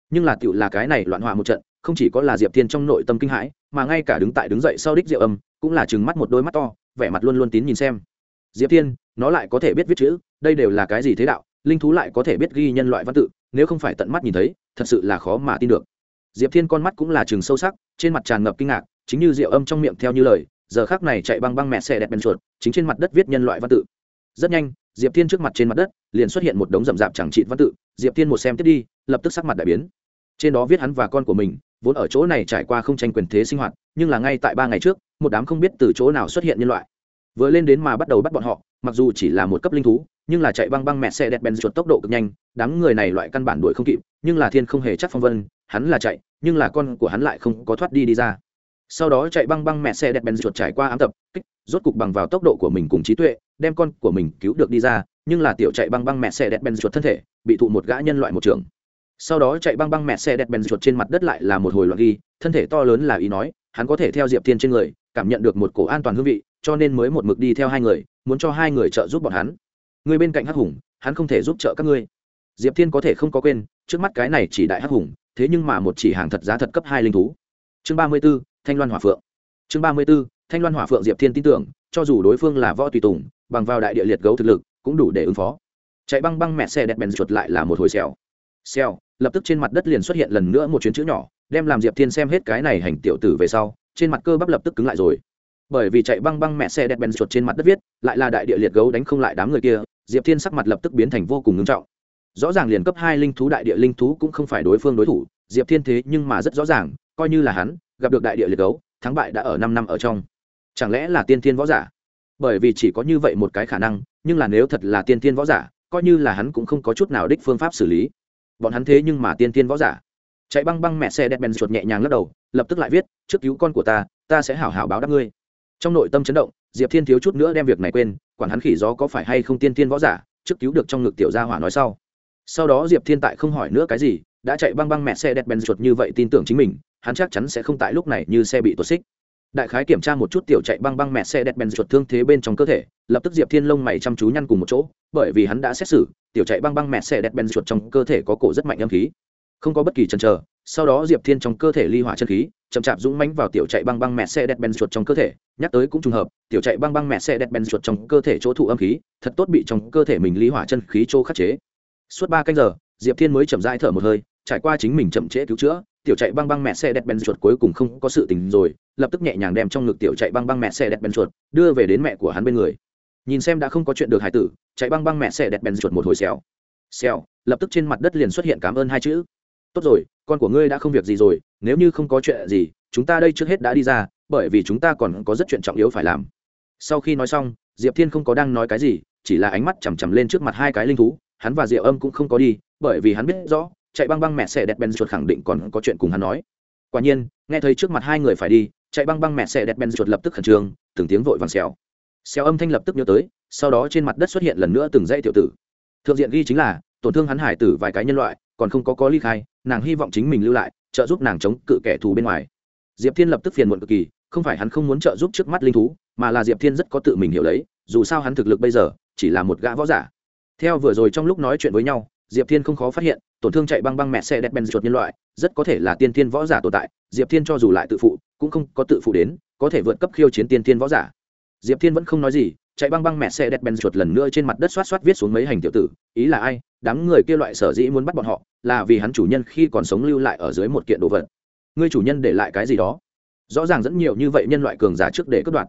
Nhưng là tựu là cái này loạn hỏa một trận không chỉ có là diệp thiên trong nội tâm kinh hãi, mà ngay cả đứng tại đứng dậy sau đích diệu âm, cũng là chừng mắt một đôi mắt to, vẻ mặt luôn luôn tín nhìn xem. Diệp thiên, nó lại có thể biết viết chữ, đây đều là cái gì thế đạo, linh thú lại có thể biết ghi nhân loại văn tự, nếu không phải tận mắt nhìn thấy, thật sự là khó mà tin được. Diệp thiên con mắt cũng là chừng sâu sắc, trên mặt tràn ngập kinh ngạc, chính như diệu âm trong miệng theo như lời, giờ khác này chạy băng băng mẹ xe đẹp bên chuột, chính trên mặt đất viết nhân loại văn tự. Rất nhanh, diệp thiên trước mặt trên mặt đất, liền xuất hiện một đống rậm rạp chẳng trị văn tự, diệp thiên một xem tiếp đi, lập tức sắc mặt đại biến. Trên đó viết hắn và con của mình vốn ở chỗ này trải qua không tranh quyền thế sinh hoạt, nhưng là ngay tại ba ngày trước, một đám không biết từ chỗ nào xuất hiện nhân loại. Vừa lên đến mà bắt đầu bắt bọn họ, mặc dù chỉ là một cấp linh thú, nhưng là chạy băng băng mẹ xe đẹp bèn chuột tốc độ cực nhanh, đám người này loại căn bản đuổi không kịp, nhưng là thiên không hề chắc phong vân, hắn là chạy, nhưng là con của hắn lại không có thoát đi đi ra. Sau đó chạy băng băng mẹ xe đẹp bèn chuột trải qua ám tập, kích, rốt cục bằng vào tốc độ của mình cùng trí tuệ, đem con của mình cứu được đi ra, nhưng là tiểu chạy băng băng mẹ xe đẹp bèn chuột thân thể, bị thụ một gã nhân loại một trường sau đó chạy băng băng mẹ xe đẹp bèn chuột trên mặt đất lại là một hồi loạn ghi, thân thể to lớn là ý nói, hắn có thể theo diệp thiên trên người, cảm nhận được một cổ an toàn hương vị, cho nên mới một mực đi theo hai người, muốn cho hai người trợ giúp bọn hắn. Người bên cạnh hắc hùng, hắn không thể giúp trợ các ngươi. Diệp thiên có thể không có quên, trước mắt cái này chỉ đại hắc hùng, thế nhưng mà một chỉ hàng thật giá thật cấp hai linh thú. Chương ba mươi b ố thanh loan hỏa phượng. Chương ba mươi b ố thanh loan hỏa phượng diệp thiên tin tưởng, cho dù đối phương là võ tùy tùng, bằng vào đại địa liệt gấu thực lực, cũng đủ để ứng phó. Chạy băng băng mẹ xe đẹp bèn chuột lại là một hồi xèo. Xèo lập tức trên mặt đất liền xuất hiện lần nữa một chuyến chữ nhỏ, đem làm diệp thiên xem hết cái này hành tiểu tử về sau, trên mặt cơ bắp lập tức cứng lại rồi. Bởi vì chạy băng băng mẹ xe đẹp bèn chuột trên mặt đất viết, lại là đại địa liệt gấu đánh không lại đám người kia, diệp thiên sắc mặt lập tức biến thành vô cùng ngưng trọng. Rõ ràng liền cấp hai linh thú đại địa linh thú cũng không phải đối phương đối thủ, diệp thiên thế nhưng mà rất rõ ràng, coi như là hắn, gặp được đại địa liệt gấu, thắng bại đã ở năm năm ở trong. Chẳng lẽ là tiên thiên võ giả? Bởi vì chỉ có như vậy một cái khả năng, nhưng là nếu thật là tiên thiên võ giả, coi như là hắn cũng không có chút nào đích phương pháp xử lý bọn hắn thế nhưng mà tiên tiên võ giả. Chạy băng băng mẹ xe đẹp bèn chuột nhẹ nhàng lắc đầu, lập tức lại viết, trước cứu con của ta ta sẽ hảo hảo báo đáp ngươi. Trong nội tâm chấn động, diệp thiên thiếu chút nữa đem việc này quên, quản hắn khỉ gió có phải hay không tiên tiên võ giả, trước cứu được trong ngực tiểu gia hỏa nói sau. Sau đó diệp thiên tại không hỏi nữa cái gì, đã chạy băng băng mẹ xe đẹp bèn chuột như vậy tin tưởng chính mình, hắn chắc chắn sẽ không tại lúc này như xe bị tuột xích. Đại khái kiểm tra một chút tiểu chạy băng băng mẹ xe đẹp bèn chuột thương thế bên trong cơ thể, lập tức diệp thiên lông mày chăm chú nhăn cùng một chỗ, bởi vì hắn đã xét xử tiểu chạy băng băng mẹ xe đẹp bèn chuột trong cơ thể có cổ rất mạnh âm khí. Không có bất kỳ chần chờ, sau đó diệp thiên trong cơ thể ly hỏa chân khí, chậm chạp dũng mánh vào tiểu chạy băng băng mẹ xe đẹp bèn chuột trong cơ thể, nhắc tới cũng trùng hợp, tiểu chạy băng băng mẹ xe đẹp bèn chuột trong cơ thể chỗ thụ âm khí, thật tốt bị trong cơ thể mình ly hỏa chân khí chỗ khắc chế. Suốt ba canh giờ, diệp thiên mới chậm rãi thở một hơi, trải qua chính mình chậm trễ cứu chữa, tiểu chạy băng băng mẹ xe đẹp bèn chuột cuối cùng không có sự tình rồi, lập tức nhẹ nhàng đem trong ngực tiểu chạy băng băng mẹ xe đẹp bèn chuột đưa về đến mẹ của hắn bên người nhìn xem đã không có chuyện được hải tử, chạy băng băng mẹ xe đẹp bèn chuột một hồi xèo. Xèo, lập tức trên mặt đất liền xuất hiện cảm ơn hai chữ. Tốt rồi, con của ngươi đã không việc gì rồi, nếu như không có chuyện gì, chúng ta đây trước hết đã đi ra, bởi vì chúng ta còn có rất chuyện trọng yếu phải làm. Sau khi nói xong, diệp thiên không có đang nói cái gì, chỉ là ánh mắt chằm chằm lên trước mặt hai cái linh thú, hắn và diệu âm cũng không có đi, bởi vì hắn biết rõ, chạy băng băng mẹ xe đẹp bèn chuột khẳng định còn có chuyện cùng hắn nói. Quả nhiên, nghe thấy trước mặt hai người phải đi, chạy băng băng mẹ xe đẹp bèn chuột lập tức khẩn trương, từng tiếng vội vàng xèo xéo âm thanh lập tức nhớ tới, sau đó trên mặt đất xuất hiện lần nữa từng dãy tiểu tử. Thượng diện ghi chính là, tổn thương hắn hải tử vài cái nhân loại, còn không có có ly khai, nàng hy vọng chính mình lưu lại, trợ giúp nàng chống cự kẻ thù bên ngoài. Diệp thiên lập tức phiền muộn cực kỳ, không phải hắn không muốn trợ giúp trước mắt linh thú, mà là diệp thiên rất có tự mình hiểu lấy, dù sao hắn thực lực bây giờ, chỉ là một gã võ giả. Theo vừa rồi trong lúc nói chuyện với nhau, diệp thiên không khó phát hiện, tổn thương chạy băng băng mẹ xe đẹp ben chuột nhân loại, rất có thể là tiên thiên võ giả tồn tại. Diệp thiên cho dù lại tự phụ, cũng không có tự phụ đến, có thể vượt cấp khiêu chiến tiên thiên võ giả diệp thiên vẫn không nói gì, chạy băng băng mẹ xe đẹp ben chuột lần nữa trên mặt đất xoát xoát viết xuống mấy hành tiểu tử, ý là ai, đám người kia loại sở dĩ muốn bắt bọn họ, là vì hắn chủ nhân khi còn sống lưu lại ở dưới một kiện đồ vật. Ngươi chủ nhân để lại cái gì đó? Rõ ràng dẫn nhiều như vậy nhân loại cường giả trước để cướp đoạt.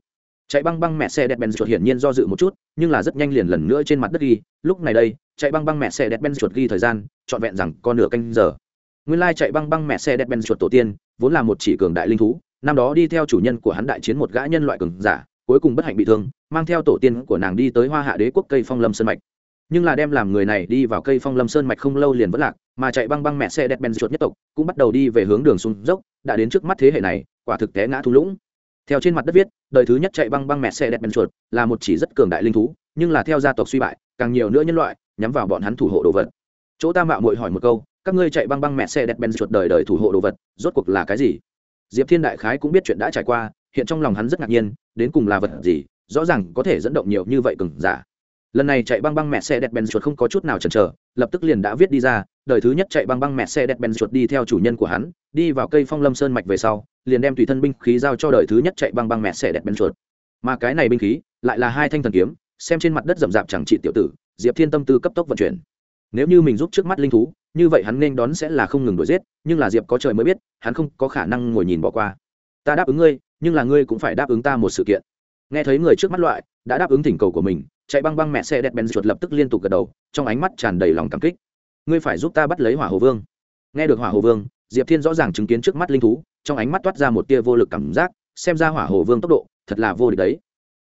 Chạy băng băng mẹ xe đẹp ben chuột hiển nhiên do dự một chút, nhưng là rất nhanh liền lần nữa trên mặt đất ghi, lúc này đây, chạy băng băng mẹ xe đẹp ben chuột ghi thời gian, trọn vẹn rằng con nửa canh giờ. Nguyên lai chạy băng băng mẹ xe đẹp ben chuột tổ tiên, vốn là một chỉ cường đại linh thú, năm đó đi theo chủ nhân của hắn đại chiến một gã nhân loại cường giả cuối cùng bất hạnh bị thương, mang theo tổ tiên của nàng đi tới hoa hạ đế quốc cây phong lâm sơn mạch. Nhưng là đem làm người này đi vào cây phong lâm sơn mạch không lâu liền vẫn lạc, mà chạy băng băng mẹ xe đẹp bèn chuột nhất tộc cũng bắt đầu đi về hướng đường xuống dốc, đã đến trước mắt thế hệ này, quả thực té ngã thung lũng. Theo trên mặt đất viết, đời thứ nhất chạy băng băng mẹ xe đẹp bèn chuột là một chỉ rất cường đại linh thú, nhưng là theo gia tộc suy bại, càng nhiều nữa nhân loại nhắm vào bọn hắn thủ hộ đồ vật. Chỗ ta mạo muội hỏi một câu, các ngươi chạy băng băng mẹ xe đẹp bèn chuột đời đời thủ hộ đồ vật, rốt cuộc là cái gì? Diệp thiên đại khái cũng biết chuyện đã trải qua hiện trong lòng hắn rất ngạc nhiên, đến cùng là vật gì, rõ ràng có thể dẫn động nhiều như vậy cừng giả. Lần này chạy băng băng mẹ xe đẹp ben chuột không có chút nào chần chờ, lập tức liền đã viết đi ra, đời thứ nhất chạy băng băng mẹ xe đẹp ben chuột đi theo chủ nhân của hắn, đi vào cây phong lâm sơn mạch về sau, liền đem tùy thân binh khí giao cho đời thứ nhất chạy băng băng mẹ xe đẹp ben chuột. Mà cái này binh khí, lại là hai thanh thần kiếm, xem trên mặt đất rậm rạp chẳng trị tiểu tử, diệp thiên tâm tư cấp tốc vận chuyển. Nếu như mình giúp trước mắt linh thú, như vậy hắn nên đón sẽ là không ngừng đuổi giết, nhưng là diệp có trời mới biết, hắn không có khả năng ngồi nhìn bỏ qua. Ta đáp ứng ngươi nhưng là ngươi cũng phải đáp ứng ta một sự kiện. Nghe thấy người trước mắt loại, đã đáp ứng thỉnh cầu của mình, chạy băng băng mẹ xe đẹp ben chuột lập tức liên tục gật đầu, trong ánh mắt tràn đầy lòng cảm kích. Ngươi phải giúp ta bắt lấy hỏa hồ vương. Nghe được hỏa hồ vương, diệp thiên rõ ràng chứng kiến trước mắt linh thú, trong ánh mắt toát ra một tia vô lực cảm giác, xem ra hỏa hồ vương tốc độ, thật là vô địch đấy.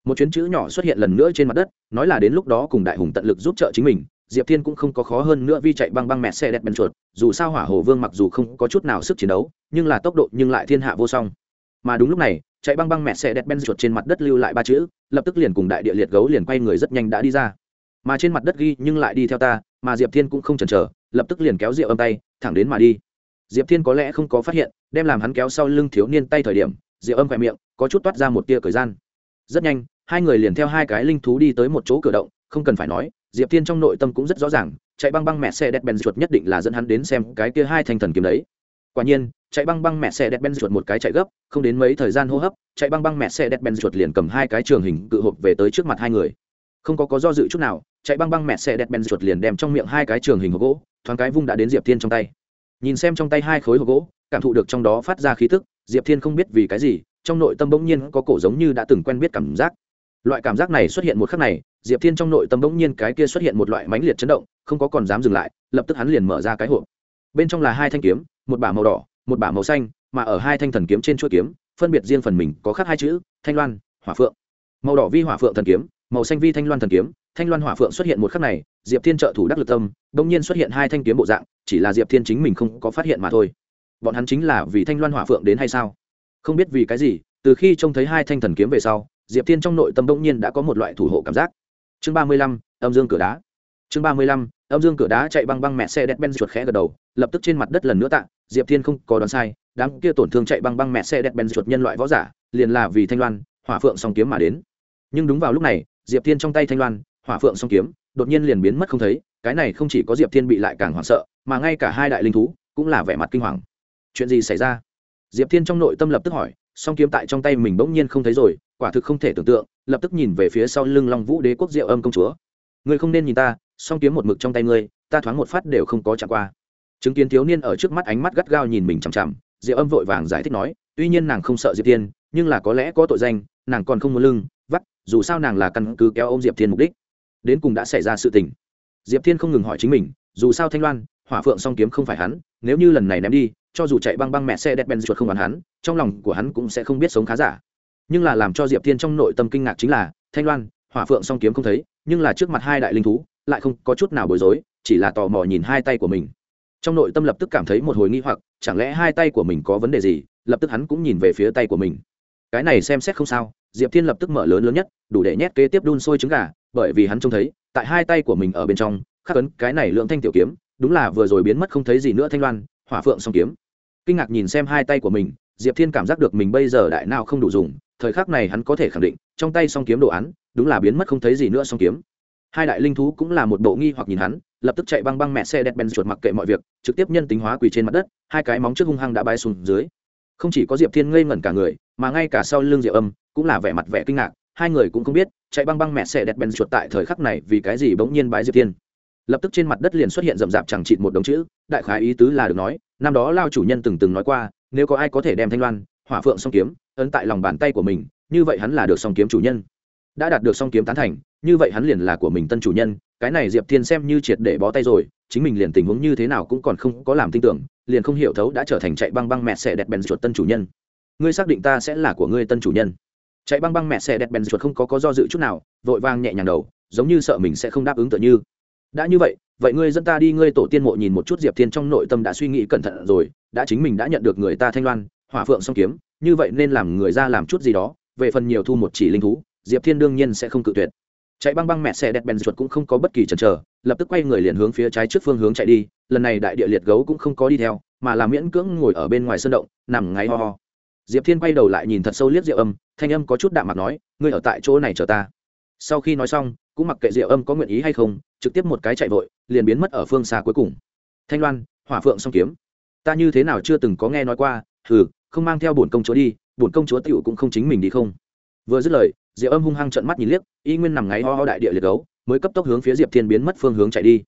Một chuyến chữ nhỏ xuất hiện lần nữa trên mặt đất, nói là đến lúc đó cùng đại hùng tận lực giúp trợ chính mình, diệp thiên cũng không có khó hơn nữa vì chạy băng băng mẹ xe đẹp ben chuột, dù sao hỏa hồ vương mặc dù không có chút nào sức chiến đấu, nhưng là tốc độ nhưng lại thiên hạ vô song. Mà đúng lúc này chạy băng băng mẹ xe đẹp ben chuột trên mặt đất lưu lại ba chữ, lập tức liền cùng đại địa liệt gấu liền quay người rất nhanh đã đi ra. Mà trên mặt đất ghi nhưng lại đi theo ta, mà diệp thiên cũng không chần chờ, lập tức liền kéo rượu âm tay, thẳng đến mà đi. Diệp thiên có lẽ không có phát hiện, đem làm hắn kéo sau lưng thiếu niên tay thời điểm rượu âm khỏe miệng, có chút toát ra một tia thời gian. Rất nhanh, hai người liền theo hai cái linh thú đi tới một chỗ cửa động, không cần phải nói, diệp thiên trong nội tâm cũng rất rõ ràng, chạy băng băng mẹ xe đẹp ben chuột nhất định là dẫn hắn đến xem cái kia hai thanh thần kiếm đấy quả nhiên, chạy băng băng mẹ xe đẹp ben chuột một cái chạy gấp, không đến mấy thời gian hô hấp, chạy băng băng mẹ xe đẹp ben chuột liền cầm hai cái trường hình cự hộp về tới trước mặt hai người. Không có có do dự chút nào, chạy băng băng mẹ xe đẹp ben chuột liền đem trong miệng hai cái trường hình hộp gỗ, thoáng cái vung đã đến diệp thiên trong tay. Nhìn xem trong tay hai khối hộp gỗ, cảm thụ được trong đó phát ra khí thức diệp thiên không biết vì cái gì, trong nội tâm bỗng nhiên có cổ giống như đã từng quen biết cảm giác. Loại cảm giác này xuất hiện một khắc này, diệp thiên trong nội tâm bỗng nhiên cái kia xuất hiện một loại mãnh liệt chấn động, không có còn dám dừng lại, lập tức hắn liền mở ra cái hộp. Bên trong là hai thanh kiếm một bả màu đỏ, một bả màu xanh, mà ở hai thanh thần kiếm trên chuỗi kiếm, phân biệt riêng phần mình có khắc hai chữ, thanh loan, hỏa phượng. Màu đỏ vi hỏa phượng thần kiếm, màu xanh vi thanh loan thần kiếm, thanh loan hỏa phượng xuất hiện một khắc này, diệp thiên trợ thủ đắc lực tâm, đông nhiên xuất hiện hai thanh kiếm bộ dạng, chỉ là diệp thiên chính mình không có phát hiện mà thôi. Bọn hắn chính là vì thanh loan hỏa phượng đến hay sao? Không biết vì cái gì, từ khi trông thấy hai thanh thần kiếm về sau, diệp thiên trong nội tâm đông nhiên đã có một loại thủ hộ cảm giác. Chương ba mươi lăm, âm dương cửa đá. Chương ba mươi lăm âm dương cửa đá chạy băng băng mẹ xe đẹp ben chuột khẽ gật đầu, lập tức trên mặt đất lần nữa tạ, diệp thiên không có đoán sai, đám kia tổn thương chạy băng băng mẹ xe đẹp ben chuột nhân loại võ giả, liền là vì thanh loan, hỏa phượng song kiếm mà đến. Nhưng đúng vào lúc này, diệp thiên trong tay thanh loan, hỏa phượng song kiếm, đột nhiên liền biến mất không thấy, cái này không chỉ có diệp thiên bị lại càng hoảng sợ, mà ngay cả hai đại linh thú cũng là vẻ mặt kinh hoàng. Chuyện gì xảy ra? Diệp thiên trong nội tâm lập tức hỏi, song kiếm tại trong tay mình bỗng nhiên không thấy rồi, quả thực không thể tưởng tượng, lập tức nhìn về phía sau lưng long vũ đế quốc diệu âm công chúa. Ngươi không nên nhìn ta song kiếm một mực trong tay ngươi, ta thoáng một phát đều không có chạm qua. Chứng kiến thiếu niên ở trước mắt ánh mắt gắt gao nhìn mình chằm chằm diệu âm vội vàng giải thích nói, tuy nhiên nàng không sợ diệp thiên, nhưng là có lẽ có tội danh, nàng còn không muốn lưng, vắt, dù sao nàng là căn cứ kéo ô m diệp thiên mục đích. Đến cùng đã xảy ra sự tình. Diệp thiên không ngừng hỏi chính mình, dù sao thanh loan, hỏa phượng song kiếm không phải hắn, nếu như lần này ném đi, cho dù chạy băng băng mẹ xe đẹp ben chuột không bắn hắn, trong lòng của hắn cũng sẽ không biết sống khá giả. Nhưng là làm cho diệp thiên trong nội tâm kinh ngạc chính là, thanh loan, hỏa phượng song kiếm không thấy, nhưng là trước mặt hai đại linh thú lại không có chút nào bối rối, chỉ là tò mò nhìn hai tay của mình. Trong nội tâm lập tức cảm thấy một hồi nghi hoặc, chẳng lẽ hai tay của mình có vấn đề gì? Lập tức hắn cũng nhìn về phía tay của mình. Cái này xem xét không sao, diệp thiên lập tức mở lớn lớn nhất, đủ để nhét kế tiếp đun sôi trứng gà, bởi vì hắn trông thấy, tại hai tay của mình ở bên trong, khắc ấn cái này lượng thanh tiểu kiếm, đúng là vừa rồi biến mất không thấy gì nữa thanh loan, hỏa phượng song kiếm. Kinh ngạc nhìn xem hai tay của mình, diệp thiên cảm giác được mình bây giờ đại nào không đủ dùng, thời khắc này hắn có thể khẳng định, trong tay song kiếm đồ án, đúng là biến mất không thấy gì nữa song kiếm hai đại linh thú cũng là một bộ nghi hoặc nhìn hắn, lập tức chạy băng băng mẹ xe đẹp ben chuột mặc kệ mọi việc, trực tiếp nhân tính hóa quỳ trên mặt đất, hai cái móng trước hung hăng đã bay xuống dưới. Không chỉ có diệp thiên ngây ngẩn cả người, mà ngay cả sau lưng diệp âm cũng là vẻ mặt vẻ kinh ngạc, hai người cũng không biết, chạy băng băng mẹ xe đẹp ben chuột tại thời khắc này vì cái gì bỗng nhiên bái diệp thiên. Lập tức trên mặt đất liền xuất hiện rậm rạp chẳng chịt một đồng chữ, đại khái ý tứ là được nói, năm đó lao chủ nhân từng từng nói qua, nếu có ai có thể đem thanh loan, hỏa phượng song kiếm, ấn tại lòng bàn tay của mình, như vậy hắn là được song kiếm chủ nhân đã đạt được song kiếm tán thành, như vậy hắn liền là của mình tân chủ nhân, cái này diệp thiên xem như triệt để bó tay rồi, chính mình liền tình huống như thế nào cũng còn không có làm tin tưởng, liền không hiểu thấu đã trở thành chạy băng băng mẹ xe đẹp bèn chuột tân chủ nhân. Ngươi xác định ta sẽ là của ngươi tân chủ nhân. Chạy băng băng mẹ xe đẹp bèn chuột không có có do dự chút nào, vội vang nhẹ nhàng đầu, giống như sợ mình sẽ không đáp ứng tựa như. Đã như vậy vậy ngươi dẫn ta đi ngươi tổ tiên mộ nhìn một chút diệp thiên trong nội tâm đã suy nghĩ cẩn thận rồi, đã chính mình đã nhận được người ta thanh loan, hỏa phượng song kiếm, như vậy nên làm người ra làm chút gì đó, về phần nhiều thu một chỉ linh thú diệp thiên đương nhiên sẽ không cự tuyệt. Chạy băng băng mẹ xe đẹp bèn chuột cũng không có bất kỳ chần chờ, lập tức quay người liền hướng phía trái trước phương hướng chạy đi, lần này đại địa liệt gấu cũng không có đi theo, mà là miễn cưỡng ngồi ở bên ngoài sân động, nằm ngáy ho ho. Diệp thiên quay đầu lại nhìn thật sâu liếc diệu âm, thanh âm có chút đạm mặt nói, ngươi ở tại chỗ này chờ ta. Sau khi nói xong, cũng mặc kệ diệu âm có nguyện ý hay không, trực tiếp một cái chạy vội, liền biến mất ở phương xa cuối cùng. Thanh loan, hỏa phượng song kiếm, ta như thế nào chưa từng có nghe nói qua, hừ, không mang theo bổn công chúa đi, bổn công chúa tiểu cũng không chính mình đi không? Vừa dứt lời diệp âm hung hăng trợn mắt nhìn liếc, y nguyên nằm ngáy ho ho đại địa liệt gấu, mới cấp tốc hướng phía diệp thiên biến mất phương hướng chạy đi.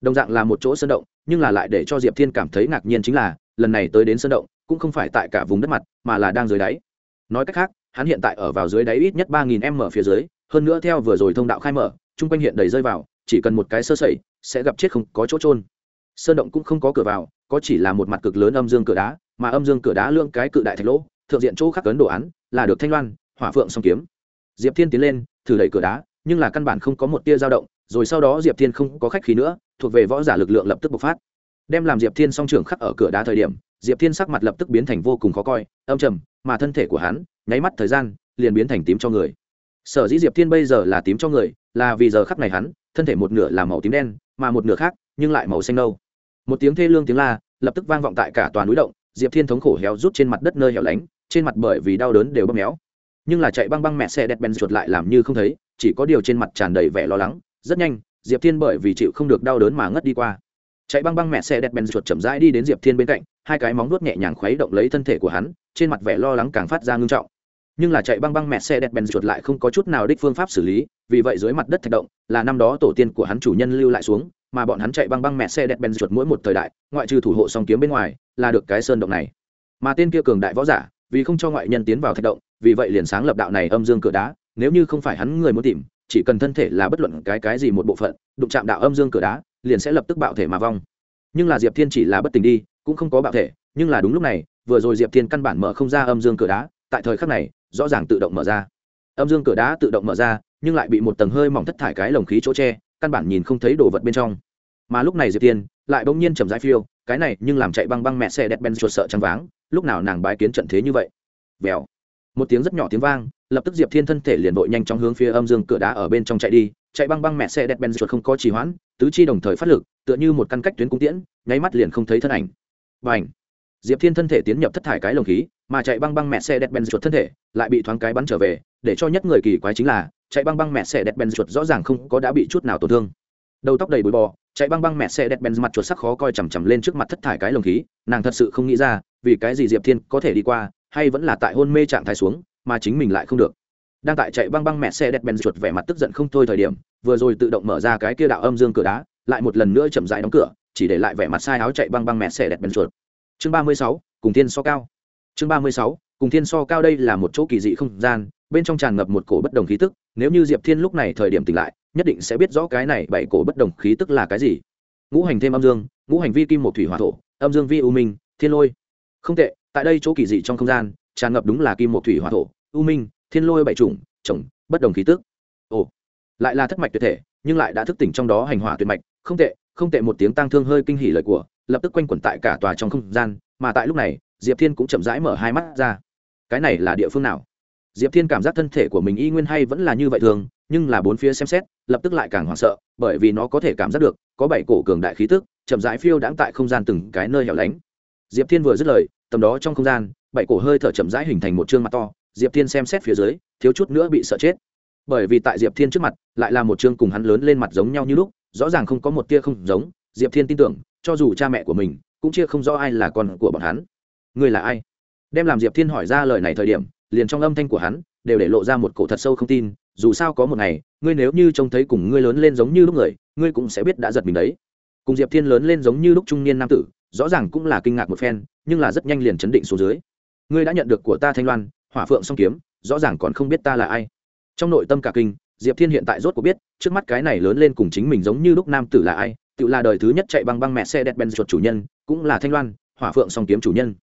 Đồng dạng là một chỗ sơn động, nhưng là lại để cho diệp thiên cảm thấy ngạc nhiên chính là, lần này tới đến sơn động, cũng không phải tại cả vùng đất mặt, mà là đang dưới đáy. Nói cách khác, hắn hiện tại ở vào dưới đáy ít nhất ba nghìn m phía dưới, hơn nữa theo vừa rồi thông đạo khai mở, chung quanh hiện đầy rơi vào, chỉ cần một cái sơ sẩy, sẽ gặp chết không có chỗ trôn sơn động cũng không có cửa vào, có chỉ là một mặt cực lớn âm dương cửa đá, mà âm dương cửa đá lương cái cự đại thạch lỗ, thượng diện chỗ khắc cấn đồ án, là được thanh loan, hỏa phượng song kiếm diệp thiên tiến lên, thử đẩy cửa đá, nhưng là căn bản không có một tia dao động, rồi sau đó diệp thiên không có khách khí nữa, thuộc về võ giả lực lượng lập tức bộc phát. Đem làm diệp thiên song trưởng khắc ở cửa đá thời điểm, diệp thiên sắc mặt lập tức biến thành vô cùng khó coi, âm trầm, mà thân thể của hắn, nháy mắt thời gian, liền biến thành tím cho người. Sở dĩ diệp thiên bây giờ là tím cho người, là vì giờ khắc này hắn, thân thể một nửa là màu tím đen, mà một nửa khác, nhưng lại màu xanh nâu. Một tiếng thê lương tiếng la, lập tức vang vọng tại cả toàn núi động, diệp thiên thống khổ héo rút trên mặt đất nơi hẻo lánh, trên mặt bởi vì đau đớn đều bóp méo nhưng là chạy băng băng mẹ xe đẹp bèn chuột lại làm như không thấy, chỉ có điều trên mặt tràn đầy vẻ lo lắng, rất nhanh, diệp thiên bởi vì chịu không được đau đớn mà ngất đi qua. Chạy băng băng mẹ xe đẹp bèn chuột chậm rãi đi đến diệp thiên bên cạnh, hai cái móng nuốt nhẹ nhàng khuấy động lấy thân thể của hắn, trên mặt vẻ lo lắng càng phát ra ngưng trọng. Nhưng là chạy băng băng mẹ xe đẹp bèn chuột lại không có chút nào đích phương pháp xử lý, vì vậy dưới mặt đất thạch động, là năm đó tổ tiên của hắn chủ nhân lưu lại xuống, mà bọn hắn chạy băng băng mẹ xe đẹp bèn chuột mỗi một thời đại, ngoại trừ thủ hộ song kiếm bên ngoài, là được cái sơn động này. Mà tên kia cường đại võ giả, vì không cho ngoại nhân tiến vào thạch động vì vậy liền sáng lập đạo này âm dương cửa đá, nếu như không phải hắn người muốn tìm, chỉ cần thân thể là bất luận cái cái gì một bộ phận, đụng chạm đạo âm dương cửa đá, liền sẽ lập tức bạo thể mà vong. Nhưng là diệp thiên chỉ là bất tỉnh đi, cũng không có bạo thể, nhưng là đúng lúc này, vừa rồi diệp thiên căn bản mở không ra âm dương cửa đá, tại thời khắc này, rõ ràng tự động mở ra. Âm dương cửa đá tự động mở ra, nhưng lại bị một tầng hơi mỏng thất thải cái lồng khí chỗ tre căn bản nhìn không thấy đồ vật bên trong. Mà lúc này diệp thiên lại bỗng nhiên chầm rãi phiêu, cái này nhưng làm chạy băng băng mẹ xe đẹp ben chuột sợ trắng váng, lúc nào nàng bái kiến trận thế như vậy? Vèo một tiếng rất nhỏ tiếng vang, lập tức diệp thiên thân thể liền vội nhanh chóng hướng phía âm dương cửa đá ở bên trong chạy đi, chạy băng băng mẹ xe đẹp ben chuột không có trì hoãn, tứ chi đồng thời phát lực, tựa như một căn cách tuyến cung tiễn, nháy mắt liền không thấy thân ảnh. Và ảnh diệp thiên thân thể tiến nhập thất thải cái lồng khí, mà chạy băng băng mẹ xe đẹp ben chuột thân thể lại bị thoáng cái bắn trở về, để cho nhất người kỳ quái chính là, chạy băng băng mẹ xe đẹp ben chuột rõ ràng không có đã bị chút nào tổn thương. Đầu tóc đầy bụi bò, chạy băng băng mẹ xe đẹp ben mặt chuột sắc khó coi chằm chằm lên trước mặt thất thải cái lồng khí, nàng thật sự không nghĩ ra, vì cái gì diệp thiên có thể đi qua hay vẫn là tại hôn mê trạng thái xuống, mà chính mình lại không được. Đang tại chạy băng băng mẹ xe đẹp bèn chuột vẻ mặt tức giận không thôi thời điểm, vừa rồi tự động mở ra cái kia đạo âm dương cửa đá, lại một lần nữa chậm rãi đóng cửa, chỉ để lại vẻ mặt sai áo chạy băng băng mẹ xe đẹp bèn chuột. Chương ba mươi sáu, cùng thiên so cao. Chương ba mươi sáu, cùng thiên so cao đây là một chỗ kỳ dị không gian, bên trong tràn ngập một cổ bất đồng khí tức, nếu như diệp thiên lúc này thời điểm tỉnh lại, nhất định sẽ biết rõ cái này bảy cổ bất đồng khí tức là cái gì. Ngũ hành thêm âm dương, ngũ hành vi kim một thủy hỏa thổ, âm dương vi u minh, thiên lôi. Không tệ tại đây chỗ kỳ dị trong không gian, tràn ngập đúng là kim một thủy hỏa thổ, u minh, thiên lôi bảy chủng, chồng, bất đồng khí tức. Ồ, lại là thất mạch tuyệt thể, nhưng lại đã thức tỉnh trong đó hành hỏa tuyệt mạch, không tệ không tệ một tiếng tang thương hơi kinh hỉ lời của, lập tức quanh quẩn tại cả tòa trong không gian, mà tại lúc này, diệp thiên cũng chậm rãi mở hai mắt ra. Cái này là địa phương nào? Diệp thiên cảm giác thân thể của mình y nguyên hay vẫn là như vậy thường, nhưng là bốn phía xem xét, lập tức lại càng hoảng sợ, bởi vì nó có thể cảm giác được, có bảy cổ cường đại khí tức, chậm rãi phiêu đãng tại không gian từng cái nơi hẻo lánh. Diệp thiên vừa dứt lời tầm đó trong không gian, bảy cổ hơi thở chậm rãi hình thành một chương mặt to, diệp thiên xem xét phía dưới, thiếu chút nữa bị sợ chết. Bởi vì tại diệp thiên trước mặt, lại là một chương cùng hắn lớn lên mặt giống nhau như lúc, rõ ràng không có một tia không giống, diệp thiên tin tưởng, cho dù cha mẹ của mình, cũng chia không rõ ai là con của bọn hắn. Ngươi là ai? Đem làm diệp thiên hỏi ra lời này thời điểm, liền trong âm thanh của hắn, đều để lộ ra một cổ thật sâu không tin, dù sao có một ngày, ngươi nếu như trông thấy cùng ngươi lớn lên giống như lúc người, ngươi cũng sẽ biết đã giật mình đấy. Cùng diệp thiên lớn lên giống như lúc trung niên nam tử rõ ràng cũng là kinh ngạc một phen, nhưng là rất nhanh liền chấn định xuống dưới. Ngươi đã nhận được của ta thanh loan, hỏa phượng song kiếm, rõ ràng còn không biết ta là ai. Trong nội tâm cả kinh, diệp thiên hiện tại rốt cuộc biết, trước mắt cái này lớn lên cùng chính mình giống như lúc nam tử là ai, tự là đời thứ nhất chạy băng băng mẹ xe đẹp ben chuột chủ nhân, cũng là thanh loan, hỏa phượng song kiếm chủ nhân.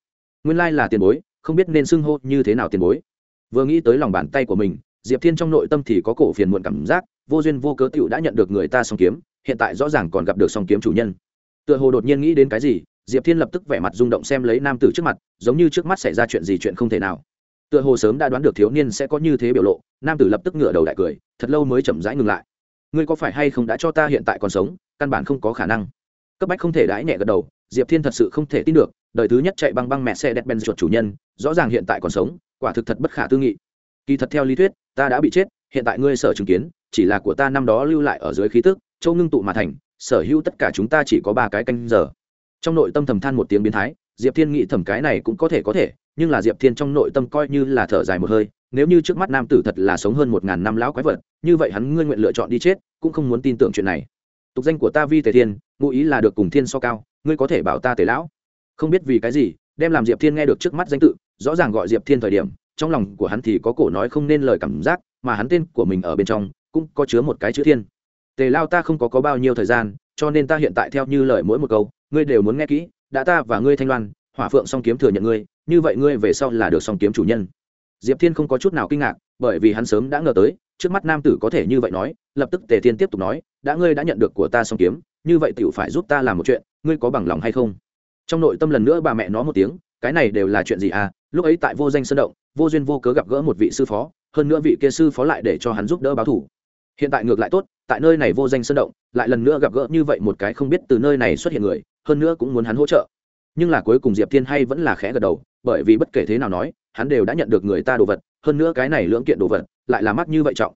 Nguyên lai là tiền bối, không biết nên xưng hô như thế nào tiền bối. Vừa nghĩ tới lòng bàn tay của mình, diệp thiên trong nội tâm thì có cổ phiền muộn cảm giác, vô duyên vô cớ tựu đã nhận được người ta song kiếm, hiện tại rõ ràng còn gặp được song kiếm chủ nhân. Tựa hồ đột nhiên nghĩ đến cái gì diệp thiên lập tức vẻ mặt rung động xem lấy nam tử trước mặt, giống như trước mắt xảy ra chuyện gì chuyện không thể nào. Tựa hồ sớm đã đoán được thiếu niên sẽ có như thế biểu lộ, nam tử lập tức ngửa đầu đại cười, thật lâu mới chậm rãi ngừng lại. Ngươi có phải hay không đã cho ta hiện tại còn sống, căn bản không có khả năng. Cấp bách không thể đãi nhẹ gật đầu, diệp thiên thật sự không thể tin được, đời thứ nhất chạy băng băng mẹ xe đẹp ben chuột chủ nhân, rõ ràng hiện tại còn sống, quả thực thật bất khả tư nghị. Kỳ thật theo lý thuyết, ta đã bị chết, hiện tại ngươi sở chứng kiến, chỉ là của ta năm đó lưu lại ở dưới khí tức, châu ngưng tụ mà thành, sở hữu tất cả chúng ta chỉ có ba cái canh giờ trong nội tâm thầm than một tiếng biến thái, diệp thiên nghĩ thầm cái này cũng có thể có thể, nhưng là diệp thiên trong nội tâm coi như là thở dài một hơi, nếu như trước mắt nam tử thật là sống hơn một ngàn năm lão quái vật, như vậy hắn ngươi nguyện lựa chọn đi chết, cũng không muốn tin tưởng chuyện này. Tục danh của ta vi tề thiên, ngụ ý là được cùng thiên so cao, ngươi có thể bảo ta tề lão. Không biết vì cái gì, đem làm diệp thiên nghe được trước mắt danh tự, rõ ràng gọi diệp thiên thời điểm, trong lòng của hắn thì có cổ nói không nên lời cảm giác, mà hắn tên của mình ở bên trong, cũng có chứa một cái chữ thiên. Tề lao ta không có có bao nhiêu thời gian, cho nên ta hiện tại theo như lời mỗi một câu ngươi đều muốn nghe kỹ, đã ta và ngươi thanh loan, hỏa phượng song kiếm thừa nhận ngươi, như vậy ngươi về sau là được song kiếm chủ nhân. Diệp thiên không có chút nào kinh ngạc, bởi vì hắn sớm đã ngờ tới, trước mắt nam tử có thể như vậy nói, lập tức tề thiên tiếp tục nói, đã ngươi đã nhận được của ta song kiếm, như vậy tựu phải giúp ta làm một chuyện, ngươi có bằng lòng hay không? Trong nội tâm lần nữa bà mẹ nó một tiếng, cái này đều là chuyện gì à? Lúc ấy tại vô danh sơn động, vô duyên vô cớ gặp gỡ một vị sư phó, hơn nữa vị kia sư phó lại để cho hắn giúp đỡ báo thủ hiện tại ngược lại tốt, tại nơi này vô danh sơn động, lại lần nữa gặp gỡ như vậy một cái không biết từ nơi này xuất hiện người, hơn nữa cũng muốn hắn hỗ trợ. Nhưng là cuối cùng diệp thiên hay vẫn là khẽ gật đầu, bởi vì bất kể thế nào nói, hắn đều đã nhận được người ta đồ vật, hơn nữa cái này lưỡng kiện đồ vật, lại là mắc như vậy trọng.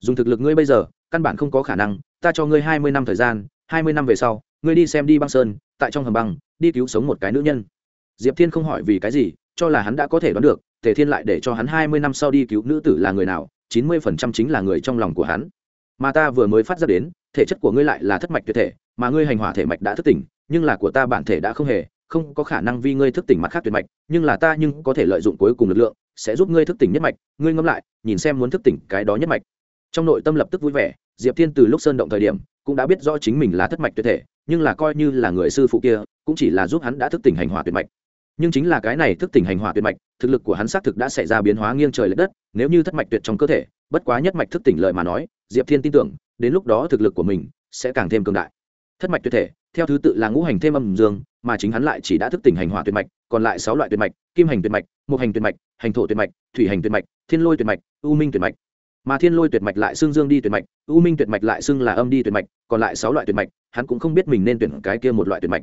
Dùng thực lực ngươi bây giờ, căn bản không có khả năng, ta cho ngươi hai mươi năm thời gian, hai mươi năm về sau, ngươi đi xem đi băng sơn, tại trong hầm băng, đi cứu sống một cái nữ nhân. Diệp thiên không hỏi vì cái gì, cho là hắn đã có thể đoán được, tề thiên lại để cho hắn hai mươi năm sau đi cứu nữ tử là người nào, chín mươi phần trăm chính là người trong lòng của hắn mà ta vừa mới phát ra đến, thể chất của ngươi lại là thất mạch tuyệt thể, mà ngươi hành hỏa thể mạch đã thức tỉnh, nhưng là của ta bản thể đã không hề, không có khả năng vì ngươi thức tỉnh mặt khác tuyệt mạch, nhưng là ta nhưng có thể lợi dụng cuối cùng lực lượng, sẽ giúp ngươi thức tỉnh nhất mạch. Ngươi ngẫm lại, nhìn xem muốn thức tỉnh cái đó nhất mạch. Trong nội tâm lập tức vui vẻ, diệp thiên từ lúc sơn động thời điểm, cũng đã biết rõ chính mình là thất mạch tuyệt thể, nhưng là coi như là người sư phụ kia, cũng chỉ là giúp hắn đã thức tỉnh hành hỏa tuyệt mạch. Nhưng chính là cái này thức tỉnh hành hỏa tuyệt mạch, thực lực của hắn xác thực đã xảy ra biến hóa nghiêng trời l ệ đất, nếu như thất mạch tuyệt trong cơ thể, bất quá nhất mạch thức tỉnh lợi mà nói diệp thiên tin tưởng đến lúc đó thực lực của mình sẽ càng thêm cường đại thất mạch tuyệt thể theo thứ tự là ngũ hành thêm âm dương mà chính hắn lại chỉ đã thức tỉnh hành hỏa tuyệt mạch còn lại sáu loại tuyệt mạch kim hành tuyệt mạch mục hành tuyệt mạch hành thổ tuyệt mạch thủy hành tuyệt mạch thiên lôi tuyệt mạch u minh tuyệt mạch mà thiên lôi tuyệt mạch lại xưng dương đi tuyệt mạch u minh tuyệt mạch lại xưng là âm đi tuyệt mạch còn lại sáu loại tuyệt mạch hắn cũng không biết mình nên tuyển cái kia một loại tuyệt mạch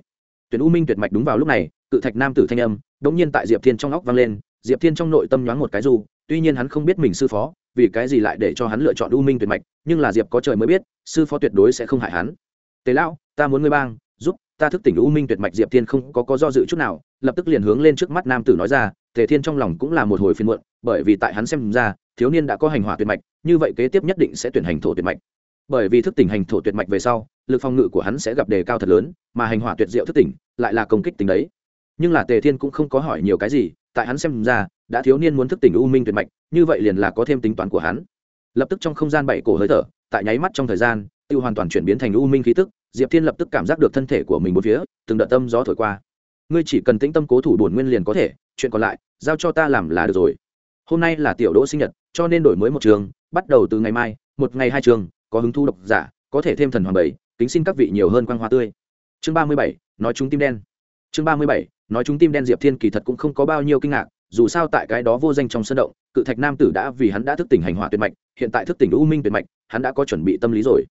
tuyển u minh tuyệt mạch đúng vào lúc này cự thạch nam tử thanh âm đống nhiên tại diệp thiên trong óc vang lên diệp thiên trong nội tâm nhoáng một cái du tuy nhiên hắn không biết mình sư phó vì cái gì lại để cho hắn lựa chọn u minh tuyệt mạch, nhưng là diệp có trời mới biết, sư phó tuyệt đối sẽ không hại hắn. Tế lão, ta muốn ngươi bang, giúp, ta thức tỉnh u minh tuyệt mạch diệp thiên không có có do dự chút nào, lập tức liền hướng lên trước mắt nam tử nói ra, tề thiên trong lòng cũng là một hồi phiên muộn, bởi vì tại hắn xem ra, thiếu niên đã có hành hỏa tuyệt mạch, như vậy kế tiếp nhất định sẽ tuyển hành thổ tuyệt mạch. Bởi vì thức tỉnh hành thổ tuyệt mạch về sau, lực phòng ngự của hắn sẽ gặp đề cao thật lớn, mà hành hỏa tuyệt diệu thức tỉnh lại là công kích tính đấy. Nhưng là tề thiên cũng không có hỏi nhiều cái gì tại hắn xem ra, đã thiếu niên muốn thức tỉnh u minh tuyệt mạch, như vậy liền là có thêm tính toán của hắn. Lập tức trong không gian bảy cổ hơi thở, tại nháy mắt trong thời gian, tiêu hoàn toàn chuyển biến thành u minh khí tức, diệp thiên lập tức cảm giác được thân thể của mình một phía, từng đợt tâm gió thổi qua. Ngươi chỉ cần tĩnh tâm cố thủ bổn nguyên liền có thể, chuyện còn lại, giao cho ta làm là được rồi. Hôm nay là tiểu đỗ sinh nhật, cho nên đổi mới một trường, bắt đầu từ ngày mai, một ngày hai trường, có hứng thu độc giả, có thể thêm thần hoàng bảy, kính xin các vị nhiều hơn quan hoa tươi. Chương ba mươi bảy, nói chúng tim đen. Chương ba mươi bảy nói chúng tim đen diệp thiên kỳ thật cũng không có bao nhiêu kinh ngạc, dù sao tại cái đó vô danh trong sân động, cự thạch nam tử đã vì hắn đã thức tỉnh hành hỏa tuyệt mạch, hiện tại thức tỉnh u minh tuyệt mạch, hắn đã có chuẩn bị tâm lý rồi.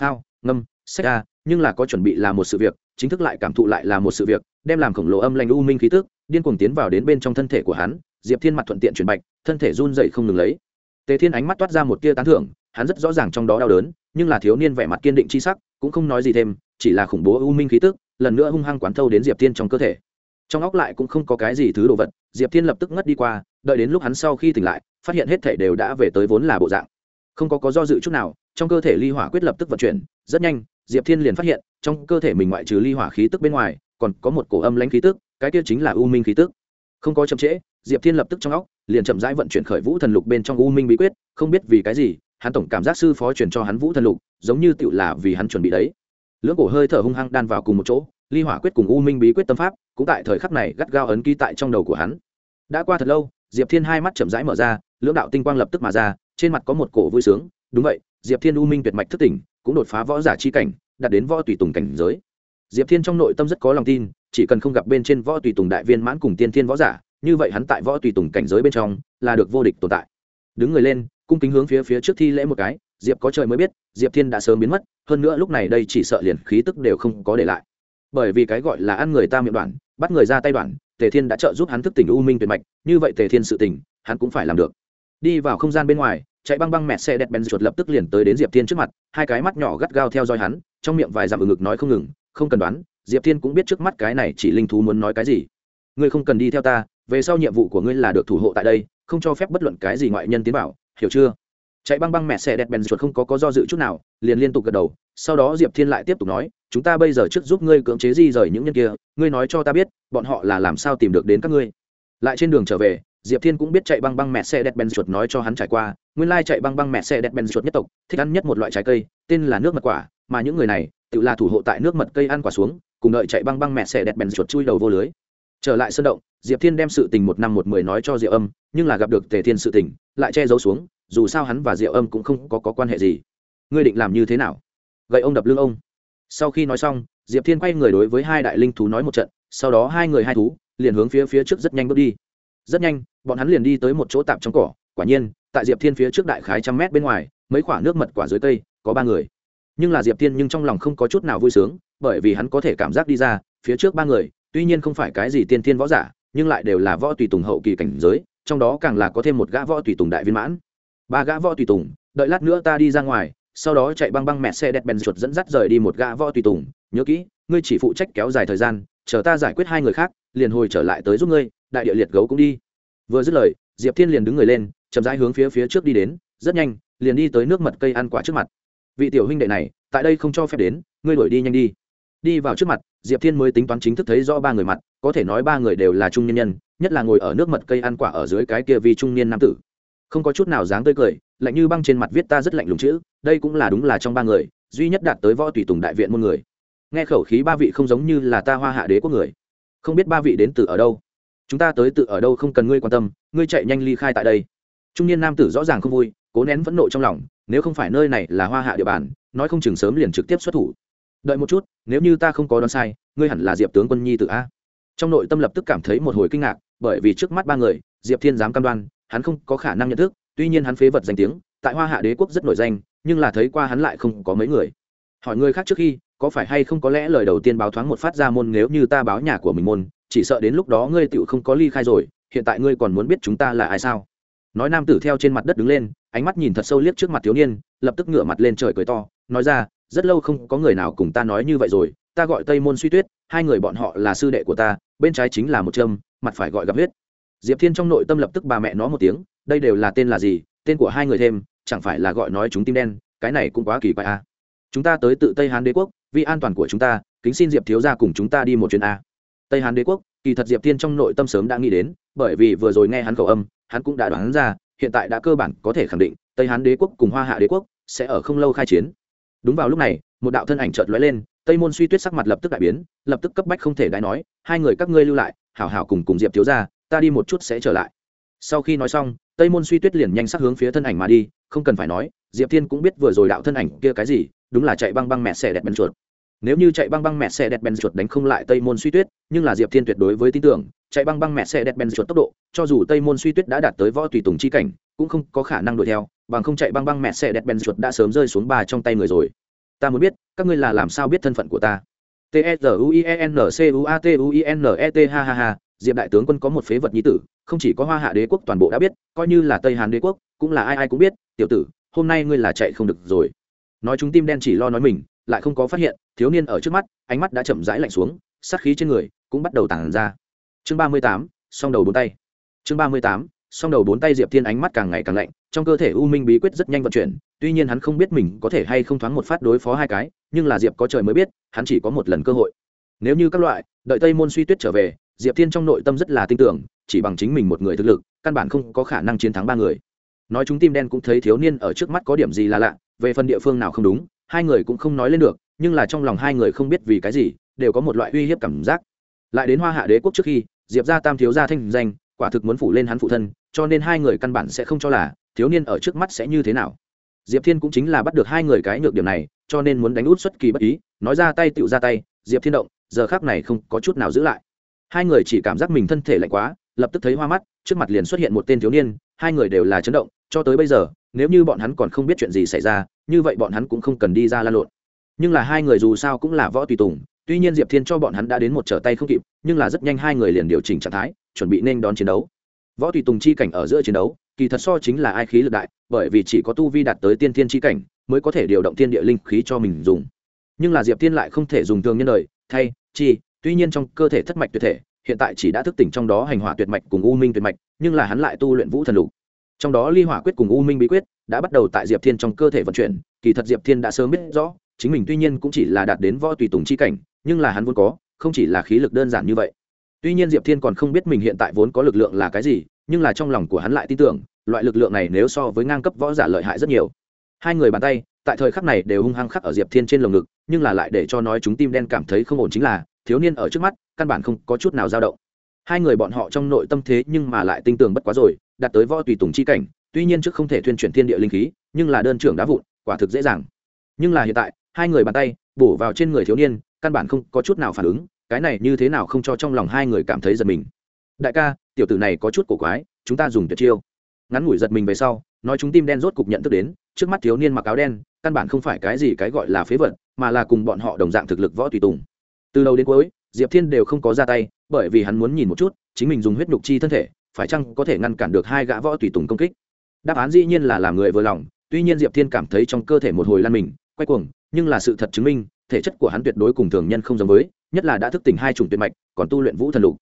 Phao, ngâm sách a nhưng là có chuẩn bị là một sự việc, chính thức lại cảm thụ lại là một sự việc, đem làm khổng lồ âm lành u minh khí tức, điên cuồng tiến vào đến bên trong thân thể của hắn, diệp thiên mặt thuận tiện chuyển bạch, thân thể run dậy không ngừng lấy. Tề thiên ánh mắt toát ra một tia tán thưởng, hắn rất rõ ràng trong đó đau đớn, nhưng là thiếu niên vẻ mặt kiên định c sắc, cũng không nói gì thêm, chỉ là khủng bố u minh khí tức, lần nữa hung hăng quán thâu đến diệp thiên trong cơ thể trong óc lại cũng không có cái gì thứ đồ vật, diệp thiên lập tức ngất đi qua, đợi đến lúc hắn sau khi tỉnh lại, phát hiện hết thể đều đã về tới vốn là bộ dạng. Không có có do dự chút nào, trong cơ thể ly hỏa quyết lập tức vận chuyển, rất nhanh, diệp thiên liền phát hiện, trong cơ thể mình ngoại trừ ly hỏa khí tức bên ngoài, còn có một cổ âm lãnh khí tức, cái kia chính là u minh khí tức. Không có chậm trễ, diệp thiên lập tức trong óc, liền chậm rãi vận chuyển khởi vũ thần lục bên trong u minh bí quyết, không biết vì cái gì, hắn tổng cảm giác sư phó truyền cho hắn vũ thần lục, giống như tựu là vì hắn chuẩn bị đấy. Lưỡng cổ hơi thở hung hăng đan vào cùng một chỗ ly hỏa quyết cùng u minh bí quyết tâm pháp, cũng tại thời khắc này gắt gao ấn ký tại trong đầu của hắn. Đã qua thật lâu, diệp thiên hai mắt chậm rãi mở ra, lưỡng đạo tinh quang lập tức mà ra, trên mặt có một cổ vui sướng. Đúng vậy, diệp thiên u minh tuyệt mạch thức tỉnh, cũng đột phá võ giả chi cảnh, đạt đến võ tùy tùng cảnh giới. Diệp thiên trong nội tâm rất có lòng tin, chỉ cần không gặp bên trên võ tùy tùng đại viên mãn cùng tiên thiên võ giả, như vậy hắn tại võ tùy tùng cảnh giới bên trong là được vô địch tồn tại. Đứng người lên, cung kính hướng phía phía trước thi lễ một cái, diệp có trời mới biết, diệp thiên đã sớm biến mất, hơn nữa lúc này đây chỉ sợ liền khí tức đều không có để lại bởi vì cái gọi là ăn người ta miệng đoạn, bắt người ra tay đoạn, tề thiên đã trợ giúp hắn thức tỉnh u minh tuyệt mạch, như vậy tề thiên sự tỉnh hắn cũng phải làm được. Đi vào không gian bên ngoài, chạy băng băng mẹ xe đẹp bèn chuột lập tức liền tới đến diệp thiên trước mặt, hai cái mắt nhỏ gắt gao theo dõi hắn, trong miệng vài dặm ở ngực nói không ngừng, không cần đoán, diệp thiên cũng biết trước mắt cái này chỉ linh thú muốn nói cái gì. Ngươi không cần đi theo ta, về sau nhiệm vụ của ngươi là được thủ hộ tại đây, không cho phép bất luận cái gì ngoại nhân tiến vào, hiểu chưa? Chạy băng băng mẹ xe đẹp bèn chuột không có có do dự chút nào, liền liên tục gật đầu. Sau đó diệp thiên lại tiếp tục nói, chúng ta bây giờ trước giúp ngươi cưỡng chế di rời những nhân kia, ngươi nói cho ta biết, bọn họ là làm sao tìm được đến các ngươi? Lại trên đường trở về, diệp thiên cũng biết chạy băng băng mẹ xe đẹp bèn chuột nói cho hắn trải qua, nguyên lai chạy băng băng mẹ xe đẹp bèn chuột nhất tộc, thích ăn nhất một loại trái cây, tên là nước mật quả, mà những người này, tự là thủ hộ tại nước mật cây ăn quả xuống, cùng đợi chạy băng băng mẹ xe đẹp bèn chuột chui đầu vô lưới. Trở lại sân động, diệp thiên đem sự tình một năm một mười nói cho Diệp âm, nhưng là gặp được tề thiên sự tình, lại che giấu xuống dù sao hắn và diệu âm cũng không có, có quan hệ gì. Ngươi định làm như thế nào? Gậy ông đập lưng ông. Sau khi nói xong diệp thiên quay người đối với hai đại linh thú nói một trận sau đó hai người hai thú liền hướng phía phía trước rất nhanh bước đi. Rất nhanh bọn hắn liền đi tới một chỗ tạm trong cỏ quả nhiên tại diệp thiên phía trước đại khái trăm mét bên ngoài mấy khoả nước mật quả dưới cây có ba người. Nhưng là diệp thiên nhưng trong lòng không có chút nào vui sướng bởi vì hắn có thể cảm giác đi ra phía trước ba người tuy nhiên không phải cái gì tiên thiên võ giả nhưng lại đều là võ tùy tùng hậu kỳ cảnh giới trong đó càng là có thêm một gã võ tùy tùng đại viên mãn ba gã võ tùy tùng, đợi lát nữa ta đi ra ngoài, sau đó chạy băng băng mẹ xe đẹp bèn chuột dẫn dắt rời đi một gã võ tùy tùng. Nhớ kỹ, ngươi chỉ phụ trách kéo dài thời gian, chờ ta giải quyết hai người khác, liền hồi trở lại tới giúp ngươi, đại địa liệt gấu cũng đi. Vừa dứt lời, diệp thiên liền đứng người lên, chậm rãi hướng phía phía trước đi đến, rất nhanh, liền đi tới nước mật cây ăn quả trước mặt. Vị tiểu huynh đệ này, tại đây không cho phép đến, ngươi đuổi đi nhanh đi. Đi vào trước mặt, diệp thiên mới tính toán chính thức thấy rõ ba người mặt, có thể nói ba người đều là trung nhân nhân, nhất là ngồi ở nước mật cây ăn quả ở dưới cái kia vì trung niên nam tử không có chút nào dáng tươi cười, lạnh như băng trên mặt viết ta rất lạnh lùng chữ, đây cũng là đúng là trong ba người, duy nhất đạt tới võ tùy tùng đại viện môn người. Nghe khẩu khí ba vị không giống như là ta hoa hạ đế quốc người. Không biết ba vị đến từ ở đâu. Chúng ta tới tự ở đâu không cần ngươi quan tâm, ngươi chạy nhanh ly khai tại đây. Trung niên nam tử rõ ràng không vui, cố nén phẫn nộ trong lòng, nếu không phải nơi này là hoa hạ địa bàn, nói không chừng sớm liền trực tiếp xuất thủ. Đợi một chút, nếu như ta không có đoán sai, ngươi hẳn là diệp tướng quân nhi tự a. Trong nội tâm lập tức cảm thấy một hồi kinh ngạc, bởi vì trước mắt ba người, diệp thiên dám cam đoan hắn không có khả năng nhận thức, tuy nhiên hắn phế vật danh tiếng, tại hoa hạ đế quốc rất nổi danh, nhưng là thấy qua hắn lại không có mấy người. Hỏi người khác trước khi, có phải hay không có lẽ lời đầu tiên báo thoáng một phát ra môn nếu như ta báo nhà của mình môn, chỉ sợ đến lúc đó ngươi tựu không có ly khai rồi, hiện tại ngươi còn muốn biết chúng ta là ai sao? Nói nam tử theo trên mặt đất đứng lên, ánh mắt nhìn thật sâu liếc trước mặt thiếu niên, lập tức ngửa mặt lên trời cười to, nói ra, rất lâu không có người nào cùng ta nói như vậy rồi, ta gọi tây môn suy tuyết, hai người bọn họ là sư đệ của ta, bên trái chính là một trâm mặt phải gọi gặp huyết diệp thiên trong nội tâm lập tức bà mẹ nó một tiếng, đây đều là tên là gì, tên của hai người thêm, chẳng phải là gọi nói chúng tim đen, cái này cũng quá kỳ quái a à. chúng ta tới tự tây hán đế quốc, vì an toàn của chúng ta, kính xin diệp thiếu ra cùng chúng ta đi một chuyến a tây hán đế quốc, kỳ thật diệp thiên trong nội tâm sớm đã nghĩ đến, bởi vì vừa rồi nghe hắn khẩu âm, hắn cũng đã đoán ra, hiện tại đã cơ bản có thể khẳng định, tây hán đế quốc cùng hoa hạ đế quốc sẽ ở không lâu khai chiến đúng vào lúc này, một đạo thân ảnh chợt lóe lên, tây môn suy tuyết sắc mặt lập tức đại biến, lập tức cấp bách không thể đái nói, hai người các ngươi lưu lại, hảo hảo cùng cùng diệp thiếu ra ta đi một chút sẽ trở lại. Sau khi nói xong, tây môn suy tuyết liền nhanh sắc hướng phía thân ảnh mà đi, không cần phải nói, diệp thiên cũng biết vừa rồi đạo thân ảnh kia cái gì, đúng là chạy băng băng mẹ xe đẹp bèn chuột. Nếu như chạy băng băng mẹ xe đẹp bèn chuột đánh không lại tây môn suy tuyết, nhưng là diệp thiên tuyệt đối với tin tưởng, chạy băng băng mẹ xe đẹp bèn chuột tốc độ, cho dù tây môn suy tuyết đã đạt tới võ tùy tùng chi cảnh, cũng không có khả năng đuổi theo, bằng không chạy băng băng mẹ xe đẹp bèn chuột đã sớm rơi xuống bà trong tay người rồi. Ta muốn biết, các ngươi là làm sao biết thân phận của ta? T e r u i e n c u a t u i n e t, ha ha ha diệp đại tướng quân có một phế vật nhi tử, không chỉ có hoa hạ đế quốc toàn bộ đã biết, coi như là tây hàn đế quốc, cũng là ai ai cũng biết, tiểu tử, hôm nay ngươi là chạy không được rồi. Nói chúng tim đen chỉ lo nói mình, lại không có phát hiện, thiếu niên ở trước mắt, ánh mắt đã chậm rãi lạnh xuống, sát khí trên người cũng bắt đầu tàn ra. Chương ba mươi tám, song đầu bốn tay. Chương ba mươi tám, song đầu bốn tay diệp thiên ánh mắt càng ngày càng lạnh, trong cơ thể u minh bí quyết rất nhanh vận chuyển, tuy nhiên hắn không biết mình có thể hay không thoáng một phát đối phó hai cái, nhưng là diệp có trời mới biết, hắn chỉ có một lần cơ hội. Nếu như các loại, đợi tây môn suy tuyết trở về diệp thiên trong nội tâm rất là tin tưởng, chỉ bằng chính mình một người thực lực, căn bản không có khả năng chiến thắng ba người. Nói chúng tim đen cũng thấy thiếu niên ở trước mắt có điểm gì là lạ, về phần địa phương nào không đúng, hai người cũng không nói lên được, nhưng là trong lòng hai người không biết vì cái gì, đều có một loại uy hiếp cảm giác. Lại đến hoa hạ đế quốc trước khi, diệp ra tam thiếu gia thanh danh, quả thực muốn phủ lên hắn phụ thân, cho nên hai người căn bản sẽ không cho là, thiếu niên ở trước mắt sẽ như thế nào. Diệp thiên cũng chính là bắt được hai người cái nhược điểm này, cho nên muốn đánh út xuất kỳ bất ý, nói ra tay tựu ra tay, diệp thiên động, giờ khác này không có chút nào giữ lại hai người chỉ cảm giác mình thân thể lạnh quá, lập tức thấy hoa mắt, trước mặt liền xuất hiện một tên thiếu niên, hai người đều là chấn động, cho tới bây giờ, nếu như bọn hắn còn không biết chuyện gì xảy ra, như vậy bọn hắn cũng không cần đi ra la lộn. Nhưng là hai người dù sao cũng là võ tùy tùng, tuy nhiên diệp thiên cho bọn hắn đã đến một trở tay không kịp, nhưng là rất nhanh hai người liền điều chỉnh trạng thái, chuẩn bị nên đón chiến đấu. Võ tùy tùng chi cảnh ở giữa chiến đấu, kỳ thật so chính là ai khí lực đại, bởi vì chỉ có tu vi đạt tới tiên thiên chi cảnh, mới có thể điều động thiên địa linh khí cho mình dùng. Nhưng là diệp thiên lại không thể dùng thường nhân đời, thay, chi tuy nhiên trong cơ thể thất mạch tuyệt thể, hiện tại chỉ đã thức tỉnh trong đó hành hỏa tuyệt mạch cùng u minh tuyệt mạch, nhưng là hắn lại tu luyện vũ thần lục. Trong đó ly hỏa quyết cùng u minh bí quyết đã bắt đầu tại diệp thiên trong cơ thể vận chuyển, kỳ thật diệp thiên đã sớm biết rõ, chính mình tuy nhiên cũng chỉ là đạt đến võ tùy tùng chi cảnh, nhưng là hắn vốn có, không chỉ là khí lực đơn giản như vậy. Tuy nhiên diệp thiên còn không biết mình hiện tại vốn có lực lượng là cái gì, nhưng là trong lòng của hắn lại tin tưởng, loại lực lượng này nếu so với ngang cấp võ giả lợi hại rất nhiều. Hai người bàn tay, tại thời khắc này đều hung hăng khắc ở diệp thiên trên lồng ngực, nhưng là lại để cho nói chúng tim đen cảm thấy không ổn chính là thiếu niên ở trước mắt, căn bản không có chút nào dao động. Hai người bọn họ trong nội tâm thế nhưng mà lại tinh tường bất quá rồi, đạt tới võ tùy tùng chi cảnh, tuy nhiên trước không thể thuyên chuyển thiên địa linh khí, nhưng là đơn trưởng đá vụn, quả thực dễ dàng. Nhưng là hiện tại, hai người bàn tay, bổ vào trên người thiếu niên, căn bản không có chút nào phản ứng, cái này như thế nào không cho trong lòng hai người cảm thấy giật mình. Đại ca, tiểu tử này có chút cổ quái, chúng ta dùng tuyệt chiêu. Ngắn ngủi giật mình về sau, nói chúng tim đen rốt cục nhận thức đến, trước mắt thiếu niên mặc áo đen, căn bản không phải cái gì cái gọi là phế vật, mà là cùng bọn họ đồng dạng thực lực võ tùy tùng từ đầu đến cuối, diệp thiên đều không có ra tay, bởi vì hắn muốn nhìn một chút, chính mình dùng huyết nhục chi thân thể, phải chăng có thể ngăn cản được hai gã võ tùy tùng công kích. Đáp án dĩ nhiên là làm người vừa lòng, tuy nhiên diệp thiên cảm thấy trong cơ thể một hồi lan mình, quay cuồng, nhưng là sự thật chứng minh, thể chất của hắn tuyệt đối cùng thường nhân không giống với, nhất là đã thức tỉnh hai chủng tuyệt mạch, còn tu luyện vũ thần lục.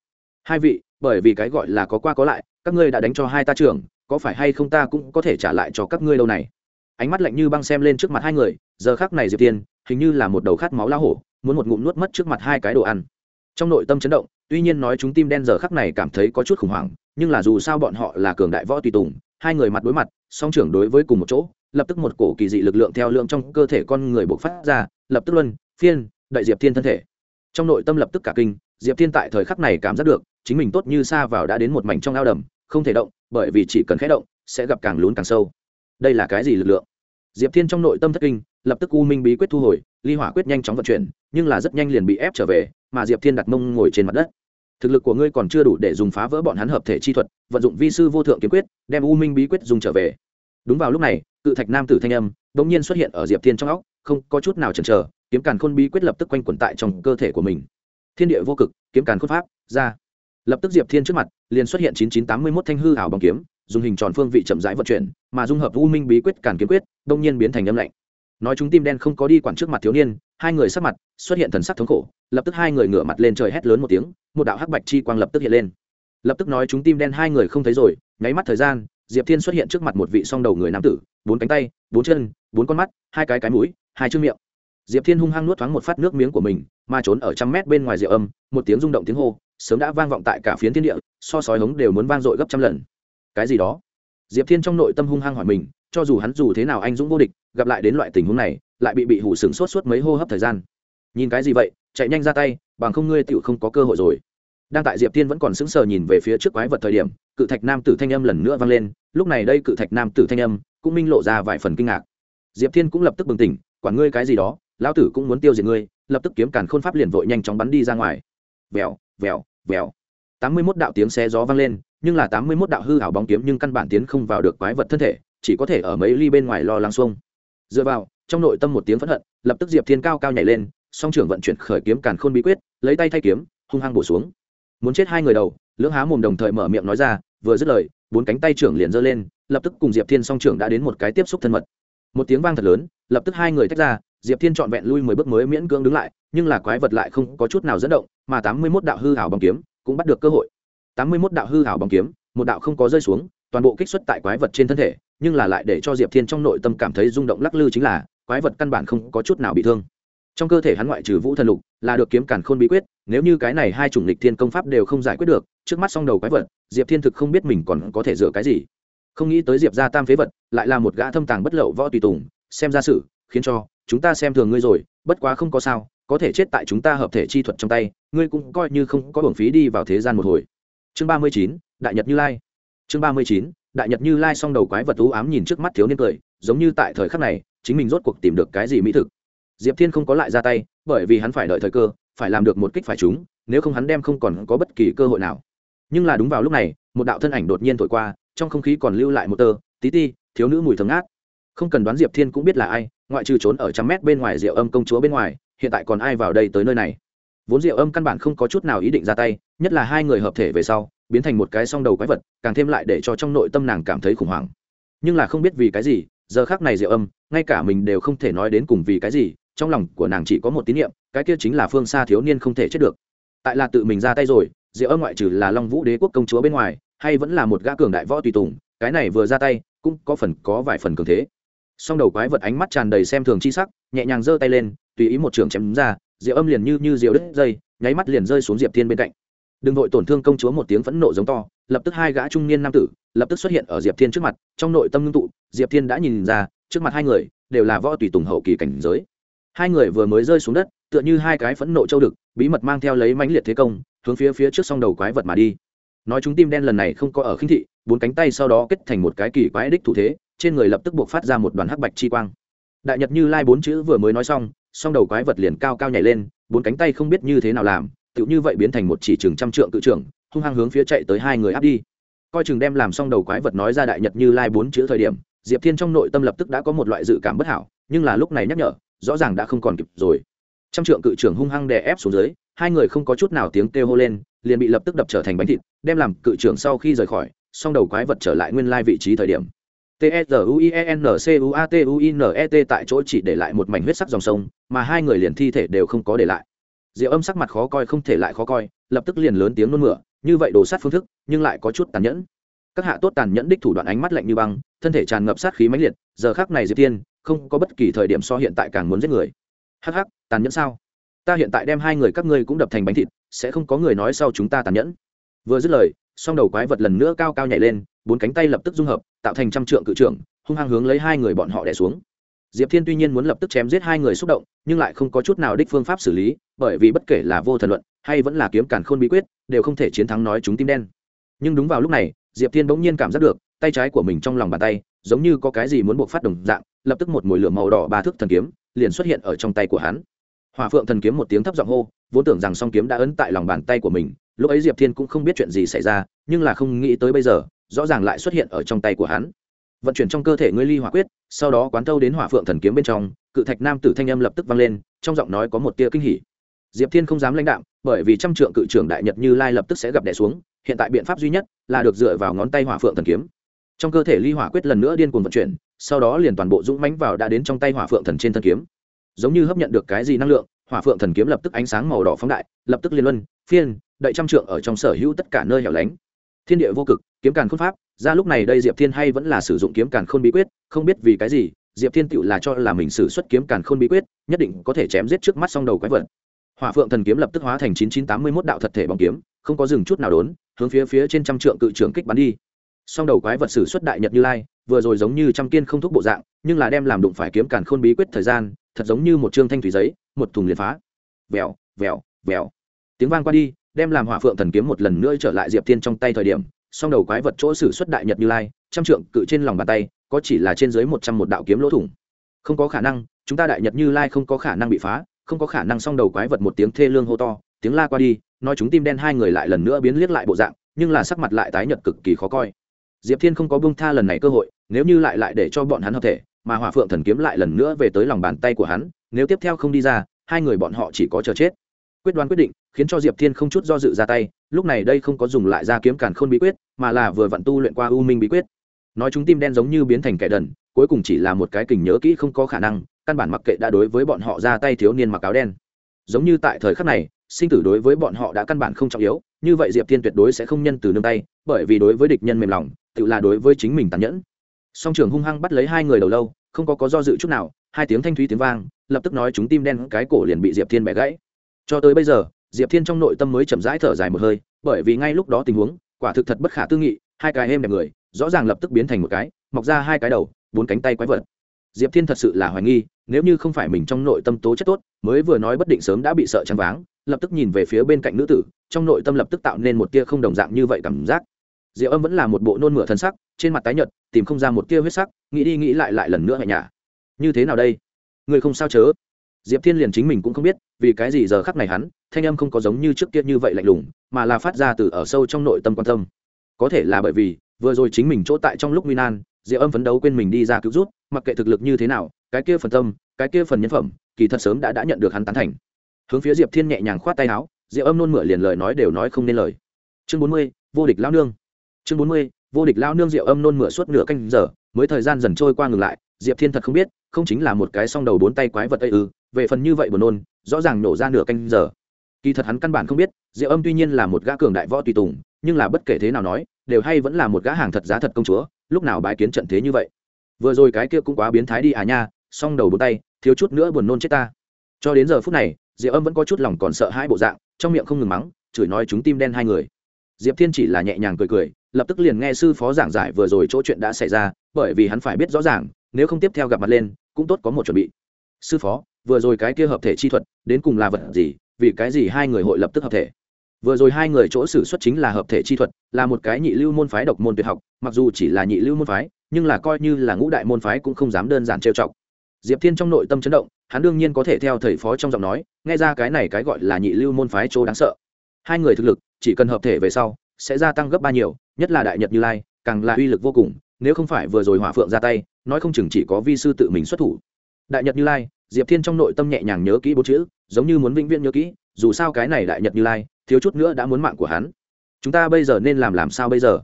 Hai vị, bởi vì cái gọi là có qua có lại, các ngươi đã đánh cho hai ta trưởng, có phải hay không ta cũng có thể trả lại cho các ngươi lâu này? Ánh mắt lạnh như băng xem lên trước mặt hai người, giờ khác này diệp tiên hình như là một đầu khát máu la hổ muốn một ngụm nuốt mất trước mặt hai cái đồ ăn. Trong nội tâm chấn động, tuy nhiên nói chúng tim đen giờ khắc này cảm thấy có chút khủng hoảng, nhưng là dù sao bọn họ là cường đại võ tùy tùng, hai người mặt đối mặt, song trưởng đối với cùng một chỗ, lập tức một cổ kỳ dị lực lượng theo lượng trong cơ thể con người bộc phát ra, lập tức luân, phiên, đại diệp thiên thân thể. Trong nội tâm lập tức cả kinh, diệp thiên tại thời khắc này cảm giác được, chính mình tốt như xa vào đã đến một mảnh trong ao đầm, không thể động, bởi vì chỉ cần khẽ động, sẽ gặp càng lún càng sâu. Đây là cái gì lực lượng? Diệp thiên trong nội tâm thất kinh, lập tức u minh bí quyết thu hồi ly hỏa quyết nhanh chóng vận chuyển, nhưng là rất nhanh liền bị ép trở về, mà diệp thiên đặt mông ngồi trên mặt đất. Thực lực của ngươi còn chưa đủ để dùng phá vỡ bọn hắn hợp thể chi thuật, vận dụng vi sư vô thượng kiếm quyết, đem u minh bí quyết dùng trở về. Đúng vào lúc này, cự thạch nam tử thanh âm đ ỗ n g nhiên xuất hiện ở diệp thiên trong óc, không có chút nào chần chờ, kiếm càn khôn bí quyết lập tức quanh quẩn tại trong cơ thể của mình. Thiên địa vô cực, kiếm càn khôn pháp, ra. Lập tức diệp thiên trước mặt, liền xuất hiện chín chín tám mươi mốt thanh hư ảo bằng kiếm, dùng hình tròn phương vị chậm rãi vận chuyển, mà dung hợp u minh bí quyết càn kiếm quyết đông nhiên biến thành âm lạnh nói chúng tim đen không có đi quản trước mặt thiếu niên, hai người sắc mặt xuất hiện thần sắc thống khổ, lập tức hai người ngửa mặt lên trời hét lớn một tiếng, một đạo hắc bạch chi quang lập tức hiện lên. Lập tức nói chúng tim đen hai người không thấy rồi, nháy mắt thời gian, diệp thiên xuất hiện trước mặt một vị song đầu người nam tử, bốn cánh tay, bốn chân, bốn con mắt, hai cái cái mũi, hai chữ miệng. Diệp thiên hung hăng nuốt thoáng một phát nước miếng của mình, mà trốn ở trăm mét bên ngoài rượu âm, một tiếng rung động tiếng hô, sớm đã vang vọng tại cả phiến thiên địa, so sói hống đều muốn vang dội gấp trăm lần. Cái gì đó? Diệp thiên trong nội tâm hung hăng hỏi mình cho dù hắn dù thế nào anh dũng vô địch, gặp lại đến loại tình huống này, lại bị bị hủ sừng sốt suốt mấy hô hấp thời gian. Nhìn cái gì vậy, chạy nhanh ra tay, bằng không ngươi tựu không có cơ hội rồi. Đang tại diệp tiên vẫn còn sững sờ nhìn về phía trước quái vật thời điểm, cự thạch nam tử thanh âm lần nữa vang lên, lúc này đây cự thạch nam tử thanh âm cũng minh lộ ra vài phần kinh ngạc. Diệp thiên cũng lập tức bừng tỉnh, quản ngươi cái gì đó, lão tử cũng muốn tiêu diệt ngươi, lập tức kiếm càn khôn pháp liền vội nhanh chóng bắn đi ra ngoài. Vèo vèo vèo. Tám mươi mốt đạo tiếng xe gió vang lên, nhưng là tám mươi mốt đạo hư hảo bóng kiếm nhưng căn bản tiến không vào được quái vật thân thể chỉ có thể ở mấy ly bên ngoài lo lắng xuông. Dựa vào, trong nội tâm một tiếng phẫn hận, lập tức diệp thiên cao cao nhảy lên, song trưởng vận chuyển khởi kiếm càn khôn bí quyết, lấy tay thay kiếm, hung hăng bổ xuống. Muốn chết hai người đầu, lưỡng há mồm đồng thời mở miệng nói ra, vừa dứt lời, bốn cánh tay trưởng liền giơ lên, lập tức cùng diệp thiên song trưởng đã đến một cái tiếp xúc thân mật. Một tiếng vang thật lớn, lập tức hai người tách ra, diệp thiên trọn vẹn lui mười bước mới miễn cưỡng đứng lại, nhưng là quái vật lại không có chút nào dẫn động, mà tám mươi mốt đạo hư hảo bằng kiếm cũng bắt được cơ hội. tám mươi mốt đạo hư hảo bằng kiếm, một đạo không có rơi xuống, toàn bộ kích xuất tại quái vật trên thân thể nhưng là lại để cho diệp thiên trong nội tâm cảm thấy rung động lắc lư chính là, quái vật căn bản không có chút nào bị thương. Trong cơ thể hắn ngoại trừ vũ thần lục, là được kiếm cản khôn bí quyết, nếu như cái này hai chủng lịch thiên công pháp đều không giải quyết được, trước mắt song đầu quái vật, diệp thiên thực không biết mình còn có thể dựa cái gì. Không nghĩ tới diệp ra tam phế vật, lại là một gã thâm tàng bất lậu võ tùy tùng, xem ra sự, khiến cho, chúng ta xem thường ngươi rồi, bất quá không có sao, có thể chết tại chúng ta hợp thể chi thuật trong tay, ngươi cũng coi như không có hưởng phí đi vào thế gian một hồi. Chương ba mươi chín, đại nhật như lai. Chương ba mươi chín đại nhật như lai xong đầu quái vật u ám nhìn trước mắt thiếu niên cười, giống như tại thời khắc này, chính mình rốt cuộc tìm được cái gì mỹ thực. Diệp thiên không có lại ra tay, bởi vì hắn phải đợi thời cơ, phải làm được một kích phải chúng nếu không hắn đem không còn có bất kỳ cơ hội nào. Nhưng là đúng vào lúc này, một đạo thân ảnh đột nhiên thổi qua, trong không khí còn lưu lại một tơ, tí ti, thiếu nữ mùi thơm ngát. Không cần đoán diệp thiên cũng biết là ai, ngoại trừ trốn ở trăm mét bên ngoài rượu âm công chúa bên ngoài, hiện tại còn ai vào đây tới nơi này. Vốn rượu âm căn bản không có chút nào ý định ra tay, nhất là hai người hợp thể về sau biến thành một cái song đầu quái vật, càng thêm lại để cho trong nội tâm nàng cảm thấy khủng hoảng. Nhưng là không biết vì cái gì, giờ khác này diệu âm, ngay cả mình đều không thể nói đến cùng vì cái gì, trong lòng của nàng chỉ có một tín niệm, cái kia chính là phương xa thiếu niên không thể chết được. Tại là tự mình ra tay rồi, diệu âm ngoại trừ là long vũ đế quốc công chúa bên ngoài, hay vẫn là một gã cường đại võ tùy tùng, cái này vừa ra tay, cũng có phần có vài phần cường thế. Song đầu quái vật ánh mắt tràn đầy xem thường chi sắc, nhẹ nhàng giơ tay lên, tùy ý một trường chém ra, diệu âm liền như như diệu đứt dây, nháy mắt liền rơi xuống diệp thiên bên cạnh đừng vội tổn thương công chúa một tiếng phẫn nộ giống to, lập tức hai gã trung niên nam tử, lập tức xuất hiện ở diệp thiên trước mặt, trong nội tâm ngưng tụ, diệp thiên đã nhìn ra, trước mặt hai người, đều là võ tùy tùng hậu kỳ cảnh giới. Hai người vừa mới rơi xuống đất, tựa như hai cái phẫn nộ châu đực, bí mật mang theo lấy mãnh liệt thế công, hướng phía phía trước song đầu quái vật mà đi. Nói chúng tim đen lần này không có ở khinh thị, bốn cánh tay sau đó kết thành một cái kỳ quái đích thủ thế, trên người lập tức buộc phát ra một đoàn hắc bạch chi quang. Đại nhật như lai bốn chữ vừa mới nói xong, song đầu quái vật liền cao cao nhảy lên, bốn cánh tay không biết như thế nào làm tựu như vậy biến thành một chỉ chừng trăm trượng cự trưởng, hung hăng hướng phía chạy tới hai người áp đi. Coi chừng đem làm xong đầu quái vật nói ra đại nhật như lai bốn chữ thời điểm, diệp thiên trong nội tâm lập tức đã có một loại dự cảm bất hảo, nhưng là lúc này nhắc nhở, rõ ràng đã không còn kịp rồi. Trăm trượng cự trưởng hung hăng đè ép xuống dưới, hai người không có chút nào tiếng kêu hô lên, liền bị lập tức đập trở thành bánh thịt, đem làm cự trưởng sau khi rời khỏi song đầu quái vật trở lại nguyên lai vị trí thời điểm. T e z u i e n c u a t u i n e t tại chỗ chỉ để lại một mảnh huyết sắc dòng sông, mà hai người liền thi thể đều không có để lại diệu âm sắc mặt khó coi không thể lại khó coi, lập tức liền lớn tiếng nôn mửa, như vậy đồ sát phương thức, nhưng lại có chút tàn nhẫn. Các hạ tốt tàn nhẫn đích thủ đoạn ánh mắt lạnh như băng, thân thể tràn ngập sát khí mãnh liệt, giờ khác này diệp tiên không có bất kỳ thời điểm so hiện tại càng muốn giết người. Hắc hắc, tàn nhẫn sao? Ta hiện tại đem hai người các ngươi cũng đập thành bánh thịt, sẽ không có người nói sau chúng ta tàn nhẫn. Vừa dứt lời, song đầu quái vật lần nữa cao cao nhảy lên, bốn cánh tay lập tức dung hợp, tạo thành trăm trượng cự trưởng, hung hăng hướng lấy hai người bọn họ đẻ xuống diệp thiên tuy nhiên muốn lập tức chém giết hai người xúc động, nhưng lại không có chút nào đích phương pháp xử lý, bởi vì bất kể là vô thần luận, hay vẫn là kiếm càn khôn bí quyết, đều không thể chiến thắng nói chúng tim đen. Nhưng đúng vào lúc này, diệp thiên bỗng nhiên cảm giác được, tay trái của mình trong lòng bàn tay, giống như có cái gì muốn buộc phát đồng dạng, lập tức một mùi lửa màu đỏ ba thước thần kiếm, liền xuất hiện ở trong tay của hắn. Hòa phượng thần kiếm một tiếng thấp giọng hô, vốn tưởng rằng song kiếm đã ấn tại lòng bàn tay của mình, lúc ấy diệp thiên cũng không biết chuyện gì xảy ra, nhưng là không nghĩ tới bây giờ, rõ ràng lại xuất hiện ở trong tay của hắn vận chuyển trong cơ thể ngươi ly hỏa quyết, sau đó quán thâu đến hỏa phượng thần kiếm bên trong, cự thạch nam tử thanh âm lập tức vang lên, trong giọng nói có một tia kinh hỉ. Diệp thiên không dám lãnh đạm, bởi vì trăm trượng cự trưởng đại nhật như lai lập tức sẽ gặp đẻ xuống, hiện tại biện pháp duy nhất là được dựa vào ngón tay hỏa phượng thần kiếm. Trong cơ thể ly hỏa quyết lần nữa điên cuồng vận chuyển, sau đó liền toàn bộ dũng mánh vào đã đến trong tay hỏa phượng thần trên thân kiếm. Giống như hấp nhận được cái gì năng lượng, hỏa phượng thần kiếm lập tức ánh sáng màu đỏ phóng đại, lập tức liên luân, phiên đậy trăm trượng ở trong sở hữu tất cả nơi hẻo lánh. Thiên địa vô cực, kiếm càn khôn pháp ra lúc này đây diệp thiên hay vẫn là sử dụng kiếm càn khôn bí quyết, không biết vì cái gì, diệp thiên tựu là cho là mình sử xuất kiếm càn khôn bí quyết, nhất định có thể chém giết trước mắt xong đầu quái vật. Hỏa phượng thần kiếm lập tức hóa thành chín chín tám mươi mốt đạo thật thể bóng kiếm, không có dừng chút nào đốn, hướng phía phía trên trăm trượng cự trưởng kích bắn đi. Song đầu quái vật sử xuất đại nhật như lai, vừa rồi giống như trăm kiên không thúc bộ dạng, nhưng là đem làm đụng phải kiếm càn khôn bí quyết thời gian, thật giống như một trương thanh thủy giấy, một thùng liền phá. Vèo vèo vèo. Tiếng vang qua đi, đem làm hỏa phượng thần kiếm một lần nữa trở lại diệp thiên trong tay thời điểm song đầu quái vật chỗ sử xuất đại nhật như lai, trăm trượng cự trên lòng bàn tay, có chỉ là trên dưới một trăm một đạo kiếm lỗ thủng. Không có khả năng, chúng ta đại nhật như lai không có khả năng bị phá, không có khả năng song đầu quái vật một tiếng thê lương hô to, tiếng la qua đi, nói chúng tim đen hai người lại lần nữa biến liếc lại bộ dạng, nhưng là sắc mặt lại tái nhật cực kỳ khó coi. Diệp thiên không có bông tha lần này cơ hội, nếu như lại lại để cho bọn hắn hợp thể, mà hỏa phượng thần kiếm lại lần nữa về tới lòng bàn tay của hắn, nếu tiếp theo không đi ra, hai người bọn họ chỉ có chờ chết. Quyết đoán quyết định khiến cho diệp thiên không chút do dự ra tay, lúc này đây không có dùng lại ra kiếm càn khôn bí quyết, mà là vừa vặn tu luyện qua u minh bí quyết. Nói chúng tim đen giống như biến thành kẻ đần, cuối cùng chỉ là một cái kình nhớ kỹ không có khả năng, căn bản mặc kệ đã đối với bọn họ ra tay thiếu niên mặc áo đen. Giống như tại thời khắc này, sinh tử đối với bọn họ đã căn bản không trọng yếu, như vậy diệp thiên tuyệt đối sẽ không nhân từ nương tay, bởi vì đối với địch nhân mềm lòng, tự là đối với chính mình tàn nhẫn. Song trường hung hăng bắt lấy hai người đầu lâu, không có có do dự chút nào, hai tiếng thanh thúy tiếng vang, lập tức nói chúng tim đen cái cổ liền bị diệp thiên bẻ gãy. Cho tới bây giờ diệp thiên trong nội tâm mới chậm rãi thở dài một hơi, bởi vì ngay lúc đó tình huống, quả thực thật bất khả tư nghị, hai cái êm đẹp người, rõ ràng lập tức biến thành một cái, mọc ra hai cái đầu, bốn cánh tay quái vật. Diệp thiên thật sự là hoài nghi, nếu như không phải mình trong nội tâm tố chất tốt, mới vừa nói bất định sớm đã bị sợ chăn váng, lập tức nhìn về phía bên cạnh nữ tử, trong nội tâm lập tức tạo nên một tia không đồng dạng như vậy cảm giác. Diệu âm vẫn là một bộ nôn mửa thân sắc, trên mặt tái nhợt, tìm không ra một tia huyết sắc, nghĩ đi nghĩ lại lại lần nữa hẹn nhà như thế nào đây? Người không sao chớ diệp thiên liền chính mình cũng không biết, vì cái gì giờ khắc này hắn, thanh âm không có giống như trước kia như vậy lạnh lùng, mà là phát ra từ ở sâu trong nội tâm quan tâm. Có thể là bởi vì, vừa rồi chính mình chỗ tại trong lúc nguy nan, diệp âm phấn đấu quên mình đi ra cứu rút mặc kệ thực lực như thế nào, cái kia phần tâm, cái kia phần nhân phẩm, kỳ thật sớm đã đã nhận được hắn tán thành. Hướng phía diệp thiên nhẹ nhàng khoát tay áo, diệp âm nôn mửa liền lời nói đều nói không nên lời. Chương bốn mươi, vô địch lao nương. Chương bốn mươi, vô địch lao nương diệp âm nôn mửa suốt nửa canh giờ, mới thời gian dần trôi qua ngừng lại, diệp thiên thật không biết, không chính là một cái song đầu bốn tay quái vật tây ư về phần như vậy buồn nôn, rõ ràng nổ ra nửa canh giờ. Kỳ thật hắn căn bản không biết, diệp âm tuy nhiên là một gã cường đại võ tùy tùng, nhưng là bất kể thế nào nói, đều hay vẫn là một gã hàng thật giá thật công chúa, lúc nào bái kiến trận thế như vậy. Vừa rồi cái kia cũng quá biến thái đi à nha xong đầu bốn tay, thiếu chút nữa buồn nôn chết ta. Cho đến giờ phút này, diệp âm vẫn có chút lòng còn sợ hai bộ dạng, trong miệng không ngừng mắng, chửi nói chúng tim đen hai người. Diệp thiên chỉ là nhẹ nhàng cười cười, lập tức liền nghe sư phó giảng giải vừa rồi chỗ chuyện đã xảy ra, bởi vì hắn phải biết rõ ràng, nếu không tiếp theo gặp mặt lên, cũng tốt có một chuẩn bị sư phó, vừa rồi cái kia hợp thể chi thuật, đến cùng là vật gì, vì cái gì hai người hội lập tức hợp thể? Vừa rồi hai người chỗ xử xuất chính là hợp thể chi thuật, là một cái nhị lưu môn phái độc môn tuyệt học, mặc dù chỉ là nhị lưu môn phái, nhưng là coi như là ngũ đại môn phái cũng không dám đơn giản trêu chọc. Diệp thiên trong nội tâm chấn động, hắn đương nhiên có thể theo thầy phó trong giọng nói, nghe ra cái này cái gọi là nhị lưu môn phái chỗ đáng sợ. Hai người thực lực, chỉ cần hợp thể về sau, sẽ gia tăng gấp ba nhiều, nhất là đại nhật như lai, càng là uy lực vô cùng, nếu không phải vừa rồi hỏa phượng ra tay, nói không chừng chỉ có vi sư tự mình xuất thủ. Đại nhật như lai diệp thiên trong nội tâm nhẹ nhàng nhớ kỹ bốn chữ, giống như muốn vĩnh viễn nhớ kỹ, dù sao cái này đại nhật như lai, thiếu chút nữa đã muốn mạng của hắn. Chúng ta bây giờ nên làm làm sao bây giờ?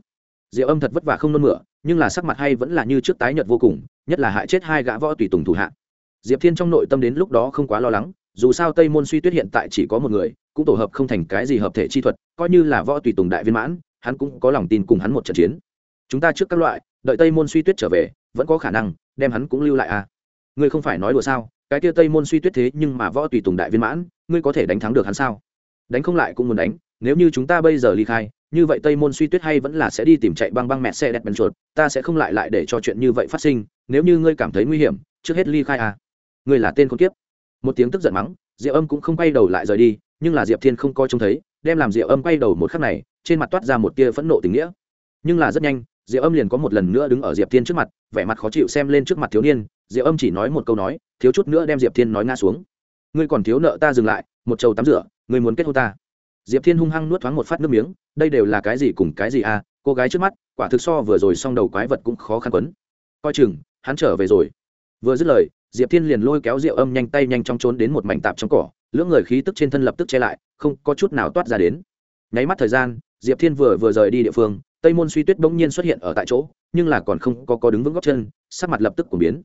Diệp âm thật vất vả không nôn mửa, nhưng là sắc mặt hay vẫn là như trước tái nhật vô cùng, nhất là hại chết hai gã võ tùy tùng thủ hạ. Diệp thiên trong nội tâm đến lúc đó không quá lo lắng, dù sao tây môn suy tuyết hiện tại chỉ có một người, cũng tổ hợp không thành cái gì hợp thể chi thuật, coi như là võ tùy tùng đại viên mãn, hắn cũng có lòng tin cùng hắn một trận chiến. Chúng ta trước các loại, đợi tây môn suy tuyết trở về, vẫn có khả năng, đem hắn cũng lưu lại à? Ngươi không phải nói đùa sao? Cái kia tây môn suy tuyết thế nhưng mà võ tùy tùng đại viên mãn, ngươi có thể đánh thắng được hắn sao? Đánh không lại cũng muốn đánh, nếu như chúng ta bây giờ ly khai, như vậy tây môn suy tuyết hay vẫn là sẽ đi tìm chạy băng băng mẹ xe đẹp bèn chuột, ta sẽ không lại lại để cho chuyện như vậy phát sinh, nếu như ngươi cảm thấy nguy hiểm, trước hết ly khai à. Ngươi là tên con kiếp. Một tiếng tức giận mắng diệu âm cũng không quay đầu lại rời đi, nhưng là diệp thiên không coi trông thấy, đem làm diệu âm quay đầu một khắc này, trên mặt toát ra một tia phẫn nộ tình nghĩa. Nhưng là rất nhanh diệu âm liền có một lần nữa đứng ở diệp thiên trước mặt, vẻ mặt khó chịu xem lên trước mặt thiếu niên diệu âm chỉ nói một câu nói thiếu chút nữa đem diệp thiên nói ngã xuống ngươi còn thiếu nợ ta dừng lại một trầu tắm rửa ngươi muốn kết hôn ta diệp thiên hung hăng nuốt thoáng một phát nước miếng đây đều là cái gì cùng cái gì à cô gái trước mắt quả thực so vừa rồi xong đầu quái vật cũng khó khăn quấn coi chừng hắn trở về rồi vừa dứt lời diệp thiên liền lôi kéo rượu âm nhanh tay nhanh trong trốn đến một mảnh tạp trong cỏ lưỡng người khí tức trên thân lập tức che lại không có chút nào toát ra đến nháy mắt thời gian diệp thiên vừa vừa rời đi địa phương tây môn suy tuyết bỗng nhiên xuất hiện ở tại chỗ nhưng là còn không có có đứng vững góc chân sắc mặt lập tức của biến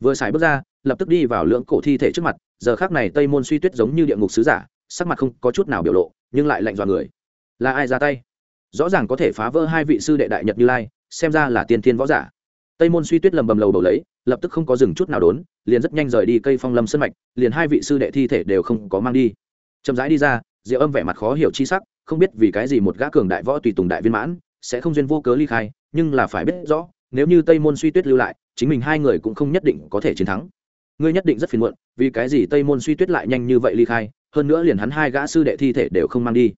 vừa xài bước ra lập tức đi vào lưỡng cổ thi thể trước mặt, giờ khác này tây môn suy tuyết giống như địa ngục sứ giả, sắc mặt không có chút nào biểu lộ, nhưng lại lạnh dọa người. Là ai ra tay? Rõ ràng có thể phá vỡ hai vị sư đệ đại nhật như lai, xem ra là tiên thiên võ giả. Tây môn suy tuyết lầm bầm lầu đầu lấy, lập tức không có dừng chút nào đốn, liền rất nhanh rời đi cây phong lâm sân mạch, liền hai vị sư đệ thi thể đều không có mang đi. Chậm rãi đi ra, diệu âm vẻ mặt khó hiểu chi sắc, không biết vì cái gì một gã cường đại võ tùy tùng đại viên mãn, sẽ không duyên vô cớ ly khai, nhưng là phải biết rõ, nếu như tây môn suy tuyết lưu lại, chính mình hai người cũng không nhất định có thể chiến thắng ngươi nhất định rất phiền muộn, vì cái gì tây môn suy tuyết lại nhanh như vậy ly khai, hơn nữa liền hắn hai gã sư đệ thi thể đều không mang đi.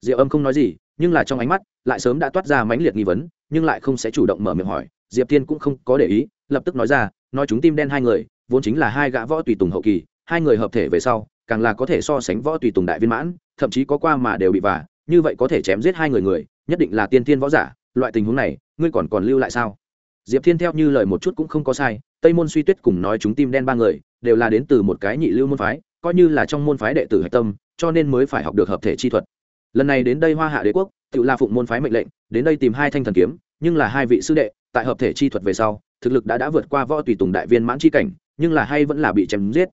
Diệu âm không nói gì, nhưng là trong ánh mắt lại sớm đã toát ra mãnh liệt nghi vấn, nhưng lại không sẽ chủ động mở miệng hỏi, diệp tiên cũng không có để ý, lập tức nói ra, nói chúng tim đen hai người, vốn chính là hai gã võ tùy tùng hậu kỳ, hai người hợp thể về sau, càng là có thể so sánh võ tùy tùng đại viên mãn, thậm chí có qua mà đều bị vả, như vậy có thể chém giết hai người người, nhất định là tiên tiên võ giả, loại tình huống này, ngươi còn còn lưu lại sao? Diệp thiên theo như lời một chút cũng không có sai tây môn suy tuyết cùng nói chúng tim đen ba người đều là đến từ một cái nhị lưu môn phái, coi như là trong môn phái đệ tử hạch tâm, cho nên mới phải học được hợp thể chi thuật. Lần này đến đây hoa hạ đế quốc, tự la phụng môn phái mệnh lệnh, đến đây tìm hai thanh thần kiếm, nhưng là hai vị sư đệ, tại hợp thể chi thuật về sau, thực lực đã đã vượt qua võ tùy tùng đại viên mãn chi cảnh, nhưng là hay vẫn là bị chém giết.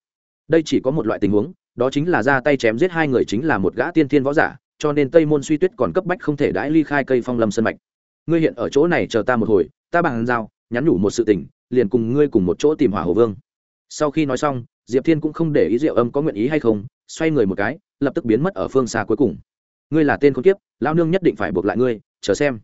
Đây chỉ có một loại tình huống, đó chính là ra tay chém giết hai người chính là một gã tiên thiên võ giả, cho nên tây môn suy tuyết còn cấp bách không thể đãi ly khai cây phong lâm sân mạch. Ngươi hiện ở chỗ này chờ ta một hồi, ta bằng dao nhắn nhủ một sự tình, liền cùng ngươi cùng một chỗ tìm hỏa hồ vương. Sau khi nói xong, diệp thiên cũng không để ý diệu âm có nguyện ý hay không, xoay người một cái, lập tức biến mất ở phương xa cuối cùng. Ngươi là tên con kiếp lao nương nhất định phải buộc lại ngươi, chờ xem.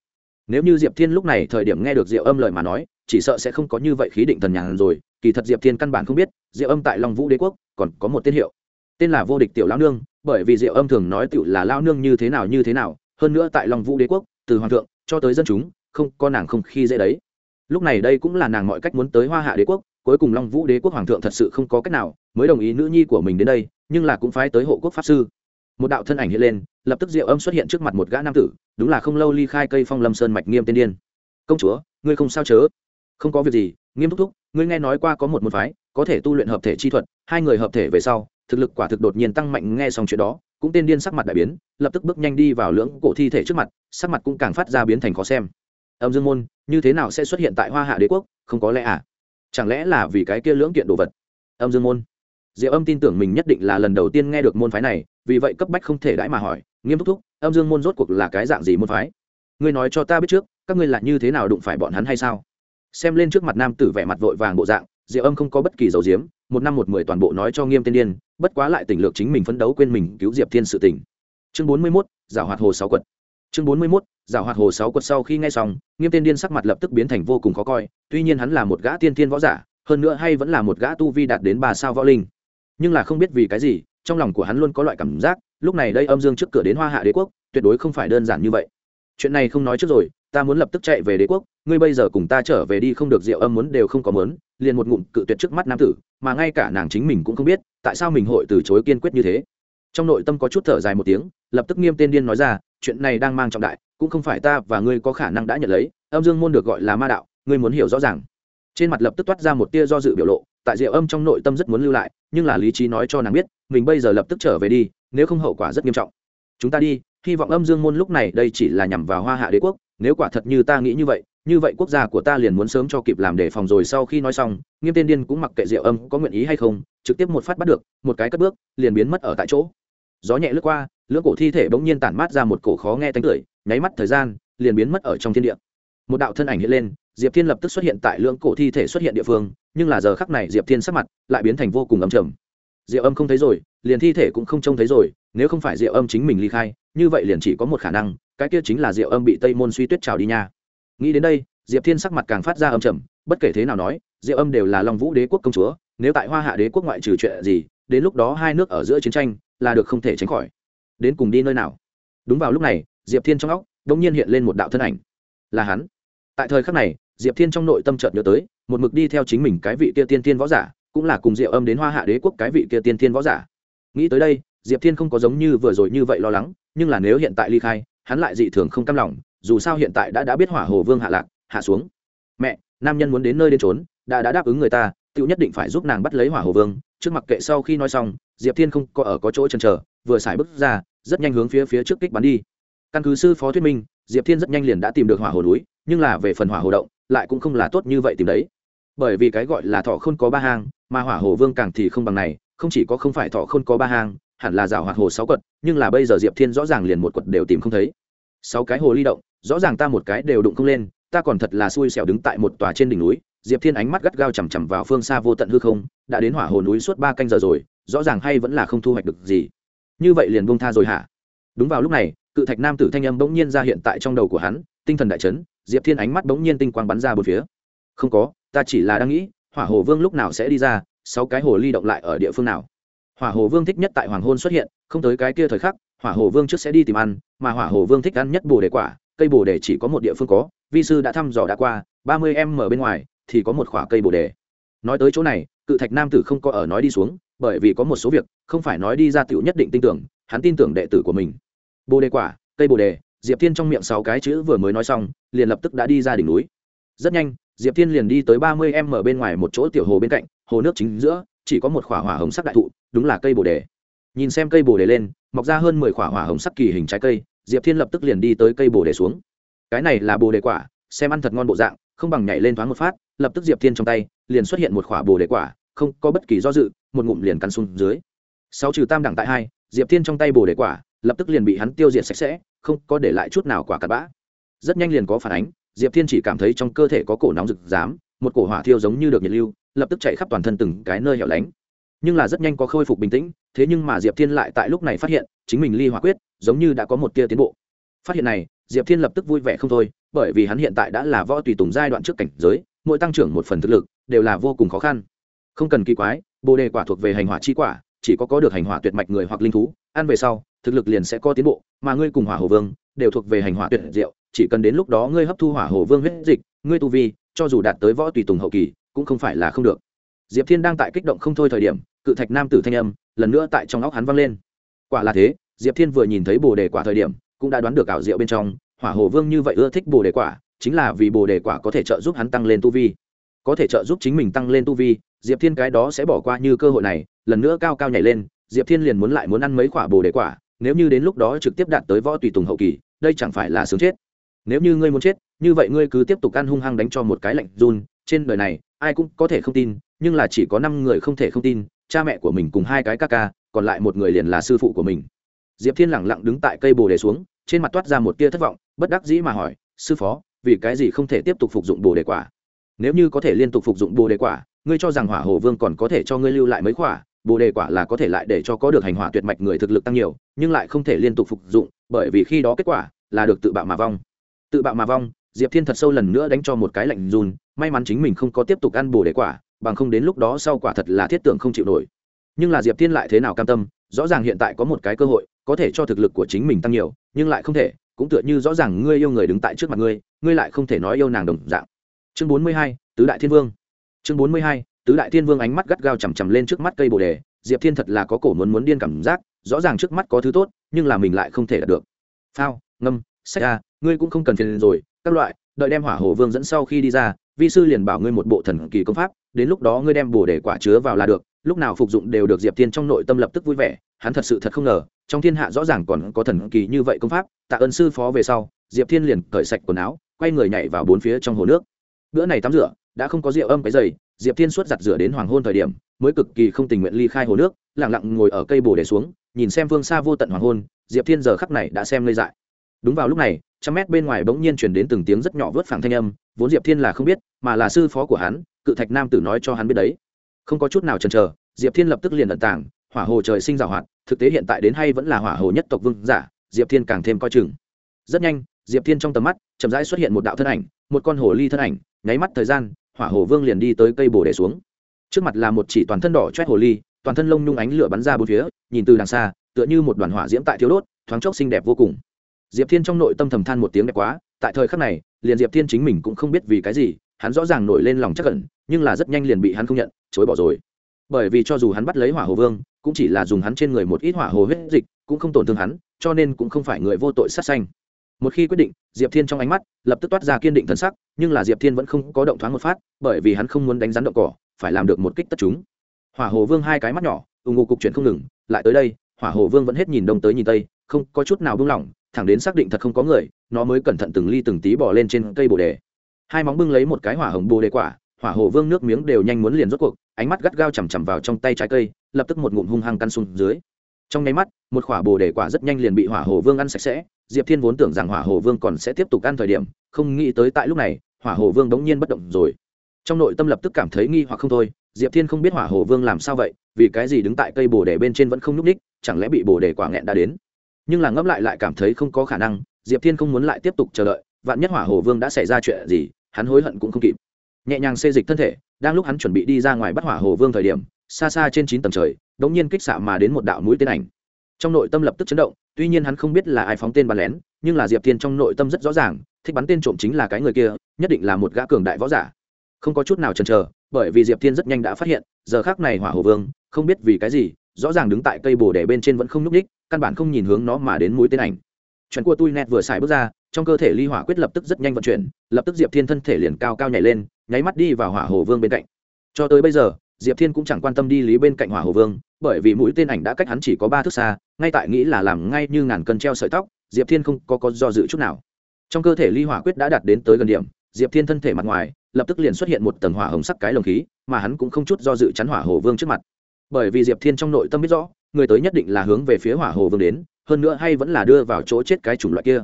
Nếu như diệp thiên lúc này thời điểm nghe được diệu âm lời mà nói, chỉ sợ sẽ không có như vậy khí định thần nhàn rồi, kỳ thật diệp thiên căn bản không biết, diệu âm tại long vũ đế quốc còn có một tên hiệu. Tên là vô địch tiểu lao nương, bởi vì diệu âm thường nói tiểu là lao nương như thế nào như thế nào, hơn nữa tại long vũ đế quốc, từ hoàng thượng cho tới dân chúng, không có nàng không khi dễ đấy lúc này đây cũng là nàng mọi cách muốn tới hoa hạ đế quốc, cuối cùng long vũ đế quốc hoàng thượng thật sự không có cách nào mới đồng ý nữ nhi của mình đến đây, nhưng là cũng phái tới hộ quốc pháp sư. Một đạo thân ảnh hiện lên, lập tức diệu âm xuất hiện trước mặt một gã nam tử, đúng là không lâu ly khai cây phong lâm sơn mạch nghiêm tiên điên. Công chúa, ngươi không sao chớ? Không có việc gì, nghiêm túc thúc, ngươi nghe nói qua có một môn phái, có thể tu luyện hợp thể chi thuật, hai người hợp thể về sau, thực lực quả thực đột nhiên tăng mạnh nghe xong chuyện đó, cũng tên điên sắc mặt đại biến, lập tức bước nhanh đi vào lưỡng cổ thi thể trước mặt, sắc mặt cũng càng phát ra biến thành khó xem âm dương môn, như thế nào sẽ xuất hiện tại hoa hạ đế quốc, không có lẽ à? Chẳng lẽ là vì cái kia lưỡng kiện đồ vật? Âm dương môn. Diệu âm tin tưởng mình nhất định là lần đầu tiên nghe được môn phái này, vì vậy cấp bách không thể đãi mà hỏi, nghiêm túc thúc, âm dương môn rốt cuộc là cái dạng gì môn phái? Ngươi nói cho ta biết trước, các ngươi là như thế nào đụng phải bọn hắn hay sao? Xem lên trước mặt nam tử vẻ mặt vội vàng bộ dạng diệu âm không có bất kỳ dấu diếm, một năm một mười toàn bộ nói cho nghiêm tiên điên, bất quá lại tỉnh lược chính mình phấn đấu quên mình cứu diệp thiên sự tỉnh chương bốn mươi mốt giảo hoạt hồ sáu quật chương bốn mươi mốt, giảo hoạt hồ sáu quật sau khi nghe xong, nghiêm tiên điên sắc mặt lập tức biến thành vô cùng khó coi, tuy nhiên hắn là một gã tiên thiên võ giả, hơn nữa hay vẫn là một gã tu vi đạt đến ba sao võ linh. Nhưng là không biết vì cái gì, trong lòng của hắn luôn có loại cảm giác, lúc này đây âm dương trước cửa đến hoa hạ đế quốc, tuyệt đối không phải đơn giản như vậy. Chuyện này không nói trước rồi, ta muốn lập tức chạy về đế quốc, ngươi bây giờ cùng ta trở về đi không được rượu âm muốn đều không có mớn liền một ngụm cự tuyệt trước mắt nam tử, mà ngay cả nàng chính mình cũng không biết, tại sao mình hội từ chối kiên quyết như thế. Trong nội tâm có chút thở dài một tiếng, lập tức nghiêm tên điên nói ra chuyện này đang mang trọng đại, cũng không phải ta và ngươi có khả năng đã nhận lấy, âm dương môn được gọi là ma đạo, ngươi muốn hiểu rõ ràng. Trên mặt lập tức toát ra một tia do dự biểu lộ, tại diệu âm trong nội tâm rất muốn lưu lại, nhưng là lý trí nói cho nàng biết, mình bây giờ lập tức trở về đi, nếu không hậu quả rất nghiêm trọng. Chúng ta đi, hy vọng âm dương môn lúc này đây chỉ là nhằm vào hoa hạ đế quốc, nếu quả thật như ta nghĩ như vậy như vậy quốc gia của ta liền muốn sớm cho kịp làm đề phòng rồi sau khi nói xong, nghiêm tên điên cũng mặc kệ diệu âm có nguyện ý hay không, trực tiếp một phát bắt được, một cái cất bước, liền biến mất ở tại chỗ gió nhẹ lướt qua, lưỡng cổ thi thể bỗng nhiên tản mát ra một cổ khó nghe tánh cười nháy mắt thời gian, liền biến mất ở trong thiên địa. Một đạo thân ảnh hiện lên, diệp thiên lập tức xuất hiện tại lưỡng cổ thi thể xuất hiện địa phương, nhưng là giờ khắc này diệp thiên sắc mặt lại biến thành vô cùng ấm trầm. Diệu âm không thấy rồi, liền thi thể cũng không trông thấy rồi, nếu không phải diệu âm chính mình ly khai, như vậy liền chỉ có một khả năng, cái kia chính là diệu âm bị tây môn suy tuyết trào đi nha. Nghĩ đến đây, diệp thiên sắc mặt càng phát ra âm trầm, bất kể thế nào nói, diệu âm đều là long vũ đế quốc công chúa, nếu tại hoa hạ đế quốc ngoại trừ chuyện gì, đến lúc đó hai nước ở giữa chiến tranh là được không thể tránh khỏi. Đến cùng đi nơi nào? Đúng vào lúc này, diệp thiên trong óc đ ỗ n g nhiên hiện lên một đạo thân ảnh. Là hắn. Tại thời khắc này, diệp thiên trong nội tâm chợt nhớ tới, một mực đi theo chính mình cái vị kia tiên tiên võ giả, cũng là cùng diệu âm đến hoa hạ đế quốc cái vị kia tiên tiên võ giả. Nghĩ tới đây, diệp thiên không có giống như vừa rồi như vậy lo lắng, nhưng là nếu hiện tại ly khai, hắn lại dị thường không cam lòng, dù sao hiện tại đã đã biết hỏa hồ vương hạ lạc, hạ xuống. Mẹ, nam nhân muốn đến nơi đến trốn đã đã đáp ứng người ta tự nhất định phải giúp nàng bắt lấy hỏa hồ vương trước mặt kệ sau khi nói xong, diệp thiên không có ở có chỗ chần chờ, vừa xài bước ra, rất nhanh hướng phía phía trước kích bắn đi. Căn cứ sư phó thuyết minh, diệp thiên rất nhanh liền đã tìm được hỏa hồ núi, nhưng là về phần hỏa hồ động, lại cũng không là tốt như vậy tìm đấy. Bởi vì cái gọi là thọ không có ba hang, mà hỏa hồ vương càng thì không bằng này, không chỉ có không phải thọ không có ba hang, hẳn là rào hoạt hồ sáu quật, nhưng là bây giờ diệp thiên rõ ràng liền một quật đều tìm không thấy. Sáu cái hồ ly động, rõ ràng ta một cái đều đụng không lên, ta còn thật là xui xẻo đứng tại một tòa trên đỉnh núi diệp thiên ánh mắt gắt gao chằm chằm vào phương xa vô tận hư không, đã đến hỏa hồ núi suốt ba canh giờ rồi, rõ ràng hay vẫn là không thu hoạch được gì. Như vậy liền buông tha rồi hả? Đúng vào lúc này, cự thạch nam tử thanh âm bỗng nhiên ra hiện tại trong đầu của hắn, tinh thần đại chấn, diệp thiên ánh mắt bỗng nhiên tinh quang bắn ra bốn phía. Không có, ta chỉ là đang nghĩ, hỏa hồ vương lúc nào sẽ đi ra, sáu cái hồ ly động lại ở địa phương nào? Hỏa hồ vương thích nhất tại hoàng hôn xuất hiện, không tới cái kia thời khắc, hỏa hồ vương trước sẽ đi tìm ăn, mà hỏa hồ vương thích ăn nhất bồ đề quả, cây bồ đề chỉ có một địa phương có, vi sư đã thăm dò đã qua, ba mươi em ở bên ngoài thì có một khoả cây bồ đề. Nói tới chỗ này, cự thạch nam tử không có ở nói đi xuống, bởi vì có một số việc, không phải nói đi ra tiểu nhất định tin tưởng, hắn tin tưởng đệ tử của mình. Bồ đề quả, cây bồ đề, diệp thiên trong miệng sáu cái chữ vừa mới nói xong, liền lập tức đã đi ra đỉnh núi. Rất nhanh, diệp thiên liền đi tới ba mươi em ở bên ngoài một chỗ tiểu hồ bên cạnh, hồ nước chính giữa, chỉ có một khỏa hỏa hồng sắc đại thụ, đúng là cây bồ đề. Nhìn xem cây bồ đề lên, mọc ra hơn mười khỏa hỏa hồng sắc kỳ hình trái cây, diệp thiên lập tức liền đi tới cây bồ đề xuống. Cái này là bồ đề quả, xem ăn thật ngon bộ dạng, không bằng nhảy lên thoáng một phát lập tức diệp thiên trong tay liền xuất hiện một khỏa bồ đề quả, không có bất kỳ do dự, một ngụm liền cắn xuống dưới. Sáu trừ tam đẳng tại hai, diệp thiên trong tay bồ đề quả lập tức liền bị hắn tiêu diệt sạch sẽ, không có để lại chút nào quả cặn bã. Rất nhanh liền có phản ánh, diệp thiên chỉ cảm thấy trong cơ thể có cổ nóng rực rám, một cổ hỏa thiêu giống như được nhiệt lưu, lập tức chạy khắp toàn thân từng cái nơi hẻo lánh. Nhưng là rất nhanh có khôi phục bình tĩnh, thế nhưng mà diệp thiên lại tại lúc này phát hiện, chính mình ly hỏa quyết giống như đã có một tia tiến bộ. Phát hiện này, diệp thiên lập tức vui vẻ không thôi, bởi vì hắn hiện tại đã là võ tùy tùng giai đoạn trước cảnh giới mỗi tăng trưởng một phần thực lực, đều là vô cùng khó khăn. Không cần kỳ quái, bồ đề quả thuộc về hành hỏa chi quả, chỉ có có được hành hỏa tuyệt mạch người hoặc linh thú, ăn về sau, thực lực liền sẽ có tiến bộ, mà ngươi cùng hỏa hồ vương đều thuộc về hành hỏa tuyệt diệu, chỉ cần đến lúc đó ngươi hấp thu hỏa hồ vương huyết dịch, ngươi tu vi, cho dù đạt tới võ tùy tùng hậu kỳ, cũng không phải là không được. Diệp thiên đang tại kích động không thôi thời điểm, cự thạch nam tử thanh âm, lần nữa tại trong óc hắn vang lên. Quả là thế, diệp thiên vừa nhìn thấy bồ đề quả thời điểm, cũng đã đoán được ảo diệu bên trong, hỏa hồ vương như vậy ưa thích bồ đề quả chính là vì bồ đề quả có thể trợ giúp hắn tăng lên tu vi. Có thể trợ giúp chính mình tăng lên tu vi, diệp thiên cái đó sẽ bỏ qua như cơ hội này, lần nữa cao cao nhảy lên, diệp thiên liền muốn lại muốn ăn mấy quả bồ đề quả, nếu như đến lúc đó trực tiếp đạt tới võ tùy tùng hậu kỳ, đây chẳng phải là sướng chết. Nếu như ngươi muốn chết, như vậy ngươi cứ tiếp tục ăn hung hăng đánh cho một cái lạnh run, trên đời này, ai cũng có thể không tin, nhưng là chỉ có năm người không thể không tin, cha mẹ của mình cùng hai cái ca ca, còn lại một người liền là sư phụ của mình. Diệp thiên lẳng lặng đứng tại cây bồ đề xuống, trên mặt toát ra một tia thất vọng, bất đắc dĩ mà hỏi, sư phó vì cái gì không thể tiếp tục phục dụng bồ đề quả? Nếu như có thể liên tục phục dụng bồ đề quả, ngươi cho rằng hỏa hồ vương còn có thể cho ngươi lưu lại mấy quả bồ đề quả là có thể lại để cho có được hành hỏa tuyệt mạch người thực lực tăng nhiều, nhưng lại không thể liên tục phục dụng, bởi vì khi đó kết quả là được tự bạo mà vong. Tự bạo mà vong, diệp thiên thật sâu lần nữa đánh cho một cái lạnh run, may mắn chính mình không có tiếp tục ăn bồ đề quả, bằng không đến lúc đó sau quả thật là thiết tưởng không chịu nổi. Nhưng là diệp thiên lại thế nào cam tâm? Rõ ràng hiện tại có một cái cơ hội, có thể cho thực lực của chính mình tăng nhiều, nhưng lại không thể cũng tựa như rõ ràng ngươi yêu người đứng tại trước mặt ngươi ngươi lại không thể nói yêu nàng đồng dạng. Chương bốn mươi hai, tứ đại thiên vương. Chương bốn mươi hai, tứ đại thiên vương ánh mắt gắt gao chằm chằm lên trước mắt cây bồ đề, diệp thiên thật là có cổ muốn muốn điên cảm giác, rõ ràng trước mắt có thứ tốt, nhưng là mình lại không thể đạt được. Phao, ngâm, sách a, ngươi cũng không cần phiền rồi, các loại, đợi đem hỏa hồ vương dẫn sau khi đi ra, vi sư liền bảo ngươi một bộ thần kỳ công pháp, đến lúc đó ngươi đem bồ đề quả chứa vào là được, lúc nào phục dụng đều được diệp thiên trong nội tâm lập tức vui vẻ, hắn thật sự thật không ngờ, trong thiên hạ rõ ràng còn có thần kỳ như vậy công pháp tạ ơn sư phó về sau, diệp thiên liền cởi sạch quần áo, quay người nhảy vào bốn phía trong hồ nước. Bữa này tắm rửa, đã không có rượu âm cái dày, diệp thiên suốt giặt rửa đến hoàng hôn thời điểm, mới cực kỳ không tình nguyện ly khai hồ nước lẳng lặng ngồi ở cây bồ đề xuống, nhìn xem phương xa vô tận hoàng hôn, diệp thiên giờ khắc này đã xem lây dại. Đúng vào lúc này, trăm mét bên ngoài bỗng nhiên chuyển đến từng tiếng rất nhỏ vớt phẳng thanh âm, vốn diệp thiên là không biết, mà là sư phó của hắn, cự thạch nam tử nói cho hắn biết đấy. Không có chút nào chần chờ, diệp thiên lập tức liền ẩn tàng, hỏa hồ trời sinh giảo hoạt, thực tế hiện tại đến hay vẫn là hỏa hồ nhất tộc vương giả diệp thiên càng thêm coi chừng. Rất nhanh, diệp thiên trong tầm mắt, chậm rãi xuất hiện một đạo thân ảnh, một con hồ ly thân ảnh, nháy mắt thời gian, hỏa hồ vương liền đi tới cây bồ để xuống. Trước mặt là một chỉ toàn thân đỏ chét hồ ly, toàn thân lông nhung ánh lửa bắn ra bốn phía, nhìn từ đằng xa, tựa như một đoàn hỏa diễm tại thiếu đốt, thoáng chốc xinh đẹp vô cùng. Diệp thiên trong nội tâm thầm than một tiếng đẹp quá, tại thời khắc này, liền diệp thiên chính mình cũng không biết vì cái gì, hắn rõ ràng nổi lên lòng chắc cẩn nhưng là rất nhanh liền bị hắn không nhận, chối bỏ rồi. Bởi vì cho dù hắn bắt lấy hỏa hồ vương, cũng chỉ là dùng hắn trên người một ít hỏa hồ huyết dịch, cũng không tổn thương hắn cho nên cũng không phải người vô tội sát sanh. Một khi quyết định, diệp thiên trong ánh mắt lập tức toát ra kiên định thần sắc, nhưng là diệp thiên vẫn không có động thoáng một phát, bởi vì hắn không muốn đánh rắn động cỏ, phải làm được một kích tất chúng. Hỏa hồ vương hai cái mắt nhỏ ủng ngụ cục chuyển không ngừng, lại tới đây, hỏa hồ vương vẫn hết nhìn đông tới nhìn tây, không có chút nào buông lỏng, thẳng đến xác định thật không có người, nó mới cẩn thận từng ly từng tí bỏ lên trên cây bồ đề. Hai móng bưng lấy một cái hỏa hồng bồ đề quả, hỏa hồ vương nước miếng đều nhanh muốn liền rốt cuộc, ánh mắt gắt gao chằm chằm vào trong tay trái cây, lập tức một ngụm hung hăng căn xuống dưới trong nháy mắt, một quả bồ đề quả rất nhanh liền bị hỏa hồ vương ăn sạch sẽ, diệp thiên vốn tưởng rằng hỏa hồ vương còn sẽ tiếp tục ăn thời điểm, không nghĩ tới tại lúc này, hỏa hồ vương bỗng nhiên bất động rồi. Trong nội tâm lập tức cảm thấy nghi hoặc không thôi, diệp thiên không biết hỏa hồ vương làm sao vậy, vì cái gì đứng tại cây bồ đề bên trên vẫn không nhúc ních chẳng lẽ bị bồ đề quả nghẹn đã đến? Nhưng là ngẫm lại lại cảm thấy không có khả năng, diệp thiên không muốn lại tiếp tục chờ đợi, vạn nhất hỏa hồ vương đã xảy ra chuyện gì, hắn hối hận cũng không kịp. Nhẹ nhàng xê dịch thân thể, đang lúc hắn chuẩn bị đi ra ngoài bắt hỏa hồ vương thời điểm, xa xa trên chín tầng trời đống nhiên kích xạ mà đến một đạo mũi tên ảnh. Trong nội tâm lập tức chấn động, tuy nhiên hắn không biết là ai phóng tên bắn lén, nhưng là diệp thiên trong nội tâm rất rõ ràng, thích bắn tên trộm chính là cái người kia, nhất định là một gã cường đại võ giả. Không có chút nào chần chờ, bởi vì diệp thiên rất nhanh đã phát hiện, giờ khác này hỏa hồ vương, không biết vì cái gì, rõ ràng đứng tại cây bồ đề bên trên vẫn không nhúc ních căn bản không nhìn hướng nó mà đến mũi tên ảnh. Chuẩn của tui net vừa xài bước ra, trong cơ thể ly hỏa quyết lập tức rất nhanh vận chuyển, lập tức diệp thiên thân thể liền cao cao nhảy lên, nháy mắt đi vào hỏa hồ vương bên cạnh. Cho tới bây giờ diệp thiên cũng chẳng quan tâm đi lý bên cạnh hỏa hồ vương, bởi vì mũi tên ảnh đã cách hắn chỉ có ba thước xa, ngay tại nghĩ là làm ngay như ngàn cân treo sợi tóc, diệp thiên không có có do dự chút nào. Trong cơ thể ly hỏa quyết đã đạt đến tới gần điểm, diệp thiên thân thể mặt ngoài, lập tức liền xuất hiện một tầng hỏa hồng sắc cái lồng khí, mà hắn cũng không chút do dự chắn hỏa hồ vương trước mặt. Bởi vì diệp thiên trong nội tâm biết rõ, người tới nhất định là hướng về phía hỏa hồ vương đến, hơn nữa hay vẫn là đưa vào chỗ chết cái chủng loại kia.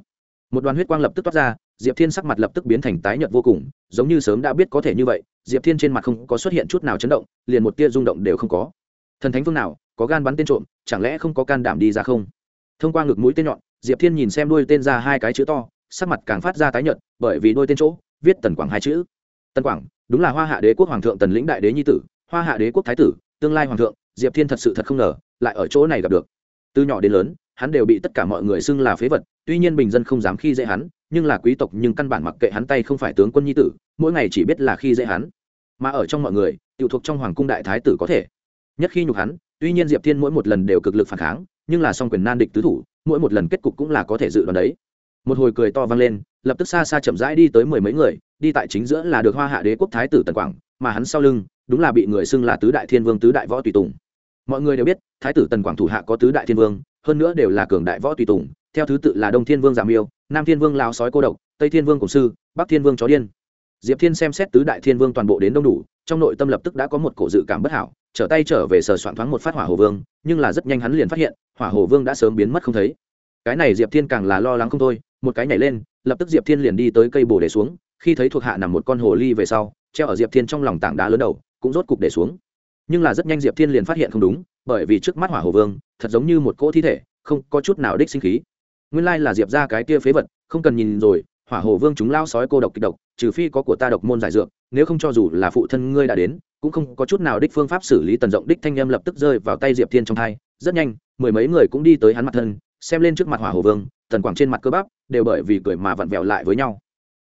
Một đoàn huyết quang lập tức toát ra diệp thiên sắc mặt lập tức biến thành tái nhợt vô cùng, giống như sớm đã biết có thể như vậy, diệp thiên trên mặt không có xuất hiện chút nào chấn động, liền một tia rung động đều không có. Thần thánh phương nào, có gan bắn tên trộm, chẳng lẽ không có can đảm đi ra không? Thông qua ngực mũi tên nhọn, diệp thiên nhìn xem đuôi tên ra hai cái chữ to, sắc mặt càng phát ra tái nhợt, bởi vì đuôi tên chỗ, viết tần quảng hai chữ. Tần quảng, đúng là hoa hạ đế quốc hoàng thượng tần lĩnh đại đế nhi tử, hoa hạ đế quốc thái tử, tương lai hoàng thượng, diệp thiên thật sự thật không ngờ, lại ở chỗ này gặp được. Từ nhỏ đến lớn, hắn đều bị tất cả mọi người xưng là phế vật, tuy nhiên bình dân không dám khi dễ hắn nhưng là quý tộc nhưng căn bản mặc kệ hắn tay không phải tướng quân nhi tử, mỗi ngày chỉ biết là khi dễ hắn. Mà ở trong mọi người tự thuộc trong hoàng cung đại thái tử có thể. Nhất khi nhục hắn, tuy nhiên diệp thiên mỗi một lần đều cực lực phản kháng, nhưng là song quyền nan địch tứ thủ, mỗi một lần kết cục cũng là có thể dự đoán đấy. Một hồi cười to vang lên, lập tức xa xa chậm rãi đi tới mười mấy người, đi tại chính giữa là được hoa hạ đế quốc thái tử tần quảng, mà hắn sau lưng, đúng là bị người xưng là tứ đại thiên vương, tứ đại võ tùy tùng. Mọi người đều biết, thái tử tần quảng thủ hạ có tứ đại thiên vương, hơn nữa đều là cường đại võ tùy tùng, theo thứ tự là đông thiên vương giảm yêu nam thiên vương lao sói cô độc, tây thiên vương cổ sư, bắc thiên vương chó điên. Diệp thiên xem xét tứ đại thiên vương toàn bộ đến đông đủ, trong nội tâm lập tức đã có một cổ dự cảm bất hảo, trở tay trở về sờ soạn thoáng một phát hỏa hồ vương, nhưng là rất nhanh hắn liền phát hiện, hỏa hồ vương đã sớm biến mất không thấy. Cái này diệp thiên càng là lo lắng không thôi, một cái nhảy lên, lập tức diệp thiên liền đi tới cây bồ để xuống, khi thấy thuộc hạ nằm một con hồ ly về sau, treo ở diệp thiên trong lòng tảng đá lớn đầu, cũng rốt cục để xuống. Nhưng là rất nhanh diệp thiên liền phát hiện không đúng, bởi vì trước mắt hỏa hồ vương, thật giống như một cỗ thi thể, không có chút nào đích sinh khí nguyên lai là diệp ra cái kia phế vật, không cần nhìn rồi, hỏa hồ vương chúng lao sói cô độc kịch độc, trừ phi có của ta độc môn giải dược, nếu không cho dù là phụ thân ngươi đã đến, cũng không có chút nào đích phương pháp xử lý tần rộng đích thanh em lập tức rơi vào tay diệp thiên trong thai rất nhanh, mười mấy người cũng đi tới hắn mặt thân, xem lên trước mặt hỏa hồ vương, tần quảng trên mặt cơ bắp, đều bởi vì cười mà vặn vẹo lại với nhau.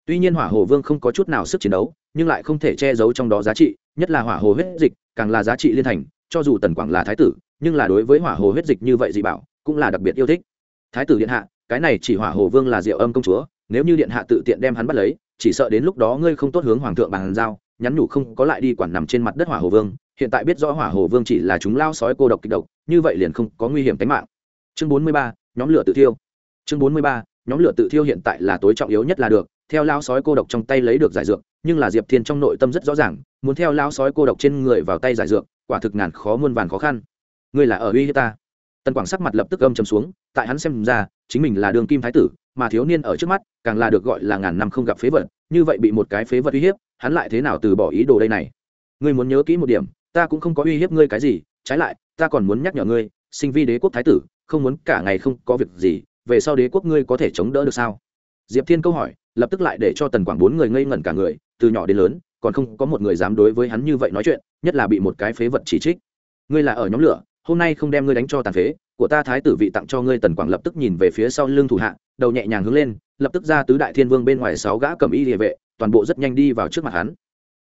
Tuy nhiên hỏa hồ vương không có chút nào sức chiến đấu, nhưng lại không thể che giấu trong đó giá trị, nhất là hỏa hồ huyết dịch, càng là giá trị liên thành, cho dù tần quảng là thái tử, nhưng là đối với hỏa hồ huyết dịch như vậy dị bảo, cũng là đặc biệt yêu thích. Thái tử điện hạ cái này chỉ hỏa hồ vương là diệu âm công chúa, nếu như điện hạ tự tiện đem hắn bắt lấy, chỉ sợ đến lúc đó ngươi không tốt hướng hoàng thượng bàn giao, nhắn nhủ không có lại đi quản nằm trên mặt đất hỏa hồ vương, hiện tại biết rõ hỏa hồ vương chỉ là chúng lao sói cô độc kịch độc, như vậy liền không có nguy hiểm tính mạng. Chương bốn mươi ba, nhóm lửa tự thiêu. Chương bốn mươi ba, nhóm lửa tự thiêu hiện tại là tối trọng yếu nhất là được, theo lao sói cô độc trong tay lấy được giải dược, nhưng là diệp thiên trong nội tâm rất rõ ràng, muốn theo lao sói cô độc trên người vào tay giải dược, quả thực ngàn khó muôn vàn khó khăn. Ngươi là ở uy hiếp ta. Tần quảng sắc mặt lập tức âm chầm xuống tại hắn xem ra, chính mình là đường kim thái tử, mà thiếu niên ở trước mắt, càng là được gọi là ngàn năm không gặp phế vật, như vậy bị một cái phế vật uy hiếp, hắn lại thế nào từ bỏ ý đồ đây này? Ngươi muốn nhớ kỹ một điểm, ta cũng không có uy hiếp ngươi cái gì, trái lại, ta còn muốn nhắc nhở ngươi, sinh vi đế quốc thái tử, không muốn cả ngày không có việc gì, về sau đế quốc ngươi có thể chống đỡ được sao? Diệp thiên câu hỏi, lập tức lại để cho tần quảng bốn người ngây ngẩn cả người, từ nhỏ đến lớn, còn không có một người dám đối với hắn như vậy nói chuyện, nhất là bị một cái phế vật chỉ trích. Ngươi là ở nhóm lửa, hôm nay không đem ngươi đánh cho tàn phế của ta thái tử vị tặng cho ngươi tần quảng lập tức nhìn về phía sau lưng thủ hạ, đầu nhẹ nhàng hướng lên, lập tức ra tứ đại thiên vương bên ngoài sáu gã cầm y địa vệ, toàn bộ rất nhanh đi vào trước mặt hắn.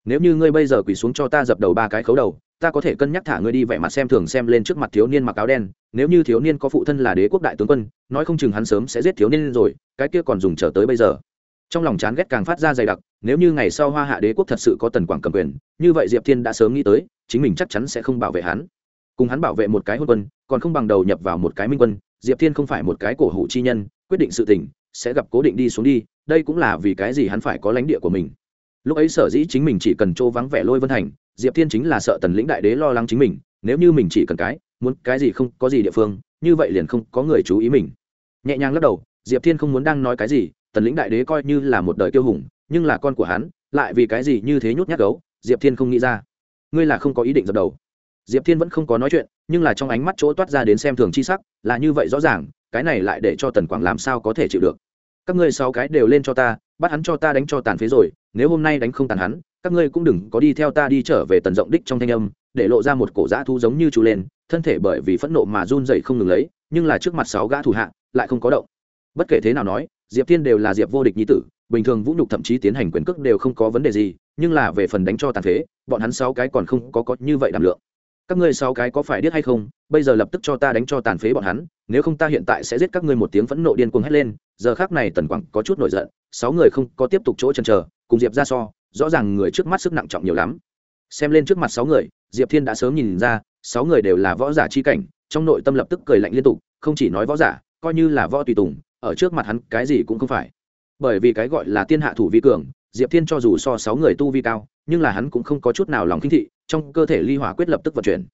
Nếu như ngươi bây giờ quỳ xuống cho ta dập đầu ba cái khấu đầu, ta có thể cân nhắc thả ngươi đi vẻ mặt xem thường xem lên trước mặt thiếu niên mặc áo đen, nếu như thiếu niên có phụ thân là đế quốc đại tướng quân, nói không chừng hắn sớm sẽ giết thiếu niên rồi, cái kia còn dùng chờ tới bây giờ. Trong lòng chán ghét càng phát ra dày đặc, nếu như ngày sau hoa hạ đế quốc thật sự có tần quảng cầm quyền, như vậy diệp thiên đã sớm nghĩ tới, chính mình chắc chắn sẽ không bảo vệ hắn cùng hắn bảo vệ một cái hôn quân, còn không bằng đầu nhập vào một cái minh quân, diệp thiên không phải một cái cổ hủ chi nhân, quyết định sự tình, sẽ gặp cố định đi xuống đi, đây cũng là vì cái gì hắn phải có lãnh địa của mình. Lúc ấy sở dĩ chính mình chỉ cần chỗ vắng vẻ lôi vân thành, diệp thiên chính là sợ tần lĩnh đại đế lo lắng chính mình, nếu như mình chỉ cần cái, muốn cái gì không có gì địa phương, như vậy liền không có người chú ý mình. Nhẹ nhàng lắc đầu, diệp thiên không muốn đang nói cái gì, tần lĩnh đại đế coi như là một đời tiêu hùng, nhưng là con của hắn, lại vì cái gì như thế nhút nhát gấu, diệp thiên không nghĩ ra. Ngươi là không có ý định dập đầu diệp thiên vẫn không có nói chuyện, nhưng là trong ánh mắt chỗ toát ra đến xem thường chi sắc, là như vậy rõ ràng, cái này lại để cho tần quảng làm sao có thể chịu được. Các ngươi sáu cái đều lên cho ta, bắt hắn cho ta đánh cho tàn phế rồi, nếu hôm nay đánh không tàn hắn, các ngươi cũng đừng có đi theo ta đi trở về tần rộng đích trong thanh âm, để lộ ra một cổ dã thu giống như chú lên, thân thể bởi vì phẫn nộ mà run dậy không ngừng lấy, nhưng là trước mặt sáu gã thủ hạ, lại không có động. Bất kể thế nào nói, diệp thiên đều là diệp vô địch nhi tử, bình thường vũ nhục thậm chí tiến hành quyền cước đều không có vấn đề gì, nhưng là về phần đánh cho tàn phế, bọn hắn sáu cái còn không có có như vậy đảm lượng các ngươi sáu cái có phải điếc hay không, bây giờ lập tức cho ta đánh cho tàn phế bọn hắn, nếu không ta hiện tại sẽ giết các ngươi một tiếng phẫn nộ điên cuồng hét lên, giờ khác này tần quảng có chút nổi giận, sáu người không có tiếp tục chỗ chần chờ, cùng diệp ra so, rõ ràng người trước mắt sức nặng trọng nhiều lắm. Xem lên trước mặt sáu người, diệp thiên đã sớm nhìn ra, sáu người đều là võ giả chi cảnh, trong nội tâm lập tức cười lạnh liên tục, không chỉ nói võ giả, coi như là võ tùy tùng, ở trước mặt hắn cái gì cũng không phải. Bởi vì cái gọi là tiên hạ thủ vi cường, diệp thiên cho dù so sáu người tu vi cao, nhưng là hắn cũng không có chút nào lòng khinh thị trong cơ thể ly hỏa quyết lập tức vận chuyển.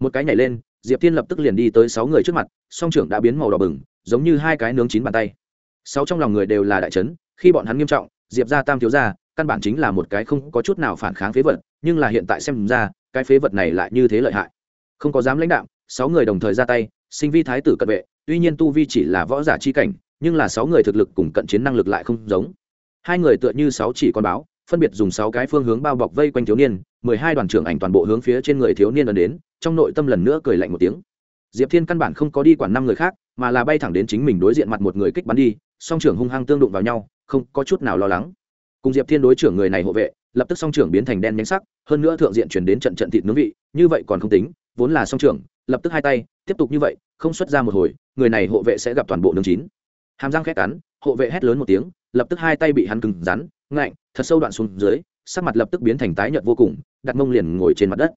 Một cái nhảy lên, diệp thiên lập tức liền đi tới sáu người trước mặt, song trưởng đã biến màu đỏ bừng, giống như hai cái nướng chín bàn tay. Sáu trong lòng người đều là đại trấn khi bọn hắn nghiêm trọng, diệp ra tam thiếu ra căn bản chính là một cái không có chút nào phản kháng phế vật, nhưng là hiện tại xem ra, cái phế vật này lại như thế lợi hại. Không có dám lãnh đạo sáu người đồng thời ra tay, sinh vi thái tử cận vệ, tuy nhiên tu vi chỉ là võ giả chi cảnh, nhưng là sáu người thực lực cùng cận chiến năng lực lại không giống. Hai người tựa như sáu chỉ con báo phân biệt dùng sáu cái phương hướng bao bọc vây quanh thiếu niên, mười hai đoàn trưởng ảnh toàn bộ hướng phía trên người thiếu niên ấn đến, trong nội tâm lần nữa cười lạnh một tiếng. Diệp thiên căn bản không có đi quản năm người khác, mà là bay thẳng đến chính mình đối diện mặt một người kích bắn đi, song trưởng hung hăng tương đụng vào nhau, không có chút nào lo lắng. Cùng diệp thiên đối trưởng người này hộ vệ, lập tức song trưởng biến thành đen nhánh sắc, hơn nữa thượng diện chuyển đến trận trận thịt nướng vị, như vậy còn không tính, vốn là song trưởng, lập tức hai tay, tiếp tục như vậy, không xuất ra một hồi, người này hộ vệ sẽ gặp toàn bộ nướng chín. Hàm răng khét cắn, hộ vệ hét lớn một tiếng, lập tức hai tay bị hắn cứng rắn ngạnh, thật sâu đoạn xuống dưới, sắc mặt lập tức biến thành tái nhợt vô cùng, đặt mông liền ngồi trên mặt đất.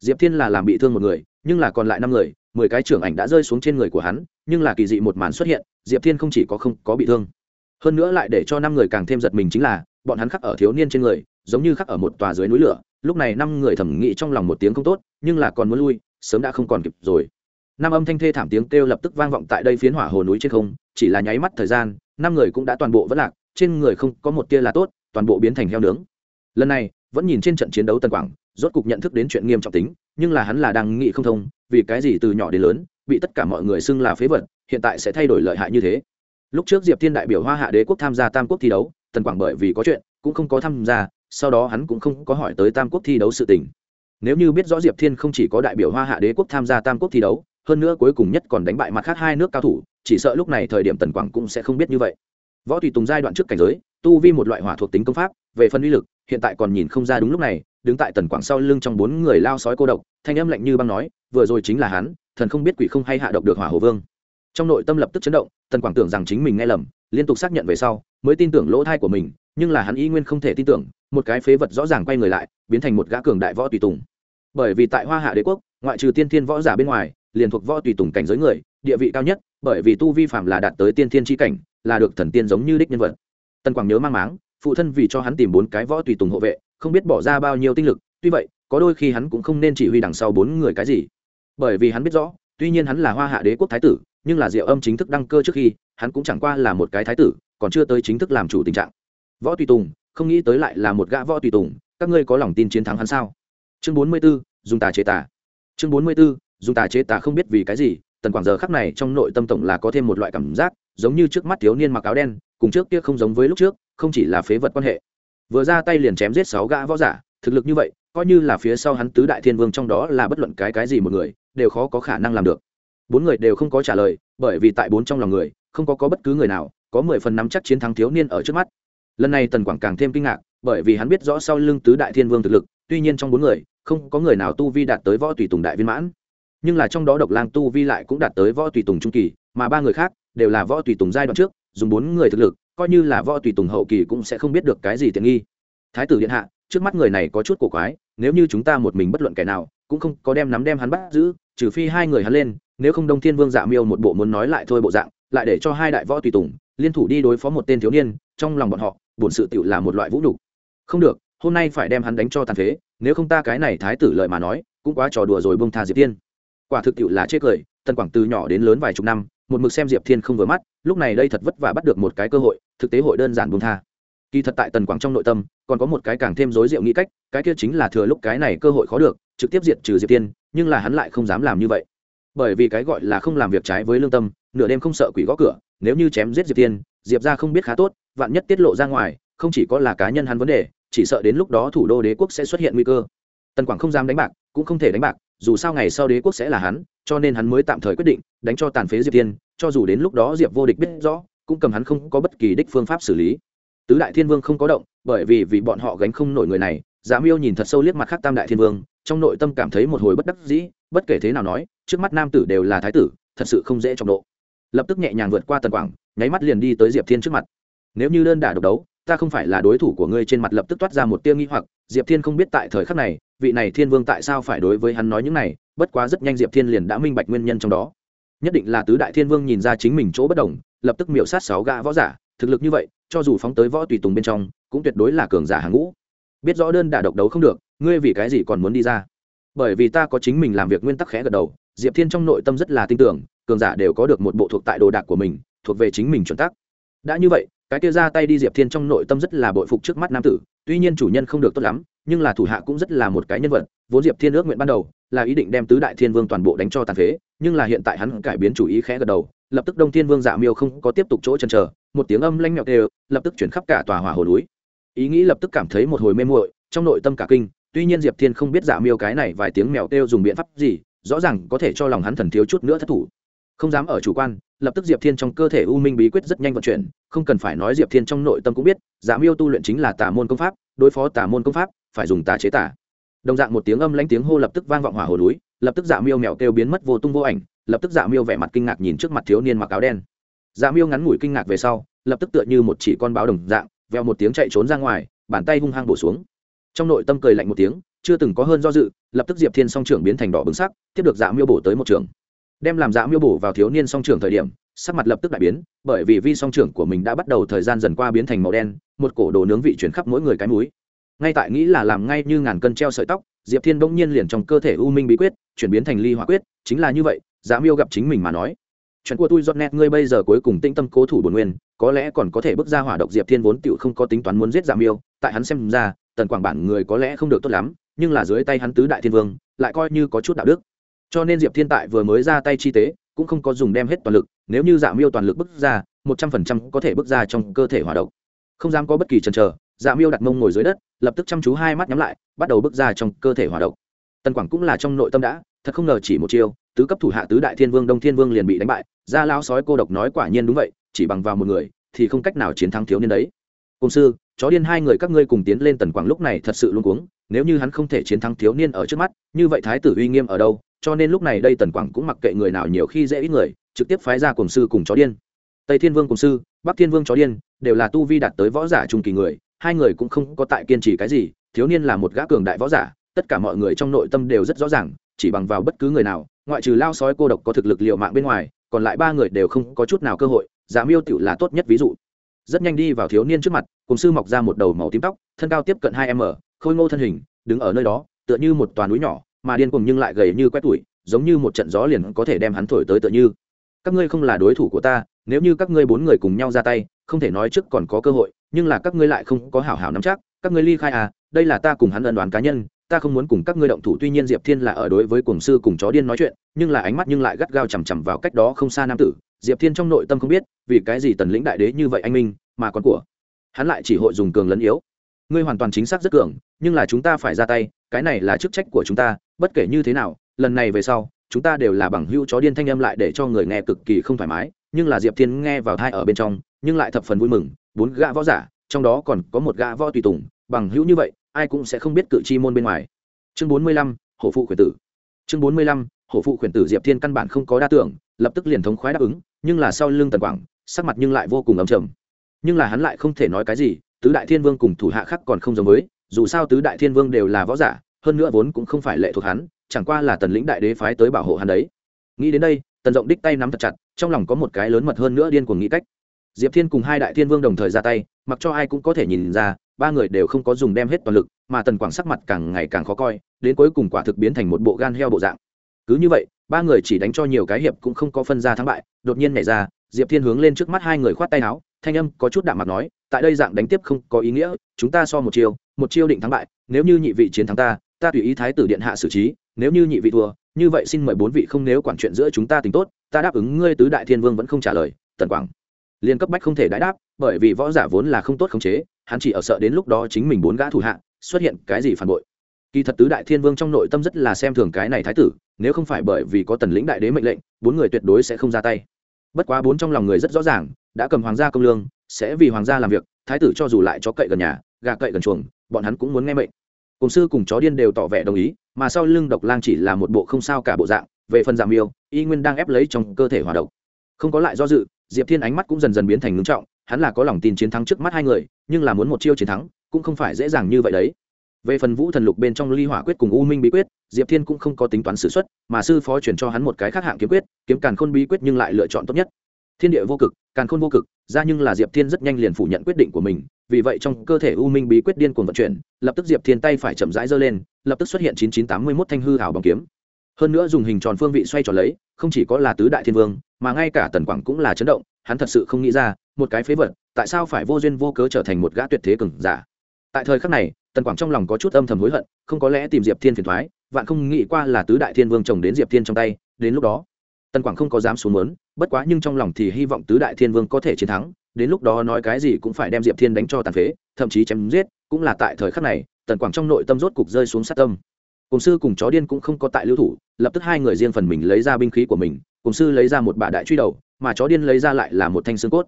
Diệp thiên là làm bị thương một người, nhưng là còn lại năm người, mười cái trưởng ảnh đã rơi xuống trên người của hắn, nhưng là kỳ dị một màn xuất hiện, diệp thiên không chỉ có không có bị thương, hơn nữa lại để cho năm người càng thêm giật mình chính là, bọn hắn khắc ở thiếu niên trên người, giống như khắc ở một tòa dưới núi lửa, lúc này năm người thẩm nghĩ trong lòng một tiếng không tốt, nhưng là còn muốn lui, sớm đã không còn kịp rồi. Năm âm thanh thê thảm tiếng kêu lập tức vang vọng tại đây phiến hỏa hồ núi trên không, chỉ là nháy mắt thời gian, năm người cũng đã toàn bộ vẫn lạc, trên người không có một tia là tốt toàn bộ biến thành heo nướng. Lần này, vẫn nhìn trên trận chiến đấu tần quảng, rốt cục nhận thức đến chuyện nghiêm trọng tính, nhưng là hắn là đang nghĩ không thông, vì cái gì từ nhỏ đến lớn, bị tất cả mọi người xưng là phế vật, hiện tại sẽ thay đổi lợi hại như thế. Lúc trước diệp thiên đại biểu hoa hạ đế quốc tham gia tam quốc thi đấu, tần quảng bởi vì có chuyện, cũng không có tham gia, sau đó hắn cũng không có hỏi tới tam quốc thi đấu sự tình. Nếu như biết rõ diệp thiên không chỉ có đại biểu hoa hạ đế quốc tham gia tam quốc thi đấu, hơn nữa cuối cùng nhất còn đánh bại mặt khác hai nước cao thủ, chỉ sợ lúc này thời điểm tần quảng cũng sẽ không biết như vậy. Võ tùy tùng giai đoạn trước cảnh giới tu vi một loại hỏa thuộc tính công pháp, về phân uy lực, hiện tại còn nhìn không ra đúng lúc này, đứng tại tần quảng sau lưng trong bốn người lao sói cô độc, thanh âm lạnh như băng nói, vừa rồi chính là hắn, thần không biết quỷ không hay hạ độc được hỏa hồ vương. Trong nội tâm lập tức chấn động, tần quảng tưởng rằng chính mình nghe lầm, liên tục xác nhận về sau, mới tin tưởng lỗ thai của mình, nhưng là hắn y nguyên không thể tin tưởng, một cái phế vật rõ ràng quay người lại, biến thành một gã cường đại võ tùy tùng. Bởi vì tại hoa hạ đế quốc, ngoại trừ tiên thiên võ giả bên ngoài, liền thuộc võ tùy tùng cảnh giới người, địa vị cao nhất, bởi vì tu vi phạm là đạt tới tiên thiên tri cảnh, là được thần tiên giống như đích nhân vật tần quảng nhớ mang máng, phụ thân vì cho hắn tìm bốn cái võ tùy tùng hộ vệ, không biết bỏ ra bao nhiêu tinh lực, tuy vậy, có đôi khi hắn cũng không nên chỉ huy đằng sau bốn người cái gì. Bởi vì hắn biết rõ, tuy nhiên hắn là hoa hạ đế quốc thái tử, nhưng là diệu âm chính thức đăng cơ trước khi, hắn cũng chẳng qua là một cái thái tử, còn chưa tới chính thức làm chủ tình trạng. Võ tùy tùng, không nghĩ tới lại là một gã võ tùy tùng, các ngươi có lòng tin chiến thắng hắn sao? Chương bốn mươi b ố dùng tà chế tà. Chương bốn mươi b ố dùng tà chế tà không biết vì cái gì, tần quảng giờ khắc này trong nội tâm tổng là có thêm một loại cảm giác, giống như trước mắt thiếu niên mặc áo đen cùng trước kia không giống với lúc trước, không chỉ là phế vật quan hệ. Vừa ra tay liền chém giết sáu gã võ giả, thực lực như vậy, coi như là phía sau hắn tứ đại thiên vương trong đó là bất luận cái cái gì một người, đều khó có khả năng làm được. Bốn người đều không có trả lời, bởi vì tại bốn trong lòng người, không có có bất cứ người nào, có mười phần nắm chắc chiến thắng thiếu niên ở trước mắt. Lần này tần quảng càng thêm kinh ngạc, bởi vì hắn biết rõ sau lưng tứ đại thiên vương thực lực, tuy nhiên trong bốn người, không có người nào tu vi đạt tới võ tùy tùng đại viên mãn. Nhưng là trong đó độc lang tu vi lại cũng đạt tới võ tùy tùng trung kỳ, mà ba người khác đều là võ tùy tùng giai đoạn trước dùng bốn người thực lực, coi như là võ tùy tùng hậu kỳ cũng sẽ không biết được cái gì tiện nghi thái tử điện hạ, trước mắt người này có chút cổ quái, nếu như chúng ta một mình bất luận kẻ nào, cũng không có đem nắm đem hắn bắt giữ, trừ phi hai người hắn lên, nếu không đông thiên vương dạ miêu một bộ muốn nói lại thôi bộ dạng, lại để cho hai đại võ tùy tùng liên thủ đi đối phó một tên thiếu niên, trong lòng bọn họ, bổn sự tựu là một loại vũ đủ. không được, hôm nay phải đem hắn đánh cho tàn phế, nếu không ta cái này thái tử lợi mà nói, cũng quá trò đùa rồi bông tha diệp tiên quả thực tựu là chết cười, tần quảng từ nhỏ đến lớn vài chục năm một mực xem diệp thiên không vừa mắt, lúc này đây thật vất vả bắt được một cái cơ hội, thực tế hội đơn giản buông tha. Kỳ thật tại tần quảng trong nội tâm, còn có một cái càng thêm rối rượu nghĩ cách, cái kia chính là thừa lúc cái này cơ hội khó được, trực tiếp diệt trừ diệp tiên nhưng là hắn lại không dám làm như vậy. Bởi vì cái gọi là không làm việc trái với lương tâm, nửa đêm không sợ quỷ gõ cửa, nếu như chém giết diệp tiên diệp ra không biết khá tốt, vạn nhất tiết lộ ra ngoài, không chỉ có là cá nhân hắn vấn đề, chỉ sợ đến lúc đó thủ đô đế quốc sẽ xuất hiện nguy cơ. Tần quảng không dám đánh bạc, cũng không thể đánh bạc dù sao ngày sau đế quốc sẽ là hắn cho nên hắn mới tạm thời quyết định đánh cho tàn phế diệp Thiên, cho dù đến lúc đó diệp vô địch biết rõ cũng cầm hắn không có bất kỳ đích phương pháp xử lý. Tứ đại thiên vương không có động bởi vì vì bọn họ gánh không nổi người này giá miêu nhìn thật sâu liếc mặt khác tam đại thiên vương trong nội tâm cảm thấy một hồi bất đắc dĩ bất kể thế nào nói trước mắt nam tử đều là thái tử thật sự không dễ trọng độ. Lập tức nhẹ nhàng vượt qua tần quảng nháy mắt liền đi tới diệp thiên trước mặt. Nếu như đơn đả độc đấu ta không phải là đối thủ của ngươi trên mặt lập tức toát ra một tia nghi hoặc, diệp thiên không biết tại thời khắc này, vị này thiên vương tại sao phải đối với hắn nói những này, bất quá rất nhanh diệp thiên liền đã minh bạch nguyên nhân trong đó. Nhất định là tứ đại thiên vương nhìn ra chính mình chỗ bất đồng, lập tức miểu sát sáu gã võ giả, thực lực như vậy, cho dù phóng tới võ tùy tùng bên trong, cũng tuyệt đối là cường giả hàng ngũ. Biết rõ đơn đả độc đấu không được, ngươi vì cái gì còn muốn đi ra? Bởi vì ta có chính mình làm việc nguyên tắc khẽ gật đầu, diệp thiên trong nội tâm rất là tin tưởng, cường giả đều có được một bộ thuộc tại đồ đạc của mình, thuộc về chính mình chuẩn tắc. Đã như vậy cái kia ra tay đi diệp thiên trong nội tâm rất là bội phục trước mắt nam tử, tuy nhiên chủ nhân không được tốt lắm, nhưng là thủ hạ cũng rất là một cái nhân vật, vốn diệp thiên ước nguyện ban đầu, là ý định đem tứ đại thiên vương toàn bộ đánh cho tàn phế, nhưng là hiện tại hắn cải biến chủ ý khẽ gật đầu, lập tức đông thiên vương dạ miêu không có tiếp tục chỗ chân chờ, một tiếng âm lanh mẹo đều, lập tức chuyển khắp cả tòa hỏa hồ núi. Ý nghĩ lập tức cảm thấy một hồi mê muội, trong nội tâm cả kinh, tuy nhiên diệp thiên không biết dạ miêu cái này vài tiếng mèo kêu dùng biện pháp gì, rõ ràng có thể cho lòng hắn thần thiếu chút nữa thất thủ không dám ở chủ quan, lập tức diệp thiên trong cơ thể u minh bí quyết rất nhanh vận chuyển, không cần phải nói diệp thiên trong nội tâm cũng biết, giả miêu tu luyện chính là tà môn công pháp, đối phó tà môn công pháp, phải dùng tà chế tà. Đồng dạng một tiếng âm lãnh tiếng hô lập tức vang vọng hỏa hồ núi, lập tức dạ miêu mèo kêu biến mất vô tung vô ảnh, lập tức dạ miêu vẻ mặt kinh ngạc nhìn trước mặt thiếu niên mặc áo đen. Dạ miêu ngắn ngủi kinh ngạc về sau, lập tức tựa như một chỉ con báo đồng dạng veo một tiếng chạy trốn ra ngoài, bàn tay hung hăng bổ xuống. Trong nội tâm cười lạnh một tiếng, chưa từng có hơn do dự, lập tức diệp thiên song trưởng biến thành đỏ bừng sắc, tiếp được dạ miêu bổ tới một trường đem làm dạ miêu bổ vào thiếu niên song trưởng thời điểm, sắc mặt lập tức đại biến, bởi vì vi song trưởng của mình đã bắt đầu thời gian dần qua biến thành màu đen, một cổ đồ nướng vị chuyển khắp mỗi người cái múi ngay tại nghĩ là làm ngay như ngàn cân treo sợi tóc, diệp thiên bỗng nhiên liền trong cơ thể u minh bí quyết, chuyển biến thành ly hỏa quyết, chính là như vậy dạ miêu gặp chính mình mà nói. Chuyện của tôi dọn nét, ngươi bây giờ cuối cùng tĩnh tâm cố thủ bổn nguyên, có lẽ còn có thể bước ra hỏa độc diệp thiên vốn tựu không có tính toán muốn giết dạ miêu, tại hắn xem ra, tần quảng bản người có lẽ không được tốt lắm, nhưng là dưới tay hắn tứ đại thiên vương, lại coi như có chút đạo đức cho nên diệp thiên tại vừa mới ra tay chi tế, cũng không có dùng đem hết toàn lực, nếu như dạ miêu toàn lực bước ra, một trăm phần trăm có thể bước ra trong cơ thể hỏa độc. Không dám có bất kỳ chần chờ dạ miêu đặt mông ngồi dưới đất, lập tức chăm chú hai mắt nhắm lại, bắt đầu bước ra trong cơ thể hỏa độc. Tần quảng cũng là trong nội tâm đã, thật không ngờ chỉ một chiêu, tứ cấp thủ hạ tứ đại thiên vương, đông thiên vương liền bị đánh bại dạ ra lao sói cô độc nói quả nhiên đúng vậy, chỉ bằng vào một người, thì không cách nào chiến thắng thiếu niên đấy. Cùng sư, chó điên hai người các ngươi cùng tiến lên, tần quảng lúc này thật sự luôn cuống, nếu như hắn không thể chiến thắng thiếu niên ở trước mắt, như vậy thái tử uy nghiêm ở đâu cho nên lúc này đây tần quảng cũng mặc kệ người nào nhiều khi dễ ít người, trực tiếp phái ra cùng sư cùng chó điên. Tây thiên vương cùng sư, bắc thiên vương chó điên, đều là tu vi đạt tới võ giả trung kỳ người, hai người cũng không có tại kiên trì cái gì, thiếu niên là một gã cường đại võ giả, tất cả mọi người trong nội tâm đều rất rõ ràng, chỉ bằng vào bất cứ người nào, ngoại trừ lao sói cô độc có thực lực liệu mạng bên ngoài, còn lại ba người đều không có chút nào cơ hội giả miêu tựu là tốt nhất ví dụ. Rất nhanh đi vào thiếu niên trước mặt cùng sư mọc ra một đầu màu tím tóc, thân cao tiếp cận hai m, khôi ngô thân hình, đứng ở nơi đó, tựa như một toàn núi nhỏ mà điên cuồng nhưng lại gầy như quét tuổi, giống như một trận gió liền có thể đem hắn thổi tới tựa như. Các ngươi không là đối thủ của ta nếu như các ngươi bốn người cùng nhau ra tay không thể nói trước còn có cơ hội nhưng là các ngươi lại không có hảo hảo nắm chắc các ngươi ly khai à đây là ta cùng hắn ân đoán cá nhân ta không muốn cùng các ngươi động thủ tuy nhiên diệp thiên là ở đối với cuồng sư cùng chó điên nói chuyện nhưng là ánh mắt nhưng lại gắt gao chằm chằm vào cách đó không xa nam tử. Diệp thiên trong nội tâm không biết vì cái gì tần lĩnh đại đế như vậy anh minh mà còn của hắn lại chỉ hội dùng cường lấn yếu. Ngươi hoàn toàn chính xác rất cường nhưng là chúng ta phải ra tay cái này là chức trách của chúng ta bất kể như thế nào, lần này về sau, chúng ta đều là bằng hữu chó điên thanh âm lại để cho người nghe cực kỳ không thoải mái, nhưng là diệp thiên nghe vào thai ở bên trong, nhưng lại thập phần vui mừng, bốn gã võ giả, trong đó còn có một gã võ tùy tùng, bằng hữu như vậy, ai cũng sẽ không biết cự chi môn bên ngoài. Chương bốn mươi lăm, hổ phụ khuyển tử. Chương bốn mươi lăm, hổ phụ khuyển tử diệp thiên căn bản không có đa tưởng, lập tức liền thống khoái đáp ứng, nhưng là sau lưng tần quảng, sắc mặt nhưng lại vô cùng ấm trầm. Nhưng là hắn lại không thể nói cái gì, tứ đại thiên vương cùng thủ hạ khác còn không giống với, dù sao tứ đại thiên vương đều là võ giả hơn nữa vốn cũng không phải lệ thuộc hắn, chẳng qua là tần lĩnh đại đế phái tới bảo hộ hắn đấy. Nghĩ đến đây, tần rộng đích tay nắm thật chặt, trong lòng có một cái lớn mật hơn nữa điên cuồng nghĩ cách. Diệp thiên cùng hai đại thiên vương đồng thời ra tay, mặc cho ai cũng có thể nhìn ra, ba người đều không có dùng đem hết toàn lực, mà tần quảng sắc mặt càng ngày càng khó coi, đến cuối cùng quả thực biến thành một bộ gan heo bộ dạng. Cứ như vậy, ba người chỉ đánh cho nhiều cái hiệp cũng không có phân ra thắng bại, đột nhiên nhảy ra, diệp thiên hướng lên trước mắt hai người khoát tay áo, thanh âm có chút đạm mặt nói, tại đây dạng đánh tiếp không có ý nghĩa, chúng ta so một chiêu một chiêu định thắng bại, nếu như nhị vị chiến thắng ta ta tùy ý thái tử điện hạ xử trí, nếu như nhị vị thua, như vậy xin mời bốn vị không nếu quản chuyện giữa chúng ta tính tốt, ta đáp ứng ngươi tứ đại thiên vương vẫn không trả lời, tần quảng. Liên cấp bách không thể đãi đáp, bởi vì võ giả vốn là không tốt khống chế, hắn chỉ ở sợ đến lúc đó chính mình bốn gã thủ hạ, xuất hiện cái gì phản bội. Kỳ thật tứ đại thiên vương trong nội tâm rất là xem thường cái này thái tử, nếu không phải bởi vì có tần lĩnh đại đế mệnh lệnh, bốn người tuyệt đối sẽ không ra tay. Bất quá bốn trong lòng người rất rõ ràng, đã cầm hoàng gia công lương, sẽ vì hoàng gia làm việc, thái tử cho dù lại cho cậy gần nhà, gà cậy gần chuồng, bọn hắn cũng muốn nghe mệnh cùng sư cùng chó điên đều tỏ vẻ đồng ý, mà sau lưng độc lang chỉ là một bộ không sao cả bộ dạng, về phần dạ giảm yêu y nguyên đang ép lấy trong cơ thể hòa độc. Không có lại do dự, diệp thiên ánh mắt cũng dần dần biến thành ngưng trọng, hắn là có lòng tin chiến thắng trước mắt hai người, nhưng là muốn một chiêu chiến thắng, cũng không phải dễ dàng như vậy đấy. Về phần vũ thần lục bên trong ly hỏa quyết cùng u minh bí quyết, diệp thiên cũng không có tính toán s ử x u ấ t mà sư phó chuyển cho hắn một cái khác hạng kiếm quyết, kiếm càn khôn bí quyết nhưng lại lựa chọn tốt nhất. Thiên địa vô cực, càn khôn vô cực, ra nhưng là diệp thiên rất nhanh liền phủ nhận quyết định của mình vì vậy trong cơ thể u minh bí quyết điên cuồng vận chuyển, lập tức diệp thiên tay phải chậm rãi giơ lên, lập tức xuất hiện chín chín tám mươi mốt thanh hư hảo bằng kiếm. Hơn nữa dùng hình tròn phương vị xoay tròn lấy, không chỉ có là tứ đại thiên vương, mà ngay cả tần quảng cũng là chấn động, hắn thật sự không nghĩ ra, một cái phế vật, tại sao phải vô duyên vô cớ trở thành một gã tuyệt thế cừng giả. Tại thời khắc này, tần quảng trong lòng có chút âm thầm hối hận, không có lẽ tìm diệp thiên phiền thoái vạn không nghĩ qua là tứ đại thiên vương chồng đến diệp thiên trong tay, đến lúc đó, tần quảng không có dám xuống mớn bất quá nhưng trong lòng thì hy vọng tứ đại thiên vương có thể chiến thắng, đến lúc đó nói cái gì cũng phải đem diệp thiên đánh cho tàn phế, thậm chí chém giết, cũng là tại thời khắc này, tần quảng trong nội tâm rốt cục rơi xuống sát tâm. Cùng sư cùng chó điên cũng không có tại lưu thủ, lập tức hai người riêng phần mình lấy ra binh khí của mình, cùng sư lấy ra một bả đại truy đầu, mà chó điên lấy ra lại là một thanh xương cốt.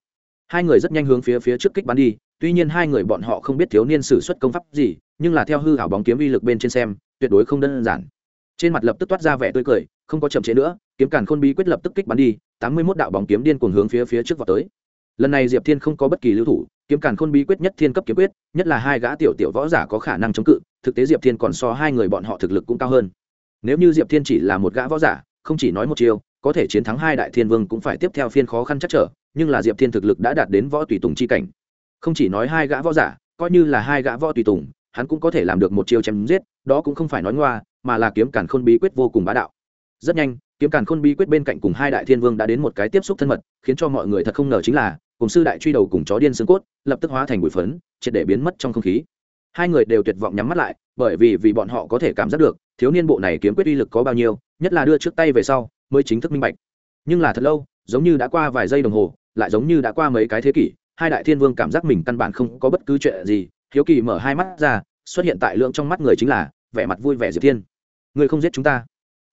Hai người rất nhanh hướng phía phía trước kích bắn đi, tuy nhiên hai người bọn họ không biết thiếu niên sử xuất công pháp gì, nhưng là theo hư hảo bóng kiếm uy lực bên trên xem, tuyệt đối không đơn giản. Trên mặt lập tức toát ra vẻ tươi cười, không có chậm chế nữa, kiếm càn khôn bí quyết lập tức kích bắn đi tám mươi mốt đạo bóng kiếm điên cuồng hướng phía phía trước vào tới. Lần này diệp thiên không có bất kỳ lưu thủ, kiếm càn khôn bí quyết nhất thiên cấp kiếm quyết, nhất là hai gã tiểu tiểu võ giả có khả năng chống cự, thực tế diệp thiên còn so hai người bọn họ thực lực cũng cao hơn. Nếu như diệp thiên chỉ là một gã võ giả, không chỉ nói một chiêu, có thể chiến thắng hai đại thiên vương cũng phải tiếp theo phiên khó khăn chắc trở, nhưng là diệp thiên thực lực đã đạt đến võ tùy tùng chi cảnh. Không chỉ nói hai gã võ giả, coi như là hai gã võ tùy tùng, hắn cũng có thể làm được một chiêu chém giết, đó cũng không phải nói ngoa, mà là kiếm càn khôn bí quyết vô cùng bá đạo. Rất nhanh kiếm càn khôn bí quyết bên cạnh cùng hai đại thiên vương đã đến một cái tiếp xúc thân mật, khiến cho mọi người thật không ngờ chính là, cùng sư đại truy đầu cùng chó điên xương cốt, lập tức hóa thành bụi phấn, triệt để biến mất trong không khí. Hai người đều tuyệt vọng nhắm mắt lại, bởi vì vì bọn họ có thể cảm giác được, thiếu niên bộ này kiếm quyết uy lực có bao nhiêu, nhất là đưa trước tay về sau, mới chính thức minh bạch. Nhưng là thật lâu, giống như đã qua vài giây đồng hồ, lại giống như đã qua mấy cái thế kỷ, hai đại thiên vương cảm giác mình căn bản không có bất cứ chuyện gì. Hiếu kỳ mở hai mắt ra, xuất hiện tại lượng trong mắt người chính là vẻ mặt vui vẻ diệp thiên. Người không giết chúng ta?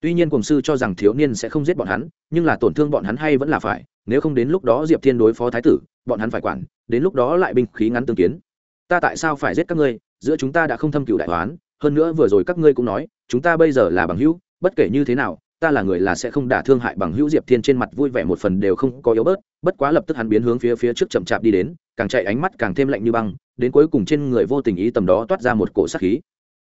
Tuy nhiên cùng sư cho rằng thiếu niên sẽ không giết bọn hắn, nhưng là tổn thương bọn hắn hay vẫn là phải, nếu không đến lúc đó diệp thiên đối phó thái tử, bọn hắn phải quản, đến lúc đó lại binh khí ngắn tương kiến. Ta tại sao phải giết các ngươi? Giữa chúng ta đã không thâm cựu đại toán hơn nữa vừa rồi các ngươi cũng nói, chúng ta bây giờ là bằng hữu, bất kể như thế nào, ta là người là sẽ không đả thương hại bằng hữu diệp thiên trên mặt vui vẻ một phần đều không có yếu bớt, bất quá lập tức hắn biến hướng phía phía trước chậm chạp đi đến, càng chạy ánh mắt càng thêm lạnh như băng, đến cuối cùng trên người vô tình ý tầm đó toát ra một cổ sát khí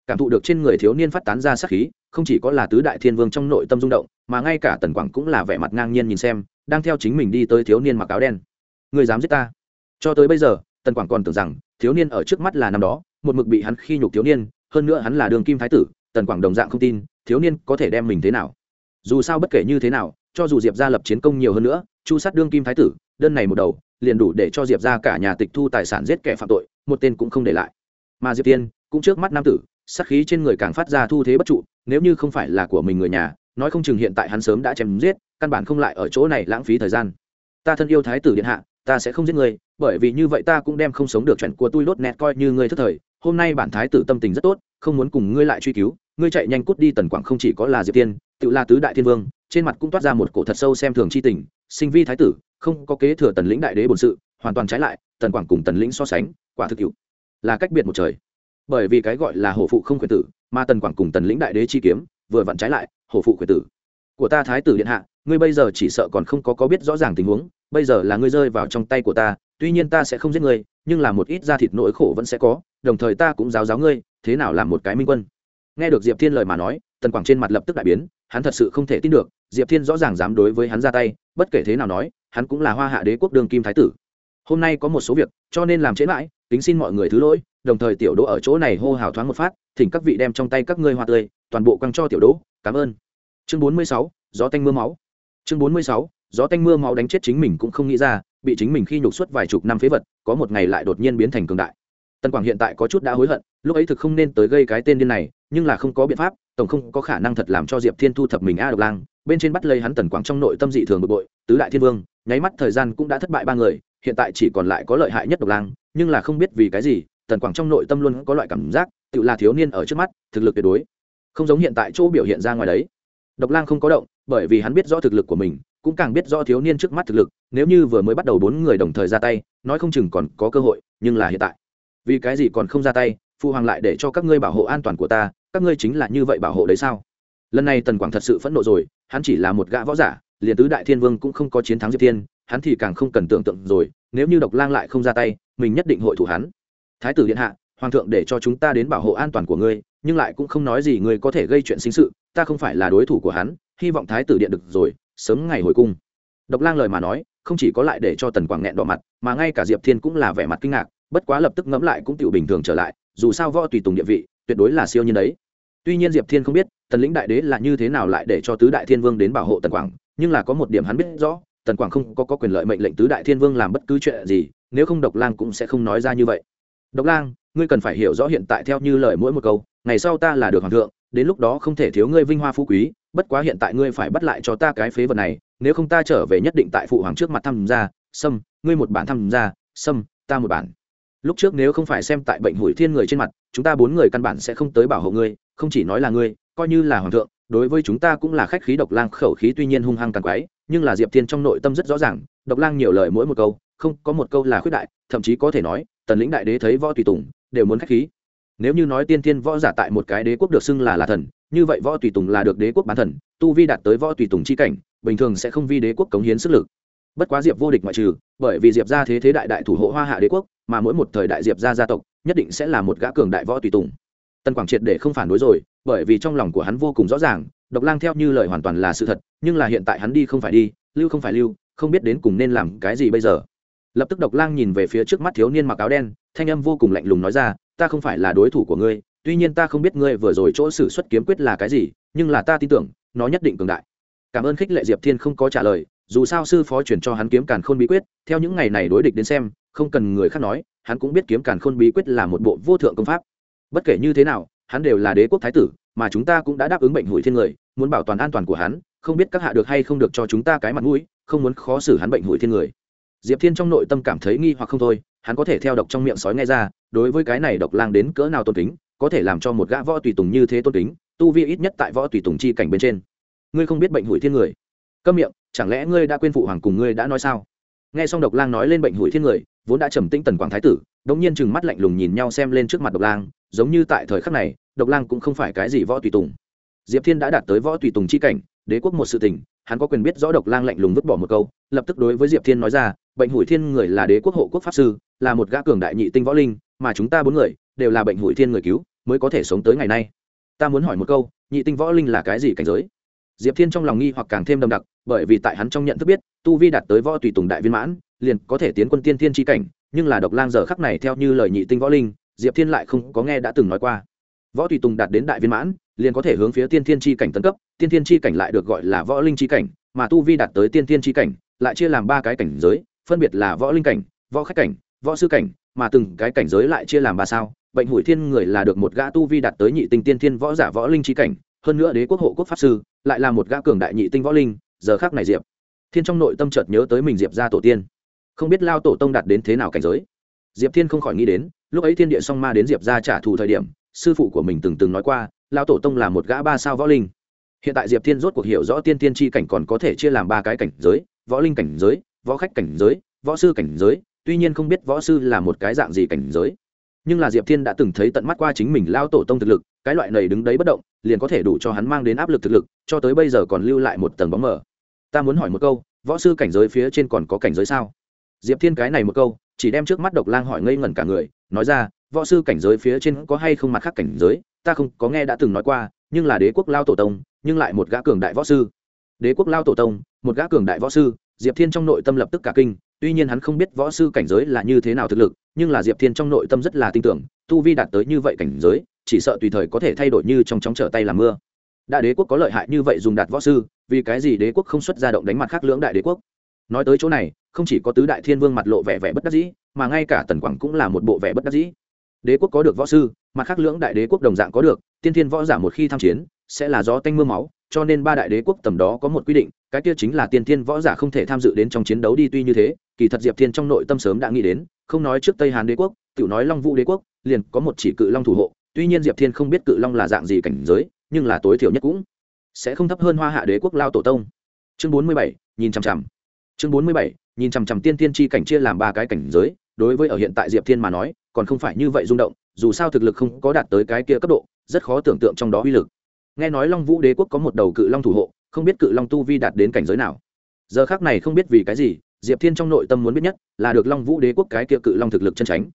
cảm thụ được trên người thiếu niên phát tán ra sát khí, không chỉ có là tứ đại thiên vương trong nội tâm rung động, mà ngay cả tần quảng cũng là vẻ mặt ngang nhiên nhìn xem, đang theo chính mình đi tới thiếu niên mặc áo đen. Người dám giết ta? Cho tới bây giờ, tần quảng còn tưởng rằng, thiếu niên ở trước mắt là năm đó, một mực bị hắn khi nhục thiếu niên, hơn nữa hắn là đường kim thái tử, tần quảng đồng dạng không tin, thiếu niên có thể đem mình thế nào. Dù sao bất kể như thế nào, cho dù diệp gia lập chiến công nhiều hơn nữa, chu sát đương kim thái tử, đơn này một đầu, liền đủ để cho diệp gia cả nhà tịch thu tài sản giết kẻ phạm tội, một tên cũng không để lại. Mà diệp tiên, cũng trước mắt nam tử sắc khí trên người càng phát ra thu thế bất trụ, nếu như không phải là của mình người nhà, nói không chừng hiện tại hắn sớm đã chém giết, căn bản không lại ở chỗ này lãng phí thời gian. Ta thân yêu thái tử điện hạ, ta sẽ không giết người, bởi vì như vậy ta cũng đem không sống được chuyện của tôi lốt nẹt coi như ngươi thất thời. Hôm nay bản thái tử tâm tình rất tốt, không muốn cùng ngươi lại truy cứu. Ngươi chạy nhanh cút đi tần quảng không chỉ có là diệp tiên, tự là tứ đại thiên vương, trên mặt cũng toát ra một cổ thật sâu xem thường chi tình. Sinh vi thái tử, không có kế thừa tần lĩnh đại đế bổn sự, hoàn toàn trái lại, tần quảng cùng tần lĩnh so sánh, quả thực cựu là cách biệt một trời bởi vì cái gọi là hổ phụ không quyền tử, mà tần quảng cùng tần lĩnh đại đế chi kiếm, vừa vặn trái lại, hổ phụ quyền tử. Của ta thái tử điện hạ, ngươi bây giờ chỉ sợ còn không có có biết rõ ràng tình huống, bây giờ là ngươi rơi vào trong tay của ta, tuy nhiên ta sẽ không giết ngươi, nhưng là một ít da thịt nỗi khổ vẫn sẽ có, đồng thời ta cũng giáo giáo ngươi, thế nào làm một cái minh quân. Nghe được diệp thiên lời mà nói, tần quảng trên mặt lập tức đại biến, hắn thật sự không thể tin được, diệp thiên rõ ràng dám đối với hắn ra tay, bất kể thế nào nói, hắn cũng là hoa hạ đế quốc đương kim thái tử. Hôm nay có một số việc, cho nên làm chế mãi tính xin mọi người thứ lỗi đồng thời tiểu đỗ ở chỗ này hô hào thoáng một phát, thỉnh các vị đem trong tay các ngươi hoa tươi, toàn bộ quăng cho tiểu đỗ, cảm ơn. Chương bốn mươi sáu, gió tanh mưa máu. Chương bốn mươi sáu, gió tanh mưa máu đánh chết chính mình cũng không nghĩ ra, bị chính mình khi nhục suốt vài chục năm phế vật, có một ngày lại đột nhiên biến thành cường đại. Tần quảng hiện tại có chút đã hối hận, lúc ấy thực không nên tới gây cái tên điên này, nhưng là không có biện pháp, tổng không có khả năng thật làm cho diệp thiên thu thập mình a độc lang, bên trên bắt lấy hắn tần quảng trong nội tâm dị thường bực bội, tứ đại thiên vương, nháy mắt thời gian cũng đã thất bại ba người, hiện tại chỉ còn lại có lợi hại nhất độc lang, nhưng là không biết vì cái gì tần quảng trong nội tâm luôn có loại cảm giác, tự là thiếu niên ở trước mắt, thực lực tuyệt đối. Không giống hiện tại chỗ biểu hiện ra ngoài đấy. Độc lang không có động, bởi vì hắn biết rõ thực lực của mình, cũng càng biết rõ thiếu niên trước mắt thực lực, nếu như vừa mới bắt đầu bốn người đồng thời ra tay, nói không chừng còn có cơ hội, nhưng là hiện tại. Vì cái gì còn không ra tay phụ hoàng lại để cho các ngươi bảo hộ an toàn của ta, các ngươi chính là như vậy bảo hộ đấy sao? Lần này tần quảng thật sự phẫn nộ rồi, hắn chỉ là một gã võ giả, liền tứ đại thiên vương cũng không có chiến thắng diệp thiên, hắn thì càng không cần tưởng tượng rồi, nếu như độc lang lại không ra tay, mình nhất định hội thủ hắn thái tử điện hạ hoàng thượng để cho chúng ta đến bảo hộ an toàn của ngươi nhưng lại cũng không nói gì ngươi có thể gây chuyện sinh sự ta không phải là đối thủ của hắn hy vọng thái tử điện được rồi sớm ngày hồi cung. Độc lang lời mà nói không chỉ có lại để cho tần quảng nghẹn đỏ mặt mà ngay cả diệp thiên cũng là vẻ mặt kinh ngạc bất quá lập tức ngẫm lại cũng tựu bình thường trở lại dù sao võ tùy tùng địa vị tuyệt đối là siêu nhân đấy. Tuy nhiên diệp thiên không biết tần lĩnh đại đế là như thế nào lại để cho tứ đại thiên vương đến bảo hộ tần quảng nhưng là có một điểm hắn biết rõ tần quảng không có, có quyền lợi mệnh lệnh tứ đại thiên vương làm bất cứ chuyện gì nếu không độc lang cũng sẽ không nói ra như vậy độc lang ngươi cần phải hiểu rõ hiện tại theo như lời mỗi một câu ngày sau ta là được hoàng thượng đến lúc đó không thể thiếu ngươi vinh hoa phú quý bất quá hiện tại ngươi phải bắt lại cho ta cái phế vật này nếu không ta trở về nhất định tại phụ hoàng trước mặt thăm ra Sâm, ngươi một bản thăm ra Sâm, ta một bản. Lúc trước nếu không phải xem tại bệnh hủi thiên người trên mặt chúng ta bốn người căn bản sẽ không tới bảo hộ ngươi không chỉ nói là ngươi coi như là hoàng thượng đối với chúng ta cũng là khách khí độc lang khẩu khí tuy nhiên hung hăng càng quái nhưng là diệp thiên trong nội tâm rất rõ ràng độc lang nhiều lời mỗi một câu không có một câu là khuyết đại thậm chí có thể nói tần lĩnh đại đế thấy võ tùy tùng, đều muốn khách khí. Nếu như nói tiên thiên võ giả tại một cái đế quốc được xưng là là thần, như vậy võ tùy tùng là được đế quốc bán thần, tu vi đạt tới võ tùy tùng c h i cảnh, bình thường sẽ không vi đế quốc cống hiến sức lực. Bất quá diệp vô địch ngoại trừ, bởi vì diệp ra thế thế đại đại thủ hộ hoa hạ đế quốc, mà mỗi một thời đại diệp ra gia tộc, nhất định sẽ là một gã cường đại võ tùy tùng. Tần quảng triệt để không phản đối rồi, bởi vì trong lòng của hắn vô cùng rõ ràng, độc lang theo như lời hoàn toàn là sự thật, nhưng là hiện tại hắn đi không phải đi, lưu không phải lưu, không biết đến cùng nên làm cái gì bây giờ lập tức độc lang nhìn về phía trước mắt thiếu niên mặc áo đen, thanh âm vô cùng lạnh lùng nói ra, ta không phải là đối thủ của ngươi, tuy nhiên ta không biết ngươi vừa rồi chỗ xử xuất kiếm quyết là cái gì, nhưng là ta tin tưởng, nó nhất định cường đại. Cảm ơn khích lệ diệp thiên không có trả lời, dù sao sư phó chuyển cho hắn kiếm càn khôn bí quyết, theo những ngày này đối địch đến xem, không cần người khác nói, hắn cũng biết kiếm càn khôn bí quyết là một bộ vô thượng công pháp. Bất kể như thế nào, hắn đều là đế quốc thái tử, mà chúng ta cũng đã đáp ứng bệnh hủi thiên người, muốn bảo toàn an toàn của hắn, không biết các hạ được hay không được cho chúng ta cái mặt mũi, không muốn khó xử hắn bệnh hủi thiên người diệp thiên trong nội tâm cảm thấy nghi hoặc không thôi, hắn có thể theo độc trong miệng sói nghe ra, đối với cái này độc lang đến cỡ nào tôn kính, có thể làm cho một gã võ tùy tùng như thế tôn kính, tu vi ít nhất tại võ tùy tùng chi cảnh bên trên. Ngươi không biết bệnh hủi thiên người. Câm miệng, chẳng lẽ ngươi đã quên phụ hoàng cùng ngươi đã nói sao? Nghe xong độc lang nói lên bệnh hủi thiên người, vốn đã trầm tĩnh tần quảng thái tử, đống nhiên chừng mắt lạnh lùng nhìn nhau xem lên trước mặt độc lang, giống như tại thời khắc này, độc lang cũng không phải cái gì võ tùy tùng. Diệp thiên đã đạt tới võ tùy tùng chi cảnh, đế quốc một sự tình, hắn có quyền biết rõ độc lang lạnh lùng vứt bỏ một câu, lập tức đối với diệp thiên nói ra bệnh hủi thiên người là đế quốc hộ quốc pháp sư, là một gã cường đại nhị tinh võ linh, mà chúng ta bốn người đều là bệnh hủi thiên người cứu, mới có thể sống tới ngày nay. Ta muốn hỏi một câu, nhị tinh võ linh là cái gì cảnh giới? Diệp thiên trong lòng nghi hoặc càng thêm đậm đặc, bởi vì tại hắn trong nhận thức biết, tu vi đạt tới võ tùy tùng đại viên mãn, liền có thể tiến quân tiên thiên tri cảnh, nhưng là độc lang giờ khắc này theo như lời nhị tinh võ linh, diệp thiên lại không có nghe đã từng nói qua. Võ tùy tùng đạt đến đại viên mãn, liền có thể hướng phía tiên thiên tri cảnh tấn cấp, tiên thiên tri cảnh lại được gọi là võ linh tri cảnh, mà tu vi đạt tới tiên thiên tri cảnh, lại chia làm ba cái cảnh giới phân biệt là võ linh cảnh, võ khách cảnh, võ sư cảnh, mà từng cái cảnh giới lại chia làm ba sao. Bệnh hủi thiên người là được một gã tu vi đạt tới nhị tinh tiên thiên võ giả võ linh trí cảnh, hơn nữa đế quốc hộ quốc pháp sư, lại là một gã cường đại nhị tinh võ linh, giờ khác này diệp thiên trong nội tâm chợt nhớ tới mình diệp ra tổ tiên. Không biết lao tổ tông đạt đến thế nào cảnh giới. Diệp thiên không khỏi nghĩ đến, lúc ấy thiên địa song ma đến diệp ra trả thù thời điểm, sư phụ của mình từng từng nói qua, lao tổ tông là một gã ba sao võ linh. Hiện tại diệp thiên rốt cuộc hiểu rõ tiên tiên tri cảnh còn có thể chia làm ba cái cảnh giới, võ linh cảnh giới võ khách cảnh giới, võ sư cảnh giới, tuy nhiên không biết võ sư là một cái dạng gì cảnh giới. Nhưng là diệp thiên đã từng thấy tận mắt qua chính mình lao tổ tông thực lực, cái loại này đứng đấy bất động, liền có thể đủ cho hắn mang đến áp lực thực lực, cho tới bây giờ còn lưu lại một tầng bóng mờ. Ta muốn hỏi một câu, võ sư cảnh giới phía trên còn có cảnh giới sao? Diệp thiên cái này một câu, chỉ đem trước mắt độc lang hỏi ngây ngẩn cả người, nói ra, võ sư cảnh giới phía trên có hay không mặt khác cảnh giới? Ta không, có nghe đã từng nói qua, nhưng là đế quốc lao tổ tông, nhưng lại một gã cường đại võ sư. Đế quốc lao tổ tông, một gã cường đại võ sư diệp thiên trong nội tâm lập tức cả kinh, tuy nhiên hắn không biết võ sư cảnh giới là như thế nào thực lực, nhưng là diệp thiên trong nội tâm rất là tin tưởng, tu vi đạt tới như vậy cảnh giới, chỉ sợ tùy thời có thể thay đổi như trong chóng trở tay làm mưa. Đại đế quốc có lợi hại như vậy dùng đạt võ sư, vì cái gì đế quốc không xuất ra động đánh mặt khác lưỡng đại đế quốc? Nói tới chỗ này, không chỉ có tứ đại thiên vương mặt lộ vẻ vẻ bất đắc dĩ, mà ngay cả tần quảng cũng là một bộ vẻ bất đắc dĩ. Đế quốc có được võ sư, mặt khác lưỡng đại đế quốc đồng dạng có được, tiên thiên võ giả một khi tham chiến, sẽ là gió tanh m ư a máu cho nên ba đại đế quốc tầm đó có một quy định, cái kia chính là tiên thiên võ giả không thể tham dự đến trong chiến đấu đi tuy như thế, kỳ thật diệp thiên trong nội tâm sớm đã nghĩ đến, không nói trước tây hàn đế quốc tự nói long vũ đế quốc, liền có một chỉ cự long thủ hộ, tuy nhiên diệp thiên không biết cự long là dạng gì cảnh giới, nhưng là tối thiểu nhất cũng sẽ không thấp hơn hoa hạ đế quốc lao tổ tông. Chương bốn mươi bảy, nhìn chằm chằm. Chương bốn mươi bảy, nhìn chằm chằm tiên tiên tri cảnh chia làm ba cái cảnh giới, đối với ở hiện tại diệp thiên mà nói, còn không phải như vậy rung động, dù sao thực lực không có đạt tới cái kia cấp độ, rất khó tưởng tượng trong đó uy lực nghe nói long vũ đế quốc có một đầu cự long thủ hộ, không biết cự long tu vi đạt đến cảnh giới nào. Giờ khác này không biết vì cái gì, diệp thiên trong nội tâm muốn biết nhất là được long vũ đế quốc cái kia cự long thực lực chân tránh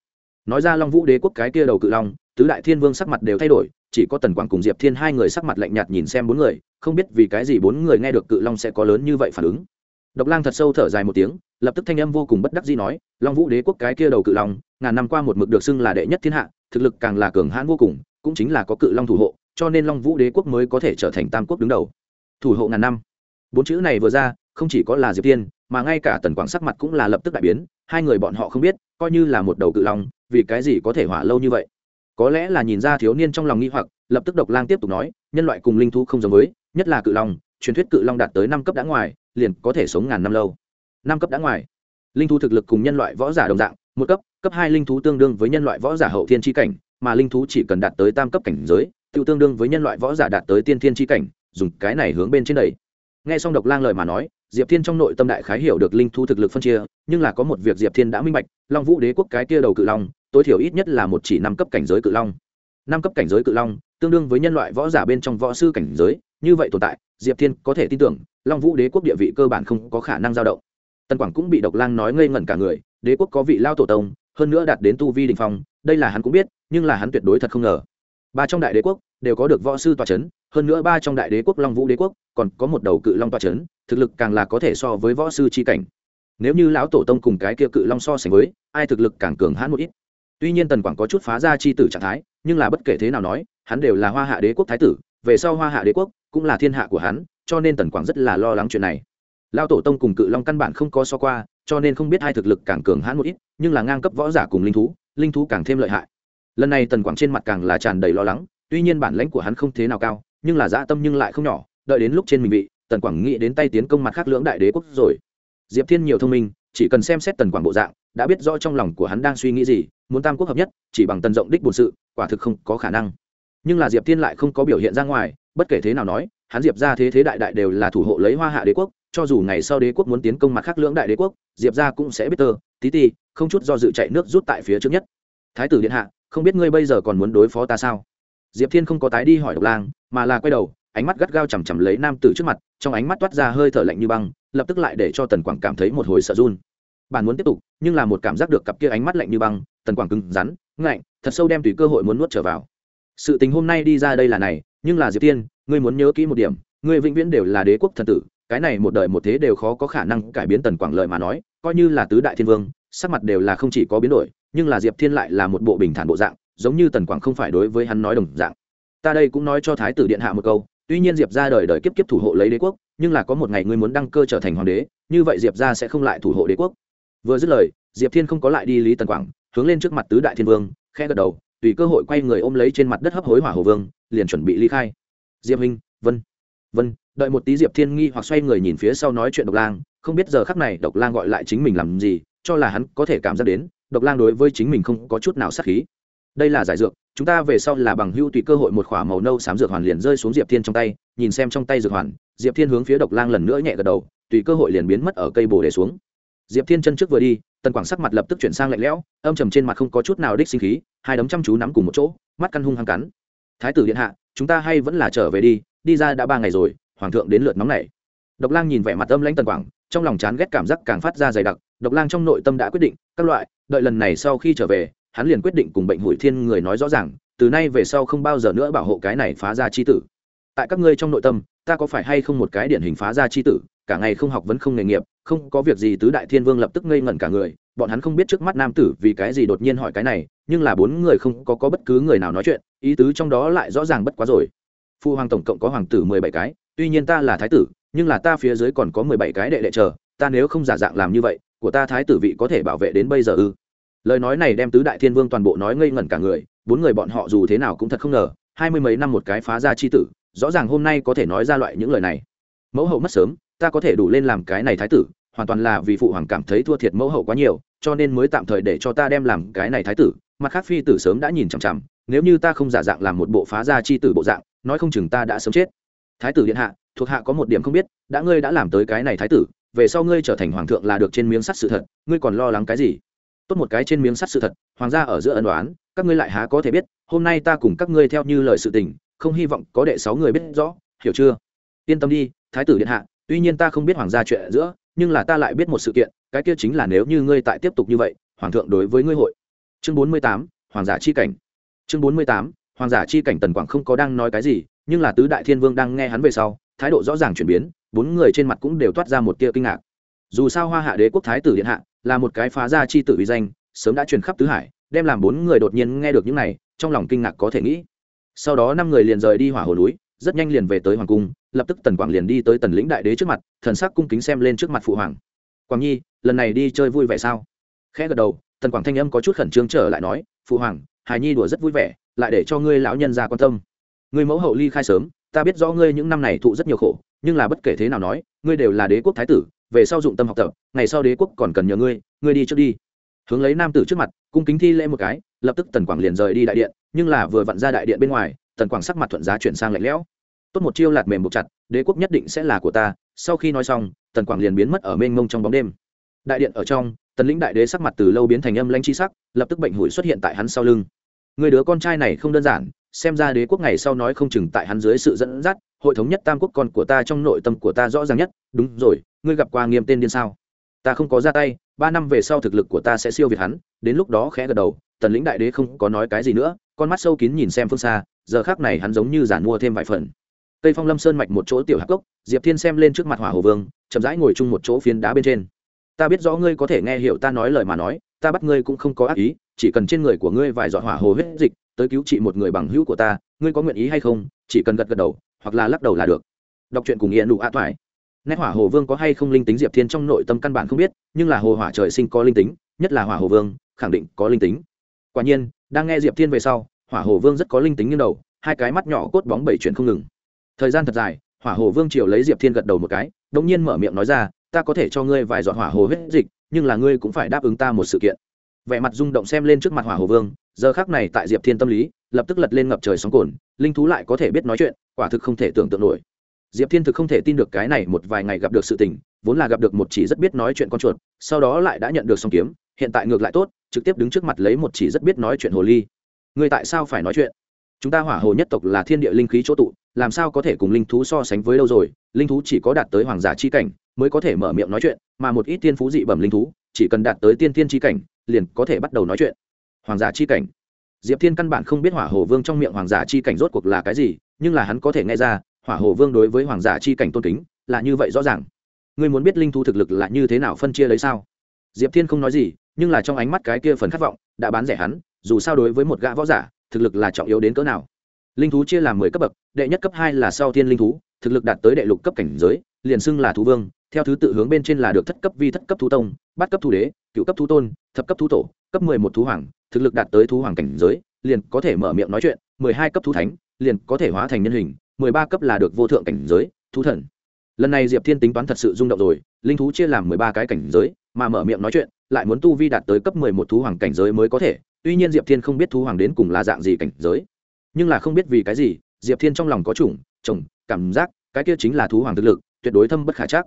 nói ra long vũ đế quốc cái kia đầu cự long, tứ đại thiên vương sắc mặt đều thay đổi, chỉ có tần quảng cùng diệp thiên hai người sắc mặt lạnh nhạt nhìn xem bốn người, không biết vì cái gì bốn người nghe được cự long sẽ có lớn như vậy phản ứng. Độc lang thật sâu thở dài một tiếng, lập tức thanh âm vô cùng bất đắc dĩ nói, long vũ đế quốc cái kia đầu cự long, ngàn năm qua một mực được xưng là đệ nhất thiên hạ, thực lực càng là cường hãn vô cùng, cũng chính là có cự long thủ hộ cho nên long vũ đế quốc mới có thể trở thành tam quốc đứng đầu. Thủ hộ ngàn năm. Bốn chữ này vừa ra, không chỉ có là diệp tiên mà ngay cả tần quảng sắc mặt cũng là lập tức đại biến, hai người bọn họ không biết, coi như là một đầu cự long, vì cái gì có thể hỏa lâu như vậy? Có lẽ là nhìn ra thiếu niên trong lòng nghi hoặc, lập tức độc lang tiếp tục nói, nhân loại cùng linh thú không giống với, nhất là cự long, truyền thuyết cự long đạt tới năm cấp đã ngoài, liền có thể sống ngàn năm lâu. Năm cấp đã ngoài. Linh thú thực lực cùng nhân loại võ giả đồng dạng, một cấp cấp hai linh thú tương đương với nhân loại võ giả hậu thiên tri cảnh, mà linh thú chỉ cần đạt tới tam cấp cảnh giới tự tương đương với nhân loại võ giả đạt tới tiên thiên tri cảnh, dùng cái này hướng bên trên đầy nghe xong độc lang lời mà nói, diệp thiên trong nội tâm đại khái hiểu được linh thu thực lực phân chia, nhưng là có một việc diệp thiên đã minh bạch, long vũ đế quốc cái kia đầu cự long, tối thiểu ít nhất là một chỉ năm cấp cảnh giới cự long. Năm cấp cảnh giới cự long, tương đương với nhân loại võ giả bên trong võ sư cảnh giới, như vậy tồn tại, diệp thiên có thể tin tưởng, long vũ đế quốc địa vị cơ bản không có khả năng giao động. Tần quảng cũng bị độc lang nói ngây ngẩn cả người, đế quốc có vị lao tổ tông, hơn nữa đạt đến tu vi đình phong, đây là hắn cũng biết, nhưng là hắn tuyệt đối thật không ngờ ba trong đại đế quốc đều có được võ sư tòa c h ấ n hơn nữa ba trong đại đế quốc long vũ đế quốc còn có một đầu cự long tòa c h ấ n thực lực càng là có thể so với võ sư c h i cảnh. Nếu như lão tổ tông cùng cái kia cự long so sánh với, ai thực lực càng cường hãn một ít? Tuy nhiên tần quảng có chút phá ra c h i tử trạng thái, nhưng là bất kể thế nào nói, hắn đều là hoa hạ đế quốc thái tử, về sau hoa hạ đế quốc cũng là thiên hạ của hắn, cho nên tần quảng rất là lo lắng chuyện này. Lao tổ tông cùng cự long căn bản không có so qua, cho nên không biết hai thực lực càng cường hãn một ít, nhưng là ngang cấp võ giả cùng linh thú linh thú càng thêm lợi hại lần này tần quảng trên mặt càng là tràn đầy lo lắng, tuy nhiên bản lãnh của hắn không thế nào cao, nhưng là dã tâm nhưng lại không nhỏ, đợi đến lúc trên mình bị, tần quảng nghĩ đến tay tiến công mặt khác lưỡng đại đế quốc rồi. Diệp thiên nhiều thông minh, chỉ cần xem xét tần quảng bộ dạng, đã biết rõ trong lòng của hắn đang suy nghĩ gì, muốn tam quốc hợp nhất, chỉ bằng tần rộng đích bổn sự, quả thực không có khả năng. Nhưng là diệp thiên lại không có biểu hiện ra ngoài, bất kể thế nào nói, hắn diệp ra thế thế đại đại đều là thủ hộ lấy hoa hạ đế quốc, cho dù ngày sau đế quốc muốn tiến công mặt khác lưỡng đại đế quốc, diệp ra cũng sẽ biết tơ, tí ti, không chút do dự chạy nước rút tại phía trước nhất. Thái tử điện hạ không biết ngươi bây giờ còn muốn đối phó ta sao? Diệp thiên không có tái đi hỏi độc lang, mà là quay đầu, ánh mắt gắt gao chằm chằm lấy nam tử trước mặt, trong ánh mắt toát ra hơi thở lạnh như băng, lập tức lại để cho tần quảng cảm thấy một hồi sợ run. Bạn muốn tiếp tục, nhưng là một cảm giác được cặp kia ánh mắt lạnh như băng, tần quảng cứng rắn, ngạnh, thật sâu đem tùy cơ hội muốn nuốt trở vào. Sự tình hôm nay đi ra đây là này, nhưng là diệp tiên ngươi muốn nhớ kỹ một điểm, ngươi vĩnh viễn đều là đế quốc thần tử, cái này một đời một thế đều khó có khả năng cải biến tần quảng lợi mà nói, coi như là tứ đại thiên vương, sắc mặt đều là không chỉ có biến đổi nhưng là diệp thiên lại là một bộ bình thản bộ dạng, giống như tần quảng không phải đối với hắn nói đồng dạng. Ta đây cũng nói cho thái tử điện hạ một câu, tuy nhiên diệp ra đời đời kiếp kiếp thủ hộ lấy đế quốc, nhưng là có một ngày ngươi muốn đăng cơ trở thành hoàng đế, như vậy diệp ra sẽ không lại thủ hộ đế quốc. Vừa dứt lời, diệp thiên không có lại đi lý tần quảng, hướng lên trước mặt tứ đại thiên vương khe gật đầu, tùy cơ hội quay người ôm lấy trên mặt đất hấp hối hỏa hồ vương, liền chuẩn bị ly khai. Diệp huynh, vân vân, đợi một tí diệp thiên nghi hoặc xoay người nhìn phía sau nói chuyện độc lang, không biết giờ khắc này độc lang gọi lại chính mình làm gì, cho là hắn có thể cảm giác đến độc lang đối với chính mình không có chút nào sát khí. Đây là giải dược, chúng ta về sau là bằng hưu tùy cơ hội một k h ỏ a màu nâu xám dược hoàn liền rơi xuống diệp thiên trong tay, nhìn xem trong tay dược hoàn, diệp thiên hướng phía độc lang lần nữa nhẹ gật đầu, tùy cơ hội liền biến mất ở cây bồ đề xuống. Diệp thiên chân trước vừa đi, tần quảng sắc mặt lập tức chuyển sang lạnh lẽo, âm trầm trên mặt không có chút nào đích sinh khí, hai đấm chăm chú nắm cùng một chỗ, mắt căn hung hăng cắn. Thái tử điện hạ, chúng ta hay vẫn là trở về đi đi ra đã ba ngày rồi, hoàng thượng đến lượt nóng này độc lang nhìn vẻ mặt âm lãnh tần quảng trong lòng chán ghét cảm giác càng phát ra dày đặc độc lang trong nội tâm đã quyết định các loại đợi lần này sau khi trở về hắn liền quyết định cùng bệnh hủi thiên người nói rõ ràng từ nay về sau không bao giờ nữa bảo hộ cái này phá ra chi tử. Tại các ngươi trong nội tâm ta có phải hay không một cái điển hình phá ra chi tử cả ngày không học vẫn không nghề nghiệp không có việc gì tứ đại thiên vương lập tức ngây ngẩn cả người bọn hắn không biết trước mắt nam tử vì cái gì đột nhiên hỏi cái này nhưng là bốn người không có, có bất cứ người nào nói chuyện ý tứ trong đó lại rõ ràng bất quá rồi. Phu hoàng tổng cộng có hoàng tử mười bảy cái tuy nhiên ta là thái tử nhưng là ta phía dưới còn có mười bảy cái đệ đệ chờ, ta nếu không giả dạng làm như vậy, của ta thái tử vị có thể bảo vệ đến bây giờ ư? Lời nói này đem tứ đại thiên vương toàn bộ nói ngây ngẩn cả người, bốn người bọn họ dù thế nào cũng thật không ngờ, hai mươi mấy năm một cái phá ra chi tử, rõ ràng hôm nay có thể nói ra loại những lời này. Mẫu hậu mất sớm, ta có thể đủ lên làm cái này thái tử, hoàn toàn là vì phụ hoàng cảm thấy thua thiệt mẫu hậu quá nhiều, cho nên mới tạm thời để cho ta đem làm cái này thái tử, mặt khác phi tử sớm đã nhìn chằm chằm, nếu như ta không giả dạng làm một bộ phá gia chi tử bộ dạng, nói không chừng ta đã sớm chết. Thái tử điện hạ thuộc hạ có một điểm không biết, đã ngươi đã làm tới cái này thái tử, về sau ngươi trở thành hoàng thượng là được trên miếng sắt sự thật, ngươi còn lo lắng cái gì? Tốt một cái trên miếng sắt sự thật, hoàng gia ở giữa ân đoán các ngươi lại há có thể biết, hôm nay ta cùng các ngươi theo như lời sự tình, không hy vọng có đệ sáu người biết rõ, hiểu chưa? Yên tâm đi, thái tử điện hạ, tuy nhiên ta không biết hoàng gia chuyện ở giữa, nhưng là ta lại biết một sự kiện, cái kia chính là nếu như ngươi tại tiếp tục như vậy, hoàng thượng đối với ngươi hội. Chương bốn mươi tám, hoàng giả chi cảnh. Chương bốn mươi tám, hoàng giả chi cảnh tần quảng không có đang nói cái gì, nhưng là tứ đại thiên vương đang nghe hắn về sau thái độ rõ ràng chuyển biến, bốn người trên mặt cũng đều toát ra một tia kinh ngạc. Dù sao hoa hạ đế quốc thái tử điện hạ là một cái phá gia chi tử uy danh, sớm đã truyền khắp tứ hải, đem làm bốn người đột nhiên nghe được những này, trong lòng kinh ngạc có thể nghĩ. Sau đó năm người liền rời đi hỏa hồ núi, rất nhanh liền về tới hoàng cung, lập tức tần quảng liền đi tới tần lĩnh đại đế trước mặt, thần sắc cung kính xem lên trước mặt phụ hoàng. Quảng nhi, lần này đi chơi vui vẻ sao? Khẽ gật đầu, tần quảng thanh âm có chút khẩn trương trở lại nói, phụ hoàng, hài nhi đùa rất vui vẻ, lại để cho ngươi lão nhân ra quan tâm. Ngươi mẫu hậu ly khai sớm ta biết rõ ngươi những năm này thụ rất nhiều khổ, nhưng là bất kể thế nào nói, ngươi đều là đế quốc thái tử, về sau dụng tâm học tập, ngày sau đế quốc còn cần nhờ ngươi ngươi đi trước đi. Hướng lấy nam tử trước mặt, cung kính thi lễ một cái, lập tức tần quảng liền rời đi đại điện, nhưng là vừa vặn ra đại điện bên ngoài, tần quảng sắc mặt thuận giá chuyển sang lạnh lẽo. Tốt một chiêu lạt mềm buộc chặt, đế quốc nhất định sẽ là của ta. Sau khi nói xong, tần quảng liền biến mất ở mênh mông trong bóng đêm. Đại điện ở trong, tần lĩnh đại đế sắc mặt từ lâu biến thành âm lanh chi sắc, lập tức bệnh hủi xuất hiện tại hắn sau lưng. Người đứa con trai này không đơn giản xem ra đế quốc ngày sau nói không chừng tại hắn dưới sự dẫn dắt, hội thống nhất tam quốc con của ta trong nội tâm của ta rõ ràng nhất. Đúng rồi, ngươi gặp qua nghiêm tên điên sao? Ta không có ra tay, ba năm về sau thực lực của ta sẽ siêu việt hắn. Đến lúc đó khẽ gật đầu tần lĩnh đại đế không có nói cái gì nữa, con mắt sâu kín nhìn xem phương xa, giờ khác này hắn giống như giản mua thêm vài phần. Tây phong lâm sơn mạch một chỗ tiểu hạc cốc, diệp thiên xem lên trước mặt hỏa hồ vương, chậm rãi ngồi chung một chỗ phiến đá bên trên. Ta biết rõ ngươi có thể nghe hiểu ta nói lời mà nói, ta bắt ngươi cũng không có ác ý, chỉ cần trên người của ngươi vài giọt hỏa hồ huyết dịch tới cứu trị một người bằng hữu của ta, ngươi có nguyện ý hay không? Chỉ cần gật gật đầu, hoặc là lắc đầu là được. Đọc truyện cùng nghĩa nụ a toại. nét hỏa hồ vương có hay không linh tính diệp thiên trong nội tâm căn bản không biết, nhưng là hồ hỏa trời sinh có linh tính, nhất là hỏa hồ vương, khẳng định có linh tính. Quả nhiên, đang nghe diệp thiên về sau, hỏa hồ vương rất có linh tính như đầu, hai cái mắt nhỏ cốt bóng bảy chuyển không ngừng. Thời gian thật dài, hỏa hồ vương triều lấy diệp thiên gật đầu một cái đ ỗ n g nhiên mở miệng nói ra, ta có thể cho ngươi vài giọt hỏa hồ huyết dịch, nhưng là ngươi cũng phải đáp ứng ta một sự kiện. Vẻ mặt rung động xem lên trước mặt hỏa hồ vương giờ khác này tại diệp thiên tâm lý, lập tức lật lên ngập trời sóng cồn, linh thú lại có thể biết nói chuyện, quả thực không thể tưởng tượng nổi. Diệp thiên thực không thể tin được cái này một vài ngày gặp được sự tình, vốn là gặp được một chỉ rất biết nói chuyện con chuột, sau đó lại đã nhận được song kiếm, hiện tại ngược lại tốt, trực tiếp đứng trước mặt lấy một chỉ rất biết nói chuyện hồ ly. Người tại sao phải nói chuyện? Chúng ta hỏa hồ nhất tộc là thiên địa linh khí chỗ tụ, làm sao có thể cùng linh thú so sánh với đâu rồi? Linh thú chỉ có đạt tới hoàng giả chi cảnh mới có thể mở miệng nói chuyện, mà một ít tiên phú dị bẩm linh thú, chỉ cần đạt tới tiên tiên chi cảnh, liền có thể bắt đầu nói chuyện hoàng giả chi cảnh. Diệp thiên căn bản không biết hỏa hồ vương trong miệng hoàng giả chi cảnh rốt cuộc là cái gì, nhưng là hắn có thể nghe ra, hỏa hồ vương đối với hoàng giả chi cảnh tôn kính là như vậy rõ ràng. Ngươi muốn biết linh thú thực lực là như thế nào phân chia lấy sao? Diệp thiên không nói gì, nhưng là trong ánh mắt cái kia phần khát vọng đã bán rẻ hắn, dù sao đối với một gã võ giả, thực lực là trọng yếu đến cỡ nào. Linh thú chia làm mười cấp bậc, đệ nhất cấp hai là sau thiên linh thú, thực lực đạt tới đệ lục cấp cảnh giới, liền xưng là thú vương, theo thứ tự hướng bên trên là được thất cấp vi thất cấp thú tông, bát cấp thú đế, cựu cấp thú tôn, thập cấp thú tổ, cấp mười một thú hoàng thực lực đạt tới thú hoàng cảnh giới, liền có thể mở miệng nói chuyện, mười hai cấp thú thánh, liền có thể hóa thành nhân hình, mười ba cấp là được vô thượng cảnh giới, thú thần. Lần này diệp thiên tính toán thật sự rung động rồi, linh thú chia làm mười ba cái cảnh giới, mà mở miệng nói chuyện, lại muốn tu vi đạt tới cấp mười một thú hoàng cảnh giới mới có thể, tuy nhiên diệp thiên không biết thú hoàng đến cùng là dạng gì cảnh giới, nhưng là không biết vì cái gì, diệp thiên trong lòng có chủng, chồng, cảm giác, cái kia chính là thú hoàng thực lực, tuyệt đối thâm bất khả chắc.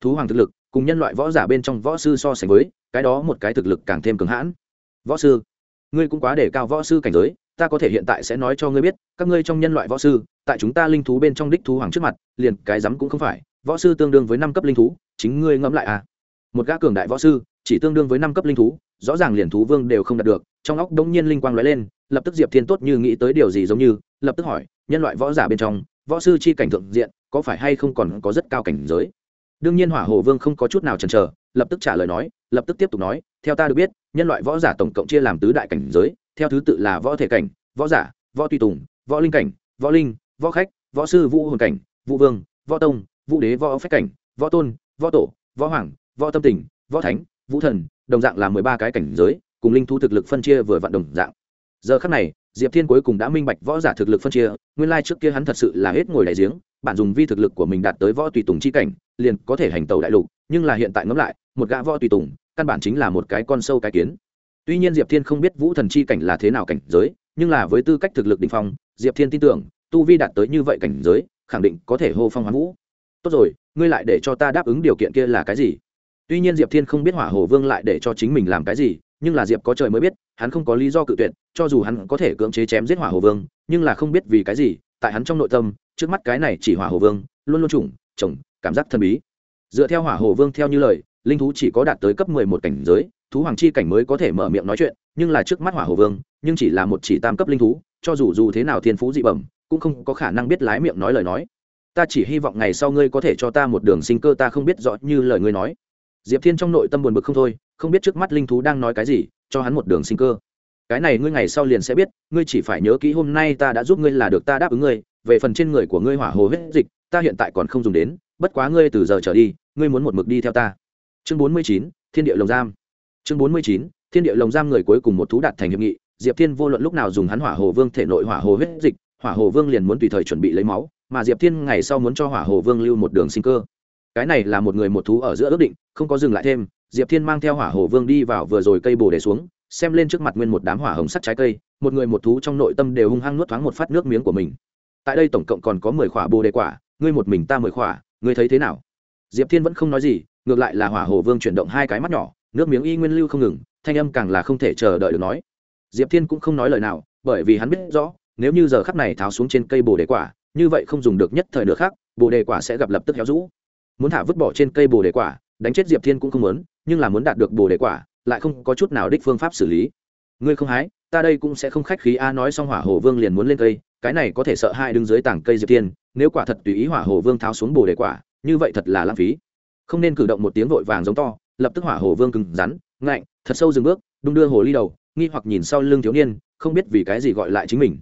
Thú hoàng thực lực, cùng nhân loại võ giả bên trong võ sư so sánh với, cái đó một cái thực lực càng thêm cứng hãn. Võ sư ngươi cũng quá để cao võ sư cảnh giới, ta có thể hiện tại sẽ nói cho ngươi biết, các ngươi trong nhân loại võ sư, tại chúng ta linh thú bên trong đích thú hoàng trước mặt, liền cái rắm cũng không phải, võ sư tương đương với năm cấp linh thú, chính ngươi ngẫm lại à. Một gã cường đại võ sư, chỉ tương đương với năm cấp linh thú, rõ ràng liền thú vương đều không đạt được, trong óc đống nhiên linh quang lóe lên, lập tức diệp thiên tốt như nghĩ tới điều gì giống như, lập tức hỏi, nhân loại võ giả bên trong, võ sư chi cảnh thượng diện, có phải hay không còn có rất cao cảnh giới? Đương nhiên hỏa hồ vương không có chút nào chần chờ, lập tức trả lời nói, lập tức tiếp tục nói, theo ta được biết, nhân loại võ giả tổng cộng chia làm tứ đại cảnh giới, theo thứ tự là võ thể cảnh, võ giả, võ tùy tùng, võ linh cảnh, võ linh, võ khách, võ sư, vũ hồn cảnh, vũ vương, võ tông, vũ đế, võ phách cảnh, võ tôn, võ tổ, võ hoàng, võ tâm tình, võ thánh, vũ thần, đồng dạng là mười ba cái cảnh giới, cùng linh thu thực lực phân chia vừa vặn đồng dạng. Giờ khắc này, diệp thiên cuối cùng đã minh bạch võ giả thực lực phân chia, nguyên lai trước kia hắn thật sự là hết ngồi đại giếng, bản dùng vi thực lực của mình đạt tới võ tùy tùng chi cảnh liền có thể hành tàu đại lục, nhưng là hiện tại ngẫm lại, một gã võ tùy tùng, căn bản chính là một cái con sâu cái kiến. Tuy nhiên diệp thiên không biết vũ thần chi cảnh là thế nào cảnh giới, nhưng là với tư cách thực lực đ ỉ n h phong, diệp thiên tin tưởng, tu vi đạt tới như vậy cảnh giới, khẳng định có thể hô phong hoán vũ. Tốt rồi, ngươi lại để cho ta đáp ứng điều kiện kia là cái gì? Tuy nhiên diệp thiên không biết hỏa hồ vương lại để cho chính mình làm cái gì, nhưng là diệp có trời mới biết, hắn không có lý do cự tuyệt, cho dù hắn có thể cưỡng chế chém giết hỏa hồ vương, nhưng là không biết vì cái gì, tại hắn trong nội tâm, trước mắt cái này chỉ hỏa hồ vương, luôn luôn trùng, chồng cảm giác thần bí. Dựa theo hỏa hồ vương theo như lời, linh thú chỉ có đạt tới cấp mười một cảnh giới, thú hoàng chi cảnh mới có thể mở miệng nói chuyện, nhưng là trước mắt hỏa hồ vương, nhưng chỉ là một chỉ tam cấp linh thú, cho dù dù thế nào thiên phú dị bẩm, cũng không có khả năng biết lái miệng nói lời nói. Ta chỉ hy vọng ngày sau ngươi có thể cho ta một đường sinh cơ ta không biết rõ như lời ngươi nói. Diệp thiên trong nội tâm buồn bực không thôi, không biết trước mắt linh thú đang nói cái gì, cho hắn một đường sinh cơ. Cái này ngươi ngày sau liền sẽ biết, ngươi chỉ phải nhớ kỹ hôm nay ta đã giúp ngươi là được ta đáp ứng ngươi, về phần trên người của ngươi hỏa hồ huyết dịch, ta hiện tại còn không dùng đến bất quá ngươi từ giờ trở đi, ngươi muốn một mực đi theo ta. Chương bốn mươi chín, thiên địa lồng giam. Chương bốn mươi chín, thiên địa lồng giam người cuối cùng một thú đạt thành hiệp nghị, diệp thiên vô luận lúc nào dùng hắn hỏa hồ vương thể nội hỏa hồ huyết dịch, hỏa hồ vương liền muốn tùy thời chuẩn bị lấy máu, mà diệp thiên ngày sau muốn cho hỏa hồ vương lưu một đường sinh cơ. Cái này là một người một thú ở giữa ước định, không có dừng lại thêm, diệp thiên mang theo hỏa hồ vương đi vào vừa rồi cây bồ đề xuống, xem lên trước mặt nguyên một đám hỏa hồng sắt trái cây, một người một thú trong nội tâm đều hung hăng nuốt thoáng một phát nước miếng của mình. Tại đây tổng cộng còn có mười khỏa bồ đề quả, ngươi một mình ta mười khỏa ngươi thấy thế nào? Diệp thiên vẫn không nói gì, ngược lại là hỏa hồ vương chuyển động hai cái mắt nhỏ, nước miếng y nguyên lưu không ngừng, thanh âm càng là không thể chờ đợi được nói. Diệp thiên cũng không nói lời nào, bởi vì hắn biết rõ, nếu như giờ khắp này tháo xuống trên cây bồ đề quả, như vậy không dùng được nhất thời được khác bồ đề quả sẽ gặp lập tức héo rũ. Muốn thả vứt bỏ trên cây bồ đề quả, đánh chết diệp thiên cũng không muốn, nhưng là muốn đạt được bồ đề quả, lại không có chút nào đích phương pháp xử lý. Ngươi không hái, ta đây cũng sẽ không khách khí, a, nói xong hỏa hồ vương liền muốn lên cây cái này có thể sợ hai đứng dưới tảng cây diệp tiên. nếu quả thật tùy ý hỏa hồ vương tháo xuống bồ đề quả, như vậy thật là lãng phí không nên cử động một tiếng vội vàng giống to, lập tức hỏa hồ vương cứng rắn, ngạnh, thật sâu dừng bước, đung đưa hồ ly đầu, nghi hoặc nhìn sau lưng thiếu niên, không biết vì cái gì gọi lại chính mình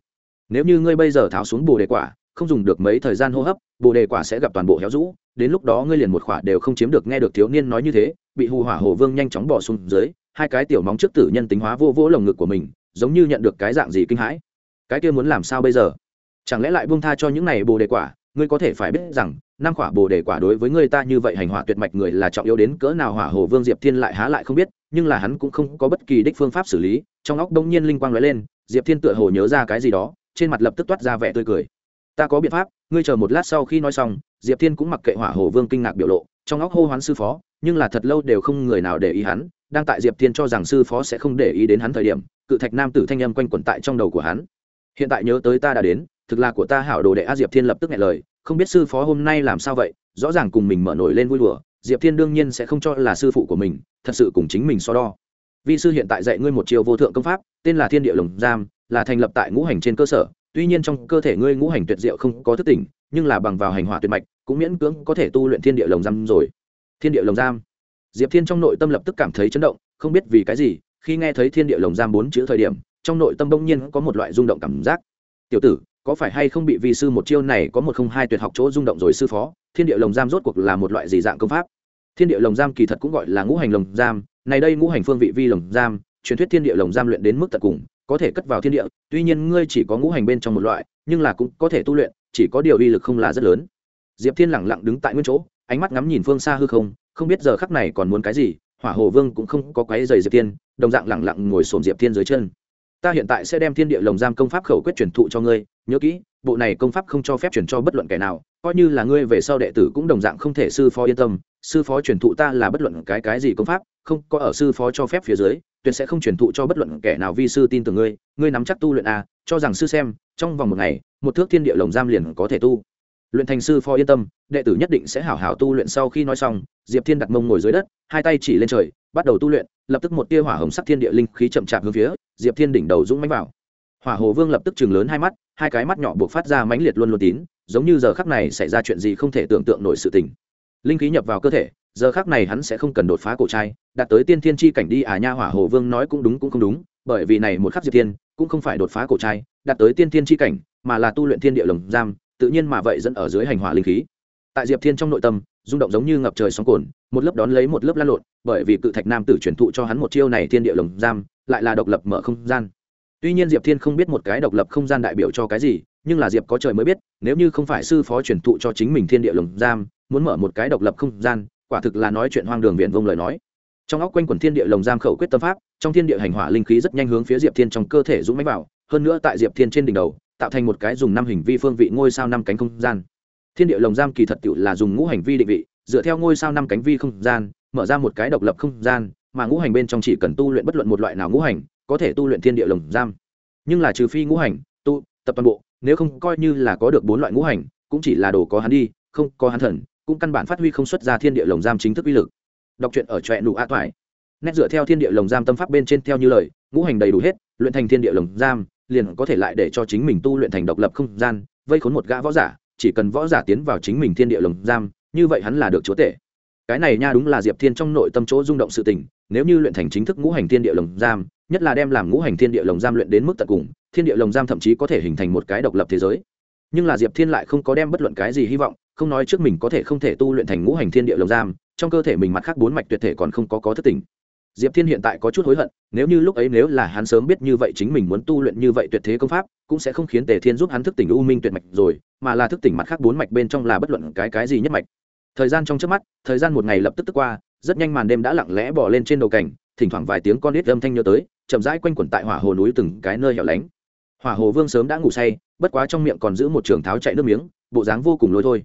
nếu như ngươi bây giờ tháo xuống bồ đề quả, không dùng được mấy thời gian hô hấp, bồ đề quả sẽ gặp toàn bộ héo rũ, đến lúc đó ngươi liền một khỏa đều không chiếm được, nghe được thiếu niên nói như thế, bị hù hỏa hồ vương nhanh chóng bỏ xuống dưới, hai cái tiểu móng trước tử nhân tính hóa vô vỗ lồng ngực của mình, giống như nhận được cái dạng gì kinh hãi cái kia muốn làm sao bây giờ? Chẳng lẽ lại buông tha cho những này bồ đề quả? Ngươi có thể phải biết rằng, năm quả bồ đề quả đối với người ta như vậy hành hỏa tuyệt mạch người là trọng yếu đến cỡ nào hỏa hồ vương diệp thiên lại há lại không biết, nhưng là hắn cũng không có bất kỳ đích phương pháp xử lý. Trong óc đông nhiên linh quang lóe lên, diệp thiên tựa hồ nhớ ra cái gì đó, trên mặt lập tức toát ra vẻ tươi cười. Ta có biện pháp, ngươi chờ một lát sau khi nói xong, diệp thiên cũng mặc kệ hỏa hồ vương kinh ngạc biểu lộ, trong óc hô hoán sư phó, nhưng là thật lâu đều không người nào để ý hắn, đang tại diệp thiên cho rằng sư phó sẽ không để ý đến hắn thời điểm, cự thạch nam tử thanh âm quanh quẩn tại trong đầu của hắn hiện tại nhớ tới ta đã đến, thực là của ta hảo đồ đệ a diệp thiên lập tức nghe lời, không biết sư phó hôm nay làm sao vậy, rõ ràng cùng mình mở nổi lên vui đùa, diệp thiên đương nhiên sẽ không cho là sư phụ của mình, thật sự cùng chính mình so đo. Vi sư hiện tại dạy ngươi một chiều vô thượng công pháp, tên là thiên địa lồng giam, là thành lập tại ngũ hành trên cơ sở, tuy nhiên trong cơ thể ngươi ngũ hành tuyệt diệu không có thức tỉnh, nhưng là bằng vào hành hỏa tuyệt mạch, cũng miễn cưỡng có thể tu luyện thiên địa lồng giam rồi. Thiên địa lồng giam. Diệp thiên trong nội tâm lập tức cảm thấy chấn động, không biết vì cái gì, khi nghe thấy thiên địa lồng giam bốn chữ thời điểm trong nội tâm đông nhiên có một loại rung động cảm giác. Tiểu tử, có phải hay không bị vi sư một chiêu này có một không hai tuyệt học chỗ rung động rồi sư phó? Thiên địa lồng giam rốt cuộc là một loại gì dạng công pháp? Thiên địa lồng giam kỳ thật cũng gọi là ngũ hành lồng giam. Này đây ngũ hành phương vị vi lồng giam, truyền thuyết thiên địa lồng giam luyện đến mức tận cùng, có thể cất vào thiên địa. Tuy nhiên ngươi chỉ có ngũ hành bên trong một loại, nhưng là cũng có thể tu luyện, chỉ có điều uy lực không là rất lớn. Diệp thiên lẳng lặng đứng tại nguyên chỗ, ánh mắt ngắm nhìn phương xa hư không không biết giờ khắc này còn muốn cái gì. Hỏa hồ vương cũng không có quái dày diệp thiên, đồng dạng lẳng lặng ngồi sồn diệp thiên dưới chân ta hiện tại sẽ đem thiên địa lồng giam công pháp khẩu quyết truyền thụ cho ngươi nhớ kỹ bộ này công pháp không cho phép truyền cho bất luận kẻ nào coi như là ngươi về sau đệ tử cũng đồng dạng không thể sư phó yên tâm sư phó truyền thụ ta là bất luận cái cái gì công pháp không có ở sư phó cho phép phía dưới tuyệt sẽ không truyền thụ cho bất luận kẻ nào vi sư tin tưởng ngươi ngươi nắm chắc tu luyện a à, cho rằng sư xem trong vòng một ngày một thước thiên địa lồng giam liền có thể tu. Luyện thành sư phó yên tâm đệ tử nhất định sẽ hảo hảo tu luyện sau khi nói xong diệp thiên đặt mông ngồi dưới đất hai tay chỉ lên trời bắt đầu tu luyện lập tức một tia hỏa hồng sắc thiên địa linh khí chậm chạp hướng phía diệp thiên đỉnh đầu dũng mánh vào. Hỏa hồ vương lập tức chừng lớn hai mắt, hai cái mắt nhỏ buộc phát ra mãnh liệt luôn luôn tín, giống như giờ khắc này xảy ra chuyện gì không thể tưởng tượng nổi sự tình. Linh khí nhập vào cơ thể, giờ khắc này hắn sẽ không cần đột phá cổ trai, đạt tới tiên thiên chi cảnh đi à nha, hỏa hồ vương nói cũng đúng cũng không đúng, bởi vì này một khắc diệp thiên cũng không phải đột phá cổ trai, đạt tới tiên thiên chi cảnh, mà là tu luyện thiên địa lồng giam, tự nhiên mà vậy dẫn ở dưới hành hỏa linh khí tại diệp thiên trong nội tâm, rung động giống như ngập trời sóng cồn một lớp đón lấy một lớp lan lộn, bởi vì cự thạch nam tử truyền thụ cho hắn một chiêu này thiên địa lồng giam, lại là độc lập mở không gian. Tuy nhiên diệp thiên không biết một cái độc lập không gian đại biểu cho cái gì, nhưng là diệp có trời mới biết, nếu như không phải sư phó truyền thụ cho chính mình thiên địa lồng giam, muốn mở một cái độc lập không gian, quả thực là nói chuyện hoang đường viện vông lời nói. Trong óc quanh quần thiên địa lồng giam khẩu quyết tâm pháp, trong thiên địa hành hỏa linh khí rất nhanh hướng phía diệp thiên trong cơ thể dũng máy vào, hơn nữa tại diệp thiên trên đỉnh đầu, tạo thành một cái dùng năm hình vi phương vị ngôi sao năm cánh không gian thiên địa lồng giam kỳ thật tự là dùng ngũ hành vi định vị, dựa theo ngôi sao năm cánh vi không gian, mở ra một cái độc lập không gian, mà ngũ hành bên trong chỉ cần tu luyện bất luận một loại nào ngũ hành, có thể tu luyện thiên địa lồng giam. Nhưng là trừ phi ngũ hành, tu, tập toàn bộ, nếu không coi như là có được bốn loại ngũ hành, cũng chỉ là đồ có hắn đi, không có hắn thần, cũng căn bản phát huy không xuất ra thiên địa lồng giam chính thức uy lực. Đọc truyện ở trọe nụ a toại. Nét dựa theo thiên địa lồng giam tâm pháp bên trên theo như lời, ngũ hành đầy đủ hết, luyện thành thiên địa lồng giam, liền có thể lại để cho chính mình tu luyện thành độc lập không gian, vây khốn một gã võ giả chỉ cần võ giả tiến vào chính mình thiên địa lồng giam, như vậy hắn là được chúa tể. Cái này nha đúng là diệp thiên trong nội tâm chỗ rung động sự tình, nếu như luyện thành chính thức ngũ hành thiên địa lồng giam, nhất là đem làm ngũ hành thiên địa lồng giam luyện đến mức tận cùng, thiên địa lồng giam thậm chí có thể hình thành một cái độc lập thế giới. Nhưng là diệp thiên lại không có đem bất luận cái gì hy vọng, không nói trước mình có thể không thể tu luyện thành ngũ hành thiên địa lồng giam, trong cơ thể mình mặt khác bốn mạch tuyệt thể còn không có có thất tình diệp thiên hiện tại có chút hối hận, nếu như lúc ấy nếu là hắn sớm biết như vậy chính mình muốn tu luyện như vậy tuyệt thế công pháp, cũng sẽ không khiến tề thiên giúp hắn thức tỉnh u minh tuyệt mạch rồi, mà là thức tỉnh mặt khác bốn mạch bên trong là bất luận cái cái gì nhất mạch. Thời gian trong trước mắt, thời gian một ngày lập tức tức qua, rất nhanh màn đêm đã lặng lẽ bỏ lên trên đầu cảnh thỉnh thoảng vài tiếng con nít âm thanh nhớ tới, chậm rãi quanh quẩn tại hỏa hồ núi từng cái nơi hẻo lánh. Hỏa hồ vương sớm đã ngủ say, bất quá trong miệng còn giữ một trường tháo chạy nước miếng, bộ dáng vô cùng lôi thôi.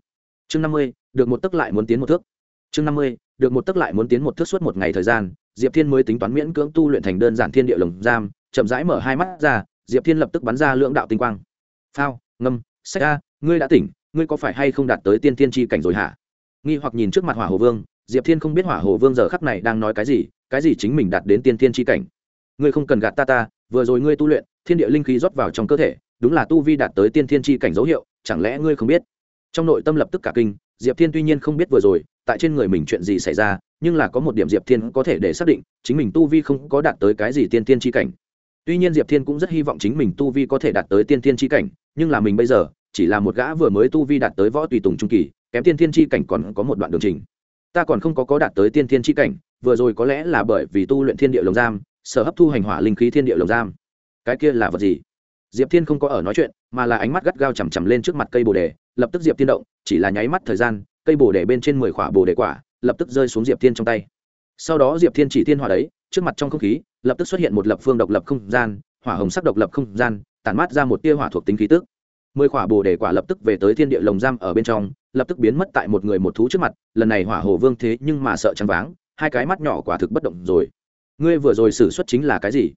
Chương năm mươi, được một tấc lại muốn tiến một thước. Chương năm mươi, được một tấc lại muốn tiến một thước suốt một ngày thời gian diệp thiên mới tính toán miễn cưỡng tu luyện thành đơn giản thiên địa lồng giam, chậm rãi mở hai mắt ra, diệp thiên lập tức bắn ra lưỡng đạo tinh quang. Phao, ngâm, sách a, ngươi đã tỉnh, ngươi có phải hay không đạt tới tiên thiên tri cảnh rồi hả? Nghi hoặc nhìn trước mặt hỏa hồ vương, diệp thiên không biết hỏa hồ vương giờ khắp này đang nói cái gì cái gì chính mình đạt đến tiên thiên tri cảnh. Ngươi không cần gạt ta ta, vừa rồi ngươi tu luyện, thiên địa linh khí rót vào trong cơ thể, đúng là tu vi đạt tới tiên thiên tri cảnh dấu hiệu, chẳng lẽ ngươi không biết? Trong nội tâm lập tức cả kinh, diệp thiên tuy nhiên không biết vừa rồi, tại trên người mình chuyện gì xảy ra nhưng là có một điểm diệp thiên có thể để xác định, chính mình tu vi không có đạt tới cái gì tiên tiên tri cảnh. Tuy nhiên diệp thiên cũng rất hy vọng chính mình tu vi có thể đạt tới tiên tiên tri cảnh, nhưng là mình bây giờ, chỉ là một gã vừa mới tu vi đạt tới võ tùy tùng trung kỳ, kém tiên tiên tri cảnh còn có một đoạn đường trình. Ta còn không có có đạt tới tiên tiên tri cảnh, vừa rồi có lẽ là bởi vì tu luyện thiên địa lồng giam, sở hấp thu hành hỏa linh khí thiên địa lồng giam. Cái kia là vật gì? Diệp thiên không có ở nói chuyện, mà là ánh mắt gắt gao chằm chằm lên trước mặt cây bồ đề, lập tức diệp thiên động, chỉ là nháy mắt thời gian, cây bồ đề bên trên mười khỏa bồ đề quả lập tức rơi xuống diệp thiên trong tay. Sau đó diệp thiên chỉ thiên hỏa đấy, trước mặt trong không khí, lập tức xuất hiện một lập phương độc lập không gian, hỏa hồng sắc độc lập không gian, tản mát ra một tia hỏa thuộc tính khí tức. Mười khỏa bồ đề quả lập tức về tới thiên địa lồng giam ở bên trong, lập tức biến mất tại một người một thú trước mặt, lần này hỏa hồ vương thế nhưng mà sợ trắng váng, hai cái mắt nhỏ quả thực bất động rồi. Ngươi vừa rồi xử xuất chính là cái gì?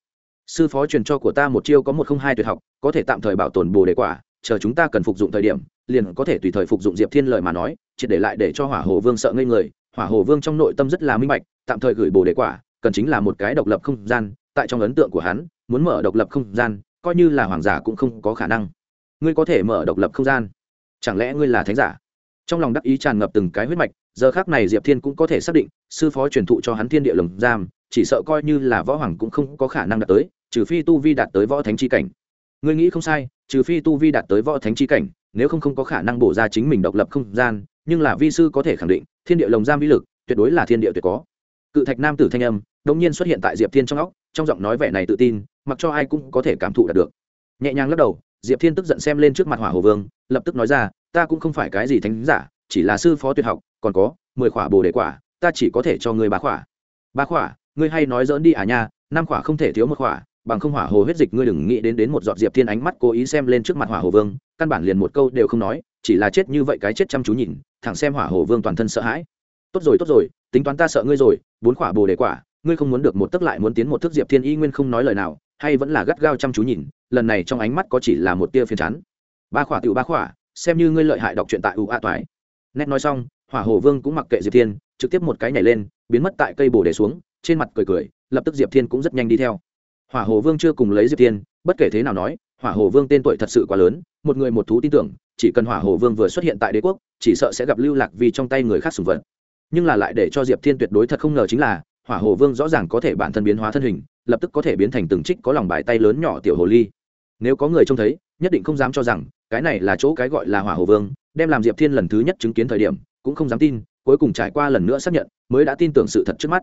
Sư phó truyền cho của ta một chiêu có một không hai tuyệt học, có thể tạm thời bảo tồn bồ đề quả, chờ chúng ta cần phục dụng thời điểm, liền có thể tùy thời phục dụng diệp thiên lời mà nói, chỉ để lại để cho hỏa hồ vương sợ ngây người hỏa hồ vương trong nội tâm rất là minh bạch, tạm thời gửi bồ đề quả, cần chính là một cái độc lập không gian, tại trong ấn tượng của hắn, muốn mở độc lập không gian, coi như là hoàng giả cũng không có khả năng. Ngươi có thể mở độc lập không gian. Chẳng lẽ ngươi là thánh giả? Trong lòng đắc ý tràn ngập từng cái huyết mạch, giờ khác này diệp thiên cũng có thể xác định, sư phó truyền thụ cho hắn thiên địa lồng giam, chỉ sợ coi như là võ hoàng cũng không có khả năng đạt tới, trừ phi tu vi đạt tới võ thánh chi cảnh. Ngươi nghĩ không sai, trừ phi tu vi đạt tới võ thánh chi cảnh, nếu không không có khả năng bổ ra chính mình độc lập không gian nhưng là vi sư có thể khẳng định, thiên địa lồng giam vi lực, tuyệt đối là thiên địa tuyệt có. Cự thạch nam tử thanh âm đống nhiên xuất hiện tại diệp thiên trong óc, trong giọng nói vẻ này tự tin, mặc cho ai cũng có thể cảm thụ đạt được. Nhẹ nhàng lắc đầu, diệp thiên tức giận xem lên trước mặt hỏa hồ vương, lập tức nói ra, ta cũng không phải cái gì thánh giả, chỉ là sư phó tuyệt học, còn có mười khỏa bồ đề quả, ta chỉ có thể cho ngươi ba khỏa. Ba khỏa? Ngươi hay nói dỡn đi à nha, năm khỏa không thể thiếu một khỏa bằng không hỏa hồ huyết dịch ngươi đừng nghĩ đến đến một giọt diệp thiên ánh mắt cố ý xem lên trước mặt hỏa hồ vương, căn bản liền một câu đều không nói, chỉ là chết như vậy cái chết chăm chú nhìn, thẳng xem hỏa hồ vương toàn thân sợ hãi. Tốt rồi tốt rồi, tính toán ta sợ ngươi rồi, bốn khỏa bồ đề quả, ngươi không muốn được một tức lại muốn tiến một thức diệp thiên y nguyên không nói lời nào, hay vẫn là gắt gao chăm chú nhìn, lần này trong ánh mắt có chỉ là một tia phiền chán. Ba khỏa tiểu ba khỏa, xem như ngươi lợi hại đọc truyện tại ưu a toái. Nét nói xong, hỏa hồ vương cũng mặc kệ diệp thiên, trực tiếp một cái nhảy lên, biến mất tại cây bồ đề xuống, trên mặt cười cười, lập tức diệp thiên cũng rất nhanh đi theo hỏa hồ vương chưa cùng lấy diệp thiên, bất kể thế nào nói, hỏa hồ vương tên tuổi thật sự quá lớn, một người một thú tin tưởng, chỉ cần hỏa hồ vương vừa xuất hiện tại đế quốc, chỉ sợ sẽ gặp lưu lạc vì trong tay người khác sùng vật. Nhưng là lại để cho diệp thiên tuyệt đối thật không ngờ chính là, hỏa hồ vương rõ ràng có thể bản thân biến hóa thân hình, lập tức có thể biến thành từng trích có lòng bài tay lớn nhỏ tiểu hồ ly. Nếu có người trông thấy, nhất định không dám cho rằng, cái này là chỗ cái gọi là hỏa hồ vương, đem làm diệp thiên lần thứ nhất chứng kiến thời điểm, cũng không dám tin, cuối cùng trải qua lần nữa xác nhận, mới đã tin tưởng sự thật trước mắt.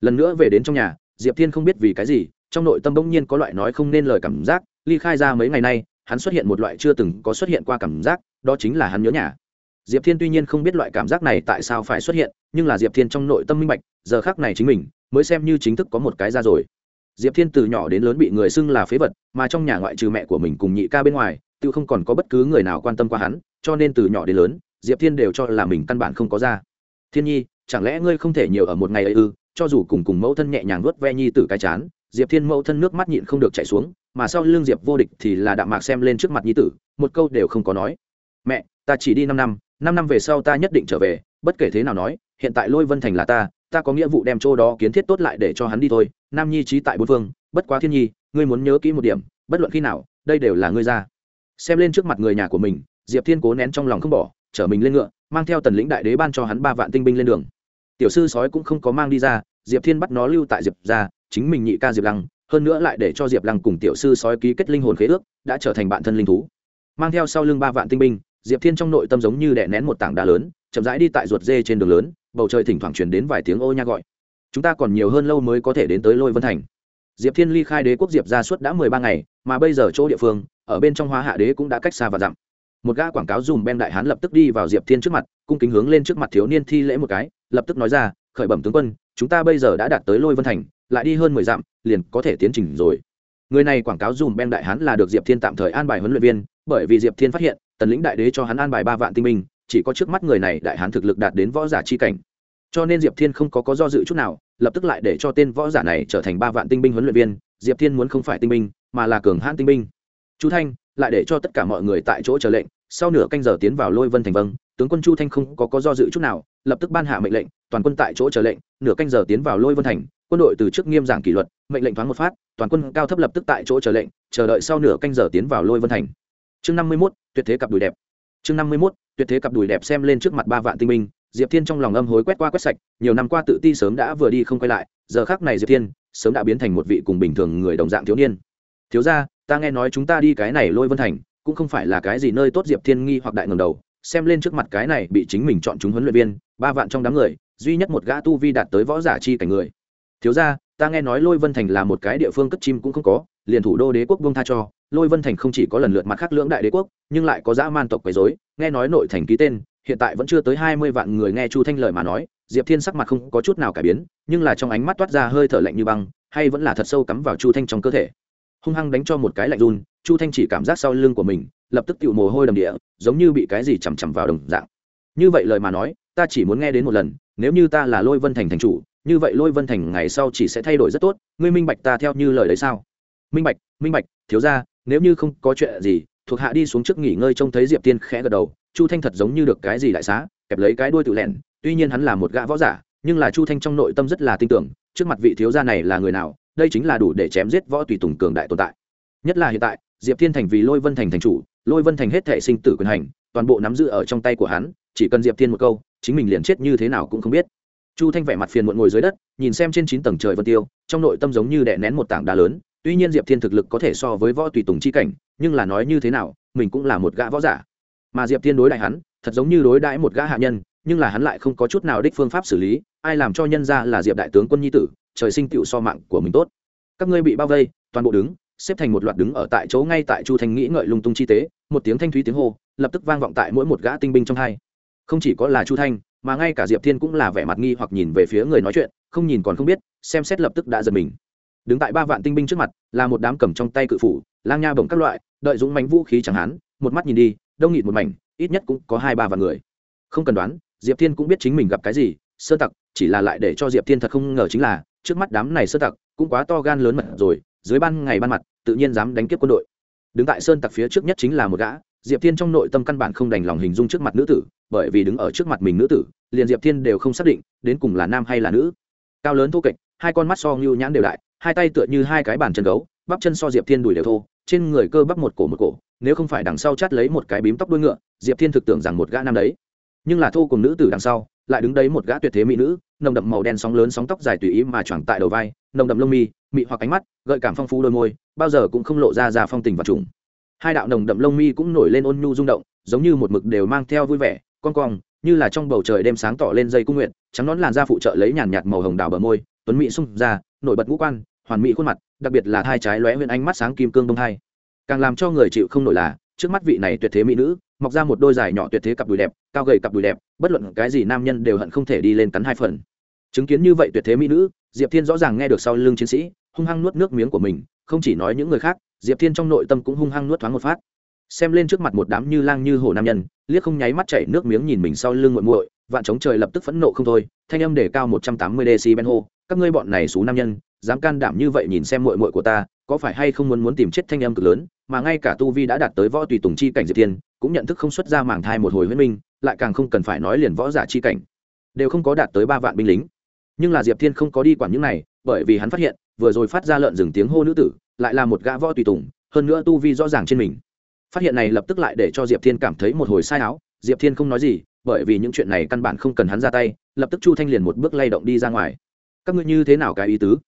Lần nữa về đến trong nhà, diệp thiên không biết vì cái gì trong nội tâm bỗng nhiên có loại nói không nên lời cảm giác, ly khai ra mấy ngày nay, hắn xuất hiện một loại chưa từng có xuất hiện qua cảm giác, đó chính là hắn nhớ nhà. Diệp thiên tuy nhiên không biết loại cảm giác này tại sao phải xuất hiện, nhưng là diệp thiên trong nội tâm minh bạch, giờ khác này chính mình mới xem như chính thức có một cái ra rồi. Diệp thiên từ nhỏ đến lớn bị người xưng là phế vật, mà trong nhà ngoại trừ mẹ của mình cùng nhị ca bên ngoài, tự không còn có bất cứ người nào quan tâm qua hắn, cho nên từ nhỏ đến lớn, diệp thiên đều cho là mình căn bản không có ra. Thiên nhi, chẳng lẽ ngươi không thể nhiều ở một ngày ấy ư? Cho dù cùng cùng mẫu thân nhẹ nhàng vuốt ve nhi tử cái chán diệp thiên mẫu thân nước mắt nhịn không được chảy xuống, mà sau lưng diệp vô địch thì là đạm mạc xem lên trước mặt nhi tử, một câu đều không có nói. Mẹ, ta chỉ đi năm năm năm năm về sau ta nhất định trở về, bất kể thế nào nói, hiện tại lôi vân thành là ta ta có nghĩa vụ đem chỗ đó kiến thiết tốt lại để cho hắn đi thôi, nam nhi trí tại bốn phương, bất quá thiên nhi, ngươi muốn nhớ kỹ một điểm, bất luận khi nào, đây đều là ngươi ra. Xem lên trước mặt người nhà của mình, diệp thiên cố nén trong lòng không bỏ, chở mình lên ngựa, mang theo tần lĩnh đại đế ban cho hắn ba vạn tinh binh lên đường. Tiểu sư sói cũng không có mang đi ra, diệp thiên bắt nó lưu tại diệp ra chính mình nhị ca diệp lăng, hơn nữa lại để cho diệp lăng cùng tiểu sư sói ký kết linh hồn khế ước, đã trở thành bạn thân linh thú. Mang theo sau lưng ba vạn tinh binh, diệp thiên trong nội tâm giống như đè nén một tảng đá lớn, chậm rãi đi tại ruột dê trên đường lớn, bầu trời thỉnh thoảng truyền đến vài tiếng ô nha gọi. Chúng ta còn nhiều hơn lâu mới có thể đến tới lôi vân thành. Diệp thiên ly khai đế quốc diệp ra suốt đã mười ba ngày, mà bây giờ chỗ địa phương, ở bên trong Hoa hạ đế cũng đã cách xa và dặm. Một gã quảng cáo dùm ben đại hán lập tức đi vào diệp thiên trước mặt, cung kính hướng lên trước mặt thiếu niên thi lễ một cái, lập tức nói ra, khởi bẩm tướng quân chúng ta bây giờ đã đạt tới lôi vân thành, lại đi hơn mười dặm, liền có thể tiến trình rồi. Người này quảng cáo dùm ben đại hán là được diệp thiên tạm thời an bài huấn luyện viên, bởi vì diệp thiên phát hiện, tần lĩnh đại đế cho hắn an bài ba vạn tinh minh chỉ có trước mắt người này đại hán thực lực đạt đến võ giả chi cảnh. Cho nên diệp thiên không có có do dự chút nào, lập tức lại để cho tên võ giả này trở thành ba vạn tinh binh huấn luyện viên, diệp thiên muốn không phải tinh binh, mà là cường hãn tinh binh. Chu thanh, lại để cho tất cả mọi người tại chỗ chờ lệnh, sau nửa canh giờ tiến vào lôi vân thành vâng tướng quân chu thanh không có có do dự chút nào, lập tức ban hạ mệnh lệnh, toàn quân tại chỗ chờ lệnh, nửa canh giờ tiến vào lôi vân thành, quân đội từ trước nghiêm giảng kỷ luật, mệnh lệnh thoáng một phát, toàn quân cao thấp lập tức tại chỗ chờ lệnh, chờ đợi sau nửa canh giờ tiến vào lôi vân thành. Chương năm mươi mốt, tuyệt thế cặp đùi đẹp. Chương năm mươi mốt, tuyệt thế cặp đùi đẹp xem lên trước mặt ba vạn tinh minh diệp thiên trong lòng âm hối quét qua quét sạch, nhiều năm qua tự ti sớm đã vừa đi không quay lại, giờ khác này diệp thiên sớm đã biến thành một vị cùng bình thường người đồng dạng thiếu niên. Thiếu ra ta nghe nói chúng ta đi cái này lôi vân thành, cũng không phải là cái gì nơi tốt. Diệp thiên nghi hoặc đại ngầm đầu xem lên trước mặt cái này bị chính mình chọn chúng huấn luyện viên, ba vạn trong đám người, duy nhất một gã tu vi đạt tới võ giả chi cảnh người. Thiếu ra ta nghe nói lôi vân thành là một cái địa phương cất chim cũng không có, liền thủ đô đế quốc vương tha cho. Lôi vân thành không chỉ có lần lượt mặt khác lưỡng đại đế quốc, nhưng lại có dã man tộc quấy dối nghe nói nội thành ký tên, hiện tại vẫn chưa tới hai mươi vạn người nghe chu thanh lời mà nói, diệp thiên sắc mặt không có chút nào cải biến, nhưng là trong ánh mắt toát ra hơi thở lạnh như băng, hay vẫn là thật sâu cắm vào chu thanh trong cơ thể. Hung hăng đánh cho một cái lạnh run, chu thanh chỉ cảm giác sau lưng của mình lập tức tự mồ hôi đầm địa, giống như bị cái gì chằm chằm vào đồng dạng. Như vậy lời mà nói, ta chỉ muốn nghe đến một lần, nếu như ta là lôi vân thành thành chủ, như vậy lôi vân thành ngày sau chỉ sẽ thay đổi rất tốt, ngươi minh bạch ta theo như lời đấy sao? Minh bạch minh bạch, thiếu ra nếu như không có chuyện gì, thuộc hạ đi xuống trước nghỉ ngơi trông thấy diệp tiên khẽ gật đầu, chu thanh thật giống như được cái gì đại xá, kẹp lấy cái đuôi tự lẻn, tuy nhiên hắn là một gã võ giả, nhưng là chu thanh trong nội tâm rất là tin tưởng, trước mặt vị thiếu gia này là người nào, đây chính là đủ để chém giết võ tùy tùng cường đại tồn tại. Nhất là hiện tại diệp thiên thành vì lôi vân thành thành chủ, lôi vân thành hết thệ sinh tử quyền hành, toàn bộ nắm giữ ở trong tay của hắn, chỉ cần diệp thiên một câu, chính mình liền chết như thế nào cũng không biết. Chu thanh vẻ mặt phiền muộn ngồi dưới đất, nhìn xem trên chín tầng trời vân tiêu, trong nội tâm giống như đè nén một tảng đá lớn, tuy nhiên diệp thiên thực lực có thể so với võ tùy tùng chi cảnh, nhưng là nói như thế nào, mình cũng là một gã võ giả. Mà diệp thiên đối đại hắn, thật giống như đối đãi một gã hạ nhân, nhưng là hắn lại không có chút nào đích phương pháp xử lý, ai làm cho nhân ra là diệp đại tướng quân nhi tử, trời sinh tựu so mạng của mình tốt. Các ngươi bị bao vây, toàn bộ đứng xếp thành một loạt đứng ở tại chỗ ngay tại chu thanh nghĩ ngợi lung tung chi tế, một tiếng thanh thúy tiếng hô, lập tức vang vọng tại mỗi một gã tinh binh trong hai. Không chỉ có là chu thanh, mà ngay cả diệp thiên cũng là vẻ mặt nghi hoặc nhìn về phía người nói chuyện, không nhìn còn không biết, xem xét lập tức đã giật mình. Đứng tại ba vạn tinh binh trước mặt, là một đám cầm trong tay cự phủ, lang nha bồng các loại, đợi dũng mánh vũ khí chẳng hán một mắt nhìn đi, đông nghịt một mảnh, ít nhất cũng có hai ba vạn người. Không cần đoán, diệp thiên cũng biết chính mình gặp cái gì, sơ tặc, chỉ là lại để cho diệp thiên thật không ngờ chính là, trước mắt đám này sơ tặc, cũng quá to gan lớn mật rồi dưới ban ngày ban mặt, tự nhiên dám đánh kiếp quân đội. Đứng tại sơn tặc phía trước nhất chính là một gã. Diệp thiên trong nội tâm căn bản không đành lòng hình dung trước mặt nữ tử, bởi vì đứng ở trước mặt mình nữ tử, liền diệp thiên đều không xác định đến cùng là nam hay là nữ. Cao lớn thô kệch, hai con mắt so ngưu nhãn đều đại, hai tay tựa như hai cái bàn chân gấu, bắp chân so diệp thiên đùi đều thô, trên người cơ bắp một cổ một cổ, nếu không phải đằng sau chát lấy một cái bím tóc đuôi ngựa, diệp thiên thực tưởng rằng một gã nam đấy. Nhưng là thô cùng nữ tử đằng sau lại đứng đấy một gã tuyệt thế mỹ nữ, nồng đậm màu đen sóng lớn sóng tóc dài tùy ý mà choàng tại đầu vai, nồng đậm lông mi, mị hoặc ánh mắt, gợi cảm phong phú đôi môi, bao giờ cũng không lộ ra ra phong tình và trùng. Hai đạo nồng đậm lông mi cũng nổi lên ôn nhu rung động, giống như một mực đều mang theo vui vẻ con cong, như là trong bầu trời đêm sáng tỏ lên dây cung nguyện trắng nón làn da phụ trợ lấy nhàn nhạt màu hồng đào bờ môi, tuấn mỹ sung ra, nổi bật ngũ quan, hoàn mỹ khuôn mặt, đặc biệt là hai trái lóe huyền ánh mắt sáng kim cương đông hai. Càng làm cho người chịu không nổi là, trước mắt vị này tuyệt thế mỹ nữ, mọc ra một đôi dài nhỏ tuyệt thế cặp đùi đẹp cao gầy cặp đùi đẹp, bất luận cái gì nam nhân đều hận không thể đi lên cắn hai phần. Chứng kiến như vậy tuyệt thế mỹ nữ, diệp thiên rõ ràng nghe được sau lưng chiến sĩ, hung hăng nuốt nước miếng của mình, không chỉ nói những người khác, diệp thiên trong nội tâm cũng hung hăng nuốt thoáng một phát. Xem lên trước mặt một đám như lang như hổ nam nhân, liếc không nháy mắt chảy nước miếng nhìn mình sau lưng muội muội, vạn chống trời lập tức phẫn nộ không thôi, thanh âm để cao một trăm tám mươi decibel hô, các ngươi bọn này xú nam nhân, dám can đảm như vậy nhìn xem muội muội của ta, có phải hay không muốn muốn tìm chết thanh âm cực lớn? Mà ngay cả tu vi đã đạt tới võ tùy tùng chi cảnh diệp thiên cũng nhận thức không xuất ra mảng thai một hồi huyết minh, lại càng không cần phải nói liền võ giả chi cảnh, đều không có đạt tới ba vạn binh lính. Nhưng là diệp thiên không có đi quản những này, bởi vì hắn phát hiện, vừa rồi phát ra lợn rừng tiếng hô nữ tử, lại là một gã võ tùy tùng, hơn nữa tu vi rõ ràng trên mình. Phát hiện này lập tức lại để cho diệp thiên cảm thấy một hồi sai áo, diệp thiên không nói gì, bởi vì những chuyện này căn bản không cần hắn ra tay, lập tức chu thanh liền một bước lay động đi ra ngoài. Các ngươi như thế nào cái ý tứ?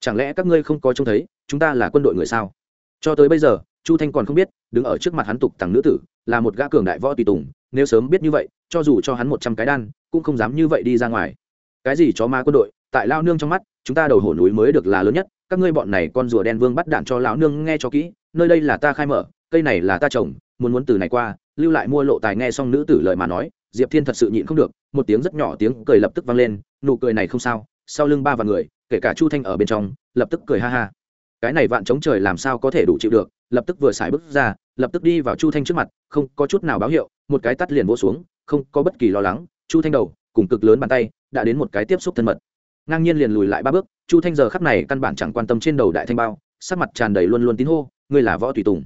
Chẳng lẽ các ngươi không có trông thấy, chúng ta là quân đội người sao? Cho tới bây giờ chu thanh còn không biết, đứng ở trước mặt hắn tục tằng nữ tử, là một gã cường đại võ tùy tùng, nếu sớm biết như vậy, cho dù cho hắn một trăm cái đan, cũng không dám như vậy đi ra ngoài. Cái gì chó ma quân đội, tại lao nương trong mắt, chúng ta đầu hổ núi mới được là lớn nhất, các ngươi bọn này con rùa đen vương bắt đạn cho lão nương nghe cho kỹ, nơi đây là ta khai mở, cây này là ta trồng, muốn muốn từ này qua, lưu lại mua lộ tài nghe xong nữ tử lời mà nói, diệp thiên thật sự nhịn không được, một tiếng rất nhỏ tiếng cười lập tức vang lên, nụ cười này không sao, sau lưng ba và người, kể cả chu thanh ở bên trong, lập tức cười ha ha. Cái này vạn chống trời làm sao có thể đủ chịu được lập tức vừa xài bước ra, lập tức đi vào chu thanh trước mặt, không có chút nào báo hiệu, một cái tắt liền vỗ xuống, không có bất kỳ lo lắng, chu thanh đầu, cùng cực lớn bàn tay, đã đến một cái tiếp xúc thân mật. Ngang nhiên liền lùi lại ba bước, chu thanh giờ khắp này căn bản chẳng quan tâm trên đầu đại thanh bao, sắc mặt tràn đầy luôn luôn tín hô, ngươi là võ tùy tùng.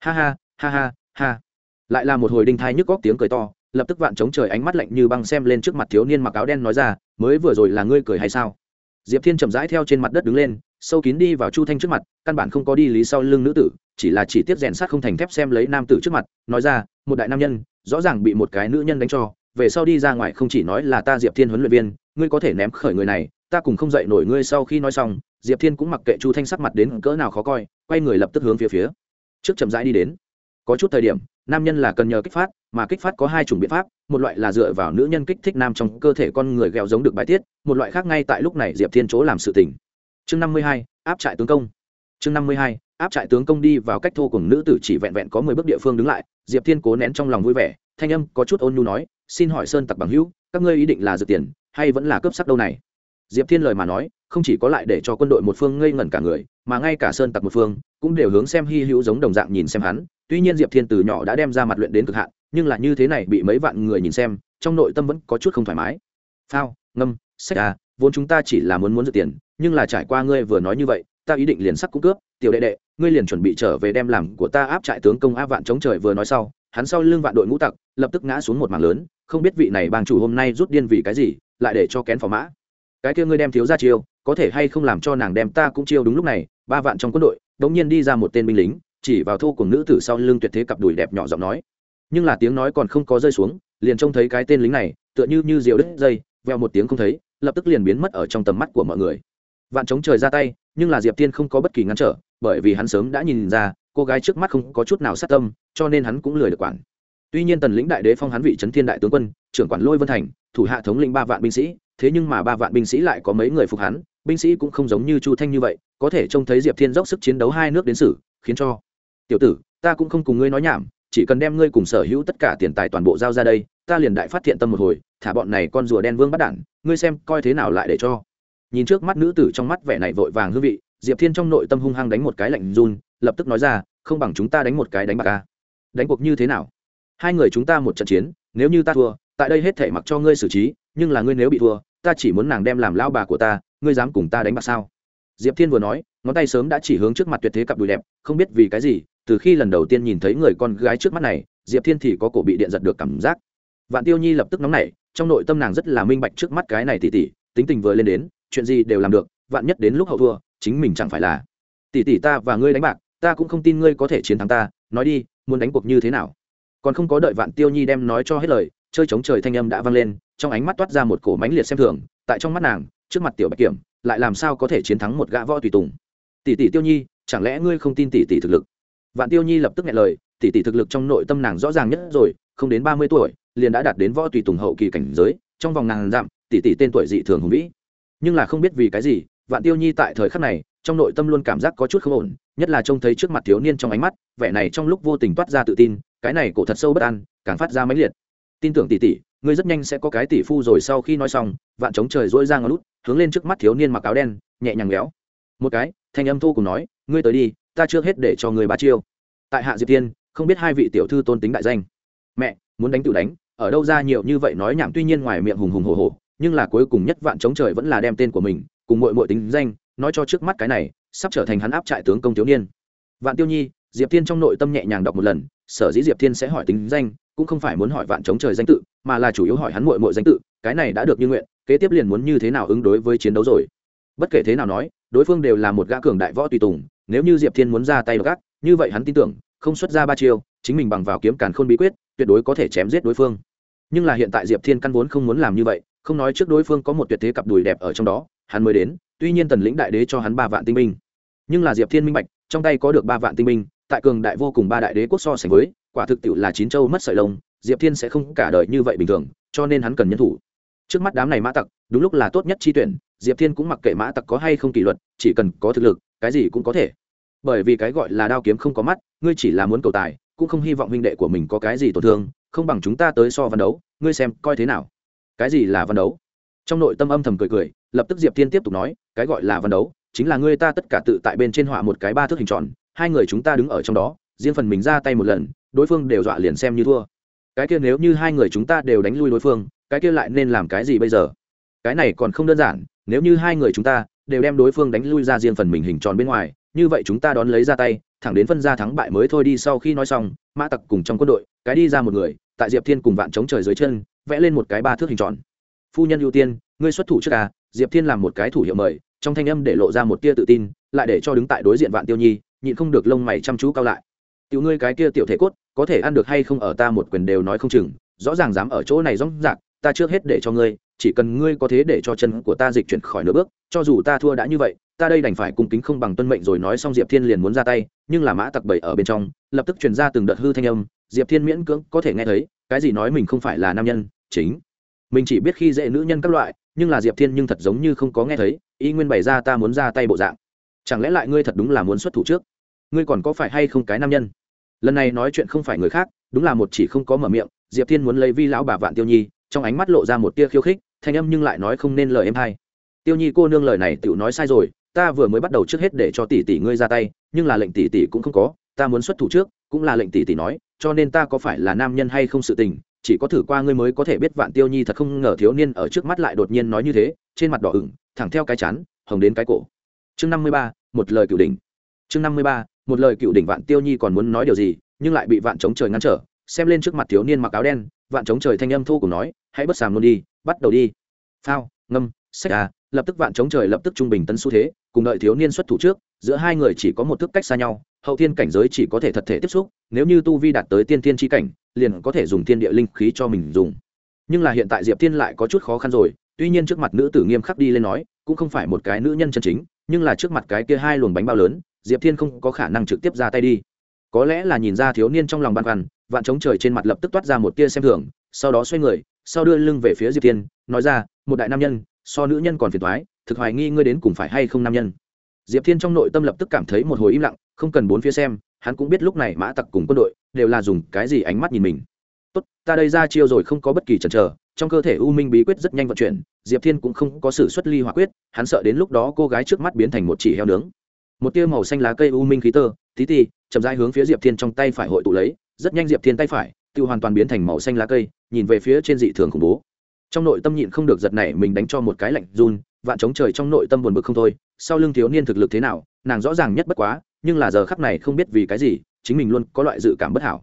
Ha ha ha ha ha. Lại là một hồi đinh thai nhức góc tiếng cười to, lập tức vạn chống trời ánh mắt lạnh như băng xem lên trước mặt thiếu niên mặc áo đen nói ra, mới vừa rồi là ngươi cười hay sao? Diệp thiên chậm rãi theo trên mặt đất đứng lên sâu kín đi vào chu thanh trước mặt, căn bản không có đi lý sau lưng nữ tử, chỉ là chỉ tiếp rèn sát không thành thép xem lấy nam tử trước mặt, nói ra, một đại nam nhân, rõ ràng bị một cái nữ nhân đánh cho, về sau đi ra ngoài không chỉ nói là ta diệp thiên huấn luyện viên, ngươi có thể ném khởi người này, ta cùng không dậy nổi ngươi sau khi nói xong diệp thiên cũng mặc kệ chu thanh sắc mặt đến cỡ nào khó coi, quay người lập tức hướng phía phía trước chậm rãi đi đến có chút thời điểm, nam nhân là cần nhờ kích phát, mà kích phát có hai chủng biện pháp, một loại là dựa vào nữ nhân kích thích nam trong cơ thể con người gheo giống được bài tiết, một loại khác ngay tại lúc này diệp thiên chỗ làm sự tình chương năm mươi hai, áp trại tướng công. Chương năm mươi hai, áp trại tướng công đi vào cách thô cùng nữ tử chỉ vẹn vẹn có mười bước địa phương đứng lại, diệp thiên cố nén trong lòng vui vẻ, thanh âm có chút ôn nhu nói, xin hỏi sơn tặc bằng hữu, các ngươi ý định là dự tiền, hay vẫn là cướp sắc đâu này? Diệp thiên lời mà nói, không chỉ có lại để cho quân đội một phương ngây ngẩn cả người, mà ngay cả sơn tặc một phương cũng đều hướng xem hy hữu giống đồng dạng nhìn xem hắn. Tuy nhiên diệp thiên từ nhỏ đã đem ra mặt luyện đến cực hạn, nhưng là như thế này bị mấy vạn người nhìn xem, trong nội tâm vẫn có chút không thoải mái. Phao, ngâm, sách à vốn chúng ta chỉ là muốn muốn dự tiền nhưng là trải qua ngươi vừa nói như vậy, ta ý định liền sắc cũng cướp, tiểu đệ đệ, ngươi liền chuẩn bị trở về đem làm của ta áp trại tướng công áp vạn chống trời vừa nói sau, hắn sau lưng vạn đội ngũ tặc, lập tức ngã xuống một mảng lớn, không biết vị này bang chủ hôm nay rút điên vì cái gì, lại để cho kén phò mã. Cái kia ngươi đem thiếu ra chiêu, có thể hay không làm cho nàng đem ta cũng chiêu đúng lúc này, ba vạn trong quân đội, đống nhiên đi ra một tên binh lính, chỉ vào thô cùng nữ tử sau lưng tuyệt thế cặp đùi đẹp nhỏ giọng nói. Nhưng là tiếng nói còn không có rơi xuống, liền trông thấy cái tên lính này, tựa như như diều đứt dây, veo một tiếng không thấy, lập tức liền biến mất ở trong tầm mắt của mọi người vạn chống trời ra tay, nhưng là diệp tiên không có bất kỳ ngăn trở, bởi vì hắn sớm đã nhìn ra, cô gái trước mắt không có chút nào sát tâm, cho nên hắn cũng lười được quản. Tuy nhiên tần lĩnh đại đế phong hắn vị trấn thiên đại tướng quân, trưởng quản lôi vân thành, thủ hạ thống lĩnh ba vạn binh sĩ, thế nhưng mà ba vạn binh sĩ lại có mấy người phục hắn, binh sĩ cũng không giống như chu thanh như vậy, có thể trông thấy diệp thiên dốc sức chiến đấu hai nước đến xử, khiến cho tiểu tử, ta cũng không cùng ngươi nói nhảm, chỉ cần đem ngươi cùng sở hữu tất cả tiền tài toàn bộ giao ra đây, ta liền đại phát thiện tâm một hồi, thả bọn này con rùa đen vương bắt đản ngươi xem coi thế nào lại để cho nhìn trước mắt nữ tử trong mắt vẻ này vội vàng hương vị, diệp thiên trong nội tâm hung hăng đánh một cái lạnh run, lập tức nói ra, không bằng chúng ta đánh một cái đánh bạc ca đánh cuộc như thế nào? Hai người chúng ta một trận chiến, nếu như ta thua, tại đây hết thể mặc cho ngươi xử trí, nhưng là ngươi nếu bị thua, ta chỉ muốn nàng đem làm lao bà của ta, ngươi dám cùng ta đánh bạc sao? Diệp thiên vừa nói, ngón tay sớm đã chỉ hướng trước mặt tuyệt thế cặp đùi đẹp, không biết vì cái gì, từ khi lần đầu tiên nhìn thấy người con gái trước mắt này, diệp thiên thì có cổ bị điện giật được cảm giác. Vạn tiêu nhi lập tức nóng nảy, trong nội tâm nàng rất là minh bạch trước mắt cái này tỉ tỉ, tính tình vừa lên đến chuyện gì đều làm được, vạn nhất đến lúc hậu thua, chính mình chẳng phải là. Tỷ tỷ ta và ngươi đánh bạc, ta cũng không tin ngươi có thể chiến thắng ta, nói đi, muốn đánh cuộc như thế nào? Còn không có đợi vạn tiêu nhi đem nói cho hết lời, chơi chống trời thanh âm đã vang lên, trong ánh mắt toát ra một cổ mánh liệt xem thường, tại trong mắt nàng, trước mặt tiểu bạch kiểm, lại làm sao có thể chiến thắng một gã võ tùy tùng? Tỷ tỷ tiêu nhi, chẳng lẽ ngươi không tin tỷ tỷ thực lực? Vạn tiêu nhi lập tức nghe lời, tỷ tỷ thực lực trong nội tâm nàng rõ ràng nhất rồi, không đến ba mươi tuổi, liền đã đạt đến võ tùy tùng hậu kỳ cảnh giới, trong vòng nàng dặm, tỷ tỷ tên tuổi dị thường hùng vĩ nhưng là không biết vì cái gì, vạn tiêu nhi tại thời khắc này, trong nội tâm luôn cảm giác có chút không ổn, nhất là trông thấy trước mặt thiếu niên trong ánh mắt, vẻ này trong lúc vô tình toát ra tự tin, cái này cổ thật sâu bất an, càng phát ra mãnh liệt. Tin tưởng tỷ tỷ, ngươi rất nhanh sẽ có cái tỷ phu rồi. Sau khi nói xong, vạn chống trời dỗi ra ngón lút hướng lên trước mắt thiếu niên mặc áo đen, nhẹ nhàng méo. Một cái, thanh âm thu cùng nói, ngươi tới đi, ta chưa hết để cho người ba chiêu. Tại hạ diệp tiên, không biết hai vị tiểu thư tôn tính đại danh. Mẹ, muốn đánh tự đánh, ở đâu ra nhiều như vậy? Nói nhảm, tuy nhiên ngoài miệng hùng hùng hổ hổ nhưng là cuối cùng nhất vạn chống trời vẫn là đem tên của mình cùng mội mội tính danh, nói cho trước mắt cái này, sắp trở thành hắn áp trại tướng công thiếu niên. Vạn tiêu nhi, diệp thiên trong nội tâm nhẹ nhàng đọc một lần, sở dĩ diệp thiên sẽ hỏi tính danh, cũng không phải muốn hỏi vạn chống trời danh tự, mà là chủ yếu hỏi hắn mội mội danh tự, cái này đã được như nguyện, kế tiếp liền muốn như thế nào ứng đối với chiến đấu rồi. Bất kể thế nào nói, đối phương đều là một gã cường đại võ tùy tùng, nếu như diệp thiên muốn ra tay gác, như vậy hắn tin tưởng, không xuất ra ba chiêu, chính mình bằng vào kiếm càn khôn bí quyết, tuyệt đối có thể chém giết đối phương. Nhưng là hiện tại diệp thiên căn vốn không muốn làm như vậy không nói trước đối phương có một tuyệt thế cặp đùi đẹp ở trong đó, hắn mới đến, tuy nhiên tần lĩnh đại đế cho hắn ba vạn tinh binh. Nhưng là diệp thiên minh bạch, trong tay có được ba vạn tinh binh, tại cường đại vô cùng ba đại đế quốc so sánh với, quả thực tiệu là chín châu mất sợi lông, diệp thiên sẽ không cả đời như vậy bình thường, cho nên hắn cần nhân thủ. Trước mắt đám này mã tặc, đúng lúc là tốt nhất chi tuyển, diệp thiên cũng mặc kệ mã tặc có hay không kỷ luật, chỉ cần có thực lực, cái gì cũng có thể. Bởi vì cái gọi là đao kiếm không có mắt, ngươi chỉ là muốn cầu tài, cũng không hy vọng huynh đệ của mình có cái gì tổn thương, không bằng chúng ta tới so văn đấu, ngươi xem coi thế nào cái gì là văn đấu? Trong nội tâm âm thầm cười cười, lập tức diệp thiên tiếp tục nói, cái gọi là văn đấu, chính là ngươi ta tất cả tự tại bên trên họa một cái ba thước hình tròn, hai người chúng ta đứng ở trong đó, riêng phần mình ra tay một lần, đối phương đều dọa liền xem như thua. Cái kia nếu như hai người chúng ta đều đánh lui đối phương, cái kia lại nên làm cái gì bây giờ? Cái này còn không đơn giản, nếu như hai người chúng ta đều đem đối phương đánh lui ra riêng phần mình hình tròn bên ngoài, như vậy chúng ta đón lấy ra tay, thẳng đến phân ra thắng bại mới thôi đi sau khi nói xong, mã tặc cùng trong quân đội, cái đi ra một người tại diệp thiên cùng vạn chống trời dưới chân, vẽ lên một cái ba thước hình tròn. Phu nhân ưu tiên, ngươi xuất thủ trước à diệp thiên làm một cái thủ hiệu mời, trong thanh âm để lộ ra một tia tự tin, lại để cho đứng tại đối diện vạn tiêu nhi, nhịn không được lông mày chăm chú cao lại. Tiểu ngươi cái kia tiểu thể cốt, có thể ăn được hay không ở ta một quyền đều nói không chừng, rõ ràng dám ở chỗ này rõ rạc, ta trước hết để cho ngươi, chỉ cần ngươi có thế để cho chân của ta dịch chuyển khỏi nửa bước, cho dù ta thua đã như vậy ta đây đành phải cung kính không bằng tuân mệnh rồi nói xong diệp thiên liền muốn ra tay, nhưng là mã tặc bẩy ở bên trong, lập tức truyền ra từng đợt hư thanh âm, diệp thiên miễn cưỡng có thể nghe thấy, cái gì nói mình không phải là nam nhân, chính. Mình chỉ biết khi dễ nữ nhân các loại, nhưng là diệp thiên nhưng thật giống như không có nghe thấy Y nguyên bày ra ta muốn ra tay bộ dạng. Chẳng lẽ lại ngươi thật đúng là muốn xuất thủ trước? Ngươi còn có phải hay không cái nam nhân? Lần này nói chuyện không phải người khác, đúng là một chỉ không có mở miệng, diệp thiên muốn lấy vi lão bà vạn tiêu nhi, trong ánh mắt lộ ra một tia khiêu khích, thanh âm nhưng lại nói không nên lời em hay tiêu nhi cô nương lời này tự nói sai rồi ta vừa mới bắt đầu trước hết để cho tỷ tỷ ngươi ra tay, nhưng là lệnh tỷ tỷ cũng không có, ta muốn xuất thủ trước, cũng là lệnh tỷ tỷ nói, cho nên ta có phải là nam nhân hay không sự tình, chỉ có thử qua ngươi mới có thể biết vạn tiêu nhi thật không ngờ thiếu niên ở trước mắt lại đột nhiên nói như thế, trên mặt đỏ ửng, thẳng theo cái chán, hồng đến cái cổ. Chương năm mươi ba, một lời cựu đỉnh. Chương năm mươi ba, một lời cựu đỉnh vạn tiêu nhi còn muốn nói điều gì, nhưng lại bị vạn chống trời ngăn trở, xem lên trước mặt thiếu niên mặc áo đen, vạn chống trời thanh âm thu cùng nói, hãy bất sàm luôn đi, bắt đầu đi. Phao, ngâm sách à lập tức vạn chống trời lập tức trung bình tấn xu thế, cùng đợi thiếu niên xuất thủ trước, giữa hai người chỉ có một thước cách xa nhau, hậu thiên cảnh giới chỉ có thể thật thể tiếp xúc, nếu như tu vi đạt tới tiên thiên tri cảnh, liền có thể dùng thiên địa linh khí cho mình dùng. Nhưng là hiện tại diệp thiên lại có chút khó khăn rồi, tuy nhiên trước mặt nữ tử nghiêm khắc đi lên nói, cũng không phải một cái nữ nhân chân chính, nhưng là trước mặt cái kia hai luồng bánh bao lớn, diệp thiên không có khả năng trực tiếp ra tay đi. Có lẽ là nhìn ra thiếu niên trong lòng băn khoăn, vạn chống trời trên mặt lập tức toát ra một tia xem thường, sau đó xoay người, sau đưa lưng về phía diệp thiên, nói ra, một đại nam nhân so nữ nhân còn phiền thoái, thực hoài nghi ngươi đến cùng phải hay không nam nhân. Diệp thiên trong nội tâm lập tức cảm thấy một hồi im lặng, không cần bốn phía xem, hắn cũng biết lúc này mã tặc cùng quân đội đều là dùng cái gì ánh mắt nhìn mình. Tốt, ta đây ra chiêu rồi không có bất kỳ chần chờ, trong cơ thể u minh bí quyết rất nhanh vận chuyển, diệp thiên cũng không có sự xuất ly hỏa quyết, hắn sợ đến lúc đó cô gái trước mắt biến thành một chỉ heo nướng. Một tia màu xanh lá cây u minh khí tơ, tí ti, chậm rãi hướng phía diệp thiên trong tay phải hội tụ lấy, rất nhanh diệp thiên tay phải tự hoàn toàn biến thành màu xanh lá cây, nhìn về phía trên dị thường khủng bố trong nội tâm nhịn không được giật này mình đánh cho một cái lạnh run, vạn chống trời trong nội tâm buồn bực không thôi, sau lưng thiếu niên thực lực thế nào, nàng rõ ràng nhất bất quá, nhưng là giờ khắc này không biết vì cái gì, chính mình luôn có loại dự cảm bất hảo.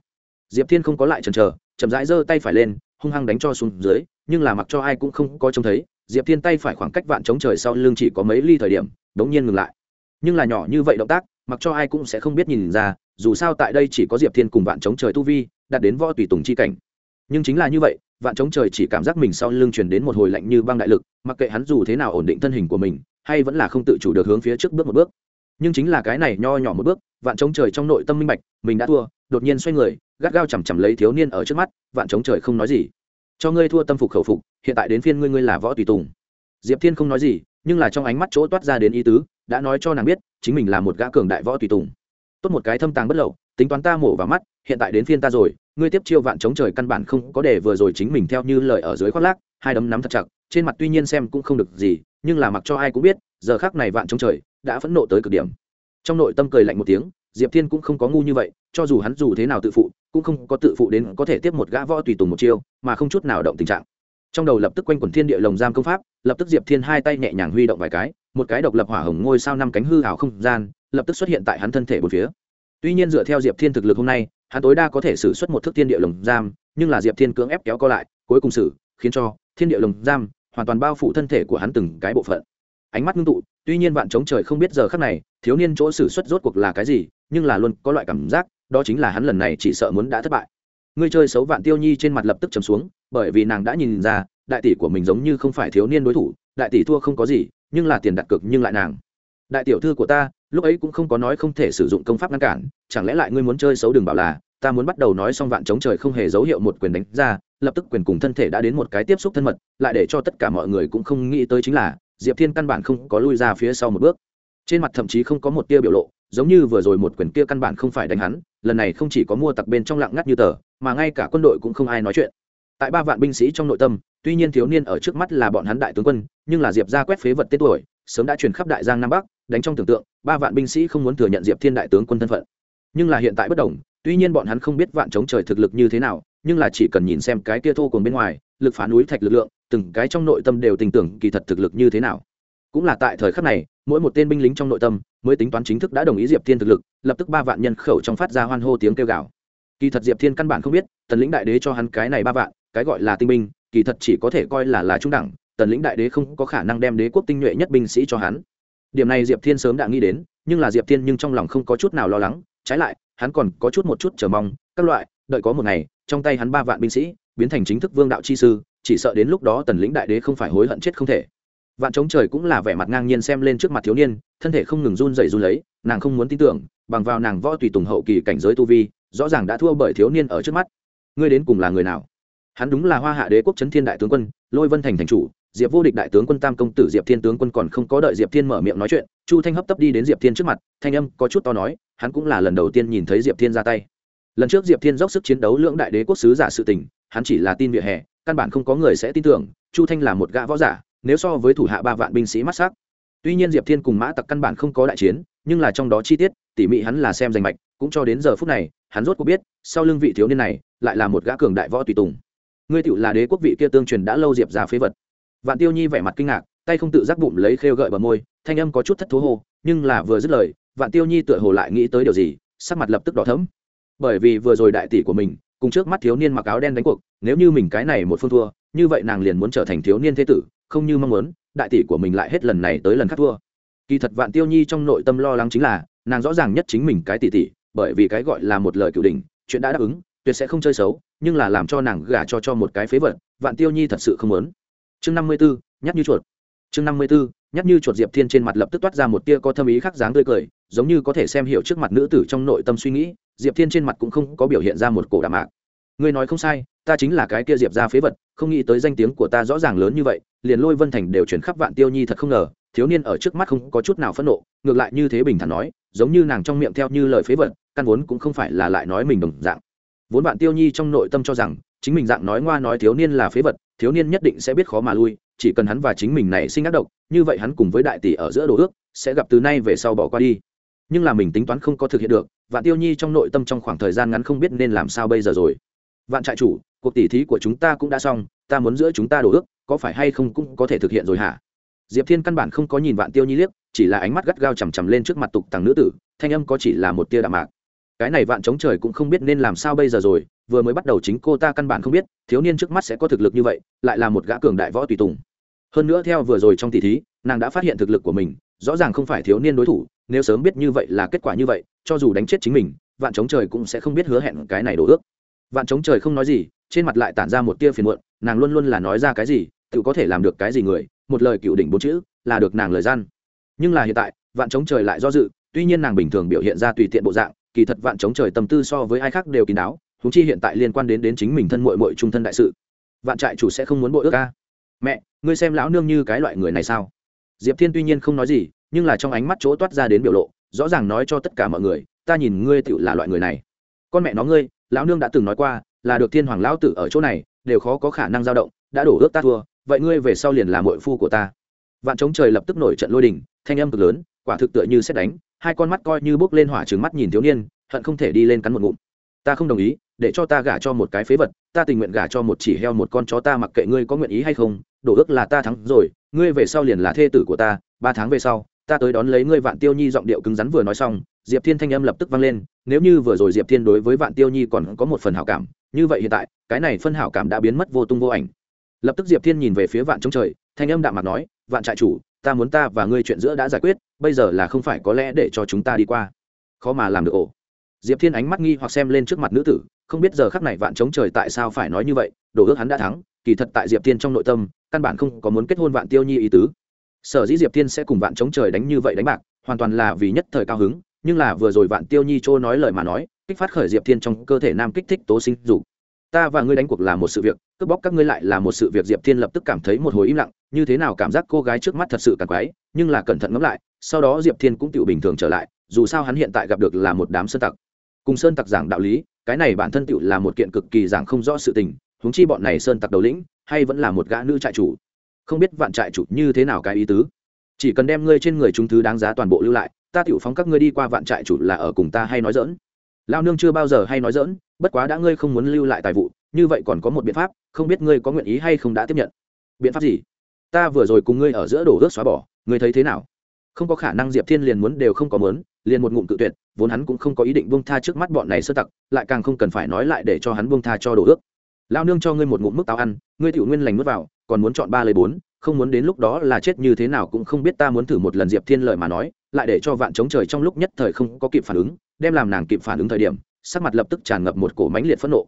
Diệp thiên không có lại chần chờ, chậm rãi giơ tay phải lên, hung hăng đánh cho xuống dưới, nhưng là mặc cho ai cũng không có trông thấy, diệp thiên tay phải khoảng cách vạn chống trời sau lưng chỉ có mấy ly thời điểm đống nhiên ngừng lại. Nhưng là nhỏ như vậy động tác, mặc cho ai cũng sẽ không biết nhìn ra, dù sao tại đây chỉ có diệp thiên cùng vạn chống trời tu vi, đạt đến võ tùy tùng chi cảnh. Nhưng chính là như vậy vạn chống trời chỉ cảm giác mình sau lưng truyền đến một hồi lạnh như băng đại lực, mặc kệ hắn dù thế nào ổn định thân hình của mình, hay vẫn là không tự chủ được hướng phía trước bước một bước. Nhưng chính là cái này nho nhỏ một bước, vạn chống trời trong nội tâm minh bạch, mình đã thua, đột nhiên xoay người, gắt gao chằm chằm lấy thiếu niên ở trước mắt, vạn chống trời không nói gì. Cho ngươi thua tâm phục khẩu phục, hiện tại đến phiên ngươi ngươi là võ tùy tùng. Diệp thiên không nói gì, nhưng là trong ánh mắt chỗ toát ra đến ý tứ, đã nói cho nàng biết, chính mình là một gã cường đại võ tùy tùng. Tốt một cái thâm tàng bất lậu, tính toán ta mổ vào mắt, hiện tại đến phiên ta rồi ngươi tiếp chiêu vạn chống trời căn bản không có để vừa rồi chính mình theo như lời ở dưới khoác lác, hai đấm nắm thật chặt, trên mặt tuy nhiên xem cũng không được gì, nhưng là mặc cho ai cũng biết, giờ khác này vạn chống trời đã phẫn nộ tới cực điểm. Trong nội tâm cười lạnh một tiếng, diệp thiên cũng không có ngu như vậy, cho dù hắn dù thế nào tự phụ, cũng không có tự phụ đến có thể tiếp một gã võ tùy tùng một chiêu, mà không chút nào động tình trạng. Trong đầu lập tức quanh quẩn thiên địa lồng giam công pháp, lập tức diệp thiên hai tay nhẹ nhàng huy động vài cái, một cái độc lập hỏa hồng ngôi sao năm cánh hư hào không gian, lập tức xuất hiện tại hắn thân thể một phía. Tuy nhiên dựa theo diệp thiên thực lực hôm nay hắn tối đa có thể xử suất một thức thiên địa lồng giam, nhưng là diệp thiên cưỡng ép kéo co lại, cuối cùng xử, khiến cho thiên địa lồng giam hoàn toàn bao phủ thân thể của hắn từng cái bộ phận. Ánh mắt ngưng tụ, tuy nhiên vạn chống trời không biết giờ khắc này, thiếu niên chỗ xử suất rốt cuộc là cái gì, nhưng là luôn có loại cảm giác, đó chính là hắn lần này chỉ sợ muốn đã thất bại. Ngươi chơi xấu vạn tiêu nhi trên mặt lập tức trầm xuống, bởi vì nàng đã nhìn ra, đại tỷ của mình giống như không phải thiếu niên đối thủ, đại tỷ thua không có gì, nhưng là tiền đặt cược nhưng lại nàng. Đại tiểu thư của ta, lúc ấy cũng không có nói không thể sử dụng công pháp ngăn cản chẳng lẽ lại ngươi muốn chơi xấu đừng bảo là, ta muốn bắt đầu nói xong vạn chống trời không hề dấu hiệu một quyền đánh ra, lập tức quyền cùng thân thể đã đến một cái tiếp xúc thân mật, lại để cho tất cả mọi người cũng không nghĩ tới chính là, diệp thiên căn bản không có lui ra phía sau một bước. Trên mặt thậm chí không có một tia biểu lộ, giống như vừa rồi một quyền kia căn bản không phải đánh hắn, lần này không chỉ có mua tặc bên trong lặng ngắt như tờ, mà ngay cả quân đội cũng không ai nói chuyện. Tại ba vạn binh sĩ trong nội tâm, tuy nhiên thiếu niên ở trước mắt là bọn hắn đại tướng quân, nhưng là diệp ra quét phế vật tên tuổi, sớm đã truyền khắp đại giang nam bắc, đánh trong tưởng tượng, ba vạn binh sĩ không muốn thừa nhận diệp thiên đại tướng quân thân phận nhưng là hiện tại bất đồng, tuy nhiên bọn hắn không biết vạn chống trời thực lực như thế nào, nhưng là chỉ cần nhìn xem cái kia thô cùng bên ngoài, lực phá núi thạch lực lượng, từng cái trong nội tâm đều tình tưởng kỳ thật thực lực như thế nào. Cũng là tại thời khắc này, mỗi một tên binh lính trong nội tâm, mới tính toán chính thức đã đồng ý diệp thiên thực lực, lập tức ba vạn nhân khẩu trong phát ra hoan hô tiếng kêu gào. Kỳ thật diệp thiên căn bản không biết, tần lĩnh đại đế cho hắn cái này ba vạn, cái gọi là tinh binh, kỳ thật chỉ có thể coi là là trung đẳng, tần lĩnh đại đế không có khả năng đem đế quốc tinh nhuệ nhất binh sĩ cho hắn. Điểm này diệp thiên sớm đã nghĩ đến, nhưng là diệp thiên nhưng trong lòng không có chút nào lo lắng trái lại, hắn còn có chút một chút chờ mong, các loại, đợi có một ngày, trong tay hắn ba vạn binh sĩ, biến thành chính thức vương đạo chi sư, chỉ sợ đến lúc đó tần lĩnh đại đế không phải hối hận chết không thể. Vạn chống trời cũng là vẻ mặt ngang nhiên xem lên trước mặt thiếu niên, thân thể không ngừng run dậy run lấy, nàng không muốn tin tưởng, bằng vào nàng võ tùy tùng hậu kỳ cảnh giới tu vi, rõ ràng đã thua bởi thiếu niên ở trước mắt. Ngươi đến cùng là người nào? Hắn đúng là hoa hạ đế quốc trấn thiên đại tướng quân, lôi vân thành thành chủ, diệp vô địch đại tướng quân tam công tử diệp thiên tướng quân còn không có đợi diệp thiên mở miệng nói chuyện, chu thanh hấp tấp đi đến diệp thiên trước mặt, thanh âm có chút to nói hắn cũng là lần đầu tiên nhìn thấy diệp thiên ra tay. Lần trước diệp thiên dốc sức chiến đấu lưỡng đại đế quốc sứ giả sự tình, hắn chỉ là tin vỉa hè, căn bản không có người sẽ tin tưởng, chu thanh là một gã võ giả, nếu so với thủ hạ ba vạn binh sĩ mắt sắc. Tuy nhiên diệp thiên cùng mã tặc căn bản không có đại chiến, nhưng là trong đó chi tiết, tỉ mỉ hắn là xem danh mạch, cũng cho đến giờ phút này, hắn rốt cuộc biết, sau lưng vị thiếu niên này, lại là một gã cường đại võ tùy tùng. Ngươi tựu là đế quốc vị kia tương truyền đã lâu diệp ra phế vật. Vạn tiêu nhi vẻ mặt kinh ngạc, tay không tự giác bụng lấy khêu gợi bờ môi, thanh âm có chút thất thố hô, nhưng là vừa dứt lời vạn tiêu nhi tựa hồ lại nghĩ tới điều gì, sắc mặt lập tức đỏ thấm bởi vì vừa rồi đại tỷ của mình, cùng trước mắt thiếu niên mặc áo đen đánh cuộc, nếu như mình cái này một phương thua, như vậy nàng liền muốn trở thành thiếu niên thế tử, không như mong muốn, đại tỷ của mình lại hết lần này tới lần khác thua. Kỳ thật vạn tiêu nhi trong nội tâm lo lắng chính là, nàng rõ ràng nhất chính mình cái tỷ tỷ, bởi vì cái gọi là một lời cựu đình chuyện đã đáp ứng, tuyệt sẽ không chơi xấu, nhưng là làm cho nàng gả cho cho một cái phế vật, vạn tiêu nhi thật sự không muốn. Chương năm mươi b ố nhắc như chuột. Chương năm mươi b ố nhắc như chuột diệp thiên trên mặt lập tức toát ra một tia có thâm ý khác dáng tươi cười, giống như có thể xem hiểu trước mặt nữ tử trong nội tâm suy nghĩ, diệp thiên trên mặt cũng không có biểu hiện ra một cổ đạm mạc. Ngươi nói không sai, ta chính là cái kia diệp ra phế vật, không nghĩ tới danh tiếng của ta rõ ràng lớn như vậy, liền lôi vân thành đều chuyển khắp vạn tiêu nhi thật không ngờ, thiếu niên ở trước mắt không có chút nào phẫn nộ, ngược lại như thế bình thản nói, giống như nàng trong miệng theo như lời phế vật, căn vốn cũng không phải là lại nói mình đồng dạng. Vốn bạn tiêu nhi trong nội tâm cho rằng, chính mình dạng nói ngoa nói thiếu niên là phế vật, thiếu niên nhất định sẽ biết khó mà lui chỉ cần hắn và chính mình này sinh ác độc, như vậy hắn cùng với đại tỷ ở giữa đồ ước sẽ gặp từ nay về sau bỏ qua đi. Nhưng là mình tính toán không có thực hiện được, vạn tiêu nhi trong nội tâm trong khoảng thời gian ngắn không biết nên làm sao bây giờ rồi. Vạn trại chủ, cuộc tỉ thí của chúng ta cũng đã xong, ta muốn giữa chúng ta đổ ước, có phải hay không cũng có thể thực hiện rồi hả? Diệp thiên căn bản không có nhìn vạn tiêu nhi liếc, chỉ là ánh mắt gắt gao chằm chằm lên trước mặt tục tàng nữ tử, thanh âm có chỉ là một tia đạm mạc. Cái này vạn chống trời cũng không biết nên làm sao bây giờ rồi vừa mới bắt đầu chính cô ta căn bản không biết, thiếu niên trước mắt sẽ có thực lực như vậy, lại là một gã cường đại võ tùy tùng. Hơn nữa theo vừa rồi trong tỷ thí, nàng đã phát hiện thực lực của mình, rõ ràng không phải thiếu niên đối thủ, nếu sớm biết như vậy là kết quả như vậy, cho dù đánh chết chính mình, vạn chống trời cũng sẽ không biết hứa hẹn cái này đổ ước. Vạn chống trời không nói gì, trên mặt lại tản ra một tia phiền muộn, nàng luôn luôn là nói ra cái gì, tự có thể làm được cái gì người, một lời cựu đỉnh bốn chữ, là được nàng lời gian. Nhưng là hiện tại, vạn chống trời lại do dự, tuy nhiên nàng bình thường biểu hiện ra tùy tiện bộ dạng, kỳ thật vạn chống trời tâm tư so với ai khác đều kín đáo huống chi hiện tại liên quan đến đến chính mình thân muội muội trung thân đại sự. Vạn trại chủ sẽ không muốn bội ước a. Mẹ, ngươi xem lão nương như cái loại người này sao? Diệp thiên tuy nhiên không nói gì, nhưng là trong ánh mắt chỗ toát ra đến biểu lộ, rõ ràng nói cho tất cả mọi người, ta nhìn ngươi tựu là loại người này. Con mẹ nó ngươi, lão nương đã từng nói qua, là được thiên hoàng lão tử ở chỗ này, đều khó có khả năng dao động, đã đổ ước ta thua, vậy ngươi về sau liền là muội phu của ta. Vạn chống trời lập tức nổi trận lôi đình, thanh âm cực lớn, quả thực tựa như xét đánh, hai con mắt coi như bốc lên hỏa trừng mắt nhìn thiếu niên, hận không thể đi lên cắn một ngụm. Ta không đồng ý để cho ta gả cho một cái phế vật, ta tình nguyện gả cho một chỉ heo một con chó ta mặc kệ ngươi có nguyện ý hay không, đổ ước là ta thắng rồi, ngươi về sau liền là thê tử của ta, ba tháng về sau, ta tới đón lấy ngươi vạn tiêu nhi giọng điệu cứng rắn vừa nói xong, diệp thiên thanh âm lập tức vang lên, nếu như vừa rồi diệp thiên đối với vạn tiêu nhi còn có một phần hảo cảm, như vậy hiện tại, cái này phân hảo cảm đã biến mất vô tung vô ảnh. Lập tức diệp thiên nhìn về phía vạn trống trời, thanh âm đạm mặt nói, vạn trại chủ, ta muốn ta và ngươi chuyện giữa đã giải quyết, bây giờ là không phải có lẽ để cho chúng ta đi qua. Khó mà làm được ổ. Diệp thiên ánh mắt nghi hoặc xem lên trước mặt nữ tử không biết giờ khắc này vạn trống trời tại sao phải nói như vậy, đồ ước hắn đã thắng, kỳ thật tại diệp thiên trong nội tâm, căn bản không có muốn kết hôn vạn tiêu nhi ý tứ. Sở dĩ diệp thiên sẽ cùng vạn trống trời đánh như vậy đánh bạc, hoàn toàn là vì nhất thời cao hứng, nhưng là vừa rồi vạn tiêu nhi chỗ nói lời mà nói, kích phát khởi diệp thiên trong cơ thể nam kích thích tố sinh dục. Ta và ngươi đánh cuộc là một sự việc, cướp bóc các ngươi lại là một sự việc, diệp thiên lập tức cảm thấy một hồi im lặng, như thế nào cảm giác cô gái trước mắt thật sự càng quái, nhưng là cẩn thận ngẫm lại, sau đó diệp thiên cũng tự bình thường trở lại, dù sao hắn hiện tại gặp được là một đám sơn tặc. Cùng sơn tặc giảng đạo lý cái này bản thân tựu là một kiện cực kỳ giảng không rõ sự tình, huống chi bọn này sơn tặc đầu lĩnh, hay vẫn là một gã nữ trại chủ. Không biết vạn trại chủ như thế nào cái ý tứ. Chỉ cần đem ngươi trên người chúng thứ đáng giá toàn bộ lưu lại, ta tiểu phóng các ngươi đi qua vạn trại chủ là ở cùng ta hay nói dỡn lao nương chưa bao giờ hay nói dỡn bất quá đã ngươi không muốn lưu lại tài vụ, như vậy còn có một biện pháp, không biết ngươi có nguyện ý hay không đã tiếp nhận. Biện pháp gì? Ta vừa rồi cùng ngươi ở giữa đổ ướt xóa bỏ, ngươi thấy thế nào? Không có khả năng diệp thiên liền muốn đều không có muốn, liền một ngụm cự tuyệt vốn hắn cũng không có ý định buông tha trước mắt bọn này sơ tặc, lại càng không cần phải nói lại để cho hắn buông tha cho đổ ước. Lao nương cho ngươi một ngụm mức táo ăn, ngươi tiểu nguyên lành nuốt vào, còn muốn chọn ba lấy bốn, không muốn đến lúc đó là chết như thế nào cũng không biết ta muốn thử một lần diệp thiên lợi mà nói, lại để cho vạn chống trời trong lúc nhất thời không có kịp phản ứng, đem làm nàng kịp phản ứng thời điểm, sắc mặt lập tức tràn ngập một cổ mánh liệt phẫn nộ.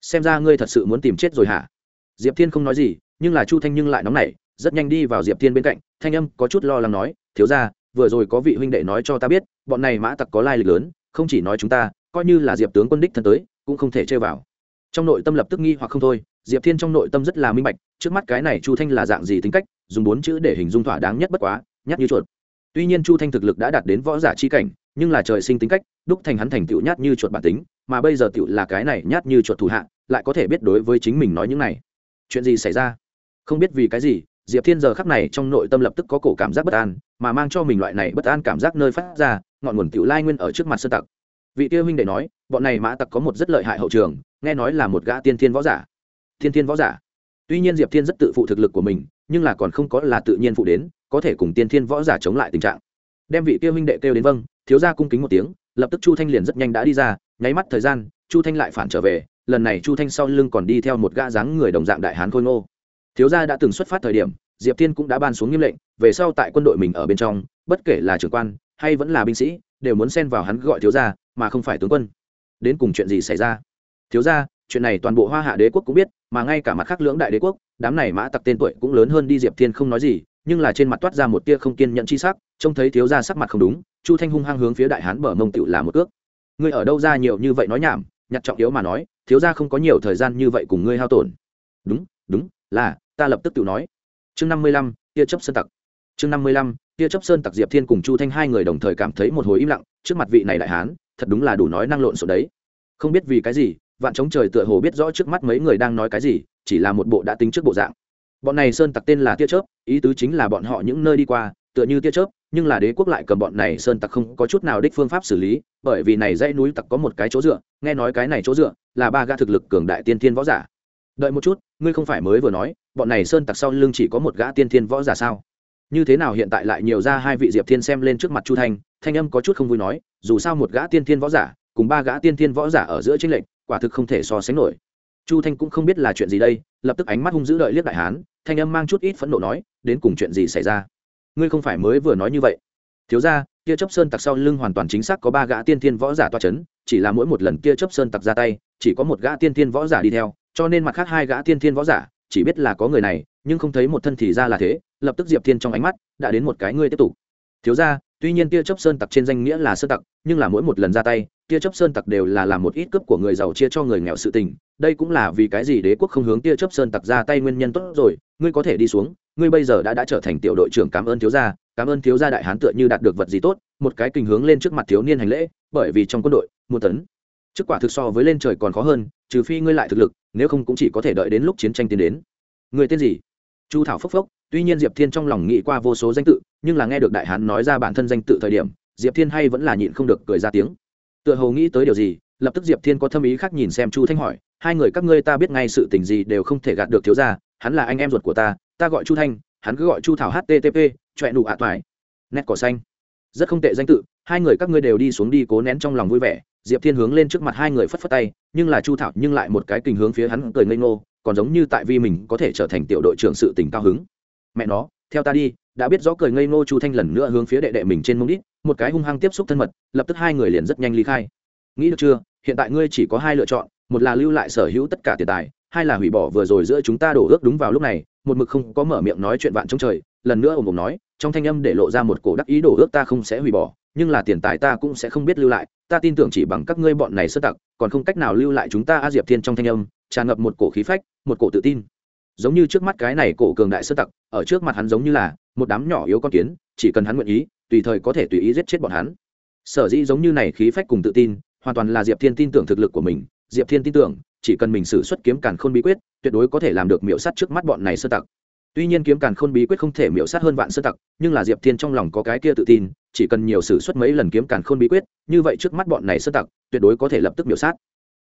Xem ra ngươi thật sự muốn tìm chết rồi hả? Diệp thiên không nói gì, nhưng là chu thanh nhưng lại nóng nảy, rất nhanh đi vào diệp thiên bên cạnh, thanh âm có chút lo lắng nói, thiếu ra vừa rồi có vị huynh đệ nói cho ta biết, bọn này mã tặc có lai lịch lớn, không chỉ nói chúng ta, coi như là diệp tướng quân đích thân tới, cũng không thể chơi vào. Trong nội tâm lập tức nghi hoặc không thôi, diệp thiên trong nội tâm rất là minh bạch, trước mắt cái này chu thanh là dạng gì tính cách, dùng bốn chữ để hình dung thỏa đáng nhất bất quá, nhát như chuột. Tuy nhiên chu thanh thực lực đã đạt đến võ giả chi cảnh, nhưng là trời sinh tính cách, đúc thành hắn thành tựu nhát như chuột bản tính, mà bây giờ tựu là cái này nhát như chuột thủ hạ, lại có thể biết đối với chính mình nói những này. Chuyện gì xảy ra? Không biết vì cái gì diệp thiên giờ khắc này trong nội tâm lập tức có cổ cảm giác bất an, mà mang cho mình loại này bất an cảm giác nơi phát ra, ngọn nguồn tựu lai nguyên ở trước mặt sơ tặc. Vị tiêu huynh đệ nói, bọn này mã tặc có một rất lợi hại hậu trường, nghe nói là một gã tiên thiên võ giả. Thiên thiên võ giả? Tuy nhiên diệp thiên rất tự phụ thực lực của mình, nhưng là còn không có là tự nhiên phụ đến, có thể cùng tiên thiên võ giả chống lại tình trạng. Đem vị tiêu huynh đệ kêu đến vâng thiếu gia cung kính một tiếng, lập tức chu thanh liền rất nhanh đã đi ra, nháy mắt thời gian, chu thanh lại phản trở về, lần này chu thanh sau lưng còn đi theo một gã dáng người đồng dạng đại hán khôi ngô thiếu gia đã từng xuất phát thời điểm, diệp thiên cũng đã ban xuống nghiêm lệnh, về sau tại quân đội mình ở bên trong, bất kể là trưởng quan hay vẫn là binh sĩ, đều muốn xen vào hắn gọi thiếu gia, mà không phải tướng quân. Đến cùng chuyện gì xảy ra? Thiếu gia, chuyện này toàn bộ hoa hạ đế quốc cũng biết, mà ngay cả mặt khác lưỡng đại đế quốc, đám này mã tặc tên tuổi cũng lớn hơn đi, diệp thiên không nói gì, nhưng là trên mặt toát ra một tia không kiên nhận chi sắc, trông thấy thiếu gia sắc mặt không đúng, chu thanh hung hăng hướng phía đại hán bờ mông tựu là một ước ngươi ở đâu ra nhiều như vậy nói nhảm, nhặt trọng yếu mà nói, thiếu gia không có nhiều thời gian như vậy cùng ngươi hao tổn. Đúng đúng là, ta lập tức tự nói. Chương năm mươi lăm, tia chấp sơn tặc. Chương năm mươi lăm, tia chấp sơn tặc diệp thiên cùng chu thanh hai người đồng thời cảm thấy một hồi im lặng, trước mặt vị này đại hán, thật đúng là đủ nói năng lộn xộn đấy. Không biết vì cái gì, vạn chống trời tựa hồ biết rõ trước mắt mấy người đang nói cái gì, chỉ là một bộ đã tính trước bộ dạng. Bọn này sơn tặc tên là tia chớp, ý tứ chính là bọn họ những nơi đi qua, tựa như tia chớp, nhưng là đế quốc lại cầm bọn này sơn tặc không có chút nào đích phương pháp xử lý, bởi vì này dãy núi tặc có một cái chỗ dựa, nghe nói cái này chỗ dựa là ba ga thực lực cường đại tiên thiên võ giả đợi một chút, ngươi không phải mới vừa nói, bọn này sơn tặc sau lưng chỉ có một gã tiên thiên võ giả sao? Như thế nào hiện tại lại nhiều ra hai vị diệp thiên xem lên trước mặt chu thanh thanh âm có chút không vui nói, dù sao một gã tiên thiên võ giả, cùng ba gã tiên thiên võ giả ở giữa tranh lệch, quả thực không thể so sánh nổi. Chu thanh cũng không biết là chuyện gì đây, lập tức ánh mắt hung dữ đợi liếc đại hán, thanh âm mang chút ít phẫn nộ nói, đến cùng chuyện gì xảy ra? Ngươi không phải mới vừa nói như vậy. Thiếu ra kia chấp sơn tặc sau lưng hoàn toàn chính xác có ba gã tiên thiên võ giả toa c h ấ n chỉ là mỗi một lần kia chấp sơn tặc ra tay, chỉ có một gã tiên thiên võ giả đi theo cho nên mặt khác hai gã tiên thiên võ giả, chỉ biết là có người này, nhưng không thấy một thân thì ra là thế, lập tức diệp thiên trong ánh mắt đã đến một cái ngươi tiếp tục. Thiếu ra tuy nhiên tia chấp sơn tặc trên danh nghĩa là sơn tặc, nhưng là mỗi một lần ra tay, tia chấp sơn tặc đều là làm một ít cướp của người giàu chia cho người nghèo sự tình. Đây cũng là vì cái gì đế quốc không hướng tia chấp sơn tặc ra tay nguyên nhân tốt rồi, ngươi có thể đi xuống, ngươi bây giờ đã đã trở thành tiểu đội trưởng cảm ơn thiếu gia, cảm ơn thiếu gia đại hán tựa như đạt được vật gì tốt, một cái kình hướng lên trước mặt thiếu niên hành lễ, bởi vì trong quân đội một tấn chức quả thực so với lên trời còn khó hơn trừ phi ngươi lại thực lực, nếu không cũng chỉ có thể đợi đến lúc chiến tranh tiến đến. Người tên gì? Chu thảo phốc phốc, tuy nhiên diệp thiên trong lòng nghĩ qua vô số danh tự, nhưng là nghe được đại hán nói ra bản thân danh tự thời điểm, diệp thiên hay vẫn là nhịn không được cười ra tiếng. Tựa hồ nghĩ tới điều gì, lập tức diệp thiên có thâm ý khác nhìn xem chu thanh hỏi, hai người các ngươi ta biết ngay sự tình gì đều không thể gạt được thiếu ra hắn là anh em ruột của ta ta gọi chu thanh, hắn cứ gọi chu thảo http choẹ nụ ạ toại. Nét cỏ xanh. Rất không tệ danh tự, hai người các ngươi đều đi xuống đi cố nén trong lòng vui vẻ diệp thiên hướng lên trước mặt hai người phất phất tay, nhưng là chu thảo nhưng lại một cái kình hướng phía hắn cười ngây ngô, còn giống như tại vì mình có thể trở thành tiểu đội trưởng sự tình cao hứng. Mẹ nó, theo ta đi, đã biết rõ cười ngây ngô chu thanh lần nữa hướng phía đệ đệ mình trên mông đít, một cái hung hăng tiếp xúc thân mật, lập tức hai người liền rất nhanh ly khai. Nghĩ được chưa, hiện tại ngươi chỉ có hai lựa chọn, một là lưu lại sở hữu tất cả tiền tài, hai là hủy bỏ vừa rồi giữa chúng ta đổ ước đúng vào lúc này, một mực không có mở miệng nói chuyện vạn trong trời, lần nữa ồm ồm nói, trong thanh âm để lộ ra một cổ đắc ý đổ ước ta không sẽ hủy bỏ nhưng là tiền tài ta cũng sẽ không biết lưu lại, ta tin tưởng chỉ bằng các ngươi bọn này sơ tặc, còn không cách nào lưu lại chúng ta a diệp thiên trong thanh âm, tràn ngập một cổ khí phách, một cổ tự tin. Giống như trước mắt cái này cổ cường đại sơ tặc, ở trước mặt hắn giống như là một đám nhỏ yếu con kiến, chỉ cần hắn nguyện ý, tùy thời có thể tùy ý giết chết bọn hắn. Sở dĩ giống như này khí phách cùng tự tin, hoàn toàn là diệp thiên tin tưởng thực lực của mình. Diệp thiên tin tưởng, chỉ cần mình xử xuất kiếm càn khôn bí quyết, tuyệt đối có thể làm được miễu sát trước mắt bọn này sơ tặc. Tuy nhiên kiếm càn khôn bí quyết không thể miễu sát hơn vạn sơ tặc, nhưng là diệp thiên trong lòng có cái kia tự tin chỉ cần nhiều sử xuất mấy lần kiếm càn khôn bí quyết, như vậy trước mắt bọn này sơ tặc, tuyệt đối có thể lập tức miểu sát.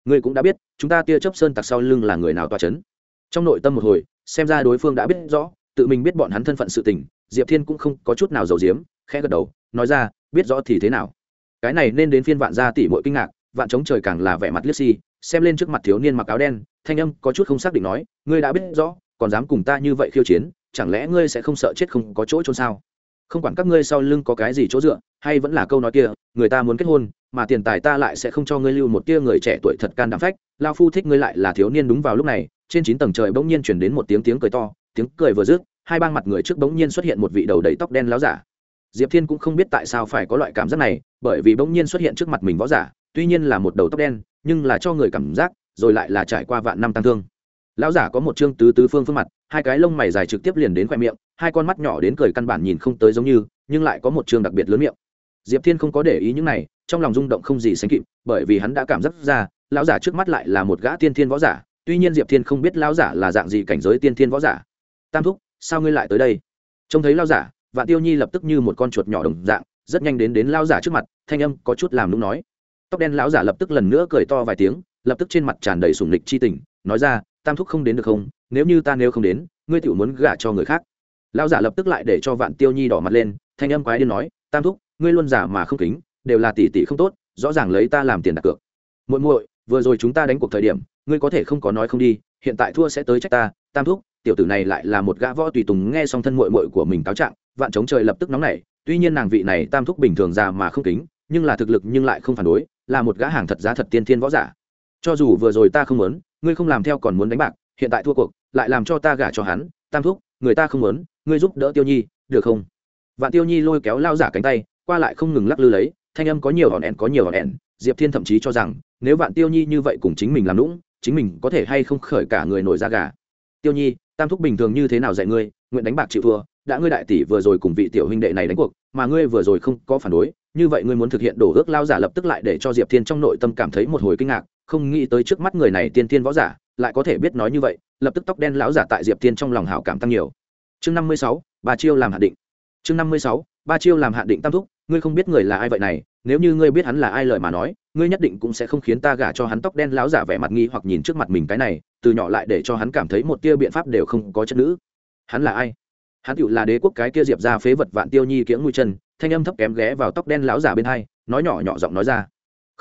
Ngươi cũng đã biết, chúng ta tia chấp sơn tặc sau lưng là người nào toa c h ấ n trong nội tâm một hồi, xem ra đối phương đã biết rõ, tự mình biết bọn hắn thân phận sự tình, diệp thiên cũng không có chút nào giàu diếm khẽ gật đầu, nói ra, biết rõ thì thế nào. Cái này nên đến phiên vạn gia tỷ mỗi kinh ngạc, vạn chống trời càng là vẻ mặt liếc si, xem lên trước mặt thiếu niên mặc áo đen, thanh âm có chút không xác định nói, ngươi đã biết rõ, còn dám cùng ta như vậy khiêu chiến, chẳng lẽ ngươi sẽ không sợ chết không có chỗ chôn sao? Không quản các ngươi sau lưng có cái gì chỗ dựa, hay vẫn là câu nói kia, người ta muốn kết hôn, mà tiền tài ta lại sẽ không cho ngươi lưu một tia người trẻ tuổi thật can đảm phách, lao phu thích ngươi lại là thiếu niên đúng vào lúc này, trên chín tầng trời bỗng nhiên chuyển đến một tiếng tiếng cười to, tiếng cười vừa dứt, hai bang mặt người trước bỗng nhiên xuất hiện một vị đầu đầy tóc đen láo giả. Diệp thiên cũng không biết tại sao phải có loại cảm giác này, bởi vì bỗng nhiên xuất hiện trước mặt mình võ giả, tuy nhiên là một đầu tóc đen, nhưng là cho người cảm giác, rồi lại là trải qua vạn năm tăng thương lão giả có một chương tứ tứ phương phương mặt, hai cái lông mày dài trực tiếp liền đến khoe miệng, hai con mắt nhỏ đến cười căn bản nhìn không tới giống như, nhưng lại có một chương đặc biệt lớn miệng. Diệp thiên không có để ý những này, trong lòng rung động không gì sánh kịp, bởi vì hắn đã cảm giác ra, lão giả trước mắt lại là một gã tiên thiên võ giả, tuy nhiên diệp thiên không biết lão giả là dạng gì cảnh giới tiên thiên võ giả. Tam thúc, sao ngươi lại tới đây? Trông thấy lão giả, vạn tiêu nhi lập tức như một con chuột nhỏ đồng dạng, rất nhanh đến đến lão giả trước mặt, thanh âm có chút làm nũng nói. Tóc đen lão giả lập tức lần nữa cười to vài tiếng, lập tức trên mặt tràn đầy sùng lịch chi tình, nói ra tam thúc không đến được không, nếu như ta nếu không đến, ngươi tự muốn gả cho người khác. Lão giả lập tức lại để cho vạn tiêu nhi đỏ mặt lên, thanh âm quái điên nói, tam thúc, ngươi luôn giả mà không kính, đều là tỷ tỷ không tốt, rõ ràng lấy ta làm tiền đặt cược. Muội muội, vừa rồi chúng ta đánh cuộc thời điểm, ngươi có thể không có nói không đi, hiện tại thua sẽ tới trách ta, tam thúc, tiểu tử này lại là một gã võ tùy tùng nghe xong thân muội muội của mình cáo trạng, vạn chống trời lập tức nóng nảy, tuy nhiên nàng vị này tam thúc bình thường già mà không kính, nhưng là thực lực nhưng lại không phản đối, là một gã hàng thật giá thật tiên thiên võ giả. Cho dù vừa rồi ta không muốn ngươi không làm theo còn muốn đánh bạc, hiện tại thua cuộc, lại làm cho ta gả cho hắn, tam thúc, người ta không muốn, ngươi giúp đỡ tiêu nhi, được không? Vạn tiêu nhi lôi kéo lao giả cánh tay, qua lại không ngừng lắc lư lấy, thanh âm có nhiều hòn ẻn có nhiều hòn ẻn diệp thiên thậm chí cho rằng, nếu vạn tiêu nhi như vậy cùng chính mình làm lũng chính mình có thể hay không khởi cả người nổi ra gà. Tiêu nhi, tam thúc bình thường như thế nào dạy ngươi, nguyện đánh bạc chịu thua, đã ngươi đại tỷ vừa rồi cùng vị tiểu huynh đệ này đánh cuộc, mà ngươi vừa rồi không có phản đối, như vậy ngươi muốn thực hiện đổ ước, lao giả lập tức lại để cho diệp thiên trong nội tâm cảm thấy một hồi kinh ngạc không nghĩ tới trước mắt người này tiên tiên võ giả, lại có thể biết nói như vậy, lập tức tóc đen lão giả tại diệp tiên trong lòng hảo cảm tăng nhiều. Chương năm mươi sáu, ba chiêu làm hạ định. Chương năm mươi sáu, ba chiêu làm hạ định tam thúc, ngươi không biết người là ai vậy này, nếu như ngươi biết hắn là ai lời mà nói, ngươi nhất định cũng sẽ không khiến ta gả cho hắn tóc đen lão giả vẻ mặt nghi hoặc nhìn trước mặt mình cái này, từ nhỏ lại để cho hắn cảm thấy một tia biện pháp đều không có chất nữ. Hắn là ai? Hắn tựu là đế quốc cái kia diệp ra phế vật vạn tiêu nhi kiễng mũi chân, thanh âm thấp kém ghé vào tóc đen lão giả bên hai, nói nhỏ nhỏ giọng nói ra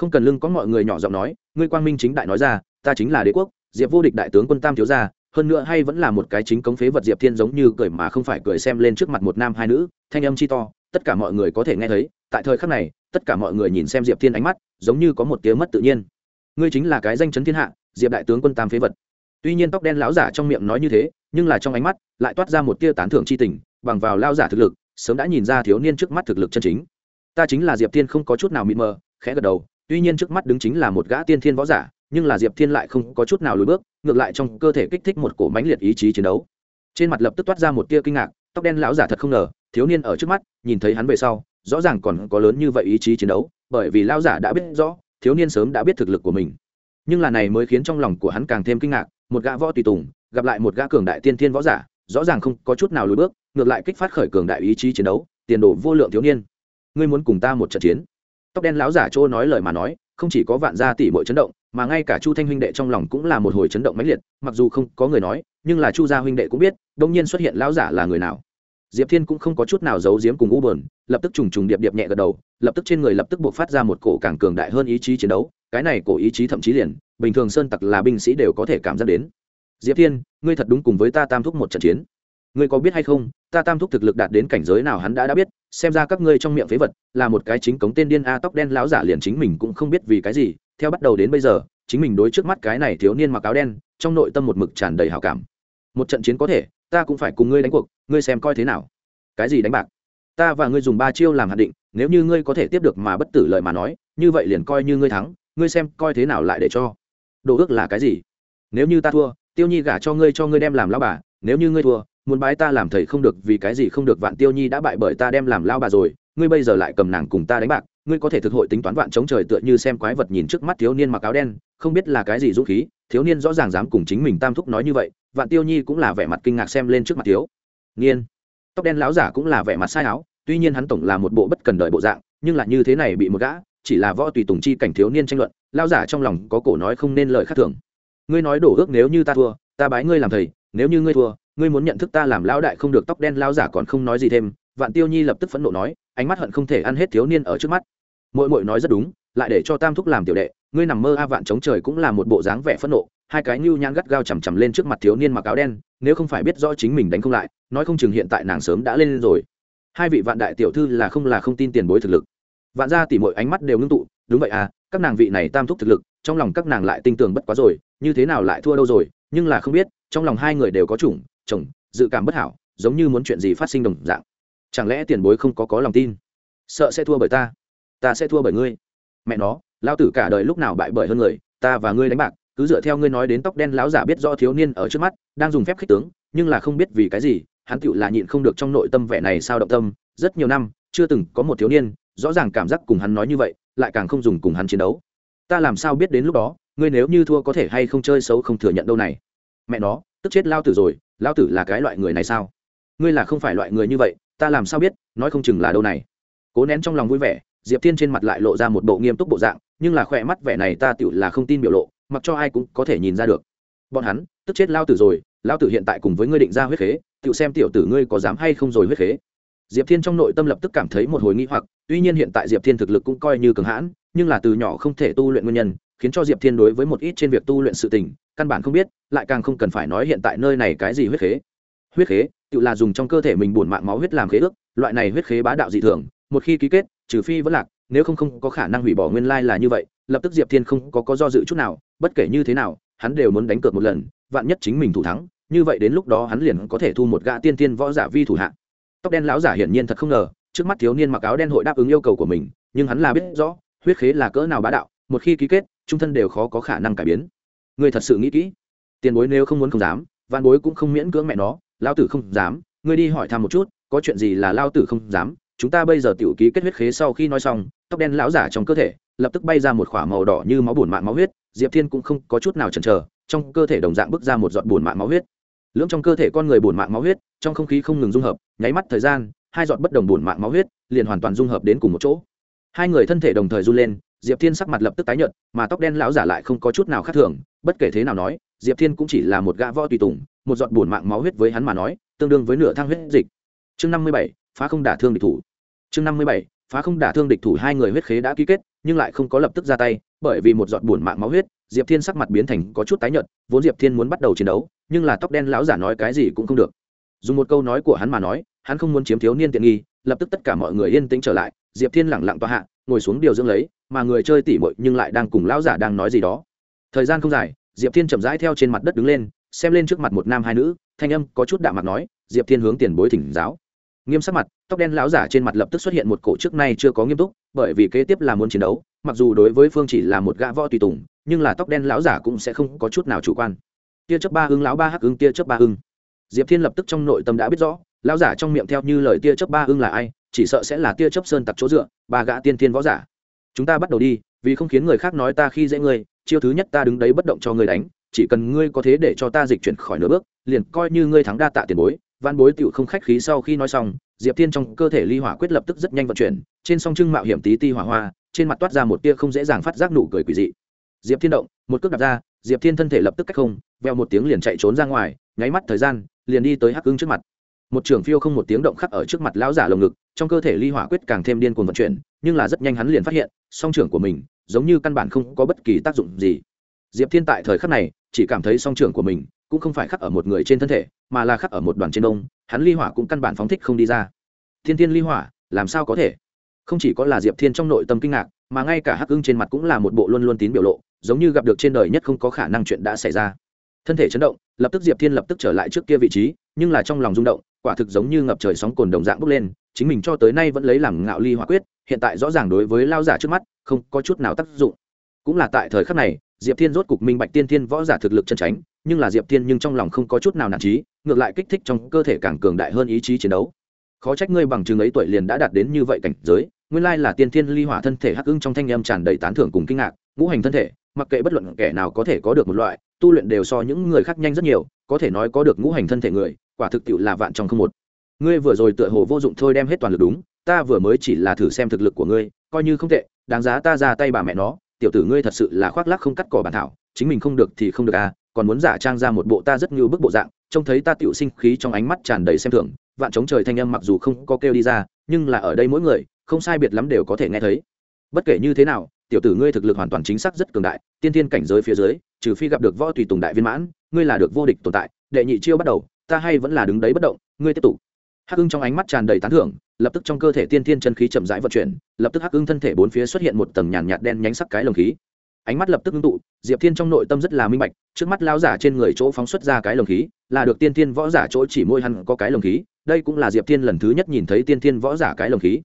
không cần lưng có mọi người nhỏ giọng nói, ngươi quang minh chính đại nói ra, ta chính là đế quốc, diệp vô địch đại tướng quân tam thiếu gia, hơn nữa hay vẫn là một cái chính cống phế vật diệp thiên giống như cười mà không phải cười xem lên trước mặt một nam hai nữ, thanh âm chi to, tất cả mọi người có thể nghe thấy, tại thời khắc này, tất cả mọi người nhìn xem diệp thiên ánh mắt, giống như có một tiếng mất tự nhiên. Ngươi chính là cái danh chấn thiên hạ, diệp đại tướng quân tam phế vật. Tuy nhiên tóc đen lão giả trong miệng nói như thế, nhưng là trong ánh mắt lại toát ra một tia tán thưởng c h i tình, bằng vào lao giả thực lực, sớm đã nhìn ra thiếu niên trước mắt thực lực chân chính. Ta chính là diệp thiên không có chút nào mịt mờ, khẽ gật đầu tuy nhiên trước mắt đứng chính là một gã tiên thiên võ giả, nhưng là diệp thiên lại không có chút nào lùi bước, ngược lại trong cơ thể kích thích một cổ mãnh liệt ý chí chiến đấu. Trên mặt lập tức toát ra một tia kinh ngạc, tóc đen lão giả thật không ngờ, thiếu niên ở trước mắt, nhìn thấy hắn về sau, rõ ràng còn có lớn như vậy ý chí chiến đấu, bởi vì lão giả đã biết rõ, thiếu niên sớm đã biết thực lực của mình. Nhưng là này mới khiến trong lòng của hắn càng thêm kinh ngạc, một gã võ tùy tùng, gặp lại một gã cường đại tiên thiên võ giả, rõ ràng không có chút nào lùi bước, ngược lại kích phát khởi cường đại ý chí chiến đấu, tiền đồ vô lượng thiếu niên. Ngươi muốn cùng ta một trận chiến? Tóc đen lão giả chỗ nói lời mà nói, không chỉ có vạn gia tỷ mọi chấn động, mà ngay cả chu thanh huynh đệ trong lòng cũng là một hồi chấn động mãnh liệt, mặc dù không có người nói, nhưng là chu gia huynh đệ cũng biết, đông nhiên xuất hiện lão giả là người nào. Diệp thiên cũng không có chút nào giấu giếm cùng u bờn lập tức trùng trùng điệp điệp nhẹ gật đầu, lập tức trên người lập tức buộc phát ra một cổ càng cường đại hơn ý chí chiến đấu, cái này cổ ý chí thậm chí liền, bình thường sơn tặc là binh sĩ đều có thể cảm giác đến. Diệp thiên, ngươi thật đúng cùng với ta tam thúc một trận chiến. Ngươi có biết hay không ta tam thúc thực lực đạt đến cảnh giới nào hắn đã đã biết, xem ra các ngươi trong miệng phế vật là một cái chính cống tên điên a tóc đen lão giả liền chính mình cũng không biết vì cái gì, theo bắt đầu đến bây giờ, chính mình đối trước mắt cái này thiếu niên mặc áo đen, trong nội tâm một mực tràn đầy hào cảm. Một trận chiến có thể, ta cũng phải cùng ngươi đánh cuộc, ngươi xem coi thế nào. Cái gì đánh bạc? Ta và ngươi dùng ba chiêu làm hạn định, nếu như ngươi có thể tiếp được mà bất tử lời mà nói, như vậy liền coi như ngươi thắng, ngươi xem coi thế nào lại để cho. Đồ ước là cái gì? Nếu như ta thua, tiêu nhi gả cho ngươi cho ngươi đem làm lao bà, nếu như ngươi thua muốn bái ta làm thầy không được vì cái gì không được, vạn tiêu nhi đã bại bởi ta đem làm lao bà rồi, ngươi bây giờ lại cầm nàng cùng ta đánh bạc, ngươi có thể thực hội tính toán vạn chống trời tựa như xem quái vật nhìn trước mắt thiếu niên mặc áo đen, không biết là cái gì dũng khí, thiếu niên rõ ràng dám cùng chính mình tam thúc nói như vậy, vạn tiêu nhi cũng là vẻ mặt kinh ngạc xem lên trước mặt thiếu niên. Tóc đen láo giả cũng là vẻ mặt sai áo, tuy nhiên hắn tổng là một bộ bất cần đợi bộ dạng, nhưng là như thế này bị một gã, chỉ là võ tùy tùng chi cảnh thiếu niên tranh luận lao giả trong lòng có cổ nói không nên lời khác thường. Ngươi nói đổ ước nếu như ta thua, ta bái ngươi làm thầy, nếu như ngươi thua ngươi muốn nhận thức ta làm lão đại không được, tóc đen lao giả còn không nói gì thêm. Vạn tiêu nhi lập tức phẫn nộ nói, ánh mắt hận không thể ăn hết thiếu niên ở trước mắt. Mội mội nói rất đúng, lại để cho tam thúc làm tiểu đệ, ngươi nằm mơ a, vạn chống trời cũng là một bộ dáng vẻ phẫn nộ. Hai cái nhu nhang gắt gao chằm chằm lên trước mặt thiếu niên mặc áo đen, nếu không phải biết rõ chính mình đánh không lại, nói không chừng hiện tại nàng sớm đã lên rồi. Hai vị vạn đại tiểu thư là không là không tin tiền bối thực lực. Vạn gia tỉ mọi ánh mắt đều ngưng tụ, đúng vậy à các nàng vị này tam thúc thực lực, trong lòng các nàng lại tinh tường bất quá rồi, như thế nào lại thua đâu rồi, nhưng là không biết, trong lòng hai người đều có chủng chồng, dự cảm bất hảo, giống như muốn chuyện gì phát sinh đồng dạng. Chẳng lẽ tiền bối không có có lòng tin? Sợ sẽ thua bởi ta. Ta sẽ thua bởi ngươi. Mẹ nó lao tử cả đời lúc nào bại bởi hơn người, ta và ngươi đánh bạc, cứ dựa theo ngươi nói đến tóc đen láo giả biết do thiếu niên ở trước mắt, đang dùng phép khích tướng, nhưng là không biết vì cái gì, hắn tựu là nhịn không được trong nội tâm vẻ này sao động tâm. Rất nhiều năm, chưa từng có một thiếu niên, rõ ràng cảm giác cùng hắn nói như vậy, lại càng không dùng cùng hắn chiến đấu. Ta làm sao biết đến lúc đó, ngươi nếu như thua có thể hay không chơi xấu không thừa nhận đâu này. Mẹ nó tức chết lao tử rồi, lao tử là cái loại người này sao? Ngươi là không phải loại người như vậy, ta làm sao biết, nói không chừng là đâu này. Cố nén trong lòng vui vẻ, diệp thiên trên mặt lại lộ ra một bộ nghiêm túc bộ dạng, nhưng là khỏe mắt vẻ này ta tựu là không tin biểu lộ, mặc cho ai cũng có thể nhìn ra được. Bọn hắn, tức chết lao tử rồi, lao tử hiện tại cùng với ngươi định ra huyết khế, tựu xem tiểu tử ngươi có dám hay không rồi huyết khế diệp thiên trong nội tâm lập tức cảm thấy một hồi nghi hoặc, tuy nhiên hiện tại diệp thiên thực lực cũng coi như cường hãn, nhưng là từ nhỏ không thể tu luyện nguyên nhân, khiến cho diệp thiên đối với một ít trên việc tu luyện sự tình, căn bản không biết, lại càng không cần phải nói hiện tại nơi này cái gì huyết khế. Huyết khế, tự là dùng trong cơ thể mình bổn mạng máu huyết làm khế ước, loại này huyết khế bá đạo dị thường, một khi ký kết, trừ phi vẫn lạc, nếu không không có khả năng hủy bỏ nguyên lai là như vậy, lập tức diệp thiên không có có do dự chút nào, bất kể như thế nào, hắn đều muốn đánh cược một lần, vạn nhất chính mình thủ thắng, như vậy đến lúc đó hắn liền có thể thu một gã tiên tiên võ giả vi thủ hạ tóc đen lão giả hiển nhiên thật không ngờ, trước mắt thiếu niên mặc áo đen hội đáp ứng yêu cầu của mình, nhưng hắn là biết rõ, huyết khế là cỡ nào bá đạo, một khi ký kết, trung thân đều khó có khả năng cải biến. Ngươi thật sự nghĩ kỹ. Tiền bối nếu không muốn không dám văn bối cũng không miễn cưỡng mẹ nó lao tử không dám, ngươi đi hỏi thăm một chút, có chuyện gì là lao tử không dám, chúng ta bây giờ tiểu ký kết huyết khế sau khi nói xong, tóc đen lão giả trong cơ thể, lập tức bay ra một khỏa màu đỏ như máu bùn mạng máu huyết, diệp thiên cũng không có chút nào chần chờ, trong cơ thể đồng dạng bước ra một giọt bùn mạng máu huyết lưỡng trong cơ thể con người bổn mạng máu huyết, trong không khí không ngừng dung hợp, nháy mắt thời gian, hai giọt bất đồng bổn mạng máu huyết liền hoàn toàn dung hợp đến cùng một chỗ. Hai người thân thể đồng thời run lên, diệp thiên sắc mặt lập tức tái nhợt, mà tóc đen lão giả lại không có chút nào khác thường, bất kể thế nào nói, diệp thiên cũng chỉ là một gã võ tùy tùng, một giọt bổn mạng máu huyết với hắn mà nói, tương đương với nửa thang huyết dịch. Chương năm mươi bảy, phá không đả thương địch thủ. Chương năm mươi bảy, phá không đả thương địch thủ hai người huyết khế đã ký kết, nhưng lại không có lập tức ra tay, bởi vì một giọt bổn mạng máu huyết, diệp thiên sắc mặt biến thành có chút tái nhợt, vốn diệp thiên muốn bắt đầu chiến đấu nhưng là tóc đen lão giả nói cái gì cũng không được. Dùng một câu nói của hắn mà nói, hắn không muốn chiếm thiếu niên tiện nghi, lập tức tất cả mọi người yên tĩnh trở lại, diệp thiên lẳng lặng tòa hạ, ngồi xuống điều dưỡng lấy, mà người chơi tỉ mội nhưng lại đang cùng lão giả đang nói gì đó. Thời gian không dài, diệp thiên chậm rãi theo trên mặt đất đứng lên, xem lên trước mặt một nam hai nữ, thanh âm có chút đạm mặt nói, diệp thiên hướng tiền bối thỉnh giáo. Nghiêm sắc mặt, tóc đen lão giả trên mặt lập tức xuất hiện một cổ trước nay chưa có nghiêm túc, bởi vì kế tiếp là muốn chiến đấu, mặc dù đối với phương chỉ là một gã võ tùy tùng, nhưng là tóc đen lão giả cũng sẽ không có chút nào chủ quan tia chớp ba hưng, lão ba hắc hưng, tia chớp ba hưng. Diệp thiên lập tức trong nội tâm đã biết rõ, lão giả trong miệng theo như lời tia chớp ba hưng là ai, chỉ sợ sẽ là tia chớp sơn tặc chỗ dựa, ba gã tiên thiên võ giả. Chúng ta bắt đầu đi, vì không khiến người khác nói ta khi dễ ngươi chiêu thứ nhất ta đứng đấy bất động cho ngươi đánh, chỉ cần ngươi có thế để cho ta dịch chuyển khỏi nửa bước, liền coi như ngươi thắng đa tạ tiền bối. Văn bối tựu không khách khí sau khi nói xong, diệp thiên trong cơ thể ly hỏa quyết lập tức rất nhanh vận chuyển, trên song trưng mạo hiểm tí ti hỏa hoa, trên mặt toát ra một tia không dễ dàng phát giác nụ cười quỷ dị. Diệp thiên động, một cước đặt ra diệp thiên thân thể lập tức cách không, veo một tiếng liền chạy trốn ra ngoài, nháy mắt thời gian, liền đi tới hắc ưng trước mặt. Một trưởng phiêu không một tiếng động khắc ở trước mặt lão giả lồng ngực, trong cơ thể ly hỏa quyết càng thêm điên cuồng vận chuyển, nhưng là rất nhanh hắn liền phát hiện, song trưởng của mình, giống như căn bản không có bất kỳ tác dụng gì. Diệp thiên tại thời khắc này, chỉ cảm thấy song trưởng của mình cũng không phải khắc ở một người trên thân thể, mà là khắc ở một đoàn trên đông hắn ly hỏa cũng căn bản phóng thích không đi ra. Thiên thiên ly hỏa, làm sao có thể? Không chỉ có là diệp thiên trong nội tâm kinh ngạc mà ngay cả hắc ưng trên mặt cũng là một bộ luôn luôn tín biểu lộ, giống như gặp được trên đời nhất không có khả năng chuyện đã xảy ra. Thân thể chấn động, lập tức diệp thiên lập tức trở lại trước kia vị trí, nhưng là trong lòng rung động, quả thực giống như ngập trời sóng cồn đồng dạng bốc lên, chính mình cho tới nay vẫn lấy làm ngạo ly hỏa quyết, hiện tại rõ ràng đối với lao giả trước mắt, không có chút nào tác dụng. Cũng là tại thời khắc này, diệp thiên rốt cục minh bạch tiên thiên võ giả thực lực chân tránh nhưng là diệp thiên nhưng trong lòng không có chút nào nản trí, ngược lại kích thích trong cơ thể càng cường đại hơn ý chí chiến đấu. Khó trách ngươi bằng chứng ấy tuổi liền đã đạt đến như vậy cảnh giới nguyên lai là tiên thiên ly hỏa thân thể hắc ưng trong thanh âm tràn đầy tán thưởng cùng kinh ngạc, ngũ hành thân thể, mặc kệ bất luận kẻ nào có thể có được một loại, tu luyện đều so những người khác nhanh rất nhiều, có thể nói có được ngũ hành thân thể người, quả thực tiệu là vạn trong không một. Ngươi vừa rồi tựa hồ vô dụng thôi đem hết toàn lực đúng, ta vừa mới chỉ là thử xem thực lực của ngươi, coi như không tệ, đáng giá ta ra tay bà mẹ nó, tiểu tử ngươi thật sự là khoác lác không cắt cỏ bản thảo, chính mình không được thì không được à còn muốn giả trang ra một bộ ta rất như bức bộ dạng, trông thấy ta tiểu sinh khí trong ánh mắt tràn đầy xem thường, vạn chống trời thanh âm mặc dù không có kêu đi ra, nhưng là ở đây mỗi người không sai biệt lắm đều có thể nghe thấy. Bất kể như thế nào, tiểu tử ngươi thực lực hoàn toàn chính xác rất cường đại, tiên tiên cảnh giới phía dưới, trừ phi gặp được võ tùy tùng đại viên mãn, ngươi là được vô địch tồn tại, đệ nhị chiêu bắt đầu, ta hay vẫn là đứng đấy bất động, ngươi tiếp tục. Hắc ưng trong ánh mắt tràn đầy tán thưởng, lập tức trong cơ thể tiên tiên chân khí chậm rãi vận chuyển, lập tức hắc ưng thân thể bốn phía xuất hiện một tầng nhàn nhạt đen nhánh sắc cái lồng khí. Ánh mắt lập tức ngưng tụ, diệp thiên trong nội tâm rất là minh bạch, trước mắt lao giả trên người chỗ phóng xuất ra cái lồng khí, là được tiên tiên võ giả chỗ chỉ môi hắn có cái lồng khí, đây cũng là diệp thiên lần thứ nhất nhìn thấy tiên tiên võ giả cái lồng khí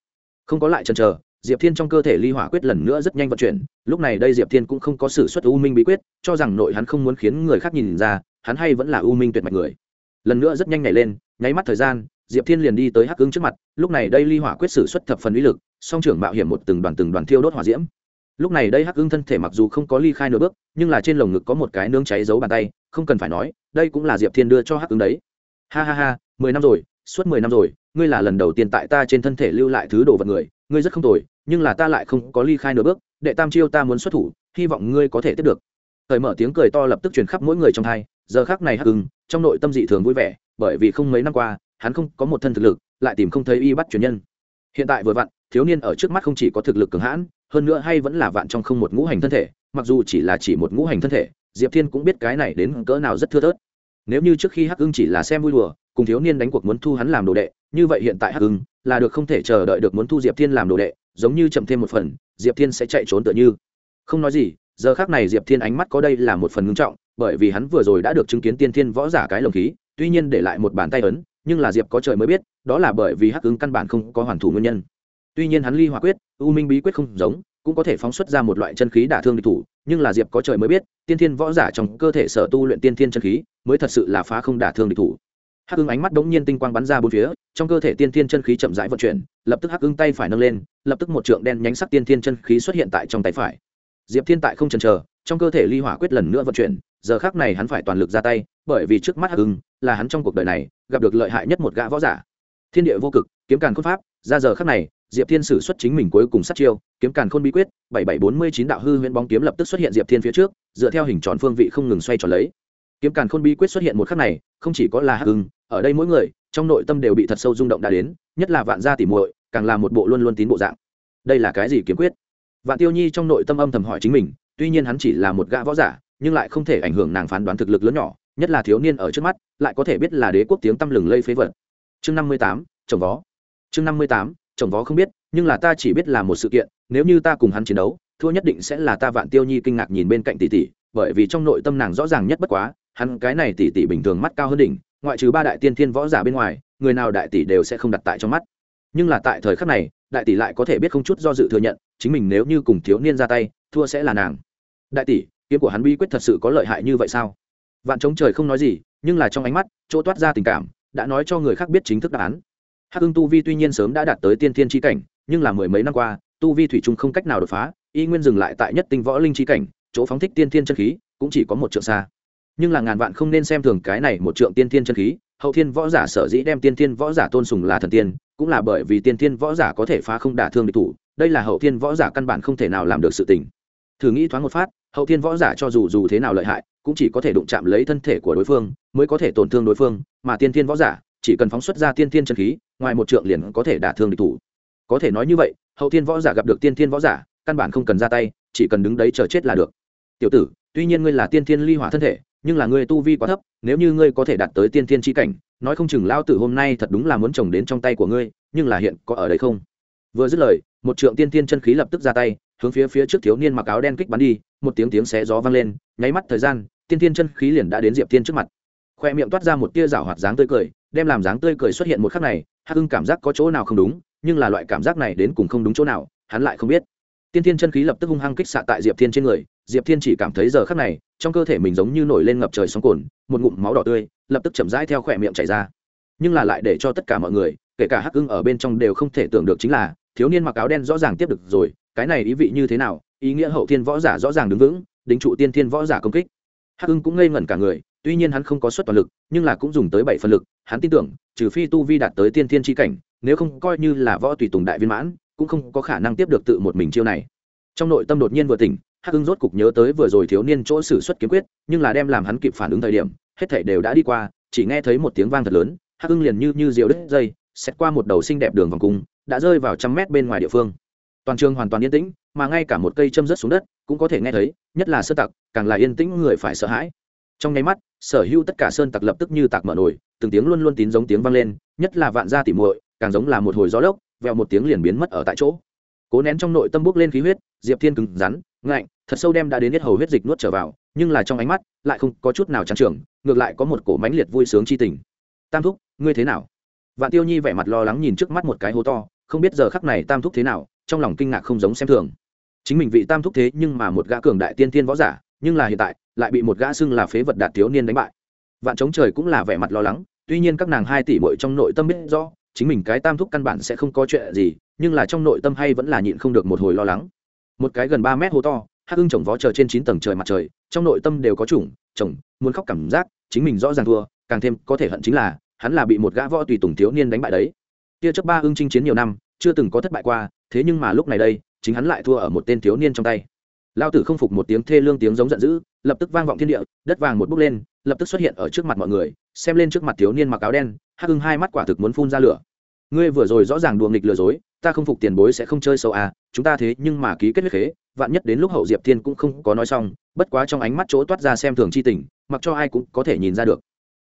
không có lại chần chờ, diệp thiên trong cơ thể ly hỏa quyết lần nữa rất nhanh vận chuyển. Lúc này đây diệp thiên cũng không có sự xuất u minh bí quyết, cho rằng nội hắn không muốn khiến người khác nhìn ra, hắn hay vẫn là u minh tuyệt mạch người. Lần nữa rất nhanh nhảy lên, nháy mắt thời gian, diệp thiên liền đi tới hắc ứng trước mặt. Lúc này đây ly hỏa quyết sử xuất thập phần uy lực, song trưởng mạo hiểm một từng đoàn từng đoàn thiêu đốt hỏa diễm. Lúc này đây hắc ưng thân thể mặc dù không có ly khai nửa bước, nhưng là trên lồng ngực có một cái nướng cháy giấu bàn tay, không cần phải nói, đây cũng là diệp thiên đưa cho hắc ưng đấy. Ha ha ha, mười năm rồi suốt mười năm rồi, ngươi là lần đầu tiên tại ta trên thân thể lưu lại thứ đồ vật người, ngươi rất không tồi, nhưng là ta lại không có ly khai nửa bước, đệ tam chiêu ta muốn xuất thủ, hy vọng ngươi có thể tiếp được. Thời mở tiếng cười to lập tức truyền khắp mỗi người trong thai giờ khác này hắc ưng, trong nội tâm dị thường vui vẻ, bởi vì không mấy năm qua, hắn không có một thân thực lực, lại tìm không thấy y bắt truyền nhân. Hiện tại vừa vặn, thiếu niên ở trước mắt không chỉ có thực lực cường hãn, hơn nữa hay vẫn là vạn trong không một ngũ hành thân thể, mặc dù chỉ là chỉ một ngũ hành thân thể, diệp thiên cũng biết cái này đến cỡ nào rất thưa thớt. Nếu như trước khi hắc ưng chỉ là xem vui đùa cùng thiếu niên đánh cuộc muốn thu hắn làm đồ đệ, như vậy hiện tại hắc hưng là được không thể chờ đợi được muốn thu diệp thiên làm đồ đệ, giống như chậm thêm một phần, diệp thiên sẽ chạy trốn tựa như. Không nói gì, giờ khác này diệp thiên ánh mắt có đây là một phần ngưng trọng, bởi vì hắn vừa rồi đã được chứng kiến tiên thiên võ giả cái lồng khí, tuy nhiên để lại một bàn tay ấn, nhưng là diệp có trời mới biết, đó là bởi vì hắc ứng căn bản không có hoàn thủ nguyên nhân. Tuy nhiên hắn ly hỏa quyết, u minh bí quyết không giống, cũng có thể phóng xuất ra một loại chân khí đả thương địch thủ, nhưng là diệp có trời mới biết, tiên thiên võ giả trong cơ thể sở tu luyện tiên thiên chân khí, mới thật sự là phá không đả thương địch thủ hắc ưng ánh mắt đống nhiên tinh quang bắn ra bốn phía, trong cơ thể tiên thiên chân khí chậm rãi vận chuyển, lập tức hắc ưng tay phải nâng lên, lập tức một trượng đen nhánh sắc tiên thiên chân khí xuất hiện tại trong tay phải. Diệp thiên tại không chần chờ, trong cơ thể ly hỏa quyết lần nữa vận chuyển, giờ khác này hắn phải toàn lực ra tay, bởi vì trước mắt hắc ưng là hắn trong cuộc đời này gặp được lợi hại nhất một gã võ giả. Thiên địa vô cực, kiếm càn khôn pháp, ra giờ khác này, diệp thiên sử xuất chính mình cuối cùng sát chiêu, kiếm càn khôn bí quyết, bảy bảy bốn mươi chín đạo hư huyễn bóng kiếm lập tức xuất hiện diệp thiên phía trước, dựa theo hình tròn phương vị không ngừng xoay tròn lấy. Kiếm càn khôn bí quyết xuất hiện một khắc này, không chỉ có là hắc ưng ở đây mỗi người, trong nội tâm đều bị thật sâu rung động đã đến, nhất là vạn gia tỉ muội, càng là một bộ luôn luôn tín bộ dạng. Đây là cái gì kiếm quyết? Vạn tiêu nhi trong nội tâm âm thầm hỏi chính mình, tuy nhiên hắn chỉ là một gã võ giả, nhưng lại không thể ảnh hưởng nàng phán đoán thực lực lớn nhỏ, nhất là thiếu niên ở trước mắt, lại có thể biết là đế quốc tiếng tăm lừng lây phế vật. Chương năm mươi tám, chồng vó. Chương năm mươi tám, chồng vó không biết, nhưng là ta chỉ biết là một sự kiện, nếu như ta cùng hắn chiến đấu, thua nhất định sẽ là ta vạn tiêu nhi kinh ngạc nhìn bên cạnh tỷ tỷ, bởi vì trong nội tâm nàng rõ ràng nhất bất quá, hắn cái này tỷ tỷ bình thường mắt cao hơn đỉnh ngoại trừ ba đại tiên thiên võ giả bên ngoài, người nào đại tỷ đều sẽ không đặt tại trong mắt. Nhưng là tại thời khắc này, đại tỷ lại có thể biết không chút do dự thừa nhận, chính mình nếu như cùng thiếu niên ra tay, thua sẽ là nàng. Đại tỷ, kiếm của hắn bí quyết thật sự có lợi hại như vậy sao? Vạn chống trời không nói gì, nhưng là trong ánh mắt, chỗ toát ra tình cảm, đã nói cho người khác biết chính thức đáp án. Hắc hưng tu vi tuy nhiên sớm đã đạt tới tiên thiên tri cảnh, nhưng là mười mấy năm qua, tu vi thủy chung không cách nào đột phá, y nguyên dừng lại tại nhất tinh võ linh tri cảnh, chỗ phóng thích tiên thiên chân khí, cũng chỉ có một trượng xa nhưng là ngàn vạn không nên xem thường cái này một trượng tiên thiên chân khí, hậu thiên võ giả sở dĩ đem tiên thiên võ giả tôn sùng là thần tiên, cũng là bởi vì tiên thiên võ giả có thể phá không đả thương địch thủ, đây là hậu thiên võ giả căn bản không thể nào làm được sự tình. Thử nghĩ thoáng một phát, hậu thiên võ giả cho dù dù thế nào lợi hại, cũng chỉ có thể đụng chạm lấy thân thể của đối phương, mới có thể tổn thương đối phương, mà tiên thiên võ giả chỉ cần phóng xuất ra tiên thiên chân khí, ngoài một trượng liền có thể đả thương địch thủ. Có thể nói như vậy, hậu thiên võ giả gặp được tiên thiên võ giả, căn bản không cần ra tay, chỉ cần đứng đấy chờ chết là được. Tiểu tử, tuy nhiên ngươi là tiên thiên ly hỏa thân thể nhưng là ngươi tu vi quá thấp, nếu như ngươi có thể đạt tới tiên thiên tri cảnh, nói không chừng lao tử hôm nay thật đúng là muốn trồng đến trong tay của ngươi, nhưng là hiện có ở đây không? Vừa dứt lời, một trượng tiên thiên chân khí lập tức ra tay, hướng phía phía trước thiếu niên mặc áo đen kích bắn đi, một tiếng tiếng xé gió vang lên, nháy mắt thời gian, tiên thiên chân khí liền đã đến diệp thiên trước mặt. Khoe miệng toát ra một tia rảo hoạt dáng tươi cười, đem làm dáng tươi cười xuất hiện một khắc này, hắc hưng cảm giác có chỗ nào không đúng, nhưng là loại cảm giác này đến cùng không đúng chỗ nào, hắn lại không biết tiên thiên chân khí lập tức hung hăng kích xạ tại diệp thiên trên người, diệp thiên chỉ cảm thấy giờ khắc này, trong cơ thể mình giống như nổi lên ngập trời sóng cồn một ngụm máu đỏ tươi, lập tức chậm rãi theo khỏe miệng chảy ra. Nhưng là lại để cho tất cả mọi người, kể cả hắc ưng ở bên trong đều không thể tưởng được chính là, thiếu niên mặc áo đen rõ ràng tiếp được rồi, cái này ý vị như thế nào, ý nghĩa hậu thiên võ giả rõ ràng đứng vững, đính trụ tiên thiên võ giả công kích. Hắc ưng cũng ngây ngẩn cả người, tuy nhiên hắn không có suất toàn lực, nhưng là cũng dùng tới bảy phần lực, hắn tin tưởng, trừ phi tu vi đạt tới tiên thiên tri cảnh, nếu không coi như là võ tùy tùng đại viên mãn cũng không có khả năng tiếp được tự một mình chiêu này. Trong nội tâm đột nhiên vừa tỉnh, hắc hưng rốt cục nhớ tới vừa rồi thiếu niên chỗ xử xuất kiếm quyết, nhưng là đem làm hắn kịp phản ứng thời điểm, hết thảy đều đã đi qua, chỉ nghe thấy một tiếng vang thật lớn, hắc hưng liền như như diều đứt dây xét qua một đầu xinh đẹp đường vòng cung, đã rơi vào trăm mét bên ngoài địa phương. Toàn trường hoàn toàn yên tĩnh, mà ngay cả một cây châm rớt xuống đất, cũng có thể nghe thấy, nhất là sơn tặc, càng là yên tĩnh người phải sợ hãi. Trong nháy mắt, sở hữu tất cả sơn tặc lập tức như tạc mở nổi từng tiếng luôn luôn tín giống tiếng vang lên, nhất là vạn gia tỉ muội, càng giống là một hồi gió lốc vèo một tiếng liền biến mất ở tại chỗ. Cố nén trong nội tâm bốc lên khí huyết, diệp thiên cứng rắn, ngạnh, thật sâu đem đã đến hết hầu huyết dịch nuốt trở vào, nhưng là trong ánh mắt lại không có chút nào trắng trưởng ngược lại có một cổ mãnh liệt vui sướng chi tình. Tam thúc, ngươi thế nào? Vạn tiêu nhi vẻ mặt lo lắng nhìn trước mắt một cái hố to, không biết giờ khắc này tam thúc thế nào, trong lòng kinh ngạc không giống xem thường. Chính mình vị tam thúc thế nhưng mà một gã cường đại tiên tiên võ giả, nhưng là hiện tại lại bị một gã xưng là phế vật đạt thiếu niên đánh bại. Vạn chống trời cũng là vẻ mặt lo lắng, tuy nhiên các nàng hai tỷ bội trong nội tâm biết rõ chính mình cái tam thúc căn bản sẽ không có chuyện gì, nhưng là trong nội tâm hay vẫn là nhịn không được một hồi lo lắng. Một cái gần ba mét hố to, hắc hưng trồng vó chờ trên chín tầng trời mặt trời, trong nội tâm đều có chủng, chồng, muốn khóc cảm giác, chính mình rõ ràng thua, càng thêm có thể hận chính là, hắn là bị một gã võ tùy tùng thiếu niên đánh bại đấy. Tia chấp ba hưng chinh chiến nhiều năm, chưa từng có thất bại qua, thế nhưng mà lúc này đây, chính hắn lại thua ở một tên thiếu niên trong tay. Lao tử không phục một tiếng thê lương tiếng giống giận dữ, lập tức vang vọng thiên địa, đất vàng một bước lên, lập tức xuất hiện ở trước mặt mọi người xem lên trước mặt thiếu niên mặc áo đen, hắc hưng hai mắt quả thực muốn phun ra lửa. Ngươi vừa rồi rõ ràng đùa nghịch lừa dối, ta không phục tiền bối sẽ không chơi sâu à chúng ta thế nhưng mà ký kết huyết khế, vạn nhất đến lúc hậu diệp thiên cũng không có nói xong, bất quá trong ánh mắt chỗ toát ra xem thường c h i tình, mặc cho ai cũng có thể nhìn ra được.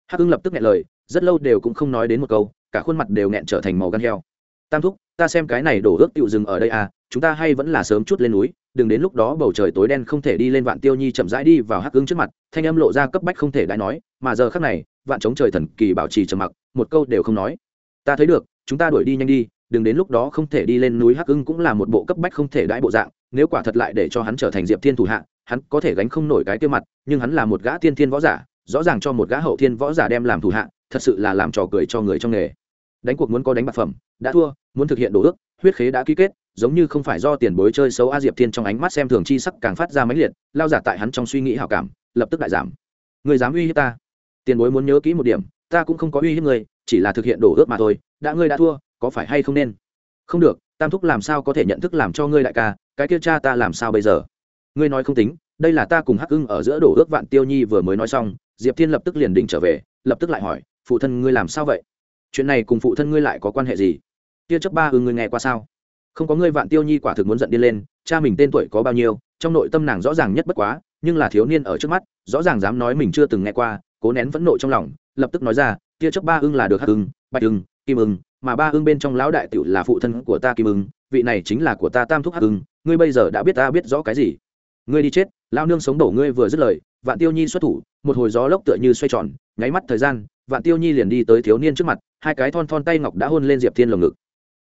Hắc hưng lập tức nghẹn lời, rất lâu đều cũng không nói đến một câu, cả khuôn mặt đều nghẹn trở thành màu gan heo. Tam thúc, ta xem cái này đổ ước tựu dừng ở đây à chúng ta hay vẫn là sớm chút lên núi, đừng đến lúc đó bầu trời tối đen không thể đi lên vạn tiêu nhi chậm rãi đi vào hắc hưng trước mặt, thanh âm lộ ra cấp bách không thể đã nói, mà giờ khác này vạn chống trời thần kỳ bảo trì trầm mặc, một câu đều không nói. Ta thấy được, chúng ta đuổi đi nhanh đi, đừng đến lúc đó không thể đi lên núi hắc ưng cũng là một bộ cấp bách không thể đãi bộ dạng, nếu quả thật lại để cho hắn trở thành diệp thiên thủ hạ, hắn có thể gánh không nổi cái tiêu mặt, nhưng hắn là một gã tiên thiên võ giả, rõ ràng cho một gã hậu thiên võ giả đem làm thủ hạ, thật sự là làm trò cười cho người trong nghề. Đánh cuộc muốn có đánh bạc phẩm, đã thua, muốn thực hiện đồ ước, huyết khế đã ký kết, giống như không phải do tiền bối chơi xấu a diệp thiên trong ánh mắt xem thường chi sắc càng phát ra mãnh liệt, lao giả tại hắn trong suy nghĩ hảo cảm, lập tức đại giảm. Người dám uy hiếp ta? Tiền bối muốn nhớ kỹ một điểm, ta cũng không có uy hiếp người chỉ là thực hiện đổ ước mà thôi, đã ngươi đã thua, có phải hay không nên? Không được, tam thúc làm sao có thể nhận thức làm cho ngươi đại ca, cái kia cha ta làm sao bây giờ? Ngươi nói không tính, đây là ta cùng hắc ưng ở giữa đổ ước vạn tiêu nhi vừa mới nói xong, diệp thiên lập tức liền định trở về, lập tức lại hỏi, phụ thân ngươi làm sao vậy? Chuyện này cùng phụ thân ngươi lại có quan hệ gì? Tia chấp ba ưng ngươi nghe qua sao? Không có ngươi vạn tiêu nhi quả thực muốn giận đi lên, cha mình tên tuổi có bao nhiêu, trong nội tâm nàng rõ ràng nhất bất quá, nhưng là thiếu niên ở trước mắt, rõ ràng dám nói mình chưa từng nghe qua cố nén phẫn nộ trong lòng, lập tức nói ra kia chấp ba ưng là được hắc ưng, bạch ưng, kim ưng, mà ba ưng bên trong lão đại tiểu là phụ thân của ta kim ưng, vị này chính là của ta tam thúc hắc ưng, ngươi bây giờ đã biết ta biết rõ cái gì? Ngươi đi chết lao nương sống đổ ngươi vừa dứt lời, vạn tiêu nhi xuất thủ, một hồi gió lốc tựa như xoay tròn, nháy mắt thời gian, vạn tiêu nhi liền đi tới thiếu niên trước mặt, hai cái thon thon tay ngọc đã hôn lên diệp thiên lồng ngực.